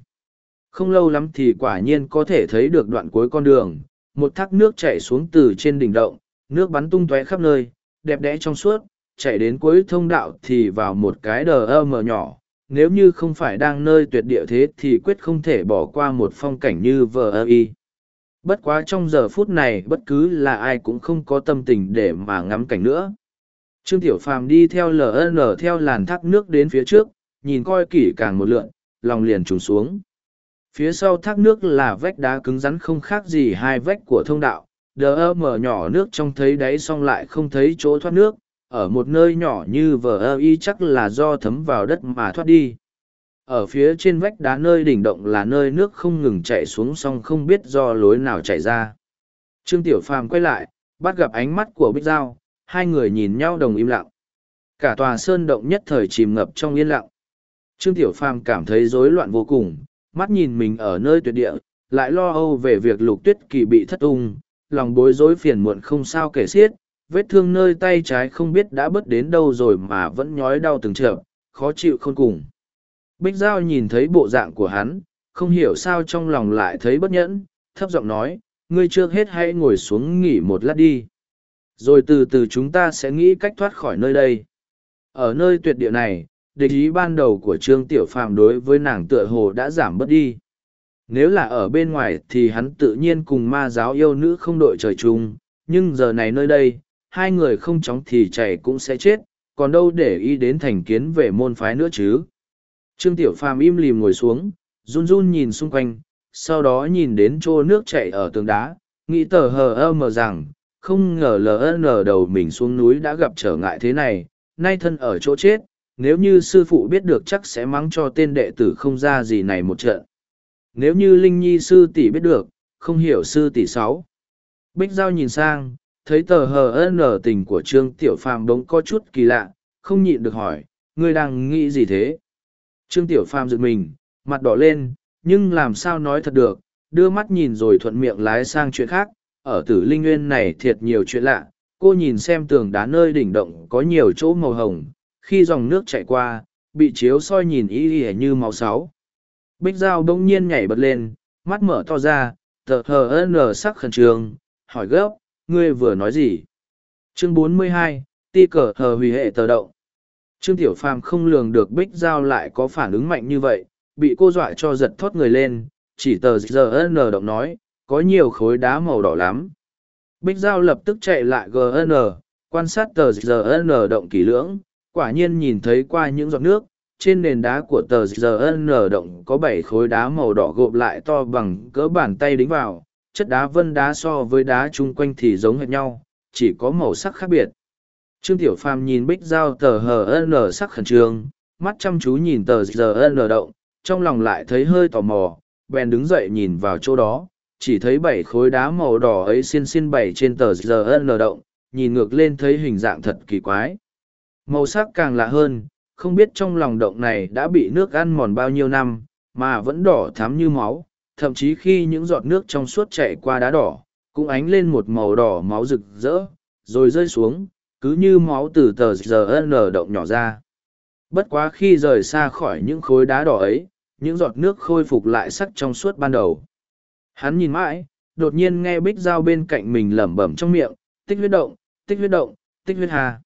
Không lâu lắm thì quả nhiên có thể thấy được đoạn cuối con đường, một thác nước chảy xuống từ trên đỉnh động, nước bắn tung tóe khắp nơi, đẹp đẽ trong suốt, chạy đến cuối thông đạo thì vào một cái đờ ơ mờ nhỏ. Nếu như không phải đang nơi tuyệt địa thế thì quyết không thể bỏ qua một phong cảnh như vờ ơ y. Bất quá trong giờ phút này bất cứ là ai cũng không có tâm tình để mà ngắm cảnh nữa. Trương Tiểu Phàm đi theo LN theo làn thác nước đến phía trước, nhìn coi kỹ càng một lượn, lòng liền trùng xuống. Phía sau thác nước là vách đá cứng rắn không khác gì hai vách của thông đạo, đờ mở nhỏ nước trong thấy đáy xong lại không thấy chỗ thoát nước, ở một nơi nhỏ như vờ ơ y chắc là do thấm vào đất mà thoát đi. Ở phía trên vách đá nơi đỉnh động là nơi nước không ngừng chảy xuống song không biết do lối nào chảy ra. Trương Tiểu Phàm quay lại, bắt gặp ánh mắt của Bích Giao, hai người nhìn nhau đồng im lặng. Cả tòa sơn động nhất thời chìm ngập trong yên lặng. Trương Tiểu Phàm cảm thấy rối loạn vô cùng, mắt nhìn mình ở nơi tuyệt địa, lại lo âu về việc lục tuyết kỳ bị thất tung, lòng bối rối phiền muộn không sao kể xiết, vết thương nơi tay trái không biết đã bớt đến đâu rồi mà vẫn nhói đau từng trận, khó chịu không cùng. Bích Giao nhìn thấy bộ dạng của hắn, không hiểu sao trong lòng lại thấy bất nhẫn, thấp giọng nói, ngươi trước hết hãy ngồi xuống nghỉ một lát đi. Rồi từ từ chúng ta sẽ nghĩ cách thoát khỏi nơi đây. Ở nơi tuyệt địa này, địch ý ban đầu của Trương Tiểu Phàm đối với nàng tựa hồ đã giảm bớt đi. Nếu là ở bên ngoài thì hắn tự nhiên cùng ma giáo yêu nữ không đội trời chung, nhưng giờ này nơi đây, hai người không chóng thì chạy cũng sẽ chết, còn đâu để ý đến thành kiến về môn phái nữa chứ. Trương Tiểu Phàm im lìm ngồi xuống, run run nhìn xung quanh, sau đó nhìn đến chỗ nước chảy ở tường đá, nghĩ tờ hờ ơ mờ rằng, không ngờ ln đầu mình xuống núi đã gặp trở ngại thế này, nay thân ở chỗ chết, nếu như sư phụ biết được chắc sẽ mắng cho tên đệ tử không ra gì này một trận. Nếu như Linh Nhi sư tỷ biết được, không hiểu sư tỷ sáu. Bích Giao nhìn sang, thấy tờ hờ nở tình của Trương Tiểu Phàm đống có chút kỳ lạ, không nhịn được hỏi, ngươi đang nghĩ gì thế? Trương Tiểu Phàm giật mình, mặt đỏ lên, nhưng làm sao nói thật được, đưa mắt nhìn rồi thuận miệng lái sang chuyện khác, ở tử linh nguyên này thiệt nhiều chuyện lạ, cô nhìn xem tường đá nơi đỉnh động có nhiều chỗ màu hồng, khi dòng nước chạy qua, bị chiếu soi nhìn y ỉa như màu sáu. Bích Giao đông nhiên nhảy bật lên, mắt mở to ra, tờ hờ nở sắc khẩn trương, hỏi gấp, ngươi vừa nói gì? Chương 42, ti cờ hờ hủy hệ tờ động. Trương Tiểu Phàm không lường được Bích Giao lại có phản ứng mạnh như vậy, bị cô dọa cho giật thót người lên, chỉ tờ giờ nở động nói, có nhiều khối đá màu đỏ lắm. Bích Giao lập tức chạy lại GN, quan sát tờ GN động kỹ lưỡng, quả nhiên nhìn thấy qua những giọt nước, trên nền đá của tờ GN động có bảy khối đá màu đỏ gộp lại to bằng cỡ bàn tay đính vào, chất đá vân đá so với đá chung quanh thì giống hệt nhau, chỉ có màu sắc khác biệt. Trương Tiểu Phàm nhìn Bích Giao tờ hờ n sắc khẩn trương, mắt chăm chú nhìn tờ giờ n động, trong lòng lại thấy hơi tò mò, bèn đứng dậy nhìn vào chỗ đó, chỉ thấy bảy khối đá màu đỏ ấy xiên xiên bảy trên tờ giờ n động, nhìn ngược lên thấy hình dạng thật kỳ quái. Màu sắc càng lạ hơn, không biết trong lòng động này đã bị nước ăn mòn bao nhiêu năm, mà vẫn đỏ thắm như máu, thậm chí khi những giọt nước trong suốt chạy qua đá đỏ, cũng ánh lên một màu đỏ máu rực rỡ, rồi rơi xuống, cứ như máu từ tờ GN động nhỏ ra. Bất quá khi rời xa khỏi những khối đá đỏ ấy, những giọt nước khôi phục lại sắc trong suốt ban đầu. Hắn nhìn mãi, đột nhiên nghe Bích dao bên cạnh mình lẩm bẩm trong miệng, tích huyết động, tích huyết động, tích huyết hà.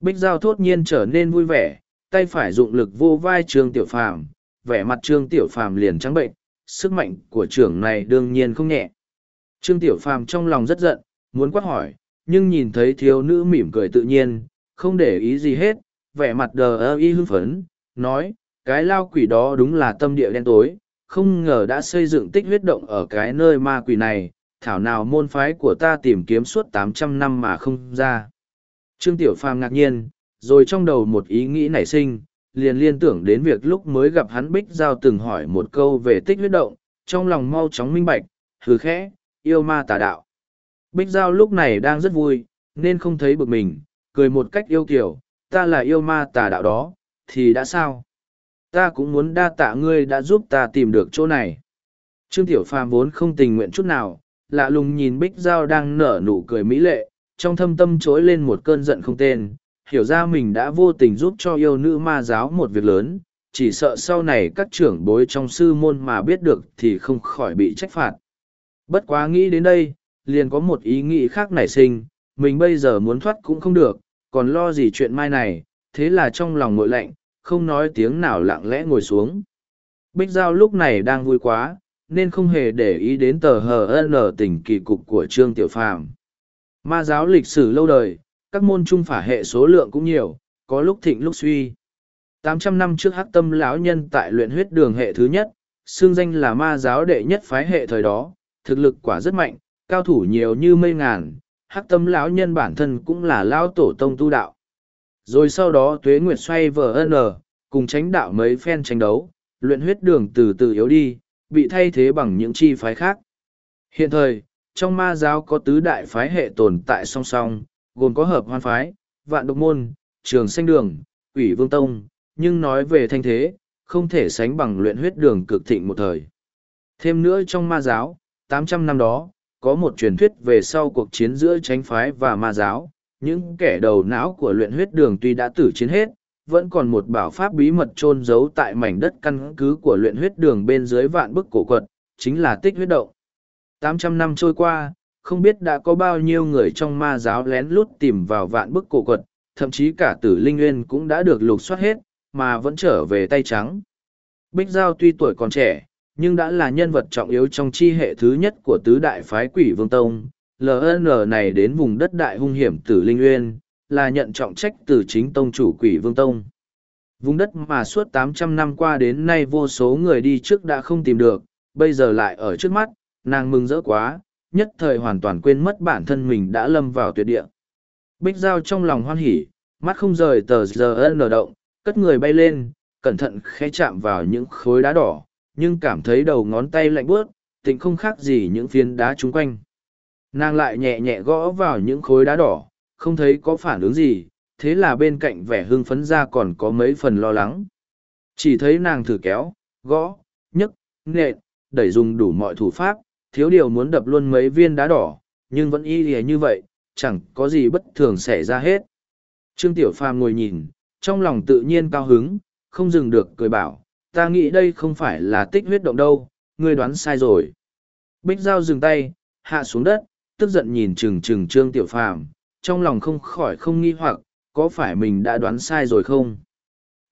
Bích dao thốt nhiên trở nên vui vẻ, tay phải dụng lực vô vai Trương Tiểu Phàm, vẻ mặt Trương Tiểu Phàm liền trắng bệnh, sức mạnh của trưởng này đương nhiên không nhẹ. Trương Tiểu Phàm trong lòng rất giận, muốn quát hỏi, nhưng nhìn thấy thiếu nữ mỉm cười tự nhiên, không để ý gì hết, vẻ mặt đờ ơ y hưng phấn, nói, cái lao quỷ đó đúng là tâm địa đen tối, không ngờ đã xây dựng tích huyết động ở cái nơi ma quỷ này, thảo nào môn phái của ta tìm kiếm suốt tám trăm năm mà không ra. Trương Tiểu Phàm ngạc nhiên, rồi trong đầu một ý nghĩ nảy sinh, liền liên tưởng đến việc lúc mới gặp hắn Bích Giao từng hỏi một câu về tích huyết động, trong lòng mau chóng minh bạch, hừ khẽ, yêu ma tà đạo. Bích Giao lúc này đang rất vui, nên không thấy bực mình, cười một cách yêu kiểu, ta là yêu ma tà đạo đó, thì đã sao? Ta cũng muốn đa tạ ngươi đã giúp ta tìm được chỗ này. Trương Tiểu Phàm vốn không tình nguyện chút nào, lạ lùng nhìn Bích Giao đang nở nụ cười mỹ lệ, trong thâm tâm trỗi lên một cơn giận không tên, hiểu ra mình đã vô tình giúp cho yêu nữ ma giáo một việc lớn, chỉ sợ sau này các trưởng bối trong sư môn mà biết được thì không khỏi bị trách phạt. Bất quá nghĩ đến đây, liền có một ý nghĩ khác nảy sinh, mình bây giờ muốn thoát cũng không được, còn lo gì chuyện mai này, thế là trong lòng ngội lạnh, không nói tiếng nào lặng lẽ ngồi xuống. Bích Giao lúc này đang vui quá, nên không hề để ý đến tờ HN tình kỳ cục của Trương Tiểu Phàm. Ma giáo lịch sử lâu đời, các môn trung phả hệ số lượng cũng nhiều, có lúc thịnh lúc suy. 800 năm trước hắc tâm lão nhân tại luyện huyết đường hệ thứ nhất, xương danh là ma giáo đệ nhất phái hệ thời đó, thực lực quả rất mạnh, cao thủ nhiều như mây ngàn, hắc tâm lão nhân bản thân cũng là lão tổ tông tu đạo. Rồi sau đó tuế nguyệt xoay vờ n, ờ, cùng tránh đạo mấy phen tranh đấu, luyện huyết đường từ từ yếu đi, bị thay thế bằng những chi phái khác. Hiện thời, trong ma giáo có tứ đại phái hệ tồn tại song song, gồm có hợp hoan phái, vạn độc môn, trường xanh đường, quỷ vương tông, nhưng nói về thanh thế, không thể sánh bằng luyện huyết đường cực thịnh một thời. Thêm nữa trong ma giáo, 800 năm đó, có một truyền thuyết về sau cuộc chiến giữa tránh phái và ma giáo, những kẻ đầu não của luyện huyết đường tuy đã tử chiến hết, vẫn còn một bảo pháp bí mật chôn giấu tại mảnh đất căn cứ của luyện huyết đường bên dưới vạn bức cổ quật, chính là tích huyết động. 800 năm trôi qua, không biết đã có bao nhiêu người trong ma giáo lén lút tìm vào vạn bức cổ quật, thậm chí cả tử linh nguyên cũng đã được lục soát hết, mà vẫn trở về tay trắng. Bích Giao tuy tuổi còn trẻ, nhưng đã là nhân vật trọng yếu trong chi hệ thứ nhất của tứ đại phái quỷ vương tông. LN này đến vùng đất đại hung hiểm tử linh nguyên, là nhận trọng trách từ chính tông chủ quỷ vương tông. Vùng đất mà suốt 800 năm qua đến nay vô số người đi trước đã không tìm được, bây giờ lại ở trước mắt, nàng mừng rỡ quá, nhất thời hoàn toàn quên mất bản thân mình đã lâm vào tuyệt địa. Bích Giao trong lòng hoan hỉ, mắt không rời tờ giờ nở động, cất người bay lên, cẩn thận khẽ chạm vào những khối đá đỏ, nhưng cảm thấy đầu ngón tay lạnh bướt, tịnh không khác gì những phiến đá chung quanh. Nàng lại nhẹ nhẹ gõ vào những khối đá đỏ, không thấy có phản ứng gì, thế là bên cạnh vẻ hưng phấn ra còn có mấy phần lo lắng. Chỉ thấy nàng thử kéo, gõ, nhấc, nện, đẩy dùng đủ mọi thủ pháp, thiếu điều muốn đập luôn mấy viên đá đỏ, nhưng vẫn y lìa như vậy, chẳng có gì bất thường xảy ra hết. Trương Tiểu Phàm ngồi nhìn, trong lòng tự nhiên cao hứng, không dừng được cười bảo, ta nghĩ đây không phải là tích huyết động đâu, ngươi đoán sai rồi. Bích Giao dừng tay, hạ xuống đất, tức giận nhìn chừng chừng Trương Tiểu Phàm, trong lòng không khỏi không nghi hoặc, có phải mình đã đoán sai rồi không?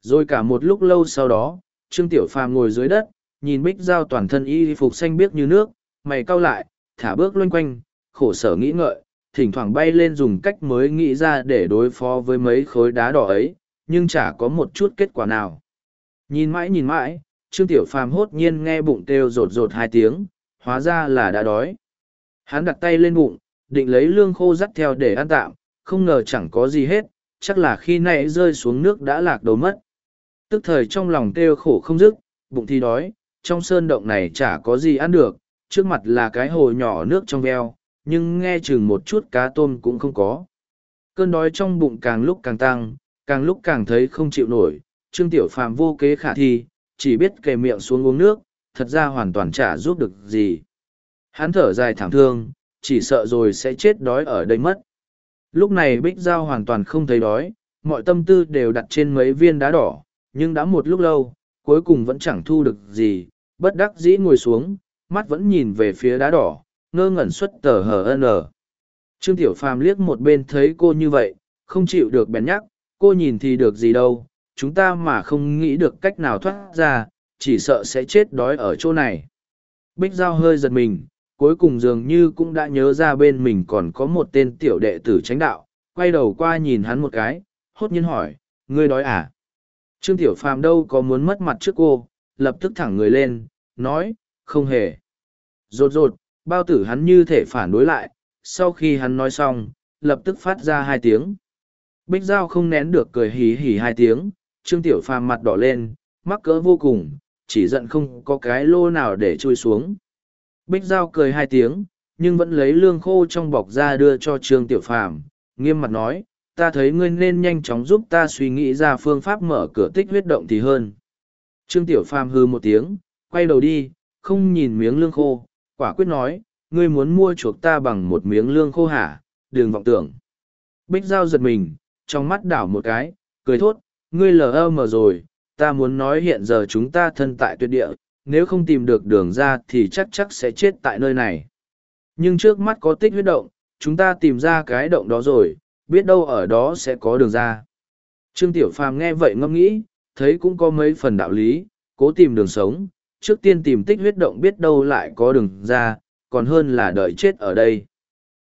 Rồi cả một lúc lâu sau đó, Trương Tiểu Phàm ngồi dưới đất, nhìn Bích Giao toàn thân y phục xanh biếc như nước, mày cau lại, thả bước loanh quanh, khổ sở nghĩ ngợi, thỉnh thoảng bay lên dùng cách mới nghĩ ra để đối phó với mấy khối đá đỏ ấy, nhưng chả có một chút kết quả nào. Nhìn mãi nhìn mãi, Trương Tiểu Phàm hốt nhiên nghe bụng kêu rột rột hai tiếng, hóa ra là đã đói. Hắn đặt tay lên bụng, định lấy lương khô dắt theo để ăn tạm, không ngờ chẳng có gì hết, chắc là khi nãy rơi xuống nước đã lạc đầu mất. Tức thời trong lòng kêu khổ không dứt, bụng thì đói, trong sơn động này chả có gì ăn được, trước mặt là cái hồ nhỏ nước trong veo, nhưng nghe chừng một chút cá tôm cũng không có. Cơn đói trong bụng càng lúc càng tăng, càng lúc càng thấy không chịu nổi, Trương Tiểu Phàm vô kế khả thi, chỉ biết kề miệng xuống uống nước, thật ra hoàn toàn chả giúp được gì. Hắn thở dài thảm thương, chỉ sợ rồi sẽ chết đói ở đây mất. Lúc này Bích Giao hoàn toàn không thấy đói, mọi tâm tư đều đặt trên mấy viên đá đỏ, nhưng đã một lúc lâu, cuối cùng vẫn chẳng thu được gì, bất đắc dĩ ngồi xuống, mắt vẫn nhìn về phía đá đỏ, ngơ ngẩn xuất tờ hờ n. Trương Tiểu Phàm liếc một bên thấy cô như vậy, không chịu được bèn nhắc, cô nhìn thì được gì đâu, chúng ta mà không nghĩ được cách nào thoát ra, chỉ sợ sẽ chết đói ở chỗ này. Bích Giao hơi giật mình, cuối cùng dường như cũng đã nhớ ra bên mình còn có một tên tiểu đệ tử tránh đạo, quay đầu qua nhìn hắn một cái, hốt nhiên hỏi, ngươi đói à? Trương Tiểu Phàm đâu có muốn mất mặt trước cô, lập tức thẳng người lên, nói, không hề. Rột rột, bao tử hắn như thể phản đối lại, sau khi hắn nói xong, lập tức phát ra hai tiếng. Bích Giao không nén được cười hì hì hai tiếng, Trương Tiểu Phàm mặt đỏ lên, mắc cỡ vô cùng, chỉ giận không có cái lô nào để chui xuống. Bích Giao cười hai tiếng, nhưng vẫn lấy lương khô trong bọc ra đưa cho Trương Tiểu Phàm, nghiêm mặt nói, ta thấy ngươi nên nhanh chóng giúp ta suy nghĩ ra phương pháp mở cửa tích huyết động thì hơn. Trương Tiểu Phàm hư một tiếng, quay đầu đi, không nhìn miếng lương khô, quả quyết nói, ngươi muốn mua chuộc ta bằng một miếng lương khô hả, đừng vọng tưởng. Bích Giao giật mình, trong mắt đảo một cái, cười thốt, ngươi lờ mờ rồi, ta muốn nói hiện giờ chúng ta thân tại tuyệt địa, nếu không tìm được đường ra thì chắc chắc sẽ chết tại nơi này. Nhưng trước mắt có tích huyết động, chúng ta tìm ra cái động đó rồi, biết đâu ở đó sẽ có đường ra. Trương Tiểu Phàm nghe vậy ngẫm nghĩ, thấy cũng có mấy phần đạo lý, cố tìm đường sống, trước tiên tìm tích huyết động biết đâu lại có đường ra, còn hơn là đợi chết ở đây.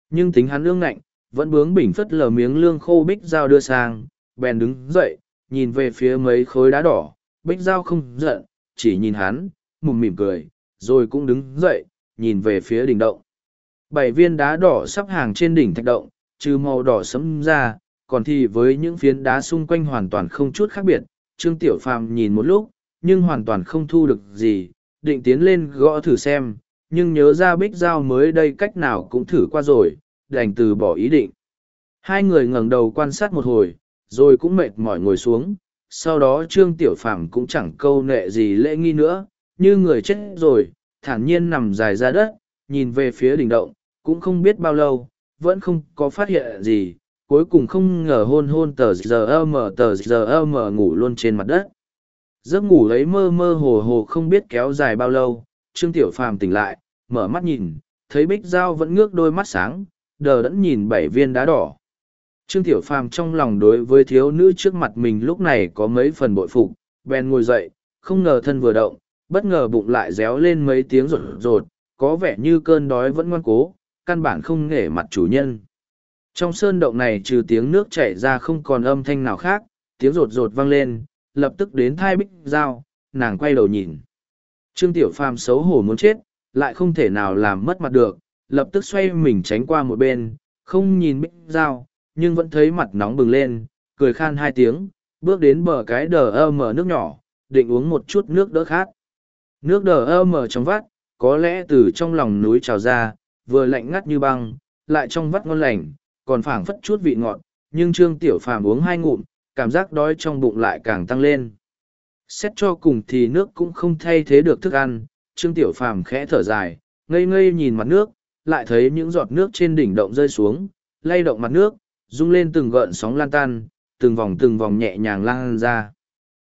Nhưng tính hắn lương ngạnh, vẫn bướng bỉnh phất lờ miếng lương khô bích dao đưa sang, bèn đứng dậy, nhìn về phía mấy khối đá đỏ, bích dao không giận, chỉ nhìn hắn, mùm mỉm cười, rồi cũng đứng dậy, nhìn về phía đỉnh động. Bảy viên đá đỏ sắp hàng trên đỉnh thạch động, trừ màu đỏ sẫm ra, còn thì với những phiến đá xung quanh hoàn toàn không chút khác biệt. Trương Tiểu Phàm nhìn một lúc, nhưng hoàn toàn không thu được gì, định tiến lên gõ thử xem, nhưng nhớ ra bích dao mới đây cách nào cũng thử qua rồi, đành từ bỏ ý định. Hai người ngẩng đầu quan sát một hồi, rồi cũng mệt mỏi ngồi xuống, sau đó Trương Tiểu Phàm cũng chẳng câu nệ gì lễ nghi nữa, như người chết rồi, thản nhiên nằm dài ra đất, nhìn về phía đỉnh động, cũng không biết bao lâu, vẫn không có phát hiện gì, cuối cùng không ngờ hôn hôn tờ giờ mờ tờ giờ mờ ngủ luôn trên mặt đất. Giấc ngủ lấy mơ mơ hồ hồ không biết kéo dài bao lâu, Trương Tiểu Phàm tỉnh lại, mở mắt nhìn, thấy Bích dao vẫn ngước đôi mắt sáng, đờ đẫn nhìn bảy viên đá đỏ. Trương Tiểu Phàm trong lòng đối với thiếu nữ trước mặt mình lúc này có mấy phần bội phục, bèn ngồi dậy, không ngờ thân vừa động, bất ngờ bụng lại réo lên mấy tiếng rột rột, có vẻ như cơn đói vẫn ngoan cố, căn bản không nể mặt chủ nhân. Trong sơn động này trừ tiếng nước chảy ra không còn âm thanh nào khác, tiếng rột rột vang lên, lập tức đến thai bích dao, nàng quay đầu nhìn. Trương Tiểu Phàm xấu hổ muốn chết, lại không thể nào làm mất mặt được, lập tức xoay mình tránh qua một bên, không nhìn bích dao, nhưng vẫn thấy mặt nóng bừng lên, cười khan hai tiếng, bước đến bờ cái đờ ơ mở nước nhỏ, định uống một chút nước đỡ khát. Nước đờ ơ mở trong vắt, có lẽ từ trong lòng núi trào ra, vừa lạnh ngắt như băng, lại trong vắt ngon lành, còn phảng phất chút vị ngọt, nhưng Trương Tiểu Phàm uống hai ngụm, cảm giác đói trong bụng lại càng tăng lên. Xét cho cùng thì nước cũng không thay thế được thức ăn, Trương Tiểu Phàm khẽ thở dài, ngây ngây nhìn mặt nước, lại thấy những giọt nước trên đỉnh động rơi xuống, lay động mặt nước, rung lên từng gợn sóng lan tan, từng vòng từng vòng nhẹ nhàng lan ra.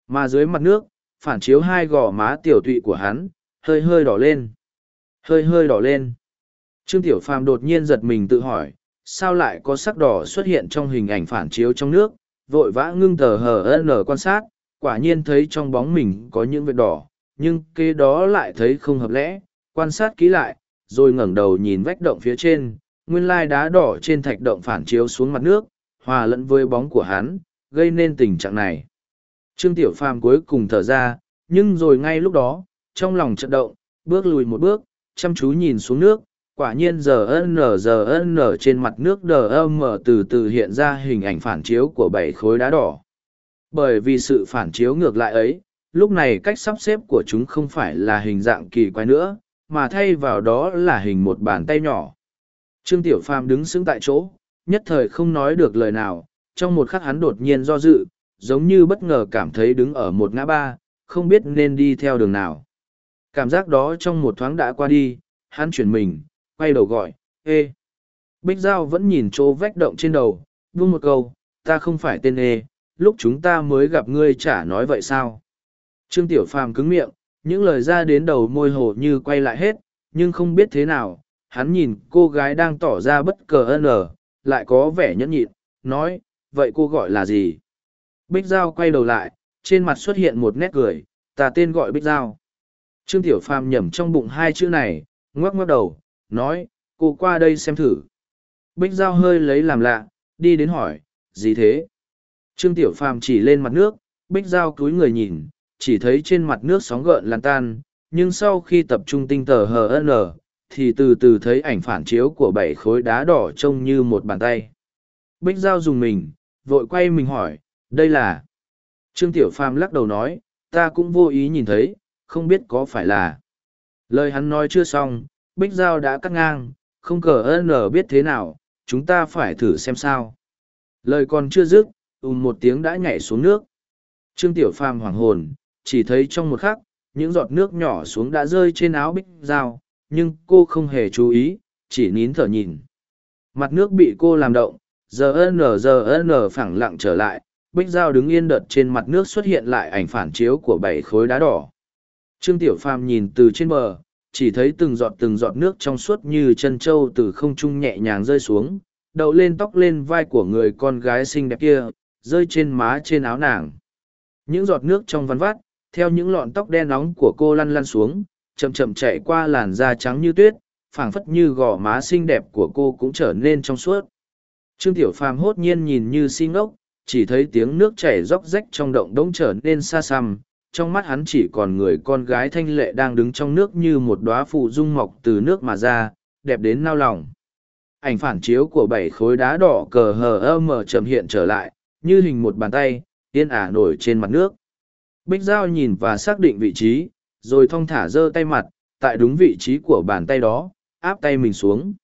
Mà dưới mặt nước, phản chiếu hai gò má tiểu tụy của hắn, hơi hơi đỏ lên. Hơi hơi đỏ lên. Trương Tiểu Phàm đột nhiên giật mình tự hỏi, sao lại có sắc đỏ xuất hiện trong hình ảnh phản chiếu trong nước, vội vã ngưng tờ hờ nở quan sát, quả nhiên thấy trong bóng mình có những vệt đỏ, nhưng kế đó lại thấy không hợp lẽ, quan sát kỹ lại, rồi ngẩng đầu nhìn vách động phía trên, nguyên lai đá đỏ trên thạch động phản chiếu xuống mặt nước, hòa lẫn với bóng của hắn, gây nên tình trạng này. Trương Tiểu Phàm cuối cùng thở ra, nhưng rồi ngay lúc đó, trong lòng trận động, bước lùi một bước, chăm chú nhìn xuống nước, quả nhiên giờ nở giờ nở trên mặt nước đờ âm từ từ hiện ra hình ảnh phản chiếu của bảy khối đá đỏ. Bởi vì sự phản chiếu ngược lại ấy, lúc này cách sắp xếp của chúng không phải là hình dạng kỳ quái nữa, mà thay vào đó là hình một bàn tay nhỏ. Trương Tiểu Phàm đứng sững tại chỗ, nhất thời không nói được lời nào, trong một khắc hắn đột nhiên do dự, giống như bất ngờ cảm thấy đứng ở một ngã ba, không biết nên đi theo đường nào. Cảm giác đó trong một thoáng đã qua đi, hắn chuyển mình, quay đầu gọi, ê. Bích Giao vẫn nhìn chỗ vách động trên đầu, buông một câu, ta không phải tên ê, lúc chúng ta mới gặp ngươi chả nói vậy sao. Trương Tiểu Phàm cứng miệng, những lời ra đến đầu môi hồ như quay lại hết, nhưng không biết thế nào, hắn nhìn cô gái đang tỏ ra bất cờ ân ở, lại có vẻ nhẫn nhịn, nói, vậy cô gọi là gì? Bích Giao quay đầu lại, trên mặt xuất hiện một nét cười, ta tên gọi Bích Giao. Trương Tiểu Phàm nhẩm trong bụng hai chữ này, ngoắc ngoắc đầu, nói, cô qua đây xem thử. Bích Giao hơi lấy làm lạ, đi đến hỏi, gì thế? Trương Tiểu Phàm chỉ lên mặt nước, Bích Giao cúi người nhìn, chỉ thấy trên mặt nước sóng gợn lan tan, nhưng sau khi tập trung tinh tờ HN, thì từ từ thấy ảnh phản chiếu của bảy khối đá đỏ trông như một bàn tay. Bích Giao dùng mình, vội quay mình hỏi, đây là... Trương Tiểu Phàm lắc đầu nói, ta cũng vô ý nhìn thấy, không biết có phải là... Lời hắn nói chưa xong, Bích Giao đã cắt ngang, không cờ ơn biết thế nào, chúng ta phải thử xem sao. Lời còn chưa dứt, ùm một tiếng đã nhảy xuống nước. Trương Tiểu Phàm hoảng hồn, chỉ thấy trong một khắc, những giọt nước nhỏ xuống đã rơi trên áo Bích Giao, nhưng cô không hề chú ý, chỉ nín thở nhìn. Mặt nước bị cô làm động, giờ n giờ n phẳng lặng trở lại, Bích Giao đứng yên đợt trên mặt nước xuất hiện lại ảnh phản chiếu của bảy khối đá đỏ. Trương Tiểu Phàm nhìn từ trên bờ, chỉ thấy từng giọt từng giọt nước trong suốt như chân trâu từ không trung nhẹ nhàng rơi xuống, đậu lên tóc lên vai của người con gái xinh đẹp kia, rơi trên má trên áo nàng. Những giọt nước trong vắn vắt, theo những lọn tóc đen nóng của cô lăn lăn xuống, chậm chậm chạy qua làn da trắng như tuyết, phảng phất như gò má xinh đẹp của cô cũng trở nên trong suốt. Trương Tiểu Phàm hốt nhiên nhìn như si ngốc, chỉ thấy tiếng nước chảy róc rách trong động đống trở nên xa xăm, trong mắt hắn chỉ còn người con gái thanh lệ đang đứng trong nước như một đóa phụ dung mọc từ nước mà ra, đẹp đến nao lòng. Ảnh phản chiếu của bảy khối đá đỏ cờ hờ ơ mờ chậm hiện trở lại, như hình một bàn tay, yên ả nổi trên mặt nước. Bích Giao nhìn và xác định vị trí, rồi thong thả giơ tay mặt, tại đúng vị trí của bàn tay đó, áp tay mình xuống.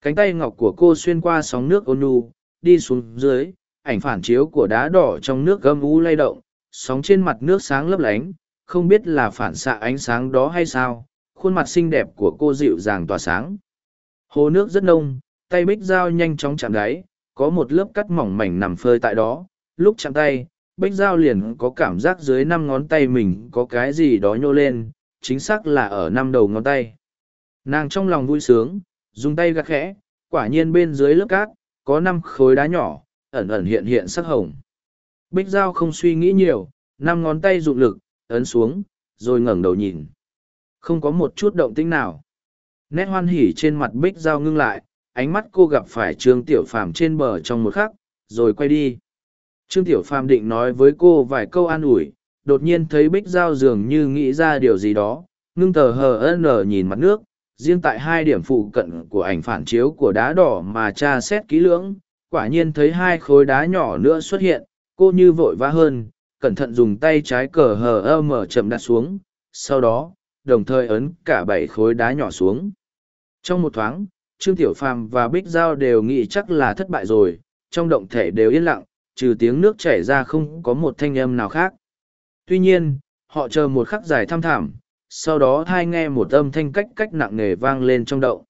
Cánh tay ngọc của cô xuyên qua sóng nước ôn nhu, đi xuống dưới, ảnh phản chiếu của đá đỏ trong nước gâm u lay động, sóng trên mặt nước sáng lấp lánh, không biết là phản xạ ánh sáng đó hay sao, khuôn mặt xinh đẹp của cô dịu dàng tỏa sáng. Hồ nước rất nông, tay bích dao nhanh chóng chạm đáy, có một lớp cắt mỏng mảnh nằm phơi tại đó, lúc chạm tay, bích dao liền có cảm giác dưới năm ngón tay mình có cái gì đó nhô lên, chính xác là ở năm đầu ngón tay. Nàng trong lòng vui sướng, dùng tay gạt khẽ, quả nhiên bên dưới lớp cát, có năm khối đá nhỏ, ẩn ẩn hiện hiện sắc hồng. Bích Giao không suy nghĩ nhiều, năm ngón tay dụng lực, ấn xuống, rồi ngẩng đầu nhìn. Không có một chút động tĩnh nào. Nét hoan hỉ trên mặt Bích Giao ngưng lại, ánh mắt cô gặp phải Trương Tiểu Phàm trên bờ trong một khắc, rồi quay đi. Trương Tiểu Phàm định nói với cô vài câu an ủi, đột nhiên thấy Bích Giao dường như nghĩ ra điều gì đó, ngưng tờ hờ nở nhìn mặt nước, riêng tại hai điểm phụ cận của ảnh phản chiếu của đá đỏ mà tra xét kỹ lưỡng, quả nhiên thấy hai khối đá nhỏ nữa xuất hiện, cô như vội vã hơn, cẩn thận dùng tay trái cờ hờ ơ mở chậm đặt xuống, sau đó, đồng thời ấn cả bảy khối đá nhỏ xuống. Trong một thoáng, trương tiểu phàm và bích giao đều nghĩ chắc là thất bại rồi, trong động thể đều yên lặng, trừ tiếng nước chảy ra không có một thanh âm nào khác. Tuy nhiên, họ chờ một khắc dài thăm thảm sau đó thai nghe một âm thanh cách cách nặng nề vang lên trong động.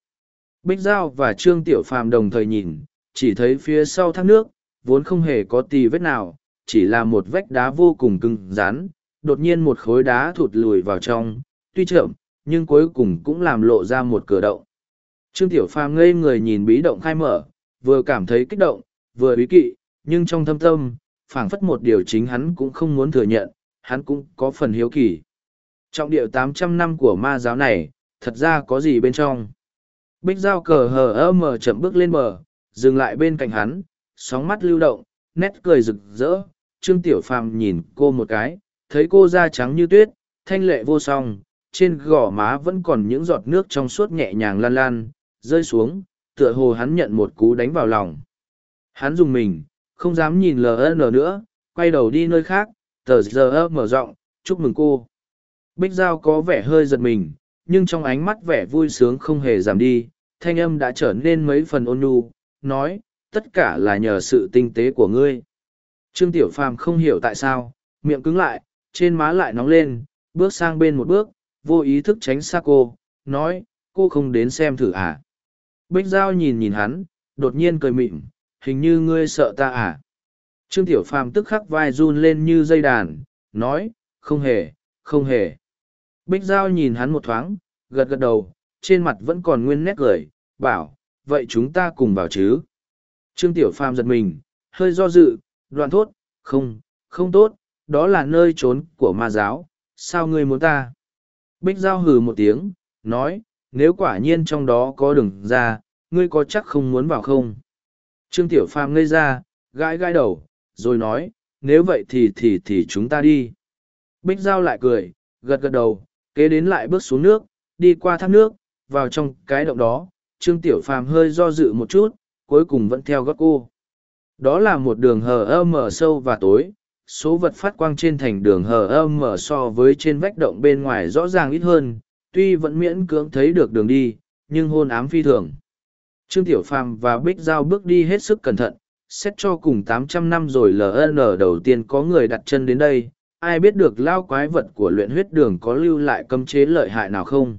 Bích giao và trương tiểu phàm đồng thời nhìn, chỉ thấy phía sau thác nước vốn không hề có tì vết nào, chỉ là một vách đá vô cùng cứng rắn, đột nhiên một khối đá thụt lùi vào trong, tuy chậm, nhưng cuối cùng cũng làm lộ ra một cửa động. Trương Tiểu Phàm ngây người nhìn bí động khai mở, vừa cảm thấy kích động, vừa bí kỵ, nhưng trong thâm tâm, phảng phất một điều chính hắn cũng không muốn thừa nhận, hắn cũng có phần hiếu kỳ. Trong điệu tám trăm năm của ma giáo này, thật ra có gì bên trong? Bích Giao cờ hờ ơ mở chậm bước lên bờ, dừng lại bên cạnh hắn, sóng mắt lưu động, nét cười rực rỡ. Trương Tiểu Phàm nhìn cô một cái, thấy cô da trắng như tuyết, thanh lệ vô song, trên gò má vẫn còn những giọt nước trong suốt nhẹ nhàng lan lan, rơi xuống, tựa hồ hắn nhận một cú đánh vào lòng. Hắn dùng mình, không dám nhìn LN nữa, quay đầu đi nơi khác, tờ giờ mở rộng, chúc mừng cô. Bích Giao có vẻ hơi giật mình, nhưng trong ánh mắt vẻ vui sướng không hề giảm đi, thanh âm đã trở nên mấy phần ôn nhu, nói, tất cả là nhờ sự tinh tế của ngươi. Trương Tiểu Phàm không hiểu tại sao, miệng cứng lại, trên má lại nóng lên, bước sang bên một bước, vô ý thức tránh xa cô, nói, cô không đến xem thử à. Bích Giao nhìn nhìn hắn, đột nhiên cười mịn, hình như ngươi sợ ta à. Trương Tiểu Phàm tức khắc vai run lên như dây đàn, nói, không hề, không hề. Bích Giao nhìn hắn một thoáng, gật gật đầu, trên mặt vẫn còn nguyên nét cười, bảo, vậy chúng ta cùng vào chứ. Trương Tiểu Phàm giật mình, hơi do dự, đoạn thốt, không, không tốt, đó là nơi trốn của ma giáo, sao ngươi muốn ta? Bích Giao hừ một tiếng, nói, nếu quả nhiên trong đó có đường ra, ngươi có chắc không muốn vào không? Trương Tiểu Phàm ngây ra, gãi gãi đầu, rồi nói, nếu vậy thì thì thì chúng ta đi. Bích Giao lại cười, gật gật đầu, kế đến lại bước xuống nước, đi qua thác nước, vào trong cái động đó, Trương Tiểu Phàm hơi do dự một chút, cuối cùng vẫn theo gót cô. Đó là một đường hờ ơ mở sâu và tối, số vật phát quang trên thành đường hờ ơ mở so với trên vách động bên ngoài rõ ràng ít hơn, tuy vẫn miễn cưỡng thấy được đường đi, nhưng hôn ám phi thường. Trương Tiểu Phàm và Bích Giao bước đi hết sức cẩn thận, xét cho cùng tám trăm năm rồi LN đầu tiên có người đặt chân đến đây, ai biết được lao quái vật của luyện huyết đường có lưu lại cấm chế lợi hại nào không.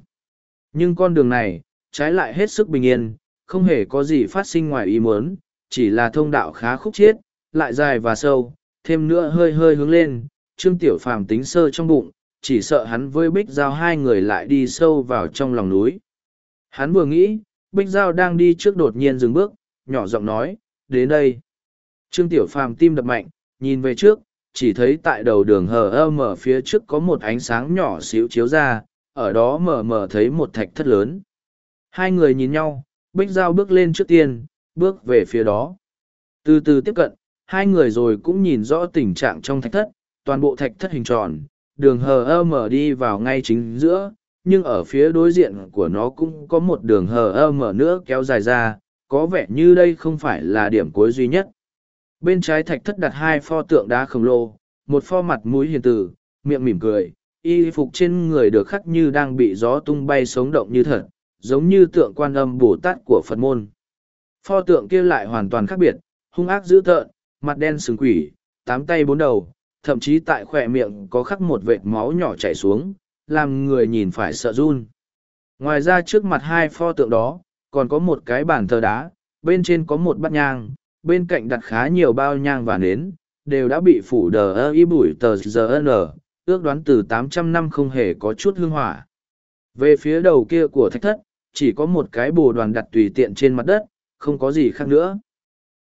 Nhưng con đường này, trái lại hết sức bình yên, không hề có gì phát sinh ngoài ý muốn, chỉ là thông đạo khá khúc chiết, lại dài và sâu, thêm nữa hơi hơi hướng lên, Trương Tiểu Phàm tính sơ trong bụng, chỉ sợ hắn với Bích Giao hai người lại đi sâu vào trong lòng núi. Hắn vừa nghĩ, Bích Giao đang đi trước đột nhiên dừng bước, nhỏ giọng nói, đến đây. Trương Tiểu Phàm tim đập mạnh, nhìn về trước, chỉ thấy tại đầu đường hờ ơ mở phía trước có một ánh sáng nhỏ xíu chiếu ra, ở đó mờ mờ thấy một thạch thất lớn. Hai người nhìn nhau, Bích Giao bước lên trước tiên, bước về phía đó. Từ từ tiếp cận, hai người rồi cũng nhìn rõ tình trạng trong thạch thất, toàn bộ thạch thất hình tròn, đường hờ ơ mở đi vào ngay chính giữa, nhưng ở phía đối diện của nó cũng có một đường hờ ơ mở nữa kéo dài ra, có vẻ như đây không phải là điểm cuối duy nhất. Bên trái thạch thất đặt hai pho tượng đá khổng lồ, một pho mặt mũi hiền tử, miệng mỉm cười, y phục trên người được khắc như đang bị gió tung bay sống động như thật, giống như tượng quan âm Bồ Tát của Phật môn. Pho tượng kia lại hoàn toàn khác biệt, hung ác dữ tợn, mặt đen sừng quỷ, tám tay bốn đầu, thậm chí tại khỏe miệng có khắc một vệt máu nhỏ chảy xuống, làm người nhìn phải sợ run. Ngoài ra trước mặt hai pho tượng đó, còn có một cái bàn thờ đá, bên trên có một bát nhang, bên cạnh đặt khá nhiều bao nhang và nến, đều đã bị phủ đờ ơ y bụi tờ GN, ước đoán từ tám trăm năm không hề có chút hương hỏa. Về phía đầu kia của thạch thất, chỉ có một cái bồ đoàn đặt tùy tiện trên mặt đất, không có gì khác nữa.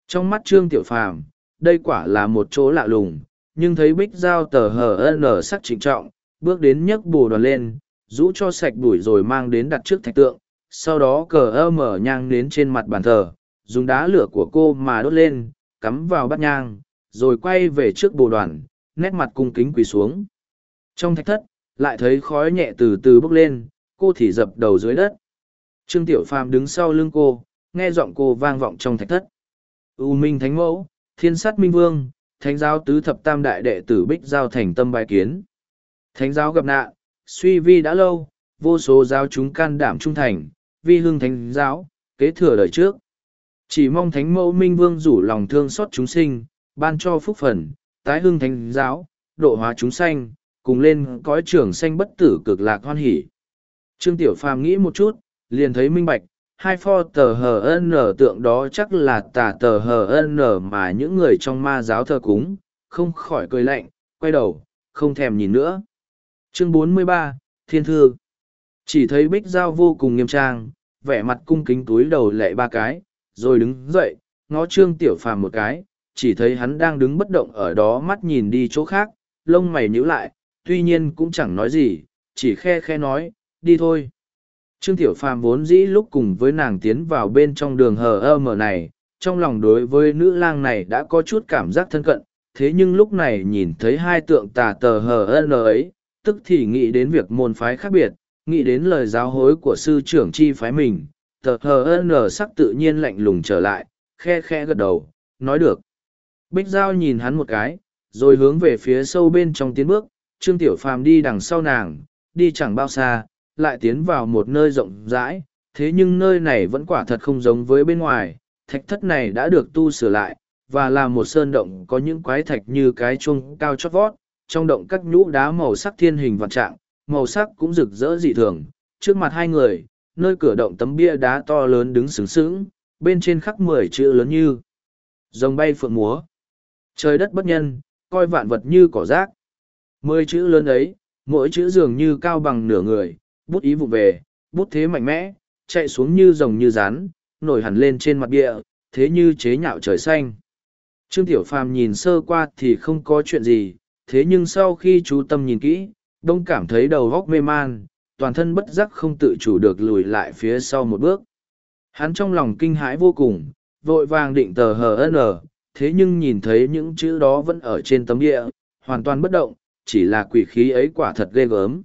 Trong mắt Trương Tiểu Phàm, đây quả là một chỗ lạ lùng, nhưng thấy bích giao tờ hờ nở sắc trịnh trọng, bước đến nhấc bồ đoàn lên, rũ cho sạch bụi rồi mang đến đặt trước thạch tượng, sau đó cờ ơ mở nhang đến trên mặt bàn thờ, dùng đá lửa của cô mà đốt lên, cắm vào bát nhang, rồi quay về trước bồ đoàn, nét mặt cung kính quỳ xuống. Trong thạch thất, lại thấy khói nhẹ từ từ bốc lên, cô thì dập đầu dưới đất. Trương Tiểu Phàm đứng sau lưng cô, nghe giọng cô vang vọng trong thạch thất. U Minh Thánh Mẫu, Thiên Sát Minh Vương, Thánh giáo tứ thập tam đại đệ tử Bích Giao thành tâm bài kiến. Thánh giáo gặp nạn, suy vi đã lâu, vô số giáo chúng can đảm trung thành, vi hương thánh giáo, kế thừa đời trước. Chỉ mong thánh mẫu minh vương rủ lòng thương xót chúng sinh, ban cho phúc phần, tái hương thánh giáo, độ hóa chúng sanh, cùng lên cõi trưởng sanh bất tử cực lạc hoan hỷ. Trương Tiểu Phàm nghĩ một chút, liền thấy minh bạch, hai pho tờ hờ n tượng đó chắc là tà tờ hờ n mà những người trong ma giáo thờ cúng, không khỏi cười lạnh, quay đầu, không thèm nhìn nữa. Chương 43, Thiên Thư Chỉ thấy Bích Giao vô cùng nghiêm trang, vẻ mặt cung kính túi đầu lệ ba cái, rồi đứng dậy, ngó Trương Tiểu Phàm một cái, chỉ thấy hắn đang đứng bất động ở đó mắt nhìn đi chỗ khác, lông mày nhíu lại, tuy nhiên cũng chẳng nói gì, chỉ khe khe nói, đi thôi. Trương Tiểu Phàm vốn dĩ lúc cùng với nàng tiến vào bên trong đường hờ ơ mờ này, trong lòng đối với nữ lang này đã có chút cảm giác thân cận, thế nhưng lúc này nhìn thấy hai tượng tà tờ hờ ơ nờ ấy, tức thì nghĩ đến việc môn phái khác biệt, nghĩ đến lời giáo hối của sư trưởng chi phái mình, tờ hờ ơ nờ sắc tự nhiên lạnh lùng trở lại, khe khe gật đầu, nói được. Bích Giao nhìn hắn một cái, rồi hướng về phía sâu bên trong tiến bước, Trương Tiểu Phàm đi đằng sau nàng, đi chẳng bao xa, lại tiến vào một nơi rộng rãi, thế nhưng nơi này vẫn quả thật không giống với bên ngoài, thạch thất này đã được tu sửa lại, và là một sơn động có những quái thạch như cái chuông cao chót vót, trong động các nhũ đá màu sắc thiên hình vạn trạng, màu sắc cũng rực rỡ dị thường, trước mặt hai người, nơi cửa động tấm bia đá to lớn đứng sướng sướng, bên trên khắc mười chữ lớn như rồng bay phượng múa. Trời đất bất nhân, coi vạn vật như cỏ rác. Mười chữ lớn ấy, mỗi chữ dường như cao bằng nửa người, bút ý vụ về, bút thế mạnh mẽ, chạy xuống như rồng như rán, nổi hẳn lên trên mặt địa, thế như chế nhạo trời xanh. Trương Tiểu Phàm nhìn sơ qua thì không có chuyện gì, thế nhưng sau khi chú tâm nhìn kỹ, đông cảm thấy đầu góc mê man, toàn thân bất giác không tự chủ được lùi lại phía sau một bước. Hắn trong lòng kinh hãi vô cùng, vội vàng định tờ HN, thế nhưng nhìn thấy những chữ đó vẫn ở trên tấm địa, hoàn toàn bất động, chỉ là quỷ khí ấy quả thật ghê gớm.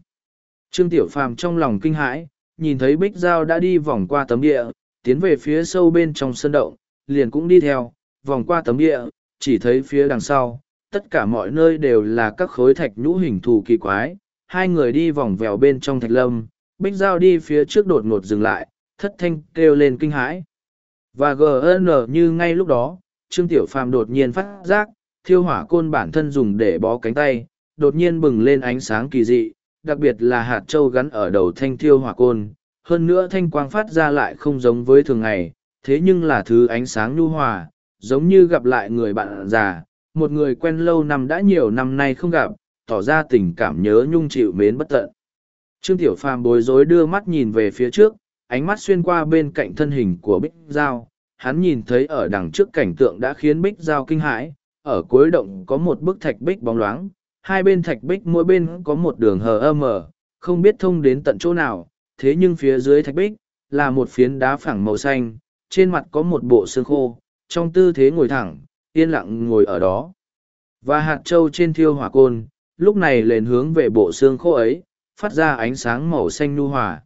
Trương Tiểu Phàm trong lòng kinh hãi, nhìn thấy Bích Giao đã đi vòng qua tấm địa, tiến về phía sâu bên trong sân động, liền cũng đi theo, vòng qua tấm địa, chỉ thấy phía đằng sau, tất cả mọi nơi đều là các khối thạch nhũ hình thù kỳ quái. Hai người đi vòng vèo bên trong thạch lâm, Bích Giao đi phía trước đột ngột dừng lại, thất thanh kêu lên kinh hãi. Và GN như ngay lúc đó, Trương Tiểu Phàm đột nhiên phát giác, thiêu hỏa côn bản thân dùng để bó cánh tay, đột nhiên bừng lên ánh sáng kỳ dị, đặc biệt là hạt châu gắn ở đầu thanh thiêu hỏa côn. Hơn nữa thanh quang phát ra lại không giống với thường ngày, thế nhưng là thứ ánh sáng nhu hòa, giống như gặp lại người bạn già, một người quen lâu năm đã nhiều năm nay không gặp, tỏ ra tình cảm nhớ nhung chịu mến bất tận. Trương Tiểu Phàm bối rối đưa mắt nhìn về phía trước, ánh mắt xuyên qua bên cạnh thân hình của Bích Giao, hắn nhìn thấy ở đằng trước cảnh tượng đã khiến Bích Giao kinh hãi, ở cuối động có một bức thạch bích bóng loáng, hai bên thạch bích mỗi bên có một đường hờ âm ở, không biết thông đến tận chỗ nào, thế nhưng phía dưới thạch bích, là một phiến đá phẳng màu xanh, trên mặt có một bộ xương khô, trong tư thế ngồi thẳng, yên lặng ngồi ở đó. Và hạt trâu trên thiêu hỏa côn, lúc này lên hướng về bộ xương khô ấy, phát ra ánh sáng màu xanh nu hòa.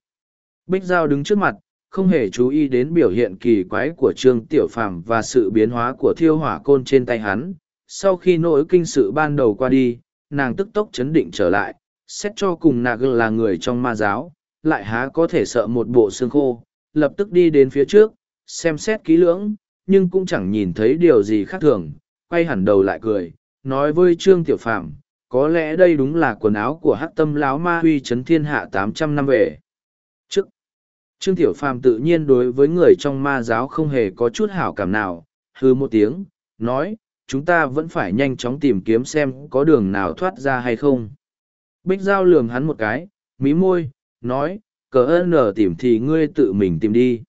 Bích Giao đứng trước mặt, không hề chú ý đến biểu hiện kỳ quái của Trương Tiểu Phàm và sự biến hóa của thiêu hỏa côn trên tay hắn. Sau khi nỗi kinh sự ban đầu qua đi, nàng tức tốc chấn định trở lại, xét cho cùng nàng là người trong ma giáo, lại há có thể sợ một bộ xương khô, lập tức đi đến phía trước, xem xét kỹ lưỡng, nhưng cũng chẳng nhìn thấy điều gì khác thường, quay hẳn đầu lại cười, nói với Trương Tiểu Phạm, có lẽ đây đúng là quần áo của hắc tâm lão ma huy chấn thiên hạ tám trăm năm về. Trước, Trương Tiểu Phạm tự nhiên đối với người trong ma giáo không hề có chút hảo cảm nào, hư một tiếng, nói, chúng ta vẫn phải nhanh chóng tìm kiếm xem có đường nào thoát ra hay không. Bích Giao lườm hắn một cái, mí môi, nói, cờ ơn nở tìm thì ngươi tự mình tìm đi.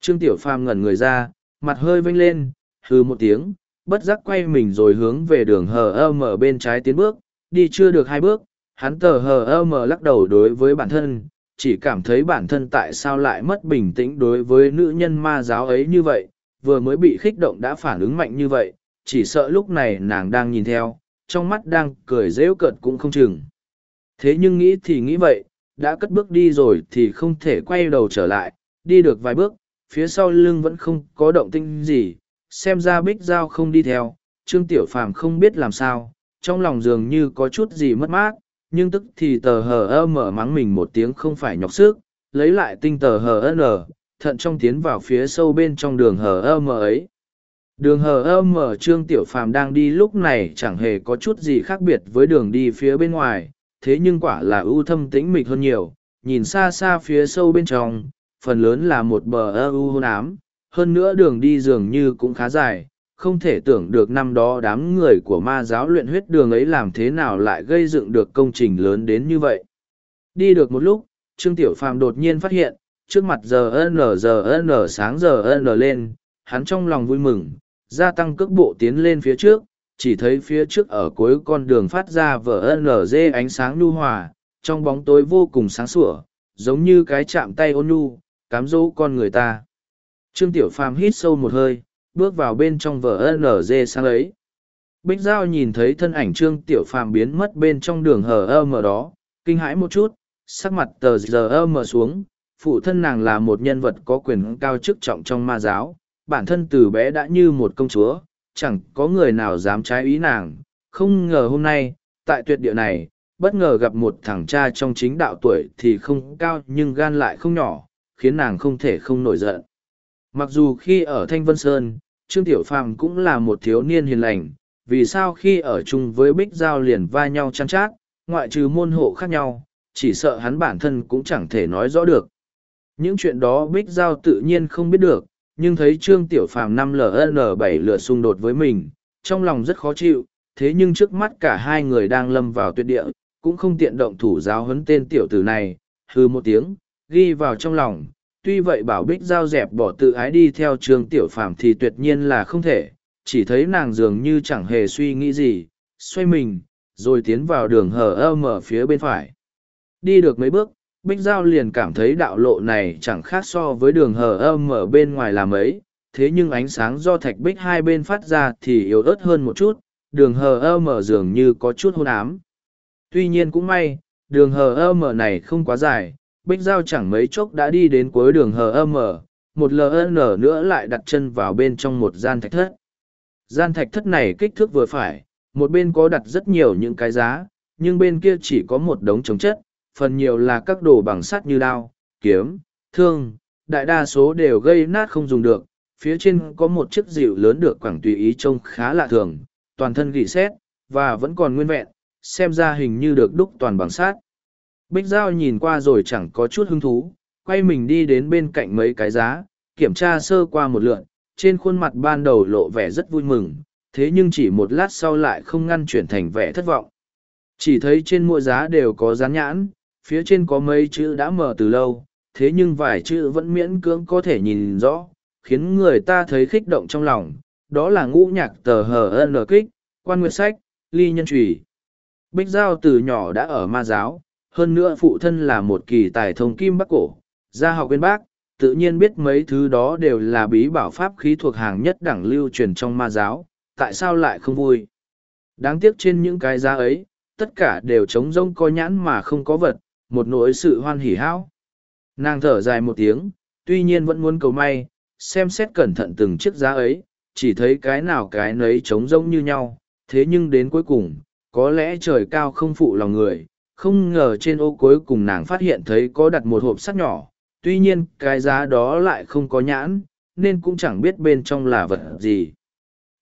Trương Tiểu Phàm ngẩn người ra, mặt hơi vênh lên, hừ một tiếng, bất giác quay mình rồi hướng về đường hờ ơ mở bên trái tiến bước, đi chưa được hai bước, hắn tờ hờ ơ mở lắc đầu đối với bản thân, chỉ cảm thấy bản thân tại sao lại mất bình tĩnh đối với nữ nhân ma giáo ấy như vậy, vừa mới bị khích động đã phản ứng mạnh như vậy, chỉ sợ lúc này nàng đang nhìn theo, trong mắt đang cười rêu cợt cũng không chừng. Thế nhưng nghĩ thì nghĩ vậy, đã cất bước đi rồi thì không thể quay đầu trở lại, đi được vài bước, phía sau lưng vẫn không có động tinh gì, xem ra bích giao không đi theo, trương tiểu phàm không biết làm sao, trong lòng dường như có chút gì mất mát, nhưng tức thì tờ hờ ơ mở mắng mình một tiếng không phải nhọc sức, lấy lại tinh tờ hờ ơ nở, thận trong tiến vào phía sâu bên trong đường hờ ơ mở ấy. Đường hờ ơ mở trương tiểu phàm đang đi lúc này chẳng hề có chút gì khác biệt với đường đi phía bên ngoài, thế nhưng quả là ưu thâm tĩnh mịch hơn nhiều, nhìn xa xa phía sâu bên trong, phần lớn là một bờ ơ u hôn ám, hơn nữa đường đi dường như cũng khá dài, không thể tưởng được năm đó đám người của ma giáo luyện huyết đường ấy làm thế nào lại gây dựng được công trình lớn đến như vậy. Đi được một lúc, Trương Tiểu Phàm đột nhiên phát hiện, trước mặt giờ n giờ n sáng giờ n lên, hắn trong lòng vui mừng, gia tăng cước bộ tiến lên phía trước, chỉ thấy phía trước ở cuối con đường phát ra vở NG ánh sáng nhu hòa, trong bóng tối vô cùng sáng sủa, giống như cái chạm tay ôn nhu, cám dỗ con người ta. Trương Tiểu Phàm hít sâu một hơi, bước vào bên trong vở NG sáng ấy. Bích Giao nhìn thấy thân ảnh Trương Tiểu Phàm biến mất bên trong đường hở âm ở đó, kinh hãi một chút, sắc mặt tờ giờ âm xuống, phụ thân nàng là một nhân vật có quyền cao chức trọng trong ma giáo, bản thân từ bé đã như một công chúa, chẳng có người nào dám trái ý nàng, không ngờ hôm nay, tại tuyệt địa này, bất ngờ gặp một thằng cha trong chính đạo tuổi thì không cao nhưng gan lại không nhỏ, khiến nàng không thể không nổi giận. Mặc dù khi ở Thanh Vân Sơn, Trương Tiểu Phàm cũng là một thiếu niên hiền lành, vì sao khi ở chung với Bích Giao liền va nhau chăn chát, ngoại trừ môn hộ khác nhau, chỉ sợ hắn bản thân cũng chẳng thể nói rõ được. Những chuyện đó Bích Giao tự nhiên không biết được, nhưng thấy Trương Tiểu Phàm năm ln bảy lửa xung đột với mình, trong lòng rất khó chịu, thế nhưng trước mắt cả hai người đang lâm vào tuyệt địa, cũng không tiện động thủ giáo huấn tên tiểu tử này, hư một tiếng, ghi vào trong lòng. Tuy vậy bảo Bích Giao dẹp bỏ tự ái đi theo Trương Tiểu Phàm thì tuyệt nhiên là không thể, chỉ thấy nàng dường như chẳng hề suy nghĩ gì, xoay mình, rồi tiến vào đường hở âm mở phía bên phải. Đi được mấy bước, Bích Giao liền cảm thấy đạo lộ này chẳng khác so với đường hở âm ở bên ngoài là mấy, thế nhưng ánh sáng do thạch bích hai bên phát ra thì yếu ớt hơn một chút, đường hờ âm ở dường như có chút hôn ám. Tuy nhiên cũng may, đường hờ âm này không quá dài, Bích Giao chẳng mấy chốc đã đi đến cuối đường hờ âm, một LN nữa lại đặt chân vào bên trong một gian thạch thất. Gian thạch thất này kích thước vừa phải, một bên có đặt rất nhiều những cái giá, nhưng bên kia chỉ có một đống trống chất, phần nhiều là các đồ bằng sắt như đao, kiếm, thương, đại đa số đều gây nát không dùng được. Phía trên có một chiếc dịu lớn được quảng tùy ý trông khá lạ thường, toàn thân gỉ xét, và vẫn còn nguyên vẹn, xem ra hình như được đúc toàn bằng sát. Bích Giao nhìn qua rồi chẳng có chút hứng thú, quay mình đi đến bên cạnh mấy cái giá, kiểm tra sơ qua một lượn, trên khuôn mặt ban đầu lộ vẻ rất vui mừng, thế nhưng chỉ một lát sau lại không ngăn chuyển thành vẻ thất vọng. Chỉ thấy trên mỗi giá đều có dán nhãn, phía trên có mấy chữ đã mở từ lâu, thế nhưng vài chữ vẫn miễn cưỡng có thể nhìn rõ, khiến người ta thấy khích động trong lòng. Đó là ngũ nhạc tờ hờ n kích, quan nguyệt sách, ly nhân trùy. Bích Giao từ nhỏ đã ở ma giáo, hơn nữa phụ thân là một kỳ tài thông kim bắc cổ, gia học bên bác, tự nhiên biết mấy thứ đó đều là bí bảo pháp khí thuộc hàng nhất đẳng lưu truyền trong ma giáo, tại sao lại không vui. Đáng tiếc trên những cái giá ấy, tất cả đều trống rông có nhãn mà không có vật, một nỗi sự hoan hỉ hão. Nàng thở dài một tiếng, tuy nhiên vẫn muốn cầu may, xem xét cẩn thận từng chiếc giá ấy, chỉ thấy cái nào cái nấy trống rỗng như nhau, thế nhưng đến cuối cùng, có lẽ trời cao không phụ lòng người, không ngờ trên ô cuối cùng nàng phát hiện thấy có đặt một hộp sắt nhỏ, tuy nhiên cái giá đó lại không có nhãn, nên cũng chẳng biết bên trong là vật gì.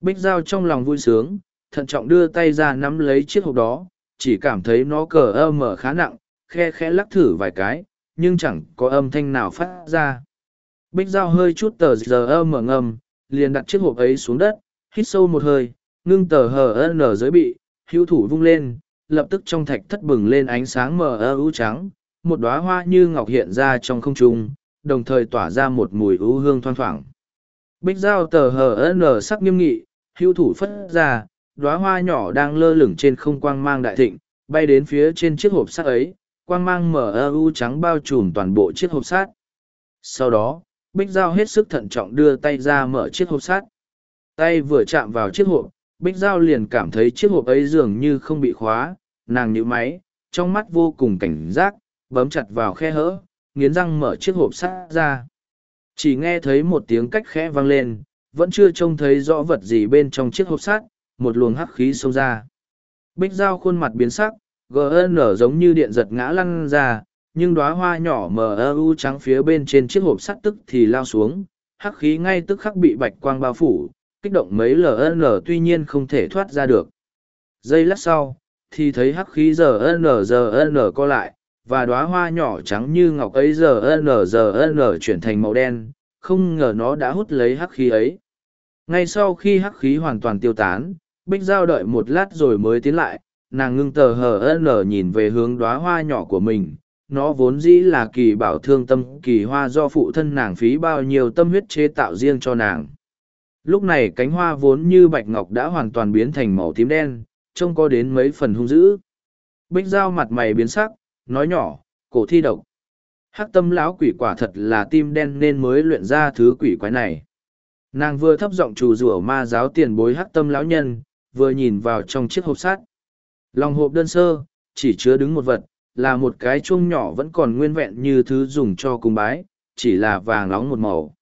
Bích Giao trong lòng vui sướng, thận trọng đưa tay ra nắm lấy chiếc hộp đó, chỉ cảm thấy nó cờ ơ mở khá nặng, khe khẽ lắc thử vài cái, nhưng chẳng có âm thanh nào phát ra. Bích Giao hơi chút tờ giờ ơ mở ngầm, liền đặt chiếc hộp ấy xuống đất, hít sâu một hơi, ngưng tờ hờ nở dưới bị, hữu thủ vung lên, lập tức trong thạch thất bừng lên ánh sáng mờ ơ u trắng, một đóa hoa như ngọc hiện ra trong không trung, đồng thời tỏa ra một mùi ưu hương thoang thoảng. Bích Giao tờ hờ nở sắc nghiêm nghị, hữu thủ phất ra, đóa hoa nhỏ đang lơ lửng trên không quang mang đại thịnh, bay đến phía trên chiếc hộp sắt ấy, quang mang mở ơ u trắng bao trùm toàn bộ chiếc hộp sắt. Sau đó, Bích Giao hết sức thận trọng đưa tay ra mở chiếc hộp sắt. Tay vừa chạm vào chiếc hộp, Bích Giao liền cảm thấy chiếc hộp ấy dường như không bị khóa, nàng nhíu máy, trong mắt vô cùng cảnh giác, bấm chặt vào khe hỡ, nghiến răng mở chiếc hộp sắt ra. Chỉ nghe thấy một tiếng cách khẽ vang lên, vẫn chưa trông thấy rõ vật gì bên trong chiếc hộp sắt, một luồng hắc khí xông ra. Bích Giao khuôn mặt biến sắc, GN giống như điện giật ngã lăn ra, nhưng đóa hoa nhỏ mờ u trắng phía bên trên chiếc hộp sắt tức thì lao xuống, hắc khí ngay tức khắc bị bạch quang bao phủ, kích động mấy LN tuy nhiên không thể thoát ra được. Giây lát sau, thì thấy hắc khí giờ n giờ n co lại, và đóa hoa nhỏ trắng như ngọc ấy giờ n giờ n chuyển thành màu đen, không ngờ nó đã hút lấy hắc khí ấy. Ngay sau khi hắc khí hoàn toàn tiêu tán, Bích Giao đợi một lát rồi mới tiến lại, nàng ngưng tờ hờ n nhìn về hướng đóa hoa nhỏ của mình. Nó vốn dĩ là kỳ bảo thương tâm kỳ hoa do phụ thân nàng phí bao nhiêu tâm huyết chế tạo riêng cho nàng. Lúc này cánh hoa vốn như bạch ngọc đã hoàn toàn biến thành màu tím đen, trông có đến mấy phần hung dữ. Bích Dao mặt mày biến sắc, nói nhỏ, cổ thi độc. hắc tâm lão quỷ quả thật là tim đen nên mới luyện ra thứ quỷ quái này nàng vừa thấp giọng trù rủa ma giáo tiền bối hắc tâm lão nhân vừa nhìn vào trong chiếc hộp sắt lòng hộp đơn sơ, chỉ chứa đứng một vật, là một cái chuông nhỏ vẫn còn nguyên vẹn như thứ dùng cho cung bái, chỉ là vàng nóng một màu.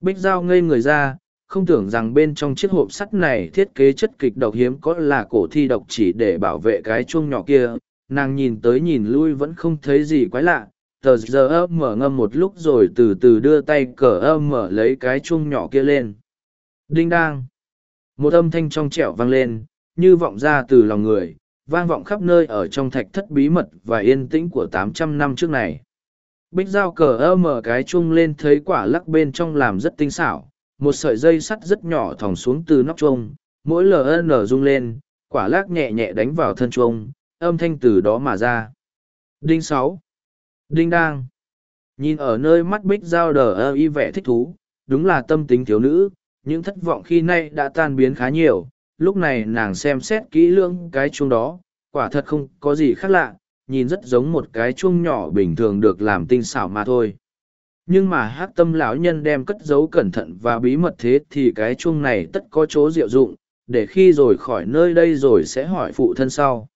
Bích dao ngây người ra, không tưởng rằng bên trong chiếc hộp sắt này thiết kế chất kịch độc hiếm có là cổ thi độc chỉ để bảo vệ cái chuông nhỏ kia. Nàng nhìn tới nhìn lui vẫn không thấy gì quái lạ, tờ giờ mở ngâm một lúc rồi từ từ đưa tay cờ âm mở lấy cái chuông nhỏ kia lên. Đinh đang. Một âm thanh trong trẻo vang lên, như vọng ra từ lòng người vang vọng khắp nơi ở trong thạch thất bí mật và yên tĩnh của tám trăm năm trước này. Bích dao cờ ơ mở cái chuông lên thấy quả lắc bên trong làm rất tinh xảo, một sợi dây sắt rất nhỏ thòng xuống từ nóc chuông, mỗi ln rung lên, quả lắc nhẹ nhẹ đánh vào thân chuông, âm thanh từ đó mà ra. Đinh sáu. Đinh đang. Nhìn ở nơi mắt bích dao đờ ơ y vẻ thích thú, đúng là tâm tính thiếu nữ, những thất vọng khi nay đã tan biến khá nhiều lúc này nàng xem xét kỹ lưỡng cái chuông đó, quả thật không có gì khác lạ, nhìn rất giống một cái chuông nhỏ bình thường được làm tinh xảo mà thôi. Nhưng mà hát tâm lão nhân đem cất giấu cẩn thận và bí mật thế thì cái chuông này tất có chỗ diệu dụng, để khi rồi khỏi nơi đây rồi sẽ hỏi phụ thân sau.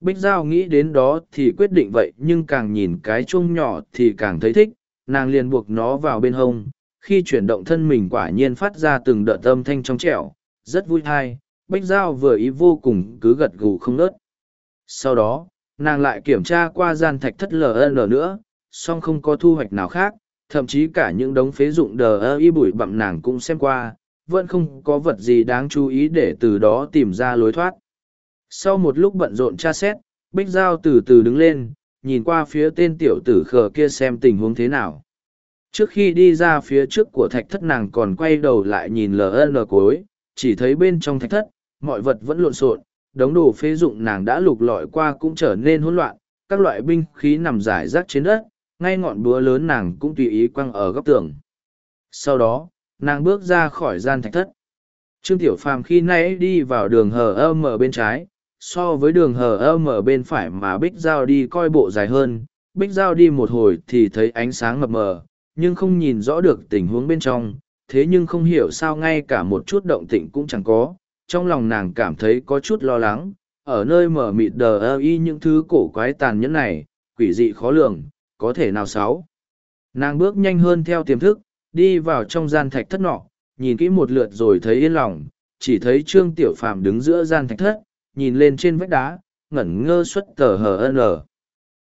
Bích giao nghĩ đến đó thì quyết định vậy, nhưng càng nhìn cái chuông nhỏ thì càng thấy thích, nàng liền buộc nó vào bên hông, khi chuyển động thân mình quả nhiên phát ra từng đợt âm thanh trong trẻo, rất vui thai bích giao vừa ý vô cùng cứ gật gù không nớt. Sau đó, nàng lại kiểm tra qua gian thạch thất ln nữa, song không có thu hoạch nào khác, thậm chí cả những đống phế dụng đờ ơ y bụi bặm nàng cũng xem qua, vẫn không có vật gì đáng chú ý để từ đó tìm ra lối thoát. Sau một lúc bận rộn tra xét bích giao từ từ đứng lên, nhìn qua phía tên tiểu tử khờ kia xem tình huống thế nào. Trước khi đi ra phía trước của thạch thất nàng còn quay đầu lại nhìn ln cối, chỉ thấy bên trong thạch thất mọi vật vẫn lộn xộn, đống đồ phế dụng nàng đã lục lọi qua cũng trở nên hỗn loạn, các loại binh khí nằm rải rác trên đất, ngay ngọn búa lớn nàng cũng tùy ý quăng ở góc tường. Sau đó, nàng bước ra khỏi gian thạch thất. Trương tiểu phàm khi nãy đi vào đường hờ âm ở bên trái, so với đường hờ âm ở bên phải mà bích giao đi coi bộ dài hơn, bích giao đi một hồi thì thấy ánh sáng mập mờ, nhưng không nhìn rõ được tình huống bên trong, thế nhưng không hiểu sao ngay cả một chút động tĩnh cũng chẳng có trong lòng nàng cảm thấy có chút lo lắng, ở nơi mở mịt đờ ơ y những thứ cổ quái tàn nhẫn này, quỷ dị khó lường, có thể nào sáu? Nàng bước nhanh hơn theo tiềm thức, đi vào trong gian thạch thất nọ, nhìn kỹ một lượt rồi thấy yên lòng, chỉ thấy trương tiểu phàm đứng giữa gian thạch thất, nhìn lên trên vách đá, ngẩn ngơ xuất tờ hờ n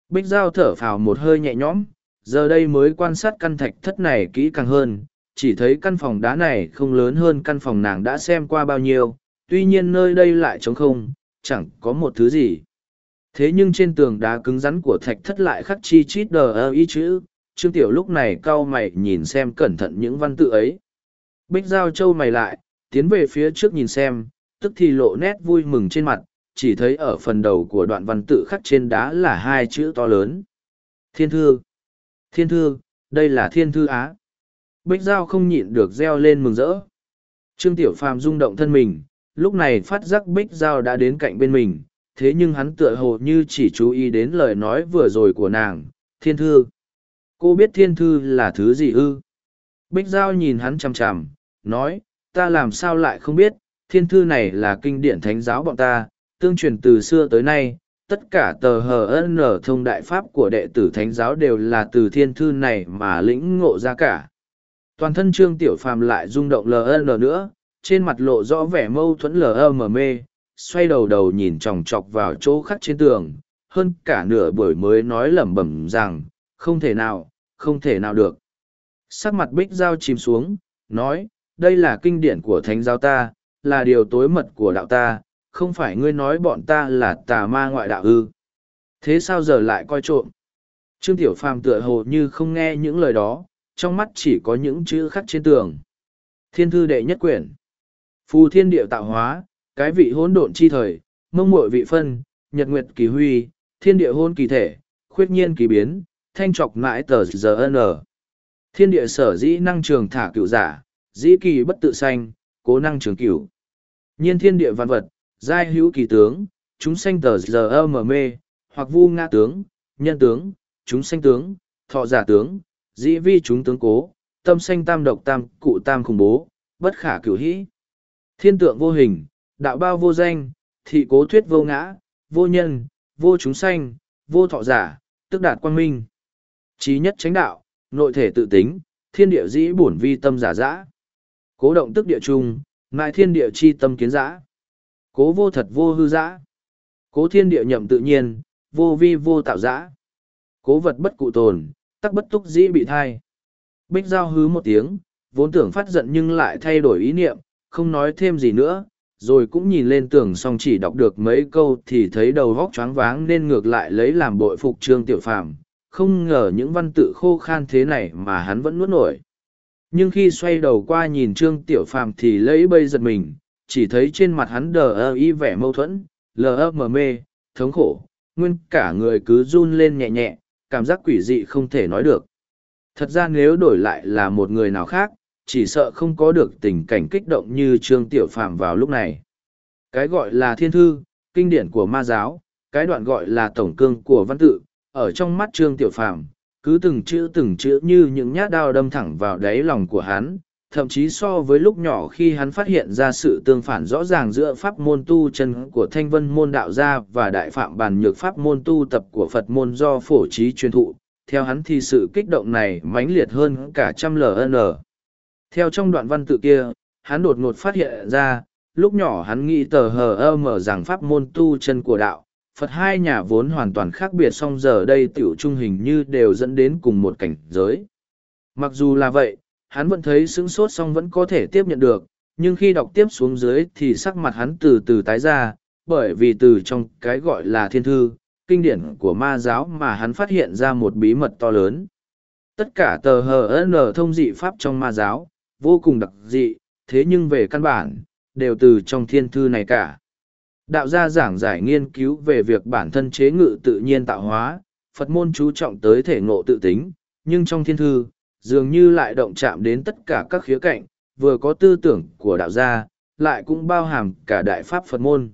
bích giao thở phào một hơi nhẹ nhõm, giờ đây mới quan sát căn thạch thất này kỹ càng hơn, chỉ thấy căn phòng đá này không lớn hơn căn phòng nàng đã xem qua bao nhiêu tuy nhiên nơi đây lại trống không, chẳng có một thứ gì. Thế nhưng trên tường đá cứng rắn của thạch thất lại khắc chi chít đờ ơ ý chữ, trương tiểu lúc này cau mày nhìn xem cẩn thận những văn tự ấy. Bích giao châu mày lại, tiến về phía trước nhìn xem, tức thì lộ nét vui mừng trên mặt, chỉ thấy ở phần đầu của đoạn văn tự khắc trên đá là hai chữ to lớn. Thiên thư. Thiên thư, đây là thiên thư á. Bích giao không nhịn được reo lên mừng rỡ. Trương tiểu phàm rung động thân mình lúc này phát giác bích giao đã đến cạnh bên mình, thế nhưng hắn tựa hồ như chỉ chú ý đến lời nói vừa rồi của nàng, thiên thư, cô biết thiên thư là thứ gì ư? Bích giao nhìn hắn chằm chằm, nói, ta làm sao lại không biết, thiên thư này là kinh điển thánh giáo bọn ta, tương truyền từ xưa tới nay, tất cả tờ hờ n thông đại pháp của đệ tử thánh giáo đều là từ thiên thư này mà lĩnh ngộ ra cả. Toàn thân trương tiểu phàm lại rung động ln nữa trên mặt lộ rõ vẻ mâu thuẫn lờ mờ mê, xoay đầu đầu nhìn chòng chọc vào chỗ khắc trên tường, hơn cả nửa buổi mới nói lẩm bẩm rằng, không thể nào, không thể nào được. Sắc mặt bích dao chìm xuống, nói, đây là kinh điển của thánh giáo ta, là điều tối mật của đạo ta, không phải ngươi nói bọn ta là tà ma ngoại đạo ư. Thế sao giờ lại coi trộm? Trương tiểu phàm tựa hồ như không nghe những lời đó, trong mắt chỉ có những chữ khắc trên tường. Thiên thư đệ nhất quyển phù thiên địa tạo hóa cái vị hỗn độn chi thời mông muội vị phân nhật nguyệt kỳ huy thiên địa hôn kỳ thể khuyết nhiên kỳ biến thanh trọc mãi tờ giờ n thiên địa sở dĩ năng trường thả cựu giả dĩ kỳ bất tự sanh cố năng trường cửu nhiên thiên địa văn vật giai hữu kỳ tướng chúng sanh tờ giờ mê hoặc vu nga tướng nhân tướng chúng sanh tướng thọ giả tướng, dĩ vi chúng tướng cố, tâm sanh tam độc tam cụ tam khủng bố, bất khả cửu hĩ. Thiên tượng vô hình, đạo bao vô danh, thị cố thuyết vô ngã, vô nhân, vô chúng sanh, vô thọ giả, tức đạt quang minh. Trí nhất chánh đạo, nội thể tự tính, thiên địa dĩ bổn vi tâm giả dã. Cố động tức địa trung, ngại thiên địa chi tâm kiến dã. Cố vô thật vô hư dã. Cố thiên địa nhậm tự nhiên, vô vi vô tạo dã. Cố vật bất cụ tồn, tắc bất túc dĩ bị thai. Bích giao hứ một tiếng, vốn tưởng phát giận nhưng lại thay đổi ý niệm, không nói thêm gì nữa, rồi cũng nhìn lên tường xong chỉ đọc được mấy câu thì thấy đầu vóc choáng váng nên ngược lại lấy làm bội phục trương tiểu phàm không ngờ những văn tự khô khan thế này mà hắn vẫn nuốt nổi. Nhưng khi xoay đầu qua nhìn trương tiểu phàm thì lấy bây giật mình chỉ thấy trên mặt hắn đờ ơ y vẻ mâu thuẫn lờ ơ mờ mê thống khổ nguyên cả người cứ run lên nhẹ nhẹ cảm giác quỷ dị không thể nói được. Thật ra nếu đổi lại là một người nào khác chỉ sợ không có được tình cảnh kích động như trương tiểu phàm vào lúc này. Cái gọi là thiên thư, kinh điển của ma giáo, cái đoạn gọi là tổng cương của văn tự, ở trong mắt trương tiểu phàm, cứ từng chữ từng chữ như những nhát đao đâm thẳng vào đáy lòng của hắn, thậm chí so với lúc nhỏ khi hắn phát hiện ra sự tương phản rõ ràng giữa pháp môn tu chân của thanh vân môn đạo gia và đại phạm bàn nhược pháp môn tu tập của phật môn do phổ trí truyền thụ, theo hắn thì sự kích động này mãnh liệt hơn cả trăm ln theo trong đoạn văn tự kia hắn đột ngột phát hiện ra lúc nhỏ hắn nghĩ tờ hờ ơ mở rằng pháp môn tu chân của đạo Phật hai nhà vốn hoàn toàn khác biệt song giờ đây tiểu trung hình như đều dẫn đến cùng một cảnh giới. Mặc dù là vậy, hắn vẫn thấy sững sốt song vẫn có thể tiếp nhận được, nhưng khi đọc tiếp xuống dưới thì sắc mặt hắn từ từ tái ra, bởi vì từ trong cái gọi là thiên thư, kinh điển của ma giáo mà hắn phát hiện ra một bí mật to lớn. Tất cả tờ hờ n thông dị pháp trong ma giáo, vô cùng đặc dị, thế nhưng về căn bản, đều từ trong thiên thư này cả. Đạo gia giảng giải nghiên cứu về việc bản thân chế ngự tự nhiên tạo hóa, Phật môn chú trọng tới thể ngộ tự tính, nhưng trong thiên thư, dường như lại động chạm đến tất cả các khía cạnh, vừa có tư tưởng của đạo gia, lại cũng bao hàm cả đại pháp Phật môn.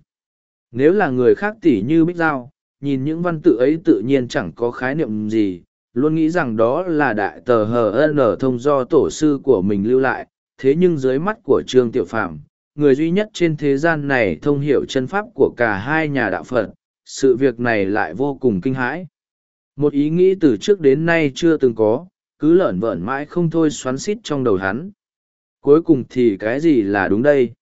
Nếu là người khác tỉ như Bích Giao, nhìn những văn tự ấy tự nhiên chẳng có khái niệm gì, luôn nghĩ rằng đó là đại tờ hờ n thông do tổ sư của mình lưu lại, thế nhưng dưới mắt của Trương Tiểu Phạm, người duy nhất trên thế gian này thông hiểu chân pháp của cả hai nhà đạo Phật, sự việc này lại vô cùng kinh hãi. Một ý nghĩ từ trước đến nay chưa từng có, cứ lởn vởn mãi không thôi xoắn xít trong đầu hắn. Cuối cùng thì cái gì là đúng đây?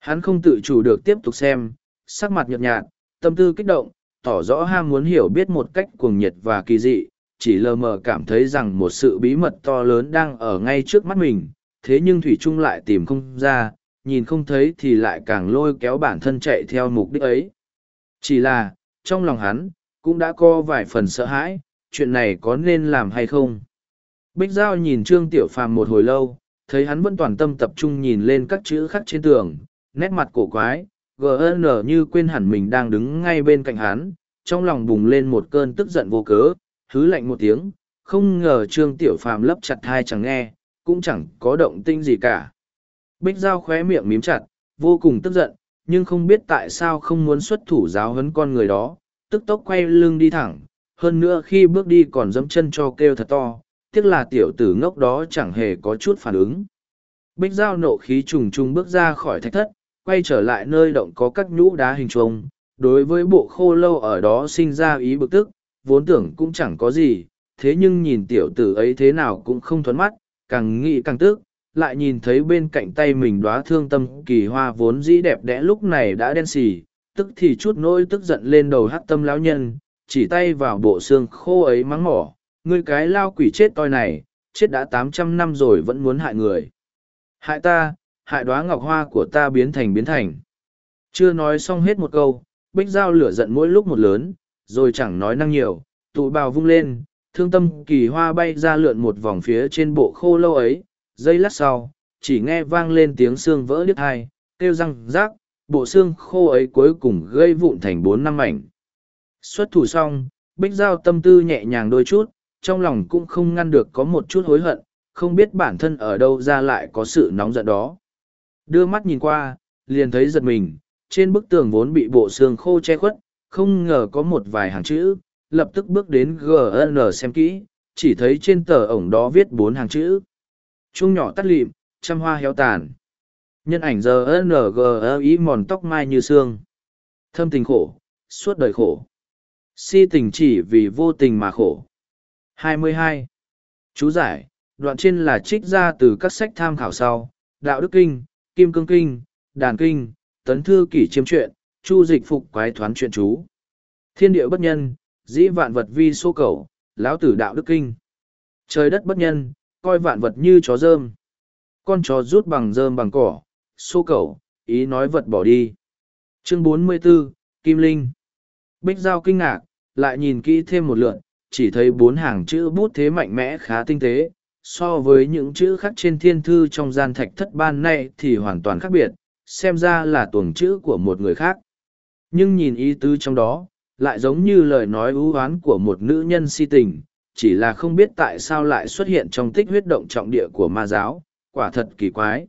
Hắn không tự chủ được tiếp tục xem, sắc mặt nhợt nhạt, tâm tư kích động, tỏ rõ ham muốn hiểu biết một cách cuồng nhiệt và kỳ dị, chỉ lờ mờ cảm thấy rằng một sự bí mật to lớn đang ở ngay trước mắt mình, thế nhưng Thủy Trung lại tìm không ra, nhìn không thấy thì lại càng lôi kéo bản thân chạy theo mục đích ấy. Chỉ là, trong lòng hắn, cũng đã có vài phần sợ hãi, chuyện này có nên làm hay không. Bích Giao nhìn Trương Tiểu Phàm một hồi lâu, thấy hắn vẫn toàn tâm tập trung nhìn lên các chữ khắc trên tường, nét mặt cổ quái, GN như quên hẳn mình đang đứng ngay bên cạnh hắn, trong lòng bùng lên một cơn tức giận vô cớ, hứ lạnh một tiếng, không ngờ Trương Tiểu Phàm lấp chặt hai chẳng nghe, cũng chẳng có động tinh gì cả. Bích Giao khóe miệng mím chặt, vô cùng tức giận, nhưng không biết tại sao không muốn xuất thủ giáo huấn con người đó, tức tốc quay lưng đi thẳng, hơn nữa khi bước đi còn dẫm chân cho kêu thật to, tiếc là tiểu tử ngốc đó chẳng hề có chút phản ứng. Bích Giao nộ khí trùng trùng bước ra khỏi thạch thất, quay trở lại nơi động có các nhũ đá hình trông, đối với bộ khô lâu ở đó sinh ra ý bực tức, vốn tưởng cũng chẳng có gì, thế nhưng nhìn tiểu tử ấy thế nào cũng không thuấn mắt, càng nghĩ càng tức, lại nhìn thấy bên cạnh tay mình đóa thương tâm kỳ hoa vốn dĩ đẹp đẽ lúc này đã đen xì, tức thì chút nỗi tức giận lên đầu hắc tâm lão nhân, chỉ tay vào bộ xương khô ấy mắng mỏ, ngươi cái lao quỷ chết toi này, chết đã tám trăm năm rồi vẫn muốn hại người. Hại ta, hại đóa ngọc hoa của ta biến thành biến thành. Chưa nói xong hết một câu, bích dao lửa giận mỗi lúc một lớn, rồi chẳng nói năng nhiều, tụ bào vung lên, thương tâm kỳ hoa bay ra lượn một vòng phía trên bộ khô lâu ấy, giây lát sau chỉ nghe vang lên tiếng xương vỡ đứt hai kêu răng rác bộ xương khô ấy cuối cùng gây vụn thành bốn năm mảnh. Xuất thủ xong bích giao tâm tư nhẹ nhàng đôi chút trong lòng cũng không ngăn được có một chút hối hận không biết bản thân ở đâu ra lại có sự nóng giận đó. Đưa mắt nhìn qua liền thấy giật mình trên bức tường vốn bị bộ xương khô che khuất không ngờ có một vài hàng chữ lập tức bước đến gn xem kỹ chỉ thấy trên tờ ổng đó viết bốn hàng chữ. Trung nhỏ tắt lịm, trăm hoa héo tàn. Nhân ảnh giờ NG ý mòn tóc mai như xương. Thâm tình khổ, suốt đời khổ. Si tình chỉ vì vô tình mà khổ. 22. Chú giải, đoạn trên là trích ra từ các sách tham khảo sau, Đạo Đức Kinh, Kim Cương Kinh, Đàn Kinh, Tấn Thư Kỷ Chiêm Truyện, Chu Dịch Phục Quái Thoán chuyện Chú. Thiên địa bất nhân, dĩ vạn vật vi số cầu, lão tử đạo đức kinh. Trời đất bất nhân, coi vạn vật như chó rơm. Con chó rút bằng rơm bằng cỏ, số cầu, ý nói vật bỏ đi. Chương 44, Kim Linh. Bích Giao kinh ngạc, lại nhìn kỹ thêm một lượt chỉ thấy bốn hàng chữ bút thế mạnh mẽ khá tinh tế. So với những chữ khác trên thiên thư trong gian thạch thất ban nay thì hoàn toàn khác biệt, xem ra là tuồng chữ của một người khác. Nhưng nhìn ý tứ trong đó, lại giống như lời nói ưu oán của một nữ nhân si tình, chỉ là không biết tại sao lại xuất hiện trong tích huyết động trọng địa của ma giáo, quả thật kỳ quái.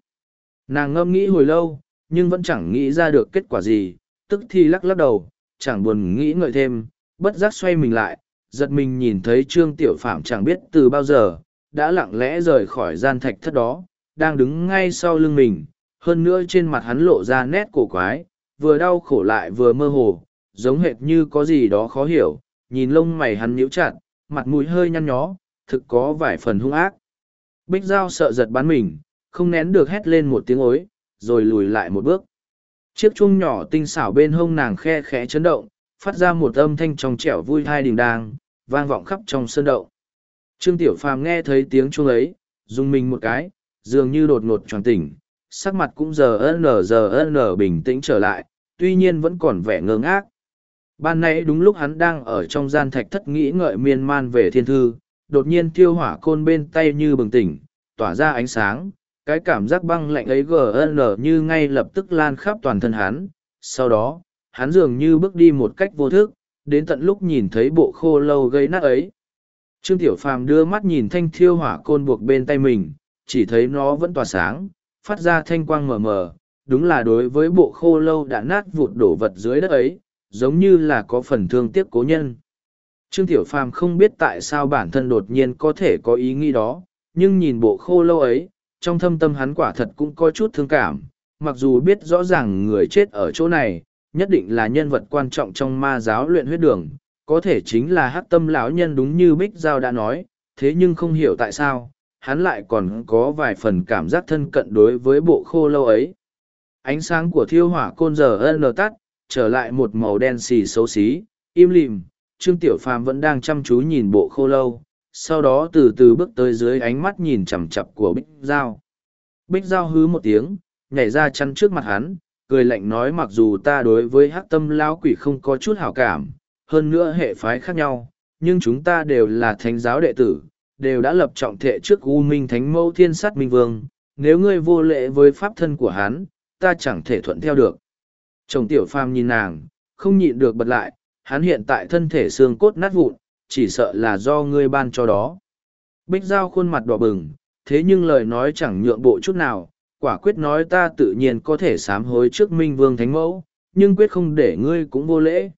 Nàng ngâm nghĩ hồi lâu, nhưng vẫn chẳng nghĩ ra được kết quả gì, tức thì lắc lắc đầu, chẳng buồn nghĩ ngợi thêm, bất giác xoay mình lại, giật mình nhìn thấy Trương Tiểu Phạm chẳng biết từ bao giờ, đã lặng lẽ rời khỏi gian thạch thất đó, đang đứng ngay sau lưng mình, hơn nữa trên mặt hắn lộ ra nét cổ quái, vừa đau khổ lại vừa mơ hồ, giống hệt như có gì đó khó hiểu, nhìn lông mày hắn nhíu chặt, mặt mũi hơi nhăn nhó, thực có vài phần hung ác. Bích Giao sợ giật bắn mình, không nén được hét lên một tiếng ối, rồi lùi lại một bước. Chiếc chuông nhỏ tinh xảo bên hông nàng khe khẽ chấn động, phát ra một âm thanh trong trẻo vui thai đình đang, vang vọng khắp trong sân đậu. Trương Tiểu Phàm nghe thấy tiếng chuông ấy, dùng mình một cái, dường như đột ngột tròn tỉnh, sắc mặt cũng giờ nở giờ nở bình tĩnh trở lại, tuy nhiên vẫn còn vẻ ngơ ngác, Ban nãy đúng lúc hắn đang ở trong gian thạch thất nghĩ ngợi miên man về thiên thư, đột nhiên tiêu hỏa côn bên tay như bừng tỉnh, tỏa ra ánh sáng, cái cảm giác băng lạnh ấy gn như ngay lập tức lan khắp toàn thân hắn. Sau đó, hắn dường như bước đi một cách vô thức, đến tận lúc nhìn thấy bộ khô lâu gây nát ấy. Trương Tiểu Phàm đưa mắt nhìn thanh thiêu hỏa côn buộc bên tay mình, chỉ thấy nó vẫn tỏa sáng, phát ra thanh quang mờ mờ, đúng là đối với bộ khô lâu đã nát vụt đổ vật dưới đất ấy, giống như là có phần thương tiếc cố nhân. Trương Tiểu Phàm không biết tại sao bản thân đột nhiên có thể có ý nghĩ đó, nhưng nhìn bộ khô lâu ấy, trong thâm tâm hắn quả thật cũng có chút thương cảm, mặc dù biết rõ ràng người chết ở chỗ này, nhất định là nhân vật quan trọng trong ma giáo luyện huyết đường, có thể chính là hắc tâm lão nhân đúng như Bích Giao đã nói, thế nhưng không hiểu tại sao, hắn lại còn có vài phần cảm giác thân cận đối với bộ khô lâu ấy. Ánh sáng của thiêu hỏa côn giờ ân tắt, trở lại một màu đen xì xấu xí, im lìm, Trương Tiểu Phàm vẫn đang chăm chú nhìn bộ khô lâu, sau đó từ từ bước tới dưới ánh mắt nhìn chằm chặp của Bích Giao. Bích Giao hứ một tiếng, nhảy ra chăn trước mặt hắn, cười lạnh nói mặc dù ta đối với hắc tâm lão quỷ không có chút hảo cảm, hơn nữa hệ phái khác nhau, nhưng chúng ta đều là thánh giáo đệ tử, đều đã lập trọng thệ trước U Minh Thánh Mẫu Thiên Sát Minh Vương, nếu ngươi vô lễ với pháp thân của hắn, ta chẳng thể thuận theo được. Chồng tiểu phàm nhìn nàng, không nhịn được bật lại, hắn hiện tại thân thể xương cốt nát vụn, chỉ sợ là do ngươi ban cho đó. Bích Giao khuôn mặt đỏ bừng, thế nhưng lời nói chẳng nhượng bộ chút nào, quả quyết nói ta tự nhiên có thể sám hối trước Minh Vương Thánh Mẫu, nhưng quyết không để ngươi cũng vô lễ.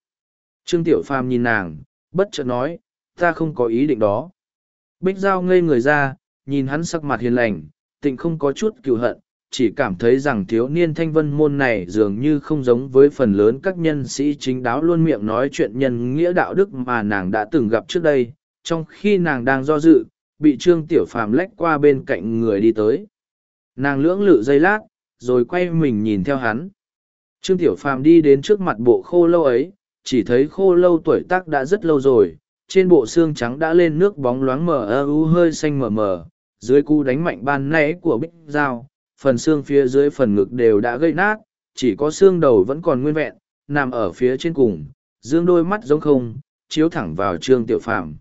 Trương Tiểu Phàm nhìn nàng, bất chợt nói, ta không có ý định đó. Bích Giao ngây người ra, nhìn hắn sắc mặt hiền lành, tịnh không có chút cựu hận, chỉ cảm thấy rằng thiếu niên thanh vân môn này dường như không giống với phần lớn các nhân sĩ chính đáo luôn miệng nói chuyện nhân nghĩa đạo đức mà nàng đã từng gặp trước đây trong khi nàng đang do dự bị trương tiểu phàm lách qua bên cạnh người đi tới. Nàng lưỡng lự giây lát rồi quay mình nhìn theo hắn. Trương tiểu phàm đi đến trước mặt bộ khô lâu ấy chỉ thấy khô lâu tuổi tác đã rất lâu rồi trên bộ xương trắng đã lên nước bóng loáng mờ ơ u hơi xanh mờ mờ dưới cú đánh mạnh ban nãy của bích dao phần xương phía dưới phần ngực đều đã gây nát, chỉ có xương đầu vẫn còn nguyên vẹn, nằm ở phía trên cùng, dương đôi mắt giống không, chiếu thẳng vào Trương Tiểu Phàm.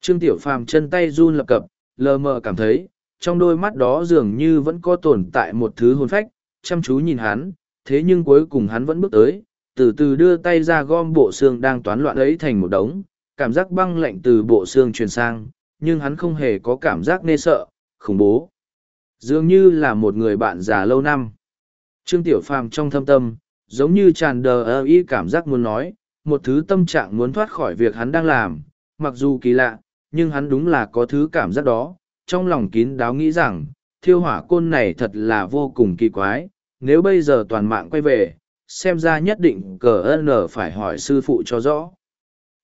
Trương Tiểu Phàm chân tay run lập cập, lờ mờ cảm thấy, trong đôi mắt đó dường như vẫn có tồn tại một thứ hồn phách, chăm chú nhìn hắn, thế nhưng cuối cùng hắn vẫn bước tới, từ từ đưa tay ra gom bộ xương đang toán loạn ấy thành một đống, cảm giác băng lạnh từ bộ xương truyền sang, nhưng hắn không hề có cảm giác nê sợ, khủng bố. Dường như là một người bạn già lâu năm. Trương tiểu phàm trong thâm tâm giống như tràn đờ ơ y cảm giác muốn nói một thứ tâm trạng muốn thoát khỏi việc hắn đang làm mặc dù kỳ lạ nhưng hắn đúng là có thứ cảm giác đó, trong lòng kín đáo nghĩ rằng, thiêu hỏa côn này thật là vô cùng kỳ quái, nếu bây giờ toàn mạng quay về, xem ra nhất định cờ ơn phải hỏi sư phụ cho rõ.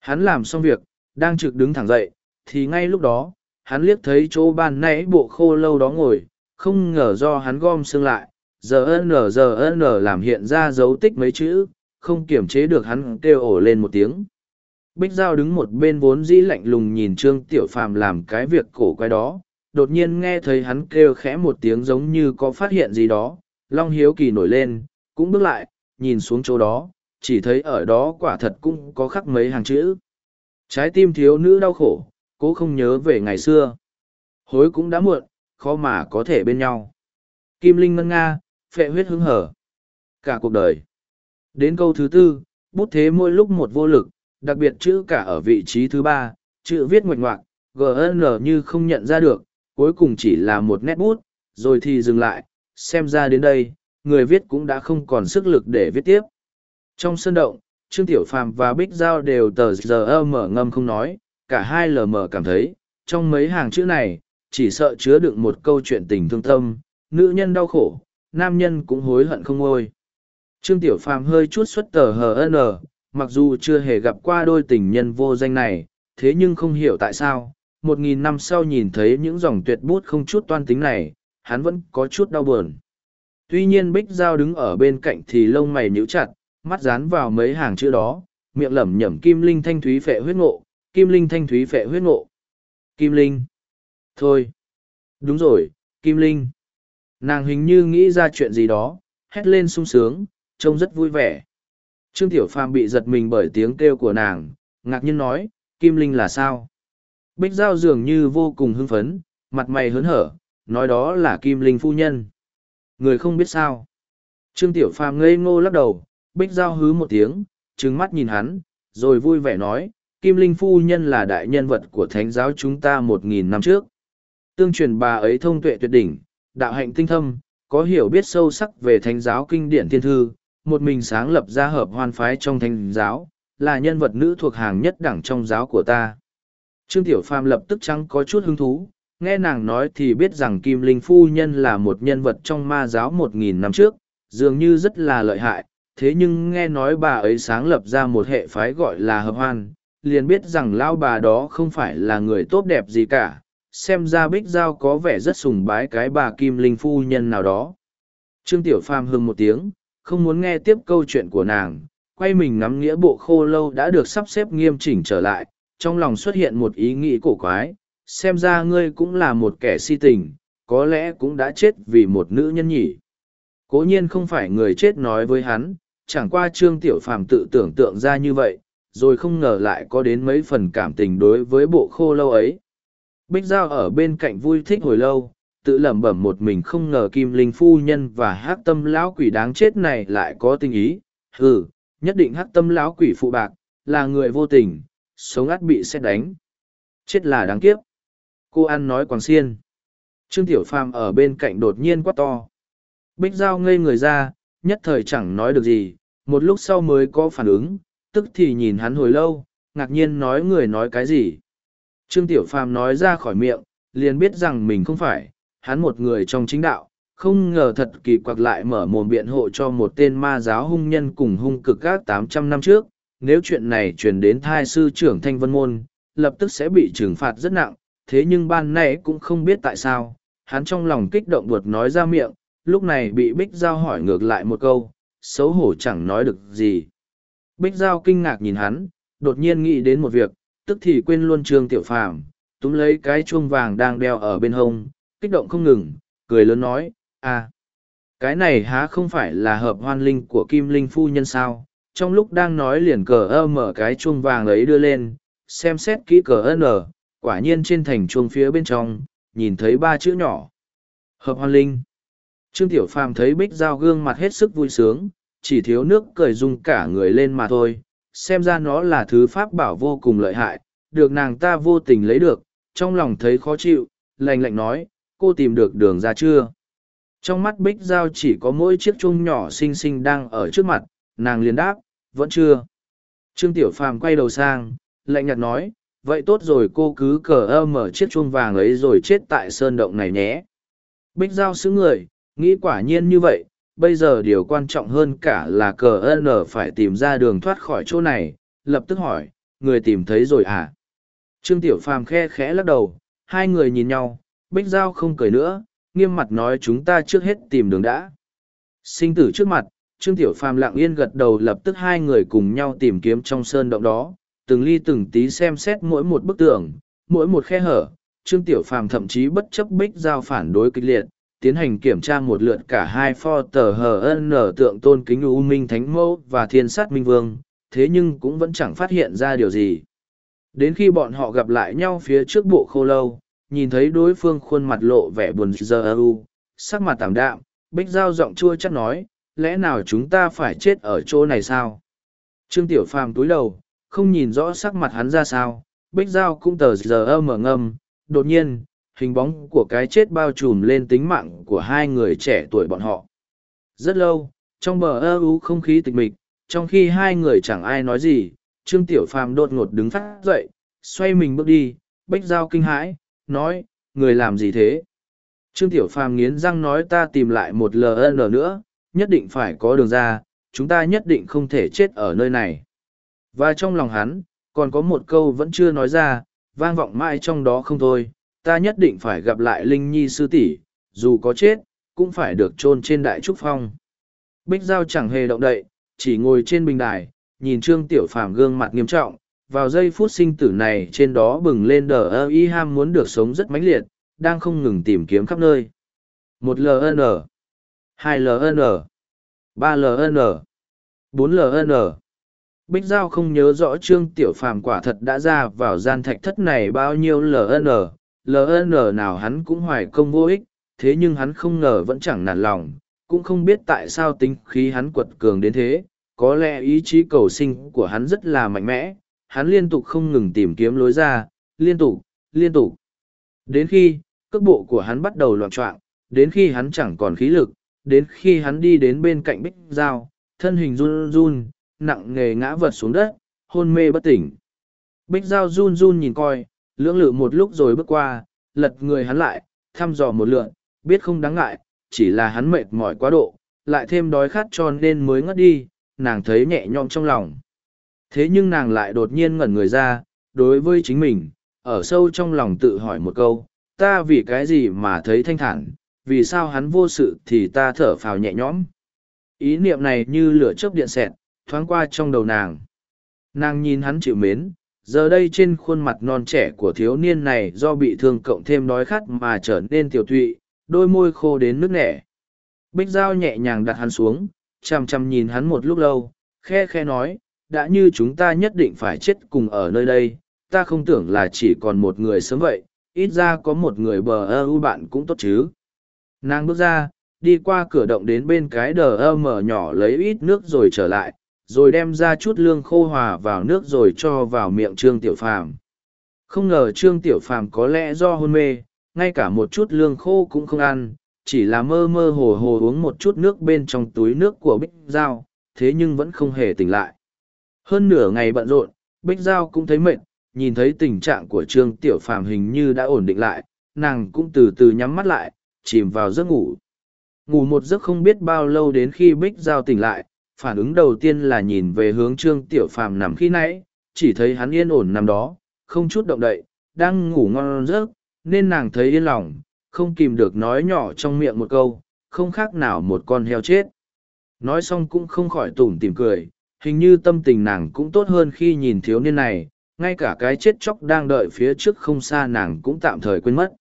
Hắn làm xong việc, đang trực đứng thẳng dậy, thì ngay lúc đó, hắn liếc thấy chỗ ban nãy bộ khô lâu đó ngồi, không ngờ do hắn gom xương lại, giờ n giờ n làm hiện ra dấu tích mấy chữ, không kiểm chế được hắn kêu ổ lên một tiếng. Bích Giao đứng một bên vốn dĩ lạnh lùng nhìn Trương Tiểu Phàm làm cái việc cổ quái đó, đột nhiên nghe thấy hắn kêu khẽ một tiếng giống như có phát hiện gì đó, Long Hiếu Kỳ nổi lên, cũng bước lại, nhìn xuống chỗ đó, chỉ thấy ở đó quả thật cũng có khắc mấy hàng chữ. Trái tim thiếu nữ đau khổ, cố không nhớ về ngày xưa. Hối cũng đã muộn, khó mà có thể bên nhau. Kim Linh ngân nga, phệ huyết hứng hở. Cả cuộc đời. Đến câu thứ tư, bút thế mỗi lúc một vô lực, đặc biệt chữ cả ở vị trí thứ ba, chữ viết ngoạch ngoạc, GN như không nhận ra được, cuối cùng chỉ là một nét bút, rồi thì dừng lại, xem ra đến đây, người viết cũng đã không còn sức lực để viết tiếp. Trong sân động, Trương Tiểu Phàm và Bích Giao đều tờ giờ mở ngâm không nói, cả hai lờ mờ cảm thấy, trong mấy hàng chữ này, chỉ sợ chứa đựng một câu chuyện tình thương tâm, nữ nhân đau khổ, nam nhân cũng hối hận không ngôi. Trương Tiểu Phàm hơi chút xuất tờ HN, mặc dù chưa hề gặp qua đôi tình nhân vô danh này, thế nhưng không hiểu tại sao, một nghìn năm sau nhìn thấy những dòng tuyệt bút không chút toan tính này, hắn vẫn có chút đau buồn. Tuy nhiên Bích Giao đứng ở bên cạnh thì lông mày nhíu chặt, mắt dán vào mấy hàng chữ đó, miệng lẩm nhẩm kim linh thanh thúy phệ huyết ngộ, kim linh thanh thúy phệ huyết ngộ. Kim linh. Thôi. Đúng rồi, kim linh. Nàng hình như nghĩ ra chuyện gì đó, hét lên sung sướng, trông rất vui vẻ. Trương Tiểu Phàm bị giật mình bởi tiếng kêu của nàng, ngạc nhiên nói, Kim Linh là sao? Bích Giao dường như vô cùng hưng phấn, mặt mày hớn hở, nói đó là Kim Linh phu nhân. Người không biết sao. Trương Tiểu Phàm ngây ngô lắc đầu, Bích Giao hứ một tiếng, trừng mắt nhìn hắn, rồi vui vẻ nói, Kim Linh phu nhân là đại nhân vật của thánh giáo chúng ta một nghìn năm trước. Tương truyền bà ấy thông tuệ tuyệt đỉnh, đạo hạnh tinh thâm, có hiểu biết sâu sắc về thánh giáo kinh điển thiên thư, một mình sáng lập ra hợp hoan phái trong thánh giáo, là nhân vật nữ thuộc hàng nhất đẳng trong giáo của ta. Trương Tiểu Phàm lập tức trắng có chút hứng thú, nghe nàng nói thì biết rằng Kim Linh Phu Nhân là một nhân vật trong ma giáo một nghìn năm trước, dường như rất là lợi hại, thế nhưng nghe nói bà ấy sáng lập ra một hệ phái gọi là hợp hoan, liền biết rằng lao bà đó không phải là người tốt đẹp gì cả, xem ra Bích Giao có vẻ rất sùng bái cái bà Kim Linh Phu Nhân nào đó. Trương Tiểu Phàm hưng một tiếng, không muốn nghe tiếp câu chuyện của nàng, quay mình ngắm nghĩa bộ khô lâu đã được sắp xếp nghiêm chỉnh trở lại, trong lòng xuất hiện một ý nghĩ cổ quái, xem ra ngươi cũng là một kẻ si tình, có lẽ cũng đã chết vì một nữ nhân nhỉ. Cố nhiên không phải người chết nói với hắn, chẳng qua trương tiểu phàm tự tưởng tượng ra như vậy, rồi không ngờ lại có đến mấy phần cảm tình đối với bộ khô lâu ấy. Bích Giao ở bên cạnh vui thích hồi lâu, tự lẩm bẩm một mình không ngờ kim linh phu nhân và hát tâm lão quỷ đáng chết này lại có tình ý. Ừ nhất định hát tâm lão quỷ phụ bạc là người vô tình sống át bị xét đánh. Chết là đáng kiếp. Cô ăn nói quàng xiên. Trương tiểu phàm ở bên cạnh đột nhiên quát to. Bích giao ngây người ra nhất thời chẳng nói được gì một lúc sau mới có phản ứng tức thì nhìn hắn hồi lâu ngạc nhiên nói người nói cái gì trương tiểu phàm nói ra khỏi miệng liền biết rằng mình không phải hắn một người trong chính đạo, không ngờ thật kỳ quặc lại mở mồm biện hộ cho một tên ma giáo hung nhân cùng hung cực các tám trăm năm trước. Nếu chuyện này truyền đến thai sư trưởng Thanh Vân Môn, lập tức sẽ bị trừng phạt rất nặng, thế nhưng ban nãy cũng không biết tại sao, hắn trong lòng kích động buột nói ra miệng, lúc này bị Bích Giao hỏi ngược lại một câu, xấu hổ chẳng nói được gì. Bích Giao kinh ngạc nhìn hắn, đột nhiên nghĩ đến một việc, tức thì quên luôn Trương Tiểu Phàm, túm lấy cái chuông vàng đang đeo ở bên hông, kích động không ngừng, cười lớn nói, à, cái này há không phải là hợp hoan linh của Kim Linh Phu Nhân sao? Trong lúc đang nói liền cờ ơ mở cái chuông vàng ấy đưa lên, xem xét kỹ cờ ơ nở, quả nhiên trên thành chuông phía bên trong, nhìn thấy ba chữ nhỏ. Hợp hoan linh. Trương Tiểu Phàm thấy Bích Giao gương mặt hết sức vui sướng, chỉ thiếu nước cười rung cả người lên mà thôi, xem ra nó là thứ pháp bảo vô cùng lợi hại, được nàng ta vô tình lấy được, trong lòng thấy khó chịu, lạnh lạnh nói, cô tìm được đường ra chưa? Trong mắt bích giao chỉ có mỗi chiếc chuông nhỏ xinh xinh đang ở trước mặt nàng liền đáp vẫn chưa. Trương tiểu phàm quay đầu sang lạnh nhạt nói vậy tốt rồi cô cứ cờ ơ mở chiếc chuông vàng ấy rồi chết tại sơn động này nhé. Bích giao xứ người nghĩ quả nhiên như vậy, bây giờ điều quan trọng hơn cả là cờ N phải tìm ra đường thoát khỏi chỗ này, lập tức hỏi, người tìm thấy rồi à? Trương tiểu phàm khe khẽ lắc đầu, hai người nhìn nhau, bích giao không cười nữa, nghiêm mặt nói chúng ta trước hết tìm đường đã. Sinh tử trước mặt, trương tiểu phàm lặng yên gật đầu lập tức hai người cùng nhau tìm kiếm trong sơn động đó, từng ly từng tí xem xét mỗi một bức tường, mỗi một khe hở, trương tiểu phàm thậm chí bất chấp bích giao phản đối kịch liệt tiến hành kiểm tra một lượt cả hai pho tờ hờ nở tượng tôn kính u minh thánh mẫu và thiên sát minh vương, thế nhưng cũng vẫn chẳng phát hiện ra điều gì. Đến khi bọn họ gặp lại nhau phía trước bộ khô lâu, nhìn thấy đối phương khuôn mặt lộ vẻ buồn giờ ưu sắc mặt tảm đạm, bích dao giọng chua chắc nói, lẽ nào chúng ta phải chết ở chỗ này sao? Trương tiểu phàm túi đầu, không nhìn rõ sắc mặt hắn ra sao, bích dao cũng tờ giờ mở ngâm đột nhiên hình bóng của cái chết bao trùm lên tính mạng của hai người trẻ tuổi bọn họ. Rất lâu, trong bờ ơ ú không khí tịch mịch, trong khi hai người chẳng ai nói gì, trương tiểu phàm đột ngột đứng phát dậy, xoay mình bước đi, bách giao kinh hãi, nói, người làm gì thế? Trương tiểu phàm nghiến răng nói, ta tìm lại một ln nữa, nhất định phải có đường ra, chúng ta nhất định không thể chết ở nơi này. Và trong lòng hắn, còn có một câu vẫn chưa nói ra, vang vọng mãi trong đó không thôi ta nhất định phải gặp lại Linh Nhi sư tỷ, dù có chết, cũng phải được chôn trên đại trúc phong. Bích Giao chẳng hề động đậy, chỉ ngồi trên bình đài, nhìn Trương Tiểu Phàm gương mặt nghiêm trọng, vào giây phút sinh tử này trên đó bừng lên đờ ơ y ham muốn được sống rất mãnh liệt, đang không ngừng tìm kiếm khắp nơi. Một LN, hai LN, ba LN, bốn LN. Bích Giao không nhớ rõ Trương Tiểu Phàm quả thật đã ra vào gian thạch thất này bao nhiêu LN, ln nào hắn cũng hoài công vô ích, thế nhưng hắn không ngờ vẫn chẳng nản lòng, cũng không biết tại sao tính khí hắn quật cường đến thế, có lẽ ý chí cầu sinh của hắn rất là mạnh mẽ, hắn liên tục không ngừng tìm kiếm lối ra, liên tục liên tục. Đến khi, cước bộ của hắn bắt đầu loạn trọng đến khi hắn chẳng còn khí lực, đến khi hắn đi đến bên cạnh bích dao thân hình run run, nặng nề ngã vật xuống đất, hôn mê bất tỉnh. Bích dao run run nhìn coi lưỡng lự một lúc rồi bước qua, lật người hắn lại, thăm dò một lượn, biết không đáng ngại, chỉ là hắn mệt mỏi quá độ, lại thêm đói khát cho nên mới ngất đi, nàng thấy nhẹ nhõm trong lòng. Thế nhưng nàng lại đột nhiên ngẩn người ra, đối với chính mình, ở sâu trong lòng tự hỏi một câu, ta vì cái gì mà thấy thanh thản, vì sao hắn vô sự thì ta thở phào nhẹ nhõm. Ý niệm này như lửa chớp điện xẹt, thoáng qua trong đầu nàng. Nàng nhìn hắn chịu mến, giờ đây trên khuôn mặt non trẻ của thiếu niên này do bị thương cộng thêm đói khát mà trở nên tiểu thụy, đôi môi khô đến nước nẻ. Bích dao nhẹ nhàng đặt hắn xuống, chằm chằm nhìn hắn một lúc lâu, khe khe nói, đã như chúng ta nhất định phải chết cùng ở nơi đây, ta không tưởng là chỉ còn một người sớm vậy, ít ra có một người bờ ơ u bạn cũng tốt chứ. Nàng bước ra, đi qua cửa động đến bên cái đờ ơ mở nhỏ lấy ít nước rồi trở lại rồi đem ra chút lương khô hòa vào nước rồi cho vào miệng trương tiểu phàm. Không ngờ trương tiểu phàm có lẽ do hôn mê, ngay cả một chút lương khô cũng không ăn, chỉ là mơ mơ hồ hồ uống một chút nước bên trong túi nước của bích giao, thế nhưng vẫn không hề tỉnh lại. Hơn nửa ngày bận rộn, bích giao cũng thấy mệt, nhìn thấy tình trạng của trương tiểu phàm hình như đã ổn định lại, nàng cũng từ từ nhắm mắt lại, chìm vào giấc ngủ. Ngủ một giấc không biết bao lâu đến khi bích giao tỉnh lại phản ứng đầu tiên là nhìn về hướng trương tiểu phàm nằm khi nãy, chỉ thấy hắn yên ổn nằm đó, không chút động đậy, đang ngủ ngon giấc, nên nàng thấy yên lòng, không kìm được nói nhỏ trong miệng một câu, không khác nào một con heo chết. Nói xong cũng không khỏi tủm tỉm cười, hình như tâm tình nàng cũng tốt hơn khi nhìn thiếu niên này, ngay cả cái chết chóc đang đợi phía trước không xa nàng cũng tạm thời quên mất.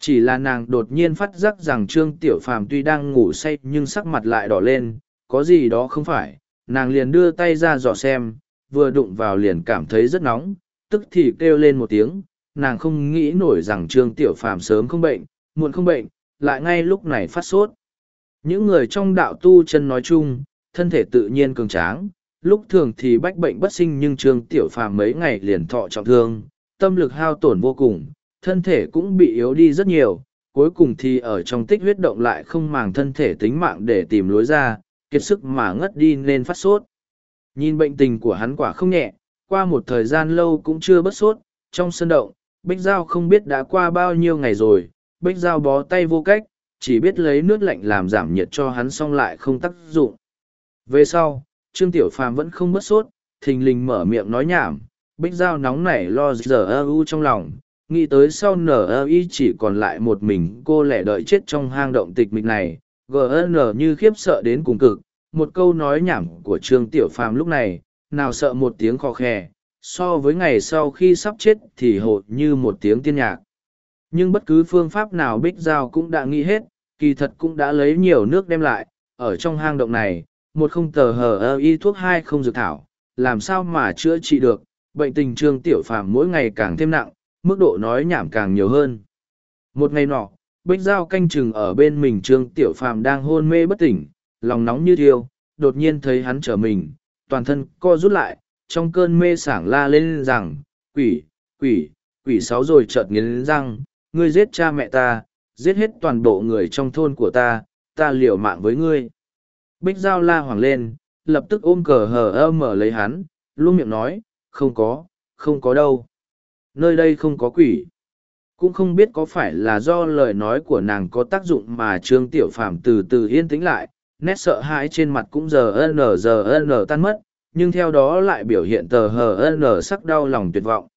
Chỉ là nàng đột nhiên phát giác rằng trương tiểu phàm tuy đang ngủ say nhưng sắc mặt lại đỏ lên có gì đó không phải, nàng liền đưa tay ra dò xem, vừa đụng vào liền cảm thấy rất nóng, tức thì kêu lên một tiếng, nàng không nghĩ nổi rằng Trương Tiểu Phàm sớm không bệnh, muộn không bệnh, lại ngay lúc này phát sốt. Những người trong đạo tu chân nói chung, thân thể tự nhiên cường tráng, lúc thường thì bách bệnh bất sinh nhưng Trương Tiểu Phàm mấy ngày liền thọ trọng thương, tâm lực hao tổn vô cùng, thân thể cũng bị yếu đi rất nhiều, cuối cùng thì ở trong tích huyết động lại không màng thân thể tính mạng để tìm lối ra, kiệt sức mà ngất đi nên phát sốt. Nhìn bệnh tình của hắn quả không nhẹ, qua một thời gian lâu cũng chưa bớt sốt, trong sân động, Bích Giao không biết đã qua bao nhiêu ngày rồi, Bích Giao bó tay vô cách, chỉ biết lấy nước lạnh làm giảm nhiệt cho hắn xong lại không tác dụng. Về sau, Trương Tiểu Phàm vẫn không bớt sốt, thình lình mở miệng nói nhảm, Bích Giao nóng nảy lo giờ ơ u trong lòng, nghĩ tới sau nở ơ y chỉ còn lại một mình cô lẻ đợi chết trong hang động tịch mịch này, gn như khiếp sợ đến cùng cực, một câu nói nhảm của Trương Tiểu Phàm lúc này, nào sợ một tiếng khò khè, so với ngày sau khi sắp chết thì hột như một tiếng tiên nhạc. Nhưng bất cứ phương pháp nào Bích Giao cũng đã nghĩ hết, kỳ thật cũng đã lấy nhiều nước đem lại, ở trong hang động này, một không tờ hờ ơ y thuốc hai không dược thảo, làm sao mà chữa trị được, bệnh tình trương tiểu phàm mỗi ngày càng thêm nặng, mức độ nói nhảm càng nhiều hơn. Một ngày nọ, Bích Giao canh chừng ở bên mình trương tiểu phàm đang hôn mê bất tỉnh, lòng nóng như thiêu, đột nhiên thấy hắn trở mình, toàn thân co rút lại, trong cơn mê sảng la lên rằng, quỷ, quỷ, quỷ sáu rồi chợt nghiến răng, ngươi giết cha mẹ ta, giết hết toàn bộ người trong thôn của ta, ta liều mạng với ngươi. Bích Giao la hoàng lên, lập tức ôm cờ hờ ơ mở lấy hắn, luôn miệng nói, không có, không có đâu. Nơi đây không có quỷ. Cũng không biết có phải là do lời nói của nàng có tác dụng mà Trương Tiểu Phàm từ từ yên tĩnh lại, nét sợ hãi trên mặt cũng giờ n giờ n tan mất, nhưng theo đó lại biểu hiện tờ hờ n sắc đau lòng tuyệt vọng.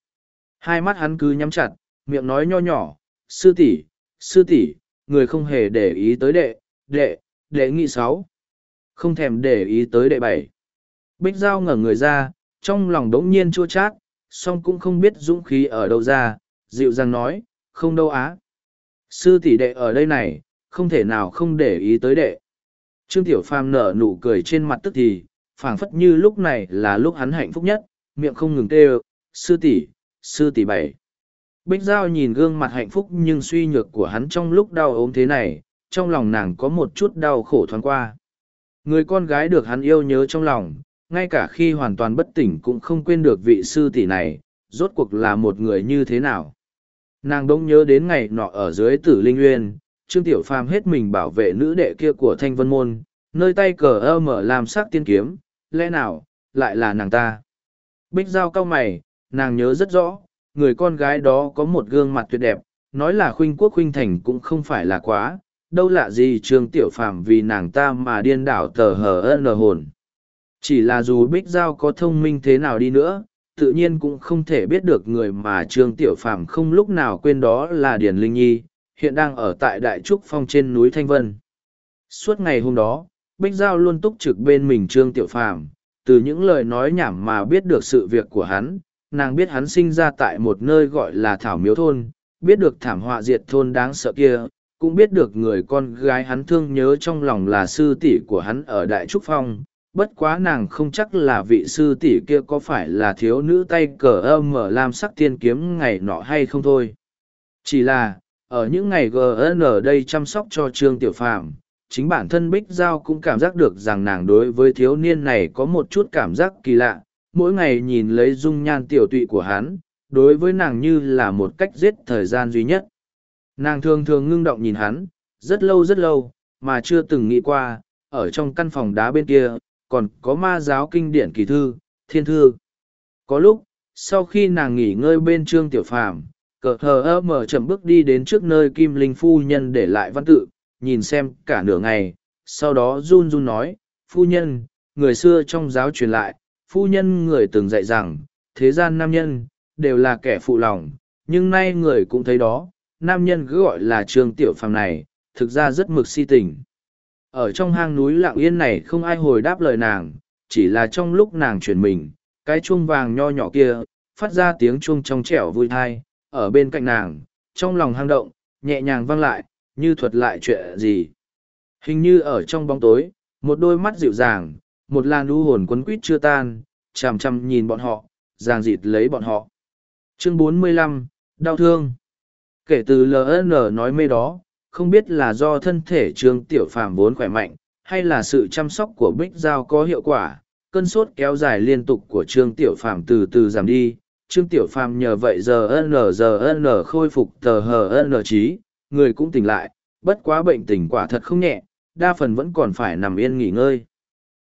Hai mắt hắn cứ nhắm chặt, miệng nói nho nhỏ, sư tỷ, sư tỷ, người không hề để ý tới đệ, đệ, đệ nghị sáu. Không thèm để ý tới đệ bảy. Bích dao ngẩng người ra, trong lòng đống nhiên chua chát, song cũng không biết dũng khí ở đâu ra, dịu dàng nói, không đâu á. Sư tỷ đệ ở đây này, không thể nào không để ý tới đệ. Trương Tiểu Phàm nở nụ cười trên mặt tức thì, phảng phất như lúc này là lúc hắn hạnh phúc nhất, miệng không ngừng kêu, sư tỷ, sư tỷ bảy. Bích Giao nhìn gương mặt hạnh phúc nhưng suy nhược của hắn trong lúc đau ốm thế này, trong lòng nàng có một chút đau khổ thoáng qua. Người con gái được hắn yêu nhớ trong lòng, ngay cả khi hoàn toàn bất tỉnh cũng không quên được vị sư tỷ này, rốt cuộc là một người như thế nào. Nàng đông nhớ đến ngày nọ ở dưới tử linh uyên, Trương Tiểu Phàm hết mình bảo vệ nữ đệ kia của Thanh Vân Môn, nơi tay cờ ơ mở làm sắc tiên kiếm, lẽ nào, lại là nàng ta. Bích Giao cao mày, nàng nhớ rất rõ, người con gái đó có một gương mặt tuyệt đẹp, nói là khuynh quốc khuynh thành cũng không phải là quá, đâu lạ gì Trương Tiểu Phàm vì nàng ta mà điên đảo tờ hờ ân hồn. Chỉ là dù Bích Giao có thông minh thế nào đi nữa, tự nhiên cũng không thể biết được người mà Trương Tiểu Phàm không lúc nào quên đó là Điền Linh Nhi, hiện đang ở tại Đại Trúc Phong trên núi Thanh Vân. Suốt ngày hôm đó, Bích Giao luôn túc trực bên mình Trương Tiểu Phàm, từ những lời nói nhảm mà biết được sự việc của hắn, nàng biết hắn sinh ra tại một nơi gọi là Thảo Miếu Thôn, biết được thảm họa diệt thôn đáng sợ kia, cũng biết được người con gái hắn thương nhớ trong lòng là sư tỷ của hắn ở Đại Trúc Phong, bất quá nàng không chắc là vị sư tỷ kia có phải là thiếu nữ tay cờ âm mở lam sắc tiên kiếm ngày nọ hay không thôi. Chỉ là, ở những ngày GN ở đây chăm sóc cho Trương Tiểu Phàm chính bản thân Bích Giao cũng cảm giác được rằng nàng đối với thiếu niên này có một chút cảm giác kỳ lạ, mỗi ngày nhìn lấy dung nhan tiểu tụy của hắn, đối với nàng như là một cách giết thời gian duy nhất. Nàng thường thường ngưng động nhìn hắn, rất lâu rất lâu, mà chưa từng nghĩ qua, ở trong căn phòng đá bên kia, còn có ma giáo kinh điển kỳ thư, thiên thư. Có lúc, sau khi nàng nghỉ ngơi bên trương tiểu phàm, cờ hờ ơ mở chậm bước đi đến trước nơi kim linh phu nhân để lại văn tự, nhìn xem cả nửa ngày, sau đó run run nói, phu nhân, người xưa trong giáo truyền lại, phu nhân người từng dạy rằng, thế gian nam nhân, đều là kẻ phụ lòng, nhưng nay người cũng thấy đó, nam nhân cứ gọi là trương tiểu phàm này, thực ra rất mực si tình. Ở trong hang núi lạng yên này không ai hồi đáp lời nàng, chỉ là trong lúc nàng chuyển mình, cái chuông vàng nho nhỏ kia, phát ra tiếng chuông trong trẻo vui thai, ở bên cạnh nàng, trong lòng hang động, nhẹ nhàng vang lại, như thuật lại chuyện gì. Hình như ở trong bóng tối, một đôi mắt dịu dàng, một làn đu hồn quấn quýt chưa tan, chằm chằm nhìn bọn họ, giang dịt lấy bọn họ. Chương 45, Đau thương Kể từ LN nói mê đó, không biết là do thân thể trương tiểu phàm vốn khỏe mạnh, hay là sự chăm sóc của Bích Giao có hiệu quả, cơn sốt kéo dài liên tục của trương tiểu phàm từ từ giảm đi. Trương Tiểu Phàm nhờ vậy giờ n giờ n khôi phục tờ hờ n trí, người cũng tỉnh lại, bất quá bệnh tình quả thật không nhẹ, đa phần vẫn còn phải nằm yên nghỉ ngơi.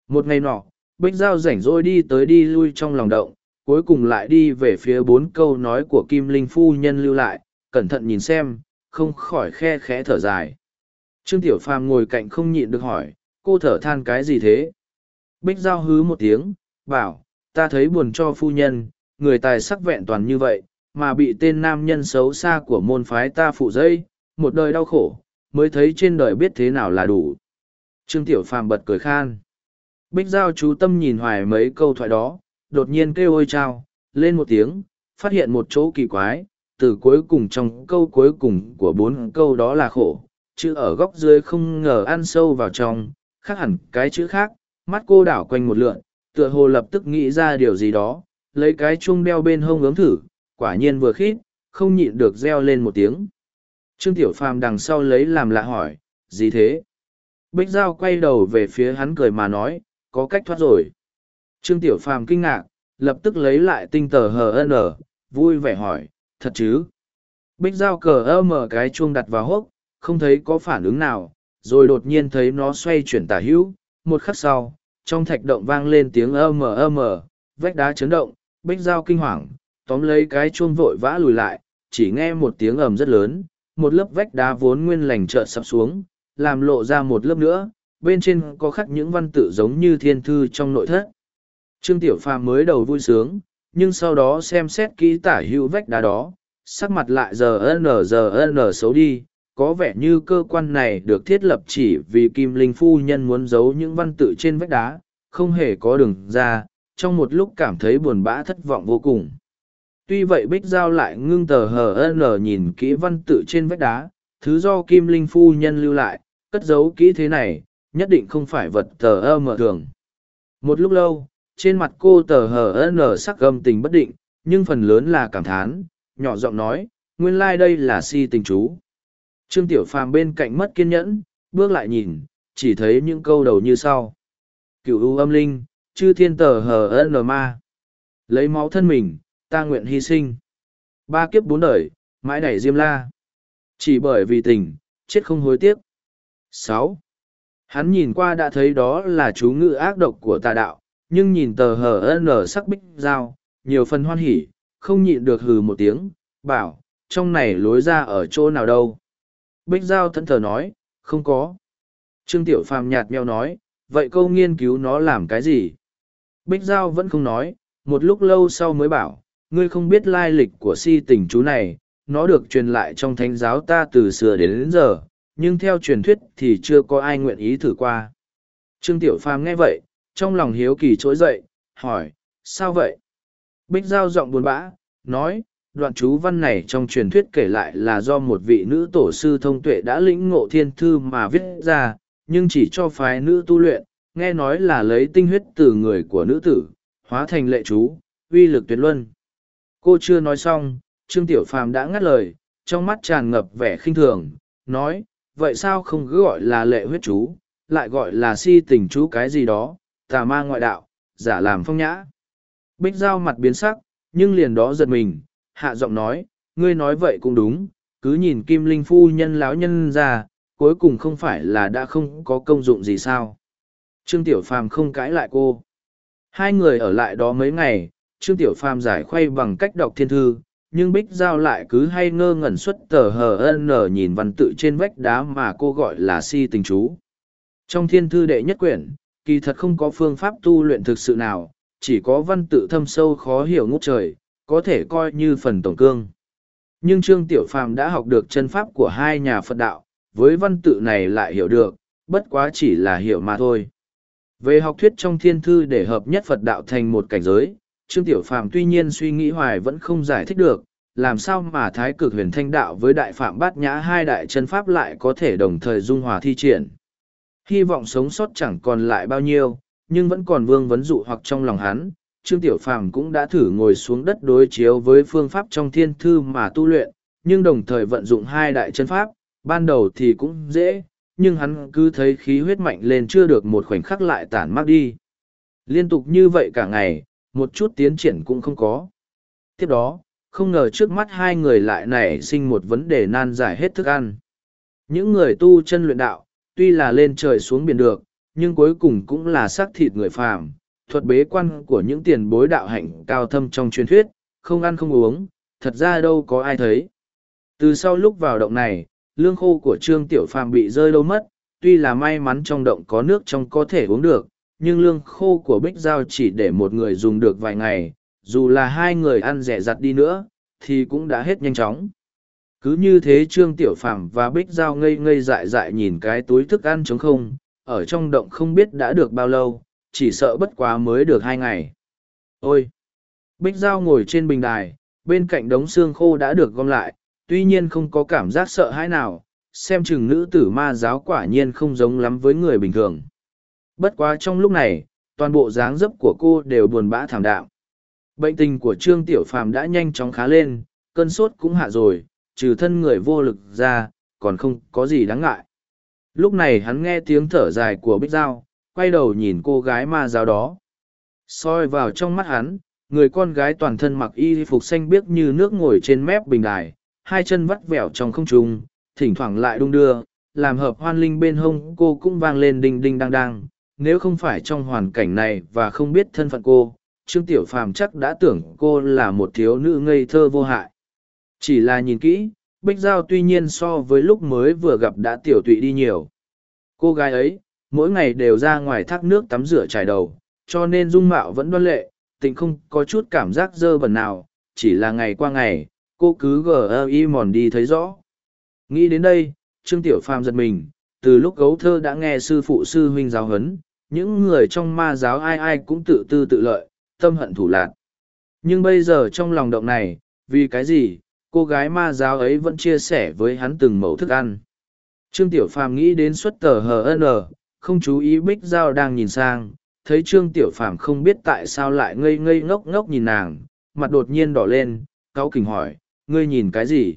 Một ngày nọ, Bích Giao rảnh rỗi đi tới đi lui trong lòng động, cuối cùng lại đi về phía bốn câu nói của Kim Linh Phu Nhân lưu lại, cẩn thận nhìn xem, không khỏi khe khẽ thở dài. Trương Tiểu Phàm ngồi cạnh không nhịn được hỏi, cô thở than cái gì thế? Bích Giao hứ một tiếng, bảo, ta thấy buồn cho phu nhân, người tài sắc vẹn toàn như vậy, mà bị tên nam nhân xấu xa của môn phái ta phụ dây, một đời đau khổ, mới thấy trên đời biết thế nào là đủ. Trương Tiểu Phàm bật cười khan. Bích Giao chú tâm nhìn hoài mấy câu thoại đó, đột nhiên kêu ôi trao, lên một tiếng, phát hiện một chỗ kỳ quái, từ cuối cùng trong câu cuối cùng của bốn câu đó là khổ, chữ ở góc dưới không ngờ ăn sâu vào trong, khác hẳn cái chữ khác, mắt cô đảo quanh một lượn, tựa hồ lập tức nghĩ ra điều gì đó, lấy cái chuông đeo bên hông ướm thử, quả nhiên vừa khít, không nhịn được reo lên một tiếng. Trương Tiểu Phàm đằng sau lấy làm lạ hỏi, gì thế? Bích Giao quay đầu về phía hắn cười mà nói, có cách thoát rồi. Trương Tiểu Phàm kinh ngạc, lập tức lấy lại tinh tờ HN, vui vẻ hỏi, thật chứ? Bích dao cờ ơ mở cái chuông đặt vào hốc, không thấy có phản ứng nào, rồi đột nhiên thấy nó xoay chuyển tả hữu, một khắc sau, trong thạch động vang lên tiếng ơ mờ ơ mờ, vách đá chấn động, Bích dao kinh hoàng, tóm lấy cái chuông vội vã lùi lại, chỉ nghe một tiếng ầm rất lớn, một lớp vách đá vốn nguyên lành trợ sập xuống, làm lộ ra một lớp nữa, bên trên có khắc những văn tự giống như thiên thư trong nội thất. Trương Tiểu Phàm mới đầu vui sướng, nhưng sau đó xem xét kỹ tả hữu vách đá đó, sắc mặt lại giờ n giờ n xấu đi, có vẻ như cơ quan này được thiết lập chỉ vì Kim Linh Phu Nhân muốn giấu những văn tự trên vách đá, không hề có đường ra, trong một lúc cảm thấy buồn bã thất vọng vô cùng. Tuy vậy Bích Giao lại ngưng tờ hờ n nhìn kỹ văn tự trên vách đá, thứ do Kim Linh Phu Nhân lưu lại, cất giấu kỹ thế này, nhất định không phải vật tờ ơ mở thường. Một lúc lâu, trên mặt cô tờ hờ nở sắc gâm tình bất định, nhưng phần lớn là cảm thán, nhỏ giọng nói, nguyên lai đây là si tình chú. Trương Tiểu Phàm bên cạnh mất kiên nhẫn, bước lại nhìn, chỉ thấy những câu đầu như sau. Cựu ưu âm linh, chư thiên tờ hờ n ma. Lấy máu thân mình, ta nguyện hy sinh. Ba kiếp bốn đời, mãi đẩy diêm la. Chỉ bởi vì tình, chết không hối tiếc. sáu Hắn nhìn qua đã thấy đó là chú ngữ ác độc của tà đạo, nhưng nhìn tờ hờ n sắc bích dao, nhiều phần hoan hỉ, không nhịn được hừ một tiếng, bảo, trong này lối ra ở chỗ nào đâu. Bích Giao thẫn thờ nói, không có. Trương Tiểu Phàm nhạt meo nói, vậy câu nghiên cứu nó làm cái gì? Bích Giao vẫn không nói, một lúc lâu sau mới bảo, ngươi không biết lai lịch của si tình chú này, nó được truyền lại trong thánh giáo ta từ xưa đến, đến giờ, nhưng theo truyền thuyết thì chưa có ai nguyện ý thử qua. Trương Tiểu Phàm nghe vậy, trong lòng hiếu kỳ trỗi dậy, hỏi, sao vậy? Bích Giao giọng buồn bã, nói, đoạn chú văn này trong truyền thuyết kể lại là do một vị nữ tổ sư thông tuệ đã lĩnh ngộ thiên thư mà viết ra, nhưng chỉ cho phái nữ tu luyện, nghe nói là lấy tinh huyết từ người của nữ tử, hóa thành lệ chú, uy lực tuyệt luân. Cô chưa nói xong, Trương Tiểu Phàm đã ngắt lời, trong mắt tràn ngập vẻ khinh thường, nói, vậy sao không cứ gọi là lệ huyết chú, lại gọi là si tình chú cái gì đó, tà ma ngoại đạo, giả làm phong nhã. Bích Giao mặt biến sắc, nhưng liền đó giật mình, hạ giọng nói, ngươi nói vậy cũng đúng, cứ nhìn kim linh phu nhân lão nhân ra, cuối cùng không phải là đã không có công dụng gì sao. Trương Tiểu Phàm không cãi lại cô. Hai người ở lại đó mấy ngày, Trương Tiểu Phàm giải khuây bằng cách đọc thiên thư, nhưng Bích Giao lại cứ hay ngơ ngẩn xuất tờ hờ nở nhìn văn tự trên vách đá mà cô gọi là si tình chú. Trong thiên thư đệ nhất quyển, kỳ thật không có phương pháp tu luyện thực sự nào, chỉ có văn tự thâm sâu khó hiểu ngút trời, có thể coi như phần tổng cương. Nhưng Trương Tiểu Phàm đã học được chân pháp của hai nhà Phật đạo, với văn tự này lại hiểu được, bất quá chỉ là hiểu mà thôi. Về học thuyết trong thiên thư để hợp nhất Phật đạo thành một cảnh giới, Trương Tiểu Phàm tuy nhiên suy nghĩ hoài vẫn không giải thích được, làm sao mà thái cực huyền thanh đạo với đại phạm bát nhã hai đại chân pháp lại có thể đồng thời dung hòa thi triển. Hy vọng sống sót chẳng còn lại bao nhiêu, nhưng vẫn còn vương vấn dụ hoặc trong lòng hắn, Trương Tiểu Phàm cũng đã thử ngồi xuống đất đối chiếu với phương pháp trong thiên thư mà tu luyện, nhưng đồng thời vận dụng hai đại chân pháp, ban đầu thì cũng dễ, nhưng hắn cứ thấy khí huyết mạnh lên chưa được một khoảnh khắc lại tản mát đi. Liên tục như vậy cả ngày, một chút tiến triển cũng không có. Tiếp đó, không ngờ trước mắt hai người lại nảy sinh một vấn đề nan giải hết thức ăn. Những người tu chân luyện đạo, tuy là lên trời xuống biển được, nhưng cuối cùng cũng là xác thịt người phàm, thuật bế quan của những tiền bối đạo hạnh cao thâm trong truyền thuyết, không ăn không uống, thật ra đâu có ai thấy. Từ sau lúc vào động này, lương khô của Trương Tiểu Phàm bị rơi đâu mất, tuy là may mắn trong động có nước trong có thể uống được, nhưng lương khô của Bích Giao chỉ để một người dùng được vài ngày, dù là hai người ăn rẻ rặt đi nữa, thì cũng đã hết nhanh chóng. Cứ như thế Trương Tiểu Phàm và Bích Giao ngây ngây dại dại nhìn cái túi thức ăn trống không, ở trong động không biết đã được bao lâu, chỉ sợ bất quá mới được hai ngày. Ôi! Bích Giao ngồi trên bình đài, bên cạnh đống xương khô đã được gom lại, tuy nhiên không có cảm giác sợ hãi nào, xem chừng nữ tử ma giáo quả nhiên không giống lắm với người bình thường. Bất quá trong lúc này, toàn bộ dáng dấp của cô đều buồn bã thảm đạm. Bệnh tình của Trương Tiểu Phàm đã nhanh chóng khá lên, cơn sốt cũng hạ rồi, trừ thân người vô lực ra, còn không có gì đáng ngại. Lúc này hắn nghe tiếng thở dài của Bích Giao, quay đầu nhìn cô gái ma giáo đó. soi vào trong mắt hắn, người con gái toàn thân mặc y phục xanh biếc như nước ngồi trên mép bình đài, hai chân vắt vẻo trong không trung, thỉnh thoảng lại đung đưa, làm hợp hoan linh bên hông cô cũng vang lên đinh đinh đang đang. Nếu không phải trong hoàn cảnh này và không biết thân phận cô, Trương Tiểu Phàm chắc đã tưởng cô là một thiếu nữ ngây thơ vô hại. Chỉ là nhìn kỹ, Bích Giao tuy nhiên so với lúc mới vừa gặp đã tiểu tụy đi nhiều. Cô gái ấy, mỗi ngày đều ra ngoài thác nước tắm rửa trải đầu, cho nên dung mạo vẫn đoan lệ, tình không có chút cảm giác dơ bẩn nào, chỉ là ngày qua ngày, cô cứ gờ y mòn đi thấy rõ. Nghĩ đến đây, Trương Tiểu Phàm giật mình, từ lúc gấu thơ đã nghe sư phụ sư huynh giáo huấn, những người trong ma giáo ai ai cũng tự tư tự lợi, tâm hận thủ lạc. Nhưng bây giờ trong lòng động này, vì cái gì, cô gái ma giáo ấy vẫn chia sẻ với hắn từng mẫu thức ăn. Trương Tiểu Phàm nghĩ đến suất tờ HN, không chú ý Bích Giao đang nhìn sang, thấy Trương Tiểu Phàm không biết tại sao lại ngây ngây ngốc ngốc nhìn nàng, mặt đột nhiên đỏ lên, cáu kỉnh hỏi, ngươi nhìn cái gì?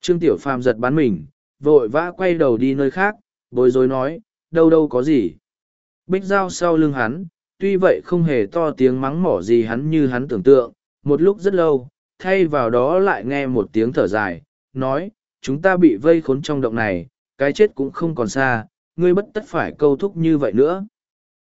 Trương Tiểu Phàm giật bắn mình, vội vã quay đầu đi nơi khác, bối rối nói, đâu đâu có gì. Bích Giao sau lưng hắn, tuy vậy không hề to tiếng mắng mỏ gì hắn như hắn tưởng tượng, một lúc rất lâu, thay vào đó lại nghe một tiếng thở dài, nói, chúng ta bị vây khốn trong động này, cái chết cũng không còn xa, ngươi bất tất phải câu thúc như vậy nữa.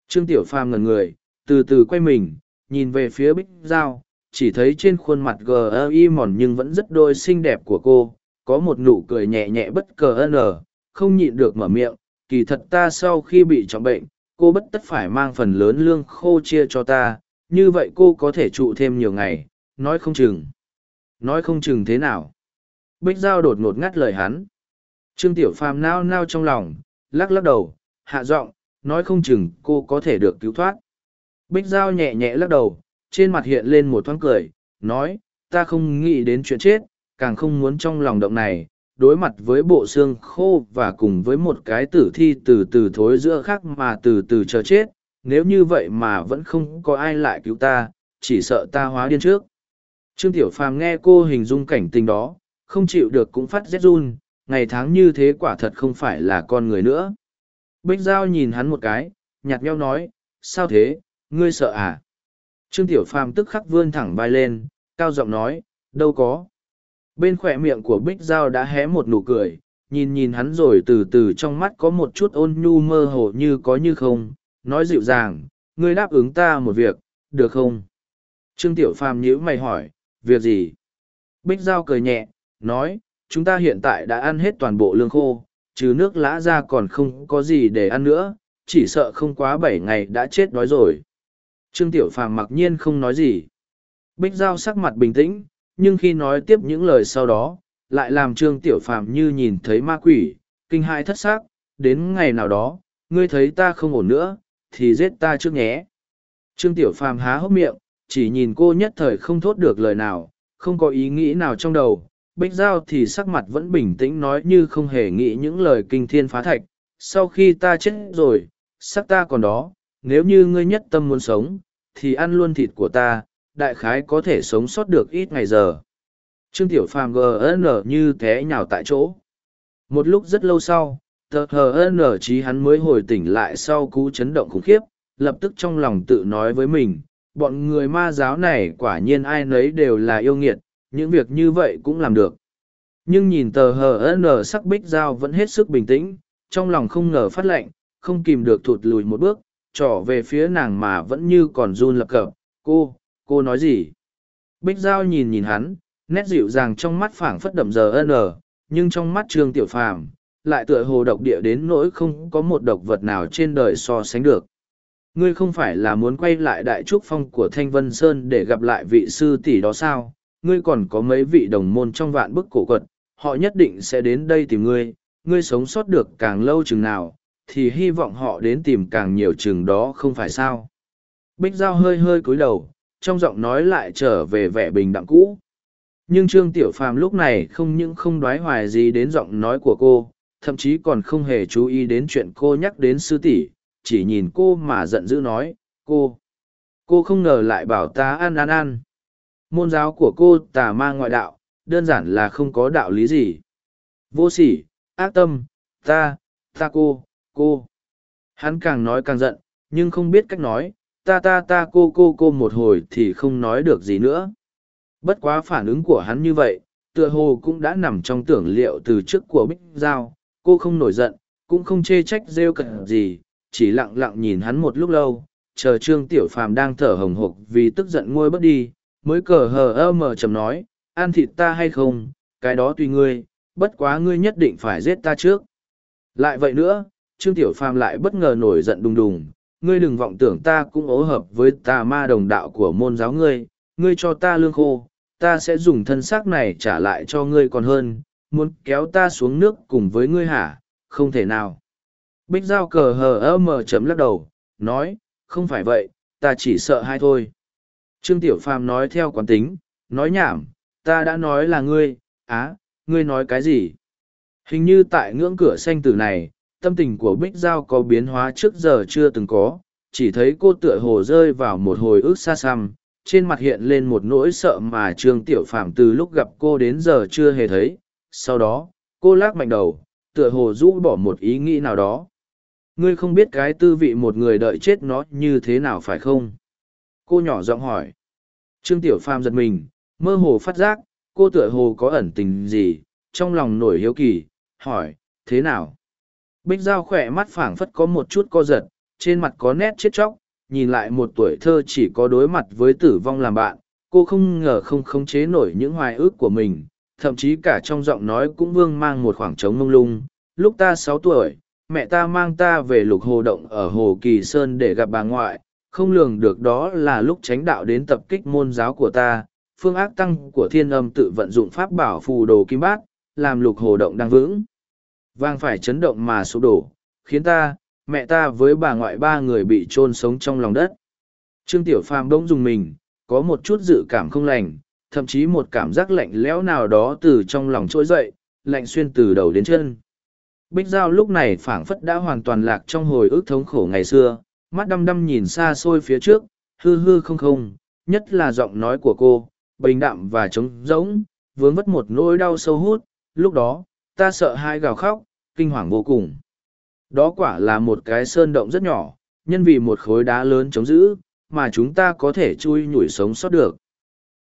Trương Tiểu Phàm ngẩn người, từ từ quay mình, nhìn về phía Bích Giao, chỉ thấy trên khuôn mặt gờ y mòn nhưng vẫn rất đôi xinh đẹp của cô, có một nụ cười nhẹ nhẹ bất cờ nở, không nhịn được mở miệng, kỳ thật ta sau khi bị trọng bệnh, cô bất tất phải mang phần lớn lương khô chia cho ta, như vậy cô có thể trụ thêm nhiều ngày, nói không chừng. Nói không chừng thế nào. Bích Giao đột ngột ngắt lời hắn. Trương Tiểu Phàm nao nao trong lòng, lắc lắc đầu, hạ giọng, nói không chừng cô có thể được cứu thoát. Bích Giao nhẹ nhẹ lắc đầu, trên mặt hiện lên một thoáng cười, nói, ta không nghĩ đến chuyện chết, càng không muốn trong lòng động này, đối mặt với bộ xương khô và cùng với một cái tử thi từ từ thối giữa khác mà từ từ chờ chết, nếu như vậy mà vẫn không có ai lại cứu ta, chỉ sợ ta hóa điên trước. Trương Tiểu Phàm nghe cô hình dung cảnh tình đó, không chịu được cũng phát rét run, ngày tháng như thế quả thật không phải là con người nữa. Bích Giao nhìn hắn một cái, nhạt nhẽo nói, sao thế, ngươi sợ à? Trương Tiểu Phàm tức khắc vươn thẳng vai lên, cao giọng nói, đâu có. Bên khỏe miệng của Bích Giao đã hé một nụ cười, nhìn nhìn hắn rồi từ từ trong mắt có một chút ôn nhu mơ hồ như có như không, nói dịu dàng, ngươi đáp ứng ta một việc, được không? Trương Tiểu Phàm nhíu mày hỏi, việc gì? Bích Giao cười nhẹ, nói, chúng ta hiện tại đã ăn hết toàn bộ lương khô, trừ nước lã ra còn không có gì để ăn nữa, chỉ sợ không quá bảy ngày đã chết đói rồi. Trương Tiểu Phàm mặc nhiên không nói gì. Bích Giao sắc mặt bình tĩnh, nhưng khi nói tiếp những lời sau đó, lại làm Trương Tiểu Phàm như nhìn thấy ma quỷ, kinh hãi thất xác, đến ngày nào đó, ngươi thấy ta không ổn nữa, thì giết ta trước nhé. Trương Tiểu Phàm há hốc miệng, chỉ nhìn cô nhất thời không thốt được lời nào, không có ý nghĩ nào trong đầu. Bích Giao thì sắc mặt vẫn bình tĩnh nói như không hề nghĩ những lời kinh thiên phá thạch. Sau khi ta chết rồi, sắc ta còn đó, nếu như ngươi nhất tâm muốn sống, thì ăn luôn thịt của ta, đại khái có thể sống sót được ít ngày giờ. Trương Tiểu Phàm GN như thế nhào tại chỗ. Một lúc rất lâu sau, tờ HN trí hắn mới hồi tỉnh lại sau cú chấn động khủng khiếp, lập tức trong lòng tự nói với mình, bọn người ma giáo này quả nhiên ai nấy đều là yêu nghiệt, những việc như vậy cũng làm được. Nhưng nhìn tờ HN sắc bích giao vẫn hết sức bình tĩnh, trong lòng không ngờ phát lệnh, không kìm được thụt lùi một bước, trỏ về phía nàng mà vẫn như còn run lập cập cô cô nói gì bích giao nhìn nhìn hắn nét dịu dàng trong mắt phảng phất đậm giờ N. nhưng trong mắt trương tiểu phàm lại tựa hồ độc địa đến nỗi không có một độc vật nào trên đời so sánh được ngươi không phải là muốn quay lại đại trúc phong của thanh vân sơn để gặp lại vị sư tỷ đó sao? Ngươi còn có mấy vị đồng môn trong vạn bức cổ quật, họ nhất định sẽ đến đây tìm ngươi. Ngươi sống sót được càng lâu chừng nào, thì hy vọng họ đến tìm càng nhiều chừng đó không phải sao? Bích giao hơi hơi cúi đầu, trong giọng nói lại trở về vẻ bình đẳng cũ. Nhưng trương tiểu phàm lúc này không những không đoái hoài gì đến giọng nói của cô, thậm chí còn không hề chú ý đến chuyện cô nhắc đến sư tỷ chỉ nhìn cô mà giận dữ nói, cô cô không ngờ lại bảo ta ăn ăn ăn. Môn giáo của cô tà ma ngoại đạo, đơn giản là không có đạo lý gì. Vô sỉ, ác tâm, ta ta cô cô. Hắn càng nói càng giận, nhưng không biết cách nói, ta ta ta, cô cô cô một hồi thì không nói được gì nữa. Bất quá phản ứng của hắn như vậy, tựa hồ cũng đã nằm trong tưởng liệu từ trước của bích giao. Cô không nổi giận, cũng không chê trách rêu cận gì chỉ lặng lặng nhìn hắn một lúc lâu, chờ trương tiểu phàm đang thở hồng hộc vì tức giận ngôi bất đi, mới cờ hờ ơ mờ chầm nói ăn thịt ta hay không? Cái đó tùy ngươi, bất quá ngươi nhất định phải giết ta trước. Lại vậy nữa, trương tiểu phàm lại bất ngờ nổi giận đùng đùng, ngươi đừng vọng tưởng ta cũng ố hợp với tà ma đồng đạo của môn giáo ngươi ngươi cho ta lương khô, ta sẽ dùng thân xác này trả lại cho ngươi còn hơn, muốn kéo ta xuống nước cùng với ngươi hả? Không thể nào bích giao cờ hờ ơ mờ chấm lắc đầu, nói, không phải vậy, ta chỉ sợ hai thôi. Trương tiểu phàm nói theo quán tính, nói nhảm, ta đã nói là ngươi, á, ngươi nói cái gì? Hình như tại ngưỡng cửa xanh tử này, tâm tình của bích giao có biến hóa trước giờ chưa từng có, chỉ thấy cô tựa hồ rơi vào một hồi ức xa xăm, trên mặt hiện lên một nỗi sợ mà trương tiểu phàm từ lúc gặp cô đến giờ chưa hề thấy. Sau đó, cô lắc mạnh đầu, tựa hồ rũ bỏ một ý nghĩ nào đó ngươi không biết cái tư vị một người đợi chết nó như thế nào phải không? Cô nhỏ giọng hỏi. Trương tiểu phàm giật mình, mơ hồ phát giác, cô tựa hồ có ẩn tình gì, trong lòng nổi hiếu kỳ, hỏi, thế nào? Bích giao khỏe mắt phảng phất có một chút co giật, trên mặt có nét chết chóc, nhìn lại một tuổi thơ chỉ có đối mặt với tử vong làm bạn, cô không ngờ không khống chế nổi những hoài ước của mình, thậm chí cả trong giọng nói cũng vương mang một khoảng trống mông lung, lúc ta sáu tuổi mẹ ta mang ta về lục hồ động ở hồ kỳ sơn để gặp bà ngoại, không lường được đó là lúc tránh đạo đến tập kích môn giáo của ta, phương ác tăng của thiên âm tự vận dụng pháp bảo phù đồ kim bát, làm lục hồ động đang vững. Vang phải chấn động mà sụp đổ, khiến ta, mẹ ta với bà ngoại ba người bị chôn sống trong lòng đất. Trương tiểu phàm bỗng dùng mình, có một chút dự cảm không lành, thậm chí một cảm giác lạnh lẽo nào đó từ trong lòng trỗi dậy, lạnh xuyên từ đầu đến chân bích giao lúc này phảng phất đã hoàn toàn lạc trong hồi ức thống khổ ngày xưa, mắt đăm đăm nhìn xa xôi phía trước, hư hư không không, nhất là giọng nói của cô, bình đạm và trống rỗng, vướng vất một nỗi đau sâu hút, lúc đó, ta sợ hai gào khóc, kinh hoàng vô cùng. Đó quả là một cái sơn động rất nhỏ, nhân vì một khối đá lớn chống giữ, mà chúng ta có thể chui nhủi sống sót được.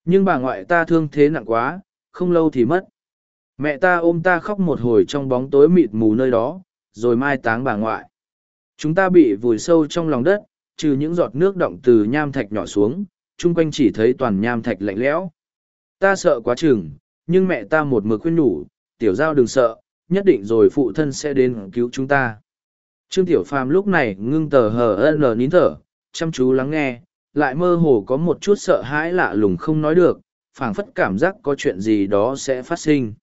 Nhưng bà ngoại ta thương thế nặng quá, không lâu thì mất mẹ ta ôm ta khóc một hồi trong bóng tối mịt mù nơi đó, rồi mai táng bà ngoại. Chúng ta bị vùi sâu trong lòng đất, trừ những giọt nước động từ nham thạch nhỏ xuống, chung quanh chỉ thấy toàn nham thạch lạnh lẽo. Ta sợ quá chừng, nhưng mẹ ta một mực khuyên nhủ, tiểu giao đừng sợ, nhất định rồi phụ thân sẽ đến cứu chúng ta. Trương tiểu phàm lúc này ngưng tờ hờ n nín thở, chăm chú lắng nghe, lại mơ hồ có một chút sợ hãi lạ lùng không nói được, phảng phất cảm giác có chuyện gì đó sẽ phát sinh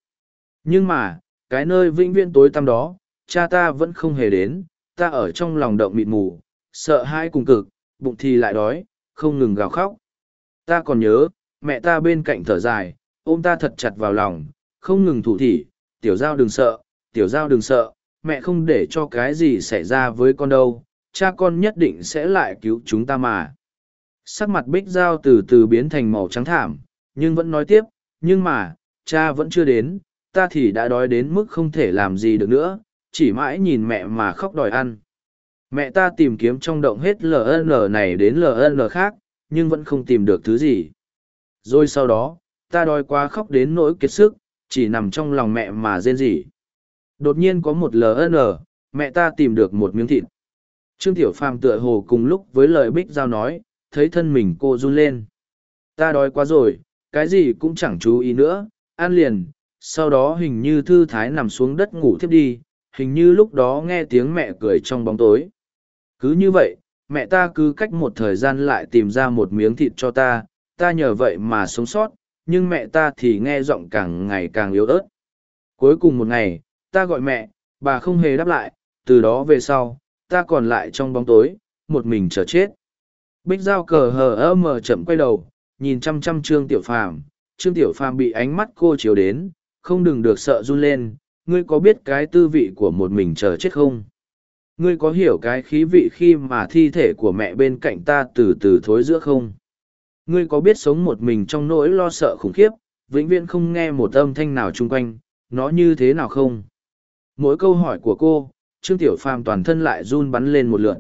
nhưng mà, cái nơi vĩnh viễn tối tăm đó, cha ta vẫn không hề đến, ta ở trong lòng động mịt mù, sợ hãi cùng cực, bụng thì lại đói, không ngừng gào khóc. Ta còn nhớ, mẹ ta bên cạnh thở dài, ôm ta thật chặt vào lòng, không ngừng thủ thỉ, tiểu giao đừng sợ, tiểu giao đừng sợ, mẹ không để cho cái gì xảy ra với con đâu, cha con nhất định sẽ lại cứu chúng ta mà. Sắc mặt bích giao từ từ biến thành màu trắng thảm, nhưng vẫn nói tiếp, nhưng mà, cha vẫn chưa đến ta thì đã đói đến mức không thể làm gì được nữa chỉ mãi nhìn mẹ mà khóc đòi ăn. Mẹ ta tìm kiếm trong động hết ln này đến ln khác nhưng vẫn không tìm được thứ gì. Rồi sau đó ta đói quá khóc đến nỗi kiệt sức chỉ nằm trong lòng mẹ mà rên rỉ. Đột nhiên có một ln mẹ ta tìm được một miếng thịt. Trương Tiểu Phàm tựa hồ cùng lúc với lời Bích Giao nói, thấy thân mình cô run lên. Ta đói quá rồi, cái gì cũng chẳng chú ý nữa, ăn liền, sau đó hình như thư thái nằm xuống đất ngủ thiếp đi, hình như lúc đó nghe tiếng mẹ cười trong bóng tối. Cứ như vậy, mẹ ta cứ cách một thời gian lại tìm ra một miếng thịt cho ta, ta nhờ vậy mà sống sót, nhưng mẹ ta thì nghe giọng càng ngày càng yếu ớt. Cuối cùng một ngày, ta gọi mẹ, bà không hề đáp lại, từ đó về sau, ta còn lại trong bóng tối, một mình chờ chết. Bích Giao cờ hờ ơ mờ chậm quay đầu, nhìn chăm chăm Trương Tiểu Phàm, Trương Tiểu Phàm bị ánh mắt cô chiếu đến, không đừng được sợ run lên, ngươi có biết cái tư vị của một mình chờ chết không? Ngươi có hiểu cái khí vị khi mà thi thể của mẹ bên cạnh ta từ từ thối giữa không? Ngươi có biết sống một mình trong nỗi lo sợ khủng khiếp, vĩnh viễn không nghe một âm thanh nào chung quanh, nó như thế nào không? Mỗi câu hỏi của cô, Trương Tiểu Phàm toàn thân lại run bắn lên một lượn.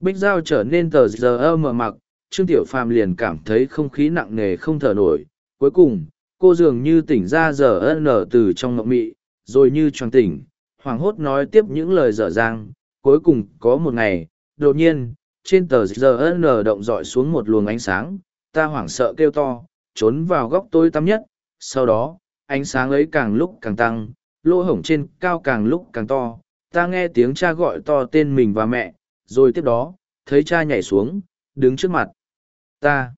Bích Giao trở nên tờ giờ mờ mặc, Trương Tiểu Phàm liền cảm thấy không khí nặng nề không thở nổi. Cuối cùng, cô dường như tỉnh ra giờ nở từ trong ngậm mị, rồi như choàng tỉnh, hoảng hốt nói tiếp những lời dở dang. Cuối cùng có một ngày, đột nhiên, trên tờ giờ nở động dọi xuống một luồng ánh sáng, ta hoảng sợ kêu to, trốn vào góc tối tăm nhất. Sau đó, ánh sáng ấy càng lúc càng tăng, lỗ hổng trên cao càng lúc càng to. Ta nghe tiếng cha gọi to tên mình và mẹ, rồi tiếp đó, thấy cha nhảy xuống, đứng trước mặt. Ta.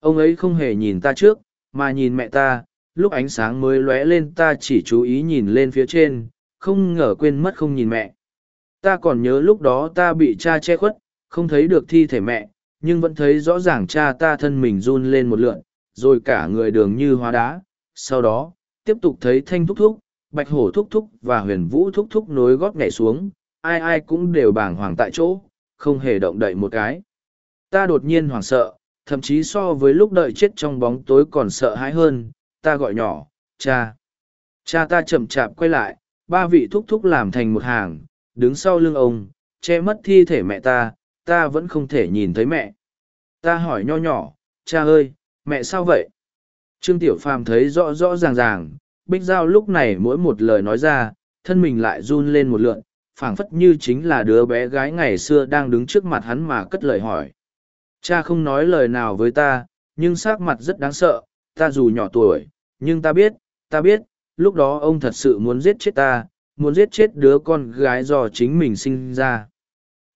Ông ấy không hề nhìn ta trước, mà nhìn mẹ ta, lúc ánh sáng mới lóe lên ta chỉ chú ý nhìn lên phía trên, không ngờ quên mất không nhìn mẹ. Ta còn nhớ lúc đó ta bị cha che khuất, không thấy được thi thể mẹ, nhưng vẫn thấy rõ ràng cha ta thân mình run lên một lượn, rồi cả người đường như hóa đá. Sau đó, tiếp tục thấy thanh thúc thúc, bạch hổ thúc thúc và huyền vũ thúc thúc nối gót nhảy xuống, ai ai cũng đều bàng hoàng tại chỗ, không hề động đậy một cái. Ta đột nhiên hoảng sợ, thậm chí so với lúc đợi chết trong bóng tối còn sợ hãi hơn, ta gọi nhỏ, cha. Cha ta chậm chạp quay lại, ba vị thúc thúc làm thành một hàng, đứng sau lưng ông, che mất thi thể mẹ ta, ta vẫn không thể nhìn thấy mẹ. Ta hỏi nho nhỏ, cha ơi, mẹ sao vậy? Trương Tiểu Phàm thấy rõ rõ ràng ràng, Bích Giao lúc này mỗi một lời nói ra, thân mình lại run lên một lượn, phảng phất như chính là đứa bé gái ngày xưa đang đứng trước mặt hắn mà cất lời hỏi. Cha không nói lời nào với ta, nhưng sắc mặt rất đáng sợ, ta dù nhỏ tuổi, nhưng ta biết, ta biết, lúc đó ông thật sự muốn giết chết ta, muốn giết chết đứa con gái do chính mình sinh ra.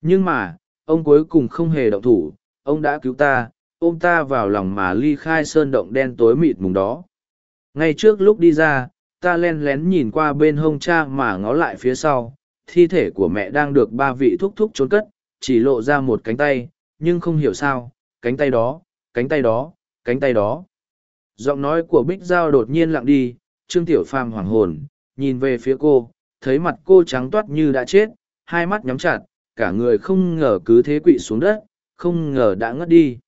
Nhưng mà, ông cuối cùng không hề động thủ, ông đã cứu ta, ôm ta vào lòng mà ly khai sơn động đen tối mịt mùng đó. Ngay trước lúc đi ra, ta len lén nhìn qua bên hông cha mà ngó lại phía sau, thi thể của mẹ đang được ba vị thúc thúc trốn cất, chỉ lộ ra một cánh tay, nhưng không hiểu sao, cánh tay đó, cánh tay đó, cánh tay đó. Giọng nói của Bích Giao đột nhiên lặng đi, Trương Tiểu Phàm hoảng hồn, nhìn về phía cô, thấy mặt cô trắng toát như đã chết, hai mắt nhắm chặt, cả người không ngờ cứ thế quỵ xuống đất, không ngờ đã ngất đi.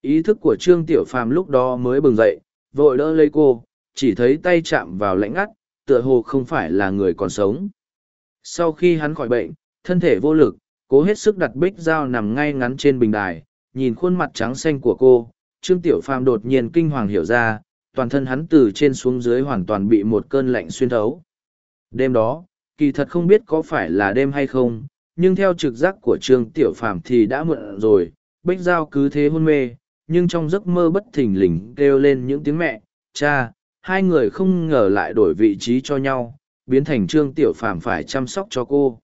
Ý thức của Trương Tiểu Phàm lúc đó mới bừng dậy, vội đỡ lấy cô, chỉ thấy tay chạm vào lạnh ngắt, tựa hồ không phải là người còn sống. Sau khi hắn khỏi bệnh, thân thể vô lực, cố hết sức đặt bích dao nằm ngay ngắn trên bình đài, nhìn khuôn mặt trắng xanh của cô, Trương Tiểu Phàm đột nhiên kinh hoàng hiểu ra, toàn thân hắn từ trên xuống dưới hoàn toàn bị một cơn lạnh xuyên thấu. Đêm đó, kỳ thật không biết có phải là đêm hay không, nhưng theo trực giác của Trương Tiểu Phàm thì đã muộn rồi, Bích dao cứ thế hôn mê, nhưng trong giấc mơ bất thình lình kêu lên những tiếng mẹ, cha, hai người không ngờ lại đổi vị trí cho nhau, biến thành Trương Tiểu Phàm phải chăm sóc cho cô.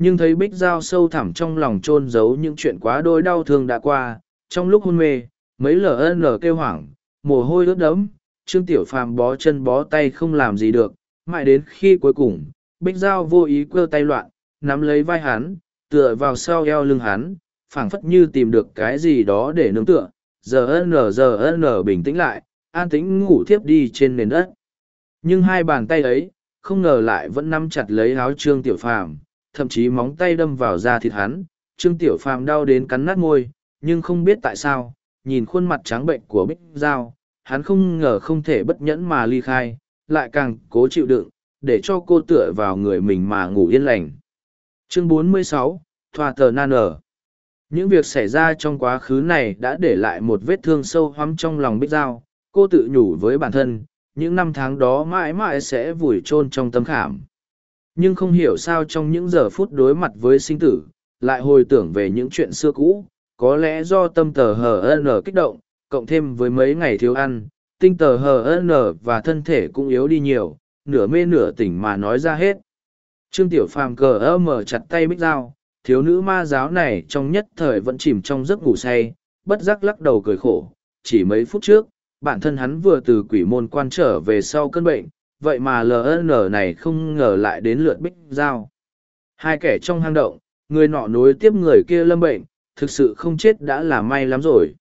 Nhưng thấy Bích dao sâu thẳm trong lòng chôn giấu những chuyện quá đôi đau thương đã qua, trong lúc hôn mê, mấy LN kêu hoảng, mồ hôi ướt đẫm, Trương Tiểu Phàm bó chân bó tay không làm gì được, mãi đến khi cuối cùng, Bích dao vô ý quơ tay loạn, nắm lấy vai hắn, tựa vào sau eo lưng hắn, phảng phất như tìm được cái gì đó để nương tựa, giờ n giờ n bình tĩnh lại, an tĩnh ngủ thiếp đi trên nền đất. Nhưng hai bàn tay ấy, không ngờ lại vẫn nắm chặt lấy áo Trương Tiểu Phàm, thậm chí móng tay đâm vào da thịt hắn, Trương Tiểu Phàm đau đến cắn nát môi, nhưng không biết tại sao, nhìn khuôn mặt trắng bệnh của Bích Giao, hắn không ngờ không thể bất nhẫn mà ly khai, lại càng cố chịu đựng, để cho cô tựa vào người mình mà ngủ yên lành. Chương 46, Thoa tờ nan ở. Những việc xảy ra trong quá khứ này đã để lại một vết thương sâu hoắm trong lòng Bích Giao, cô tự nhủ với bản thân, những năm tháng đó mãi mãi sẽ vùi chôn trong tâm khảm nhưng không hiểu sao trong những giờ phút đối mặt với sinh tử lại hồi tưởng về những chuyện xưa cũ, có lẽ do tâm tờ hờ n kích động, cộng thêm với mấy ngày thiếu ăn, tinh tờ hờ n và thân thể cũng yếu đi nhiều, nửa mê nửa tỉnh mà nói ra hết. Trương Tiểu Phàm cờ ơ mở chặt tay bích dao, thiếu nữ ma giáo này trong nhất thời vẫn chìm trong giấc ngủ say, bất giác lắc đầu cười khổ. Chỉ mấy phút trước, bản thân hắn vừa từ quỷ môn quan trở về sau cơn bệnh, vậy mà LN này không ngờ lại đến lượt bích giao. Hai kẻ trong hang động, người nọ nối tiếp người kia lâm bệnh, thực sự không chết đã là may lắm rồi.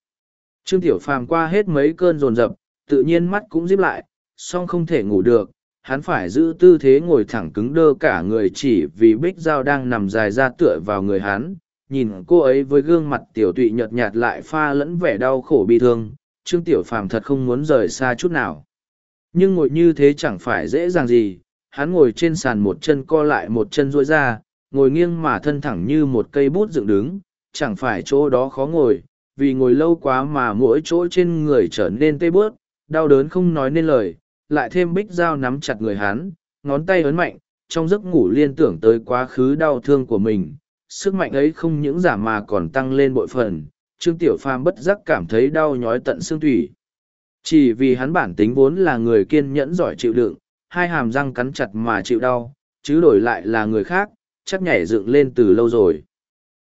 Trương Tiểu Phàm qua hết mấy cơn rồn rập, tự nhiên mắt cũng díp lại, song không thể ngủ được, hắn phải giữ tư thế ngồi thẳng cứng đơ cả người chỉ vì bích dao đang nằm dài ra tựa vào người hắn nhìn cô ấy với gương mặt tiểu tụy nhợt nhạt lại pha lẫn vẻ đau khổ bi thương. Trương tiểu phàm thật không muốn rời xa chút nào nhưng ngồi như thế chẳng phải dễ dàng gì hắn ngồi trên sàn một chân co lại một chân rối ra ngồi nghiêng mà thân thẳng như một cây bút dựng đứng chẳng phải chỗ đó khó ngồi vì ngồi lâu quá mà mỗi chỗ trên người trở nên tê bớt đau đớn không nói nên lời lại thêm bích dao nắm chặt người hắn, ngón tay ấn mạnh, trong giấc ngủ liên tưởng tới quá khứ đau thương của mình. Sức mạnh ấy không những giảm mà còn tăng lên bội phần, Trương Tiểu Phàm bất giác cảm thấy đau nhói tận xương thủy. Chỉ vì hắn bản tính vốn là người kiên nhẫn giỏi chịu đựng, hai hàm răng cắn chặt mà chịu đau, chứ đổi lại là người khác, chắc nhảy dựng lên từ lâu rồi.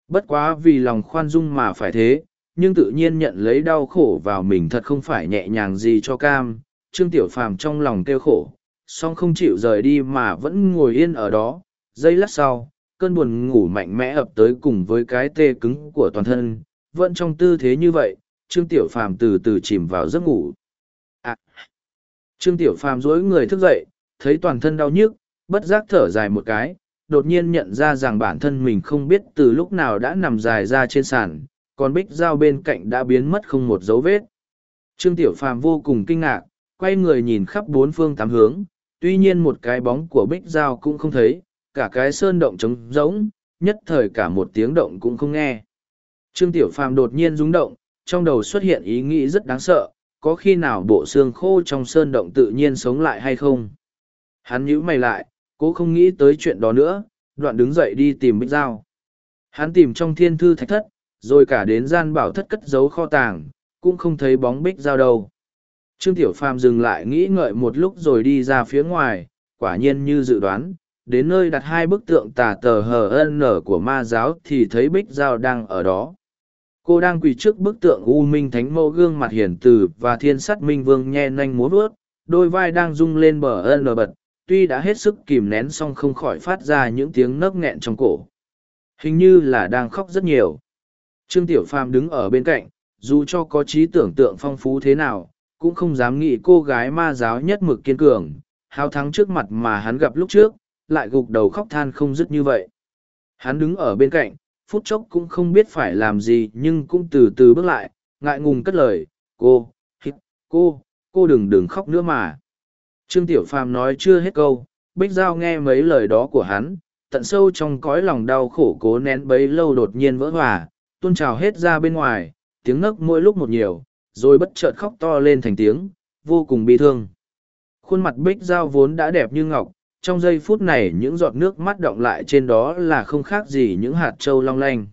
Bất quá vì lòng khoan dung mà phải thế, nhưng tự nhiên nhận lấy đau khổ vào mình thật không phải nhẹ nhàng gì cho cam, Trương Tiểu Phàm trong lòng kêu khổ, song không chịu rời đi mà vẫn ngồi yên ở đó. Giây lát sau, cơn buồn ngủ mạnh mẽ ập tới cùng với cái tê cứng của toàn thân, vẫn trong tư thế như vậy, Trương Tiểu Phàm từ từ chìm vào giấc ngủ. À. Trương Tiểu Phàm dối người thức dậy, thấy toàn thân đau nhức, bất giác thở dài một cái, đột nhiên nhận ra rằng bản thân mình không biết từ lúc nào đã nằm dài ra trên sàn, còn bích dao bên cạnh đã biến mất không một dấu vết. Trương Tiểu Phàm vô cùng kinh ngạc, quay người nhìn khắp bốn phương tám hướng, tuy nhiên một cái bóng của bích dao cũng không thấy, cả cái sơn động trống rỗng, nhất thời cả một tiếng động cũng không nghe. Trương Tiểu Phàm đột nhiên rung động, trong đầu xuất hiện ý nghĩ rất đáng sợ, có khi nào bộ xương khô trong sơn động tự nhiên sống lại hay không? Hắn nhíu mày lại, cố không nghĩ tới chuyện đó nữa, đoạn đứng dậy đi tìm bích dao. Hắn tìm trong thiên thư thạch thất, rồi cả đến gian bảo thất cất giấu kho tàng, cũng không thấy bóng bích dao đâu. Trương Tiểu Phàm dừng lại nghĩ ngợi một lúc rồi đi ra phía ngoài, quả nhiên như dự đoán, đến nơi đặt hai bức tượng tà tờ hờ nở của ma giáo thì thấy Bích dao đang ở đó. Cô đang quỳ trước bức tượng U Minh Thánh Mẫu gương mặt hiển từ và thiên sắt Minh Vương nhe nanh múa vớt, đôi vai đang rung lên bờ ân bật, tuy đã hết sức kìm nén song không khỏi phát ra những tiếng nấc nghẹn trong cổ. Hình như là đang khóc rất nhiều. Trương Tiểu Phàm đứng ở bên cạnh, dù cho có trí tưởng tượng phong phú thế nào, cũng không dám nghĩ cô gái ma giáo nhất mực kiên cường, hao thắng trước mặt mà hắn gặp lúc trước, lại gục đầu khóc than không dứt như vậy. Hắn đứng ở bên cạnh, phút chốc cũng không biết phải làm gì nhưng cũng từ từ bước lại, ngại ngùng cất lời, cô, hít, cô, cô đừng đừng khóc nữa mà. Trương Tiểu Phàm nói chưa hết câu, Bích Giao nghe mấy lời đó của hắn, tận sâu trong cõi lòng đau khổ cố nén bấy lâu đột nhiên vỡ hòa, tuôn trào hết ra bên ngoài, tiếng ngấc mỗi lúc một nhiều, rồi bất chợt khóc to lên thành tiếng, vô cùng bi thương. Khuôn mặt bích giao vốn đã đẹp như ngọc, trong giây phút này những giọt nước mắt động lại trên đó là không khác gì những hạt trâu long lanh.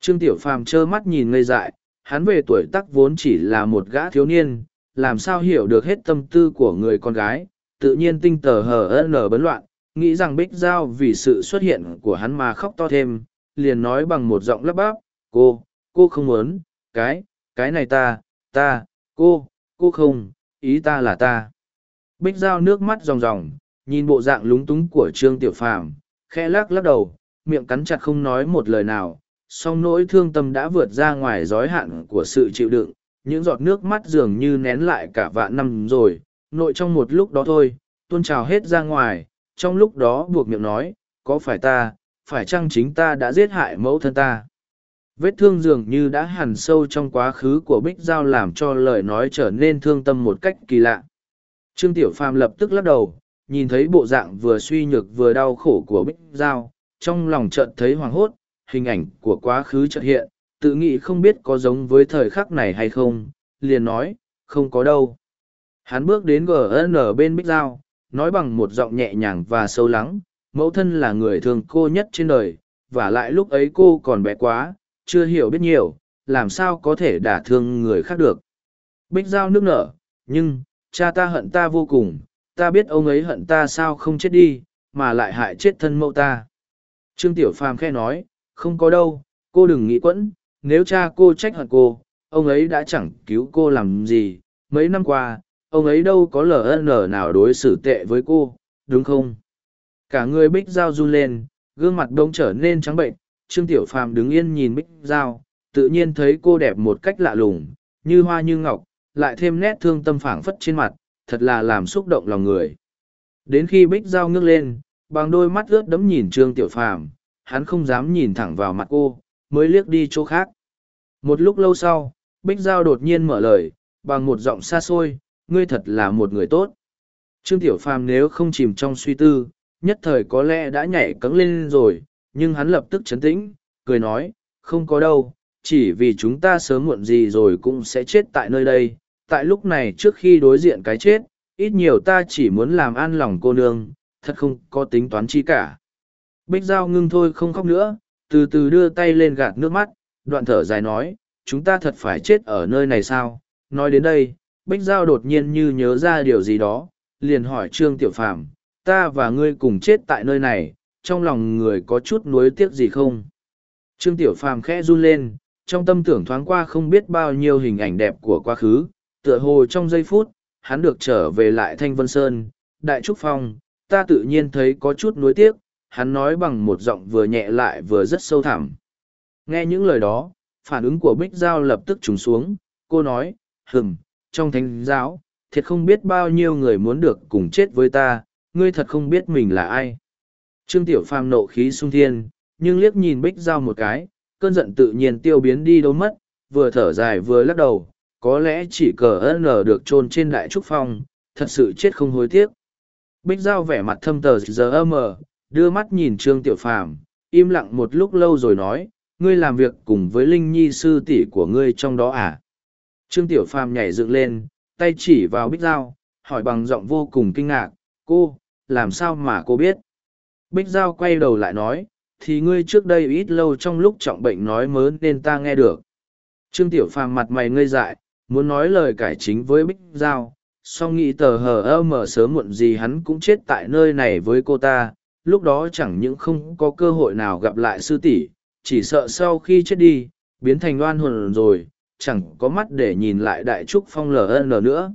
Trương Tiểu Phàm trơ mắt nhìn ngây dại, hắn về tuổi tác vốn chỉ là một gã thiếu niên, làm sao hiểu được hết tâm tư của người con gái, tự nhiên tinh tờ hờ nở bấn loạn, nghĩ rằng Bích Giao vì sự xuất hiện của hắn mà khóc to thêm, liền nói bằng một giọng lắp bắp, cô, cô không muốn, cái, cái này ta, ta, cô, cô không, ý ta là ta. Bích Giao nước mắt ròng ròng, nhìn bộ dạng lúng túng của Trương Tiểu Phàm, khẽ lắc lắc đầu, miệng cắn chặt không nói một lời nào, song nỗi thương tâm đã vượt ra ngoài giới hạn của sự chịu đựng, những giọt nước mắt dường như nén lại cả vạn năm rồi, nội trong một lúc đó thôi, tuôn trào hết ra ngoài, trong lúc đó buộc miệng nói, có phải ta, phải chăng chính ta đã giết hại mẫu thân ta? vết thương dường như đã hằn sâu trong quá khứ của bích giao làm cho lời nói trở nên thương tâm một cách kỳ lạ trương tiểu phàm lập tức lắc đầu nhìn thấy bộ dạng vừa suy nhược vừa đau khổ của bích giao trong lòng chợt thấy hoảng hốt hình ảnh của quá khứ chợt hiện tự nghĩ không biết có giống với thời khắc này hay không liền nói không có đâu hắn bước đến gn bên bích giao nói bằng một giọng nhẹ nhàng và sâu lắng mẫu thân là người thường cô nhất trên đời và lại lúc ấy cô còn bé quá, chưa hiểu biết nhiều, làm sao có thể đả thương người khác được. Bích Giao nước nở, nhưng, cha ta hận ta vô cùng, ta biết ông ấy hận ta sao không chết đi, mà lại hại chết thân mẫu ta. Trương Tiểu Phàm khe nói, không có đâu, cô đừng nghĩ quẫn, nếu cha cô trách hận cô, ông ấy đã chẳng cứu cô làm gì, mấy năm qua, ông ấy đâu có ln nào đối xử tệ với cô, đúng không? Cả người Bích Giao run lên, gương mặt đông trở nên trắng bệnh, Trương Tiểu Phàm đứng yên nhìn Bích Giao, tự nhiên thấy cô đẹp một cách lạ lùng, như hoa như ngọc, lại thêm nét thương tâm phảng phất trên mặt, thật là làm xúc động lòng người. Đến khi Bích Giao ngước lên, bằng đôi mắt ướt đẫm nhìn Trương Tiểu Phàm, hắn không dám nhìn thẳng vào mặt cô, mới liếc đi chỗ khác. Một lúc lâu sau, Bích Giao đột nhiên mở lời, bằng một giọng xa xôi, ngươi thật là một người tốt. Trương Tiểu Phàm nếu không chìm trong suy tư, nhất thời có lẽ đã nhảy cẫng lên rồi, nhưng hắn lập tức chấn tĩnh, cười nói, không có đâu, chỉ vì chúng ta sớm muộn gì rồi cũng sẽ chết tại nơi đây. Tại lúc này trước khi đối diện cái chết, ít nhiều ta chỉ muốn làm an lòng cô nương, thật không có tính toán chi cả. Bích Giao ngưng thôi không khóc nữa, từ từ đưa tay lên gạt nước mắt, đoạn thở dài nói, chúng ta thật phải chết ở nơi này sao? Nói đến đây, Bích Giao đột nhiên như nhớ ra điều gì đó, liền hỏi Trương Tiểu Phàm ta và ngươi cùng chết tại nơi này, trong lòng người có chút nuối tiếc gì không? Trương Tiểu Phàm khẽ run lên, trong tâm tưởng thoáng qua không biết bao nhiêu hình ảnh đẹp của quá khứ, tựa hồ trong giây phút, hắn được trở về lại Thanh Vân Sơn, Đại Trúc Phong, ta tự nhiên thấy có chút nuối tiếc, hắn nói bằng một giọng vừa nhẹ lại vừa rất sâu thẳm. Nghe những lời đó, phản ứng của Bích Giao lập tức trùng xuống, cô nói, hừm, trong thánh giáo, thiệt không biết bao nhiêu người muốn được cùng chết với ta, ngươi thật không biết mình là ai. Trương Tiểu Phàm nộ khí sung thiên, nhưng liếc nhìn Bích Giao một cái, cơn giận tự nhiên tiêu biến đi đâu mất, vừa thở dài vừa lắc đầu, có lẽ chỉ cờ n được chôn trên đại trúc phong, thật sự chết không hối tiếc. Bích Giao vẻ mặt thâm tờ giờ mờ, đưa mắt nhìn Trương Tiểu Phàm, im lặng một lúc lâu rồi nói, ngươi làm việc cùng với Linh Nhi sư tỷ của ngươi trong đó à? Trương Tiểu Phàm nhảy dựng lên, tay chỉ vào Bích Giao, hỏi bằng giọng vô cùng kinh ngạc, cô, làm sao mà cô biết? Bích Giao quay đầu lại nói, thì ngươi trước đây ít lâu trong lúc trọng bệnh nói mớ nên ta nghe được. Trương Tiểu Phàm mặt mày ngây dại, muốn nói lời cải chính với Bích Giao, song nghĩ tờ hờ ơ mờ sớm muộn gì hắn cũng chết tại nơi này với cô ta, lúc đó chẳng những không có cơ hội nào gặp lại sư tỷ, chỉ sợ sau khi chết đi, biến thành oan hồn rồi, chẳng có mắt để nhìn lại đại trúc phong ln nữa.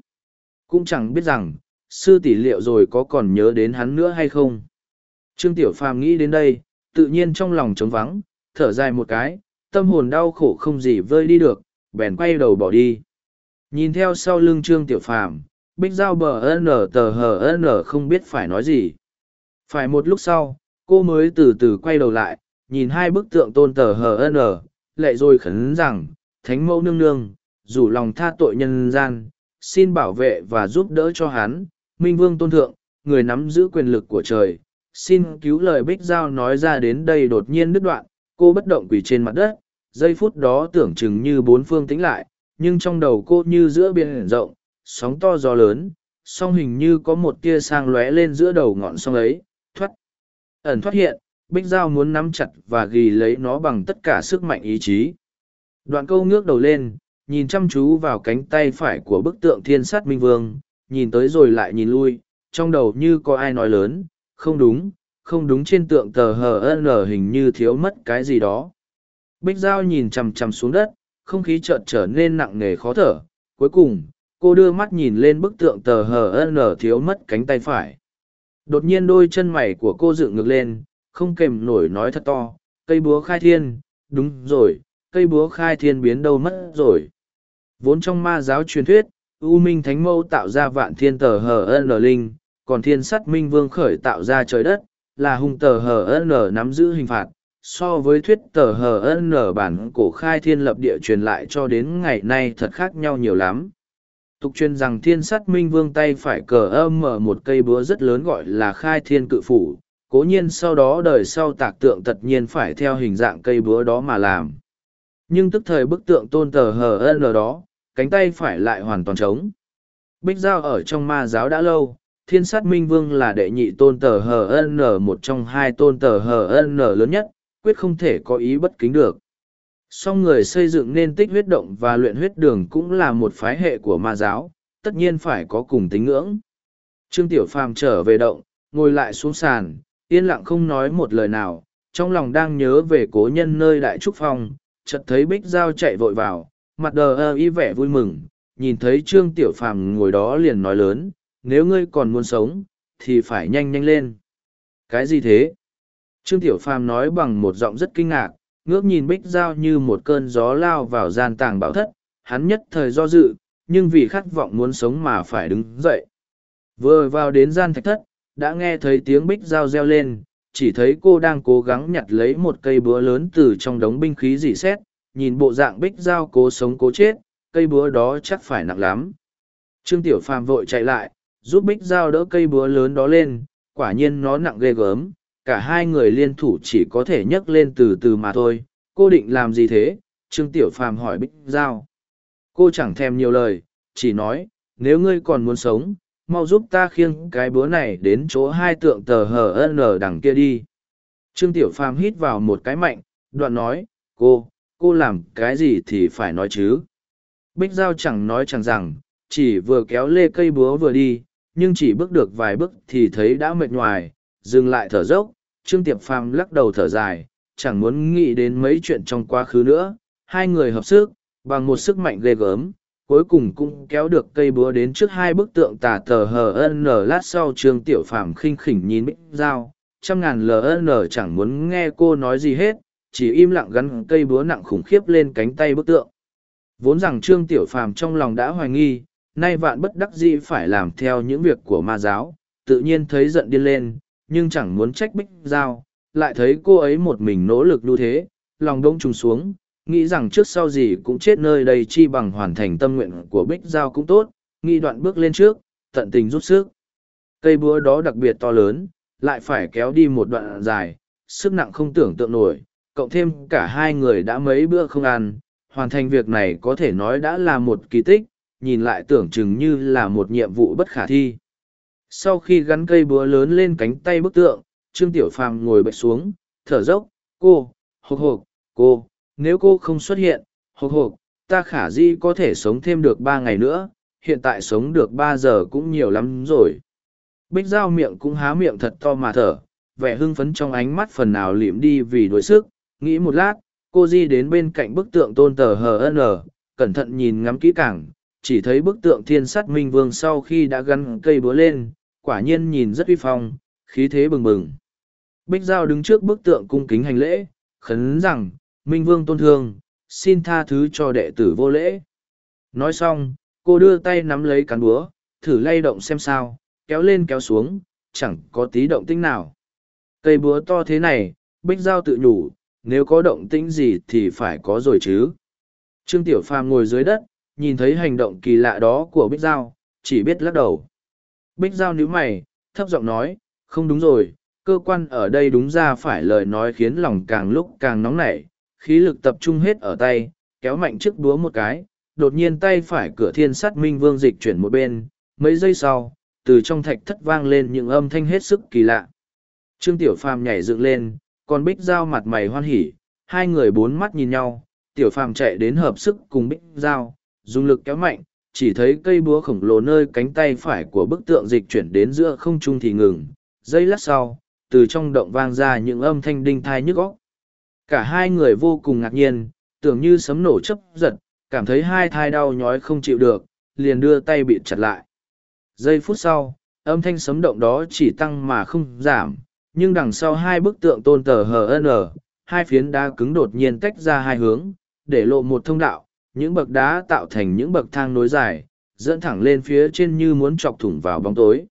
Cũng chẳng biết rằng, sư tỷ liệu rồi có còn nhớ đến hắn nữa hay không. Trương Tiểu Phàm nghĩ đến đây, tự nhiên trong lòng trống vắng, thở dài một cái, tâm hồn đau khổ không gì vơi đi được, bèn quay đầu bỏ đi. Nhìn theo sau lưng Trương Tiểu Phàm, Bích Giao bờ n tờ hờ n không biết phải nói gì. Phải một lúc sau, cô mới từ từ quay đầu lại, nhìn hai bức tượng tôn tờ hờ n, lệ rồi khấn rằng, Thánh mẫu nương nương, rủ lòng tha tội nhân gian, xin bảo vệ và giúp đỡ cho hắn, Minh Vương tôn thượng, người nắm giữ quyền lực của trời, xin cứu lời Bích Giao nói ra đến đây đột nhiên đứt đoạn, cô bất động quỳ trên mặt đất, giây phút đó tưởng chừng như bốn phương tĩnh lại, nhưng trong đầu cô như giữa biển rộng, sóng to gió lớn, song hình như có một tia sang lóe lên giữa đầu ngọn sông ấy, thoát, ẩn thoát hiện, Bích Giao muốn nắm chặt và ghi lấy nó bằng tất cả sức mạnh ý chí. Đoạn câu ngước đầu lên, nhìn chăm chú vào cánh tay phải của bức tượng thiên sát minh vương, nhìn tới rồi lại nhìn lui, trong đầu như có ai nói lớn, không đúng, không đúng trên tượng tờ hờ n hình như thiếu mất cái gì đó. Bích Giao nhìn chằm chằm xuống đất, không khí chợt trở nên nặng nề khó thở, cuối cùng, cô đưa mắt nhìn lên bức tượng tờ hờ n thiếu mất cánh tay phải. Đột nhiên đôi chân mày của cô dựng ngược lên, không kèm nổi nói thật to, cây búa khai thiên, đúng rồi, cây búa khai thiên biến đâu mất rồi. Vốn trong ma giáo truyền thuyết, U Minh Thánh Mâu tạo ra vạn thiên tờ hờ n linh, còn thiên sắt Minh Vương khởi tạo ra trời đất, là hung tờ hờ n nắm giữ hình phạt. So với thuyết tờ hờ n bản cổ khai thiên lập địa truyền lại cho đến ngày nay thật khác nhau nhiều lắm. Tục truyền rằng thiên sắt minh vương tay phải cờ âm mở một cây búa rất lớn gọi là khai thiên cự phủ, cố nhiên sau đó đời sau tạc tượng tất nhiên phải theo hình dạng cây búa đó mà làm. Nhưng tức thời bức tượng tôn tờ hờ n đó cánh tay phải lại hoàn toàn trống. Bích giao ở trong ma giáo đã lâu thiên sát minh vương là đệ nhị tôn tờ hờ n một trong hai tôn tờ hờ n lớn nhất quyết không thể có ý bất kính được. Song người xây dựng nên tích huyết động và luyện huyết đường cũng là một phái hệ của ma giáo, tất nhiên phải có cùng tính ngưỡng. Trương Tiểu Phàm trở về động, ngồi lại xuống sàn, yên lặng không nói một lời nào, trong lòng đang nhớ về cố nhân nơi đại trúc phong, chợt thấy Bích Giao chạy vội vào, mặt đờ ơ y vẻ vui mừng, nhìn thấy Trương Tiểu Phàm ngồi đó liền nói lớn, nếu ngươi còn muốn sống, thì phải nhanh nhanh lên. Cái gì thế? Trương Tiểu Phàm nói bằng một giọng rất kinh ngạc, ngước nhìn Bích Giao như một cơn gió lao vào gian tàng bảo thất, hắn nhất thời do dự, nhưng vì khát vọng muốn sống mà phải đứng dậy. Vừa vào đến gian thạch thất, đã nghe thấy tiếng Bích Giao reo lên, chỉ thấy cô đang cố gắng nhặt lấy một cây búa lớn từ trong đống binh khí dỉ xét, nhìn bộ dạng Bích Giao cố sống cố chết, cây búa đó chắc phải nặng lắm. Trương Tiểu Phàm vội chạy lại, giúp Bích Giao đỡ cây búa lớn đó lên, quả nhiên nó nặng ghê gớm, cả hai người liên thủ chỉ có thể nhấc lên từ từ mà thôi. Cô định làm gì thế? Trương Tiểu Phàm hỏi Bích Giao. Cô chẳng thèm nhiều lời, chỉ nói, nếu ngươi còn muốn sống, mau giúp ta khiêng cái búa này đến chỗ hai tượng tờ hờ n đằng kia đi. Trương Tiểu Phàm hít vào một cái mạnh, đoạn nói, cô, cô làm cái gì thì phải nói chứ. Bích Giao chẳng nói chẳng rằng, chỉ vừa kéo lê cây búa vừa đi, nhưng chỉ bước được vài bước thì thấy đã mệt nhoài, dừng lại thở dốc, Trương Tiệp Phàm lắc đầu thở dài, chẳng muốn nghĩ đến mấy chuyện trong quá khứ nữa, hai người hợp sức, bằng một sức mạnh ghê gớm, cuối cùng cũng kéo được cây búa đến trước hai bức tượng tà tờ hn lát sau Trương Tiểu Phàm khinh khỉnh nhìn Bích Giao, trăm ngàn ln chẳng muốn nghe cô nói gì hết, chỉ im lặng gắn cây búa nặng khủng khiếp lên cánh tay bức tượng. Vốn rằng Trương Tiểu Phàm trong lòng đã hoài nghi, nay vạn bất đắc dĩ phải làm theo những việc của ma giáo, tự nhiên thấy giận điên lên, nhưng chẳng muốn trách Bích Giao, lại thấy cô ấy một mình nỗ lực như thế, lòng đông trùng xuống, nghĩ rằng trước sau gì cũng chết nơi đây chi bằng hoàn thành tâm nguyện của Bích Giao cũng tốt, nghĩ đoạn bước lên trước, tận tình rút sức. Cây búa đó đặc biệt to lớn, lại phải kéo đi một đoạn dài, sức nặng không tưởng tượng nổi, cộng thêm cả hai người đã mấy bữa không ăn, hoàn thành việc này có thể nói đã là một kỳ tích, nhìn lại tưởng chừng như là một nhiệm vụ bất khả thi. Sau khi gắn cây búa lớn lên cánh tay bức tượng, Trương Tiểu Phàm ngồi bệt xuống, thở dốc, cô, hộc hộc cô, nếu cô không xuất hiện, hộc hộc ta khả di có thể sống thêm được ba ngày nữa, hiện tại sống được ba giờ cũng nhiều lắm rồi. Bích Giao miệng cũng há miệng thật to mà thở, vẻ hưng phấn trong ánh mắt phần nào liệm đi vì đuối sức, nghĩ một lát, cô di đến bên cạnh bức tượng tôn tờ hn, cẩn thận nhìn ngắm kỹ càng, chỉ thấy bức tượng thiên sắt minh vương sau khi đã gắn cây búa lên, quả nhiên nhìn rất uy phong, khí thế bừng bừng. Bích Giao đứng trước bức tượng cung kính hành lễ, khấn rằng, Minh Vương tôn thương, xin tha thứ cho đệ tử vô lễ. Nói xong, cô đưa tay nắm lấy cán búa, thử lay động xem sao, kéo lên kéo xuống, chẳng có tí động tĩnh nào. Cây búa to thế này, Bích Giao tự nhủ, nếu có động tĩnh gì thì phải có rồi chứ. Trương Tiểu Phàm ngồi dưới đất, nhìn thấy hành động kỳ lạ đó của Bích Giao, chỉ biết lắc đầu. Bích Giao níu mày, thấp giọng nói, không đúng rồi, cơ quan ở đây đúng ra phải lời nói khiến lòng càng lúc càng nóng nảy, khí lực tập trung hết ở tay, kéo mạnh chiếc búa một cái, đột nhiên tay phải cửa thiên sát minh vương dịch chuyển một bên, mấy giây sau, từ trong thạch thất vang lên những âm thanh hết sức kỳ lạ. Trương Tiểu Phàm nhảy dựng lên, còn Bích Giao mặt mày hoan hỉ, hai người bốn mắt nhìn nhau, Tiểu Phàm chạy đến hợp sức cùng Bích Giao, dùng lực kéo mạnh, chỉ thấy cây búa khổng lồ nơi cánh tay phải của bức tượng dịch chuyển đến giữa không trung thì ngừng. Giây lát sau, từ trong động vang ra những âm thanh đinh thai nhức óc. Cả hai người vô cùng ngạc nhiên, tưởng như sấm nổ chấp giật, cảm thấy hai thai đau nhói không chịu được, liền đưa tay bịt chặt lại. Giây phút sau, âm thanh sấm động đó chỉ tăng mà không giảm, nhưng đằng sau hai bức tượng tôn tờ HN, hai phiến đá cứng đột nhiên tách ra hai hướng, để lộ một thông đạo, những bậc đá tạo thành những bậc thang nối dài, dẫn thẳng lên phía trên như muốn chọc thủng vào bóng tối.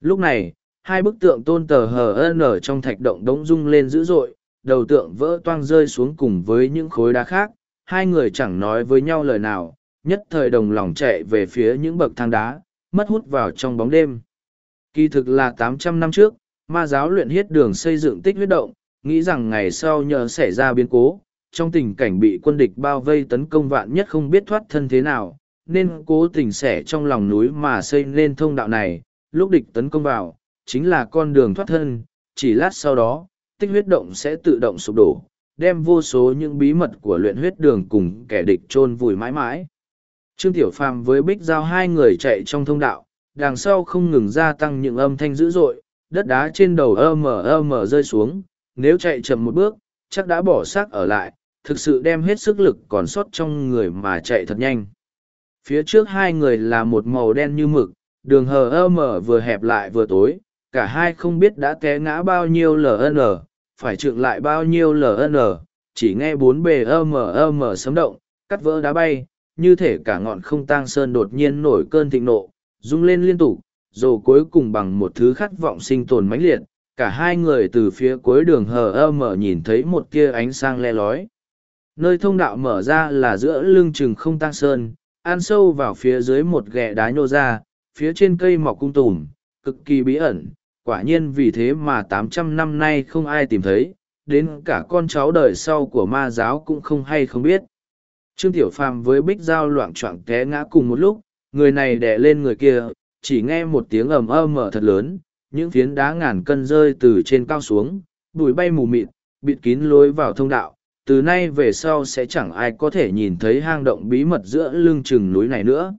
Lúc này, hai bức tượng tôn tờ ở trong thạch động đống rung lên dữ dội, đầu tượng vỡ toang rơi xuống cùng với những khối đá khác, hai người chẳng nói với nhau lời nào, nhất thời đồng lòng chạy về phía những bậc thang đá, mất hút vào trong bóng đêm. Kỳ thực là tám trăm năm trước, ma giáo luyện hiết đường xây dựng tích huyết động, nghĩ rằng ngày sau nhờ xảy ra biến cố, trong tình cảnh bị quân địch bao vây tấn công vạn nhất không biết thoát thân thế nào, nên cố tình xẻ trong lòng núi mà xây nên thông đạo này, lúc địch tấn công vào, chính là con đường thoát thân, chỉ lát sau đó, tích huyết động sẽ tự động sụp đổ, đem vô số những bí mật của luyện huyết đường cùng kẻ địch chôn vùi mãi mãi. Trương Tiểu Phàm với Bích Giao hai người chạy trong thông đạo, đằng sau không ngừng gia tăng những âm thanh dữ dội, đất đá trên đầu ơ mờ ơ mờ rơi xuống, nếu chạy chậm một bước, chắc đã bỏ xác ở lại, thực sự đem hết sức lực còn sót trong người mà chạy thật nhanh. Phía trước hai người là một màu đen như mực, đường hờ ơ mở vừa hẹp lại vừa tối, cả hai không biết đã té ngã bao nhiêu LN, phải trượng lại bao nhiêu LN, chỉ nghe bốn bề ơ mở ơ sấm động, cắt vỡ đá bay, như thể cả ngọn không tang sơn đột nhiên nổi cơn thịnh nộ, rung lên liên tục, rồi cuối cùng bằng một thứ khát vọng sinh tồn mãnh liệt, cả hai người từ phía cuối đường hờ ơ mở nhìn thấy một tia ánh sang le lói. Nơi thông đạo mở ra là giữa lưng chừng không tăng sơn, ăn sâu vào phía dưới một ghẹ đá nhô ra, phía trên cây mọc cung tùm, cực kỳ bí ẩn, quả nhiên vì thế mà tám trăm năm nay không ai tìm thấy, đến cả con cháu đời sau của ma giáo cũng không hay không biết. Trương Tiểu Phàm với Bích Giao loạn choạng té ngã cùng một lúc, người này đè lên người kia, chỉ nghe một tiếng ầm ầm mở thật lớn, những phiến đá ngàn cân rơi từ trên cao xuống, bụi bay mù mịt, bịt kín lối vào thông đạo. Từ nay về sau sẽ chẳng ai có thể nhìn thấy hang động bí mật giữa lưng chừng núi này nữa.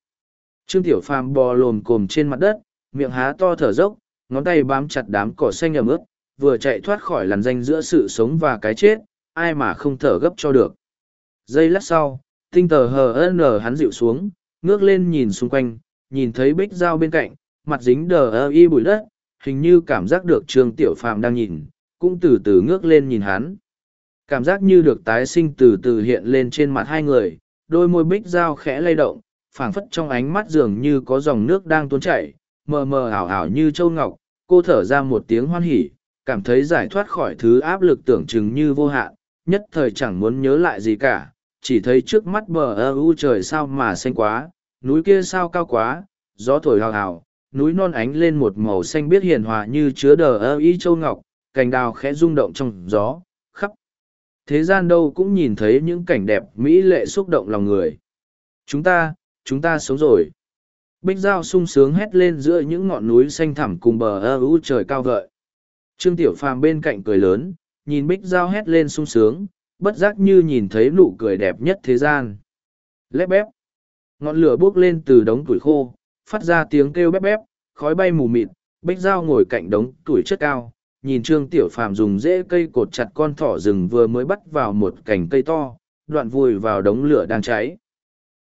Trương Tiểu Phàm bò lồm cồm trên mặt đất, miệng há to thở dốc, ngón tay bám chặt đám cỏ xanh ẩm ướt, vừa chạy thoát khỏi làn danh giữa sự sống và cái chết, ai mà không thở gấp cho được. Giây lát sau, tinh tờ hờ n hắn dịu xuống, ngước lên nhìn xung quanh, nhìn thấy bích dao bên cạnh, mặt dính đờ ơ y bụi đất, hình như cảm giác được trương tiểu phàm đang nhìn, cũng từ từ ngước lên nhìn hắn. Cảm giác như được tái sinh từ từ hiện lên trên mặt hai người, đôi môi bích dao khẽ lay động, phảng phất trong ánh mắt dường như có dòng nước đang tuôn chảy, mờ mờ ảo ảo như châu ngọc, cô thở ra một tiếng hoan hỉ, cảm thấy giải thoát khỏi thứ áp lực tưởng chừng như vô hạn, nhất thời chẳng muốn nhớ lại gì cả, chỉ thấy trước mắt bờ ơ u trời sao mà xanh quá, núi kia sao cao quá, gió thổi hào hào, núi non ánh lên một màu xanh biết hiền hòa như chứa đờ ơ y châu ngọc, cành đào khẽ rung động trong gió. Thế gian đâu cũng nhìn thấy những cảnh đẹp mỹ lệ xúc động lòng người. Chúng ta, chúng ta sống rồi. Bích Giao sung sướng hét lên giữa những ngọn núi xanh thẳm cùng bờ ơ ưu trời cao vợi. Trương Tiểu Phàm bên cạnh cười lớn, nhìn Bích Giao hét lên sung sướng, bất giác như nhìn thấy nụ cười đẹp nhất thế gian. Lép bép. Ngọn lửa bốc lên từ đống tuổi khô, phát ra tiếng kêu bép bép, khói bay mù mịt, Bích Giao ngồi cạnh đống tuổi chất cao, nhìn Trương Tiểu Phàm dùng rễ cây cột chặt con thỏ rừng vừa mới bắt vào một cành cây to, đoạn vùi vào đống lửa đang cháy.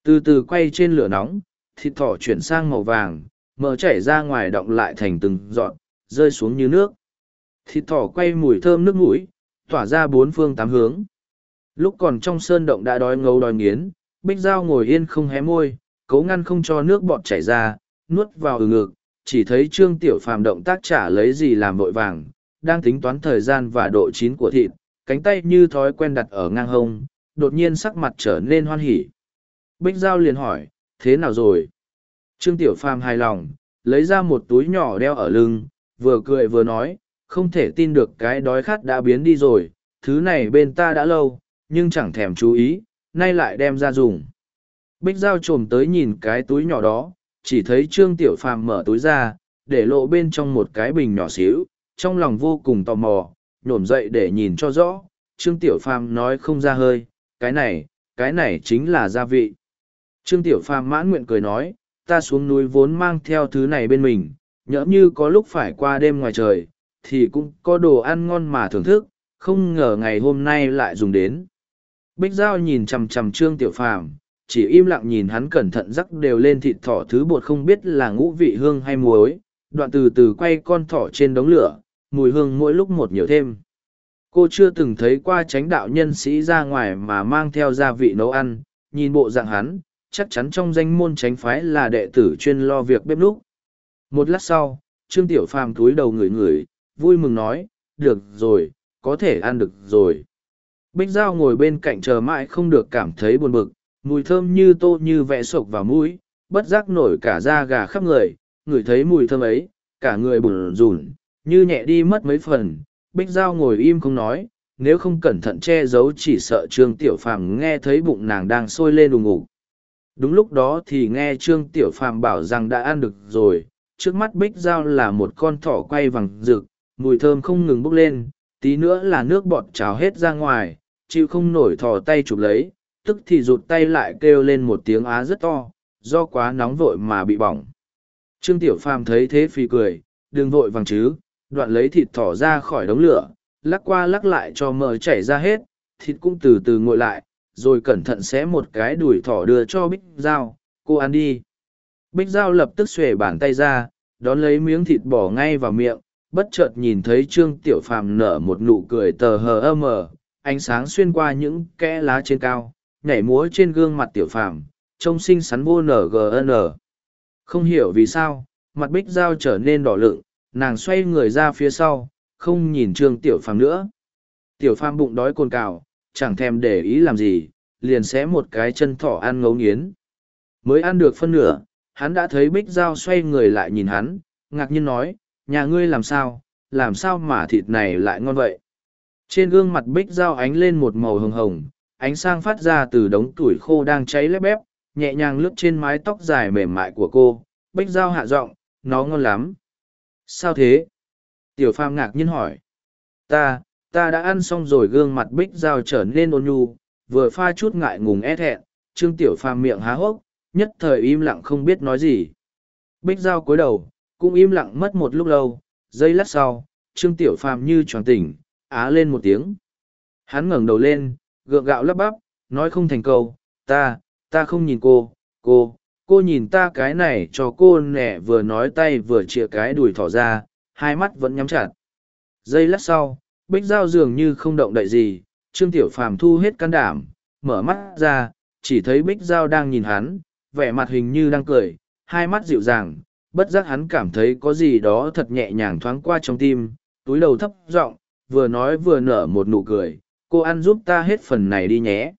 Từ từ quay trên lửa nóng, thịt thỏ chuyển sang màu vàng, mỡ chảy ra ngoài động lại thành từng giọt, rơi xuống như nước. Thịt thỏ quay mùi thơm nước mũi, tỏa ra bốn phương tám hướng. Lúc còn trong sơn động đã đói ngấu đói nghiến, Bích Giao ngồi yên không hé môi, cố ngăn không cho nước bọt chảy ra, nuốt vào ừ ngực, chỉ thấy Trương Tiểu Phàm động tác trả lấy gì làm vội vàng, đang tính toán thời gian và độ chín của thịt, cánh tay như thói quen đặt ở ngang hông, đột nhiên sắc mặt trở nên hoan hỉ. Bích Giao liền hỏi, thế nào rồi? Trương Tiểu Phàm hài lòng, lấy ra một túi nhỏ đeo ở lưng, vừa cười vừa nói, không thể tin được cái đói khát đã biến đi rồi, thứ này bên ta đã lâu, nhưng chẳng thèm chú ý, nay lại đem ra dùng. Bích Giao trồm tới nhìn cái túi nhỏ đó, chỉ thấy Trương Tiểu Phàm mở túi ra, để lộ bên trong một cái bình nhỏ xíu, trong lòng vô cùng tò mò, nhổm dậy để nhìn cho rõ. Trương Tiểu Phàm nói không ra hơi, cái này, cái này chính là gia vị. Trương Tiểu Phàm mãn nguyện cười nói, ta xuống núi vốn mang theo thứ này bên mình, nhỡ như có lúc phải qua đêm ngoài trời, thì cũng có đồ ăn ngon mà thưởng thức, không ngờ ngày hôm nay lại dùng đến. Bích Giao nhìn chằm chằm Trương Tiểu Phàm, chỉ im lặng nhìn hắn cẩn thận rắc đều lên thịt thỏ thứ bột không biết là ngũ vị hương hay muối, đoạn từ từ quay con thỏ trên đống lửa, mùi hương mỗi lúc một nhiều thêm. Cô chưa từng thấy qua tránh đạo nhân sĩ ra ngoài mà mang theo gia vị nấu ăn, nhìn bộ dạng hắn, chắc chắn trong danh môn tránh phái là đệ tử chuyên lo việc bếp núc. Một lát sau, Trương Tiểu Phàm túi đầu ngửi ngửi, vui mừng nói, được rồi, có thể ăn được rồi. Bích Giao ngồi bên cạnh chờ mãi không được cảm thấy buồn bực, mùi thơm như tô như vẽ sộc vào mũi, bất giác nổi cả da gà khắp người, ngửi thấy mùi thơm ấy, cả người bùn rùn, như nhẹ đi mất mấy phần. Bích Giao ngồi im không nói, nếu không cẩn thận che giấu chỉ sợ Trương Tiểu Phàm nghe thấy bụng nàng đang sôi lên đùng ngục. Đúng lúc đó thì nghe Trương Tiểu Phàm bảo rằng đã ăn được rồi, trước mắt Bích Giao là một con thỏ quay vàng rực, mùi thơm không ngừng bốc lên, tí nữa là nước bọt trào hết ra ngoài, chịu không nổi thò tay chụp lấy, tức thì rụt tay lại kêu lên một tiếng á rất to, do quá nóng vội mà bị bỏng. Trương Tiểu Phàm thấy thế phì cười, đừng vội vàng chứ, đoạn lấy thịt thỏ ra khỏi đống lửa, lắc qua lắc lại cho mỡ chảy ra hết, thịt cũng từ từ nguội lại, rồi cẩn thận xé một cái đùi thỏ đưa cho Bích Giao, cô ăn đi. Bích Giao lập tức xuề bàn tay ra, đón lấy miếng thịt bỏ ngay vào miệng, bất chợt nhìn thấy Trương Tiểu Phàm nở một nụ cười tờ hờ ơ mờ, ánh sáng xuyên qua những kẽ lá trên cao, nhảy múa trên gương mặt Tiểu Phàm, trông xinh xắn vô ngn. Không hiểu vì sao, mặt Bích Giao trở nên đỏ lựng, nàng xoay người ra phía sau, không nhìn Trương Tiểu Phàm nữa. Tiểu Phàm bụng đói cồn cào, chẳng thèm để ý làm gì, liền xé một cái chân thỏ ăn ngấu nghiến. Mới ăn được phân nửa, hắn đã thấy Bích Giao xoay người lại nhìn hắn, ngạc nhiên nói, nhà ngươi làm sao, làm sao mà thịt này lại ngon vậy. Trên gương mặt Bích Giao ánh lên một màu hồng hồng, ánh sang phát ra từ đống tuổi khô đang cháy lép bép, nhẹ nhàng lướt trên mái tóc dài mềm mại của cô. Bích Giao hạ giọng, nó ngon lắm. Sao thế? Tiểu Phàm ngạc nhiên hỏi. Ta, ta đã ăn xong rồi gương mặt Bích dao trở nên ôn nhu, vừa pha chút ngại ngùng e thẹn, Trương Tiểu Phàm miệng há hốc, nhất thời im lặng không biết nói gì. Bích dao cúi đầu, cũng im lặng mất một lúc lâu, giây lát sau, Trương Tiểu Phàm như tròn tỉnh, á lên một tiếng. Hắn ngẩng đầu lên, gượng gạo lắp bắp, nói không thành câu, ta, ta không nhìn cô, cô, cô nhìn ta cái này cho cô nẻ vừa nói tay vừa chĩa cái đùi thỏ ra, hai mắt vẫn nhắm chặt. Giây lát sau, Bích Giao dường như không động đậy gì, Trương Tiểu Phàm thu hết can đảm, mở mắt ra, chỉ thấy Bích Giao đang nhìn hắn, vẻ mặt hình như đang cười, hai mắt dịu dàng, bất giác hắn cảm thấy có gì đó thật nhẹ nhàng thoáng qua trong tim, túi đầu thấp giọng vừa nói vừa nở một nụ cười, cô ăn giúp ta hết phần này đi nhé.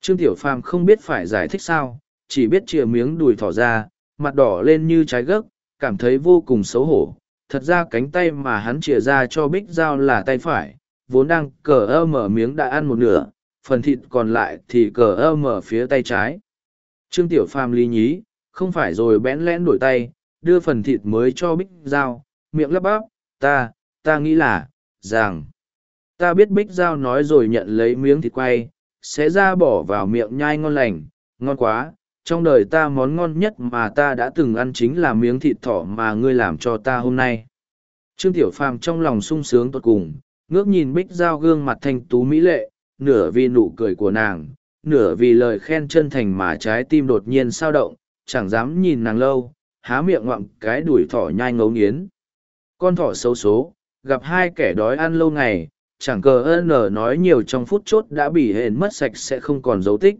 Trương Tiểu Phàm không biết phải giải thích sao, chỉ biết chìa miếng đùi thỏ ra, mặt đỏ lên như trái gấc, cảm thấy vô cùng xấu hổ. Thật ra cánh tay mà hắn chìa ra cho Bích Giao là tay phải, vốn đang cờ ơ mở miếng đã ăn một nửa, phần thịt còn lại thì cờ ơ mở phía tay trái. Trương Tiểu Phàm lý nhí, không phải rồi bẽn lẽn đổi tay, đưa phần thịt mới cho Bích Giao, miệng lắp bắp, ta, ta nghĩ là, rằng, ta biết Bích Giao nói rồi nhận lấy miếng thịt quay, sẽ ra bỏ vào miệng nhai ngon lành, ngon quá, trong đời ta món ngon nhất mà ta đã từng ăn chính là miếng thịt thỏ mà ngươi làm cho ta hôm nay. Trương Tiểu Phàm trong lòng sung sướng tột cùng, ngước nhìn Bích Giao gương mặt thanh tú mỹ lệ, nửa vì nụ cười của nàng, nửa vì lời khen chân thành mà trái tim đột nhiên sao động, chẳng dám nhìn nàng lâu, há miệng ngoạm cái đuổi thỏ nhai ngấu nghiến. Con thỏ xấu số, gặp hai kẻ đói ăn lâu ngày, chẳng cờ ơn nở nói nhiều trong phút chốt đã bị hển mất sạch sẽ không còn dấu tích.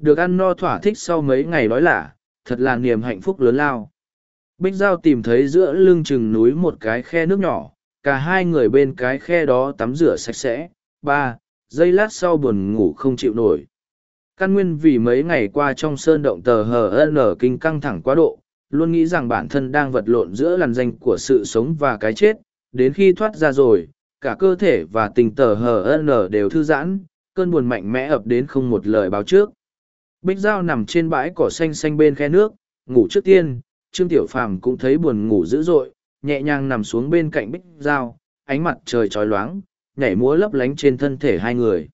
Được ăn no thỏa thích sau mấy ngày đói lả, thật là niềm hạnh phúc lớn lao. Bích Giao tìm thấy giữa lưng chừng núi một cái khe nước nhỏ, cả hai người bên cái khe đó tắm rửa sạch sẽ. Ba, giây lát sau buồn ngủ không chịu nổi. Căn nguyên vì mấy ngày qua trong sơn động tờ hờ ở kinh căng thẳng quá độ, luôn nghĩ rằng bản thân đang vật lộn giữa làn danh của sự sống và cái chết, đến khi thoát ra rồi, cả cơ thể và tình tờ hờ ở đều thư giãn, cơn buồn mạnh mẽ ập đến không một lời báo trước. Bích Giao nằm trên bãi cỏ xanh xanh bên khe nước, ngủ trước tiên, Trương Tiểu Phàm cũng thấy buồn ngủ dữ dội, nhẹ nhàng nằm xuống bên cạnh Bích Giao, ánh mặt trời trói loáng, nhảy múa lấp lánh trên thân thể hai người.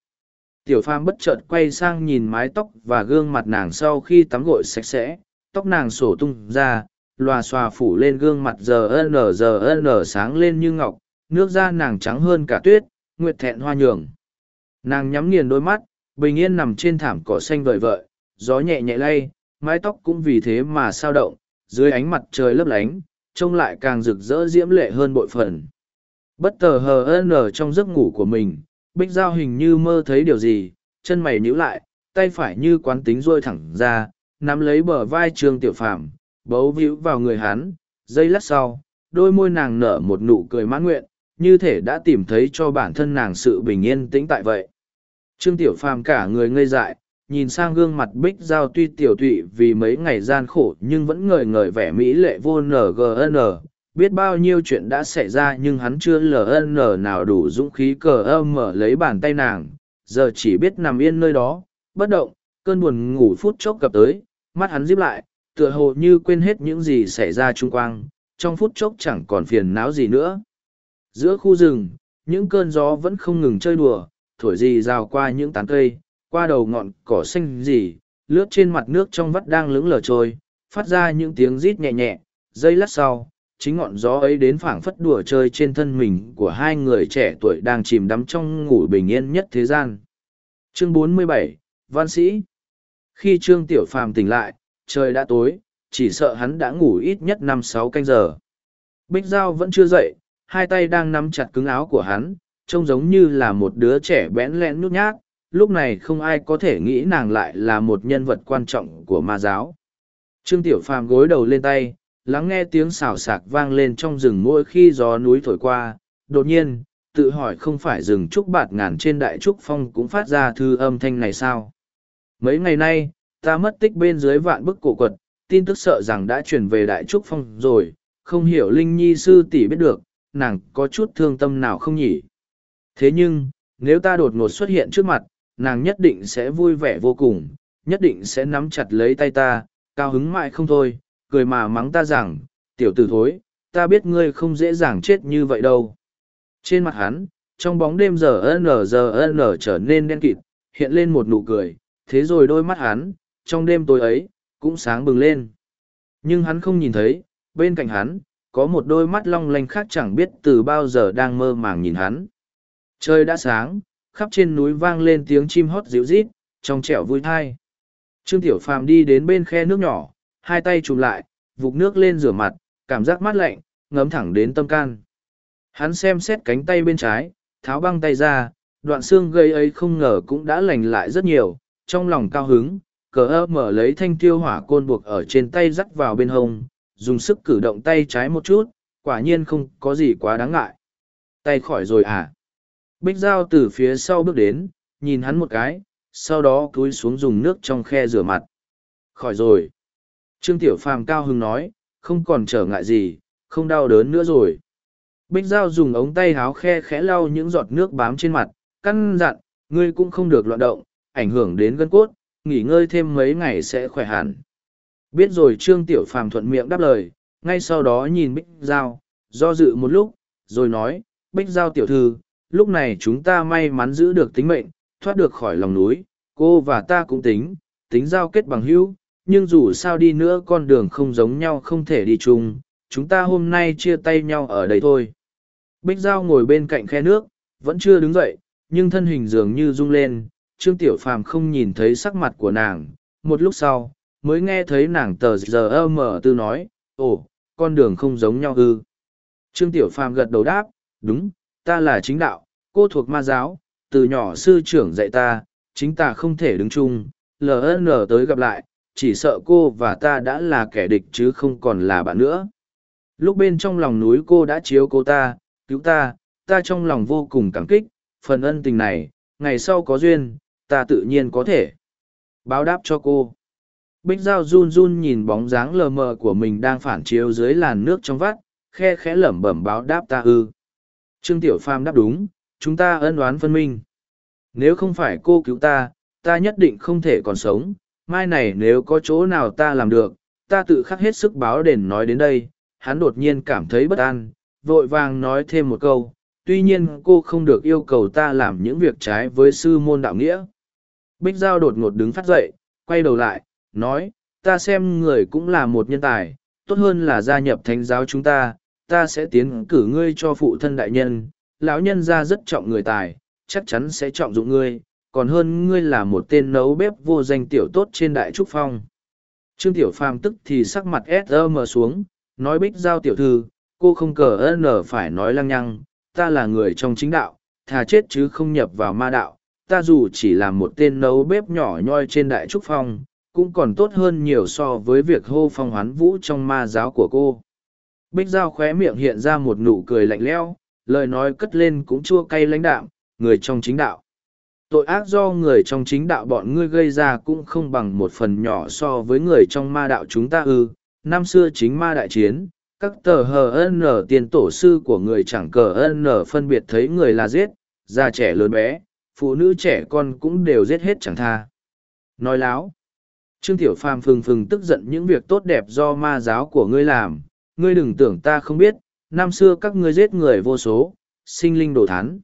Tiểu Phàm bất chợt quay sang nhìn mái tóc và gương mặt nàng sau khi tắm gội sạch sẽ, tóc nàng sổ tung ra, lòa xòa phủ lên gương mặt giờ nở giờ nở sáng lên như ngọc, nước da nàng trắng hơn cả tuyết, nguyệt thẹn hoa nhường. Nàng nhắm nghiền đôi mắt, bình yên nằm trên thảm cỏ xanh vợi vợi, gió nhẹ nhẹ lay, mái tóc cũng vì thế mà sao động, dưới ánh mặt trời lấp lánh, trông lại càng rực rỡ diễm lệ hơn bội phần. Bất tờ hờ nở trong giấc ngủ của mình, Bích Giao hình như mơ thấy điều gì, chân mày nhíu lại, tay phải như quán tính rôi thẳng ra, nắm lấy bờ vai Trương Tiểu Phàm, bấu víu vào người hắn, dây lát sau, đôi môi nàng nở một nụ cười mãn nguyện, như thể đã tìm thấy cho bản thân nàng sự bình yên tĩnh tại vậy. Trương Tiểu Phàm cả người ngây dại, nhìn sang gương mặt Bích Giao tuy tiểu tụy vì mấy ngày gian khổ nhưng vẫn ngời ngời vẻ mỹ lệ vô ngn, biết bao nhiêu chuyện đã xảy ra nhưng hắn chưa ln nào đủ dũng khí cờ âm mở lấy bàn tay nàng, giờ chỉ biết nằm yên nơi đó, bất động, cơn buồn ngủ phút chốc cập tới, mắt hắn díp lại, tựa hồ như quên hết những gì xảy ra chung quanh, trong phút chốc chẳng còn phiền não gì nữa. Giữa khu rừng, những cơn gió vẫn không ngừng chơi đùa, thổi gì rào qua những tán cây, qua đầu ngọn cỏ xanh gì, lướt trên mặt nước trong vắt đang lững lờ trôi, phát ra những tiếng rít nhẹ nhẹ, giây lát sau, chính ngọn gió ấy đến phảng phất đùa chơi trên thân mình của hai người trẻ tuổi đang chìm đắm trong ngủ bình yên nhất thế gian. Chương 47, Văn Sĩ Khi Trương Tiểu Phàm tỉnh lại, trời đã tối, chỉ sợ hắn đã ngủ ít nhất năm sáu canh giờ. Bích Giao vẫn chưa dậy, hai tay đang nắm chặt cứng áo của hắn, trông giống như là một đứa trẻ bẽn lẽn nhút nhát, lúc này không ai có thể nghĩ nàng lại là một nhân vật quan trọng của ma giáo. Trương Tiểu Phàm gối đầu lên tay, lắng nghe tiếng xào xạc vang lên trong rừng mỗi khi gió núi thổi qua, đột nhiên, tự hỏi không phải rừng trúc bạt ngàn trên đại trúc phong cũng phát ra thư âm thanh này sao? Mấy ngày nay, ta mất tích bên dưới vạn bức cổ quật, tin tức sợ rằng đã chuyển về đại trúc phong rồi, không hiểu Linh Nhi sư tỷ biết được, nàng có chút thương tâm nào không nhỉ? Thế nhưng, nếu ta đột ngột xuất hiện trước mặt, nàng nhất định sẽ vui vẻ vô cùng, nhất định sẽ nắm chặt lấy tay ta, cao hứng mãi không thôi, cười mà mắng ta rằng, tiểu tử thối, ta biết ngươi không dễ dàng chết như vậy đâu. Trên mặt hắn, trong bóng đêm giờ n giờ n trở nên đen kịt, hiện lên một nụ cười, thế rồi đôi mắt hắn, trong đêm tối ấy, cũng sáng bừng lên. Nhưng hắn không nhìn thấy, bên cạnh hắn, có một đôi mắt long lanh khác chẳng biết từ bao giờ đang mơ màng nhìn hắn. Trời đã sáng, khắp trên núi vang lên tiếng chim hót dịu rít, trong trẻo vui thai. Trương Tiểu Phàm đi đến bên khe nước nhỏ, hai tay chùm lại, vụt nước lên rửa mặt, cảm giác mát lạnh, ngấm thẳng đến tâm can. Hắn xem xét cánh tay bên trái, tháo băng tay ra, đoạn xương gây ấy không ngờ cũng đã lành lại rất nhiều, trong lòng cao hứng, cờ ơ mở lấy thanh tiêu hỏa côn buộc ở trên tay dắt vào bên hông, dùng sức cử động tay trái một chút, quả nhiên không có gì quá đáng ngại. Tay khỏi rồi à? Bích Giao từ phía sau bước đến, nhìn hắn một cái, sau đó cúi xuống dùng nước trong khe rửa mặt. Khỏi rồi. Trương Tiểu Phàm cao hứng nói, không còn trở ngại gì, không đau đớn nữa rồi. Bích Giao dùng ống tay háo khe khẽ lau những giọt nước bám trên mặt, căn dặn, ngươi cũng không được loạn động, ảnh hưởng đến gân cốt, nghỉ ngơi thêm mấy ngày sẽ khỏe hẳn. Biết rồi Trương Tiểu Phàm thuận miệng đáp lời, ngay sau đó nhìn Bích Giao, do dự một lúc, rồi nói, Bích Giao tiểu thư, lúc này chúng ta may mắn giữ được tính mệnh, thoát được khỏi lòng núi, cô và ta cũng tính, tính giao kết bằng hữu, nhưng dù sao đi nữa con đường không giống nhau không thể đi chung, chúng ta hôm nay chia tay nhau ở đây thôi. Bích Giao ngồi bên cạnh khe nước, vẫn chưa đứng dậy, nhưng thân hình dường như rung lên, Trương Tiểu Phàm không nhìn thấy sắc mặt của nàng, một lúc sau, mới nghe thấy nàng tờ giờ mở tư nói, ồ, con đường không giống nhau ư. Trương Tiểu Phàm gật đầu đáp, đúng, ta là chính đạo, cô thuộc ma giáo, từ nhỏ sư trưởng dạy ta, chính ta không thể đứng chung, ln tới gặp lại, chỉ sợ cô và ta đã là kẻ địch chứ không còn là bạn nữa. Lúc bên trong lòng núi cô đã chiếu cô ta, cứu ta, ta trong lòng vô cùng cảm kích, phần ân tình này, ngày sau có duyên, ta tự nhiên có thể báo đáp cho cô. Bích Giao run run nhìn bóng dáng lờ mờ của mình đang phản chiếu dưới làn nước trong vắt, khe khẽ lẩm bẩm báo đáp ta ư. Trương Tiểu Phàm đáp đúng, chúng ta ân oán phân minh. Nếu không phải cô cứu ta, ta nhất định không thể còn sống, mai này nếu có chỗ nào ta làm được, ta tự khắc hết sức báo đền nói đến đây, hắn đột nhiên cảm thấy bất an, vội vàng nói thêm một câu, tuy nhiên cô không được yêu cầu ta làm những việc trái với sư môn đạo nghĩa. Bích Giao đột ngột đứng phát dậy, quay đầu lại, nói, ta xem người cũng là một nhân tài, tốt hơn là gia nhập thánh giáo chúng ta, ta sẽ tiến cử ngươi cho phụ thân đại nhân, lão nhân ra rất trọng người tài, chắc chắn sẽ trọng dụng ngươi, còn hơn ngươi là một tên nấu bếp vô danh tiểu tốt trên đại trúc phong. Trương Tiểu Phàm tức thì sắc mặt S.M. xuống, nói bích giao tiểu thư, cô không cờ n phải nói lăng nhăng, ta là người trong chính đạo, thà chết chứ không nhập vào ma đạo, ta dù chỉ là một tên nấu bếp nhỏ nhoi trên đại trúc phong, cũng còn tốt hơn nhiều so với việc hô phong hoán vũ trong ma giáo của cô. Bích Giao khóe miệng hiện ra một nụ cười lạnh lẽo, lời nói cất lên cũng chua cay lãnh đạm, người trong chính đạo. Tội ác do người trong chính đạo bọn ngươi gây ra cũng không bằng một phần nhỏ so với người trong ma đạo chúng ta ư. Năm xưa chính ma đại chiến, các tờ hờ tiền tổ sư của người chẳng cờ n phân biệt thấy người là giết, già trẻ lớn bé, phụ nữ trẻ con cũng đều giết hết chẳng tha. Nói láo. Trương Tiểu Phàm phừng phừng tức giận những việc tốt đẹp do ma giáo của ngươi làm, ngươi đừng tưởng ta không biết, năm xưa các ngươi giết người vô số, sinh linh đồ thán.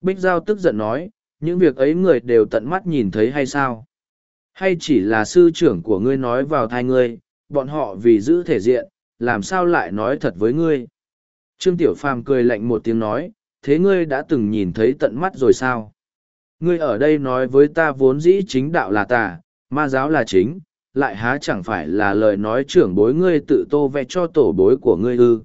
Bích Giao tức giận nói, những việc ấy người đều tận mắt nhìn thấy hay sao? Hay chỉ là sư trưởng của ngươi nói vào thai ngươi, bọn họ vì giữ thể diện, làm sao lại nói thật với ngươi? Trương Tiểu Phàm cười lạnh một tiếng nói, thế ngươi đã từng nhìn thấy tận mắt rồi sao? Ngươi ở đây nói với ta vốn dĩ chính đạo là tà, ma giáo là chính, lại há chẳng phải là lời nói trưởng bối ngươi tự tô vẽ cho tổ bối của ngươi ư.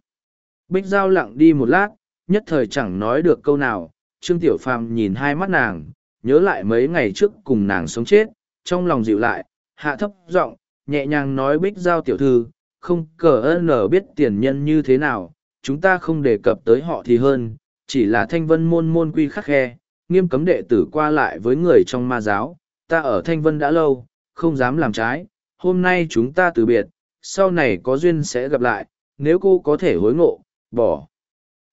Bích Giao lặng đi một lát, nhất thời chẳng nói được câu nào, Trương Tiểu Phàm nhìn hai mắt nàng, nhớ lại mấy ngày trước cùng nàng sống chết, trong lòng dịu lại, hạ thấp giọng, nhẹ nhàng nói Bích Giao tiểu thư, không cờ ơn biết tiền nhân như thế nào, chúng ta không đề cập tới họ thì hơn, chỉ là thanh vân môn môn quy khắc khe, nghiêm cấm đệ tử qua lại với người trong ma giáo, ta ở thanh vân đã lâu, không dám làm trái, hôm nay chúng ta từ biệt, sau này có duyên sẽ gặp lại, nếu cô có thể hối ngộ, bỏ.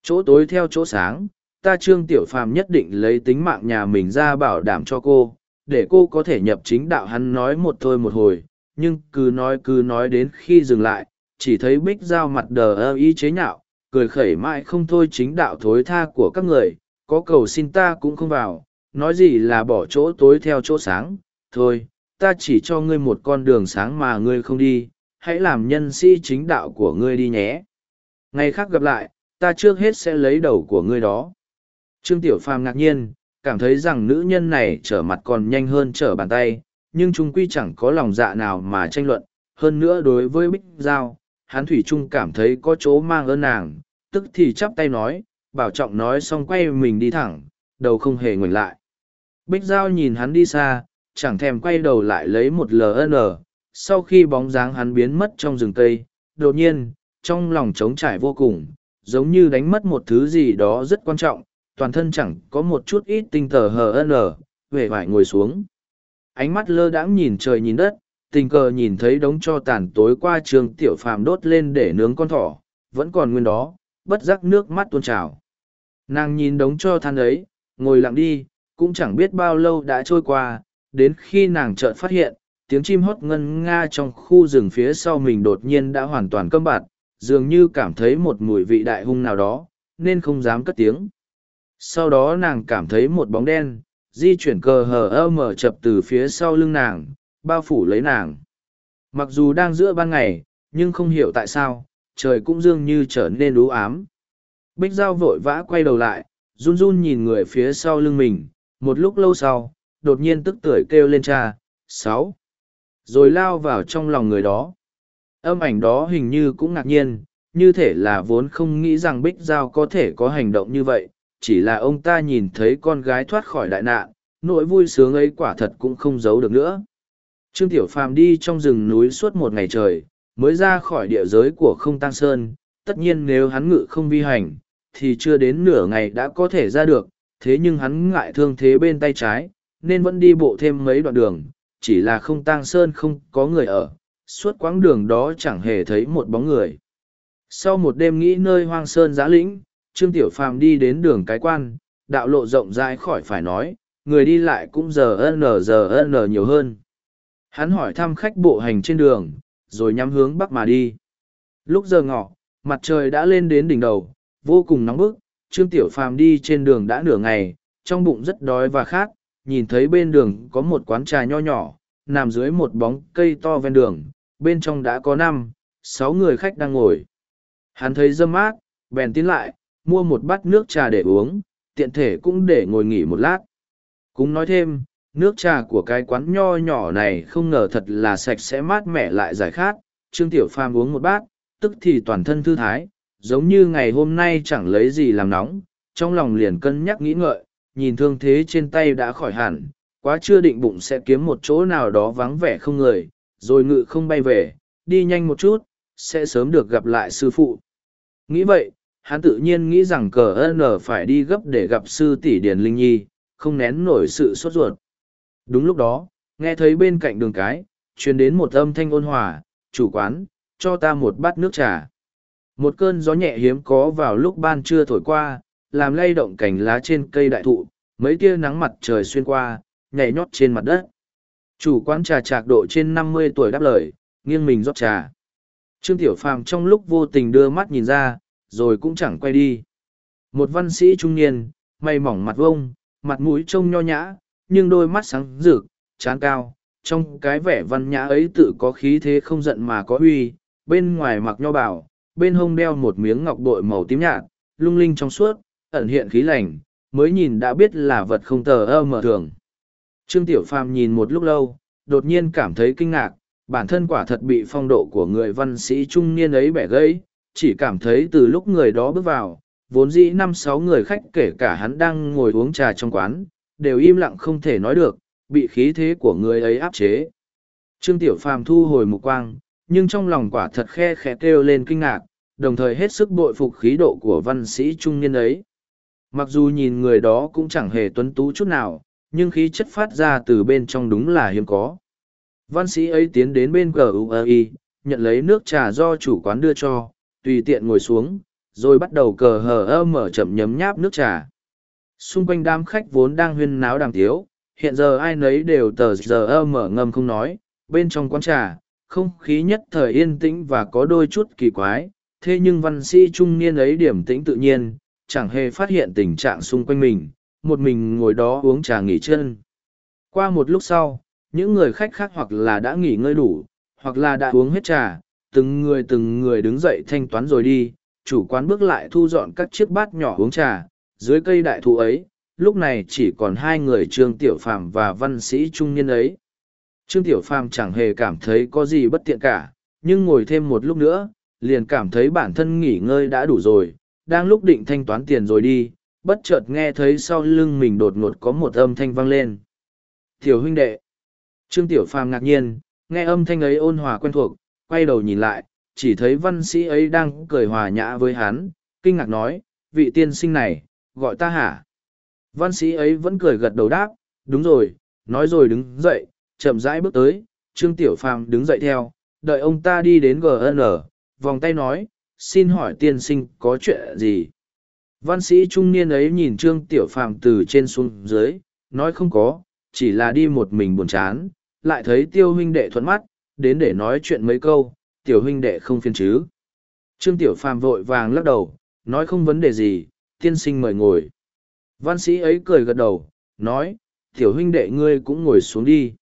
Chỗ tối theo chỗ sáng, ta trương tiểu phàm nhất định lấy tính mạng nhà mình ra bảo đảm cho cô, để cô có thể nhập chính đạo hắn nói một thôi một hồi, nhưng cứ nói cứ nói đến khi dừng lại, chỉ thấy bích giao mặt đờ ơ y chế nhạo, cười khẩy mãi không thôi chính đạo thối tha của các người, có cầu xin ta cũng không vào, nói gì là bỏ chỗ tối theo chỗ sáng, thôi, ta chỉ cho ngươi một con đường sáng mà ngươi không đi, hãy làm nhân sĩ chính đạo của ngươi đi nhé. Ngày khác gặp lại, ta trước hết sẽ lấy đầu của ngươi đó. Trương Tiểu Phàm ngạc nhiên, cảm thấy rằng nữ nhân này trở mặt còn nhanh hơn trở bàn tay, nhưng chúng quy chẳng có lòng dạ nào mà tranh luận. Hơn nữa đối với Bích Giao, hắn Thủy Trung cảm thấy có chỗ mang ơn nàng, tức thì chắp tay nói, bảo trọng nói xong quay mình đi thẳng, đầu không hề ngoảnh lại. Bích Giao nhìn hắn đi xa, chẳng thèm quay đầu lại lấy một LN, sau khi bóng dáng hắn biến mất trong rừng cây, đột nhiên, trong lòng trống trải vô cùng, giống như đánh mất một thứ gì đó rất quan trọng, toàn thân chẳng có một chút ít tinh tờ hờ n. Về vải ngồi xuống. Ánh mắt lơ đãng nhìn trời nhìn đất tình cờ nhìn thấy đống cho tàn tối qua trường tiểu phàm đốt lên để nướng con thỏ vẫn còn nguyên đó bất giác nước mắt tuôn trào. Nàng nhìn đống cho than ấy ngồi lặng đi cũng chẳng biết bao lâu đã trôi qua đến khi nàng chợt phát hiện, tiếng chim hót ngân nga trong khu rừng phía sau mình đột nhiên đã hoàn toàn câm bạt, dường như cảm thấy một mùi vị đại hung nào đó, nên không dám cất tiếng. Sau đó nàng cảm thấy một bóng đen, di chuyển cờ hờ ơ mở chập từ phía sau lưng nàng, bao phủ lấy nàng. Mặc dù đang giữa ban ngày, nhưng không hiểu tại sao, trời cũng dường như trở nên u ám. Bích giao vội vã quay đầu lại, run run nhìn người phía sau lưng mình, một lúc lâu sau đột nhiên tức tưởi kêu lên cha sáu rồi lao vào trong lòng người đó âm ảnh đó hình như cũng ngạc nhiên như thể là vốn không nghĩ rằng bích giao có thể có hành động như vậy chỉ là ông ta nhìn thấy con gái thoát khỏi đại nạn, nỗi vui sướng ấy quả thật cũng không giấu được nữa. Trương Tiểu Phàm đi trong rừng núi suốt một ngày trời, mới ra khỏi địa giới của không tăng sơn, tất nhiên nếu hắn ngự không vi hành, thì chưa đến nửa ngày đã có thể ra được, thế nhưng hắn ngại thương thế bên tay trái, nên vẫn đi bộ thêm mấy đoạn đường, chỉ là không tang sơn không có người ở, suốt quãng đường đó chẳng hề thấy một bóng người. Sau một đêm nghĩ nơi hoang sơn giá lĩnh, Trương Tiểu Phàm đi đến đường cái quan, đạo lộ rộng rãi khỏi phải nói, người đi lại cũng giờ n giờ n nhiều hơn. Hắn hỏi thăm khách bộ hành trên đường, rồi nhắm hướng bắc mà đi. Lúc giờ ngọ, mặt trời đã lên đến đỉnh đầu, vô cùng nóng bức, Trương Tiểu Phàm đi trên đường đã nửa ngày, trong bụng rất đói và khát, nhìn thấy bên đường có một quán trà nho nhỏ, nằm dưới một bóng cây to ven đường, bên trong đã có năm, sáu người khách đang ngồi. Hắn thấy dâm mát, bèn tiến lại, mua một bát nước trà để uống, tiện thể cũng để ngồi nghỉ một lát. Cũng nói thêm, nước trà của cái quán nho nhỏ này không ngờ thật là sạch sẽ mát mẻ lại giải khát. Trương Tiểu Phàm uống một bát, tức thì toàn thân thư thái, giống như ngày hôm nay chẳng lấy gì làm nóng, trong lòng liền cân nhắc nghĩ ngợi, nhìn thương thế trên tay đã khỏi hẳn, quá chưa định bụng sẽ kiếm một chỗ nào đó vắng vẻ không người, rồi ngự không bay về, đi nhanh một chút, sẽ sớm được gặp lại sư phụ. Nghĩ vậy, hắn tự nhiên nghĩ rằng cờ ân phải đi gấp để gặp sư tỷ điền linh nhi không nén nổi sự sốt ruột đúng lúc đó nghe thấy bên cạnh đường cái truyền đến một âm thanh ôn hòa chủ quán cho ta một bát nước trà một cơn gió nhẹ hiếm có vào lúc ban trưa thổi qua làm lay động cành lá trên cây đại thụ mấy tia nắng mặt trời xuyên qua nhảy nhót trên mặt đất. Chủ quán trà trạc độ trên năm mươi tuổi đáp lời nghiêng mình rót trà. Trương tiểu phàm trong lúc vô tình đưa mắt nhìn ra rồi cũng chẳng quay đi. Một văn sĩ trung niên, mày mỏng mặt vông, mặt mũi trông nho nhã, nhưng đôi mắt sáng rực, chán cao, trong cái vẻ văn nhã ấy tự có khí thế không giận mà có uy, bên ngoài mặc nho bảo, bên hông đeo một miếng ngọc bội màu tím nhạt, lung linh trong suốt, ẩn hiện khí lành, mới nhìn đã biết là vật không tờ ơ mở thường. Trương Tiểu Phàm nhìn một lúc lâu, đột nhiên cảm thấy kinh ngạc, bản thân quả thật bị phong độ của người văn sĩ trung niên ấy bẻ gãy, chỉ cảm thấy từ lúc người đó bước vào, vốn dĩ năm sáu người khách kể cả hắn đang ngồi uống trà trong quán, đều im lặng không thể nói được, bị khí thế của người ấy áp chế. Trương Tiểu Phàm thu hồi mục quang, nhưng trong lòng quả thật khe khẽ kêu lên kinh ngạc, đồng thời hết sức bội phục khí độ của văn sĩ trung niên ấy. Mặc dù nhìn người đó cũng chẳng hề tuấn tú chút nào, nhưng khí chất phát ra từ bên trong đúng là hiếm có. Văn sĩ ấy tiến đến bên GUI, nhận lấy nước trà do chủ quán đưa cho, tùy tiện ngồi xuống, rồi bắt đầu cờ hờ ơ mở chậm nhấm nháp nước trà. Xung quanh đám khách vốn đang huyên náo đàng tiếu, hiện giờ ai nấy đều tờ giờ ơ mở ngâm không nói, bên trong quán trà, không khí nhất thời yên tĩnh và có đôi chút kỳ quái, thế nhưng văn sĩ trung niên ấy điểm tĩnh tự nhiên, chẳng hề phát hiện tình trạng xung quanh mình, một mình ngồi đó uống trà nghỉ chân. Qua một lúc sau, những người khách khác hoặc là đã nghỉ ngơi đủ, hoặc là đã uống hết trà, từng người từng người đứng dậy thanh toán rồi đi, chủ quán bước lại thu dọn các chiếc bát nhỏ uống trà, dưới cây đại thụ ấy, lúc này chỉ còn hai người Trương Tiểu Phàm và văn sĩ trung niên ấy. Trương Tiểu Phàm chẳng hề cảm thấy có gì bất tiện cả, nhưng ngồi thêm một lúc nữa, liền cảm thấy bản thân nghỉ ngơi đã đủ rồi, đang lúc định thanh toán tiền rồi đi, bất chợt nghe thấy sau lưng mình đột ngột có một âm thanh vang lên. Tiểu huynh đệ. Trương Tiểu Phàm ngạc nhiên, nghe âm thanh ấy ôn hòa quen thuộc, quay đầu nhìn lại, chỉ thấy văn sĩ ấy đang cười hòa nhã với hắn, kinh ngạc nói, vị tiên sinh này, gọi ta hả? Văn sĩ ấy vẫn cười gật đầu đáp, đúng rồi, nói rồi đứng dậy, chậm rãi bước tới, Trương Tiểu Phàm đứng dậy theo, đợi ông ta đi đến GN, vòng tay nói, xin hỏi tiên sinh có chuyện gì? Văn sĩ trung niên ấy nhìn Trương Tiểu Phàm từ trên xuống dưới, nói không có, chỉ là đi một mình buồn chán, lại thấy tiêu huynh đệ thuận mắt, đến để nói chuyện mấy câu, tiểu huynh đệ không phiền chứ. Trương Tiểu Phàm vội vàng lắc đầu, nói không vấn đề gì, tiên sinh mời ngồi. Văn sĩ ấy cười gật đầu, nói, tiểu huynh đệ ngươi cũng ngồi xuống đi.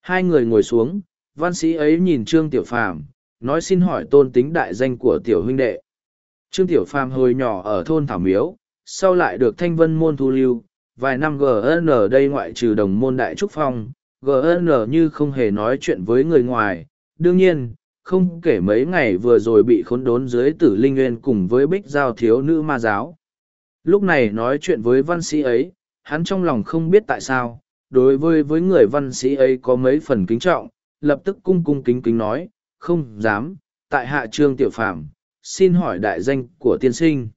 Hai người ngồi xuống, văn sĩ ấy nhìn Trương Tiểu Phàm, nói xin hỏi tôn tính đại danh của tiểu huynh đệ. Trương Tiểu Phàm hồi nhỏ ở thôn Thảo Miếu, sau lại được thanh vân môn thu lưu, vài năm GN đây ngoại trừ đồng môn đại trúc phong, GN như không hề nói chuyện với người ngoài. Đương nhiên, không kể mấy ngày vừa rồi bị khốn đốn dưới tử linh nguyên cùng với bích giao thiếu nữ ma giáo. Lúc này nói chuyện với văn sĩ ấy, hắn trong lòng không biết tại sao, đối với với người văn sĩ ấy có mấy phần kính trọng, lập tức cung cung kính kính nói, không dám, tại hạ trương tiểu phàm xin hỏi đại danh của tiên sinh.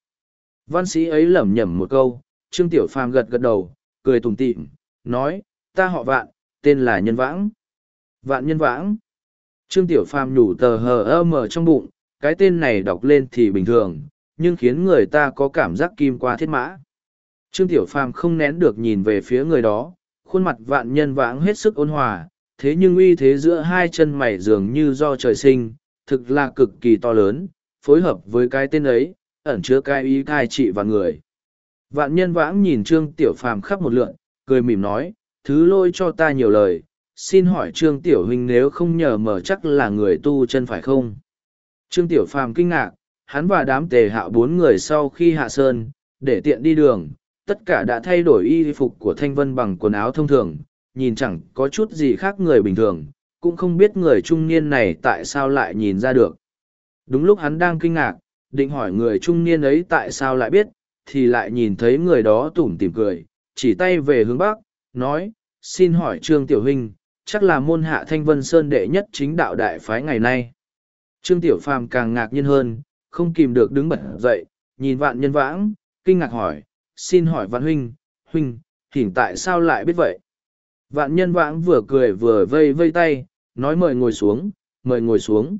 Văn sĩ ấy lẩm nhẩm một câu, trương tiểu phàm gật gật đầu, cười tủm tỉm, nói, ta họ vạn, tên là nhân vãng. Vạn nhân vãng. Trương tiểu phàm nhủ tờ hờ ơ mờ trong bụng, cái tên này đọc lên thì bình thường, nhưng khiến người ta có cảm giác kim qua thiết mã. Trương tiểu phàm không nén được nhìn về phía người đó, khuôn mặt vạn nhân vãng hết sức ôn hòa, thế nhưng uy thế giữa hai chân mày dường như do trời sinh, thực là cực kỳ to lớn, phối hợp với cái tên ấy, ẩn chứa cái ý cai trị và người. Vạn nhân vãng nhìn Trương Tiểu Phàm khắp một lượn, cười mỉm nói, thứ lôi cho ta nhiều lời, xin hỏi Trương Tiểu Huynh nếu không nhờ mở chắc là người tu chân phải không? Trương Tiểu Phàm kinh ngạc, hắn và đám tề hạ bốn người sau khi hạ sơn, để tiện đi đường, tất cả đã thay đổi y phục của Thanh Vân bằng quần áo thông thường, nhìn chẳng có chút gì khác người bình thường, cũng không biết người trung niên này tại sao lại nhìn ra được. Đúng lúc hắn đang kinh ngạc, định hỏi người trung niên ấy tại sao lại biết, thì lại nhìn thấy người đó tủm tỉm cười, chỉ tay về hướng bắc, nói, xin hỏi Trương Tiểu Huynh, chắc là môn hạ Thanh Vân Sơn đệ nhất chính đạo đại phái ngày nay. Trương Tiểu Phàm càng ngạc nhiên hơn, không kìm được đứng bật dậy, nhìn vạn nhân vãng, kinh ngạc hỏi, xin hỏi vạn huynh, huynh, hiện tại sao lại biết vậy? Vạn nhân vãng vừa cười vừa vây vây tay, nói mời ngồi xuống, mời ngồi xuống.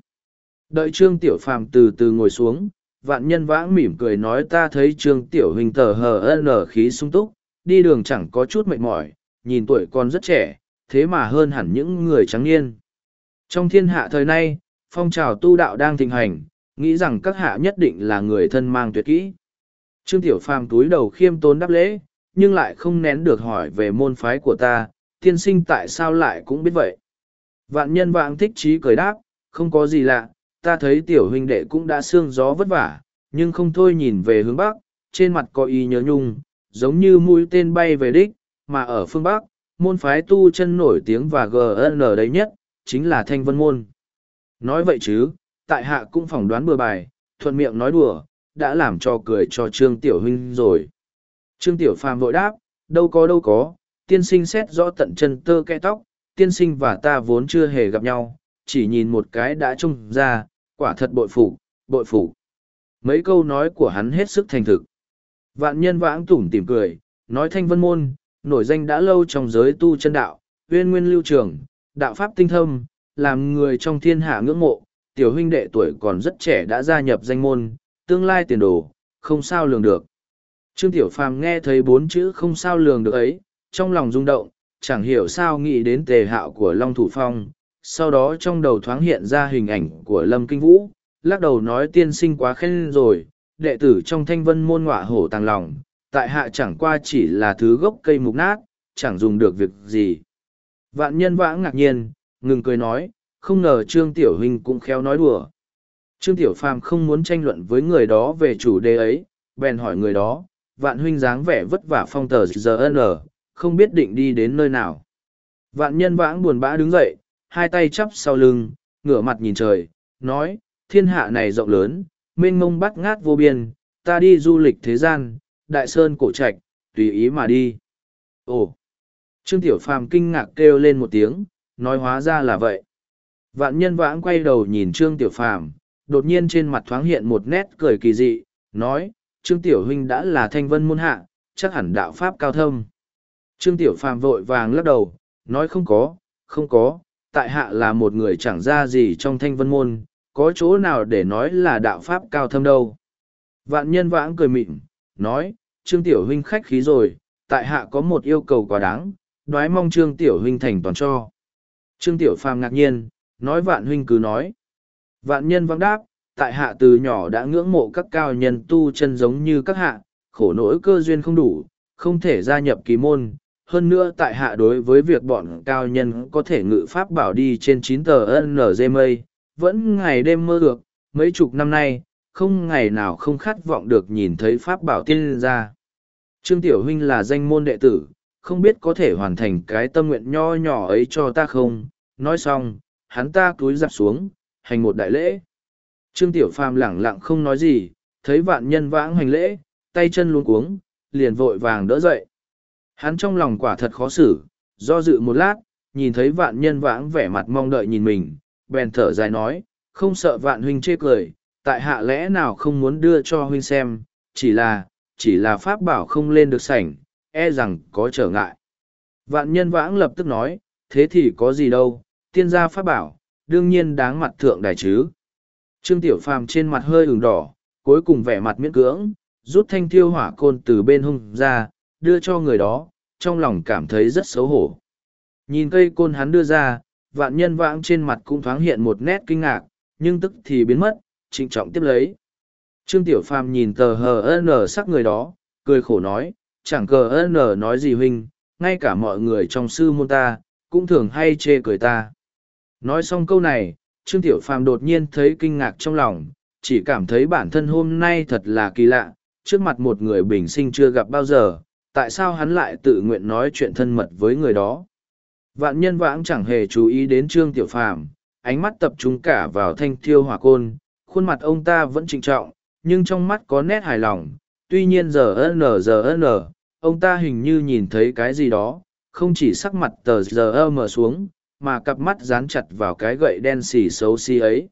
Đợi Trương Tiểu Phàm từ từ ngồi xuống, vạn nhân vãng mỉm cười nói ta thấy Trương Tiểu Hình tờ hờ nở khí sung túc, đi đường chẳng có chút mệt mỏi, nhìn tuổi còn rất trẻ, thế mà hơn hẳn những người trắng niên. Trong thiên hạ thời nay, phong trào tu đạo đang thịnh hành, nghĩ rằng các hạ nhất định là người thân mang tuyệt kỹ. Trương Tiểu Phàm túi đầu khiêm tốn đáp lễ, nhưng lại không nén được hỏi về môn phái của ta, tiên sinh tại sao lại cũng biết vậy. Vạn nhân vạn thích trí cười đáp, không có gì lạ, ta thấy tiểu huynh đệ cũng đã sương gió vất vả, nhưng không thôi nhìn về hướng Bắc, trên mặt có ý nhớ nhung, giống như mũi tên bay về đích, mà ở phương Bắc, môn phái tu chân nổi tiếng và GN đấy nhất, chính là Thanh Vân Môn. Nói vậy chứ, tại hạ cũng phỏng đoán bừa bài, thuận miệng nói đùa, đã làm cho cười cho Trương Tiểu Huynh rồi. Trương Tiểu Phàm vội đáp, đâu có đâu có, tiên sinh xét rõ tận chân tơ kẽ tóc, tiên sinh và ta vốn chưa hề gặp nhau, chỉ nhìn một cái đã trông ra, quả thật bội phụ, bội phụ. Mấy câu nói của hắn hết sức thành thực. Vạn nhân vãng tủm tỉm cười, nói thanh vân môn, nổi danh đã lâu trong giới tu chân đạo, uyên nguyên lưu trường, đạo pháp tinh thâm, làm người trong thiên hạ ngưỡng mộ, tiểu huynh đệ tuổi còn rất trẻ đã gia nhập danh môn, tương lai tiền đồ, không sao lường được. Trương Tiểu Phàm nghe thấy bốn chữ không sao lường được ấy, trong lòng rung động, chẳng hiểu sao nghĩ đến tề hạo của Long Thủ Phong, sau đó trong đầu thoáng hiện ra hình ảnh của Lâm Kinh Vũ, lắc đầu nói tiên sinh quá khen rồi, đệ tử trong thanh vân môn ngọa hổ tàng lòng, tại hạ chẳng qua chỉ là thứ gốc cây mục nát, chẳng dùng được việc gì. Vạn nhân vãng ngạc nhiên, ngừng cười nói, không ngờ Trương Tiểu Huynh cũng khéo nói đùa. Trương Tiểu Phàm không muốn tranh luận với người đó về chủ đề ấy, bèn hỏi người đó, vạn huynh dáng vẻ vất vả phong tờ giờ n không biết định đi đến nơi nào. Vạn nhân vãng buồn bã đứng dậy, hai tay chắp sau lưng, ngửa mặt nhìn trời, nói, thiên hạ này rộng lớn, mênh mông bắt ngát vô biên, ta đi du lịch thế gian, đại sơn cổ trạch, tùy ý mà đi. Ồ! Trương Tiểu Phàm kinh ngạc kêu lên một tiếng, nói hóa ra là vậy. Vạn nhân vãng quay đầu nhìn Trương Tiểu Phàm, đột nhiên trên mặt thoáng hiện một nét cười kỳ dị, nói, Trương Tiểu Huynh đã là thanh vân môn hạ, chắc hẳn đạo pháp cao thâm. Trương Tiểu Phàm vội vàng lắc đầu, nói không có, không có, tại hạ là một người chẳng ra gì trong thanh vân môn, có chỗ nào để nói là đạo pháp cao thâm đâu. Vạn nhân vãng cười mịn, nói, Trương Tiểu Huynh khách khí rồi, tại hạ có một yêu cầu quá đáng, đoái mong Trương Tiểu Huynh thành toàn cho. Trương Tiểu Phàm ngạc nhiên, nói vạn huynh cứ nói. Vạn nhân vãng đáp, tại hạ từ nhỏ đã ngưỡng mộ các cao nhân tu chân giống như các hạ, khổ nỗi cơ duyên không đủ, không thể gia nhập kỳ môn. Hơn nữa tại hạ đối với việc bọn cao nhân có thể ngự pháp bảo đi trên chín tờ NG mây, vẫn ngày đêm mơ được, mấy chục năm nay, không ngày nào không khát vọng được nhìn thấy pháp bảo tiên ra. Trương Tiểu Huynh là danh môn đệ tử, không biết có thể hoàn thành cái tâm nguyện nho nhỏ ấy cho ta không? Nói xong, hắn ta cúi dạp xuống, hành một đại lễ. Trương Tiểu Phàm lẳng lặng không nói gì, thấy vạn nhân vãng hành lễ, tay chân luống cuống, liền vội vàng đỡ dậy. Hắn trong lòng quả thật khó xử, do dự một lát, nhìn thấy vạn nhân vãng vẻ mặt mong đợi nhìn mình, bèn thở dài nói, không sợ vạn huynh chê cười, tại hạ lẽ nào không muốn đưa cho huynh xem, chỉ là, chỉ là pháp bảo không lên được sảnh, e rằng có trở ngại. Vạn nhân vãng lập tức nói, thế thì có gì đâu, tiên gia pháp bảo, đương nhiên đáng mặt thượng đài chứ. Trương Tiểu Phàm trên mặt hơi ửng đỏ, cuối cùng vẻ mặt miễn cưỡng, rút thanh thiêu hỏa côn từ bên hông ra, đưa cho người đó, trong lòng cảm thấy rất xấu hổ. Nhìn cây côn hắn đưa ra, vạn nhân vãng trên mặt cũng thoáng hiện một nét kinh ngạc, nhưng tức thì biến mất, trịnh trọng tiếp lấy. Trương Tiểu Phàm nhìn tờ HN sắc người đó, cười khổ nói, chẳng cờ HN nói gì huynh, ngay cả mọi người trong sư môn ta, cũng thường hay chê cười ta. Nói xong câu này, Trương Tiểu Phàm đột nhiên thấy kinh ngạc trong lòng, chỉ cảm thấy bản thân hôm nay thật là kỳ lạ, trước mặt một người bình sinh chưa gặp bao giờ, tại sao hắn lại tự nguyện nói chuyện thân mật với người đó. Vạn nhân vãng chẳng hề chú ý đến Trương Tiểu Phàm, ánh mắt tập trung cả vào thanh thiêu hỏa côn, khuôn mặt ông ta vẫn trịnh trọng, nhưng trong mắt có nét hài lòng, tuy nhiên giờ n giờ n, ông ta hình như nhìn thấy cái gì đó, không chỉ sắc mặt tờ giờ mở xuống, mà cặp mắt dán chặt vào cái gậy đen xì xấu xí ấy.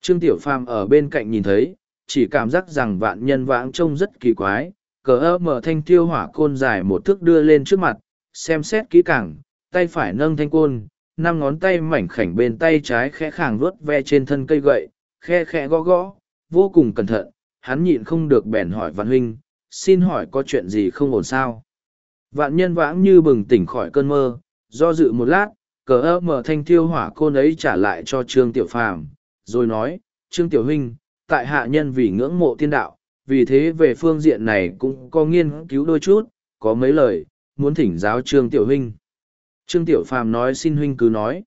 Trương Tiểu Phàm ở bên cạnh nhìn thấy, chỉ cảm giác rằng vạn nhân vãng trông rất kỳ quái, cờ ơ mở thanh tiêu hỏa côn dài một thước đưa lên trước mặt, xem xét kỹ càng, tay phải nâng thanh côn, năm ngón tay mảnh khảnh bên tay trái khẽ khàng vuốt ve trên thân cây gậy, khe khẽ gõ gõ, vô cùng cẩn thận, hắn nhịn không được bèn hỏi vạn huynh, xin hỏi có chuyện gì không ổn sao? Vạn nhân vãng như bừng tỉnh khỏi cơn mơ, do dự một lát, cờ ơ mở thanh tiêu hỏa côn ấy trả lại cho Trương Tiểu Phàm rồi nói, Trương Tiểu Huynh, tại hạ nhân vì ngưỡng mộ tiên đạo, vì thế về phương diện này cũng có nghiên cứu đôi chút, có mấy lời, muốn thỉnh giáo Trương Tiểu Huynh. Trương Tiểu Phàm nói xin huynh cứ nói.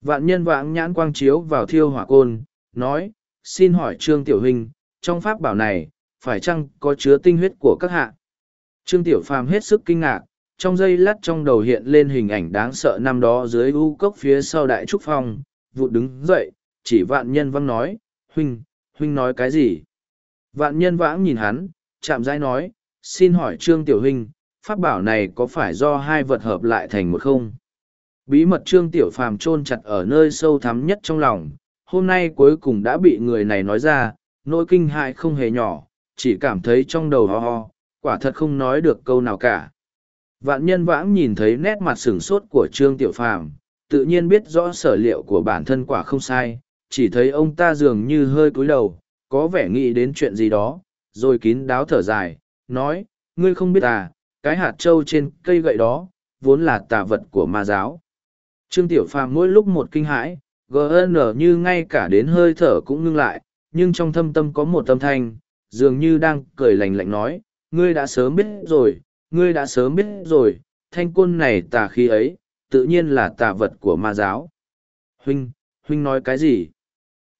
Vạn nhân vãng nhãn quang chiếu vào thiêu hỏa côn, nói, xin hỏi Trương Tiểu Huynh, trong pháp bảo này, phải chăng có chứa tinh huyết của các hạ? Trương Tiểu Phàm hết sức kinh ngạc, trong giây lát trong đầu hiện lên hình ảnh đáng sợ năm đó dưới u cốc phía sau đại trúc phong, vụt đứng dậy, chỉ vạn nhân văng nói, huynh, huynh nói cái gì? Vạn nhân vãng nhìn hắn, chạm rãi nói, xin hỏi Trương Tiểu Hình, pháp bảo này có phải do hai vật hợp lại thành một không? Bí mật Trương Tiểu Phàm chôn chặt ở nơi sâu thẳm nhất trong lòng, hôm nay cuối cùng đã bị người này nói ra, nỗi kinh hại không hề nhỏ, chỉ cảm thấy trong đầu ho ho, quả thật không nói được câu nào cả. Vạn nhân vãng nhìn thấy nét mặt sửng sốt của Trương Tiểu Phàm, tự nhiên biết rõ sở liệu của bản thân quả không sai, chỉ thấy ông ta dường như hơi cúi đầu, có vẻ nghĩ đến chuyện gì đó, rồi kín đáo thở dài, nói, ngươi không biết à, cái hạt trâu trên cây gậy đó, vốn là tà vật của ma giáo. Trương Tiểu Phàm mỗi lúc một kinh hãi, GN như ngay cả đến hơi thở cũng ngưng lại, nhưng trong thâm tâm có một tâm thanh, dường như đang cười lạnh lạnh nói, ngươi đã sớm biết rồi, ngươi đã sớm biết rồi, thanh côn này tà khí ấy, tự nhiên là tà vật của ma giáo. Huynh, huynh nói cái gì?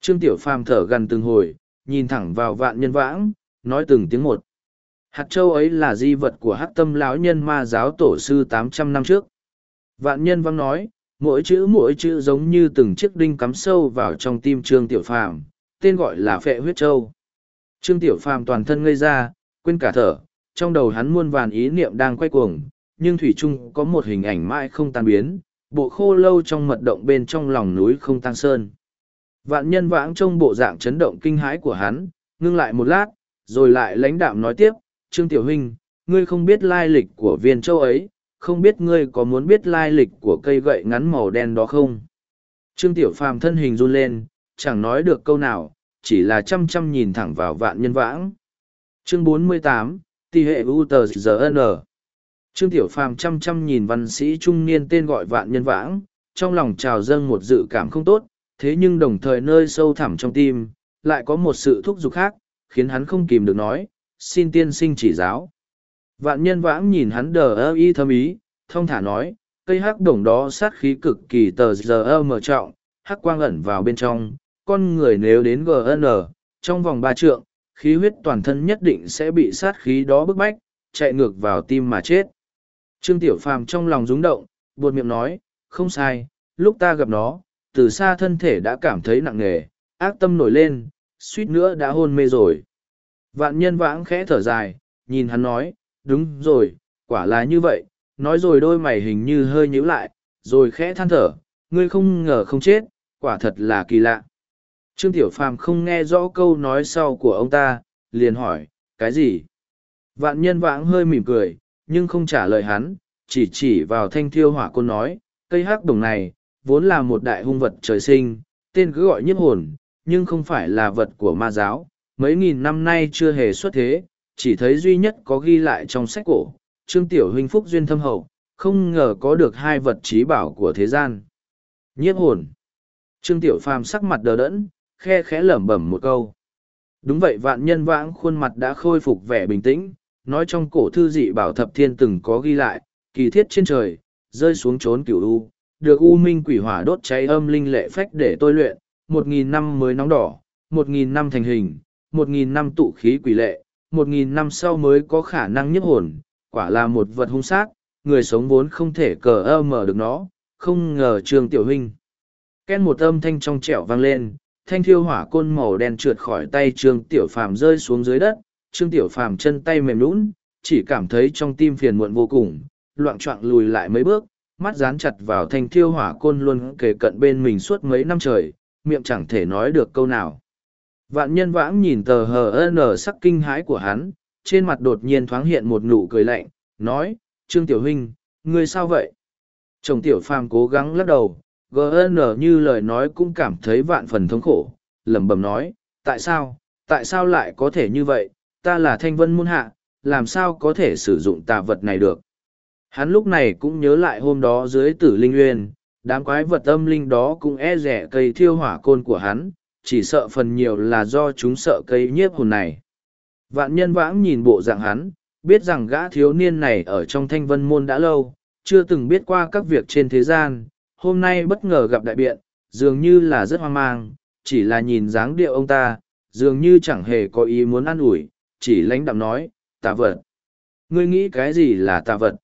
Trương Tiểu Phàm thở gần từng hồi, nhìn thẳng vào vạn nhân vãng, nói từng tiếng một. Hạt châu ấy là di vật của hắc tâm lão nhân ma giáo tổ sư tám trăm năm trước. Vạn nhân vãng nói, mỗi chữ mỗi chữ giống như từng chiếc đinh cắm sâu vào trong tim Trương Tiểu Phàm, tên gọi là phệ huyết châu. Trương Tiểu Phàm toàn thân ngây ra, quên cả thở, trong đầu hắn muôn vàn ý niệm đang quay cuồng, nhưng Thủy Trung có một hình ảnh mãi không tan biến, bộ khô lâu trong mật động bên trong lòng núi không tăng sơn. Vạn nhân vãng trong bộ dạng chấn động kinh hãi của hắn, ngưng lại một lát, rồi lại lãnh đạm nói tiếp, Trương Tiểu Huynh, ngươi không biết lai lịch của viên châu ấy, không biết ngươi có muốn biết lai lịch của cây gậy ngắn màu đen đó không? Trương Tiểu Phàm thân hình run lên, chẳng nói được câu nào, chỉ là chăm chăm nhìn thẳng vào vạn nhân vãng. Chương 48, Tỷ hệ U tờ Trương Tiểu Phàm chăm chăm nhìn văn sĩ trung niên tên gọi vạn nhân vãng, trong lòng trào dâng một dự cảm không tốt, thế nhưng đồng thời nơi sâu thẳm trong tim, lại có một sự thúc giục khác, khiến hắn không kìm được nói, xin tiên sinh chỉ giáo. Vạn nhân vãng nhìn hắn đờ ơ y thâm ý, thông thả nói, cây hắc đồng đó sát khí cực kỳ tờ giờ ơ mở trọng, hắc quang ẩn vào bên trong, con người nếu đến GN, trong vòng ba trượng, khí huyết toàn thân nhất định sẽ bị sát khí đó bức bách, chạy ngược vào tim mà chết. Trương Tiểu Phàm trong lòng rúng động, buột miệng nói, không sai, lúc ta gặp nó, từ xa thân thể đã cảm thấy nặng nề, ác tâm nổi lên, suýt nữa đã hôn mê rồi. Vạn nhân vãng khẽ thở dài, nhìn hắn nói, đúng rồi, quả là như vậy, nói rồi đôi mày hình như hơi nhíu lại, rồi khẽ than thở, ngươi không ngờ không chết, quả thật là kỳ lạ. Trương Tiểu Phàm không nghe rõ câu nói sau của ông ta, liền hỏi, cái gì? Vạn nhân vãng hơi mỉm cười, nhưng không trả lời hắn, chỉ chỉ vào thanh thiêu hỏa côn nói, cây hắc đồng này, vốn là một đại hung vật trời sinh, tên cứ gọi nhiếp hồn, nhưng không phải là vật của ma giáo, mấy nghìn năm nay chưa hề xuất thế, chỉ thấy duy nhất có ghi lại trong sách cổ, Trương Tiểu Huynh Phúc Duyên Thâm Hậu, không ngờ có được hai vật trí bảo của thế gian. Nhiếp hồn. Trương Tiểu Phàm sắc mặt đờ đẫn, khe khẽ lẩm bẩm một câu. Đúng vậy vạn nhân vãng khuôn mặt đã khôi phục vẻ bình tĩnh, nói trong cổ thư dị bảo thập thiên từng có ghi lại, kỳ thiết trên trời, rơi xuống trốn cửu u, được u minh quỷ hỏa đốt cháy âm linh lệ phách để tôi luyện, một nghìn năm mới nóng đỏ, một nghìn năm thành hình, một nghìn năm tụ khí quỷ lệ, một nghìn năm sau mới có khả năng nhấp hồn, quả là một vật hung sát, người sống vốn không thể cờ ơ mở được nó, không ngờ trường tiểu huynh. Ken một âm thanh trong trẻo vang lên, thanh thiêu hỏa côn màu đen trượt khỏi tay trường tiểu phàm rơi xuống dưới đất, trương tiểu phàm chân tay mềm lún, chỉ cảm thấy trong tim phiền muộn vô cùng, loạn trọng lùi lại mấy bước, mắt dán chặt vào thanh thiêu hỏa côn luôn kề cận bên mình suốt mấy năm trời, miệng chẳng thể nói được câu nào. Vạn nhân vãng nhìn tờ hờ nở sắc kinh hãi của hắn, trên mặt đột nhiên thoáng hiện một nụ cười lạnh, nói, Trương Tiểu Huynh, ngươi sao vậy? Chồng Tiểu Phàm cố gắng lắc đầu, GN như lời nói cũng cảm thấy vạn phần thống khổ, lẩm bẩm nói, tại sao, tại sao lại có thể như vậy, ta là thanh vân môn hạ, làm sao có thể sử dụng tà vật này được. Hắn lúc này cũng nhớ lại hôm đó dưới tử linh uyên, đám quái vật âm linh đó cũng e rẻ cây thiêu hỏa côn của hắn, chỉ sợ phần nhiều là do chúng sợ cây nhiếp hồn này. Vạn nhân vãng nhìn bộ dạng hắn, biết rằng gã thiếu niên này ở trong thanh vân môn đã lâu, chưa từng biết qua các việc trên thế gian, hôm nay bất ngờ gặp đại biện, dường như là rất hoang mang, chỉ là nhìn dáng điệu ông ta, dường như chẳng hề có ý muốn ăn ủi, chỉ lãnh đạm nói, Tạ vật. Ngươi nghĩ cái gì là tạ vật?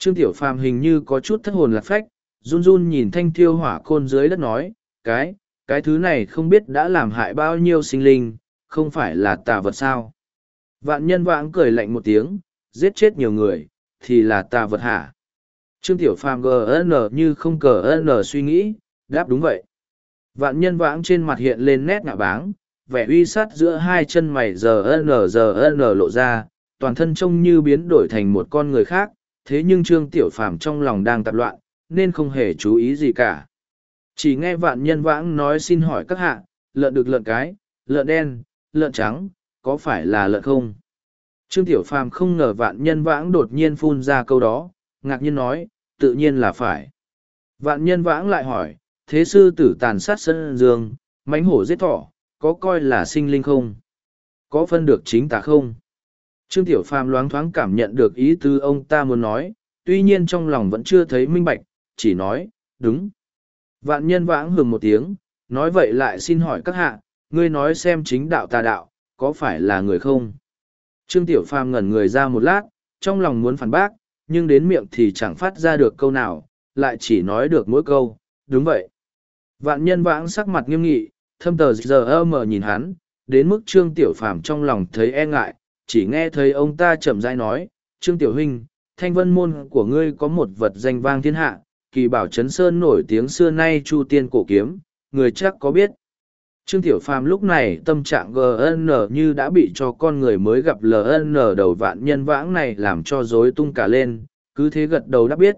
Trương Tiểu Phàm hình như có chút thất hồn lạc phách, run run nhìn thanh thiêu hỏa côn dưới đất nói, cái, cái thứ này không biết đã làm hại bao nhiêu sinh linh, không phải là tà vật sao? Vạn nhân vãng cười lạnh một tiếng, giết chết nhiều người, thì là tà vật hả? Trương Tiểu Phàm GN như không cờ N suy nghĩ, đáp đúng vậy. Vạn nhân vãng trên mặt hiện lên nét ngạ báng, vẻ uy sát giữa hai chân mày giờ n giờ n lộ ra, toàn thân trông như biến đổi thành một con người khác, thế nhưng Trương Tiểu Phàm trong lòng đang tạp loạn, nên không hề chú ý gì cả. Chỉ nghe vạn nhân vãng nói xin hỏi các hạ, lợn được lợn cái, lợn đen, lợn trắng, có phải là lợn không? Trương Tiểu Phàm không ngờ vạn nhân vãng đột nhiên phun ra câu đó, ngạc nhiên nói, tự nhiên là phải. Vạn nhân vãng lại hỏi, thế sư tử tàn sát sân dương, mánh hổ giết thỏ, có coi là sinh linh không? Có phân được chính tả không? Trương Tiểu Phàm loáng thoáng cảm nhận được ý tứ ông ta muốn nói, tuy nhiên trong lòng vẫn chưa thấy minh bạch, chỉ nói, đúng. Vạn nhân vãng hừng một tiếng, nói vậy lại xin hỏi các hạ, ngươi nói xem chính đạo tà đạo, có phải là người không? Trương Tiểu Phàm ngẩn người ra một lát, trong lòng muốn phản bác, nhưng đến miệng thì chẳng phát ra được câu nào, lại chỉ nói được mỗi câu, đúng vậy. Vạn nhân vãng sắc mặt nghiêm nghị, thâm tờ giờ mờ nhìn hắn, đến mức Trương Tiểu Phàm trong lòng thấy e ngại, chỉ nghe thấy ông ta chậm rãi nói, Trương Tiểu Huynh, thanh vân môn của ngươi có một vật danh vang thiên hạ, kỳ bảo chấn sơn nổi tiếng xưa nay chu tiên cổ kiếm, người chắc có biết. Trương Tiểu Phàm lúc này tâm trạng GN như đã bị cho con người mới gặp LN đầu vạn nhân vãng này làm cho rối tung cả lên, cứ thế gật đầu đã biết.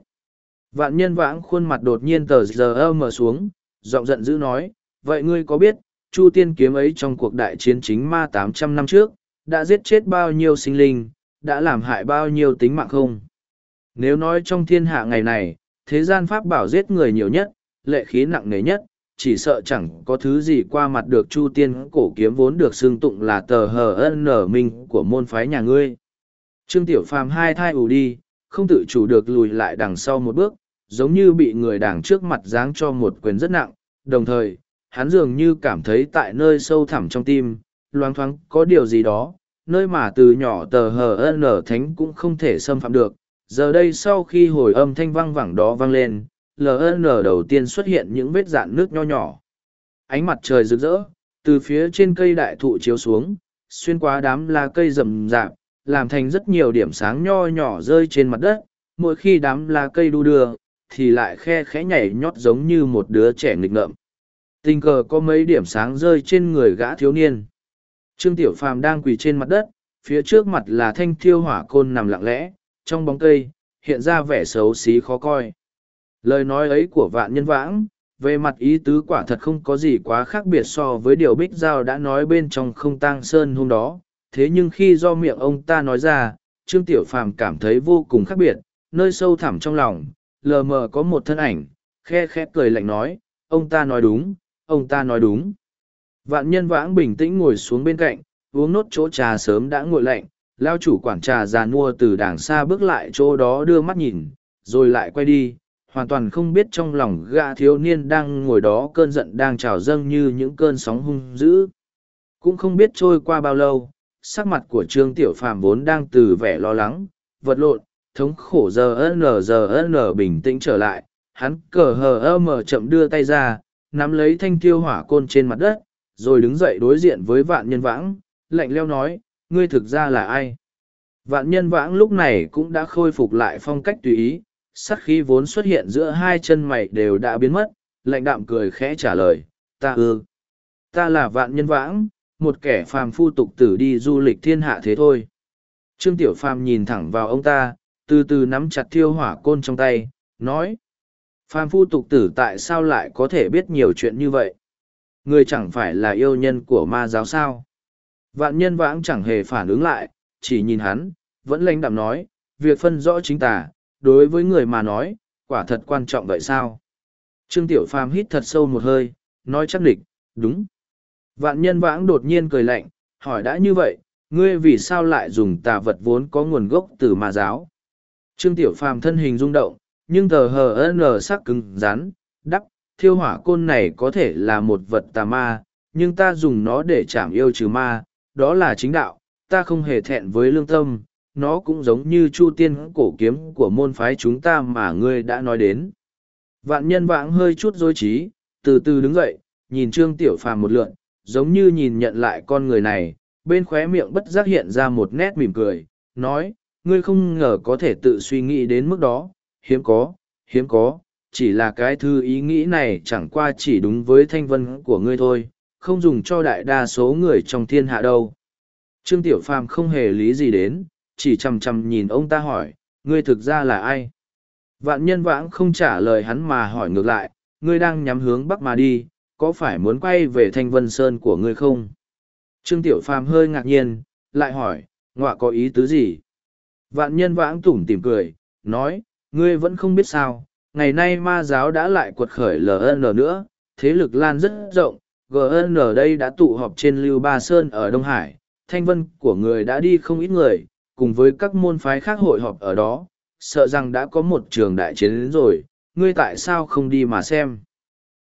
Vạn nhân vãng khuôn mặt đột nhiên tờ giờ mở xuống, giọng giận dữ nói, vậy ngươi có biết, Chu tiên kiếm ấy trong cuộc đại chiến chính ma tám trăm năm trước, đã giết chết bao nhiêu sinh linh, đã làm hại bao nhiêu tính mạng không? Nếu nói trong thiên hạ ngày này, thế gian pháp bảo giết người nhiều nhất, lệ khí nặng nề nhất, chỉ sợ chẳng có thứ gì qua mặt được Chu tiên cổ kiếm vốn được xưng tụng là tờ hờ ân nở minh của môn phái nhà ngươi. Trương Tiểu Phàm hai thai ù đi, không tự chủ được lùi lại đằng sau một bước, giống như bị người đằng trước mặt giáng cho một quyền rất nặng, đồng thời, hắn dường như cảm thấy tại nơi sâu thẳm trong tim, loáng thoáng có điều gì đó, nơi mà từ nhỏ tờ hờ n thánh cũng không thể xâm phạm được. Giờ đây sau khi hồi âm thanh vang vẳng đó vang lên, LN đầu tiên xuất hiện những vết dạn nước nho nhỏ. Ánh mặt trời rực rỡ, từ phía trên cây đại thụ chiếu xuống, xuyên qua đám lá cây rậm rạp, làm thành rất nhiều điểm sáng nho nhỏ rơi trên mặt đất. Mỗi khi đám lá cây đu đưa, thì lại khe khẽ nhảy nhót giống như một đứa trẻ nghịch ngợm. Tình cờ có mấy điểm sáng rơi trên người gã thiếu niên. Trương Tiểu Phàm đang quỳ trên mặt đất, phía trước mặt là thanh thiêu hỏa côn nằm lặng lẽ, trong bóng cây, hiện ra vẻ xấu xí khó coi. Lời nói ấy của vạn nhân vãng, về mặt ý tứ quả thật không có gì quá khác biệt so với điều Bích Giao đã nói bên trong không tang sơn hôm đó. Thế nhưng khi do miệng ông ta nói ra, Trương Tiểu Phàm cảm thấy vô cùng khác biệt, nơi sâu thẳm trong lòng, lờ mờ có một thân ảnh, khe khẽ cười lạnh nói, ông ta nói đúng, ông ta nói đúng. Vạn nhân vãng bình tĩnh ngồi xuống bên cạnh, uống nốt chỗ trà sớm đã nguội lạnh, lao chủ quản trà già nua từ đàng xa bước lại chỗ đó đưa mắt nhìn, rồi lại quay đi, hoàn toàn không biết trong lòng gã thiếu niên đang ngồi đó cơn giận đang trào dâng như những cơn sóng hung dữ. Cũng không biết trôi qua bao lâu, sắc mặt của Trương Tiểu Phàm vốn đang từ vẻ lo lắng, vật lộn, thống khổ giờ n giờ n bình tĩnh trở lại, hắn cờ hờ mờ chậm đưa tay ra, nắm lấy thanh tiêu hỏa côn trên mặt đất, rồi đứng dậy đối diện với vạn nhân vãng, lạnh leo nói, ngươi thực ra là ai? Vạn nhân vãng lúc này cũng đã khôi phục lại phong cách tùy ý, sắc khí vốn xuất hiện giữa hai chân mày đều đã biến mất, lạnh đạm cười khẽ trả lời, ta ư. Ta là vạn nhân vãng, một kẻ phàm phu tục tử đi du lịch thiên hạ thế thôi. Trương Tiểu Phàm nhìn thẳng vào ông ta, từ từ nắm chặt thiêu hỏa côn trong tay, nói. Phàm phu tục tử tại sao lại có thể biết nhiều chuyện như vậy? Người chẳng phải là yêu nhân của ma giáo sao? Vạn nhân vãng chẳng hề phản ứng lại, chỉ nhìn hắn, vẫn lãnh đạm nói, việc phân rõ chính tà, đối với người mà nói, quả thật quan trọng vậy sao? Trương Tiểu Phàm hít thật sâu một hơi, nói chắc địch, đúng. Vạn nhân vãng đột nhiên cười lạnh, hỏi đã như vậy, ngươi vì sao lại dùng tà vật vốn có nguồn gốc từ ma giáo trương tiểu phàm thân hình rung động nhưng tờ hờ n sắc cứng rắn đắp thiêu hỏa côn này có thể là một vật tà ma, nhưng ta dùng nó để chạm yêu trừ ma, đó là chính đạo, ta không hề thẹn với lương tâm, nó cũng giống như chu tiên cổ kiếm của môn phái chúng ta mà ngươi đã nói đến. Vạn nhân vãng hơi chút dối trí, từ từ đứng dậy, nhìn trương tiểu phàm một lượn, giống như nhìn nhận lại con người này, bên khóe miệng bất giác hiện ra một nét mỉm cười, nói, ngươi không ngờ có thể tự suy nghĩ đến mức đó, hiếm có hiếm có chỉ là cái thư ý nghĩ này chẳng qua chỉ đúng với thanh vân của ngươi thôi, không dùng cho đại đa số người trong thiên hạ đâu. Trương tiểu phàm không hề lý gì đến, chỉ chằm chằm nhìn ông ta hỏi, ngươi thực ra là ai? Vạn nhân vãng không trả lời hắn mà hỏi ngược lại, ngươi đang nhắm hướng bắc mà đi, có phải muốn quay về thanh vân sơn của ngươi không? Trương tiểu phàm hơi ngạc nhiên, lại hỏi, ngọa có ý tứ gì? Vạn nhân vãng tủm tỉm cười, nói, ngươi vẫn không biết sao ngày nay ma giáo đã lại quật khởi ln nữa, thế lực lan rất rộng gn đây đã tụ họp trên lưu ba sơn ở đông hải, thanh vân của người đã đi không ít người, cùng với các môn phái khác hội họp ở đó, sợ rằng đã có một trường đại chiến đến rồi, ngươi tại sao không đi mà xem?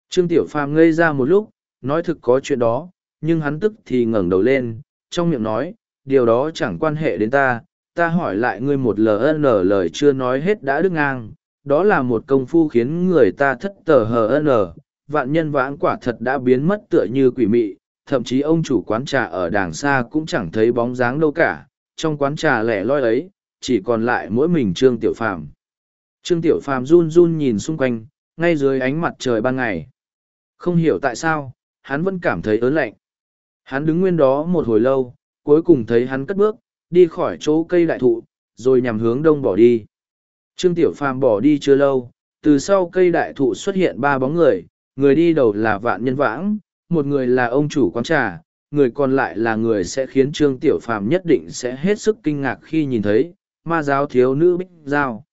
Trương tiểu phàm ngây ra một lúc, nói thực có chuyện đó, nhưng hắn tức thì ngẩng đầu lên, trong miệng nói, điều đó chẳng quan hệ đến ta ta hỏi lại ngươi một ln lời chưa nói hết đã đứt ngang đó là một công phu khiến người ta thất tờ hn vạn nhân vãng quả thật đã biến mất tựa như quỷ mị, thậm chí ông chủ quán trà ở đàng xa cũng chẳng thấy bóng dáng đâu cả. Trong quán trà lẻ loi ấy, chỉ còn lại mỗi mình trương tiểu phàm. Trương tiểu phàm run run nhìn xung quanh, ngay dưới ánh mặt trời ban ngày. Không hiểu tại sao, hắn vẫn cảm thấy ớn lạnh. Hắn đứng nguyên đó một hồi lâu, cuối cùng thấy hắn cất bước, đi khỏi chỗ cây đại thụ, rồi nhằm hướng đông bỏ đi trương tiểu phàm bỏ đi chưa lâu, từ sau cây đại thụ xuất hiện ba bóng người người đi đầu là vạn nhân vãng, một người là ông chủ quán trà, người còn lại là người sẽ khiến trương tiểu phàm nhất định sẽ hết sức kinh ngạc khi nhìn thấy ma giáo thiếu nữ bích giao.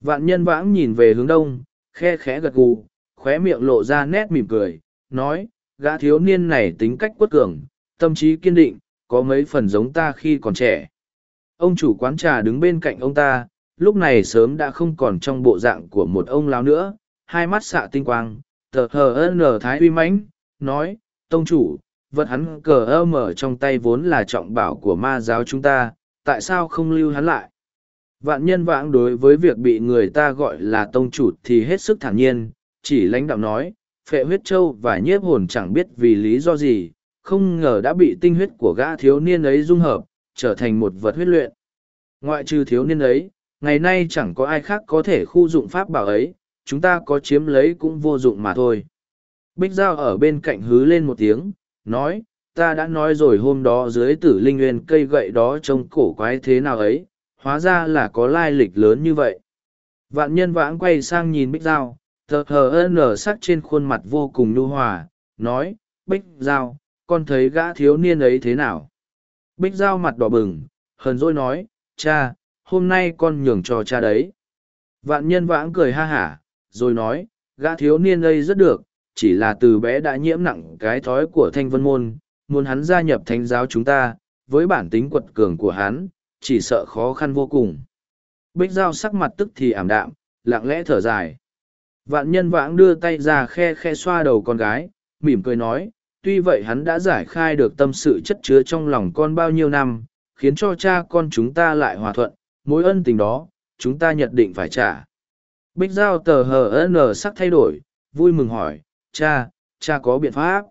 Vạn nhân vãng nhìn về hướng đông, khe khẽ gật gù, khóe miệng lộ ra nét mỉm cười, nói, gã thiếu niên này tính cách quất cường, tâm trí kiên định, có mấy phần giống ta khi còn trẻ. Ông chủ quán trà đứng bên cạnh ông ta lúc này sớm đã không còn trong bộ dạng của một ông lao nữa, hai mắt xạ tinh quang, tờ hờ nở thái uy mãnh, nói, tông chủ, vật hắn cờ ơ mở trong tay vốn là trọng bảo của ma giáo chúng ta, tại sao không lưu hắn lại? Vạn nhân vãng đối với việc bị người ta gọi là tông chủ thì hết sức thản nhiên, chỉ lãnh đạo nói, phệ huyết châu và nhiếp hồn chẳng biết vì lý do gì, không ngờ đã bị tinh huyết của gã thiếu niên ấy dung hợp, trở thành một vật huyết luyện. Ngoại trừ thiếu niên ấy ngày nay chẳng có ai khác có thể khu dụng pháp bảo ấy, chúng ta có chiếm lấy cũng vô dụng mà thôi. Bích giao ở bên cạnh hứ lên một tiếng, nói, ta đã nói rồi hôm đó dưới tử linh nguyên cây gậy đó trông cổ quái thế nào ấy, hóa ra là có lai lịch lớn như vậy. Vạn nhân vãng quay sang nhìn bích giao, thờ hờ nở sắc trên khuôn mặt vô cùng nhu hòa, nói, bích giao, con thấy gã thiếu niên ấy thế nào? Bích giao mặt đỏ bừng, hờn dỗi nói, cha hôm nay con nhường cho cha đấy. Vạn nhân vãng cười ha hả, rồi nói, gã thiếu niên đây rất được, chỉ là từ bé đã nhiễm nặng cái thói của thanh vân môn, muốn hắn gia nhập thánh giáo chúng ta, với bản tính quật cường của hắn, chỉ sợ khó khăn vô cùng. Bích giao sắc mặt tức thì ảm đạm, lặng lẽ thở dài. Vạn nhân vãng đưa tay ra khe khe xoa đầu con gái, mỉm cười nói, tuy vậy hắn đã giải khai được tâm sự chất chứa trong lòng con bao nhiêu năm, khiến cho cha con chúng ta lại hòa thuận mối ân tình đó, chúng ta nhất định phải trả. Bích giao tờ hờ n sắc thay đổi, vui mừng hỏi, cha cha có biện pháp?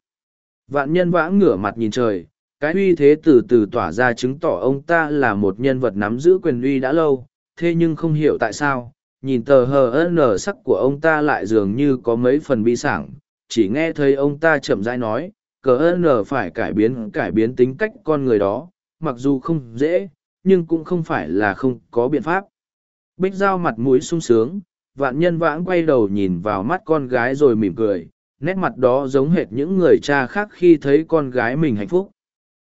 Vạn nhân vãng ngửa mặt nhìn trời, cái uy thế từ từ tỏa ra chứng tỏ ông ta là một nhân vật nắm giữ quyền uy đã lâu, thế nhưng không hiểu tại sao, nhìn tờ hờ n sắc của ông ta lại dường như có mấy phần bi sảng, chỉ nghe thấy ông ta chậm rãi nói, cờ n phải cải biến cải biến tính cách con người đó, mặc dù không dễ nhưng cũng không phải là không có biện pháp. Bích giao mặt mũi sung sướng, vạn nhân vãng quay đầu nhìn vào mắt con gái rồi mỉm cười, nét mặt đó giống hệt những người cha khác khi thấy con gái mình hạnh phúc.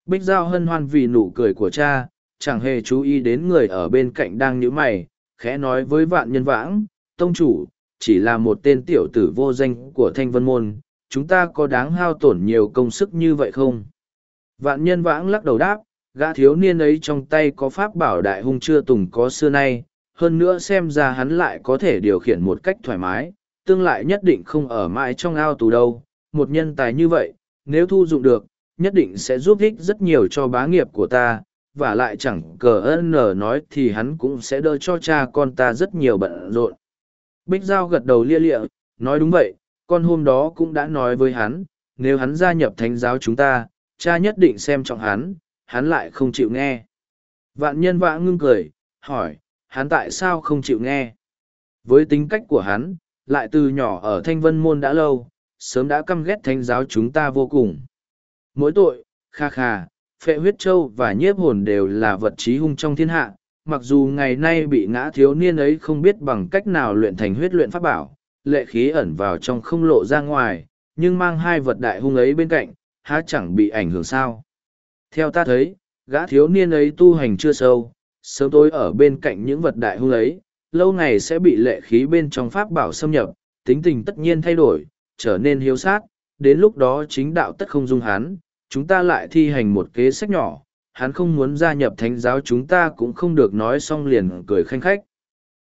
Bích giao hân hoan vì nụ cười của cha, chẳng hề chú ý đến người ở bên cạnh đang nhíu mày, khẽ nói với vạn nhân vãng, tông chủ, chỉ là một tên tiểu tử vô danh của thanh vân môn, chúng ta có đáng hao tổn nhiều công sức như vậy không? Vạn nhân vãng lắc đầu đáp gã thiếu niên ấy trong tay có pháp bảo đại hung chưa từng có xưa nay, hơn nữa xem ra hắn lại có thể điều khiển một cách thoải mái, tương lại nhất định không ở mãi trong ao tù đâu. Một nhân tài như vậy, nếu thu dụng được, nhất định sẽ giúp ích rất nhiều cho bá nghiệp của ta, và lại chẳng cờ ơn nở nói thì hắn cũng sẽ đỡ cho cha con ta rất nhiều bận rộn. Bích Giao gật đầu lia lịa, nói đúng vậy, con hôm đó cũng đã nói với hắn, nếu hắn gia nhập thánh giáo chúng ta, cha nhất định xem trọng hắn, hắn lại không chịu nghe. Vạn nhân vã ngưng cười, hỏi, hắn tại sao không chịu nghe? Với tính cách của hắn, lại từ nhỏ ở thanh vân môn đã lâu, sớm đã căm ghét thánh giáo chúng ta vô cùng. Mỗi tội, kha kha, phệ huyết châu và nhiếp hồn đều là vật trí hung trong thiên hạ, mặc dù ngày nay bị ngã thiếu niên ấy không biết bằng cách nào luyện thành huyết luyện pháp bảo, lệ khí ẩn vào trong không lộ ra ngoài, nhưng mang hai vật đại hung ấy bên cạnh, há chẳng bị ảnh hưởng sao. Theo ta thấy, gã thiếu niên ấy tu hành chưa sâu, sớm tối ở bên cạnh những vật đại hung ấy, lâu ngày sẽ bị lệ khí bên trong pháp bảo xâm nhập, tính tình tất nhiên thay đổi, trở nên hiếu sát, đến lúc đó chính đạo tất không dung hắn, chúng ta lại thi hành một kế sách nhỏ, hắn không muốn gia nhập thánh giáo chúng ta cũng không được nói xong liền cười khanh khách.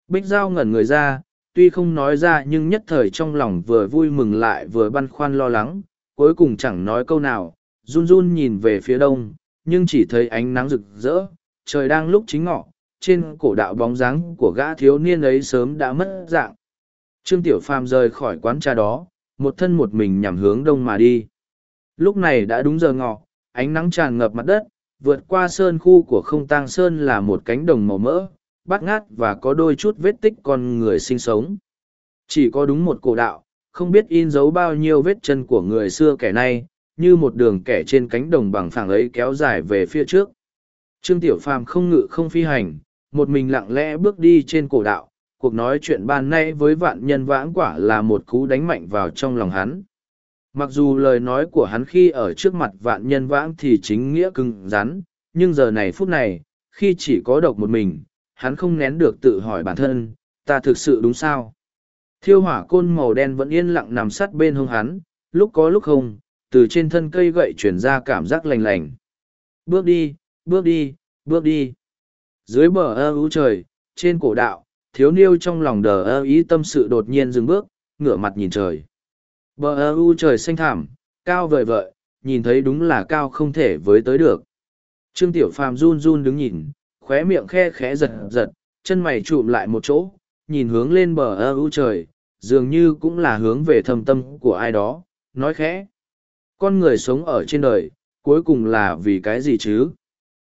Bích Giao ngẩn người ra, tuy không nói ra nhưng nhất thời trong lòng vừa vui mừng lại vừa băn khoăn lo lắng, cuối cùng chẳng nói câu nào, run run nhìn về phía đông, nhưng chỉ thấy ánh nắng rực rỡ, trời đang lúc chính ngọ, trên cổ đạo bóng dáng của gã thiếu niên ấy sớm đã mất dạng. Trương Tiểu Phàm rời khỏi quán trà đó, một thân một mình nhằm hướng đông mà đi. Lúc này đã đúng giờ ngọ, ánh nắng tràn ngập mặt đất, vượt qua sơn khu của không tang sơn là một cánh đồng màu mỡ, bát ngát và có đôi chút vết tích con người sinh sống. Chỉ có đúng một cổ đạo, không biết in dấu bao nhiêu vết chân của người xưa kẻ nay, như một đường kẻ trên cánh đồng bằng phẳng ấy kéo dài về phía trước. Trương Tiểu Phàm không ngự không phi hành, một mình lặng lẽ bước đi trên cổ đạo, cuộc nói chuyện ban nay với vạn nhân vãng quả là một cú đánh mạnh vào trong lòng hắn. Mặc dù lời nói của hắn khi ở trước mặt vạn nhân vãng thì chính nghĩa cứng rắn, nhưng giờ này phút này, khi chỉ có độc một mình, hắn không nén được tự hỏi bản thân, ta thực sự đúng sao? Thiêu hỏa côn màu đen vẫn yên lặng nằm sát bên hông hắn, lúc có lúc không, từ trên thân cây gậy chuyển ra cảm giác lành lành. Bước đi, bước đi, bước đi. Dưới bờ ơ ưu trời, trên cổ đạo, thiếu niêu trong lòng đờ ơ ý tâm sự đột nhiên dừng bước, ngửa mặt nhìn trời. Bờ ơ u trời xanh thảm, cao vời vợi, nhìn thấy đúng là cao không thể với tới được. Trương Tiểu Phàm run run đứng nhìn, khóe miệng khe khẽ giật giật, chân mày trụm lại một chỗ, nhìn hướng lên bờ ơ u trời, dường như cũng là hướng về thâm tâm của ai đó, nói khẽ. Con người sống ở trên đời, cuối cùng là vì cái gì chứ?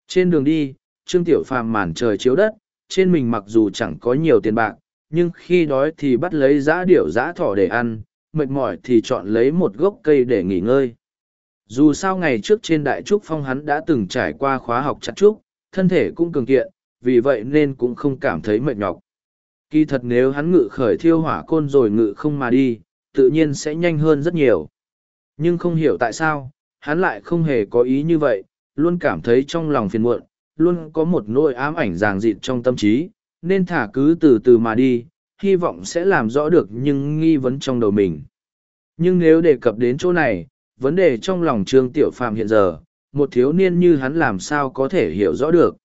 Trên đường đi, Trương Tiểu Phàm màn trời chiếu đất, trên mình mặc dù chẳng có nhiều tiền bạc, nhưng khi đói thì bắt lấy giã điểu giã thỏ để ăn, mệt mỏi thì chọn lấy một gốc cây để nghỉ ngơi. Dù sao ngày trước trên Đại Trúc Phong hắn đã từng trải qua khóa học chặt trúc, thân thể cũng cường kiện, vì vậy nên cũng không cảm thấy mệt nhọc. Kỳ thật nếu hắn ngự khởi thiêu hỏa côn rồi ngự không mà đi, tự nhiên sẽ nhanh hơn rất nhiều. Nhưng không hiểu tại sao, hắn lại không hề có ý như vậy, luôn cảm thấy trong lòng phiền muộn, luôn có một nỗi ám ảnh ràng rịt trong tâm trí, nên thả cứ từ từ mà đi, hy vọng sẽ làm rõ được nhưng nghi vấn trong đầu mình. Nhưng nếu đề cập đến chỗ này, vấn đề trong lòng Trương Tiểu Phạm hiện giờ, một thiếu niên như hắn làm sao có thể hiểu rõ được.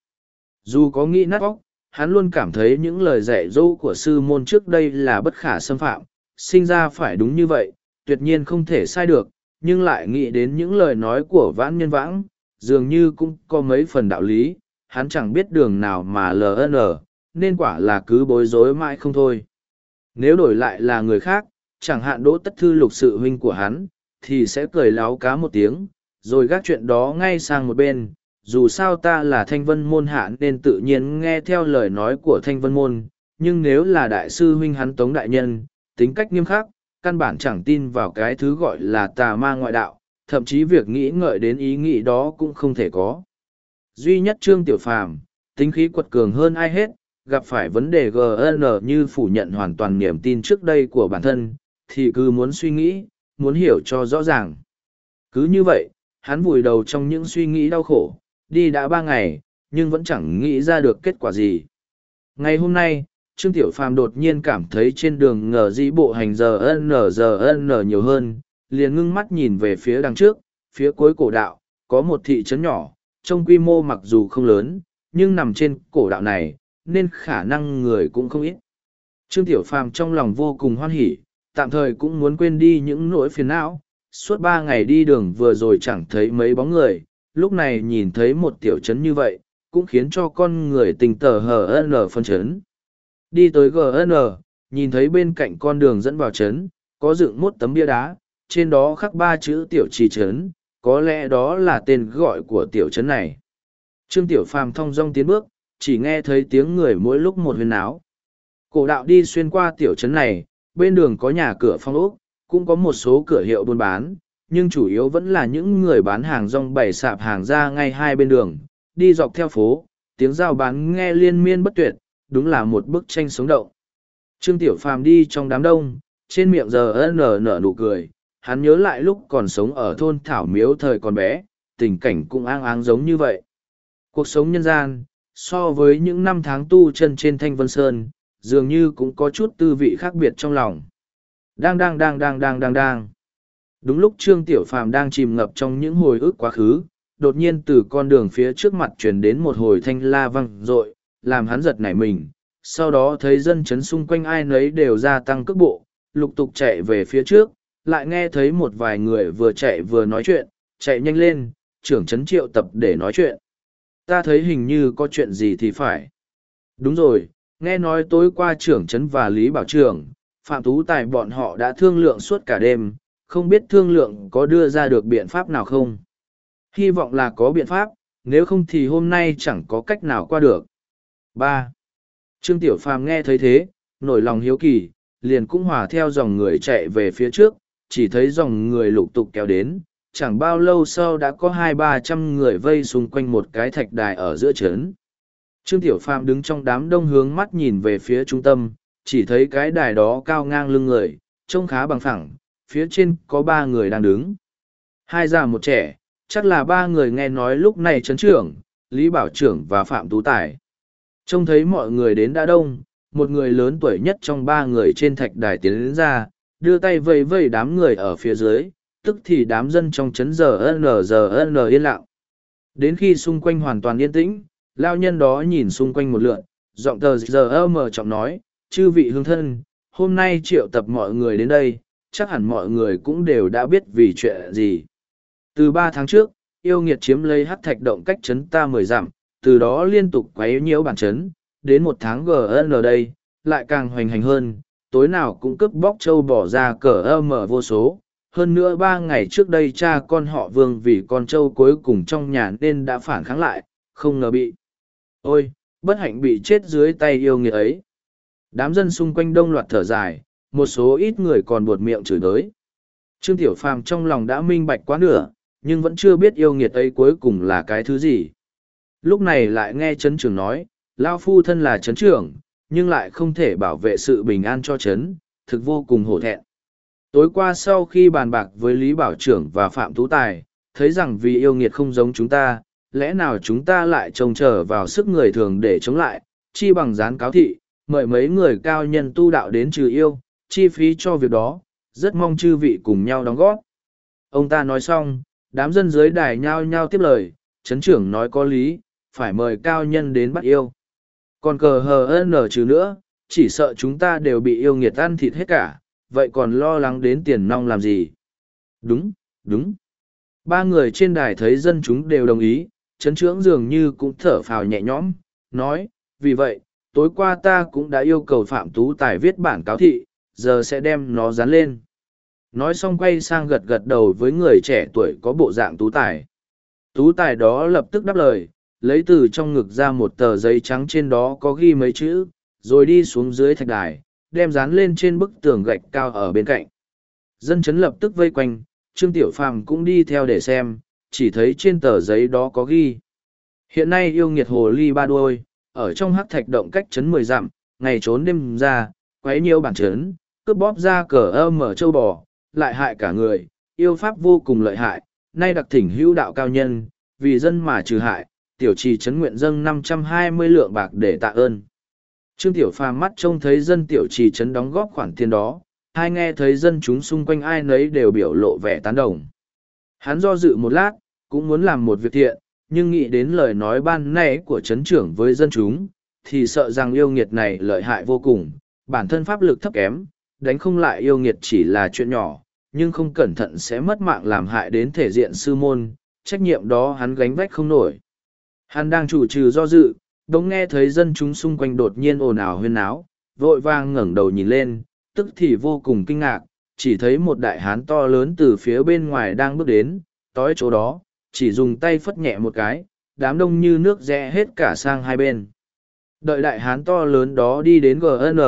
Dù có nghĩ nát óc, hắn luôn cảm thấy những lời dạy dỗ của sư môn trước đây là bất khả xâm phạm, sinh ra phải đúng như vậy, tuyệt nhiên không thể sai được, nhưng lại nghĩ đến những lời nói của vãn nhân vãng, dường như cũng có mấy phần đạo lý, hắn chẳng biết đường nào mà ln, nên quả là cứ bối rối mãi không thôi. Nếu đổi lại là người khác, chẳng hạn đỗ tất thư lục sự huynh của hắn, thì sẽ cười láo cá một tiếng, rồi gác chuyện đó ngay sang một bên. Dù sao ta là thanh vân môn hạ nên tự nhiên nghe theo lời nói của thanh vân môn, nhưng nếu là đại sư huynh hắn tống đại nhân, tính cách nghiêm khắc, căn bản chẳng tin vào cái thứ gọi là tà ma ngoại đạo, thậm chí việc nghĩ ngợi đến ý nghĩ đó cũng không thể có. Duy nhất Trương Tiểu Phàm, tính khí quật cường hơn ai hết, gặp phải vấn đề GN như phủ nhận hoàn toàn niềm tin trước đây của bản thân, thì cứ muốn suy nghĩ, muốn hiểu cho rõ ràng. Cứ như vậy, hắn vùi đầu trong những suy nghĩ đau khổ, đi đã ba ngày, nhưng vẫn chẳng nghĩ ra được kết quả gì. Ngày hôm nay, Trương Tiểu Phàm đột nhiên cảm thấy trên đường ngờ dĩ bộ hành giờ n giờ n nhiều hơn, liền ngưng mắt nhìn về phía đằng trước, phía cuối cổ đạo, có một thị trấn nhỏ, trong quy mô mặc dù không lớn, nhưng nằm trên cổ đạo này, nên khả năng người cũng không ít. Trương Tiểu Phàm trong lòng vô cùng hoan hỉ, tạm thời cũng muốn quên đi những nỗi phiền não. Suốt ba ngày đi đường vừa rồi chẳng thấy mấy bóng người, lúc này nhìn thấy một tiểu trấn như vậy, cũng khiến cho con người tình tờ hờ n phân chấn. Đi tới GN, nhìn thấy bên cạnh con đường dẫn vào trấn, có dựng một tấm bia đá, trên đó khắc ba chữ tiểu trì trấn, có lẽ đó là tên gọi của tiểu trấn này. Trương Tiểu Phàm thong dong tiến bước, chỉ nghe thấy tiếng người mỗi lúc một huyền áo. Cổ đạo đi xuyên qua tiểu trấn này, bên đường có nhà cửa phong ốc, cũng có một số cửa hiệu buôn bán, nhưng chủ yếu vẫn là những người bán hàng rong bày sạp hàng ra ngay hai bên đường, đi dọc theo phố, tiếng giao bán nghe liên miên bất tuyệt, đúng là một bức tranh sống động. Trương Tiểu Phàm đi trong đám đông, trên miệng giờ nở nở nụ cười, hắn nhớ lại lúc còn sống ở thôn Thảo Miếu thời còn bé, tình cảnh cũng ang áng giống như vậy. Cuộc sống nhân gian, so với những năm tháng tu chân trên Thanh Vân Sơn, dường như cũng có chút tư vị khác biệt trong lòng. Đang đang đang đang đang đang đang. Đúng lúc Trương Tiểu Phàm đang chìm ngập trong những hồi ức quá khứ, đột nhiên từ con đường phía trước mặt truyền đến một hồi thanh la vang dội, làm hắn giật nảy mình. Sau đó thấy dân chấn xung quanh ai nấy đều gia tăng cước bộ, lục tục chạy về phía trước, lại nghe thấy một vài người vừa chạy vừa nói chuyện, chạy nhanh lên, trưởng chấn triệu tập để nói chuyện. Ta thấy hình như có chuyện gì thì phải. Đúng rồi, nghe nói tối qua trưởng chấn và Lý Bảo trưởng, Phạm Tú Tài bọn họ đã thương lượng suốt cả đêm, không biết thương lượng có đưa ra được biện pháp nào không. Hy vọng là có biện pháp, nếu không thì hôm nay chẳng có cách nào qua được ba Trương Tiểu Phàm nghe thấy thế, nổi lòng hiếu kỳ, liền cũng hòa theo dòng người chạy về phía trước, chỉ thấy dòng người lục tục kéo đến, chẳng bao lâu sau đã có hai ba trăm người vây xung quanh một cái thạch đài ở giữa trấn. Trương Tiểu Phàm đứng trong đám đông hướng mắt nhìn về phía trung tâm, chỉ thấy cái đài đó cao ngang lưng người, trông khá bằng phẳng, phía trên có ba người đang đứng. Hai già một trẻ, chắc là ba người nghe nói lúc này trấn trưởng, Lý Bảo Trưởng và Phạm Tú Tài. Trông thấy mọi người đến đã đông, một người lớn tuổi nhất trong ba người trên thạch đài tiến đến ra, đưa tay vây vây đám người ở phía dưới, tức thì đám dân trong chấn giờ n giờ n yên lặng. Đến khi xung quanh hoàn toàn yên tĩnh, lao nhân đó nhìn xung quanh một lượn, giọng tờ giờ mờ trọng nói, chư vị hương thân, hôm nay triệu tập mọi người đến đây, chắc hẳn mọi người cũng đều đã biết vì chuyện gì. Từ ba tháng trước, yêu nghiệt chiếm lấy hắc thạch động cách chấn ta mười dặm, từ đó liên tục quấy nhiễu bản chấn, đến một tháng GN đây, lại càng hoành hành hơn, tối nào cũng cướp bóc châu bỏ ra cờ âm mở vô số. Hơn nữa ba ngày trước đây cha con họ vương vì con trâu cuối cùng trong nhà nên đã phản kháng lại, không ngờ bị. Ôi, bất hạnh bị chết dưới tay yêu nghiệt ấy. Đám dân xung quanh đông loạt thở dài, một số ít người còn buột miệng chửi đới. Trương Tiểu Phàm trong lòng đã minh bạch quá nửa, nhưng vẫn chưa biết yêu nghiệt ấy cuối cùng là cái thứ gì. Lúc này lại nghe chấn trưởng nói, Lao Phu thân là chấn trưởng, nhưng lại không thể bảo vệ sự bình an cho chấn, thực vô cùng hổ thẹn. Tối qua sau khi bàn bạc với Lý Bảo trưởng và Phạm Tú Tài, thấy rằng vì yêu nghiệt không giống chúng ta, lẽ nào chúng ta lại trông chờ vào sức người thường để chống lại, chi bằng dán cáo thị, mời mấy người cao nhân tu đạo đến trừ yêu, chi phí cho việc đó, rất mong chư vị cùng nhau đóng góp. Ông ta nói xong, đám dân dưới đài nhao nhao tiếp lời, chấn trưởng nói có lý, phải mời cao nhân đến bắt yêu. Còn cờ hờ nở trừ nữa, chỉ sợ chúng ta đều bị yêu nghiệt ăn thịt hết cả, vậy còn lo lắng đến tiền nong làm gì? Đúng, đúng. Ba người trên đài thấy dân chúng đều đồng ý, chấn trưởng dường như cũng thở phào nhẹ nhõm, nói, vì vậy, tối qua ta cũng đã yêu cầu Phạm Tú Tài viết bản cáo thị, giờ sẽ đem nó dán lên. Nói xong quay sang gật gật đầu với người trẻ tuổi có bộ dạng Tú Tài. Tú Tài đó lập tức đáp lời, lấy từ trong ngực ra một tờ giấy trắng trên đó có ghi mấy chữ, rồi đi xuống dưới thạch đài, đem dán lên trên bức tường gạch cao ở bên cạnh. Dân chấn lập tức vây quanh, Trương Tiểu Phàm cũng đi theo để xem, chỉ thấy trên tờ giấy đó có ghi. Hiện nay yêu nghiệt hồ ly ba đuôi, ở trong hắc thạch động cách chấn mười dặm, ngày trốn đêm ra, quấy nhiều bản chấn, cướp bóp ra cờ ơ mở châu bò, lại hại cả người, yêu pháp vô cùng lợi hại, nay đặc thỉnh hữu đạo cao nhân, vì dân mà trừ hại, tiểu trì chấn nguyện dâng năm trăm hai mươi lượng bạc để tạ ơn. Trương Tiểu Phàm mắt trông thấy dân tiểu trì chấn đóng góp khoản tiền đó, hai nghe thấy dân chúng xung quanh ai nấy đều biểu lộ vẻ tán đồng. Hắn do dự một lát, cũng muốn làm một việc thiện, nhưng nghĩ đến lời nói ban nãy của chấn trưởng với dân chúng, thì sợ rằng yêu nghiệt này lợi hại vô cùng, bản thân pháp lực thấp kém, đánh không lại yêu nghiệt chỉ là chuyện nhỏ, nhưng không cẩn thận sẽ mất mạng làm hại đến thể diện sư môn, trách nhiệm đó hắn gánh vách không nổi. Hắn đang chủ trừ do dự, đống nghe thấy dân chúng xung quanh đột nhiên ồn ào huyên náo, vội vang ngẩng đầu nhìn lên, tức thì vô cùng kinh ngạc, chỉ thấy một đại hán to lớn từ phía bên ngoài đang bước đến, tối chỗ đó, chỉ dùng tay phất nhẹ một cái, đám đông như nước rẽ hết cả sang hai bên. Đợi đại hán to lớn đó đi đến GN,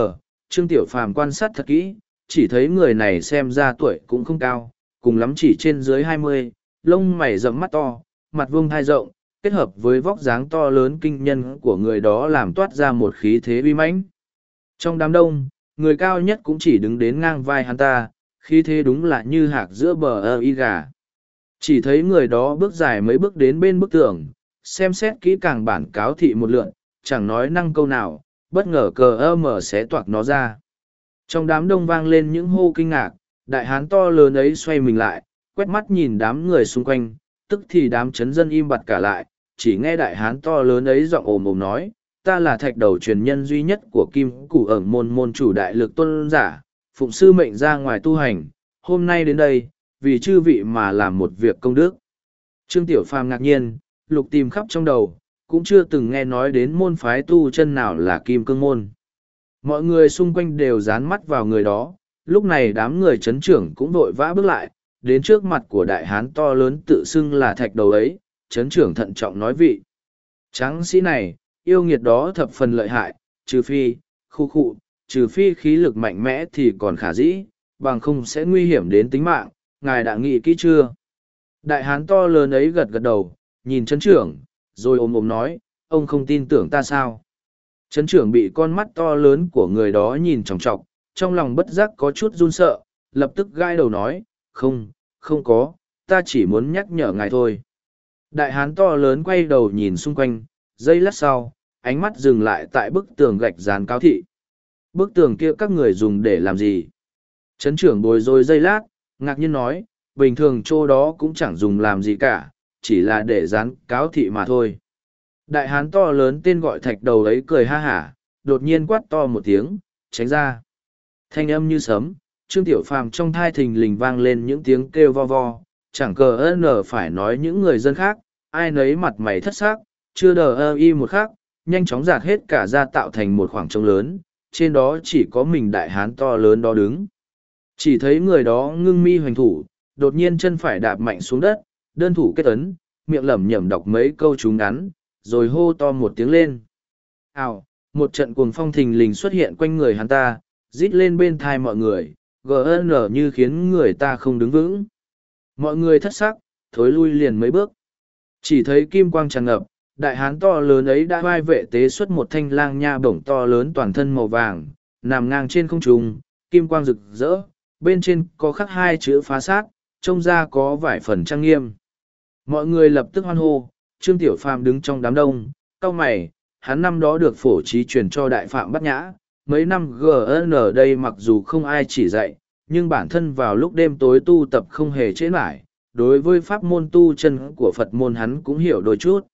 Trương Tiểu Phàm quan sát thật kỹ, chỉ thấy người này xem ra tuổi cũng không cao, cùng lắm chỉ trên dưới hai mươi, lông mày rậm mắt to, mặt vuông thai rộng, kết hợp với vóc dáng to lớn kinh nhân của người đó làm toát ra một khí thế uy mãnh. Trong đám đông, người cao nhất cũng chỉ đứng đến ngang vai hắn ta, khí thế đúng là như hạc giữa bờ ơ y gà. Chỉ thấy người đó bước dài mấy bước đến bên bức tường, xem xét kỹ càng bản cáo thị một lượn, chẳng nói năng câu nào, bất ngờ cờ ơ mở xé toạc nó ra. Trong đám đông vang lên những hô kinh ngạc, đại hán to lớn ấy xoay mình lại, quét mắt nhìn đám người xung quanh, tức thì đám chấn dân im bặt cả lại, chỉ nghe đại hán to lớn ấy giọng ồm ồm nói, ta là thạch đầu truyền nhân duy nhất của kim củ ở môn môn chủ đại lực tôn giả, phụng sư mệnh ra ngoài tu hành, hôm nay đến đây, vì chư vị mà làm một việc công đức. Trương Tiểu Phàm ngạc nhiên, lục tìm khắp trong đầu, cũng chưa từng nghe nói đến môn phái tu chân nào là kim cương môn. Mọi người xung quanh đều dán mắt vào người đó, lúc này đám người chấn trưởng cũng vội vã bước lại, đến trước mặt của đại hán to lớn tự xưng là thạch đầu ấy, chấn trưởng thận trọng nói vị. Tráng sĩ này, yêu nghiệt đó thập phần lợi hại, trừ phi, khu khu, trừ phi khí lực mạnh mẽ thì còn khả dĩ, bằng không sẽ nguy hiểm đến tính mạng, ngài đã nghĩ kỹ chưa? Đại hán to lớn ấy gật gật đầu, nhìn chấn trưởng, rồi ôm ôm nói, ông không tin tưởng ta sao? Chấn trưởng bị con mắt to lớn của người đó nhìn tròng trọc, trong lòng bất giác có chút run sợ, lập tức gai đầu nói, không, không có, ta chỉ muốn nhắc nhở ngài thôi. Đại hán to lớn quay đầu nhìn xung quanh, giây lát sau, ánh mắt dừng lại tại bức tường gạch dán cao thị. Bức tường kia các người dùng để làm gì? Chấn trưởng bồi rồi giây lát, ngạc nhiên nói, bình thường chỗ đó cũng chẳng dùng làm gì cả, chỉ là để dán cáo thị mà thôi. Đại hán to lớn tên gọi thạch đầu ấy cười ha hả, đột nhiên quát to một tiếng, tránh ra. Thanh âm như sấm, Trương Tiểu Phàm trong thai thình lình vang lên những tiếng kêu vo vo, chẳng cờ ơn nở phải nói những người dân khác, ai nấy mặt mày thất xác, chưa đờ ơ y một khắc, nhanh chóng giạt hết cả ra tạo thành một khoảng trống lớn, trên đó chỉ có mình đại hán to lớn đó đứng. Chỉ thấy người đó ngưng mi hoành thủ, đột nhiên chân phải đạp mạnh xuống đất, đơn thủ kết ấn, miệng lẩm nhẩm đọc mấy câu chú ngắn, rồi hô to một tiếng lên. Ào, một trận cuồng phong thình lình xuất hiện quanh người hắn ta, rít lên bên thai mọi người, gn như khiến người ta không đứng vững. Mọi người thất sắc, thối lui liền mấy bước. Chỉ thấy kim quang tràn ngập, đại hán to lớn ấy đã vai vệ tế xuất một thanh lang nha bổng to lớn toàn thân màu vàng, nằm ngang trên không trung, kim quang rực rỡ, bên trên có khắc hai chữ phá sát, trông ra có vài phần trang nghiêm. Mọi người lập tức hoan hô, Trương Tiểu Phàm đứng trong đám đông, cao mày, hắn năm đó được phổ trí truyền cho đại phạm bát nhã, mấy năm GN ở đây mặc dù không ai chỉ dạy, nhưng bản thân vào lúc đêm tối tu tập không hề chế lại, đối với pháp môn tu chân của Phật môn hắn cũng hiểu đôi chút.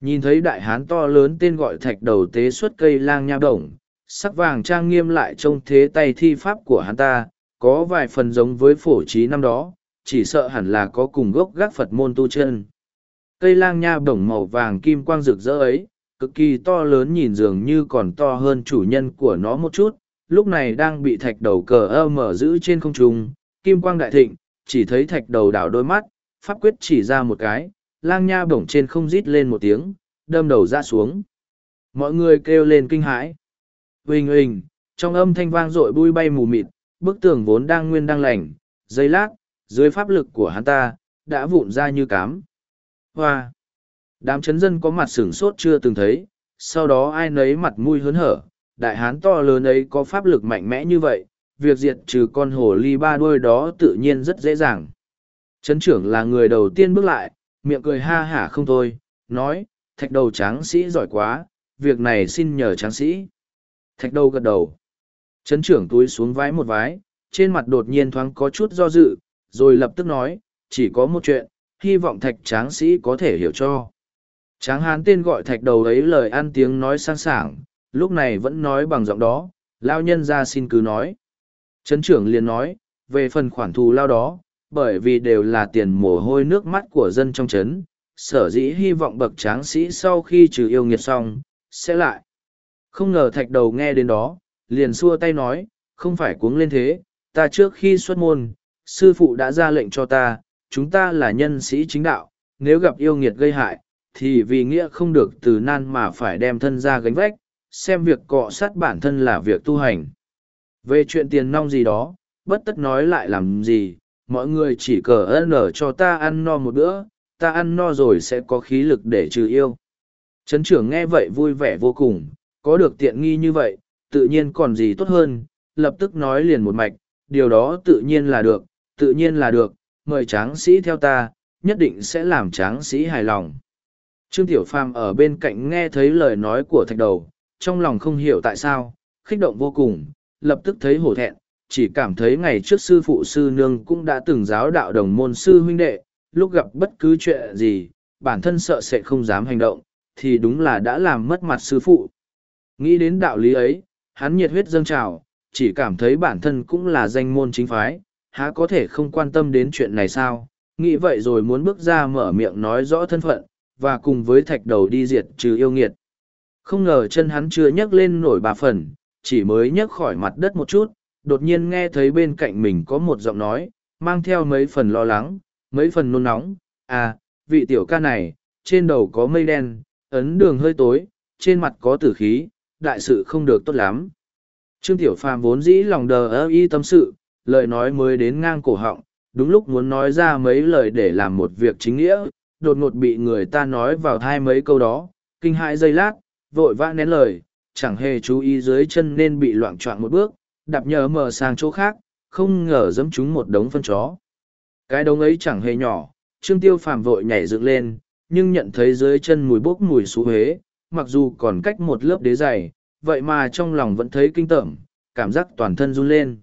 Nhìn thấy đại hán to lớn tên gọi thạch đầu tế xuất cây lang nha đồng, sắc vàng trang nghiêm lại trông thế tay thi pháp của hắn ta, có vài phần giống với phổ trí năm đó, chỉ sợ hẳn là có cùng gốc gác Phật môn tu chân. Cây lang nha bổng màu vàng kim quang rực rỡ ấy, cực kỳ to lớn nhìn dường như còn to hơn chủ nhân của nó một chút, lúc này đang bị thạch đầu cờ ơ mở giữ trên không trung, kim quang đại thịnh, chỉ thấy thạch đầu đảo đôi mắt, pháp quyết chỉ ra một cái, lang nha bổng trên không rít lên một tiếng, đâm đầu ra xuống. Mọi người kêu lên kinh hãi. Huỳnh huỳnh, trong âm thanh vang rội bui bay mù mịt, bức tường vốn đang nguyên đang lành, giây lát, dưới pháp lực của hắn ta, đã vụn ra như cám. Hoa! Đám chấn dân có mặt sửng sốt chưa từng thấy, sau đó ai nấy mặt mũi hớn hở, đại hán to lớn ấy có pháp lực mạnh mẽ như vậy, việc diệt trừ con hồ ly ba đuôi đó tự nhiên rất dễ dàng. Trấn trưởng là người đầu tiên bước lại, miệng cười ha hả không thôi, nói, thạch đầu tráng sĩ giỏi quá, việc này xin nhờ tráng sĩ. Thạch đầu gật đầu. Trấn trưởng túi xuống vái một vái, trên mặt đột nhiên thoáng có chút do dự, rồi lập tức nói, chỉ có một chuyện, hy vọng thạch tráng sĩ có thể hiểu cho. Tráng hán tên gọi thạch đầu ấy lời ăn tiếng nói sang sảng, lúc này vẫn nói bằng giọng đó, lao nhân ra xin cứ nói. Trấn trưởng liền nói, về phần khoản thù lao đó, bởi vì đều là tiền mồ hôi nước mắt của dân trong trấn, sở dĩ hy vọng bậc tráng sĩ sau khi trừ yêu nghiệt xong, sẽ lại. Không ngờ thạch đầu nghe đến đó, liền xua tay nói, không phải cuống lên thế, ta trước khi xuất môn, sư phụ đã ra lệnh cho ta, chúng ta là nhân sĩ chính đạo, nếu gặp yêu nghiệt gây hại, thì vì nghĩa không được từ nan mà phải đem thân ra gánh vách, xem việc cọ sát bản thân là việc tu hành. Về chuyện tiền nong gì đó, bất tất nói lại làm gì, mọi người chỉ cờ ơn ở cho ta ăn no một bữa, ta ăn no rồi sẽ có khí lực để trừ yêu. Trấn trưởng nghe vậy vui vẻ vô cùng, có được tiện nghi như vậy, tự nhiên còn gì tốt hơn, lập tức nói liền một mạch, điều đó tự nhiên là được, tự nhiên là được, mời tráng sĩ theo ta, nhất định sẽ làm tráng sĩ hài lòng. Trương Tiểu Phàm ở bên cạnh nghe thấy lời nói của thạch đầu, trong lòng không hiểu tại sao, khích động vô cùng, lập tức thấy hổ thẹn, chỉ cảm thấy ngày trước sư phụ sư nương cũng đã từng giáo đạo đồng môn sư huynh đệ, lúc gặp bất cứ chuyện gì, bản thân sợ sẽ không dám hành động, thì đúng là đã làm mất mặt sư phụ. Nghĩ đến đạo lý ấy, hắn nhiệt huyết dâng trào, chỉ cảm thấy bản thân cũng là danh môn chính phái, há có thể không quan tâm đến chuyện này sao? Nghĩ vậy rồi muốn bước ra mở miệng nói rõ thân phận, và cùng với thạch đầu đi diệt trừ yêu nghiệt. Không ngờ chân hắn chưa nhấc lên nổi bà phần, chỉ mới nhấc khỏi mặt đất một chút, đột nhiên nghe thấy bên cạnh mình có một giọng nói, mang theo mấy phần lo lắng, mấy phần nôn nóng. À, vị tiểu ca này, trên đầu có mây đen, ấn đường hơi tối, trên mặt có tử khí, đại sự không được tốt lắm. Trương Tiểu Phàm vốn dĩ lòng đờ ơ y tâm sự, lời nói mới đến ngang cổ họng, đúng lúc muốn nói ra mấy lời để làm một việc chính nghĩa, đột ngột bị người ta nói vào hai mấy câu đó, kinh hãi giây lát, vội vã nén lời, chẳng hề chú ý dưới chân nên bị loạn trọng một bước, đạp nhờ mở sang chỗ khác, không ngờ dẫm trúng một đống phân chó. Cái đống ấy chẳng hề nhỏ, Trương Tiêu Phàm vội nhảy dựng lên, nhưng nhận thấy dưới chân mùi bốc mùi xú huế, mặc dù còn cách một lớp đế dày, vậy mà trong lòng vẫn thấy kinh tởm, cảm giác toàn thân run lên.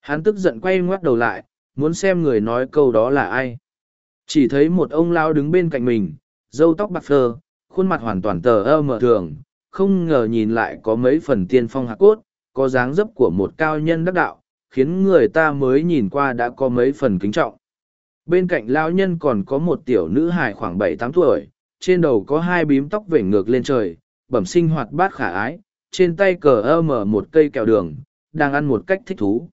Hắn tức giận quay ngoắt đầu lại, muốn xem người nói câu đó là ai. Chỉ thấy một ông lao đứng bên cạnh mình, râu tóc bạc phơ, khuôn mặt hoàn toàn tờ ơ mở thường, không ngờ nhìn lại có mấy phần tiên phong hạ cốt, có dáng dấp của một cao nhân đắc đạo, khiến người ta mới nhìn qua đã có mấy phần kính trọng. Bên cạnh lao nhân còn có một tiểu nữ hài khoảng bảy tám tuổi, trên đầu có hai bím tóc vểnh ngược lên trời, bẩm sinh hoạt bát khả ái, trên tay cờ ơ mở một cây kẹo đường, đang ăn một cách thích thú.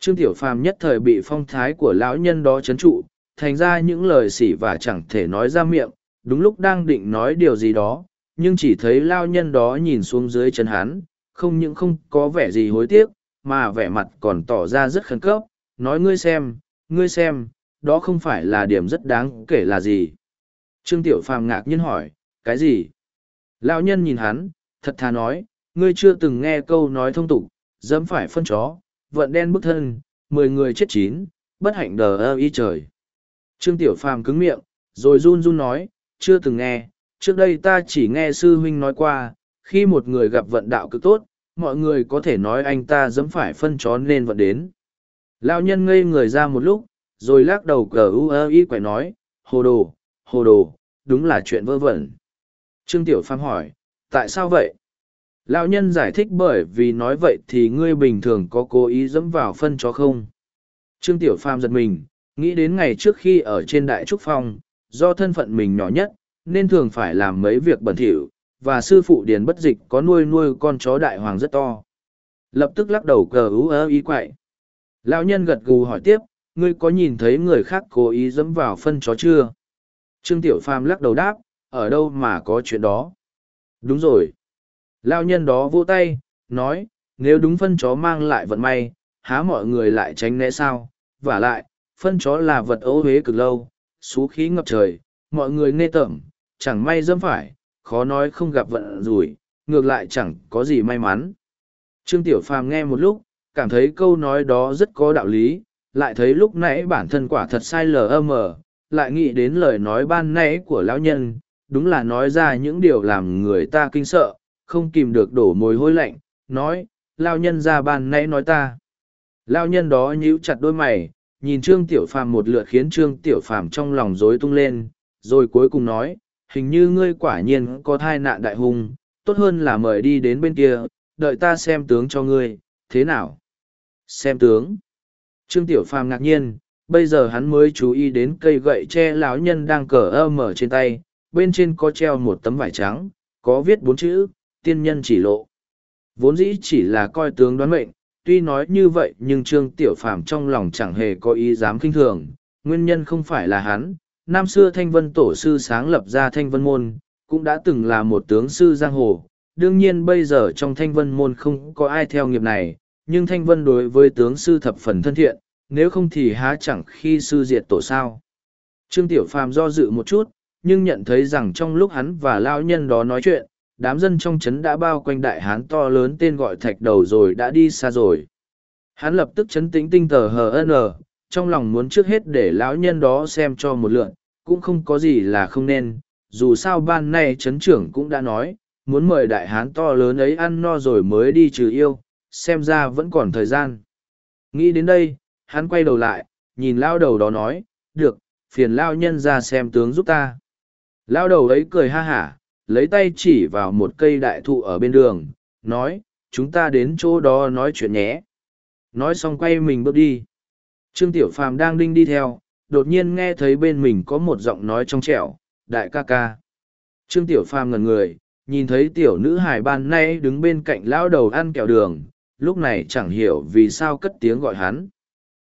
Trương Tiểu Phàm nhất thời bị phong thái của lão nhân đó chấn trụ, thành ra những lời xỉ và chẳng thể nói ra miệng, đúng lúc đang định nói điều gì đó, nhưng chỉ thấy lao nhân đó nhìn xuống dưới chân hắn, không những không có vẻ gì hối tiếc, mà vẻ mặt còn tỏ ra rất khẩn cấp, nói ngươi xem, ngươi xem, đó không phải là điểm rất đáng kể là gì. Trương Tiểu Phàm ngạc nhiên hỏi, cái gì? lao nhân nhìn hắn, thật thà nói, ngươi chưa từng nghe câu nói thông tục, dẫm phải phân chó, vận đen bức thân, mười người chết chín, bất hạnh đờ ơ y trời. Trương Tiểu Phàm cứng miệng, rồi run run nói, chưa từng nghe, trước đây ta chỉ nghe sư huynh nói qua, khi một người gặp vận đạo cực tốt, mọi người có thể nói anh ta dẫm phải phân chó nên vận đến. Lão nhân ngây người ra một lúc, rồi lắc đầu cờ u ơ y quẻ nói, hồ đồ, hồ đồ, đúng là chuyện vơ vẩn. Trương Tiểu Phàm hỏi, tại sao vậy? Lão nhân giải thích bởi vì nói vậy thì ngươi bình thường có cố ý dẫm vào phân chó không? Trương Tiểu Phàm giật mình, nghĩ đến ngày trước khi ở trên Đại Trúc Phong, do thân phận mình nhỏ nhất, nên thường phải làm mấy việc bẩn thỉu, và sư phụ Điền bất dịch có nuôi nuôi con chó đại hoàng rất to. Lập tức lắc đầu cờ ú ơ ý quậy. Lão nhân gật gù hỏi tiếp, ngươi có nhìn thấy người khác cố ý dẫm vào phân chó chưa? Trương Tiểu Phàm lắc đầu đáp, ở đâu mà có chuyện đó? Đúng rồi. Lão nhân đó vỗ tay, nói, nếu đúng phân chó mang lại vận may, há mọi người lại tránh né sao? Và lại, phân chó là vật ấu huế cực lâu, xú khí ngập trời, mọi người nghe tởm, chẳng may dâm phải, khó nói không gặp vận rủi, ngược lại chẳng có gì may mắn. Trương Tiểu Phàm nghe một lúc, cảm thấy câu nói đó rất có đạo lý, lại thấy lúc nãy bản thân quả thật sai lờ mờ, lại nghĩ đến lời nói ban nãy của lão nhân, đúng là nói ra những điều làm người ta kinh sợ, không kìm được đổ mồi hôi lạnh, nói, lão nhân ra ban nãy nói ta. Lão nhân đó nhíu chặt đôi mày, nhìn Trương Tiểu Phàm một lượt khiến Trương Tiểu Phàm trong lòng rối tung lên, rồi cuối cùng nói, hình như ngươi quả nhiên có thai nạn đại hung, tốt hơn là mời đi đến bên kia, đợi ta xem tướng cho ngươi, thế nào? Xem tướng. Trương Tiểu Phàm ngạc nhiên, bây giờ hắn mới chú ý đến cây gậy tre lão nhân đang cờ ơ mở trên tay, bên trên có treo một tấm vải trắng, có viết bốn chữ, tiên nhân chỉ lộ. Vốn dĩ chỉ là coi tướng đoán mệnh, tuy nói như vậy nhưng Trương Tiểu Phàm trong lòng chẳng hề có ý dám kinh thường, nguyên nhân không phải là hắn. Năm xưa Thanh Vân Tổ sư sáng lập ra Thanh Vân Môn, cũng đã từng là một tướng sư giang hồ. Đương nhiên bây giờ trong Thanh Vân Môn không có ai theo nghiệp này, nhưng Thanh Vân đối với tướng sư thập phần thân thiện, nếu không thì há chẳng khi sư diệt tổ sao. Trương Tiểu Phàm do dự một chút, nhưng nhận thấy rằng trong lúc hắn và lao nhân đó nói chuyện, đám dân trong trấn đã bao quanh đại hán to lớn tên gọi thạch đầu rồi đã đi xa rồi. Hắn lập tức chấn tĩnh tinh tờ HN, trong lòng muốn trước hết để lão nhân đó xem cho một lượn, cũng không có gì là không nên, dù sao ban nay trấn trưởng cũng đã nói, muốn mời đại hán to lớn ấy ăn no rồi mới đi trừ yêu, xem ra vẫn còn thời gian. Nghĩ đến đây, hắn quay đầu lại, nhìn lao đầu đó nói, được, phiền lao nhân ra xem tướng giúp ta. Lao đầu ấy cười ha hả, lấy tay chỉ vào một cây đại thụ ở bên đường, nói, chúng ta đến chỗ đó nói chuyện nhé. Nói xong quay mình bước đi. Trương Tiểu Phàm đang đinh đi theo, đột nhiên nghe thấy bên mình có một giọng nói trong trẻo, đại ca ca. Trương Tiểu Phàm ngẩn người, nhìn thấy tiểu nữ hải ban nay đứng bên cạnh lão đầu ăn kẹo đường, lúc này chẳng hiểu vì sao cất tiếng gọi hắn.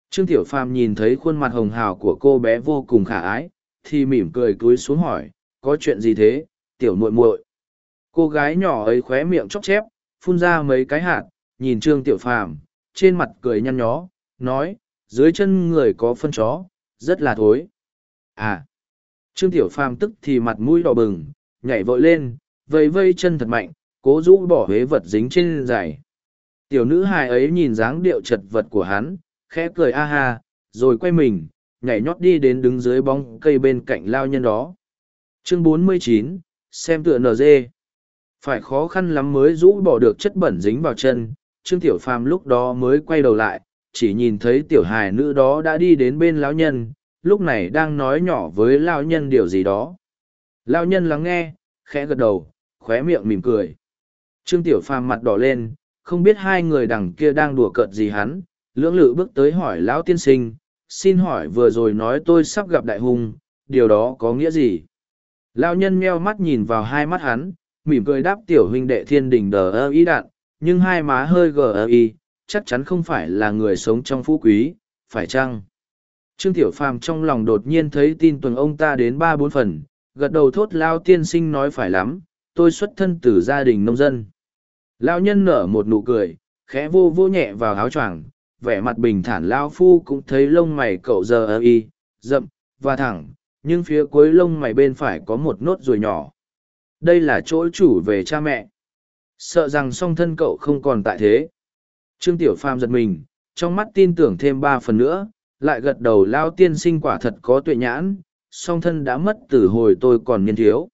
Trương Tiểu Phàm nhìn thấy khuôn mặt hồng hào của cô bé vô cùng khả ái, thì mỉm cười cúi xuống hỏi, có chuyện gì thế, tiểu muội muội. Cô gái nhỏ ấy khóe miệng chóc chép phun ra mấy cái hạt nhìn trương tiểu phàm trên mặt cười nhăn nhó nói dưới chân người có phân chó rất là thối. À. Trương tiểu phàm tức thì mặt mũi đỏ bừng nhảy vội lên vây vây chân thật mạnh cố rũ bỏ huế vật dính trên giày. Tiểu nữ hài ấy nhìn dáng điệu chật vật của hắn khẽ cười a ha rồi quay mình nhảy nhót đi đến đứng dưới bóng cây bên cạnh lao nhân đó. Chương 49, xem tựa nd phải khó khăn lắm mới rũ bỏ được chất bẩn dính vào chân, trương tiểu phàm lúc đó mới quay đầu lại, chỉ nhìn thấy tiểu hài nữ đó đã đi đến bên lão nhân, lúc này đang nói nhỏ với lão nhân điều gì đó. Lão nhân lắng nghe, khẽ gật đầu, khóe miệng mỉm cười. Trương tiểu phàm mặt đỏ lên, không biết hai người đằng kia đang đùa cợt gì hắn, lưỡng lự bước tới hỏi lão tiên sinh, xin hỏi vừa rồi nói tôi sắp gặp đại hùng, điều đó có nghĩa gì? Lao nhân meo mắt nhìn vào hai mắt hắn, mỉm cười đáp tiểu huynh đệ thiên đình đờ ơ ý đạn, nhưng hai má hơi gờ ơ y, chắc chắn không phải là người sống trong phú quý, phải chăng? Trương Tiểu Phàm trong lòng đột nhiên thấy tin tuần ông ta đến ba bốn phần, gật đầu thốt Lao tiên sinh nói phải lắm, tôi xuất thân từ gia đình nông dân. Lao nhân nở một nụ cười, khẽ vô vô nhẹ vào áo choàng, vẻ mặt bình thản Lao phu cũng thấy lông mày cậu giờ ơ y, rậm, và thẳng, nhưng phía cuối lông mày bên phải có một nốt ruồi nhỏ. Đây là chỗ chủ về cha mẹ. Sợ rằng song thân cậu không còn tại thế. Trương Tiểu Phàm giật mình, trong mắt tin tưởng thêm ba phần nữa, lại gật đầu lao tiên sinh quả thật có tuệ nhãn, song thân đã mất từ hồi tôi còn niên thiếu.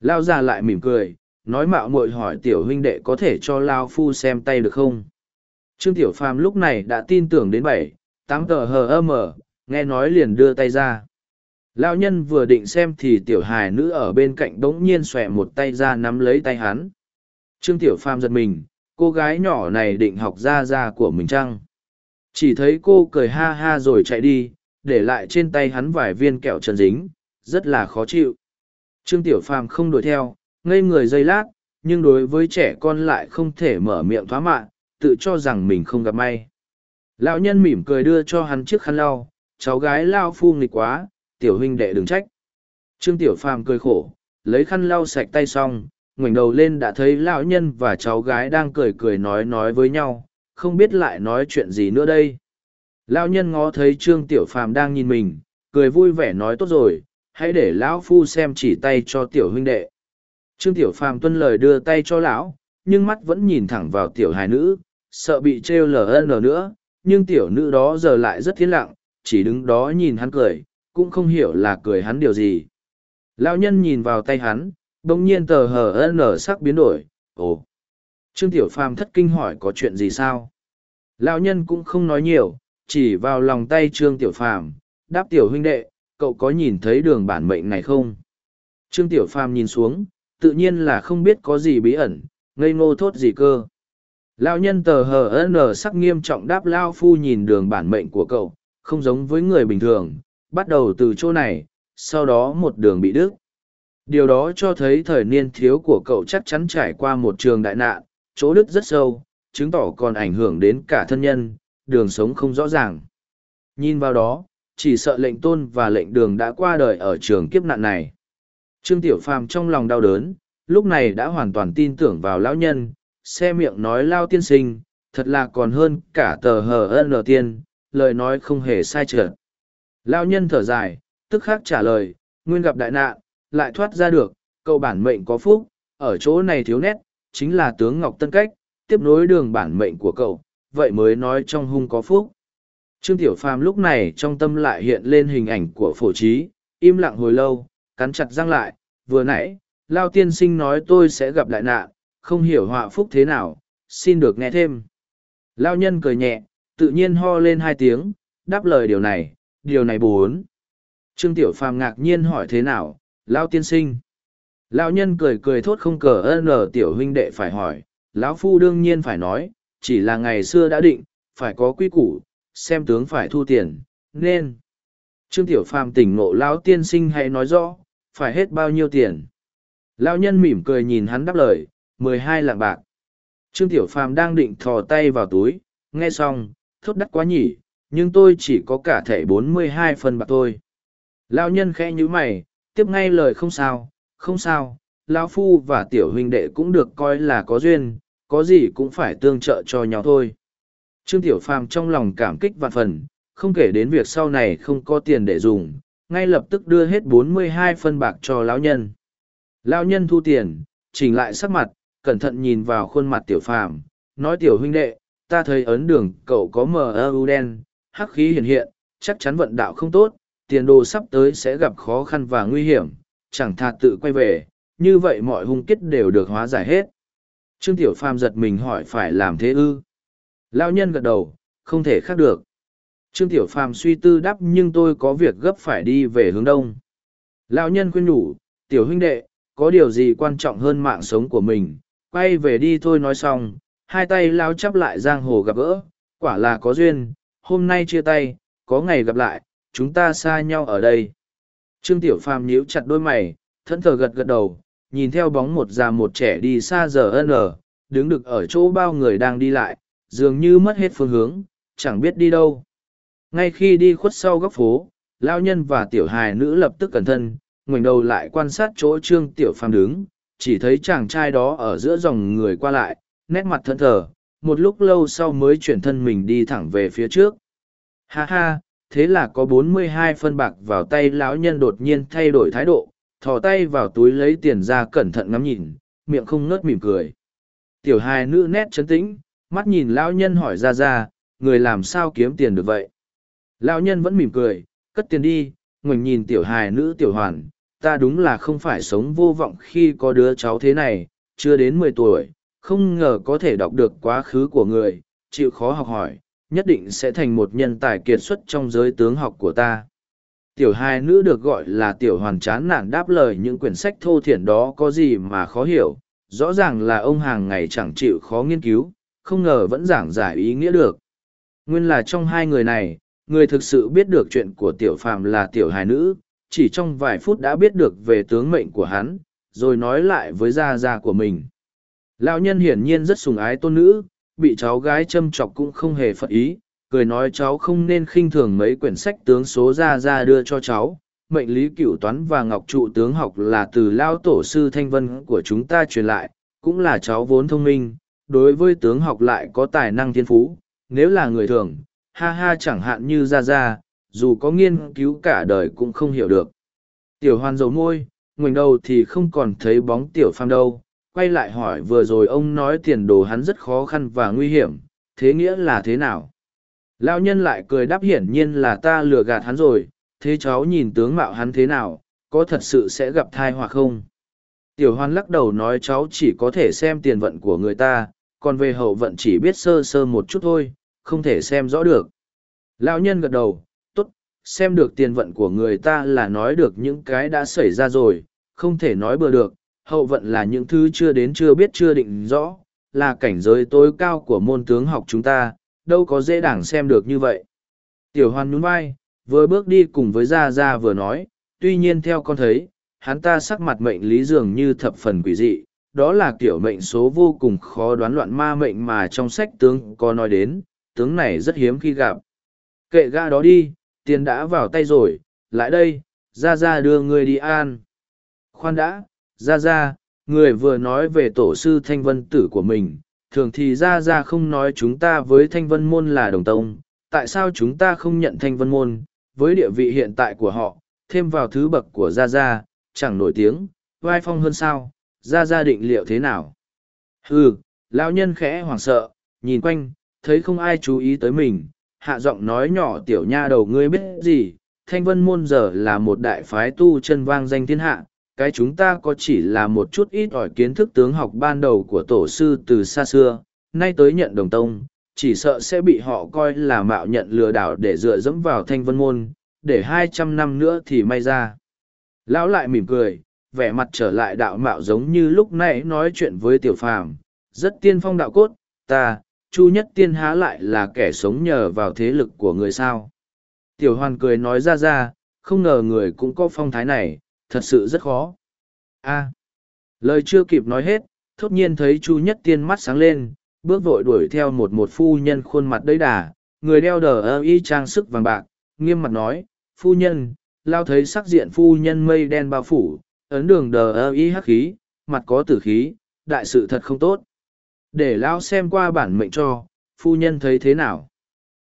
Lao già lại mỉm cười, nói mạo muội hỏi tiểu huynh đệ có thể cho Lao Phu xem tay được không? Trương Tiểu Phàm lúc này đã tin tưởng đến bảy, tám tờ hờ ơ mờ, nghe nói liền đưa tay ra. Lao nhân vừa định xem thì tiểu hài nữ ở bên cạnh đống nhiên xòe một tay ra nắm lấy tay hắn. Trương Tiểu Phàm giật mình, cô gái nhỏ này định học ra ra của mình chăng? Chỉ thấy cô cười ha ha rồi chạy đi, để lại trên tay hắn vài viên kẹo trần dính, rất là khó chịu. Trương Tiểu Phàm không đuổi theo, ngây người giây lát, nhưng đối với trẻ con lại không thể mở miệng thoá mạ, tự cho rằng mình không gặp may. Lão nhân mỉm cười đưa cho hắn chiếc khăn lau, cháu gái lao phu nghịch quá, tiểu huynh đệ đừng trách. Trương Tiểu Phàm cười khổ, lấy khăn lau sạch tay xong, ngoảnh đầu lên đã thấy lão nhân và cháu gái đang cười cười nói nói với nhau, không biết lại nói chuyện gì nữa đây. Lão nhân ngó thấy Trương Tiểu Phàm đang nhìn mình, cười vui vẻ nói tốt rồi, hãy để lão phu xem chỉ tay cho tiểu huynh đệ. Trương Tiểu Phàm tuân lời đưa tay cho lão, nhưng mắt vẫn nhìn thẳng vào tiểu hài nữ, sợ bị trêu lờ nữa, nhưng tiểu nữ đó giờ lại rất thiên lặng, chỉ đứng đó nhìn hắn cười, cũng không hiểu là cười hắn điều gì. Lão nhân nhìn vào tay hắn, đồng nhiên tờ hờ nở sắc biến đổi, ồ. Trương Tiểu Phàm thất kinh hỏi có chuyện gì sao? Lão nhân cũng không nói nhiều, chỉ vào lòng tay Trương Tiểu Phàm, đáp Tiểu huynh đệ, cậu có nhìn thấy đường bản mệnh này không? Trương Tiểu Phàm nhìn xuống, tự nhiên là không biết có gì bí ẩn, ngây ngô thốt gì cơ. Lão nhân tờ hờ nở sắc nghiêm trọng đáp Lao Phu nhìn đường bản mệnh của cậu, không giống với người bình thường, bắt đầu từ chỗ này, sau đó một đường bị đứt. Điều đó cho thấy thời niên thiếu của cậu chắc chắn trải qua một trường đại nạn, chỗ đứt rất sâu, chứng tỏ còn ảnh hưởng đến cả thân nhân, đường sống không rõ ràng. Nhìn vào đó, chỉ sợ lệnh tôn và lệnh đường đã qua đời ở trường kiếp nạn này. Trương Tiểu Phàm trong lòng đau đớn, lúc này đã hoàn toàn tin tưởng vào lão nhân, xe miệng nói lao tiên sinh, thật là còn hơn cả tờ hờ ân tiên, lời nói không hề sai trượt. Lao nhân thở dài, tức khắc trả lời, nguyên gặp đại nạn, lại thoát ra được, cậu bản mệnh có phúc, ở chỗ này thiếu nét, chính là tướng Ngọc Tân Cách, tiếp nối đường bản mệnh của cậu, vậy mới nói trong hung có phúc. Trương Tiểu Phàm lúc này trong tâm lại hiện lên hình ảnh của phổ trí, im lặng hồi lâu, cắn chặt răng lại, vừa nãy, Lao tiên sinh nói tôi sẽ gặp đại nạn, không hiểu họa phúc thế nào, xin được nghe thêm. Lao nhân cười nhẹ, tự nhiên ho lên hai tiếng, đáp lời điều này, điều này bốn. Trương Tiểu Phàm ngạc nhiên hỏi thế nào, Lao tiên sinh. Lao nhân cười cười thốt không cờ ơn ở tiểu huynh đệ phải hỏi, lão phu đương nhiên phải nói, chỉ là ngày xưa đã định, phải có quy củ, xem tướng phải thu tiền, nên. Trương Tiểu Phàm tỉnh ngộ lão tiên sinh hãy nói rõ, phải hết bao nhiêu tiền. Lão nhân mỉm cười nhìn hắn đáp lời, mười hai lạng bạc. Trương Tiểu Phàm đang định thò tay vào túi, nghe xong, thốt đắt quá nhỉ, nhưng tôi chỉ có cả thẻ bốn mươi hai phần bạc thôi. Lão nhân khẽ nhíu mày, tiếp ngay lời không sao, không sao, lão phu và tiểu huynh đệ cũng được coi là có duyên, có gì cũng phải tương trợ cho nhau thôi. Trương Tiểu Phàm trong lòng cảm kích vạn phần, không kể đến việc sau này không có tiền để dùng, ngay lập tức đưa hết bốn mươi hai phân bạc cho lão nhân. Lão nhân thu tiền, chỉnh lại sắc mặt, cẩn thận nhìn vào khuôn mặt Tiểu Phàm, nói Tiểu huynh đệ, ta thấy ấn đường cậu có mờ ơ đen, hắc khí hiện hiện, chắc chắn vận đạo không tốt, tiền đồ sắp tới sẽ gặp khó khăn và nguy hiểm, chẳng thà tự quay về, như vậy mọi hung kết đều được hóa giải hết. Trương Tiểu Phàm giật mình hỏi phải làm thế ư? Lão nhân gật đầu, không thể khác được. Trương Tiểu Phàm suy tư đáp nhưng tôi có việc gấp phải đi về hướng đông. Lão nhân khuyên nhủ, tiểu huynh đệ, có điều gì quan trọng hơn mạng sống của mình, quay về đi thôi nói xong, hai tay lao chắp lại giang hồ gặp gỡ, quả là có duyên, hôm nay chia tay, có ngày gặp lại, chúng ta xa nhau ở đây. Trương Tiểu Phàm nhíu chặt đôi mày, thẫn thờ gật gật đầu, nhìn theo bóng một già một trẻ đi xa giờ ân ở, đứng được ở chỗ bao người đang đi lại, dường như mất hết phương hướng, chẳng biết đi đâu. Ngay khi đi khuất sau góc phố, lao nhân và tiểu hài nữ lập tức cẩn thân, ngoảnh đầu lại quan sát chỗ trương tiểu phàm đứng, chỉ thấy chàng trai đó ở giữa dòng người qua lại, nét mặt thẫn thờ, một lúc lâu sau mới chuyển thân mình đi thẳng về phía trước. Ha ha, thế là có bốn mươi hai phân bạc vào tay lão nhân đột nhiên thay đổi thái độ, thò tay vào túi lấy tiền ra cẩn thận ngắm nhìn, miệng không ngớt mỉm cười. Tiểu hài nữ nét chấn tĩnh, mắt nhìn lão nhân hỏi ra ra, người làm sao kiếm tiền được vậy? Lão nhân vẫn mỉm cười, cất tiền đi, ngoảnh nhìn tiểu hài nữ tiểu hoàn, ta đúng là không phải sống vô vọng khi có đứa cháu thế này, chưa đến mười tuổi, không ngờ có thể đọc được quá khứ của người, chịu khó học hỏi, nhất định sẽ thành một nhân tài kiệt xuất trong giới tướng học của ta. Tiểu hai nữ được gọi là tiểu hoàn chán nản đáp lời những quyển sách thô thiển đó có gì mà khó hiểu, rõ ràng là ông hàng ngày chẳng chịu khó nghiên cứu, không ngờ vẫn giảng giải ý nghĩa được. Nguyên là trong hai người này, người thực sự biết được chuyện của tiểu phàm là tiểu hài nữ, chỉ trong vài phút đã biết được về tướng mệnh của hắn, rồi nói lại với gia gia của mình. Lão nhân hiển nhiên rất sùng ái tôn nữ, bị cháu gái châm chọc cũng không hề phật ý, cười nói cháu không nên khinh thường mấy quyển sách tướng số gia gia đưa cho cháu. Mệnh lý cửu toán và ngọc trụ tướng học là từ lao tổ sư thanh vân của chúng ta truyền lại, cũng là cháu vốn thông minh, đối với tướng học lại có tài năng thiên phú, nếu là người thường, ha ha chẳng hạn như ra ra, dù có nghiên cứu cả đời cũng không hiểu được. Tiểu hoàn dầu môi, ngoảnh đầu thì không còn thấy bóng tiểu phàm đâu, quay lại hỏi vừa rồi ông nói tiền đồ hắn rất khó khăn và nguy hiểm, thế nghĩa là thế nào? Lão nhân lại cười đáp hiển nhiên là ta lừa gạt hắn rồi, thế cháu nhìn tướng mạo hắn thế nào, có thật sự sẽ gặp thai hoặc không? Tiểu hoan lắc đầu nói cháu chỉ có thể xem tiền vận của người ta, còn về hậu vận chỉ biết sơ sơ một chút thôi, không thể xem rõ được. Lão nhân gật đầu, tốt, xem được tiền vận của người ta là nói được những cái đã xảy ra rồi, không thể nói bừa được, hậu vận là những thứ chưa đến chưa biết chưa định rõ, là cảnh giới tối cao của môn tướng học chúng ta, đâu có dễ dàng xem được như vậy. Tiểu hoan nhún vai, vừa bước đi cùng với Gia Gia vừa nói, tuy nhiên theo con thấy, hắn ta sắc mặt mệnh lý dường như thập phần quỷ dị, đó là kiểu mệnh số vô cùng khó đoán loạn ma mệnh mà trong sách tướng có nói đến, tướng này rất hiếm khi gặp. Kệ ga đó đi, tiền đã vào tay rồi, lại đây, Gia Gia đưa người đi an. Khoan đã, Gia Gia, người vừa nói về tổ sư thanh vân tử của mình, thường thì Gia Gia không nói chúng ta với thanh vân môn là đồng tông, tại sao chúng ta không nhận thanh vân môn, với địa vị hiện tại của họ, thêm vào thứ bậc của Gia Gia, chẳng nổi tiếng, vai phong hơn sao, Gia Gia định liệu thế nào. Hừ, lão nhân khẽ hoảng sợ, nhìn quanh, thấy không ai chú ý tới mình, hạ giọng nói nhỏ tiểu nha đầu ngươi biết gì, thanh vân môn giờ là một đại phái tu chân vang danh thiên hạ, cái chúng ta có chỉ là một chút ít ỏi kiến thức tướng học ban đầu của tổ sư từ xa xưa, nay tới nhận đồng tông, chỉ sợ sẽ bị họ coi là mạo nhận lừa đảo để dựa dẫm vào thanh vân môn, để hai trăm năm nữa thì may ra. Lão lại mỉm cười, vẻ mặt trở lại đạo mạo giống như lúc nãy nói chuyện với tiểu phàm, rất tiên phong đạo cốt, ta, chu nhất tiên há lại là kẻ sống nhờ vào thế lực của người sao. Tiểu hoàn cười nói ra ra, không ngờ người cũng có phong thái này, thật sự rất khó. a lời chưa kịp nói hết, thốt nhiên thấy chu nhất tiên mắt sáng lên, bước vội đuổi theo một một phu nhân khuôn mặt đầy đà, người đeo đờ ơ y trang sức vàng bạc, nghiêm mặt nói, phu nhân, lao thấy sắc diện phu nhân mây đen bao phủ, ấn đường đờ ơ y hắc khí, mặt có tử khí, đại sự thật không tốt. Để lao xem qua bản mệnh cho, phu nhân thấy thế nào.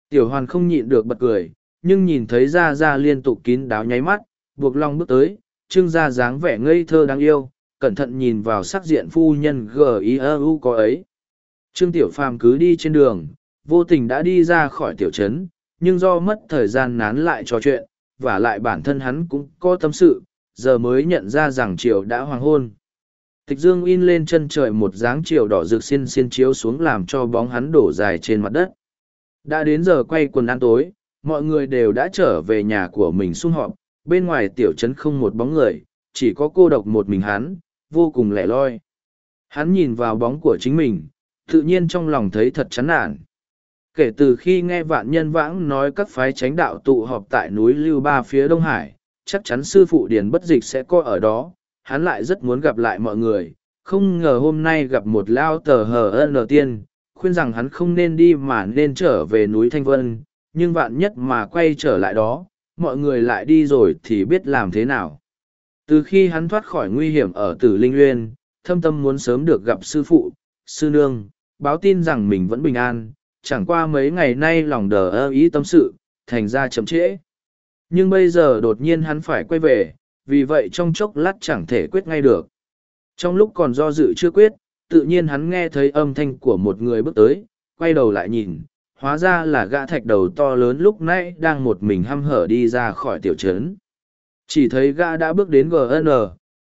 Tiểu hoàn không nhịn được bật cười, nhưng nhìn thấy ra ra liên tục kín đáo nháy mắt, buộc long bước tới, trưng ra dáng vẻ ngây thơ đáng yêu, cẩn thận nhìn vào sắc diện phu nhân G.I.A.U. có ấy Trương Tiểu Phàm cứ đi trên đường, vô tình đã đi ra khỏi tiểu trấn, nhưng do mất thời gian nán lại trò chuyện, và lại bản thân hắn cũng có tâm sự, giờ mới nhận ra rằng chiều đã hoàng hôn. Tịch dương in lên chân trời một dáng chiều đỏ rực xiên xiên chiếu xuống làm cho bóng hắn đổ dài trên mặt đất. Đã đến giờ quay quần ăn tối, mọi người đều đã trở về nhà của mình sung họp, bên ngoài tiểu trấn không một bóng người, chỉ có cô độc một mình hắn, vô cùng lẻ loi. Hắn nhìn vào bóng của chính mình, tự nhiên trong lòng thấy thật chán nản. Kể từ khi nghe vạn nhân vãng nói các phái tránh đạo tụ họp tại núi Lưu Ba phía Đông Hải, chắc chắn sư phụ Điền Bất Dịch sẽ coi ở đó, hắn lại rất muốn gặp lại mọi người, không ngờ hôm nay gặp một lao tờ hờ ân tiên, khuyên rằng hắn không nên đi mà nên trở về núi Thanh Vân, nhưng vạn nhất mà quay trở lại đó, mọi người lại đi rồi thì biết làm thế nào. Từ khi hắn thoát khỏi nguy hiểm ở Tử Linh Uyên, thâm tâm muốn sớm được gặp sư phụ, sư nương, báo tin rằng mình vẫn bình an, chẳng qua mấy ngày nay lòng đờ ơ ý tâm sự, thành ra chậm trễ. Nhưng bây giờ đột nhiên hắn phải quay về, vì vậy trong chốc lát chẳng thể quyết ngay được. Trong lúc còn do dự chưa quyết, tự nhiên hắn nghe thấy âm thanh của một người bước tới, quay đầu lại nhìn, hóa ra là gã thạch đầu to lớn lúc nãy đang một mình hăm hở đi ra khỏi tiểu trấn. Chỉ thấy gã đã bước đến GN,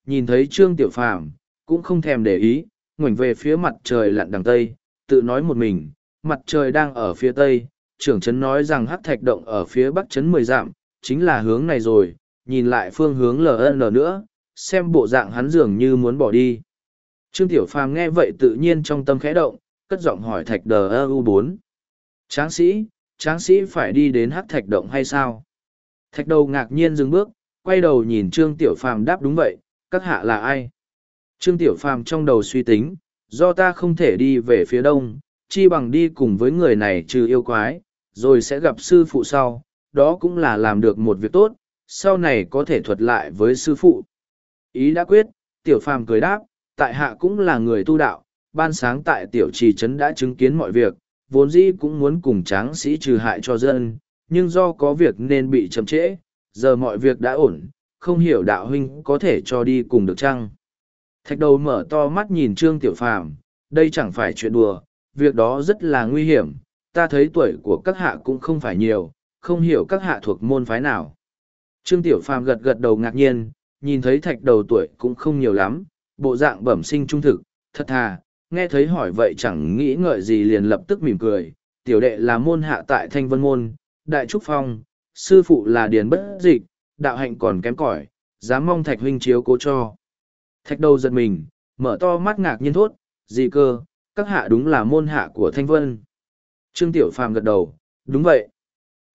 nhìn thấy Trương Tiểu Phàm cũng không thèm để ý, ngoảnh về phía mặt trời lặn đằng tây, tự nói một mình, mặt trời đang ở phía tây, trưởng trấn nói rằng hắc thạch động ở phía bắc trấn mười dặm, chính là hướng này rồi, nhìn lại phương hướng LN nữa, xem bộ dạng hắn dường như muốn bỏ đi. Trương Tiểu Phàm nghe vậy tự nhiên trong tâm khẽ động, cất giọng hỏi thạch đờ u bốn Tráng sĩ, tráng sĩ phải đi đến hắc thạch động hay sao? Thạch đầu ngạc nhiên dừng bước, quay đầu nhìn Trương Tiểu Phàm đáp đúng vậy, các hạ là ai? Trương Tiểu Phàm trong đầu suy tính, do ta không thể đi về phía đông, chi bằng đi cùng với người này trừ yêu quái, rồi sẽ gặp sư phụ sau, đó cũng là làm được một việc tốt, sau này có thể thuật lại với sư phụ. Ý đã quyết, tiểu phàm cười đáp, tại hạ cũng là người tu đạo, ban sáng tại tiểu trì trấn đã chứng kiến mọi việc, vốn dĩ cũng muốn cùng tráng sĩ trừ hại cho dân, nhưng do có việc nên bị chậm trễ, giờ mọi việc đã ổn, không hiểu đạo huynh có thể cho đi cùng được chăng? Thạch đầu mở to mắt nhìn Trương Tiểu Phàm, đây chẳng phải chuyện đùa, việc đó rất là nguy hiểm, ta thấy tuổi của các hạ cũng không phải nhiều, không hiểu các hạ thuộc môn phái nào. Trương Tiểu Phàm gật gật đầu ngạc nhiên, nhìn thấy thạch đầu tuổi cũng không nhiều lắm, bộ dạng bẩm sinh trung thực, thật thà, nghe thấy hỏi vậy chẳng nghĩ ngợi gì liền lập tức mỉm cười. Tiểu đệ là môn hạ tại Thanh Vân Môn, Đại Trúc Phong, sư phụ là Điền Bất Dịch, đạo hạnh còn kém cỏi, dám mong thạch huynh chiếu cố cho. Thạch đầu giật mình, mở to mắt ngạc nhiên thốt, gì cơ, các hạ đúng là môn hạ của Thanh Vân. Trương Tiểu Phàm gật đầu, đúng vậy.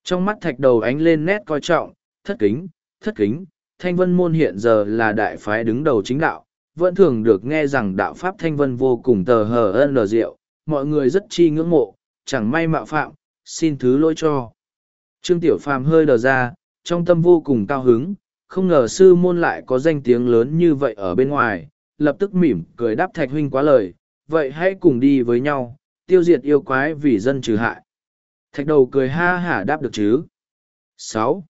Trong mắt thạch đầu ánh lên nét coi trọng, thất kính, thất kính, Thanh Vân môn hiện giờ là đại phái đứng đầu chính đạo, vẫn thường được nghe rằng đạo Pháp Thanh Vân vô cùng tờ hờ ân lờ diệu, mọi người rất chi ngưỡng mộ, chẳng may mạo phạm, xin thứ lỗi cho. Trương Tiểu Phàm hơi đờ ra, trong tâm vô cùng cao hứng, không ngờ sư môn lại có danh tiếng lớn như vậy ở bên ngoài, lập tức mỉm cười đáp thạch huynh quá lời, vậy hãy cùng đi với nhau, tiêu diệt yêu quái vì dân trừ hại. Thạch đầu cười ha hả đáp được chứ. sáu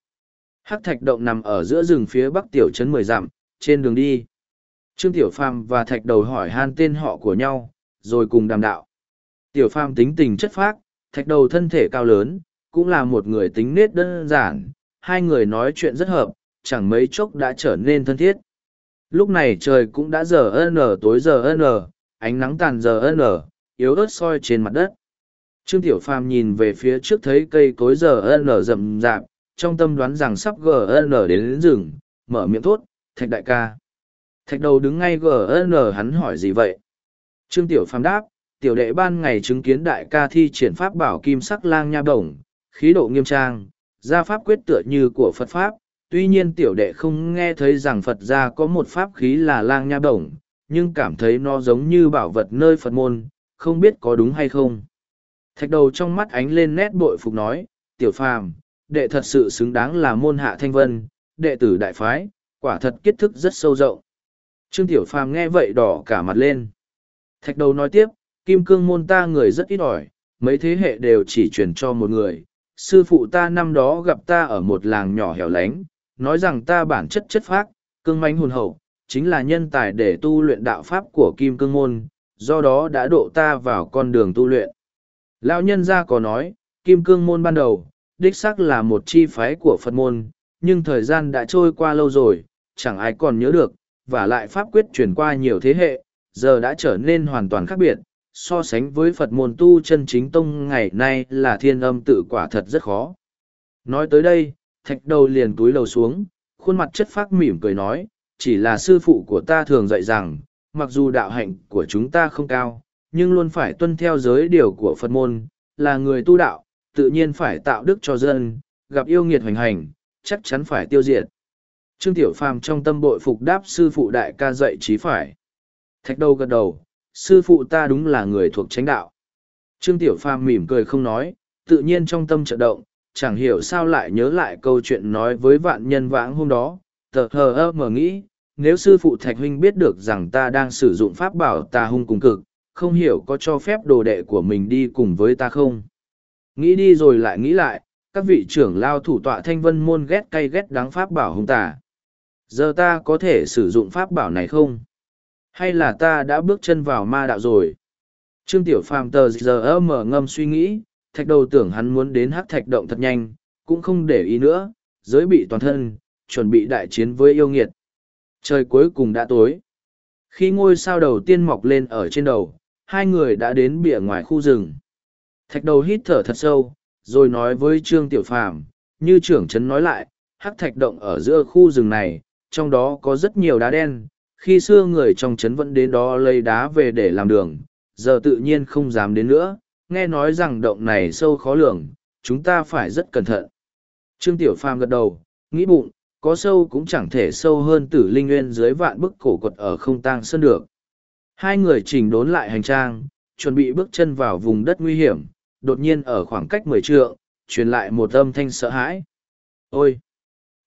Hắc thạch động nằm ở giữa rừng phía bắc tiểu trấn mười dặm, trên đường đi. Trương Tiểu Phàm và thạch đầu hỏi han tên họ của nhau, rồi cùng đàm đạo. Tiểu Phàm tính tình chất phác, thạch đầu thân thể cao lớn, cũng là một người tính nết đơn giản, hai người nói chuyện rất hợp, chẳng mấy chốc đã trở nên thân thiết. Lúc này trời cũng đã giờ n tối giờ n, ánh nắng tàn giờ n, yếu ớt soi trên mặt đất. Trương Tiểu Phàm nhìn về phía trước thấy cây cối giờ n rậm rạp, trong tâm đoán rằng sắp gn đến, đến rừng, mở miệng thốt, thạch đại ca. Thạch đầu đứng ngay gn hắn hỏi gì vậy? Trương Tiểu Phàm đáp, tiểu đệ ban ngày chứng kiến đại ca thi triển pháp bảo kim sắc lang nha đồng, khí độ nghiêm trang, gia pháp quyết tựa như của Phật Pháp, tuy nhiên tiểu đệ không nghe thấy rằng Phật gia có một pháp khí là lang nha đồng, nhưng cảm thấy nó giống như bảo vật nơi Phật môn, không biết có đúng hay không. Thạch đầu trong mắt ánh lên nét bội phục nói, tiểu phàm, đệ thật sự xứng đáng là môn hạ thanh vân, đệ tử đại phái, quả thật kết thức rất sâu rộng. Trương tiểu phàm nghe vậy đỏ cả mặt lên. Thạch đầu nói tiếp, kim cương môn ta người rất ít ỏi, mấy thế hệ đều chỉ truyền cho một người. Sư phụ ta năm đó gặp ta ở một làng nhỏ hẻo lánh, nói rằng ta bản chất chất phác, cương mánh hồn hậu, chính là nhân tài để tu luyện đạo pháp của kim cương môn, do đó đã độ ta vào con đường tu luyện. Lão nhân gia có nói, kim cương môn ban đầu, đích xác là một chi phái của Phật môn, nhưng thời gian đã trôi qua lâu rồi, chẳng ai còn nhớ được, và lại pháp quyết truyền qua nhiều thế hệ, giờ đã trở nên hoàn toàn khác biệt. So sánh với Phật môn tu chân chính tông ngày nay là thiên âm tự quả thật rất khó. Nói tới đây, thạch đầu liền túi lầu xuống, khuôn mặt chất phác mỉm cười nói, chỉ là sư phụ của ta thường dạy rằng, mặc dù đạo hạnh của chúng ta không cao, nhưng luôn phải tuân theo giới điều của Phật môn, là người tu đạo, tự nhiên phải tạo đức cho dân, gặp yêu nghiệt hoành hành, chắc chắn phải tiêu diệt. Trương Tiểu Phàm trong tâm bội phục đáp sư phụ đại ca dạy trí phải. Thạch đầu gật đầu, sư phụ ta đúng là người thuộc chánh đạo. Trương Tiểu Phàm mỉm cười không nói, tự nhiên trong tâm trợ động, chẳng hiểu sao lại nhớ lại câu chuyện nói với vạn nhân vãng hôm đó, tờ hờ ơ mở nghĩ, nếu sư phụ Thạch Huynh biết được rằng ta đang sử dụng pháp bảo tà hung cùng cực, không hiểu có cho phép đồ đệ của mình đi cùng với ta không. Nghĩ đi rồi lại nghĩ lại, các vị trưởng lao thủ tọa thanh vân môn ghét cay ghét đáng pháp bảo hung tà. Giờ ta có thể sử dụng pháp bảo này không? Hay là ta đã bước chân vào ma đạo rồi? Trương Tiểu Phàm tờ giờ mở ngâm suy nghĩ, thạch đầu tưởng hắn muốn đến hắc thạch động thật nhanh, cũng không để ý nữa, giới bị toàn thân, chuẩn bị đại chiến với yêu nghiệt. Trời cuối cùng đã tối. Khi ngôi sao đầu tiên mọc lên ở trên đầu, hai người đã đến bìa ngoài khu rừng. Thạch đầu hít thở thật sâu, rồi nói với Trương Tiểu Phàm, như trưởng trấn nói lại, hắc thạch động ở giữa khu rừng này, trong đó có rất nhiều đá đen, khi xưa người trong trấn vẫn đến đó lấy đá về để làm đường, giờ tự nhiên không dám đến nữa, nghe nói rằng động này sâu khó lường, chúng ta phải rất cẩn thận. Trương Tiểu Phàm gật đầu, nghĩ bụng, có sâu cũng chẳng thể sâu hơn tử linh nguyên dưới vạn bức cổ quật ở không tang sơn được. Hai người chỉnh đốn lại hành trang, chuẩn bị bước chân vào vùng đất nguy hiểm, đột nhiên ở khoảng cách mười trượng, truyền lại một âm thanh sợ hãi. Ôi!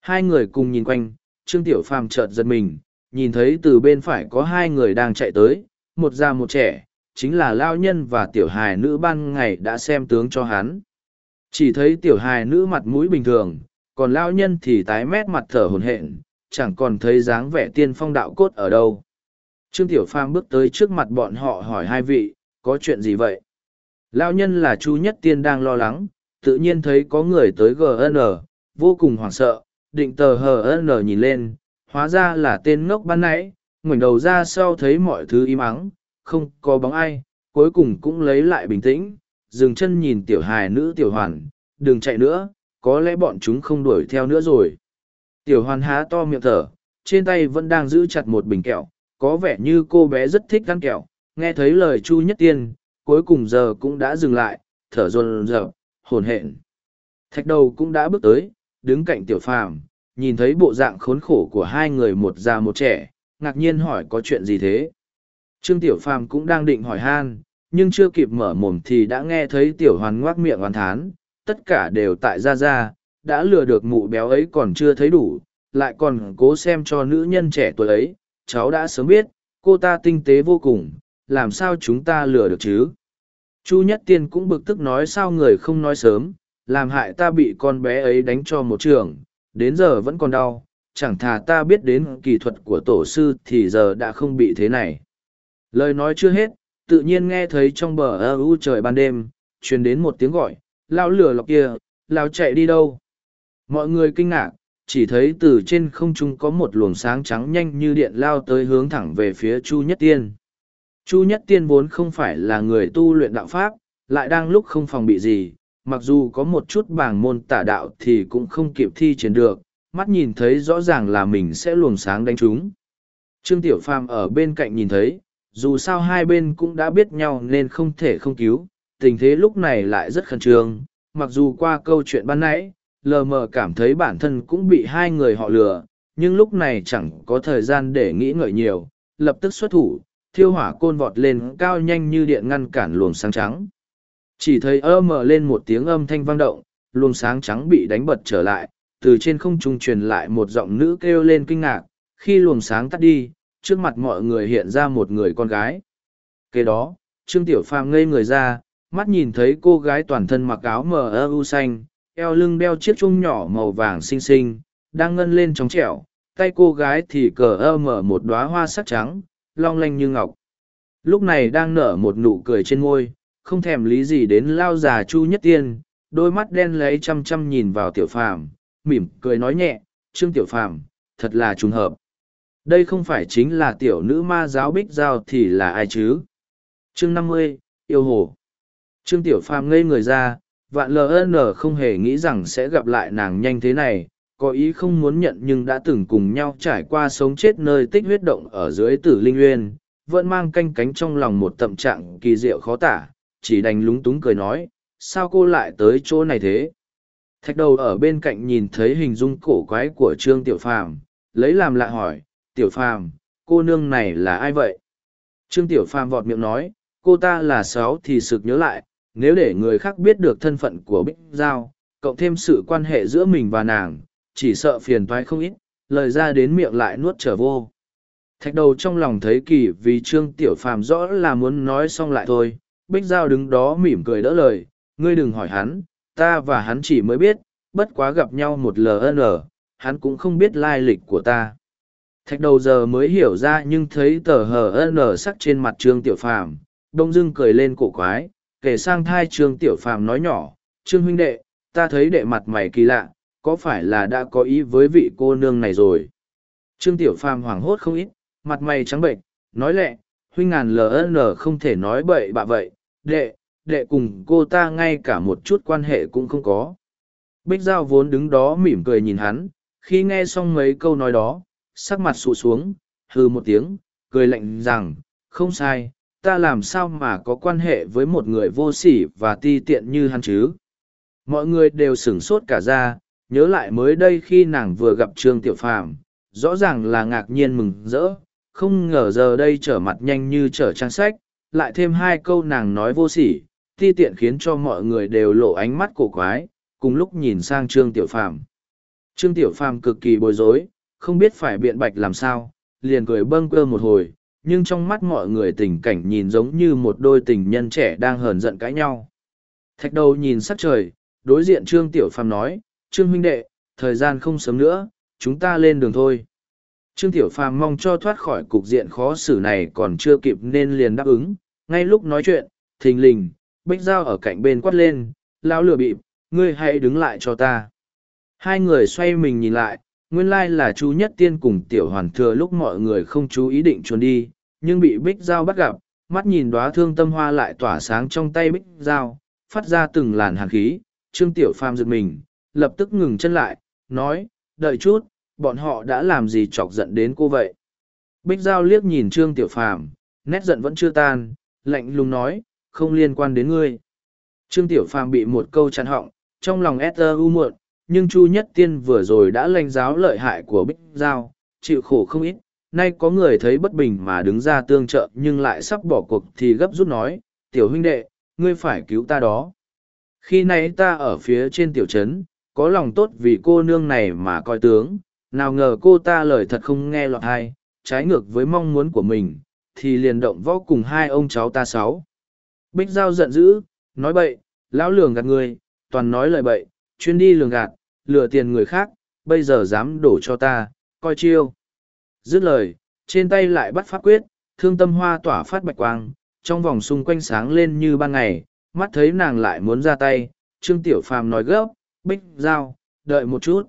Hai người cùng nhìn quanh, Trương Tiểu Phàm chợt giật mình, nhìn thấy từ bên phải có hai người đang chạy tới, một già một trẻ, chính là lao nhân và tiểu hài nữ ban ngày đã xem tướng cho hắn. Chỉ thấy tiểu hài nữ mặt mũi bình thường, còn lao nhân thì tái mét mặt thở hồn hện, chẳng còn thấy dáng vẻ tiên phong đạo cốt ở đâu. Trương Tiểu Phàm bước tới trước mặt bọn họ hỏi hai vị, có chuyện gì vậy? Lao nhân là Chu Nhất Tiên đang lo lắng, tự nhiên thấy có người tới GN, vô cùng hoảng sợ, định tờ hờ HN nhìn lên, hóa ra là tên ngốc ban nãy, ngoảnh đầu ra sau thấy mọi thứ im ắng, không có bóng ai, cuối cùng cũng lấy lại bình tĩnh, dừng chân nhìn tiểu hài nữ tiểu hoàn, đừng chạy nữa, có lẽ bọn chúng không đuổi theo nữa rồi. Tiểu hoàn há to miệng thở, trên tay vẫn đang giữ chặt một bình kẹo, có vẻ như cô bé rất thích ăn kẹo, nghe thấy lời Chu Nhất Tiên, cuối cùng giờ cũng đã dừng lại, thở dồn dập, hồn hện. Thạch đầu cũng đã bước tới, đứng cạnh tiểu phàm, nhìn thấy bộ dạng khốn khổ của hai người một già một trẻ, ngạc nhiên hỏi có chuyện gì thế. Trương Tiểu Phàm cũng đang định hỏi han, nhưng chưa kịp mở mồm thì đã nghe thấy Tiểu Hoàn ngoác miệng hoàn thán, tất cả đều tại Gia Gia, đã lừa được mụ béo ấy còn chưa thấy đủ, lại còn cố xem cho nữ nhân trẻ tuổi ấy, cháu đã sớm biết, cô ta tinh tế vô cùng, làm sao chúng ta lừa được chứ? Chu Nhất Tiên cũng bực tức nói sao người không nói sớm, làm hại ta bị con bé ấy đánh cho một trường, đến giờ vẫn còn đau, chẳng thà ta biết đến kỳ thuật của tổ sư thì giờ đã không bị thế này. Lời nói chưa hết, tự nhiên nghe thấy trong bờ ơ u trời ban đêm, truyền đến một tiếng gọi, lao lửa lọc kia, lao chạy đi đâu. Mọi người kinh ngạc, chỉ thấy từ trên không trung có một luồng sáng trắng nhanh như điện lao tới hướng thẳng về phía Chu Nhất Tiên. Chu Nhất Tiên vốn không phải là người tu luyện đạo Pháp, lại đang lúc không phòng bị gì, mặc dù có một chút bảng môn tả đạo thì cũng không kịp thi triển được, mắt nhìn thấy rõ ràng là mình sẽ luồng sáng đánh chúng. Trương Tiểu Phàm ở bên cạnh nhìn thấy, dù sao hai bên cũng đã biết nhau nên không thể không cứu, tình thế lúc này lại rất khẩn trương, mặc dù qua câu chuyện ban nãy, lờ mờ cảm thấy bản thân cũng bị hai người họ lừa, nhưng lúc này chẳng có thời gian để nghĩ ngợi nhiều, lập tức xuất thủ, thiêu hỏa côn vọt lên cao nhanh như điện ngăn cản luồng sáng trắng. Chỉ thấy ơ mở lên một tiếng âm thanh vang động, luồng sáng trắng bị đánh bật trở lại, từ trên không trung truyền lại một giọng nữ kêu lên kinh ngạc, khi luồng sáng tắt đi, trước mặt mọi người hiện ra một người con gái. Kế đó, Trương Tiểu Phàm ngây người ra, mắt nhìn thấy cô gái toàn thân mặc áo mờ ơ u xanh, eo lưng đeo chiếc chung nhỏ màu vàng xinh xinh, đang ngân lên trong trẻo, tay cô gái thì cờ ơ mở một đóa hoa sắc trắng, long lanh như ngọc. Lúc này đang nở một nụ cười trên môi, không thèm lý gì đến lao già Chu Nhất Tiên, đôi mắt đen lấy chăm chăm nhìn vào Tiểu Phàm, mỉm cười nói nhẹ, Trương Tiểu Phàm, thật là trùng hợp. Đây không phải chính là tiểu nữ ma giáo bích giao thì là ai chứ? Chương năm mươi yêu hồ. Trương Tiểu Phàm ngây người ra, vạn ln không hề nghĩ rằng sẽ gặp lại nàng nhanh thế này có ý không muốn nhận nhưng đã từng cùng nhau trải qua sống chết nơi tích huyết động ở dưới tử linh uyên vẫn mang canh cánh trong lòng một tâm trạng kỳ diệu khó tả chỉ đành lúng túng cười nói sao cô lại tới chỗ này thế thạch đầu ở bên cạnh nhìn thấy hình dung cổ quái của trương tiểu phàm lấy làm lạ hỏi tiểu phàm cô nương này là ai vậy trương tiểu phàm vọt miệng nói cô ta là sáu thì sực nhớ lại nếu để người khác biết được thân phận của Bích Giao, cộng thêm sự quan hệ giữa mình và nàng, chỉ sợ phiền toái không ít, lời ra đến miệng lại nuốt trở vô. Thạch đầu trong lòng thấy kỳ vì Trương Tiểu Phàm rõ là muốn nói xong lại thôi, Bích Giao đứng đó mỉm cười đỡ lời, ngươi đừng hỏi hắn, ta và hắn chỉ mới biết, bất quá gặp nhau một lần, hắn cũng không biết lai lịch của ta. Thạch đầu giờ mới hiểu ra nhưng thấy tờ hờ n sắc trên mặt Trương Tiểu Phàm, đông dưng cười lên cổ quái, kể sang thai trương tiểu phàm nói nhỏ trương huynh đệ ta thấy đệ mặt mày kỳ lạ có phải là đã có ý với vị cô nương này rồi trương tiểu phàm hoảng hốt không ít mặt mày trắng bệnh nói lẹ huynh ngàn ln không thể nói bậy bạ vậy đệ đệ cùng cô ta ngay cả một chút quan hệ cũng không có. Bích giao vốn đứng đó mỉm cười nhìn hắn, khi nghe xong mấy câu nói đó, sắc mặt sụ xuống, hừ một tiếng, cười lạnh rằng, không sai, ta làm sao mà có quan hệ với một người vô sỉ và ti tiện như hắn chứ? Mọi người đều sửng sốt cả ra, nhớ lại mới đây khi nàng vừa gặp trương tiểu phàm, rõ ràng là ngạc nhiên mừng rỡ, không ngờ giờ đây trở mặt nhanh như trở trang sách lại thêm hai câu nàng nói vô sỉ ti tiện khiến cho mọi người đều lộ ánh mắt cổ quái cùng lúc nhìn sang trương tiểu phàm trương tiểu phàm cực kỳ bối rối không biết phải biện bạch làm sao liền cười bâng quơ một hồi nhưng trong mắt mọi người tình cảnh nhìn giống như một đôi tình nhân trẻ đang hờn giận cãi nhau. Thạch đầu nhìn sắc trời, đối diện Trương Tiểu Phàm nói, Trương huynh đệ, thời gian không sớm nữa, chúng ta lên đường thôi. Trương Tiểu Phàm mong cho thoát khỏi cục diện khó xử này còn chưa kịp nên liền đáp ứng, ngay lúc nói chuyện, thình lình, Bích Giao ở cạnh bên quát lên, lao lửa bịp, ngươi hãy đứng lại cho ta. Hai người xoay mình nhìn lại, nguyên lai là chú nhất tiên cùng tiểu hoàn thừa lúc mọi người không chú ý định trốn đi nhưng bị bích dao bắt gặp mắt nhìn đoá thương tâm hoa lại tỏa sáng trong tay bích dao phát ra từng làn hàn khí trương tiểu phàm giật mình lập tức ngừng chân lại nói đợi chút bọn họ đã làm gì chọc giận đến cô vậy Bích Giao liếc nhìn Trương Tiểu Phàm, nét giận vẫn chưa tan, lạnh lùng nói, không liên quan đến ngươi. Trương Tiểu Phàm bị một câu chặn họng, trong lòng Ether u muộn, nhưng Chu Nhất Tiên vừa rồi đã lãnh giáo lợi hại của Bích Giao, chịu khổ không ít. Nay có người thấy bất bình mà đứng ra tương trợ nhưng lại sắp bỏ cuộc thì gấp rút nói, tiểu huynh đệ, ngươi phải cứu ta đó. Khi nãy ta ở phía trên tiểu trấn, có lòng tốt vì cô nương này mà coi tướng, nào ngờ cô ta lời thật không nghe lọt hay, trái ngược với mong muốn của mình, thì liền động võ cùng hai ông cháu ta sáu. Bích Giao giận dữ, nói bậy, lão lường gạt người, toàn nói lời bậy, chuyên đi lường gạt, lừa tiền người khác, bây giờ dám đổ cho ta, coi chiêu. Dứt lời, trên tay lại bắt pháp quyết, thương tâm hoa tỏa phát bạch quang, trong vòng xung quanh sáng lên như ban ngày, mắt thấy nàng lại muốn ra tay, Trương Tiểu Phàm nói gấp, Bích Giao, đợi một chút.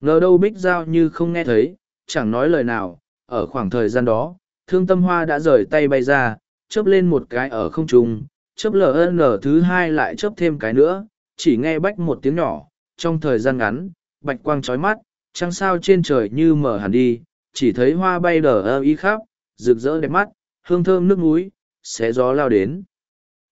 Ngờ đâu Bích Giao như không nghe thấy, chẳng nói lời nào, ở khoảng thời gian đó, thương tâm hoa đã rời tay bay ra, chớp lên một cái ở không trung, chớp ln thứ hai lại chớp thêm cái nữa, chỉ nghe bách một tiếng nhỏ, trong thời gian ngắn, bạch quang trói mắt, trăng sao trên trời như mở hẳn đi, chỉ thấy hoa bay đờ ơ y khắp, rực rỡ đẹp mắt, hương thơm nước núi, xé gió lao đến.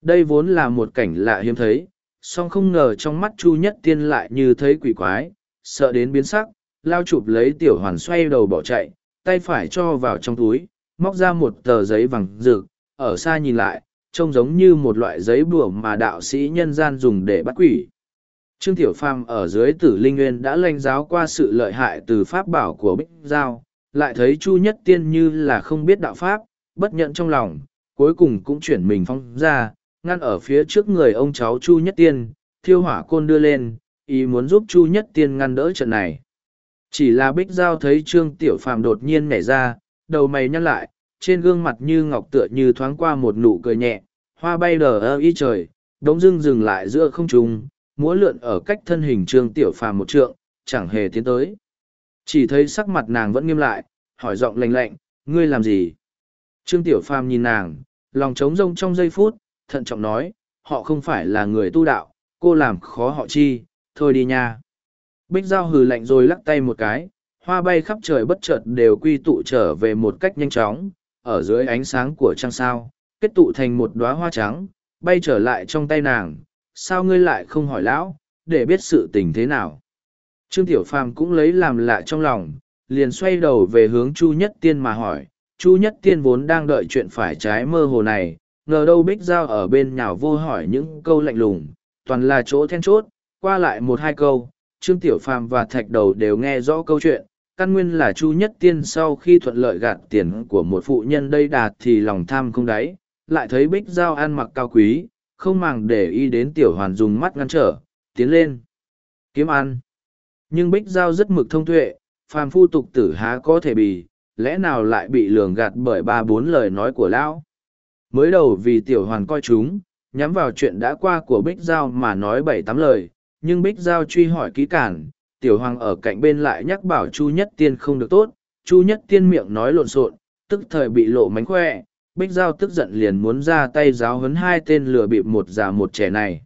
Đây vốn là một cảnh lạ hiếm thấy, song không ngờ trong mắt Chu Nhất Tiên lại như thấy quỷ quái, sợ đến biến sắc, lao chụp lấy tiểu hoàn xoay đầu bỏ chạy, tay phải cho vào trong túi, móc ra một tờ giấy vàng rực, ở xa nhìn lại, trông giống như một loại giấy bùa mà đạo sĩ nhân gian dùng để bắt quỷ. Trương Tiểu Phàm ở dưới tử linh nguyên đã lanh giáo qua sự lợi hại từ pháp bảo của Bích Giao, lại thấy Chu Nhất Tiên như là không biết đạo pháp, bất nhận trong lòng, cuối cùng cũng chuyển mình phong ra, ngăn ở phía trước người ông cháu Chu Nhất Tiên, thiêu hỏa côn đưa lên, ý muốn giúp Chu Nhất Tiên ngăn đỡ trận này. Chỉ là Bích Giao thấy Trương Tiểu Phàm đột nhiên nhảy ra, đầu mày nhăn lại, trên gương mặt như ngọc tựa như thoáng qua một nụ cười nhẹ, hoa bay đờ ơ y trời, đống dưng dừng lại giữa không trung, múa lượn ở cách thân hình Trương Tiểu Phàm một trượng, chẳng hề tiến tới. Chỉ thấy sắc mặt nàng vẫn nghiêm lại, hỏi giọng lạnh lạnh, ngươi làm gì? Trương Tiểu Phàm nhìn nàng, lòng trống rông trong giây phút, thận trọng nói, họ không phải là người tu đạo, cô làm khó họ chi, thôi đi nha. Bích Giao hừ lạnh rồi lắc tay một cái, hoa bay khắp trời bất chợt đều quy tụ trở về một cách nhanh chóng, ở dưới ánh sáng của trăng sao, kết tụ thành một đóa hoa trắng, bay trở lại trong tay nàng, sao ngươi lại không hỏi lão, để biết sự tình thế nào. Trương Tiểu Phàm cũng lấy làm lạ trong lòng, liền xoay đầu về hướng Chu Nhất Tiên mà hỏi, Chu Nhất Tiên vốn đang đợi chuyện phải trái mơ hồ này, ngờ đâu Bích Giao ở bên nhào vô hỏi những câu lạnh lùng, toàn là chỗ then chốt, qua lại một hai câu, Trương Tiểu Phàm và Thạch Đầu đều nghe rõ câu chuyện, căn nguyên là Chu Nhất Tiên sau khi thuận lợi gạt tiền của một phụ nhân đây đạt thì lòng tham không đáy, lại thấy Bích Giao ăn mặc cao quý, không màng để ý đến Tiểu Hoàn dùng mắt ngăn trở, tiến lên, kiếm ăn. Nhưng Bích Giao rất mực thông tuệ, phàm phu tục tử há có thể bì, lẽ nào lại bị lường gạt bởi ba bốn lời nói của Lão. Mới đầu vì Tiểu Hoàn coi chúng, nhắm vào chuyện đã qua của Bích Giao mà nói bảy tám lời, nhưng Bích Giao truy hỏi kỹ cản, Tiểu Hoàng ở cạnh bên lại nhắc bảo Chu Nhất Tiên không được tốt, Chu Nhất Tiên miệng nói lộn xộn, tức thời bị lộ mánh khỏe, Bích Giao tức giận liền muốn ra tay giáo huấn hai tên lừa bịp một già một trẻ này.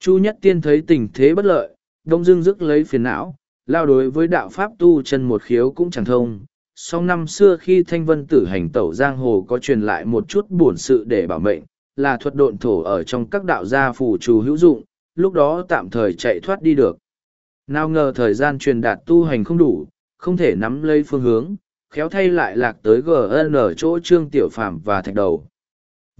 Chu Nhất Tiên thấy tình thế bất lợi, đông dưng dứt lấy phiền não, lao đối với đạo pháp tu chân một khiếu cũng chẳng thông. Song năm xưa khi thanh vân tử hành tẩu giang hồ có truyền lại một chút buồn sự để bảo mệnh, là thuật độn thổ ở trong các đạo gia phù trù hữu dụng, lúc đó tạm thời chạy thoát đi được. Nào ngờ thời gian truyền đạt tu hành không đủ, không thể nắm lấy phương hướng, khéo thay lại lạc tới GN ở chỗ Trương Tiểu Phạm và Thạch Đầu.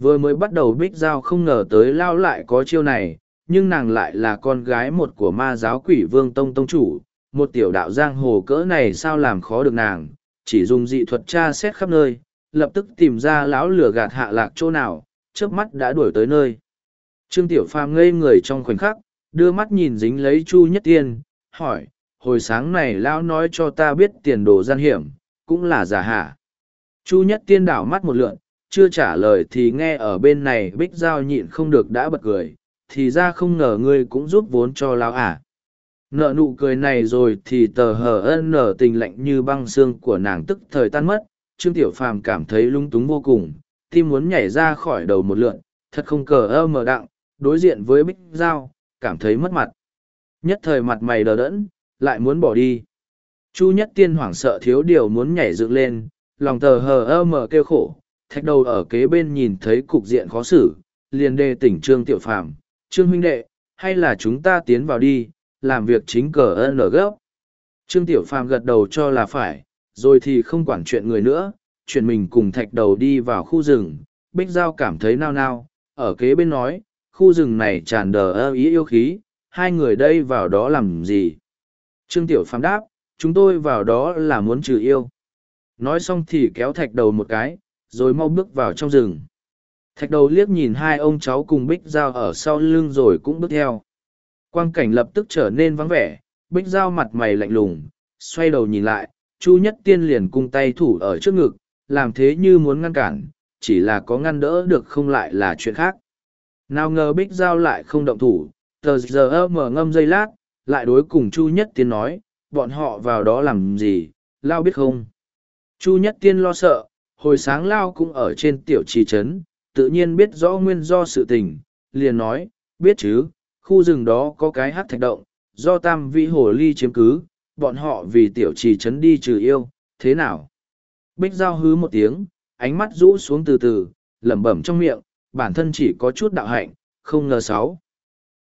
Vừa mới bắt đầu Bích Giao không ngờ tới lao lại có chiêu này, nhưng nàng lại là con gái một của ma giáo quỷ vương tông tông chủ, một tiểu đạo giang hồ cỡ này sao làm khó được nàng, chỉ dùng dị thuật tra xét khắp nơi, lập tức tìm ra lão lửa gạt hạ lạc chỗ nào, trước mắt đã đuổi tới nơi. Trương Tiểu Phàm ngây người trong khoảnh khắc, đưa mắt nhìn dính lấy Chu Nhất Tiên, hỏi, hồi sáng này lão nói cho ta biết tiền đồ gian hiểm, cũng là giả hả? Chu Nhất Tiên đảo mắt một lượn, chưa trả lời thì nghe ở bên này Bích Giao nhịn không được đã bật cười, thì ra không ngờ ngươi cũng giúp vốn cho lão à. Nợ nụ cười này rồi thì tờ hờ ân nở tình lạnh như băng xương của nàng tức thời tan mất, Trương Tiểu Phàm cảm thấy lung túng vô cùng, tim muốn nhảy ra khỏi đầu một lượn, thật không cờ ơ mờ đặng, đối diện với Bích Giao, cảm thấy mất mặt. Nhất thời mặt mày đờ đẫn, lại muốn bỏ đi. Chu Nhất Tiên hoảng sợ thiếu điều muốn nhảy dựng lên, lòng tờ hờ ơ mở kêu khổ, thạch đầu ở kế bên nhìn thấy cục diện khó xử, liền đề tỉnh Trương Tiểu Phàm Trương huynh đệ, hay là chúng ta tiến vào đi, làm việc chính cờ ơn ở gấp. Trương Tiểu Phàm gật đầu cho là phải, rồi thì không quản chuyện người nữa, chuyện mình cùng thạch đầu đi vào khu rừng, Bích Giao cảm thấy nao nao, ở kế bên nói, khu rừng này tràn đờ ơ ý yêu khí, hai người đây vào đó làm gì? Trương Tiểu Phàm đáp, chúng tôi vào đó là muốn trừ yêu. Nói xong thì kéo thạch đầu một cái, rồi mau bước vào trong rừng. Thạch đầu liếc nhìn hai ông cháu cùng Bích Giao ở sau lưng rồi cũng bước theo. Quang cảnh lập tức trở nên vắng vẻ, Bích Giao mặt mày lạnh lùng, xoay đầu nhìn lại, Chu Nhất Tiên liền cung tay thủ ở trước ngực, làm thế như muốn ngăn cản, chỉ là có ngăn đỡ được không lại là chuyện khác. Nào ngờ Bích Giao lại không động thủ, tờ giờ mở ngâm dây lát, lại đối cùng Chu Nhất Tiên nói, bọn họ vào đó làm gì, Lao biết không? Chu Nhất Tiên lo sợ, hồi sáng Lao cũng ở trên tiểu trì trấn, tự nhiên biết rõ nguyên do sự tình, liền nói, biết chứ, khu rừng đó có cái hát thạch động, do tam vĩ hồ ly chiếm cứ, bọn họ vì tiểu trì trấn đi trừ yêu, thế nào? Bích Giao hứ một tiếng, ánh mắt rũ xuống từ từ, lẩm bẩm trong miệng, bản thân chỉ có chút đạo hạnh, không ngờ sáu.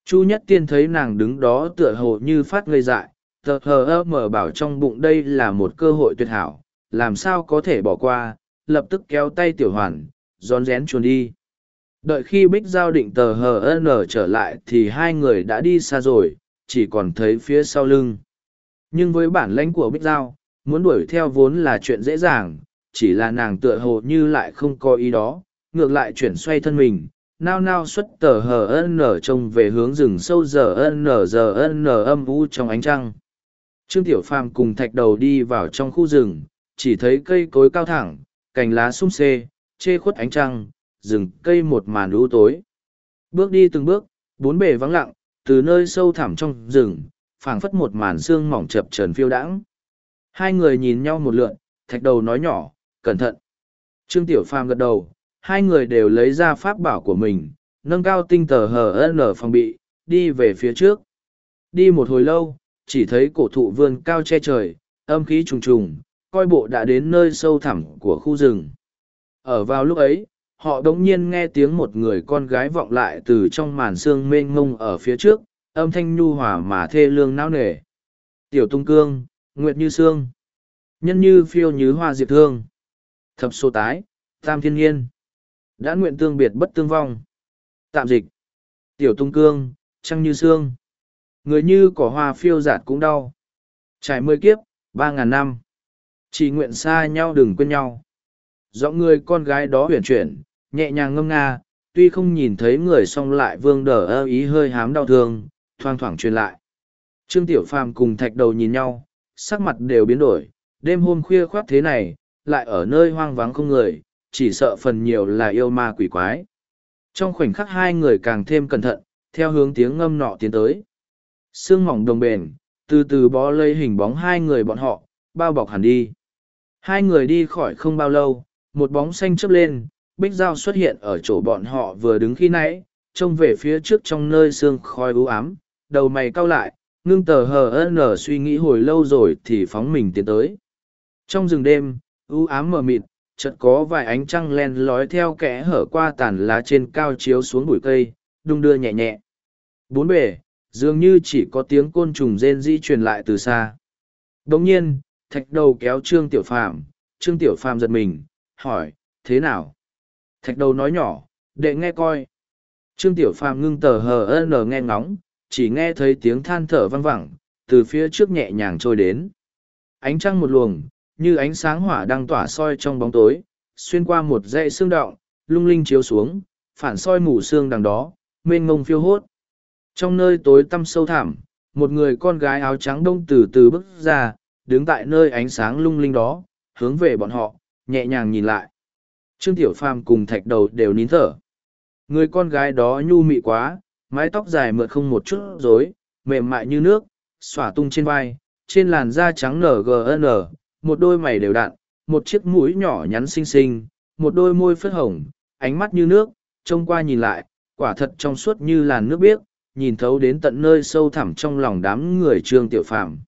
Chu Nhất Tiên thấy nàng đứng đó tựa hồ như phát ngây dại, tờ hờ ơ mở bảo trong bụng đây là một cơ hội tuyệt hảo, làm sao có thể bỏ qua, lập tức kéo tay tiểu hoàn, rón rén chuồn đi. Đợi khi Bích Giao định tờ hờ n trở lại thì hai người đã đi xa rồi, chỉ còn thấy phía sau lưng. Nhưng với bản lãnh của Bích Giao, muốn đuổi theo vốn là chuyện dễ dàng, chỉ là nàng tựa hồ như lại không có ý đó, ngược lại chuyển xoay thân mình, nao nao xuất tờ hờ nở trông về hướng rừng sâu giờ nở giờ nở âm u trong ánh trăng. Trương Tiểu Phàm cùng thạch đầu đi vào trong khu rừng, chỉ thấy cây cối cao thẳng, cành lá sum xê, chê khuất ánh trăng, rừng cây một màn lũ tối. Bước đi từng bước, bốn bề vắng lặng, từ nơi sâu thẳm trong rừng, phảng phất một màn xương mỏng chập trần phiêu đãng. Hai người nhìn nhau một lượn, thạch đầu nói nhỏ, cẩn thận. Trương Tiểu Phàm gật đầu, hai người đều lấy ra pháp bảo của mình, nâng cao tinh tờ hờ n phòng bị, đi về phía trước. Đi một hồi lâu, chỉ thấy cổ thụ vươn cao che trời, âm khí trùng trùng, coi bộ đã đến nơi sâu thẳm của khu rừng. Ở vào lúc ấy, họ đống nhiên nghe tiếng một người con gái vọng lại từ trong màn sương mênh mông ở phía trước, âm thanh nhu hòa mà thê lương não nề. Tiểu tung cương, nguyệt như sương, nhân như phiêu như hoa diệp thương, thập số tái, tam thiên nhiên, đã nguyện tương biệt bất tương vong. Tạm dịch, tiểu tung cương, trăng như xương, người như cỏ hoa phiêu giạt cũng đau. Trải mười kiếp, ba ngàn năm, chỉ nguyện xa nhau đừng quên nhau. Giọng người con gái đó huyền chuyển nhẹ nhàng ngâm nga tuy không nhìn thấy người song lại vương đờ ơ ý hơi hám đau thương thoang thoảng truyền lại. Trương tiểu phàm cùng thạch đầu nhìn nhau sắc mặt đều biến đổi đêm hôm khuya khoác thế này lại ở nơi hoang vắng không người chỉ sợ phần nhiều là yêu ma quỷ quái. Trong khoảnh khắc hai người càng thêm cẩn thận theo hướng tiếng ngâm nọ tiến tới. Sương mỏng đồng bền từ từ bó lây hình bóng hai người bọn họ bao bọc hẳn đi. Hai người đi khỏi không bao lâu một bóng xanh chớp lên, bích dao xuất hiện ở chỗ bọn họ vừa đứng khi nãy, trông về phía trước trong nơi sương khói u ám, đầu mày cau lại, ngưng tờ hờ nở suy nghĩ hồi lâu rồi thì phóng mình tiến tới. Trong rừng đêm, u ám mờ mịt, chợt có vài ánh trăng len lói theo kẽ hở qua tàn lá trên cao chiếu xuống bụi cây, đung đưa nhẹ nhẹ. Bốn bề, dường như chỉ có tiếng côn trùng rên di truyền lại từ xa. Đồng nhiên, thạch đầu kéo Trương Tiểu Phàm, Trương Tiểu Phàm giật mình, hỏi, thế nào? Thạch đầu nói nhỏ, đệ nghe coi. Trương Tiểu Phàm ngưng tờ hờ n nghe ngóng, chỉ nghe thấy tiếng than thở văng vẳng, từ phía trước nhẹ nhàng trôi đến. Ánh trăng một luồng, như ánh sáng hỏa đang tỏa soi trong bóng tối, xuyên qua một dãy xương động, lung linh chiếu xuống, phản soi mù xương đằng đó, mênh mông phiêu hốt. Trong nơi tối tăm sâu thẳm, một người con gái áo trắng đông từ từ bước ra, đứng tại nơi ánh sáng lung linh đó, hướng về bọn họ, nhẹ nhàng nhìn lại. Trương Tiểu Phàm cùng thạch đầu đều nín thở. Người con gái đó nhu mị quá, mái tóc dài mượt không một chút rối, mềm mại như nước, xỏa tung trên vai, trên làn da trắng nở gn, một đôi mày đều đặn, một chiếc mũi nhỏ nhắn xinh xinh, một đôi môi phớt hồng, ánh mắt như nước, trông qua nhìn lại, quả thật trong suốt như làn nước biếc, nhìn thấu đến tận nơi sâu thẳm trong lòng đám người Trương Tiểu Phàm.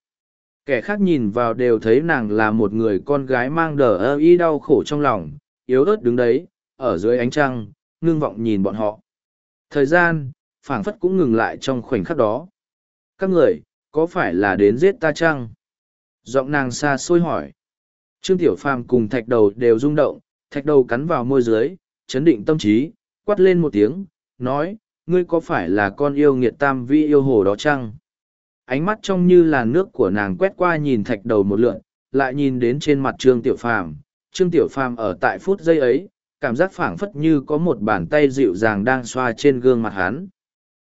kẻ khác nhìn vào đều thấy nàng là một người con gái mang đờ ơ y đau khổ trong lòng yếu ớt đứng đấy ở dưới ánh trăng ngưng vọng nhìn bọn họ. Thời gian phảng phất cũng ngừng lại trong khoảnh khắc đó. Các người có phải là đến giết ta chăng? Giọng nàng xa xôi hỏi. Trương tiểu phàm cùng thạch đầu đều rung động, thạch đầu cắn vào môi dưới, chấn định tâm trí quắt lên một tiếng, nói, ngươi có phải là con yêu nghiệt tam vi yêu hồ đó chăng? Ánh mắt trông như là nước của nàng quét qua nhìn thạch đầu một lượn, lại nhìn đến trên mặt trương tiểu phàm. Trương tiểu phàm ở tại phút giây ấy, cảm giác phảng phất như có một bàn tay dịu dàng đang xoa trên gương mặt hắn.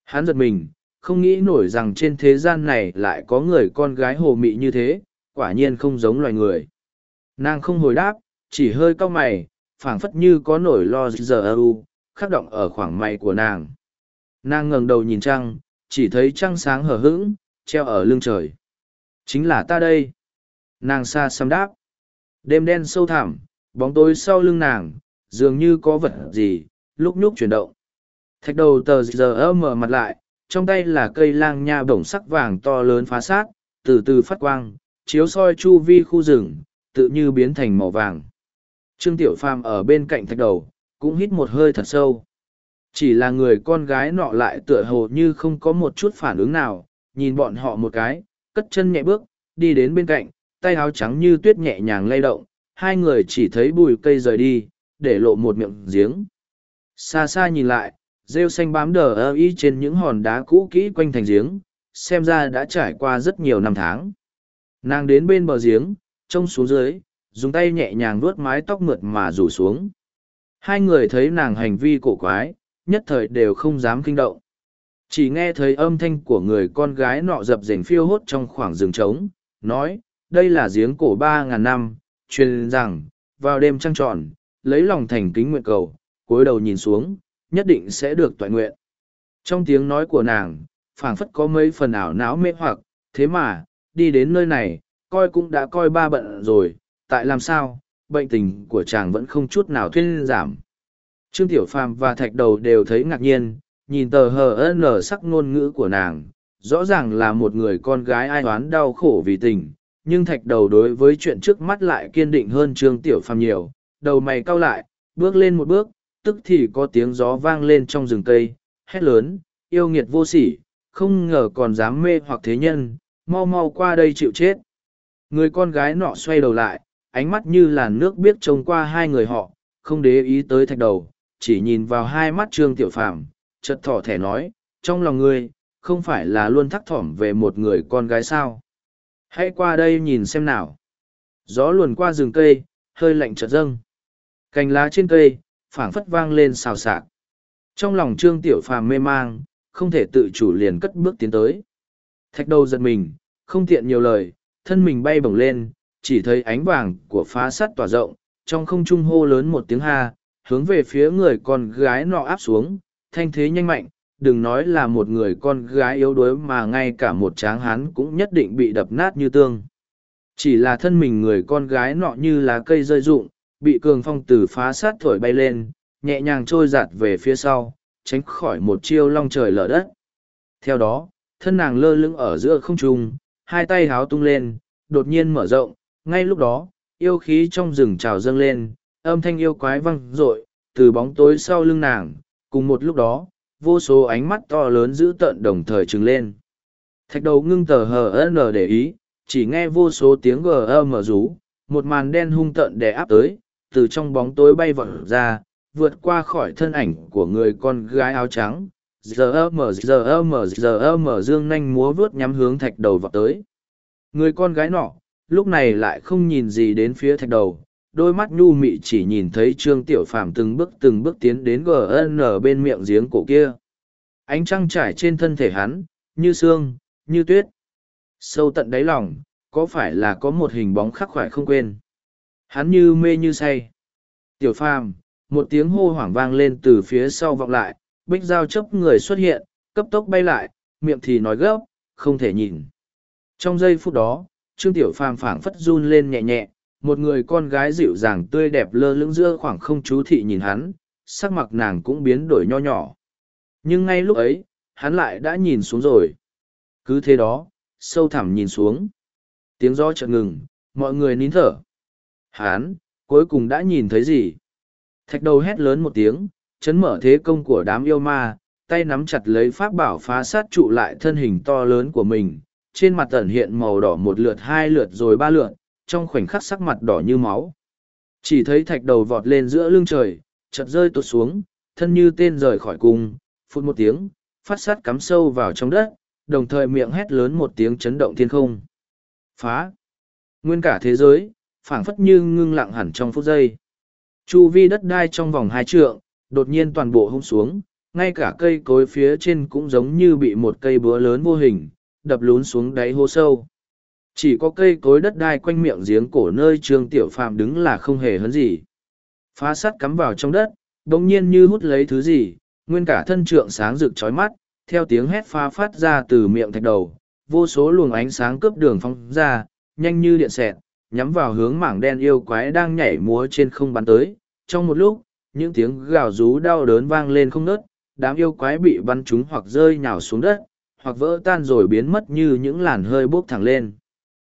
Hắn giật mình, không nghĩ nổi rằng trên thế gian này lại có người con gái hồ mị như thế quả nhiên không giống loài người. Nàng không hồi đáp, chỉ hơi cau mày, phảng phất như có nổi lo giờ ơ khắc động ở khoảng mày của nàng. Nàng ngẩng đầu nhìn trăng, chỉ thấy trăng sáng hở hững, treo ở lưng trời. Chính là ta đây. Nàng xa xăm đáp. Đêm đen sâu thẳm, bóng tối sau lưng nàng, dường như có vật gì, lúc nhúc chuyển động. Thạch đầu tờ giờ mở mặt lại, trong tay là cây lang nha bổng sắc vàng to lớn phá sát, từ từ phát quang chiếu soi chu vi khu rừng, tự như biến thành màu vàng. Trương tiểu phàm ở bên cạnh thạch đầu, cũng hít một hơi thật sâu. Chỉ là người con gái nọ lại tựa hồ như không có một chút phản ứng nào, nhìn bọn họ một cái, cất chân nhẹ bước, đi đến bên cạnh, tay áo trắng như tuyết nhẹ nhàng lay động, hai người chỉ thấy bùi cây rời đi, để lộ một miệng giếng. Xa xa nhìn lại, rêu xanh bám đờ ơ y trên những hòn đá cũ kỹ quanh thành giếng, xem ra đã trải qua rất nhiều năm tháng nàng đến bên bờ giếng, trông xuống dưới, dùng tay nhẹ nhàng vuốt mái tóc mượt mà rủ xuống. Hai người thấy nàng hành vi cổ quái, nhất thời đều không dám kinh động. Chỉ nghe thấy âm thanh của người con gái nọ dập dềnh phiêu hốt trong khoảng rừng trống, nói, đây là giếng cổ ba ngàn năm, truyền rằng, vào đêm trăng tròn, lấy lòng thành kính nguyện cầu, cúi đầu nhìn xuống, nhất định sẽ được toại nguyện. Trong tiếng nói của nàng, phảng phất có mấy phần ảo não mê hoặc, thế mà đi đến nơi này, coi cũng đã coi ba bận rồi, tại làm sao, bệnh tình của chàng vẫn không chút nào thuyên giảm. Trương tiểu phàm và thạch đầu đều thấy ngạc nhiên, nhìn tờ hờ nở sắc ngôn ngữ của nàng, rõ ràng là một người con gái ai oán đau khổ vì tình, nhưng thạch đầu đối với chuyện trước mắt lại kiên định hơn trương tiểu phàm nhiều, đầu mày cau lại, bước lên một bước, tức thì có tiếng gió vang lên trong rừng cây, hét lớn, yêu nghiệt vô sỉ, không ngờ còn dám mê hoặc thế nhân mau mau qua đây chịu chết. Người con gái nọ xoay đầu lại, ánh mắt như làn nước biết trông qua hai người họ, không để ý tới thạch đầu, chỉ nhìn vào hai mắt trương tiểu phàm chật thỏ thẻ nói, trong lòng ngươi, không phải là luôn thắc thỏm về một người con gái sao? Hãy qua đây nhìn xem nào. Gió luồn qua rừng cây, hơi lạnh chợt dâng. Cành lá trên cây, phảng phất vang lên xào xạc. Trong lòng trương tiểu phàm mê mang, không thể tự chủ liền cất bước tiến tới thạch đầu giật mình, không tiện nhiều lời, thân mình bay bổng lên, chỉ thấy ánh vàng của phá sắt tỏa rộng, trong không trung hô lớn một tiếng ha, hướng về phía người con gái nọ áp xuống, thanh thế nhanh mạnh, đừng nói là một người con gái yếu đuối mà ngay cả một tráng hán cũng nhất định bị đập nát như tương. Chỉ là thân mình người con gái nọ như lá cây rơi rụng, bị cường phong từ phá sát thổi bay lên, nhẹ nhàng trôi giạt về phía sau, tránh khỏi một chiêu long trời lở đất. Theo đó thân nàng lơ lửng ở giữa không trung, hai tay háo tung lên, đột nhiên mở rộng, ngay lúc đó, yêu khí trong rừng trào dâng lên, âm thanh yêu quái văng rội. từ bóng tối sau lưng nàng, cùng một lúc đó, vô số ánh mắt to lớn dữ tợn đồng thời trừng lên thạch đầu ngưng tờ hờ n để ý, chỉ nghe vô số tiếng gm rú, một màn đen hung tợn đè áp tới, từ trong bóng tối bay vọt ra, vượt qua khỏi thân ảnh của người con gái áo trắng giờ mờ giờ mờ giờ mờ dương nanh múa vớt nhắm hướng thạch đầu vào tới. Người con gái nọ, lúc này lại không nhìn gì đến phía thạch đầu, đôi mắt nhu mị chỉ nhìn thấy trương tiểu phàm từng bước từng bước tiến đến gn bên miệng giếng cổ kia. Ánh trăng trải trên thân thể hắn, như xương như tuyết. Sâu tận đáy lòng, có phải là có một hình bóng khắc khoải không quên? Hắn như mê như say. Tiểu phàm, một tiếng hô hoảng vang lên từ phía sau vọng lại bích Giao chấp người xuất hiện cấp tốc bay lại miệng thì nói gấp không thể nhìn trong giây phút đó trương tiểu phàm phảng phất run lên nhẹ nhẹ một người con gái dịu dàng tươi đẹp lơ lưng giữa khoảng không chú thị nhìn hắn sắc mặt nàng cũng biến đổi nho nhỏ nhưng ngay lúc ấy hắn lại đã nhìn xuống rồi cứ thế đó sâu thẳm nhìn xuống Tiếng gió chợt ngừng, mọi người nín thở. Hắn cuối cùng đã nhìn thấy gì? Thạch đầu hét lớn một tiếng, chấn mở thế công của đám yêu ma, tay nắm chặt lấy pháp bảo phá sát trụ lại thân hình to lớn của mình. Trên mặt tẩn hiện màu đỏ một lượt hai lượt rồi ba lượt, trong khoảnh khắc sắc mặt đỏ như máu. Chỉ thấy thạch đầu vọt lên giữa lưng trời, chợt rơi tụt xuống, thân như tên rời khỏi cung, phút một tiếng, phát sát cắm sâu vào trong đất, đồng thời miệng hét lớn một tiếng chấn động thiên không. Phá! Nguyên cả thế giới, phảng phất như ngưng lặng hẳn trong phút giây. Chu vi đất đai trong vòng hai trượng, đột nhiên toàn bộ hung xuống, ngay cả cây cối phía trên cũng giống như bị một cây búa lớn vô hình, đập lún xuống đáy hố sâu. Chỉ có cây cối đất đai quanh miệng giếng cổ nơi trương tiểu phàm đứng là không hề hấn gì. Phá sắt cắm vào trong đất, đồng nhiên như hút lấy thứ gì, nguyên cả thân trượng sáng rực chói mắt, theo tiếng hét pha phát ra từ miệng thạch đầu, vô số luồng ánh sáng cướp đường phong ra, nhanh như điện xẹt, nhắm vào hướng mảng đen yêu quái đang nhảy múa trên không bắn tới. Trong một lúc, những tiếng gào rú đau đớn vang lên không nớt, đám yêu quái bị bắn trúng hoặc rơi nhào xuống đất, hoặc vỡ tan rồi biến mất như những làn hơi bốc thẳng lên.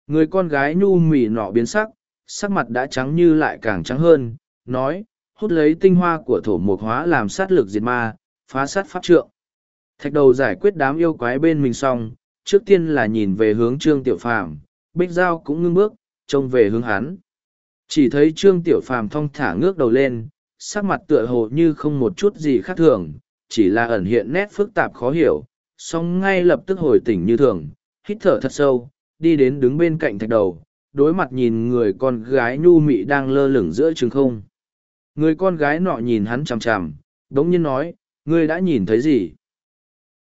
Người con gái nhu mì nọ biến sắc, sắc mặt đã trắng như lại càng trắng hơn, nói, hút lấy tinh hoa của thổ mộc hóa làm sát lực diệt ma, phá sát pháp trượng. Thạch đầu giải quyết đám yêu quái bên mình xong, trước tiên là nhìn về hướng trương tiểu phàm, bích giao cũng ngưng bước, trông về hướng hắn. Chỉ thấy trương tiểu phàm thong thả ngước đầu lên, sắc mặt tựa hồ như không một chút gì khác thường, chỉ là ẩn hiện nét phức tạp khó hiểu, song ngay lập tức hồi tỉnh như thường, hít thở thật sâu, đi đến đứng bên cạnh thạch đầu, đối mặt nhìn người con gái nhu mị đang lơ lửng giữa trường không. Người con gái nọ nhìn hắn chằm chằm, đống nhiên nói, ngươi đã nhìn thấy gì?